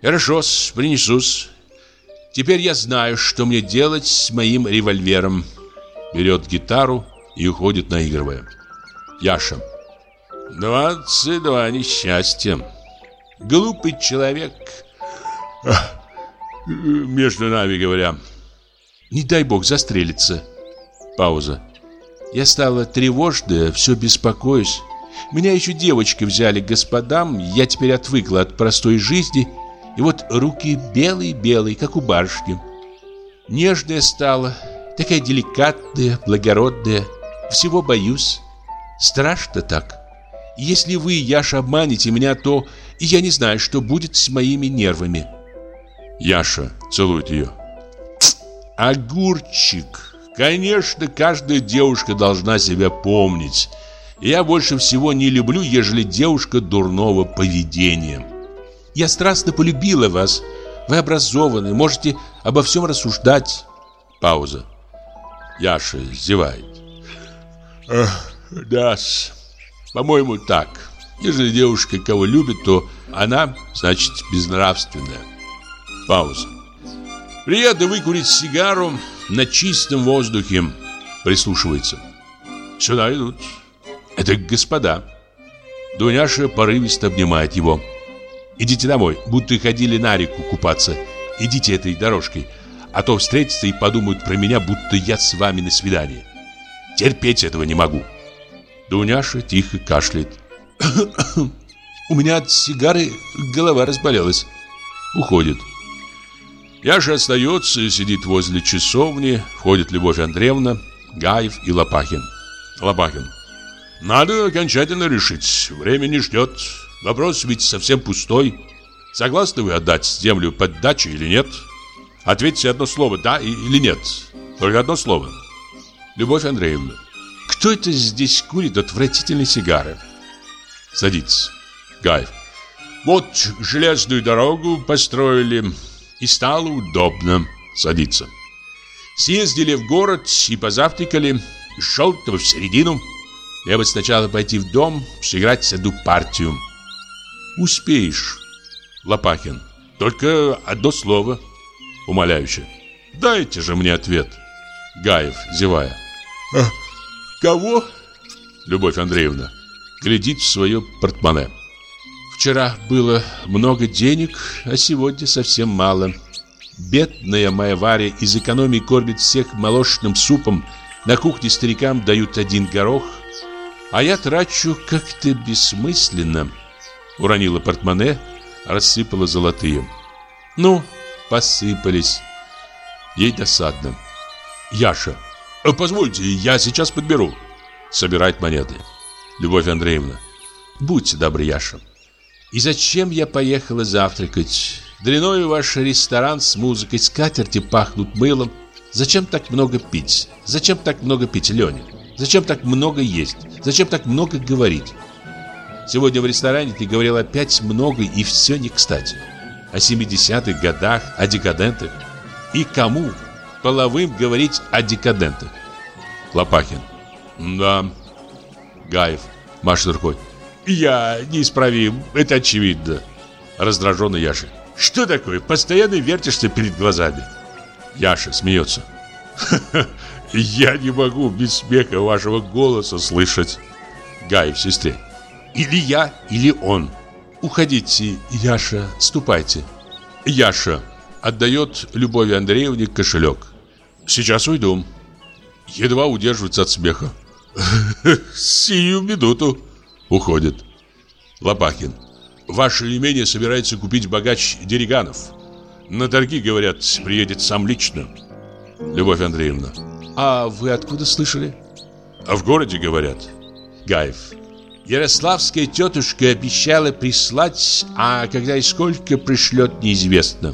Хорошо, принесу-с. Теперь я знаю, что мне делать с моим револьвером. Берет гитару и уходит, наигрывая. Яша. Двадцать два несчастья. Глупый человек. Между нами говоря. Не дай бог застрелиться. Пауза. Я стала тревожная, все беспокоюсь. Меня еще девочкой взяли к господам, я теперь отвыкла от простой жизни, и вот руки белые-белые, как у барышни. Нежная стала, такая деликатная, благородная. Всего боюсь. Страшно так. Если вы, Яша, обманете меня, то я не знаю, что будет с моими нервами. Яша целует ее. Огурчик. Конечно, каждая девушка должна себя помнить. Я больше всего не люблю, ежели девушка дурного поведения. Я страстно полюбила вас. Вы образованы, можете обо всем рассуждать. Пауза. Яша зевает. да по-моему, так. Если девушка кого любит, то она, значит, безнравственная. Пауза. Приятно выкурить сигару на чистом воздухе. Прислушивается. Сюда идут. Это господа. Дуняша порывисто обнимает его. Идите домой, будто ходили на реку купаться. Идите этой дорожкой, а то встретятся и подумают про меня, будто я с вами на свидание. Терпеть этого не могу. Дуняша тихо кашляет. (coughs) У меня от сигары голова разболелась. Уходит. Яша остается, сидит возле часовни, входит Любовь Андреевна, Гаев и Лопахин. Лопахин. Надо окончательно решить. Время не ждет. Вопрос ведь совсем пустой. Согласны вы отдать землю под дачу или нет? Ответьте одно слово, да или нет. Только одно слово. Любовь Андреевна. Кто это здесь курит отвратительные сигары? Садится. Гаев. Вот железную дорогу построили, и стало удобно. Садится. Съездили в город и позавтракали, шел-то в середину. Я бы сначала пойти в дом, сыграть в саду партию. Успеешь, Лопахин. Только одно слово. Умоляюще. Дайте же мне ответ. Гаев, зевая. Кого? Любовь Андреевна глядит в свое портмоне. Вчера было много денег, а сегодня совсем мало. Бедная моя Варя из экономии кормит всех молочным супом. На кухне старикам дают один горох, а я трачу как-то бессмысленно. Уронила портмоне, рассыпала золотые. Ну, посыпались. Ей досадно. Яша, э, позвольте, я сейчас подберу. Собирать монеты. Любовь Андреевна, будьте добры, Яша. И зачем я поехала завтракать? Длиной ваш ресторан с музыкой, скатерти пахнут мылом. Зачем так много пить? Зачем так много пить, Леня? Зачем так много есть? Зачем так много говорить? Сегодня в ресторане ты говорил опять много и все не кстати. О 70-х годах, о декадентах. И кому половым говорить о декадентах? Лопахин. Да. Гаев машет рукой. Я неисправим, это очевидно. Раздраженный Яша. Что такое? Постоянно вертишься перед глазами. Яша смеется. (laughs) Я не могу без смеха вашего голоса слышать. Гаев сестре. Или я, или он. Уходите, Яша, ступайте. Яша отдает Любови Андреевне кошелек. Сейчас уйду. Едва удерживается от смеха. (laughs) Сию минуту. Уходит. Лопахин. Ваше имение собирается купить богач Дериганов. На торги, говорят, приедет сам лично. Любовь Андреевна. А вы откуда слышали? А в городе, говорят. Гаев. Ярославская тетушка обещала прислать, а когда и сколько пришлет, неизвестно.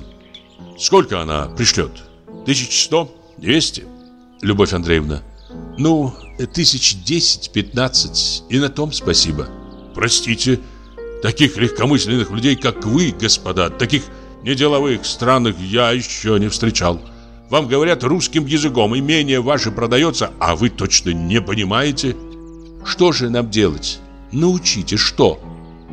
Сколько она пришлет? Тысяч сто? Двести? Любовь Андреевна. Ну, тысяч десять-пятнадцать. И на том спасибо. Простите, таких легкомысленных людей, как вы, господа, таких неделовых, странных я еще не встречал. Вам говорят русским языком, имение ваше продается, а вы точно не понимаете. Что же нам делать? Научите что?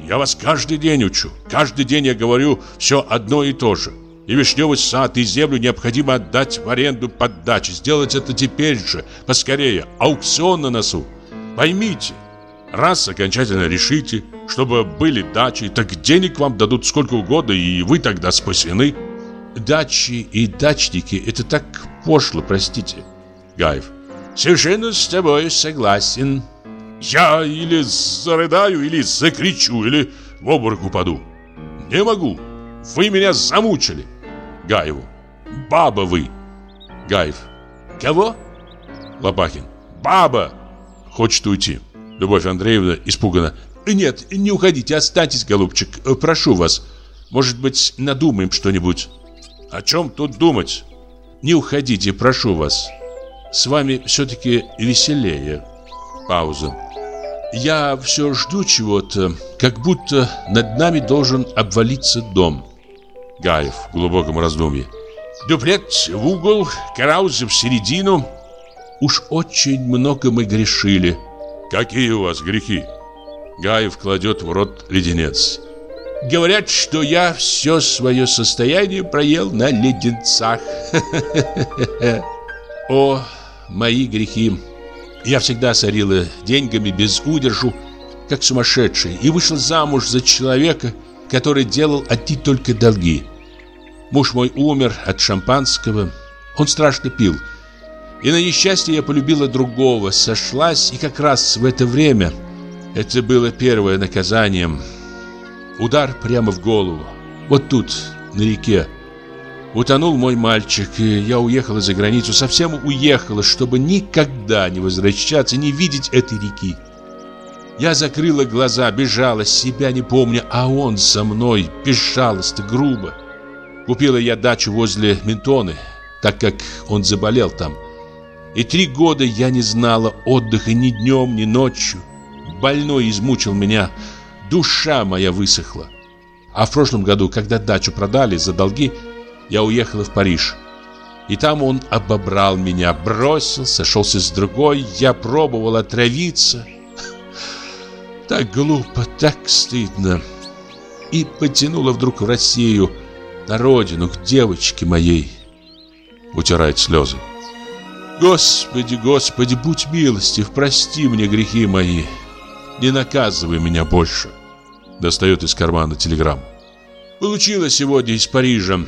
Я вас каждый день учу. Каждый день я говорю все одно и то же. И вишневый сад, и землю необходимо отдать в аренду под дачу. Сделать это теперь же, поскорее. Аукцион на носу. Поймите, раз окончательно решите, чтобы были дачи, так денег вам дадут сколько угодно, и вы тогда спасены. Дачи и дачники – это так пошло, простите. Гаев. Совершенно с тобой согласен. Я или зарыдаю, или закричу, или в обморок упаду. Не могу. Вы меня замучили. Гаеву. Баба вы. Гаев. Кого? Лопахин. Баба! Хочет уйти. Любовь Андреевна испугана. Нет, не уходите, останьтесь, голубчик. Прошу вас. Может быть, надумаем что-нибудь. О чем тут думать? Не уходите, прошу вас. С вами все-таки веселее. Пауза. Я все жду чего-то, как будто над нами должен обвалиться дом. Гаев в глубоком раздумье. Дуплет в угол, караузы в середину. Уж очень много мы грешили. Какие у вас грехи? Гаев кладет в рот леденец. Говорят, что я все свое состояние проел на леденцах. (laughs) О, мои грехи! Я всегда сорила деньгами без удержу, как сумасшедший, и вышла замуж за человека, который делал одни только долги. Муж мой умер от шампанского, он страшно пил. И на несчастье я полюбила другого, сошлась, и как раз в это время, это было первое наказание, удар прямо в голову, вот тут, на реке. Утонул мой мальчик, и я уехала за границу, совсем уехала, чтобы никогда не возвращаться, не видеть этой реки. Я закрыла глаза, бежала, себя не помня, а он со мной, безжалостно, грубо. Купила я дачу возле Ментоны, так как он заболел там. И три года я не знала отдыха ни днем, ни ночью. Больной измучил меня, душа моя высохла. А в прошлом году, когда дачу продали за долги, я уехала в Париж. И там он обобрал меня, бросил, сошелся с другой. Я пробовал отравиться. Так глупо, так стыдно. И потянула вдруг в Россию, на родину, к девочке моей. Утирает слезы. Господи, Господи, будь милостив, прости мне грехи мои. Не наказывай меня больше. Достает из кармана телеграмму. Получила сегодня из Парижа.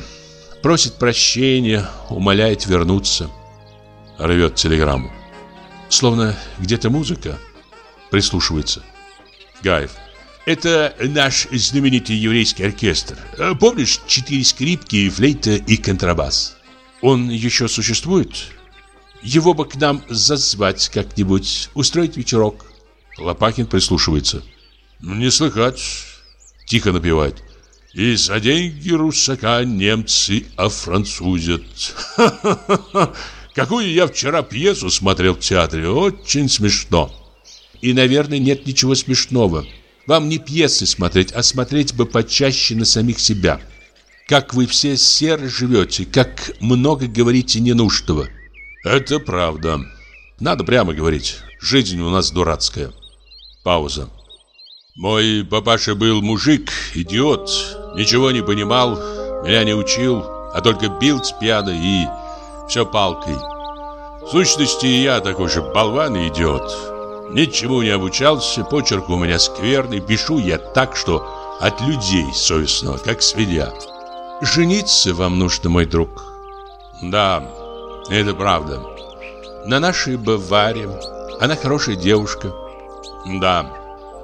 Просит прощения, умоляет вернуться. Рвет телеграмму. Словно где-то музыка. Прислушивается. Гаев. Это наш знаменитый еврейский оркестр. Помнишь, четыре скрипки, флейта и контрабас? Он еще существует? Его бы к нам зазвать как-нибудь, устроить вечерок. Лопахин прислушивается. Не слыхать. Тихо напевает. И за деньги русака немцы офранцузят. (laughs) Какую я вчера пьесу смотрел в театре. Очень смешно. И, наверное, нет ничего смешного. Вам не пьесы смотреть, а смотреть бы почаще на самих себя. Как вы все серо живете, как много говорите ненужного. Это правда. Надо прямо говорить. Жизнь у нас дурацкая. Пауза. Мой папаша был мужик, идиот, ничего не понимал, меня не учил, а только бил с пьяна и все палкой. В сущности, я такой же болван и идиот. Ничему не обучался, почерк у меня скверный, пишу я так, что от людей совестного, как свинья. Жениться вам нужно, мой друг. Да, это правда. На нашей Баваре она хорошая девушка. Да,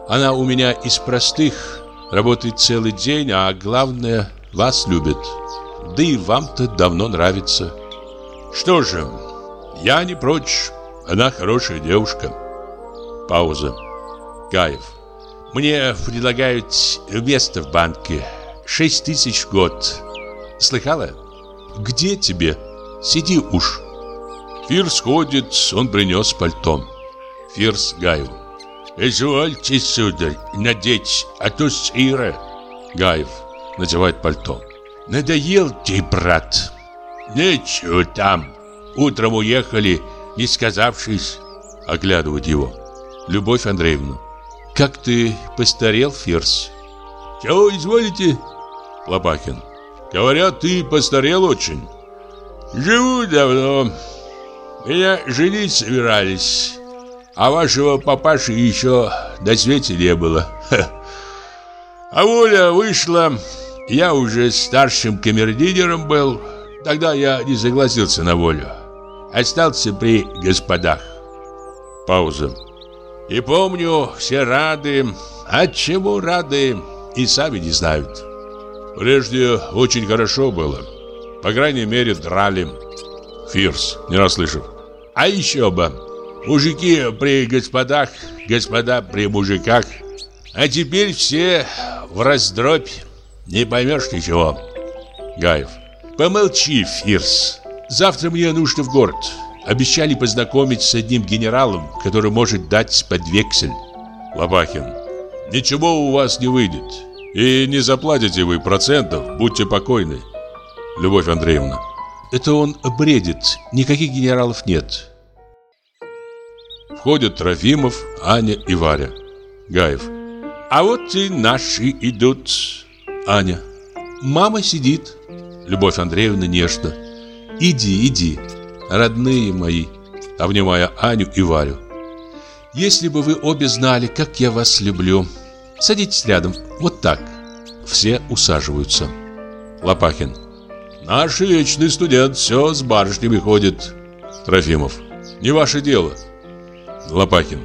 она у меня из простых, работает целый день, а главное, вас любит. Да и вам-то давно нравится. Что же, я не прочь, она хорошая девушка. Пауза. Гаев. Мне предлагают место в банке. Шесть тысяч в год. Слыхала? Где тебе? Сиди уж. Фирс ходит, он принес пальто. Фирс Гаеву. «Извольте, сударь, надеть, а то сыро». Гаев надевает пальто. «Надоел ты, брат». «Нечего там. Утром уехали, не сказавшись». Оглядывает его. Любовь Андреевна. «Как ты постарел, Фирс?» «Чего изволите?» Лопахин. «Говорят, ты постарел очень». «Живу давно. Меня женить собирались». А вашего папаши еще до свете не было. А воля вышла, я уже старшим камердинером был. Тогда я не согласился на волю. Остался при господах. Пауза. И помню, все рады. От чему рады, и сами не знают. Прежде очень хорошо было. По крайней мере, драли. Фирс, не расслышав. А еще бы. Мужики при господах, господа при мужиках. А теперь все в раздробь. Не поймешь ничего. Гаев. Помолчи, Фирс. Завтра мне нужно в город. Обещали познакомить с одним генералом, который может дать под вексель. Лопахин. Ничего у вас не выйдет. И не заплатите вы процентов, будьте покойны. Любовь Андреевна. Это он бредит. Никаких генералов нет. Входят Трофимов, Аня и Варя. Гаев. А вот и наши идут. Аня. Мама сидит. Любовь Андреевна нежно. Иди, иди, родные мои. Обнимая Аню и Варю. Если бы вы обе знали, как я вас люблю. Садитесь рядом, вот так. Все усаживаются. Лопахин. Наш вечный студент все с барышнями ходит. Трофимов. Не ваше дело. Лопахин.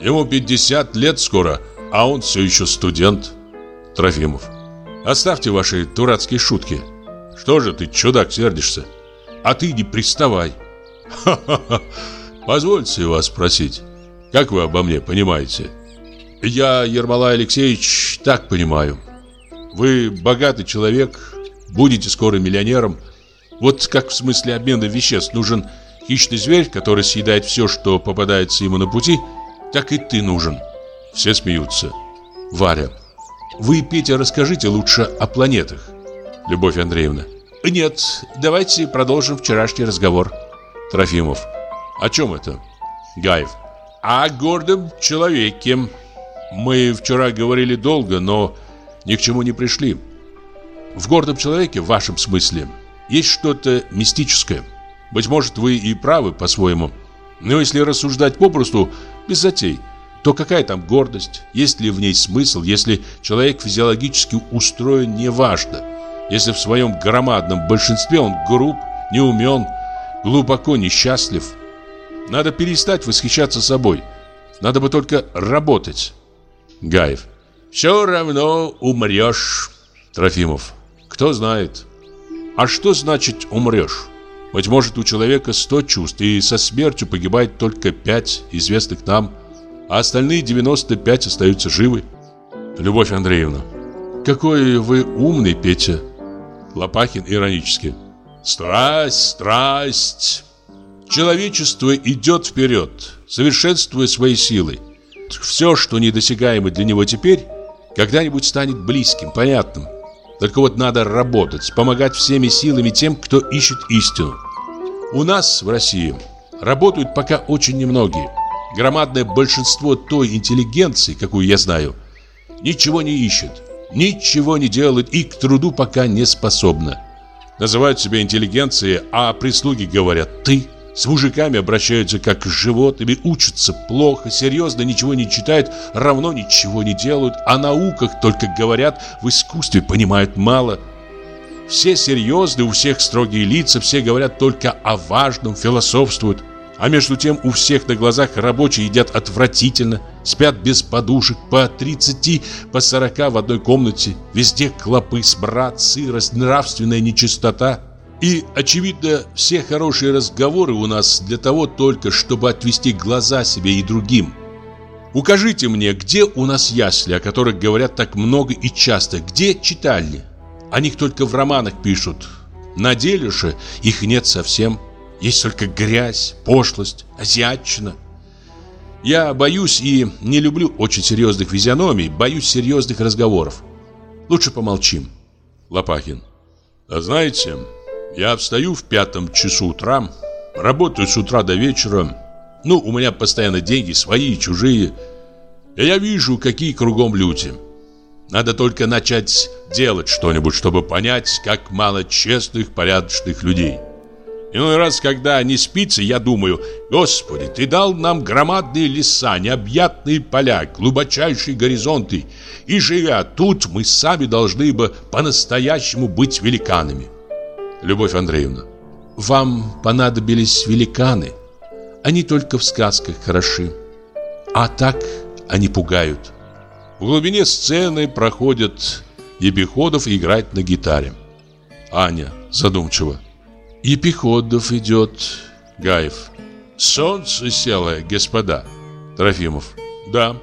Ему 50 лет скоро, а он все еще студент. Трофимов. Оставьте ваши дурацкие шутки. Что же ты, чудак, сердишься? А ты не приставай. Ха-ха-ха. (laughs) Позвольте вас спросить, как вы обо мне понимаете? Я, Ермолай Алексеевич, так понимаю. Вы богатый человек, будете скоро миллионером. Вот как в смысле обмена веществ нужен хищный зверь, который съедает все, что попадается ему на пути, так и ты нужен. Все смеются. Варя. Вы, Петя, расскажите лучше о планетах. Любовь Андреевна. Нет, давайте продолжим вчерашний разговор. Трофимов. О чем это? Гаев. О гордом человеке. Мы вчера говорили долго, но ни к чему не пришли. В гордом человеке, в вашем смысле, есть что-то мистическое. Быть может, вы и правы по-своему. Но если рассуждать попросту, без затей, то какая там гордость? Есть ли в ней смысл, если человек физиологически устроен, неважно. Если в своем громадном большинстве он груб, неумен, глубоко несчастлив. Надо перестать восхищаться собой. Надо бы только работать. Гаев. Все равно умрешь. Трофимов. Кто знает. А что значит умрешь? Быть может, у человека сто чувств, и со смертью погибает только пять известных нам, а остальные 95 остаются живы. Любовь Андреевна. Какой вы умный, Петя. Лопахин иронически. Страсть, страсть. Человечество идет вперед, совершенствуя свои силы. Все, что недосягаемо для него теперь, когда-нибудь станет близким, понятным. Только вот надо работать, помогать всеми силами тем, кто ищет истину. У нас в России работают пока очень немногие. Громадное большинство той интеллигенции, какую я знаю, ничего не ищет, ничего не делает и к труду пока не способна. Называют себя интеллигенцией, а прислуги говорят «ты». С мужиками обращаются как с животными, учатся плохо, серьезно ничего не читают, равно ничего не делают, о науках только говорят, в искусстве понимают мало. Все серьезны, у всех строгие лица, все говорят только о важном, философствуют. А между тем у всех на глазах рабочие едят отвратительно, спят без подушек, по 30, по 40 в одной комнате. Везде клопы, смрад, сырость, нравственная нечистота. И, очевидно, все хорошие разговоры у нас для того только, чтобы отвести глаза себе и другим. Укажите мне, где у нас ясли, о которых говорят так много и часто, где читальни? О них только в романах пишут. На деле же их нет совсем. Есть только грязь, пошлость, азиатчина. Я боюсь и не люблю очень серьезных физиономий, боюсь серьезных разговоров. Лучше помолчим. Лопахин. А знаете, я встаю в пятом часу утра, работаю с утра до вечера. Ну, у меня постоянно деньги свои и чужие. И я вижу, какие кругом люди. Надо только начать делать что-нибудь, чтобы понять, как мало честных, порядочных людей. Иной раз, когда не спится, я думаю, Господи, Ты дал нам громадные леса, необъятные поля, глубочайшие горизонты, и живя тут, мы сами должны бы по-настоящему быть великанами. Любовь Андреевна, вам понадобились великаны. Они только в сказках хороши. А так они пугают. В глубине сцены проходят Ебиходов играть на гитаре. Аня задумчиво. Епиходов идет. Гаев. Солнце село, господа. Трофимов. Да.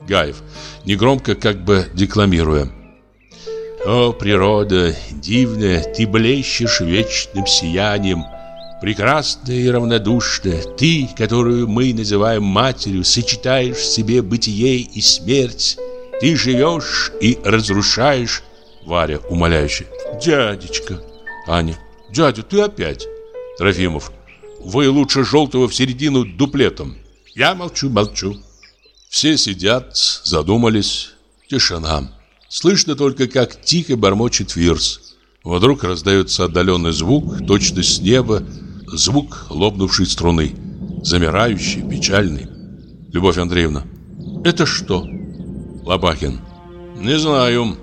Гаев. Негромко, как бы декламируя. О, природа, дивная, ты блещешь вечным сиянием, прекрасная и равнодушная, ты, которую мы называем матерью, сочетаешь в себе бытие и смерть, ты живешь и разрушаешь. Варя, умоляюще. Дядечка. Аня. Дядя, ты опять. Трофимов. Вы лучше желтого в середину дуплетом. Я молчу, молчу. Все сидят, задумались. Тишина. Слышно только, как тихо бормочет Вирс. Вдруг раздается отдаленный звук, точно с неба, звук лопнувшей струны. Замирающий, печальный. Любовь Андреевна. Это что? Лопахин. Не знаю.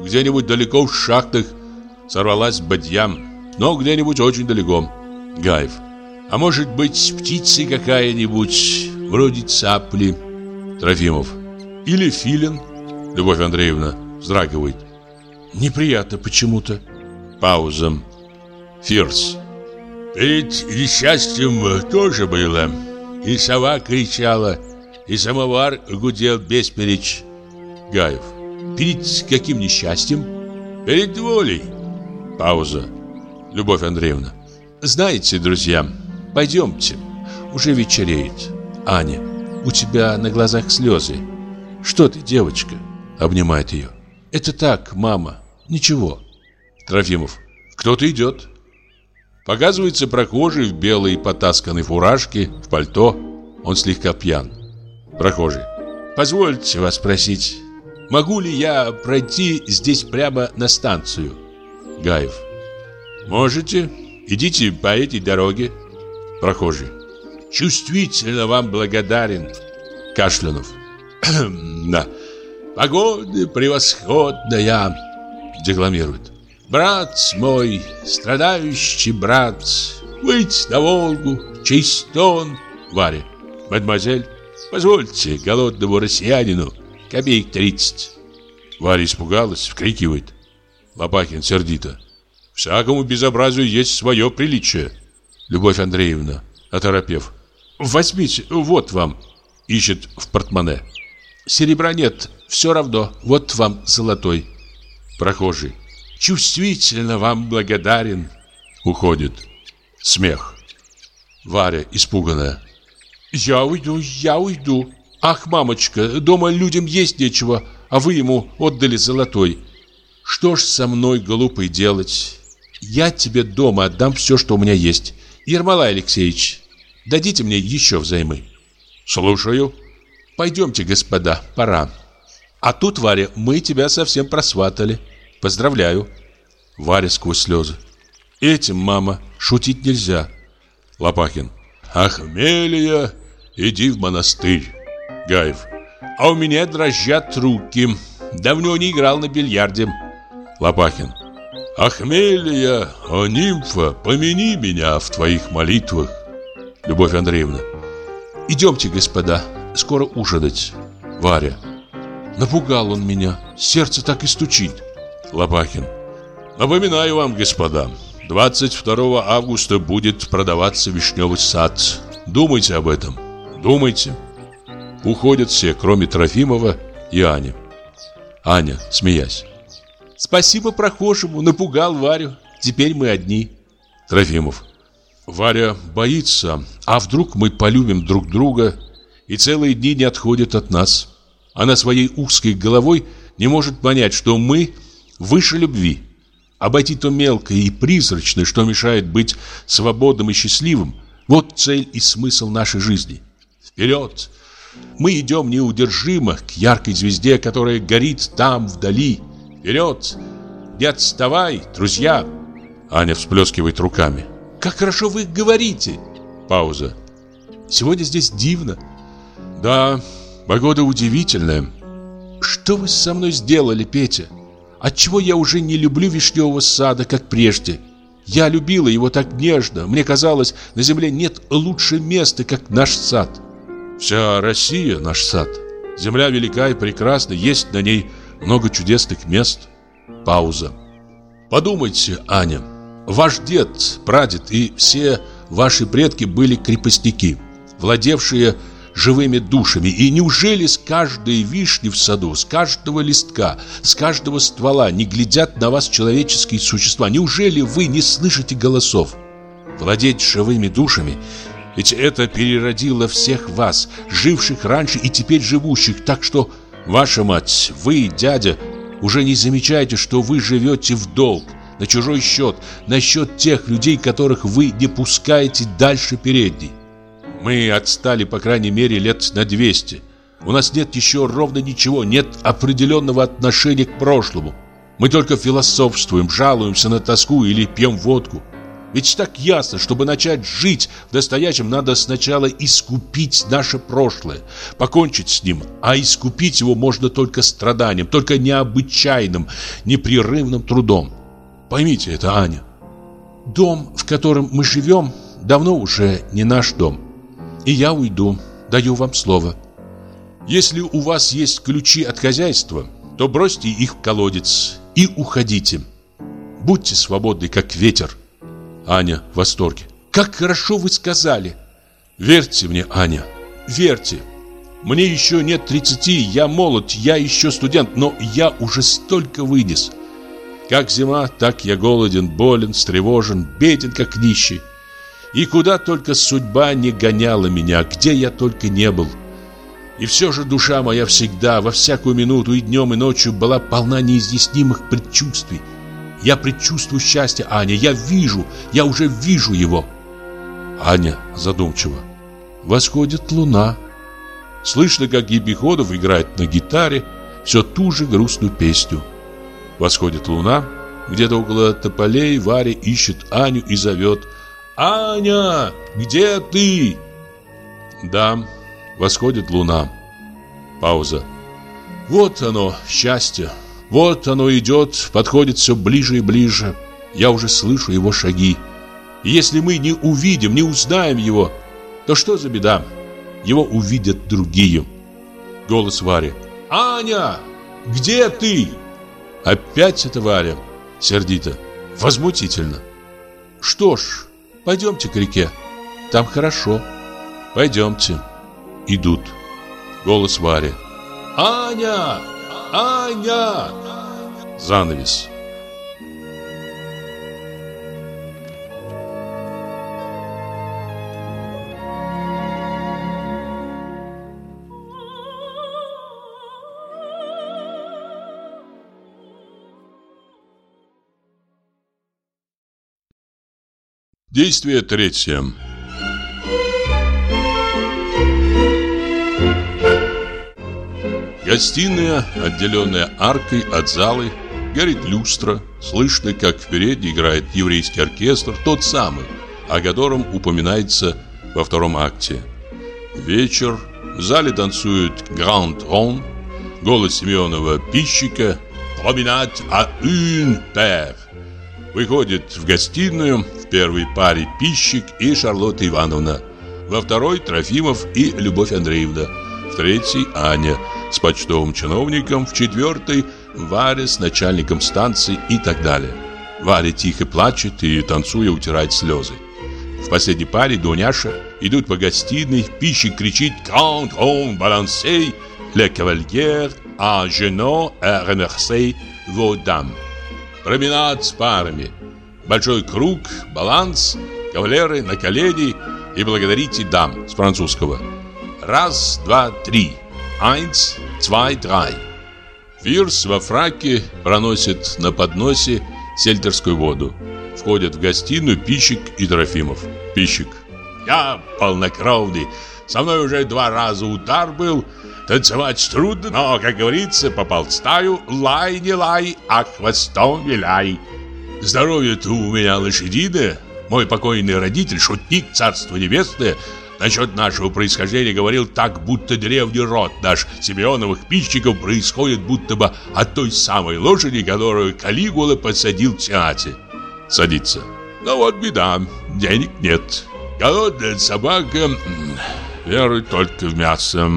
Где-нибудь далеко в шахтах сорвалась бадья, но где-нибудь очень далеко. Гаев. А может быть, птица какая-нибудь, вроде цапли. Трофимов. Или филин. Любовь Андреевна вздрагивает. Неприятно почему-то. Пауза. Фирс. Перед несчастьем тоже было. И сова кричала, и самовар гудел бесперечь. Гаев. Перед каким несчастьем? Перед волей. Пауза. Любовь Андреевна. Знаете, друзья, пойдемте. Уже вечереет. Аня, у тебя на глазах слезы. Что ты, девочка? Обнимает ее. Это так, мама. Ничего. Трофимов. Кто-то идет. Показывается прохожий в белой потасканной фуражке, в пальто. Он слегка пьян. Прохожий. Позвольте вас спросить, могу ли я пройти здесь прямо на станцию? Гаев. Можете. Идите по этой дороге. Прохожий. Чувствительно вам благодарен. Кашлянов. (clears throat) да. Погода превосходная. Декламирует. Брат мой, страдающий брат, выйти на Волгу, чистон. Варя. Мадемуазель, позвольте голодному россиянину копеек тридцать. Варя испугалась, вкрикивает. Лопахин сердито. Всякому безобразию есть свое приличие. Любовь Андреевна, оторопев. Возьмите, вот вам. Ищет в портмоне. Серебра нет, все равно. Вот вам золотой. Прохожий. Чувствительно вам благодарен. Уходит. Смех. Варя, испуганная. Я уйду, я уйду. Ах, мамочка, дома людям есть нечего, а вы ему отдали золотой. Что ж со мной, глупый, делать? Я тебе дома отдам все, что у меня есть. Ермолай Алексеевич, дадите мне еще взаймы. Слушаю. Пойдемте, господа, пора. А тут, Варя, мы тебя совсем просватали. Поздравляю. Варя сквозь слезы. Этим, мама, шутить нельзя. Лопахин. Ахмелия, иди в монастырь. Гаев. А у меня дрожат руки. Давно не играл на бильярде. Лопахин. Ахмелия, о нимфа, помяни меня в твоих молитвах. Любовь Андреевна. Идемте, господа, скоро ужинать. Варя. Напугал он меня, сердце так и стучит. Лопахин. Напоминаю вам, господа, 22 августа будет продаваться вишневый сад. Думайте об этом. Думайте. Уходят все, кроме Трофимова и Ани. Аня, смеясь. Спасибо прохожему, напугал Варю. Теперь мы одни. Трофимов. Варя боится, а вдруг мы полюбим друг друга и целые дни не отходит от нас. Она своей узкой головой не может понять, что мы выше любви. Обойти то мелкое и призрачное, что мешает быть свободным и счастливым, вот цель и смысл нашей жизни. Вперед! Мы идем неудержимо к яркой звезде, которая горит там, вдали. Вперед! Не отставай, друзья! Аня всплескивает руками. Как хорошо вы говорите! Пауза. Сегодня здесь дивно. Да, погода удивительная. Что вы со мной сделали, Петя? Отчего я уже не люблю вишневого сада, как прежде? Я любила его так нежно. Мне казалось, на земле нет лучше места, как наш сад. Вся Россия наш сад. Земля велика и прекрасна, есть на ней много чудесных мест. Пауза. Подумайте, Аня, Ваш дед, прадед и все ваши предки были крепостники, владевшие живыми душами. И неужели с каждой вишни в саду, с каждого листка, с каждого ствола не глядят на вас человеческие существа? Неужели вы не слышите голосов? Владеть живыми душами ведь это переродило всех вас, живших раньше и теперь живущих, так что ваша мать, вы, дядя, уже не замечаете, что вы живете в долг, на чужой счет, на счет тех людей, которых вы не пускаете дальше передней. Мы отстали, по крайней мере, лет на 200. У нас нет еще ровно ничего, нет определенного отношения к прошлому. Мы только философствуем, жалуемся на тоску или пьем водку. Ведь так ясно, чтобы начать жить в настоящем, надо сначала искупить наше прошлое, покончить с ним. А искупить его можно только страданием, только необычайным, непрерывным трудом. Поймите это, Аня. Дом, в котором мы живем, давно уже не наш дом. И я уйду, даю вам слово. Если у вас есть ключи от хозяйства, то бросьте их в колодец и уходите. Будьте свободны, как ветер. Аня в восторге. Как хорошо вы сказали. Верьте мне, Аня, верьте. Мне еще нет 30, я молод, я еще студент, но я уже столько вынес. Как зима, так я голоден, болен, встревожен, беден, как нищий. И куда только судьба не гоняла меня, где я только не был. И все же душа моя всегда, во всякую минуту и днем, и ночью была полна неизъяснимых предчувствий. Я предчувствую счастье, Аня. Я вижу, я уже вижу его. Аня задумчиво. Восходит луна. Слышно, как Епиходов играет на гитаре все ту же грустную песню. Восходит луна. Где-то около тополей Варя ищет Аню и зовет «Аня, где ты?» Да, восходит луна. Пауза. Вот оно, счастье. Вот оно идет, подходит все ближе и ближе. Я уже слышу его шаги. И если мы не увидим, не узнаем его, то что за беда? Его увидят другие. Голос Вари. «Аня, где ты?» Опять это Варя. Сердито. Возмутительно. Что ж, пойдемте к реке. Там хорошо. Пойдемте. Идут. Голос Вари. «Аня! Аня!» Занавес. Действие третье. Гостиная, отделенная аркой от залы, горит люстра, слышно, как впереди играет еврейский оркестр, тот самый, о котором упоминается во втором акте. Вечер, в зале танцует Гранд Рон, голос Семенова пищика, променад à une paire. Выходит в гостиную в первой паре пищик и Шарлотта Ивановна, во второй Трофимов и Любовь Андреевна, в третьей Аня – с почтовым чиновником, в четвертой Варя с начальником станции и так далее. Варя тихо плачет и, танцуя, утирает слезы. В последней паре Дуняша идут по гостиной, пищик кричит «Grand, grand, balancez, le cavalier, genoux et remerciez vos dames». Променад с парами. Большой круг, баланс, кавалеры на колени и благодарите дам с французского. Раз, два, три. Eins, zwei, drei. Фирс во фраке проносит на подносе сельтерскую воду. Входят в гостиную Пищик и Трофимов. Пищик. Я полнокровный. Со мной уже два раза удар был. Танцевать трудно, но, как говорится, стаю. Лай не лай, а хвостом виляй. Здоровье-то у меня лошадиное. Мой покойный родитель, шутник, царство небесное, Насчет нашего происхождения говорил так, будто древний род наш Симеоновых пищиков происходит будто бы от той самой лошади, которую Калигула посадил в театре. Садится. Ну вот беда, денег нет. Голодная собака верует только в мясо.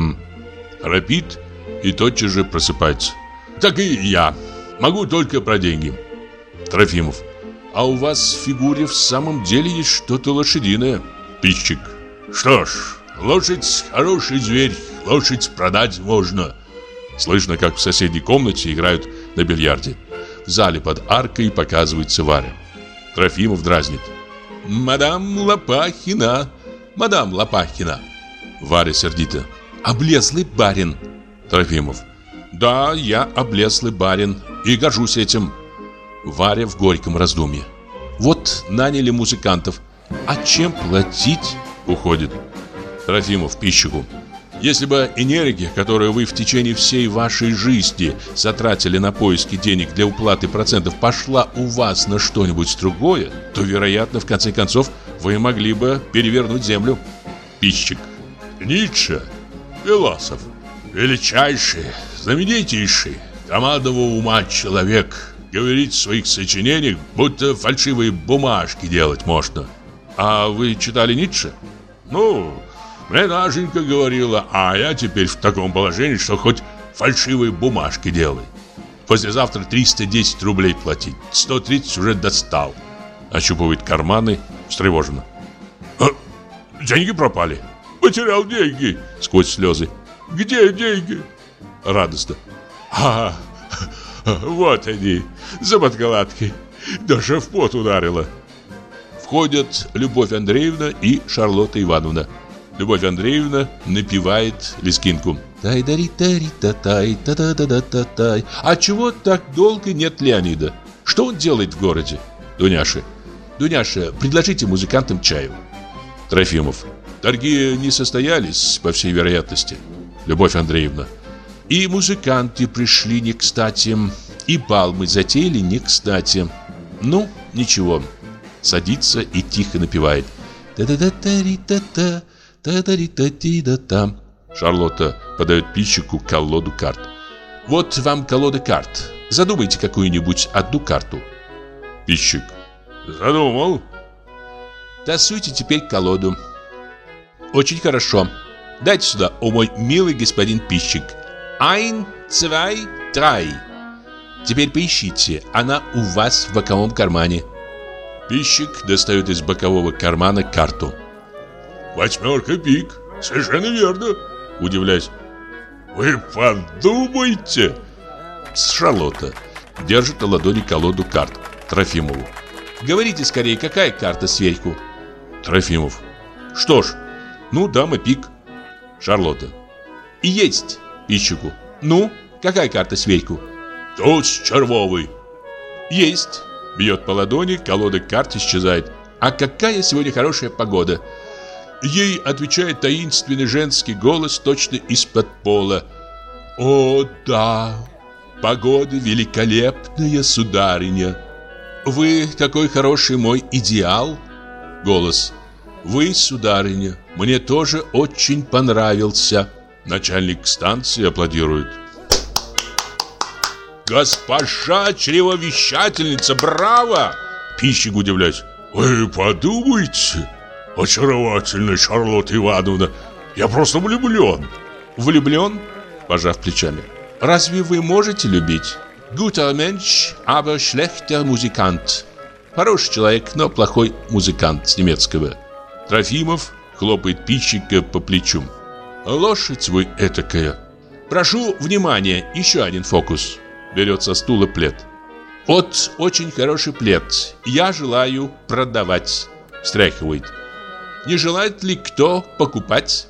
Храпит и тотчас же просыпается. Так и я. Могу только про деньги. Трофимов. а у вас в фигуре в самом деле есть что-то лошадиное. Пищик. Что ж, лошадь хороший зверь, лошадь продать можно. Слышно, как в соседней комнате играют на бильярде. В зале под аркой показывается Варя. Трофимов дразнит. «Мадам Лопахина! Мадам Лопахина!» Варя сердито. «Облезлый барин!» Трофимов. «Да, я облезлый барин и горжусь этим!» Варя в горьком раздумье. «Вот наняли музыкантов. А чем платить?» Уходит. Трофимов пищику. Если бы энергия, которую вы в течение всей вашей жизни затратили на поиски денег для уплаты процентов, пошла у вас на что-нибудь другое, то, вероятно, в конце концов, вы могли бы перевернуть землю. Пищик. Ницше, философ, величайший, знаменитейший, командового ума человек, говорит в своих сочинениях, будто фальшивые бумажки делать можно. А вы читали Ницше? Ну, мне Настенька говорила, а я теперь в таком положении, что хоть фальшивые бумажки делай. Послезавтра 310 рублей платить, 130 уже достал. Ощупывает карманы, встревоженно. А, деньги пропали. Потерял деньги, сквозь слезы. Где деньги? Радостно. А, (laughs) вот они, за подкладкой. Даже в пот ударила. Входят Любовь Андреевна и Шарлотта Ивановна. Любовь Андреевна напевает лескинку. тай дари тари та тай та та та та та тай А чего так долго нет Леонида? Что он делает в городе? Дуняша. Дуняша, предложите музыкантам чаю. Трофимов. Торги не состоялись, по всей вероятности. Любовь Андреевна. И музыканты пришли не кстати, и бал мы затеяли не кстати. Ну, ничего. Садится и тихо напевает. Та-да-да-та-ри-та-та. Та-да-ри-та-ти-да-там. Шарлотта подает пищику колоду карт. Вот вам колода карт. Задумайте какую-нибудь одну карту. Пищик. Задумал. Тасуйте теперь колоду. Очень хорошо. Дайте сюда, о мой милый господин пищик. Ein, zwei, drei. Теперь поищите, она у вас в боковом кармане. Пищик достает из бокового кармана карту. Восьмерка пик. Совершенно верно. Удивляюсь. Вы подумайте. Шарлотта держит на ладони колоду карт Трофимову. Говорите скорее, какая карта сверху? Трофимов. Что ж, ну, дама пик. Шарлотта. И есть пищику. Ну, какая карта сверху? Туз червовый. Есть. Бьет по ладони, колода карт исчезает. А какая сегодня хорошая погода. Ей отвечает таинственный женский голос точно из-под пола. «О, да, погода великолепная, сударыня! Вы такой хороший мой идеал!» Голос. «Вы, сударыня, мне тоже очень понравился!» Начальник станции аплодирует. «Госпожа чревовещательница, браво!» Пищик удивляюсь. «Вы подумайте!» Очаровательная Шарлотта Ивановна. Я просто влюблен. Влюблен? Пожав плечами. Разве вы можете любить? Guter Mensch, aber schlechter Musikant. Хороший человек, но плохой музыкант с немецкого. Трофимов хлопает пищика по плечу. Лошадь вы этакая. Прошу внимания, еще один фокус. Берет со стула плед. Вот очень хороший плед. Я желаю продавать. Встряхивает. Не желает ли кто покупать?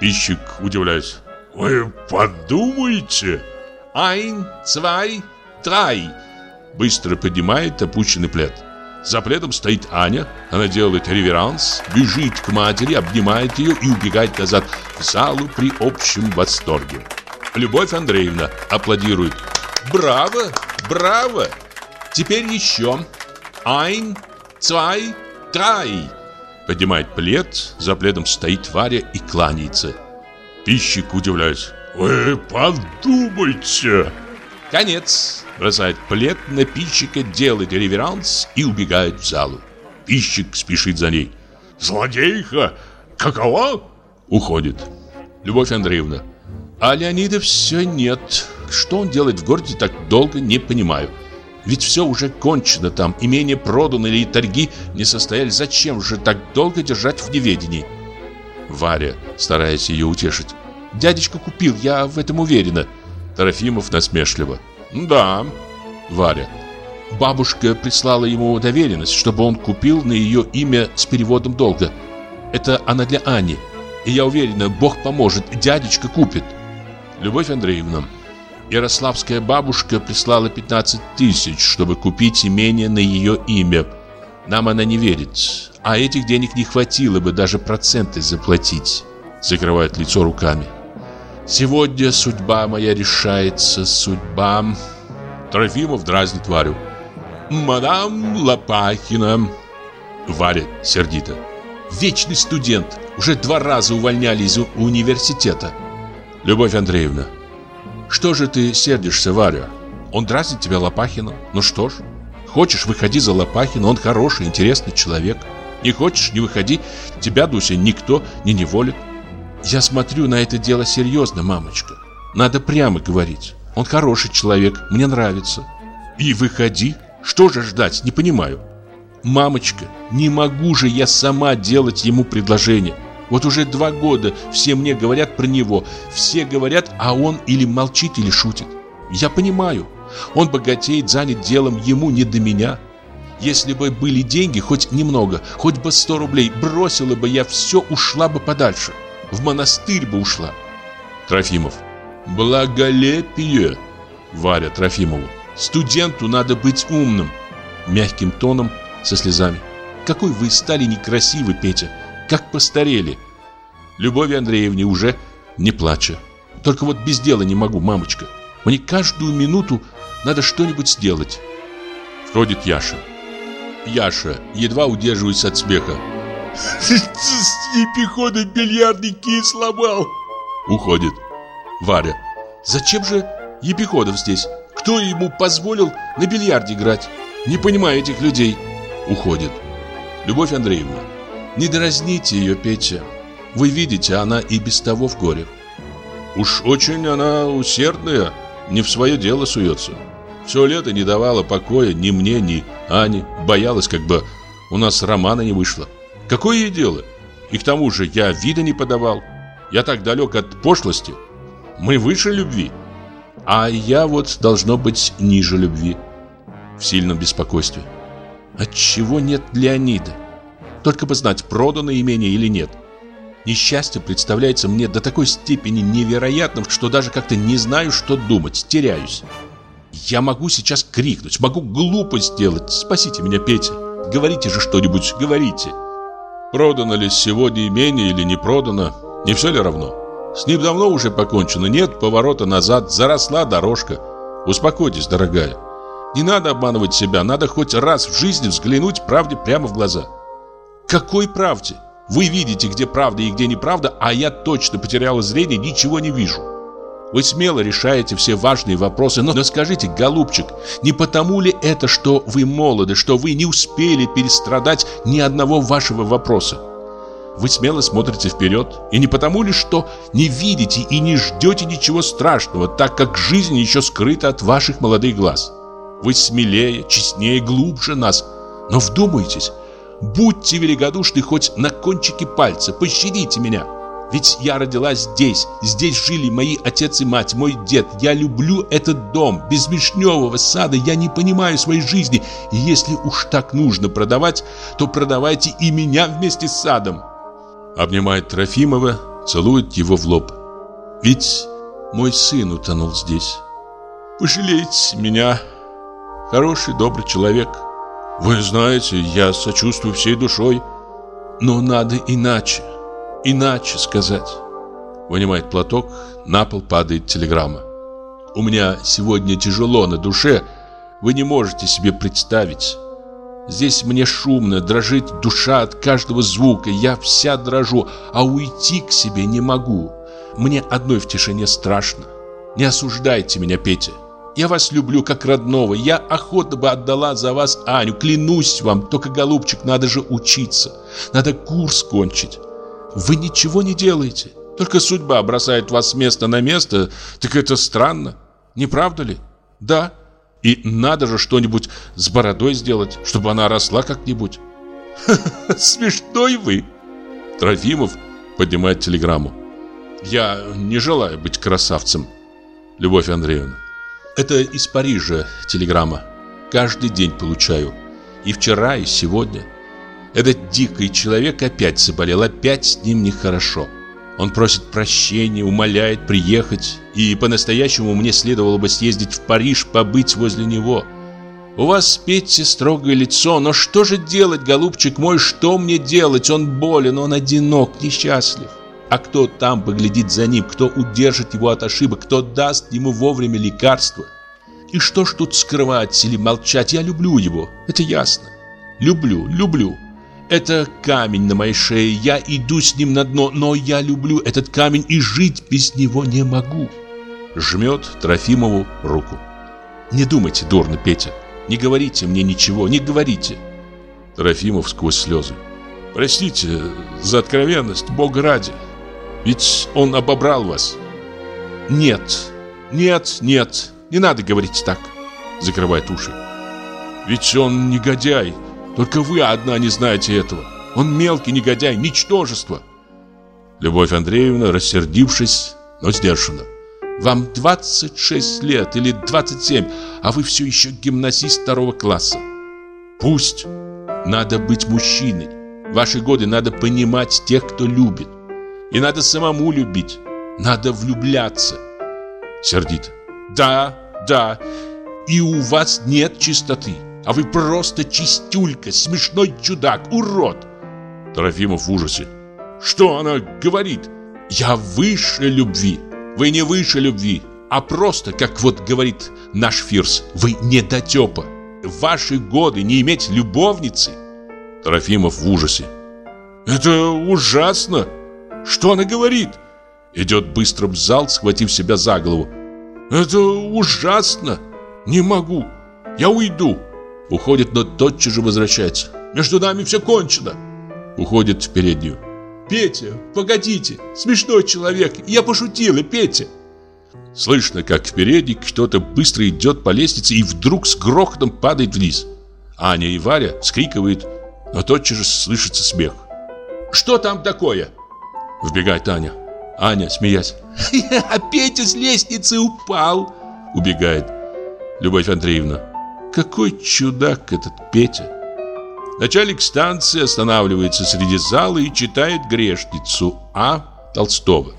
Пищик, удивляюсь. Вы подумайте. Ein, zwei, drei. Быстро поднимает опущенный плед. За пледом стоит Аня. Она делает реверанс, бежит к матери, обнимает ее и убегает назад в залу при общем восторге. Любовь Андреевна аплодирует. Браво, браво. Теперь еще. Ein, zwei, drei. Поднимает плед, за пледом стоит Варя и кланяется. Пищик удивляется. «Вы подумайте!» Конец. Бросает плед на пищика, делает реверанс и убегает в залу. Пищик спешит за ней. «Злодейка! Какова?» Уходит. Любовь Андреевна. А Леонида все нет. Что он делает в городе так долго, не понимаю. Ведь все уже кончено там, имение продано или торги не состоялись. Зачем же так долго держать в неведении? Варя, стараясь ее утешить. Дядечка купил, я в этом уверена. Трофимов насмешливо. Да. Варя. Бабушка прислала ему доверенность, чтобы он купил на ее имя с переводом долга. Это она для Ани. И я уверена, Бог поможет, дядечка купит. Любовь Андреевна, Ярославская бабушка прислала 15 тысяч, чтобы купить имение на ее имя. Нам она не верит, а этих денег не хватило бы даже проценты заплатить. Закрывает лицо руками. Сегодня судьба моя решается, судьба... Трофимов дразнит Варю. «Мадам Лопахина!» Варя сердито. «Вечный студент! Уже два раза увольняли из университета!» Любовь Андреевна. Что же ты сердишься, Варя? Он дразнит тебя Лопахиным. Ну что ж, хочешь, выходи за Лопахина, он хороший, интересный человек. Не хочешь, не выходи, тебя, Дуся, никто не неволит. Я смотрю на это дело серьезно, мамочка. Надо прямо говорить. Он хороший человек, мне нравится. И выходи. Что же ждать, не понимаю. Мамочка, не могу же я сама делать ему предложение. Вот уже два года все мне говорят про него. Все говорят, а он или молчит, или шутит. Я понимаю. Он богатеет, занят делом, ему не до меня. Если бы были деньги, хоть немного, хоть бы сто рублей, бросила бы я все, ушла бы подальше. В монастырь бы ушла. Трофимов. Благолепие. Варя Трофимову. Студенту надо быть умным. Мягким тоном, со слезами. Какой вы стали некрасивый, Петя как постарели. Любови Андреевне уже не плача. Только вот без дела не могу, мамочка. Мне каждую минуту надо что-нибудь сделать. Входит Яша. Яша, едва удерживаясь от смеха. (laughs) Епихода бильярдный кий сломал. Уходит. Варя. Зачем же Епиходов здесь? Кто ему позволил на бильярде играть? Не понимаю этих людей. Уходит. Любовь Андреевна. Не дразните ее, Петя. Вы видите, она и без того в горе. Уж очень она усердная, не в свое дело суется. Все лето не давала покоя ни мне, ни Ане. Боялась, как бы у нас романа не вышло. Какое ей дело? И к тому же я вида не подавал. Я так далек от пошлости. Мы выше любви. А я вот должно быть ниже любви. В сильном беспокойстве. Отчего нет Леонида? Только бы знать, продано имение или нет. Несчастье представляется мне до такой степени невероятным, что даже как-то не знаю, что думать, теряюсь. Я могу сейчас крикнуть, могу глупость сделать. Спасите меня, Петя. Говорите же что-нибудь, говорите. Продано ли сегодня имение или не продано, не все ли равно? С ним давно уже покончено, нет поворота назад, заросла дорожка. Успокойтесь, дорогая. Не надо обманывать себя, надо хоть раз в жизни взглянуть правде прямо в глаза. Какой правде? Вы видите, где правда и где неправда, а я точно потеряла зрение, ничего не вижу. Вы смело решаете все важные вопросы, но, но скажите, голубчик, не потому ли это, что вы молоды, что вы не успели перестрадать ни одного вашего вопроса? Вы смело смотрите вперед, и не потому ли, что не видите и не ждете ничего страшного, так как жизнь еще скрыта от ваших молодых глаз. Вы смелее, честнее, глубже нас, но вдумайтесь, Будьте великодушны хоть на кончике пальца, пощадите меня. Ведь я родилась здесь, здесь жили мои отец и мать, мой дед. Я люблю этот дом, без вишневого сада я не понимаю своей жизни. И если уж так нужно продавать, то продавайте и меня вместе с садом. Обнимает Трофимова, целует его в лоб. Ведь мой сын утонул здесь. Пожалейте меня, хороший, добрый человек. Вы знаете, я сочувствую всей душой. Но надо иначе. Иначе сказать. Вынимает платок, на пол падает телеграмма. У меня сегодня тяжело на душе. Вы не можете себе представить. Здесь мне шумно, дрожит душа от каждого звука. Я вся дрожу, а уйти к себе не могу. Мне одной в тишине страшно. Не осуждайте меня, Петя. Я вас люблю как родного. Я охотно бы отдала за вас Аню. Клянусь вам. Только, голубчик, надо же учиться. Надо курс кончить. Вы ничего не делаете. Только судьба бросает вас с места на место. Так это странно. Не правда ли? Да. И надо же что-нибудь с бородой сделать, чтобы она росла как-нибудь. Смешной вы. Трофимов поднимает телеграмму. Я не желаю быть красавцем. Любовь Андреевна. Это из Парижа телеграмма. Каждый день получаю. И вчера, и сегодня. Этот дикий человек опять заболел, опять с ним нехорошо. Он просит прощения, умоляет приехать, и по-настоящему мне следовало бы съездить в Париж, побыть возле него. У вас, Петя, строгое лицо, но что же делать, голубчик мой, что мне делать? Он болен, он одинок, несчастлив. А кто там поглядит за ним, кто удержит его от ошибок, кто даст ему вовремя лекарства? И что ж тут скрывать или молчать? Я люблю его, это ясно. Люблю, люблю. Это камень на моей шее, я иду с ним на дно, но я люблю этот камень и жить без него не могу. Жмет Трофимову руку. Не думайте дурно, Петя. Не говорите мне ничего, не говорите. Трофимов сквозь слезы. Простите за откровенность, Бог ради. Ведь он обобрал вас. Нет, нет, нет, не надо говорить так. Закрывает уши. Ведь он негодяй, только вы одна не знаете этого. Он мелкий негодяй, ничтожество. Любовь Андреевна, рассердившись, но сдержанно. Вам 26 лет или 27, а вы все еще гимназист второго класса. Пусть. Надо быть мужчиной. В ваши годы надо понимать тех, кто любит. И надо самому любить. Надо влюбляться. Сердит. Да, да. И у вас нет чистоты. А вы просто чистюлька, смешной чудак, урод. Трофимов в ужасе. Что она говорит? Я выше любви. Вы не выше любви, а просто, как вот говорит наш Фирс, вы недотепа. В ваши годы не иметь любовницы. Трофимов в ужасе. Это ужасно. Что она говорит? Идет быстро в зал, схватив себя за голову. Это ужасно. Не могу. Я уйду. Уходит, но тотчас же возвращается. Между нами все кончено. Уходит в переднюю. Петя, погодите, смешной человек, я пошутила, Петя. Слышно, как в передней кто-то быстро идет по лестнице и вдруг с грохотом падает вниз. Аня и Варя вскрикивают, но тотчас же слышится смех. «Что там такое?» Вбегает Аня. Аня, смеясь. «А Петя с лестницы упал!» Убегает. Любовь Андреевна. Какой чудак этот Петя. Начальник станции останавливается среди зала и читает грешницу А. Толстого.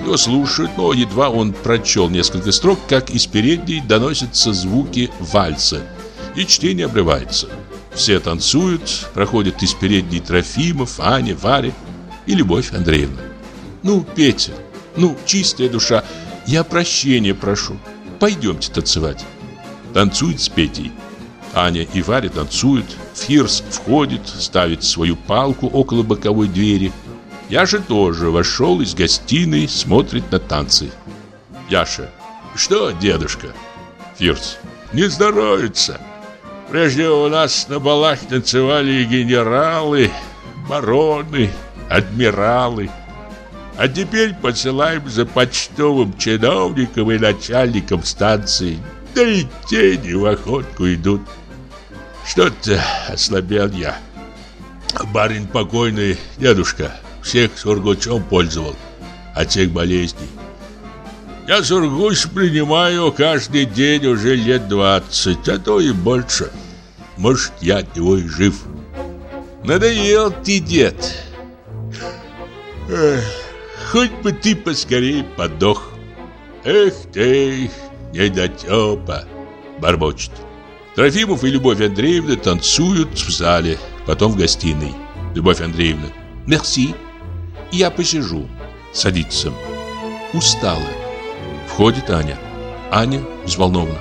Его слушают, но едва он прочел несколько строк, как из передней доносятся звуки вальса, и чтение обрывается. Все танцуют, проходят из передней Трофимов, Аня, Варя и Любовь Андреевна. «Ну, Петя, ну, чистая душа, я прощения прошу, пойдемте танцевать» танцует с Петей. Аня и Варя танцуют, Фирс входит, ставит свою палку около боковой двери. Яша тоже вошел из гостиной, смотрит на танцы. Яша. Что, дедушка? Фирс. Не здоровится. Прежде у нас на балах танцевали генералы, бароны, адмиралы. А теперь посылаем за почтовым чиновником и начальником станции. Да и тени в охотку идут. Что-то ослабел я. Барин покойный, дедушка, всех сургучом пользовал от всех болезней. Я сургуч принимаю каждый день уже лет двадцать, а то и больше. Может, я от него и жив. Надоел ты, дед. Эх, хоть бы ты поскорее подох. Эх ты, недотепа, бормочет. Трофимов и Любовь Андреевна танцуют в зале, потом в гостиной. Любовь Андреевна. Мерси. Я посижу. Садится. Устала. Входит Аня. Аня взволнована.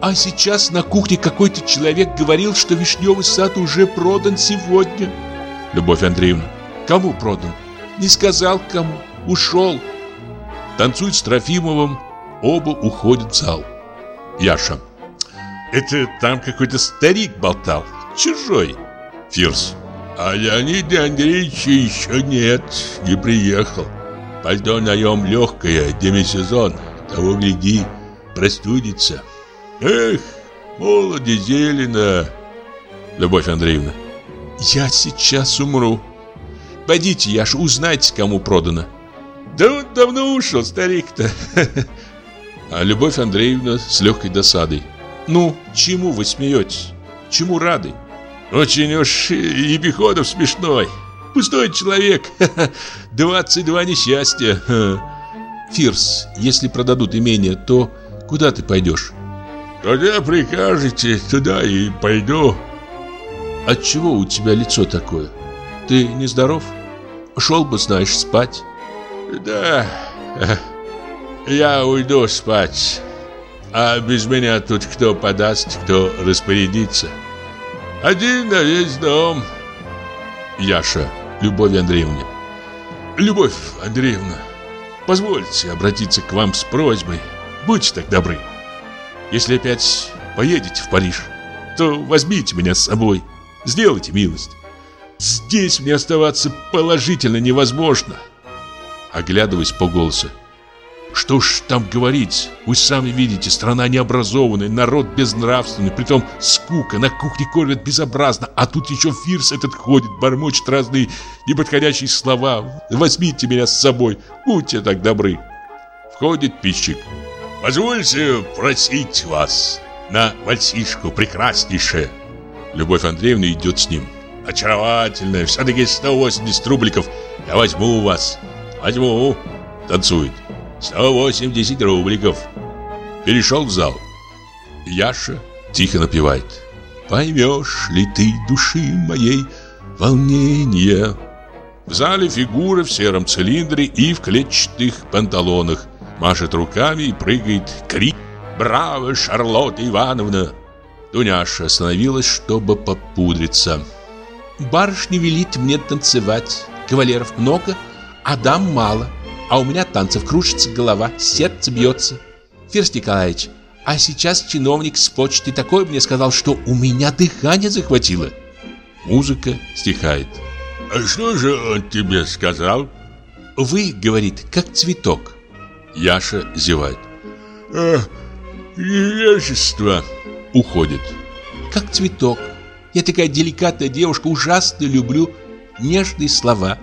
А сейчас на кухне какой-то человек говорил, что вишневый сад уже продан сегодня. Любовь Андреевна. Кому продан? Не сказал кому. Ушел. Танцует с Трофимовым, Оба уходят в зал. Яша. Это там какой-то старик болтал. Чужой. Фирс. А Леонида Андреевича еще нет, не приехал. Пальто на нем легкое, демисезон. Того гляди, простудится. Эх, молодо зелено. Любовь Андреевна. Я сейчас умру. Пойдите, Яш, узнайте, кому продано. Да он давно ушел, старик-то. (laughs) А Любовь Андреевна с легкой досадой. Ну, чему вы смеетесь? Чему рады? Очень уж Епиходов смешной. Пустой человек. (laughs) 22 несчастья. (laughs) Фирс, если продадут имение, то куда ты пойдешь? Куда прикажете, туда и пойду. Отчего у тебя лицо такое? Ты нездоров? Шел бы, знаешь, спать. Да, я уйду спать. А без меня тут кто подаст, кто распорядится. Один на весь дом. Яша, Любовь Андреевна. Любовь Андреевна, позвольте обратиться к вам с просьбой. Будьте так добры. Если опять поедете в Париж, то возьмите меня с собой. Сделайте милость. Здесь мне оставаться положительно невозможно. Оглядываясь по голосу. Что ж там говорить? Вы сами видите, страна необразованная, народ безнравственный, притом скука, на кухне кормят безобразно, а тут еще Фирс этот ходит, бормочет разные неподходящие слова. Возьмите меня с собой, будьте так добры. Входит пищик. Позвольте просить вас на вальсишку прекраснейшее. Любовь Андреевна идет с ним. Очаровательная, все-таки 180 рубликов. Я возьму у вас. Возьму. Танцует. 180 рубликов. Перешел в зал. Яша тихо напевает. Поймешь ли ты души моей волнение? В зале фигура в сером цилиндре и в клетчатых панталонах. Машет руками и прыгает крик. «Браво, Шарлотта Ивановна!» Дуняша остановилась, чтобы попудриться. «Барышня велит мне танцевать. Кавалеров много, а дам мало а у меня танцев кружится голова, сердце бьется. Фирс Николаевич, а сейчас чиновник с почты такой мне сказал, что у меня дыхание захватило. Музыка стихает. А что же он тебе сказал? Вы, говорит, как цветок. Яша зевает. А, невежество. Уходит. Как цветок. Я такая деликатная девушка, ужасно люблю нежные слова.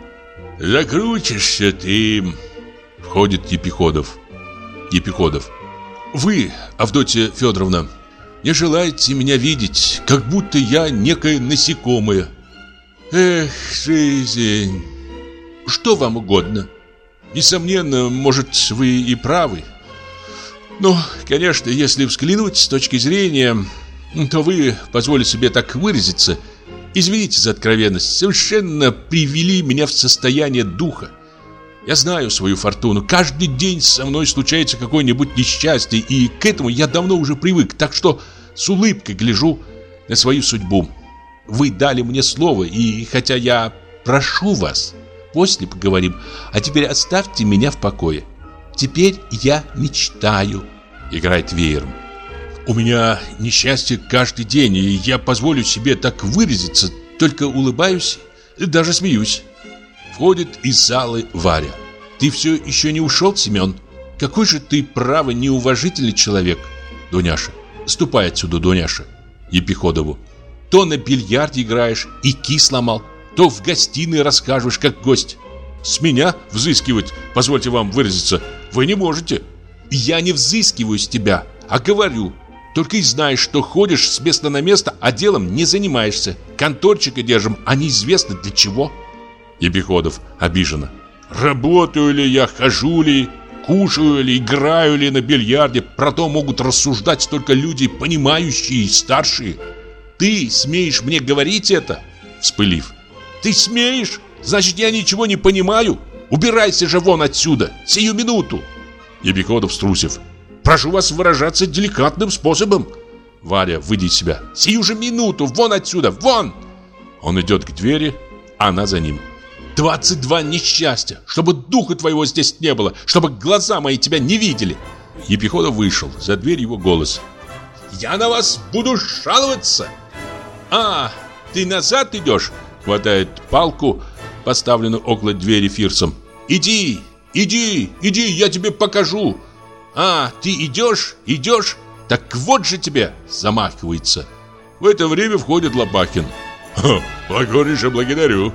Закрутишься ты, Входит Епиходов. Епиходов. Вы, Авдотья Федоровна, не желаете меня видеть, как будто я некое насекомое. Эх, жизнь. Что вам угодно? Несомненно, может, вы и правы. Но, конечно, если взглянуть с точки зрения, то вы, позволю себе так выразиться, извините за откровенность, совершенно привели меня в состояние духа. Я знаю свою фортуну. Каждый день со мной случается какое-нибудь несчастье, и к этому я давно уже привык, так что с улыбкой гляжу на свою судьбу. Вы дали мне слово, и хотя я прошу вас, после поговорим, а теперь оставьте меня в покое. Теперь я мечтаю. Играет веером. У меня несчастье каждый день, и я позволю себе так выразиться, только улыбаюсь, даже смеюсь. Входит из залы Варя. Ты все еще не ушел, Семен? Какой же ты, право, неуважительный человек. Дуняша. Ступай отсюда, Дуняша. Епиходову. То на бильярде играешь и ки сломал, то в гостиной расскажешь, как гость. С меня взыскивать, позвольте вам выразиться, вы не можете. Я не взыскиваю с тебя, а говорю. Только и знаешь, что ходишь с места на место, а делом не занимаешься. Конторчика держим, а неизвестно для чего. Епиходов обиженно. Работаю ли я, хожу ли, кушаю ли, играю ли на бильярде, про то могут рассуждать только люди, понимающие и старшие. Ты смеешь мне говорить это? Вспылив. Ты смеешь? Значит, я ничего не понимаю? Убирайся же вон отсюда, сию минуту. Епиходов струсив. Прошу вас выражаться деликатным способом. Варя, выйди из себя. Сию же минуту, вон отсюда, вон! Он идет к двери, она за ним. 22 несчастья, чтобы духа твоего здесь не было, чтобы глаза мои тебя не видели. Епиходов вышел, за дверь его голос. Я на вас буду жаловаться. А, ты назад идешь? Хватает палку, поставленную около двери Фирсом. Иди, иди, иди, я тебе покажу. А, ты идешь, идешь? Так вот же тебе, замахивается. В это время входит Лопахин. Покорнейше благодарю.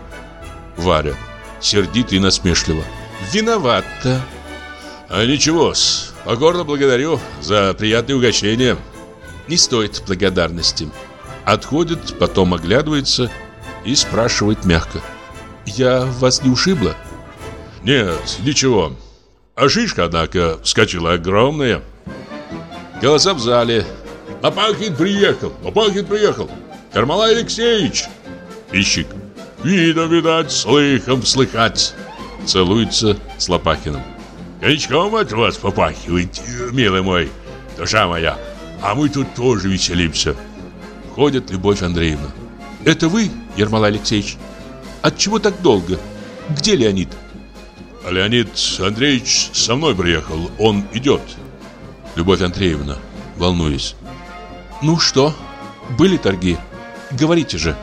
Варя, сердито и насмешливо. Виновата. А ничего-с, покорно благодарю за приятное угощение. Не стоит благодарности. Отходит, потом оглядывается и спрашивает мягко. Я вас не ушибла? Нет, ничего. А шишка, однако, вскочила огромная. Голоса в зале. Лопахин приехал, Лопахин приехал. Кармалай Алексеевич. Пищик. Видно, видать, слыхом слыхать. Целуется с Лопахиным. Коньячком от вас попахивает, милый мой, душа моя. А мы тут тоже веселимся. Входит Любовь Андреевна. Это вы, Ермолай Алексеевич? Отчего так долго? Где Леонид? Леонид Андреевич со мной приехал, он идет. Любовь Андреевна, волнуясь. Ну что, были торги? Говорите же.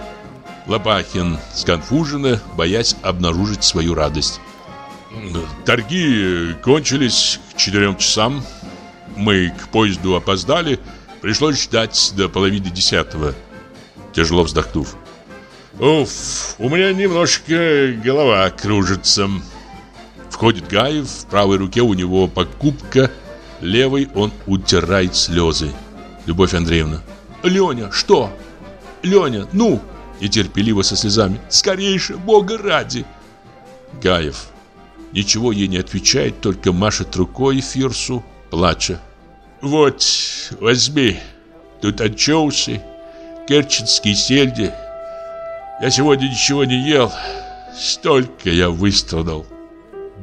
Лопахин сконфуженно, боясь обнаружить свою радость. Торги кончились к четырем часам. Мы к поезду опоздали. Пришлось ждать до половины десятого. Тяжело вздохнув. Уф, у меня немножко голова кружится. Входит Гаев, в правой руке у него покупка, левой он утирает слезы. Любовь Андреевна. Леня, что? Леня, ну! Нетерпеливо со слезами. Скорейше, Бога ради! Гаев. Ничего ей не отвечает, только машет рукой Фирсу, плача. Вот, возьми. Тут анчоусы, керченские сельди. Я сегодня ничего не ел. Столько я выстрадал.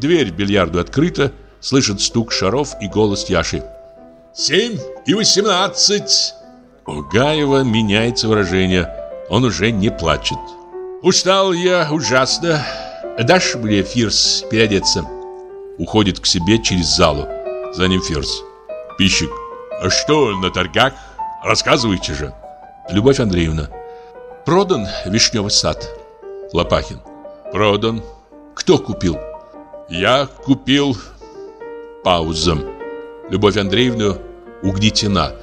Дверь в бильярду открыта, слышит стук шаров и голос Яши. «Семь и восемнадцать!» У Гаева меняется выражение. Он уже не плачет. «Устал я ужасно. Дашь мне, Фирс, переодеться?» Уходит к себе через залу. За ним Фирс. Пищик. «А что на торгах? Рассказывайте же!» Любовь Андреевна. Продан вишневый сад. Лопахин. Продан. Кто купил? Я купил. Пауза. Любовь Андреевна угнетена.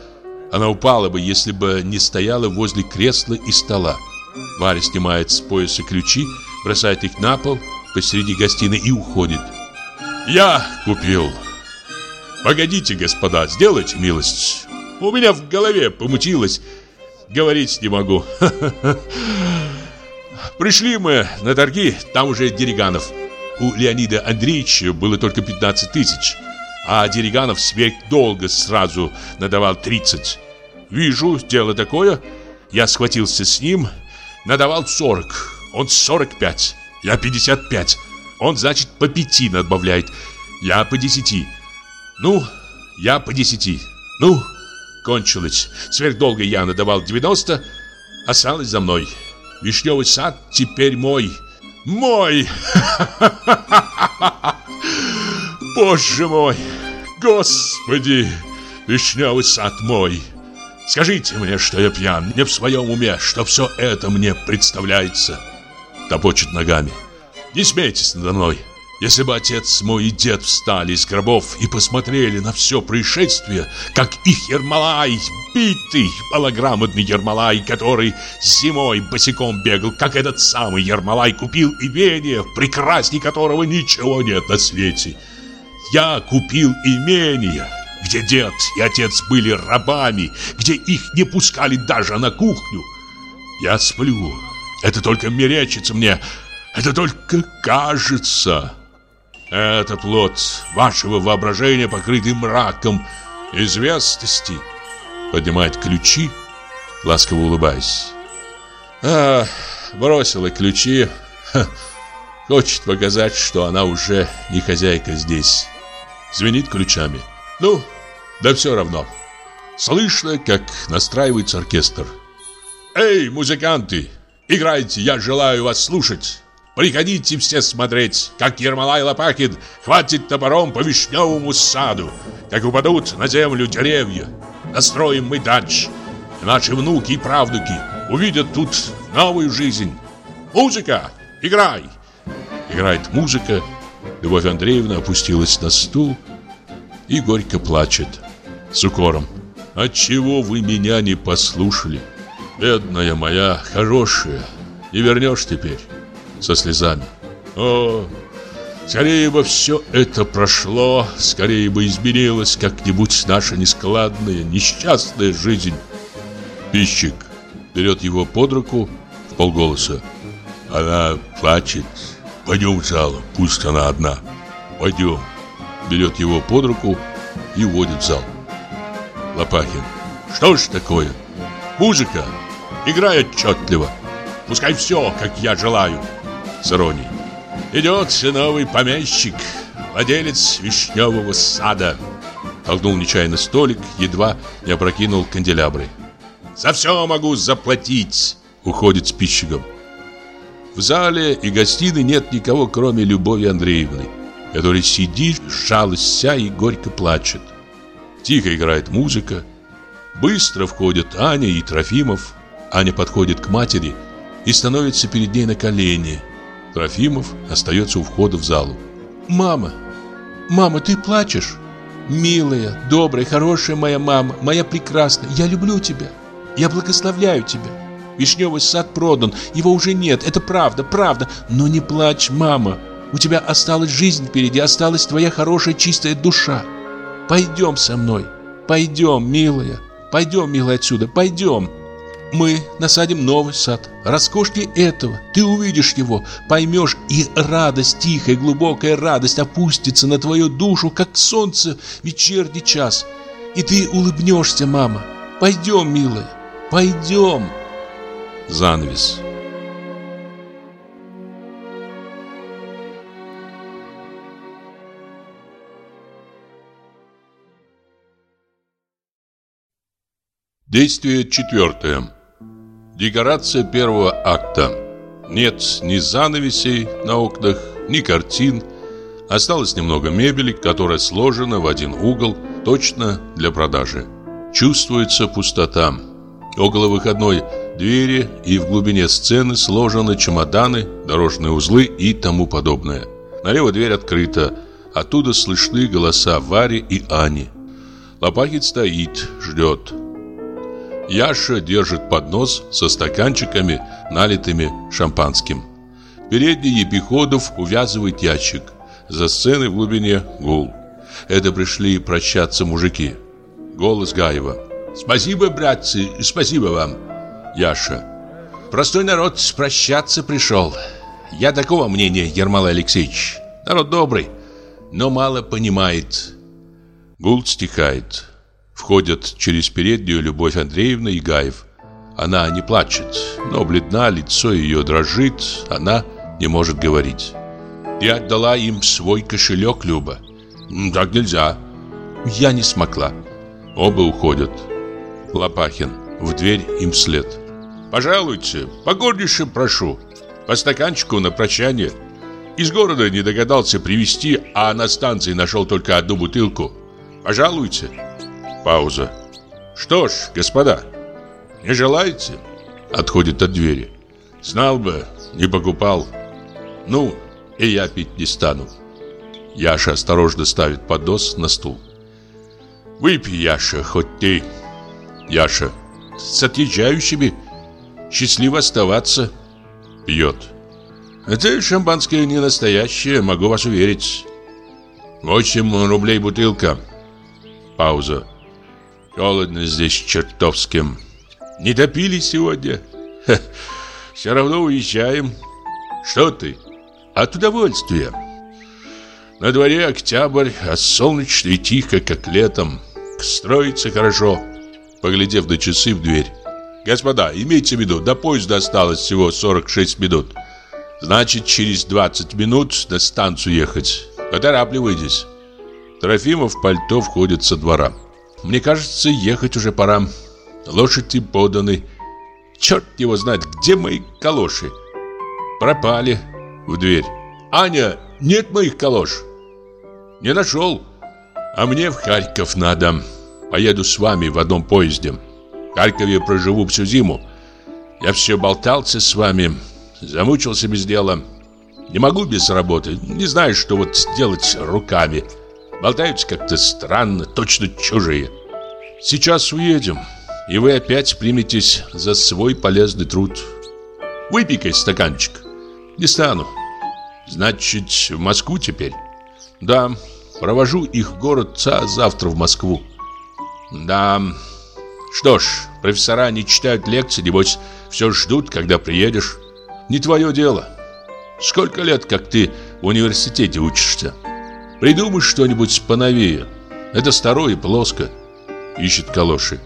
Она упала бы, если бы не стояла возле кресла и стола. Варя снимает с пояса ключи, бросает их на пол посреди гостиной и уходит. Я купил. Погодите, господа, сделайте милость. У меня в голове помутилось. Говорить не могу. (laughs) Пришли мы на торги, там уже Дериганов. У Леонида Андреевича было только 15 тысяч, а Дериганов сверх долго сразу надавал 30. Вижу, дело такое. Я схватился с ним, надавал 40, он 45, я 55. Он, значит, по 5 надбавляет, я по 10. Ну, я по 10. Ну, кончилось. Сверхдолго я надавал 90, осталось за мной. Вишневый сад теперь мой. Мой! Боже мой! Господи! Вишневый сад мой! Скажите мне, что я пьян, не в своем уме, что все это мне представляется. Топочет ногами. Не смейтесь надо мной. Если бы отец мой и дед встали из гробов и посмотрели на все происшествие, как их Ермолай, битый, малограмотный Ермолай, который зимой босиком бегал, как этот самый Ермолай купил имение, прекрасней которого ничего нет на свете. Я купил имение, где дед и отец были рабами, где их не пускали даже на кухню. Я сплю. Это только мерещится мне, это только кажется. Это плод вашего воображения, покрытый мраком известности. Поднимает ключи, ласково улыбаясь. А, бросила ключи. Ха, хочет показать, что она уже не хозяйка здесь. Звенит ключами. Ну, да все равно. Слышно, как настраивается оркестр. Эй, музыканты, играйте, я желаю вас слушать. Приходите все смотреть, как Ермолай Лопахин хватит топором по вишневому саду, как упадут на землю деревья. Настроим мы дач. Наши внуки и правнуки увидят тут новую жизнь. Музыка, играй! Играет музыка. Любовь Андреевна опустилась на стул и горько плачет. С укором. Отчего вы меня не послушали? Бедная моя, хорошая, не вернешь теперь со слезами. О, скорее бы все это прошло, скорее бы изменилась как-нибудь наша нескладная, несчастная жизнь. Пищик берет его под руку в полголоса. Она плачет. Пойдем в зал, пусть она одна. Пойдем. Берет его под руку и уводит в зал. Лопахин. Что ж такое? Музыка. Играй отчетливо. Пускай все, как я желаю. С Идет новый помещик, владелец вишневого сада. Толкнул нечаянно столик, едва не опрокинул канделябры. За все могу заплатить, уходит с пищиком. В зале и гостиной нет никого, кроме Любови Андреевны, которая сидит, сжалась вся и горько плачет. Тихо играет музыка. Быстро входят Аня и Трофимов. Аня подходит к матери и становится перед ней на колени. Трофимов остается у входа в залу. «Мама! Мама, ты плачешь?» «Милая, добрая, хорошая моя мама, моя прекрасная, я люблю тебя. Я благословляю тебя. Вишневый сад продан, его уже нет, это правда, правда. Но не плачь, мама. У тебя осталась жизнь впереди, осталась твоя хорошая чистая душа. Пойдем со мной, пойдем, милая, пойдем, милая, отсюда, пойдем. Мы насадим новый сад, роскошнее этого. Ты увидишь его, поймешь, и радость, тихая, глубокая радость опустится на твою душу, как солнце в вечерний час. И ты улыбнешься, мама. Пойдем, милая, пойдем. Занавес. Действие четвертое. Декорация первого акта. Нет ни занавесей на окнах, ни картин. Осталось немного мебели, которая сложена в один угол, точно для продажи. Чувствуется пустота. Около выходной двери и в глубине сцены сложены чемоданы, дорожные узлы и тому подобное. Налево дверь открыта. Оттуда слышны голоса Вари и Ани. Лопахин стоит, ждет. Яша держит поднос со стаканчиками, налитыми шампанским. В передней Епиходов увязывает ящик. За сценой в глубине гул. Это пришли прощаться мужики. Голос Гаева. «Спасибо, братцы, спасибо вам!» Яша. «Простой народ прощаться пришел. Я такого мнения, Ермолай Алексеевич. Народ добрый, но мало понимает». Гул стихает. Входят через переднюю Любовь Андреевна и Гаев. Она не плачет, но бледна, лицо ее дрожит, она не может говорить. «Ты отдала им свой кошелек, Люба?» «Так нельзя». «Я не смогла». Оба уходят. Лопахин. В дверь им вслед. «Пожалуйте, покорнейше прошу. По стаканчику на прощание. Из города не догадался привезти, а на станции нашел только одну бутылку. Пожалуйте». Пауза. Что ж, господа, не желаете? Отходит от двери. Знал бы, не покупал. Ну, и я пить не стану. Яша осторожно ставит поднос на стул. Выпей, Яша, хоть ты. Яша. С отъезжающими. Счастливо оставаться. Пьет. Это шампанское не настоящее, могу вас уверить. Восемь рублей бутылка. Пауза. Холодно здесь чертовским. Не топили сегодня? Ха, все равно уезжаем. Что ты? От удовольствия. На дворе октябрь, а солнечно и тихо, как летом. Строится хорошо. Поглядев на часы в дверь. Господа, имейте в виду, до поезда осталось всего 46 минут. Значит, через 20 минут на станцию ехать. Поторапливайтесь. Трофимов пальто входит со двора. Мне кажется, ехать уже пора. Лошади поданы. Черт его знает, где мои калоши? Пропали в дверь. Аня, нет моих калош. Не нашел. А мне в Харьков надо. Поеду с вами в одном поезде. В Харькове проживу всю зиму. Я все болтался с вами. Замучился без дела. Не могу без работы. Не знаю, что вот сделать руками. Болтаются как-то странно, точно чужие. Сейчас уедем, и вы опять приметесь за свой полезный труд. Выпей-ка стаканчик. Не стану. Значит, в Москву теперь? Да, провожу их в город а завтра в Москву. Да, что ж, профессора не читают лекции, небось, все ждут, когда приедешь. Не твое дело. Сколько лет, как ты в университете учишься? Придумай что-нибудь поновее. Это старое и плоско. Ищет калоши.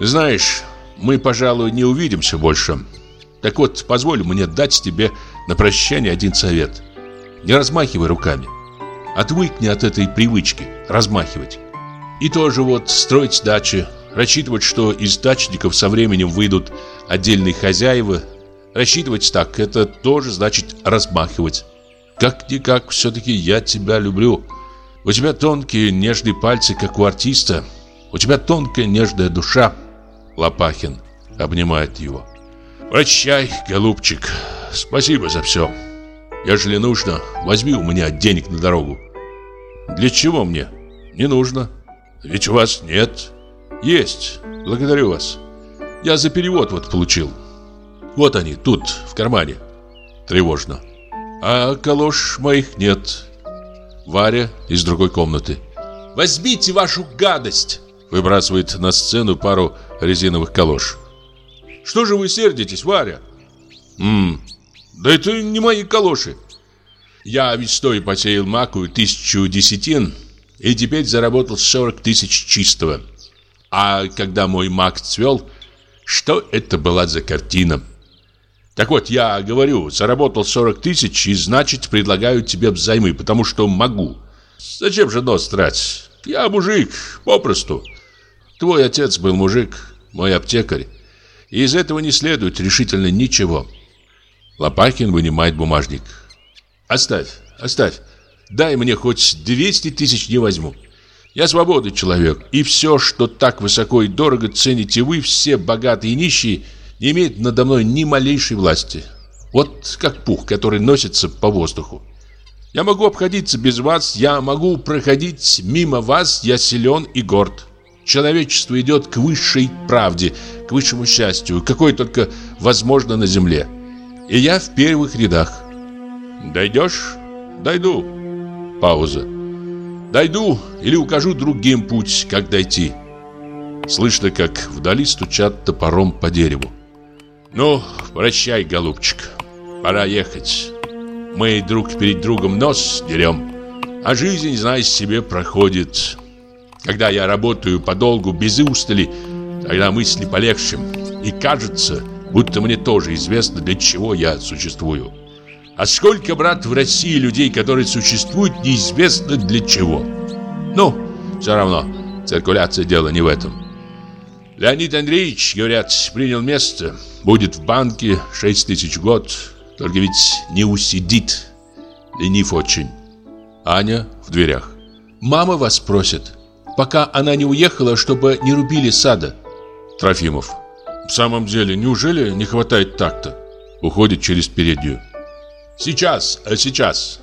Знаешь, мы, пожалуй, не увидимся больше. Так вот, позволь мне дать тебе на прощание один совет. Не размахивай руками. Отвыкни от этой привычки размахивать. И тоже вот строить дачи, рассчитывать, что из дачников со временем выйдут отдельные хозяева. Рассчитывать так, это тоже значит размахивать. Как-никак, все-таки я тебя люблю. У тебя тонкие нежные пальцы, как у артиста. У тебя тонкая нежная душа. Лопахин обнимает его. Прощай, голубчик. Спасибо за все. Ежели нужно, возьми у меня денег на дорогу. Для чего мне? Не нужно. Ведь у вас нет. Есть. Благодарю вас. Я за перевод вот получил. Вот они, тут, в кармане. Тревожно. А калош моих нет. Варя из другой комнаты. Возьмите вашу гадость! Выбрасывает на сцену пару резиновых калош. Что же вы сердитесь, Варя? Ммм, да это не мои калоши. Я весной посеял маку тысячу десятин и теперь заработал 40 тысяч чистого. А когда мой мак цвел, что это была за картина? Так вот, я говорю, заработал 40 тысяч и значит предлагаю тебе взаймы, потому что могу. Зачем же нос тратить? Я мужик, попросту. Твой отец был мужик, мой аптекарь. И из этого не следует решительно ничего. Лопахин вынимает бумажник. Оставь, оставь. Дай мне хоть 200 тысяч не возьму. Я свободный человек, и все, что так высоко и дорого цените вы, все богатые и нищие, не имеет надо мной ни малейшей власти. Вот как пух, который носится по воздуху. Я могу обходиться без вас, я могу проходить мимо вас, я силен и горд. Человечество идет к высшей правде, к высшему счастью, какое только возможно на земле. И я в первых рядах. Дойдешь? Дойду. Пауза. Дойду или укажу другим путь, как дойти. Слышно, как вдали стучат топором по дереву. Ну, прощай, голубчик. Пора ехать. Мы друг перед другом нос дерем, а жизнь, знай себе, проходит. Когда я работаю подолгу без устали, тогда мысли полегче. И кажется, будто мне тоже известно, для чего я существую. А сколько, брат, в России людей, которые существуют, неизвестно для чего. Ну, все равно, циркуляция дела не в этом. Леонид Андреевич, говорят, принял место, будет в банке 6 тысяч в год, только ведь не усидит, ленив очень. Аня в дверях. Мама вас просит пока она не уехала, чтобы не рубили сада. Трофимов. В самом деле, неужели не хватает такта? Уходит через переднюю. Сейчас, а сейчас.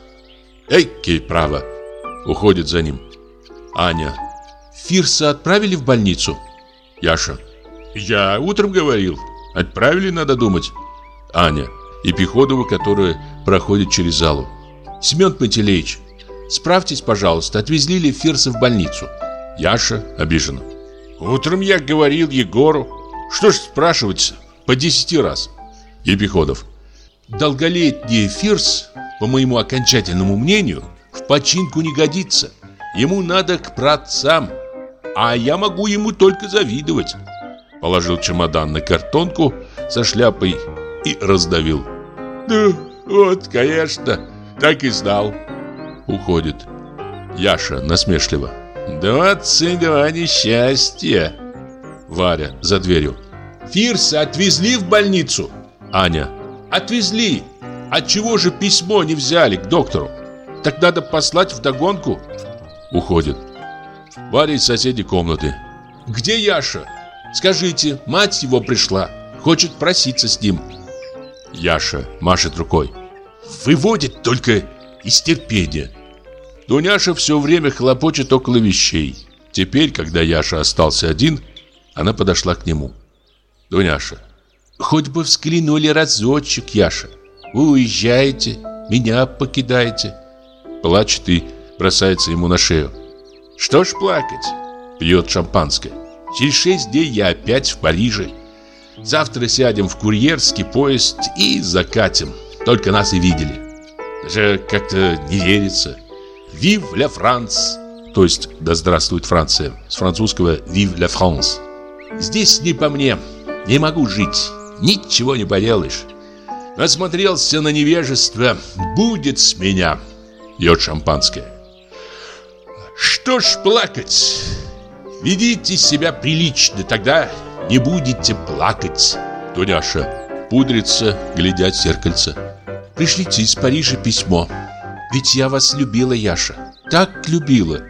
Эйки, право. Уходит за ним. Аня. Фирса отправили в больницу? Яша. Я утром говорил. Отправили, надо думать. Аня. И Пеходова, которая проходит через залу. Семен Пантелеич, справьтесь, пожалуйста, отвезли ли Фирса в больницу? Яша обижена. Утром я говорил Егору. Что ж спрашивать по десяти раз. Епиходов. Долголетний Фирс, по моему окончательному мнению, в починку не годится. Ему надо к праотцам, а я могу ему только завидовать. Положил чемодан на картонку со шляпой и раздавил. Ну, вот, конечно, так и знал. Уходит. Яша насмешливо. «Двадцать два несчастья!» Варя за дверью. «Фирса отвезли в больницу?» Аня. «Отвезли! Отчего же письмо не взяли к доктору? Так надо послать в догонку. Уходит. Варя из соседней комнаты. «Где Яша? Скажите, мать его пришла. Хочет проситься с ним». Яша машет рукой. «Выводит только из терпения». Дуняша все время хлопочет около вещей. Теперь, когда Яша остался один, она подошла к нему. «Дуняша, хоть бы взглянули разочек, Яша. Вы уезжаете, меня покидаете». Плачет и бросается ему на шею. «Что ж плакать?» Пьет шампанское. «Через шесть дней я опять в Париже. Завтра сядем в курьерский поезд и закатим. Только нас и видели. Даже как-то не верится. Vive la France!» То есть «Да здравствует Франция!» С французского «Vive la France!» Здесь не по мне. Не могу жить. Ничего не поделаешь. Насмотрелся на невежество. Будет с меня. Пьет шампанское. Что ж плакать? Ведите себя прилично, тогда не будете плакать. Дуняша пудрится, глядя в зеркальце. Пришлите из Парижа письмо. Ведь я вас любила, Яша. Так любила.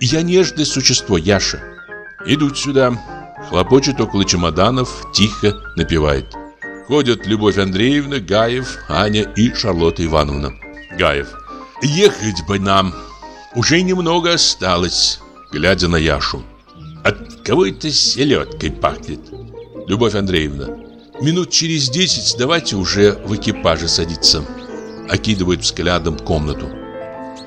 Я нежное существо, Яша. Идут сюда. Хлопочет около чемоданов, тихо напевает. Ходят Любовь Андреевна, Гаев, Аня и Шарлотта Ивановна. Гаев. Ехать бы нам. Уже немного осталось, глядя на Яшу. От кого-то селедкой пахнет. Любовь Андреевна. Минут через десять давайте уже в экипаже садиться. Окидывает взглядом комнату.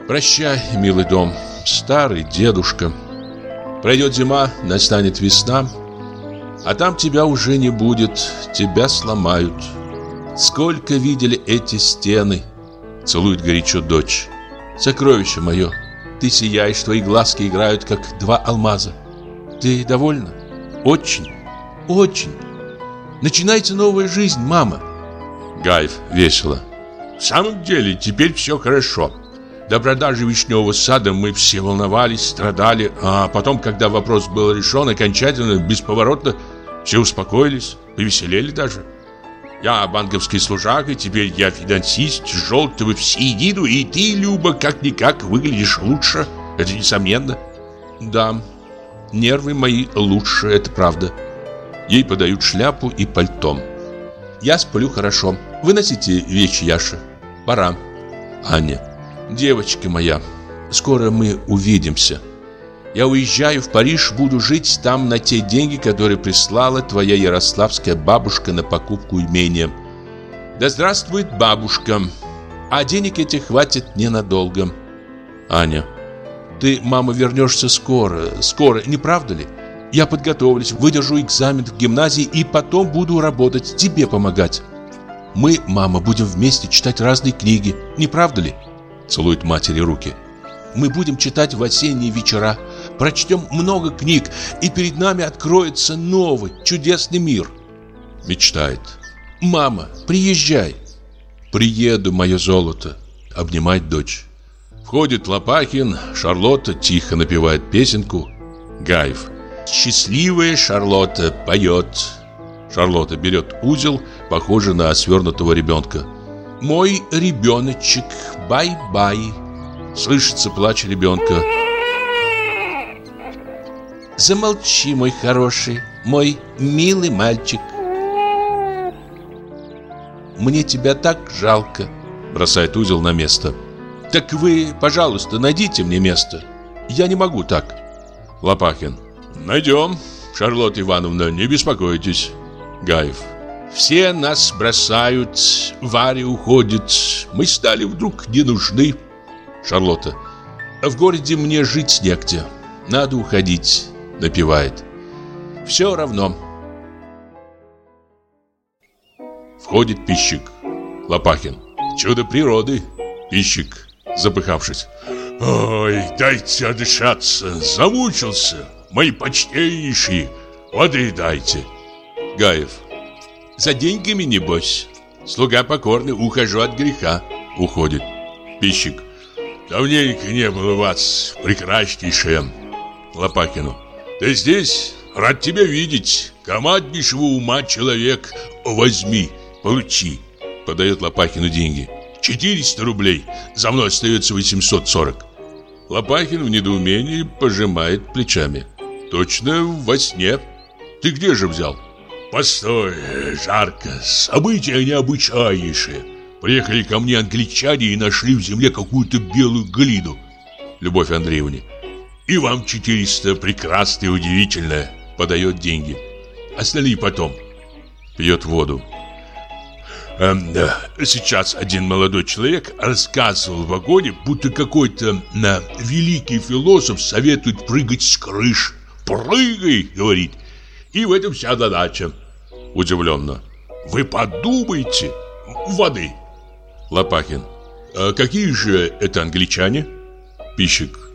Прощай, милый дом, старый дедушка. Пройдет зима, настанет весна, а там тебя уже не будет, тебя сломают. Сколько видели эти стены? Целует горячо дочь. Сокровище мое, ты сияешь, твои глазки играют, как два алмаза. Ты довольна? Очень, очень. Начинайте новую жизнь, мама. Гайв весело. В самом деле, теперь все хорошо. До продажи вишневого сада мы все волновались, страдали, а потом, когда вопрос был решен окончательно, бесповоротно, все успокоились, повеселели даже. Я банковский служак, и теперь я финансист, желтого в середину, и ты, Люба, как-никак выглядишь лучше. Это несомненно. Да, нервы мои лучше, это правда. Ей подают шляпу и пальто. Я сплю хорошо. Выносите вещи, Яша. Пора. Аня. Девочка моя, скоро мы увидимся. Я уезжаю в Париж, буду жить там на те деньги, которые прислала твоя ярославская бабушка на покупку имения. Да здравствует бабушка. А денег этих хватит ненадолго. Аня, ты, мама, вернешься скоро, скоро, не правда ли? Я подготовлюсь, выдержу экзамен в гимназии и потом буду работать, тебе помогать. Мы, мама, будем вместе читать разные книги, не правда ли? Целует матери руки. Мы будем читать в осенние вечера, прочтем много книг, и перед нами откроется новый, чудесный мир. Мечтает. Мама, приезжай. Приеду, мое золото. Обнимает дочь. Входит Лопахин, Шарлотта тихо напевает песенку. Гаев. Счастливая Шарлотта поет. Шарлотта берет узел, похожий на свернутого ребенка. «Мой ребеночек, бай-бай!» Слышится плач ребенка. Замолчи, мой хороший, мой милый мальчик. Мне тебя так жалко, бросает узел на место. Так вы, пожалуйста, найдите мне место. Я не могу так. Лопахин. Найдем, Шарлотта Ивановна, не беспокойтесь. Гаев. Все нас бросают, Варя уходит, мы стали вдруг не нужны. Шарлотта. В городе мне жить негде. Надо уходить. Напевает. Все равно. Входит пищик. Лопахин. Чудо природы. Пищик, запыхавшись. Ой, дайте отдышаться. Замучился. Мои почтеннейшие. Воды дайте. Гаев. За деньгами, небось. Слуга покорный, ухожу от греха. Уходит. Пищик. Давненько не было вас, прекраснейшая. Лопакину. Ты здесь? Рад тебя видеть. Команднейшего ума человек. Возьми, получи. Подает Лопахину деньги. 400 рублей. За мной остается 840. Лопахин в недоумении пожимает плечами. Точно во сне. Ты где же взял? Постой, жарко. События необычайнейшие. Приехали ко мне англичане и нашли в земле какую-то белую глину. Любовь Андреевна. И вам 400, прекрасно и удивительно. Подает деньги. Остальные потом. Пьет воду. Эм, да. Сейчас один молодой человек рассказывал в вагоне, будто какой-то на великий философ советует прыгать с крыш. «Прыгай!» — говорит. И в этом вся задача. Удивленно. «Вы подумайте! Воды!» Лопахин. А какие же это англичане? Пищик.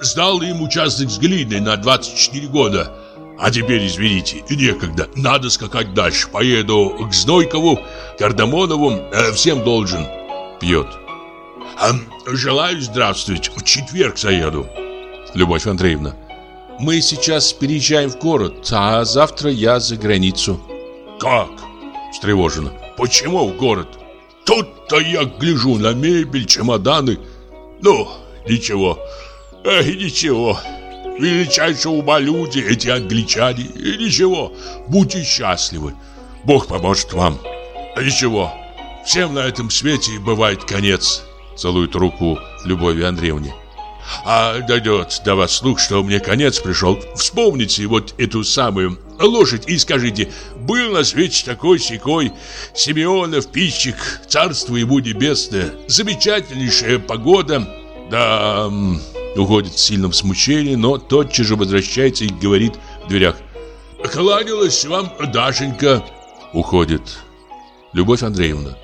Сдал им участок с глиной на 24 года. А теперь, извините, некогда. Надо скакать дальше. Поеду к Знойкову, Кардамонову. Э, всем должен. Пьет. А, желаю здравствовать. В четверг заеду. Любовь Андреевна. Мы сейчас переезжаем в город, а завтра я за границу. Как? Встревоженно. Почему в город? Тут-то я гляжу на мебель, чемоданы. Ну, ничего. Эх, ничего. Величайшего ума люди, эти англичане. И ничего, будьте счастливы. Бог поможет вам. А ничего, всем на этом свете бывает конец. Целует руку Любови Андреевне. А дойдет до вас слух, что мне конец пришел. Вспомните вот эту самую лошадь и скажите, был на свете такой секой Симеонов, пищик, царство ему небесное, замечательнейшая погода. Да, уходит в сильном смущении, но тотчас же возвращается и говорит в дверях. Кланялась вам Дашенька. Уходит. Любовь Андреевна.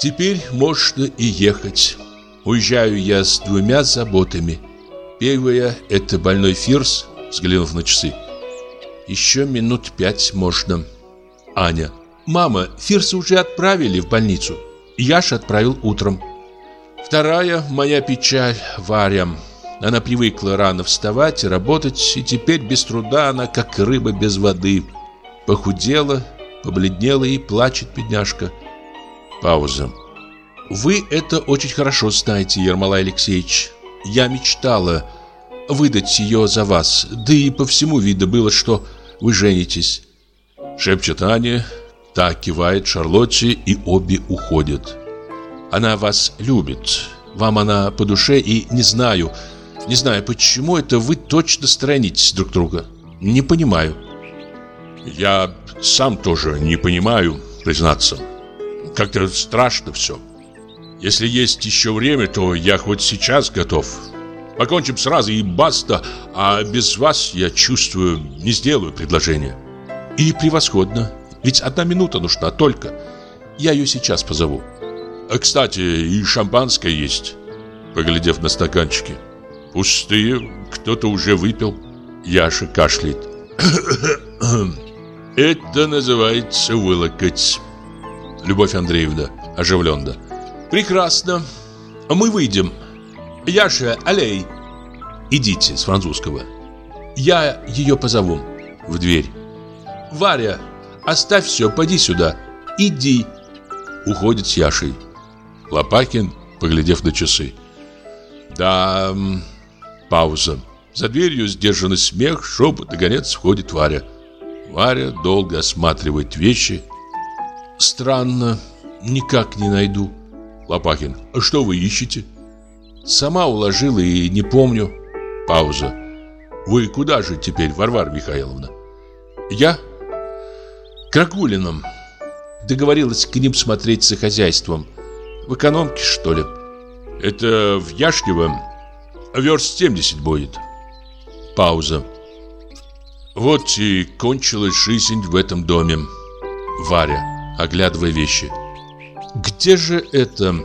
Теперь можно и ехать. Уезжаю я с двумя заботами. Первая – это больной Фирс, взглянув на часы. Еще минут пять можно. Аня. Мама, Фирса уже отправили в больницу. Я ж отправил утром. Вторая моя печаль Варя. Она привыкла рано вставать и работать, и теперь без труда она, как рыба без воды. Похудела, побледнела и плачет бедняжка. Пауза. Вы это очень хорошо знаете, Ермолай Алексеевич. Я мечтала выдать ее за вас. Да и по всему видно было, что вы женитесь. Шепчет Аня, так кивает Шарлотте, и обе уходят. Она вас любит. Вам она по душе, и не знаю, не знаю, почему это вы точно сторонитесь друг друга. Не понимаю. Я сам тоже не понимаю, признаться. Как-то страшно все. Если есть еще время, то я хоть сейчас готов. Покончим сразу и баста, а без вас, я чувствую, не сделаю предложение. И превосходно, ведь одна минута нужна только. Я ее сейчас позову. А, кстати, и шампанское есть, поглядев на стаканчики. Пустые, кто-то уже выпил. Яша кашляет. (coughs) Это называется вылокоть. Любовь Андреевна оживленно. Прекрасно. Мы выйдем. Яша, аллей. Идите с французского. Я ее позову. В дверь. Варя, оставь все, поди сюда. Иди. Уходит с Яшей. Лопакин, поглядев на часы. Да, пауза. За дверью сдержанный смех, шепот, наконец входит Варя. Варя долго осматривает вещи. Странно, никак не найду. Лопахин. А что вы ищете? Сама уложила и не помню. Пауза. Вы куда же теперь, Варвара Михайловна? Я? К Рагулиным. Договорилась к ним смотреть за хозяйством. В экономке, что ли? Это в Яшкиво. Верст 70 будет. Пауза. Вот и кончилась жизнь в этом доме. Варя, оглядывая вещи. Где же это?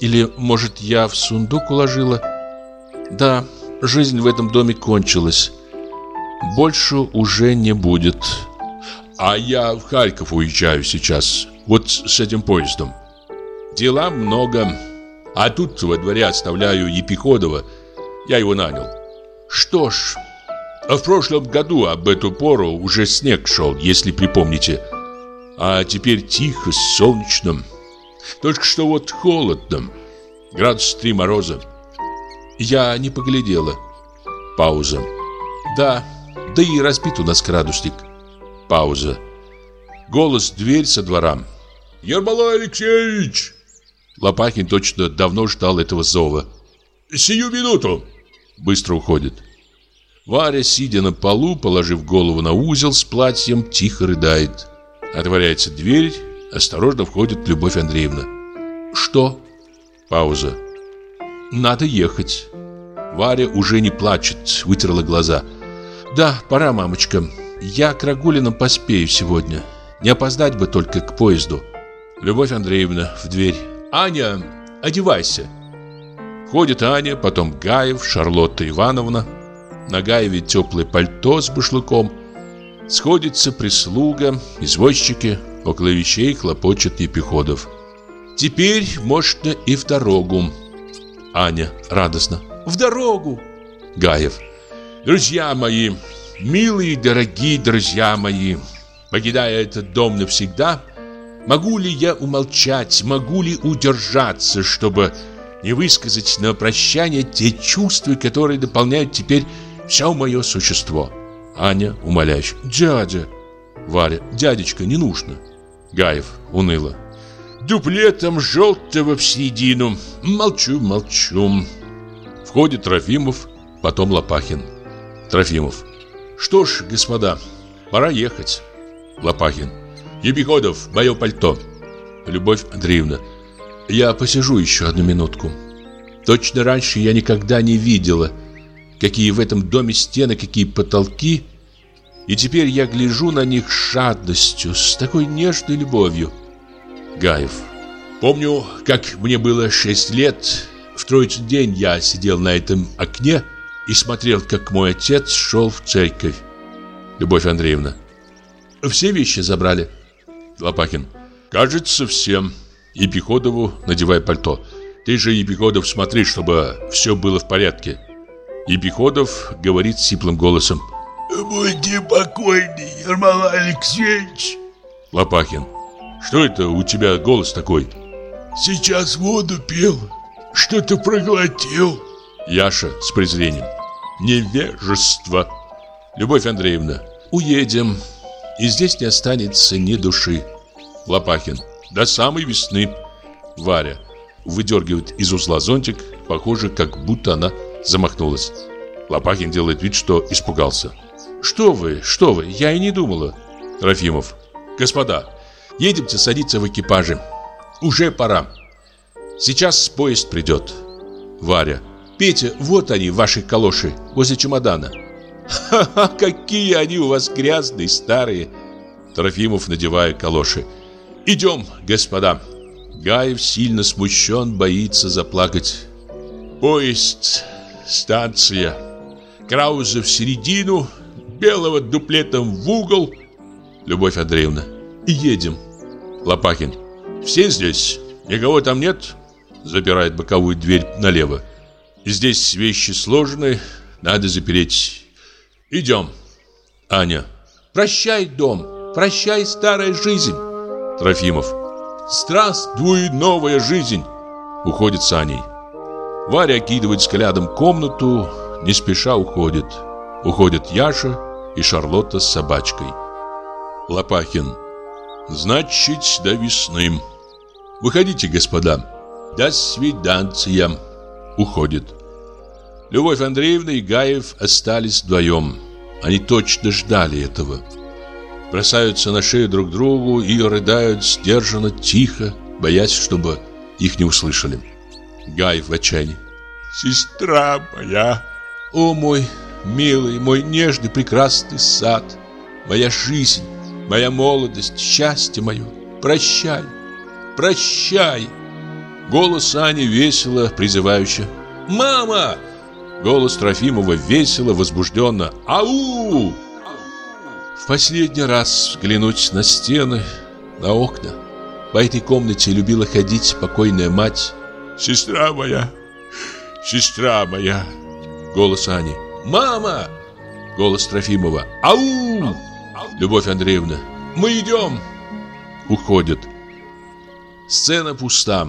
Или, может, я в сундук уложила? Да, жизнь в этом доме кончилась. Больше уже не будет. А я в Харьков уезжаю сейчас. Вот с этим поездом. Дела много. А тут во дворе оставляю Епиходова. Я его нанял. Что ж, в прошлом году об эту пору уже снег шел, если припомните. А теперь тихо, солнечно. Только что вот холодно. Градус три мороза. Я не поглядела. Пауза. Да, да и разбит у нас градусник. Пауза. Голос, дверь со двора. Ермолай Алексеевич! Лопахин точно давно ждал этого зова. Сию минуту! Быстро уходит. Варя, сидя на полу, положив голову на узел с платьем, тихо рыдает. Отворяется дверь, осторожно входит Любовь Андреевна. «Что?» Пауза. «Надо ехать». Варя уже не плачет, вытерла глаза. «Да, пора, мамочка. Я к Рагулинам поспею сегодня. Не опоздать бы только к поезду». Любовь Андреевна в дверь. «Аня, одевайся». Входит Аня, потом Гаев, Шарлотта Ивановна. На Гаеве теплое пальто с башлыком. Сходится прислуга, извозчики. Около вещей хлопочет Епиходов. «Теперь можно и в дорогу». Аня радостно. «В дорогу!» Гаев. «Друзья мои, милые, дорогие друзья мои, покидая этот дом навсегда, могу ли я умолчать, могу ли удержаться, чтобы не высказать на прощание те чувства, которые дополняют теперь все мое существо?» Аня умоляюще. «Дядя!» Варя. «Дядечка, не нужно!» Гаев уныло. «Дуплетом желтого в середину. Молчу, молчу». Входит Трофимов, потом Лопахин. Трофимов. «Что ж, господа, пора ехать». Лопахин. «Епиходов, мое пальто». Любовь Андреевна. «Я посижу еще одну минутку». Точно раньше я никогда не видела, какие в этом доме стены, какие потолки. И теперь я гляжу на них с жадностью, с такой нежной любовью. Гаев. Помню, как мне было шесть лет, в Троицын день я сидел на этом окне и смотрел, как мой отец шел в церковь. Любовь Андреевна. Все вещи забрали. Лопахин. Кажется, всем. Епиходову надевай пальто. Ты же, Епиходов, смотри, чтобы все было в порядке. Епиходов говорит сиплым голосом. Будьте покойны, Ермолай Алексеевич. Лопахин. Что это у тебя голос такой? Сейчас воду пил, что-то проглотил. Яша с презрением. Невежество. Любовь Андреевна, уедем. И здесь не останется ни души. Лопахин. До самой весны. Варя выдергивает из узла зонтик, похоже, как будто она замахнулась. Лопахин делает вид, что испугался. «Что вы, что вы, я и не думала». Трофимов. «Господа, едемте садиться в экипаже. Уже пора. Сейчас поезд придет». Варя. «Петя, вот они, ваши калоши, возле чемодана». «Ха-ха, какие они у вас грязные, старые!» Трофимов, надевая калоши. «Идем, господа!» Гаев сильно смущен, боится заплакать. «Поезд, станция, Крауза в середину, белого дуплетом в угол. Любовь Андреевна. И едем. Лопахин. Все здесь? Никого там нет? Запирает боковую дверь налево. Здесь вещи сложены, надо запереть. Идем. Аня. Прощай, дом. Прощай, старая жизнь. Трофимов. Здравствуй, новая жизнь. Уходит с Аней. Варя окидывает взглядом комнату, не спеша уходит. Уходит Яша и Шарлотта с собачкой. Лопахин. Значит, до весны. Выходите, господа. До свидания. Уходит. Любовь Андреевна и Гаев остались вдвоем. Они точно ждали этого. Бросаются на шею друг другу и рыдают сдержанно, тихо, боясь, чтобы их не услышали. Гаев в отчаянии. «Сестра моя!» «О мой милый, мой нежный, прекрасный сад, моя жизнь, моя молодость, счастье мое, прощай, прощай!» Голос Ани весело, призывающе. «Мама!» Голос Трофимова весело, возбужденно. «Ау!» В последний раз взглянуть на стены, на окна. По этой комнате любила ходить покойная мать. «Сестра моя, сестра моя!» Голос Ани. «Мама!» Голос Трофимова. «Ау!» Любовь Андреевна. «Мы идем!» Уходят. Сцена пуста.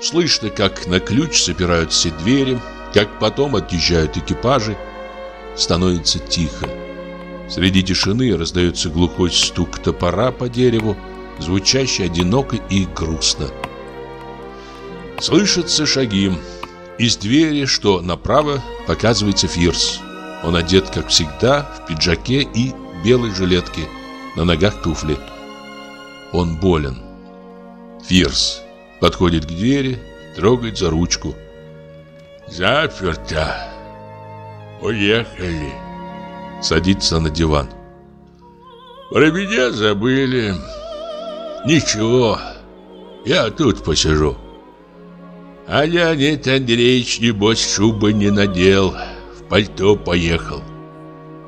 Слышно, как на ключ запирают все двери, как потом отъезжают экипажи. Становится тихо. Среди тишины раздается глухой стук топора по дереву, звучащий одиноко и грустно. Слышатся шаги. Из двери, что направо, показывается Фирс. Он одет, как всегда, в пиджаке и белой жилетке, на ногах туфли. Он болен. Фирс подходит к двери, трогает за ручку. «Заперто. Уехали». Садится на диван. «Про меня забыли. Ничего, я тут посижу». А Леонид Андреевич, небось, шубы не надел, в пальто поехал.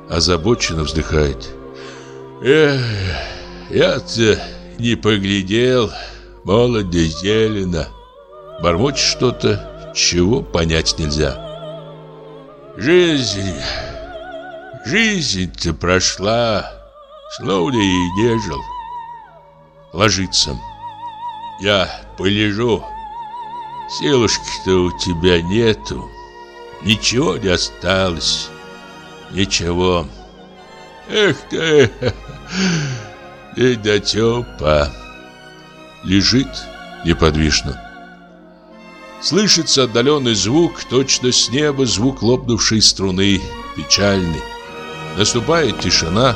Озабоченно вздыхает. Эх, я-то не поглядел, молодо зелено. Бормочет что-то, чего понять нельзя. Жизнь, жизнь-то прошла, словно и не жил. Ложится. Я полежу, силушки-то у тебя нету, ничего не осталось, ничего. Эх ты, (laughs) недотепа. Лежит неподвижно. Слышится отдаленный звук, точно с неба звук лопнувшей струны, печальный. Наступает тишина,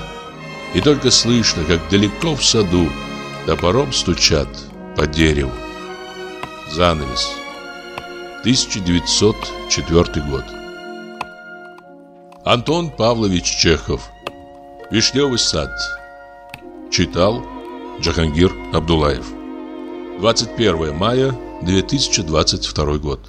и только слышно, как далеко в саду топором стучат по дереву. Занавес. 1904 год. Антон Павлович Чехов. Вишневый сад. Читал Джахангир Абдулаев. 21 мая 2022 год.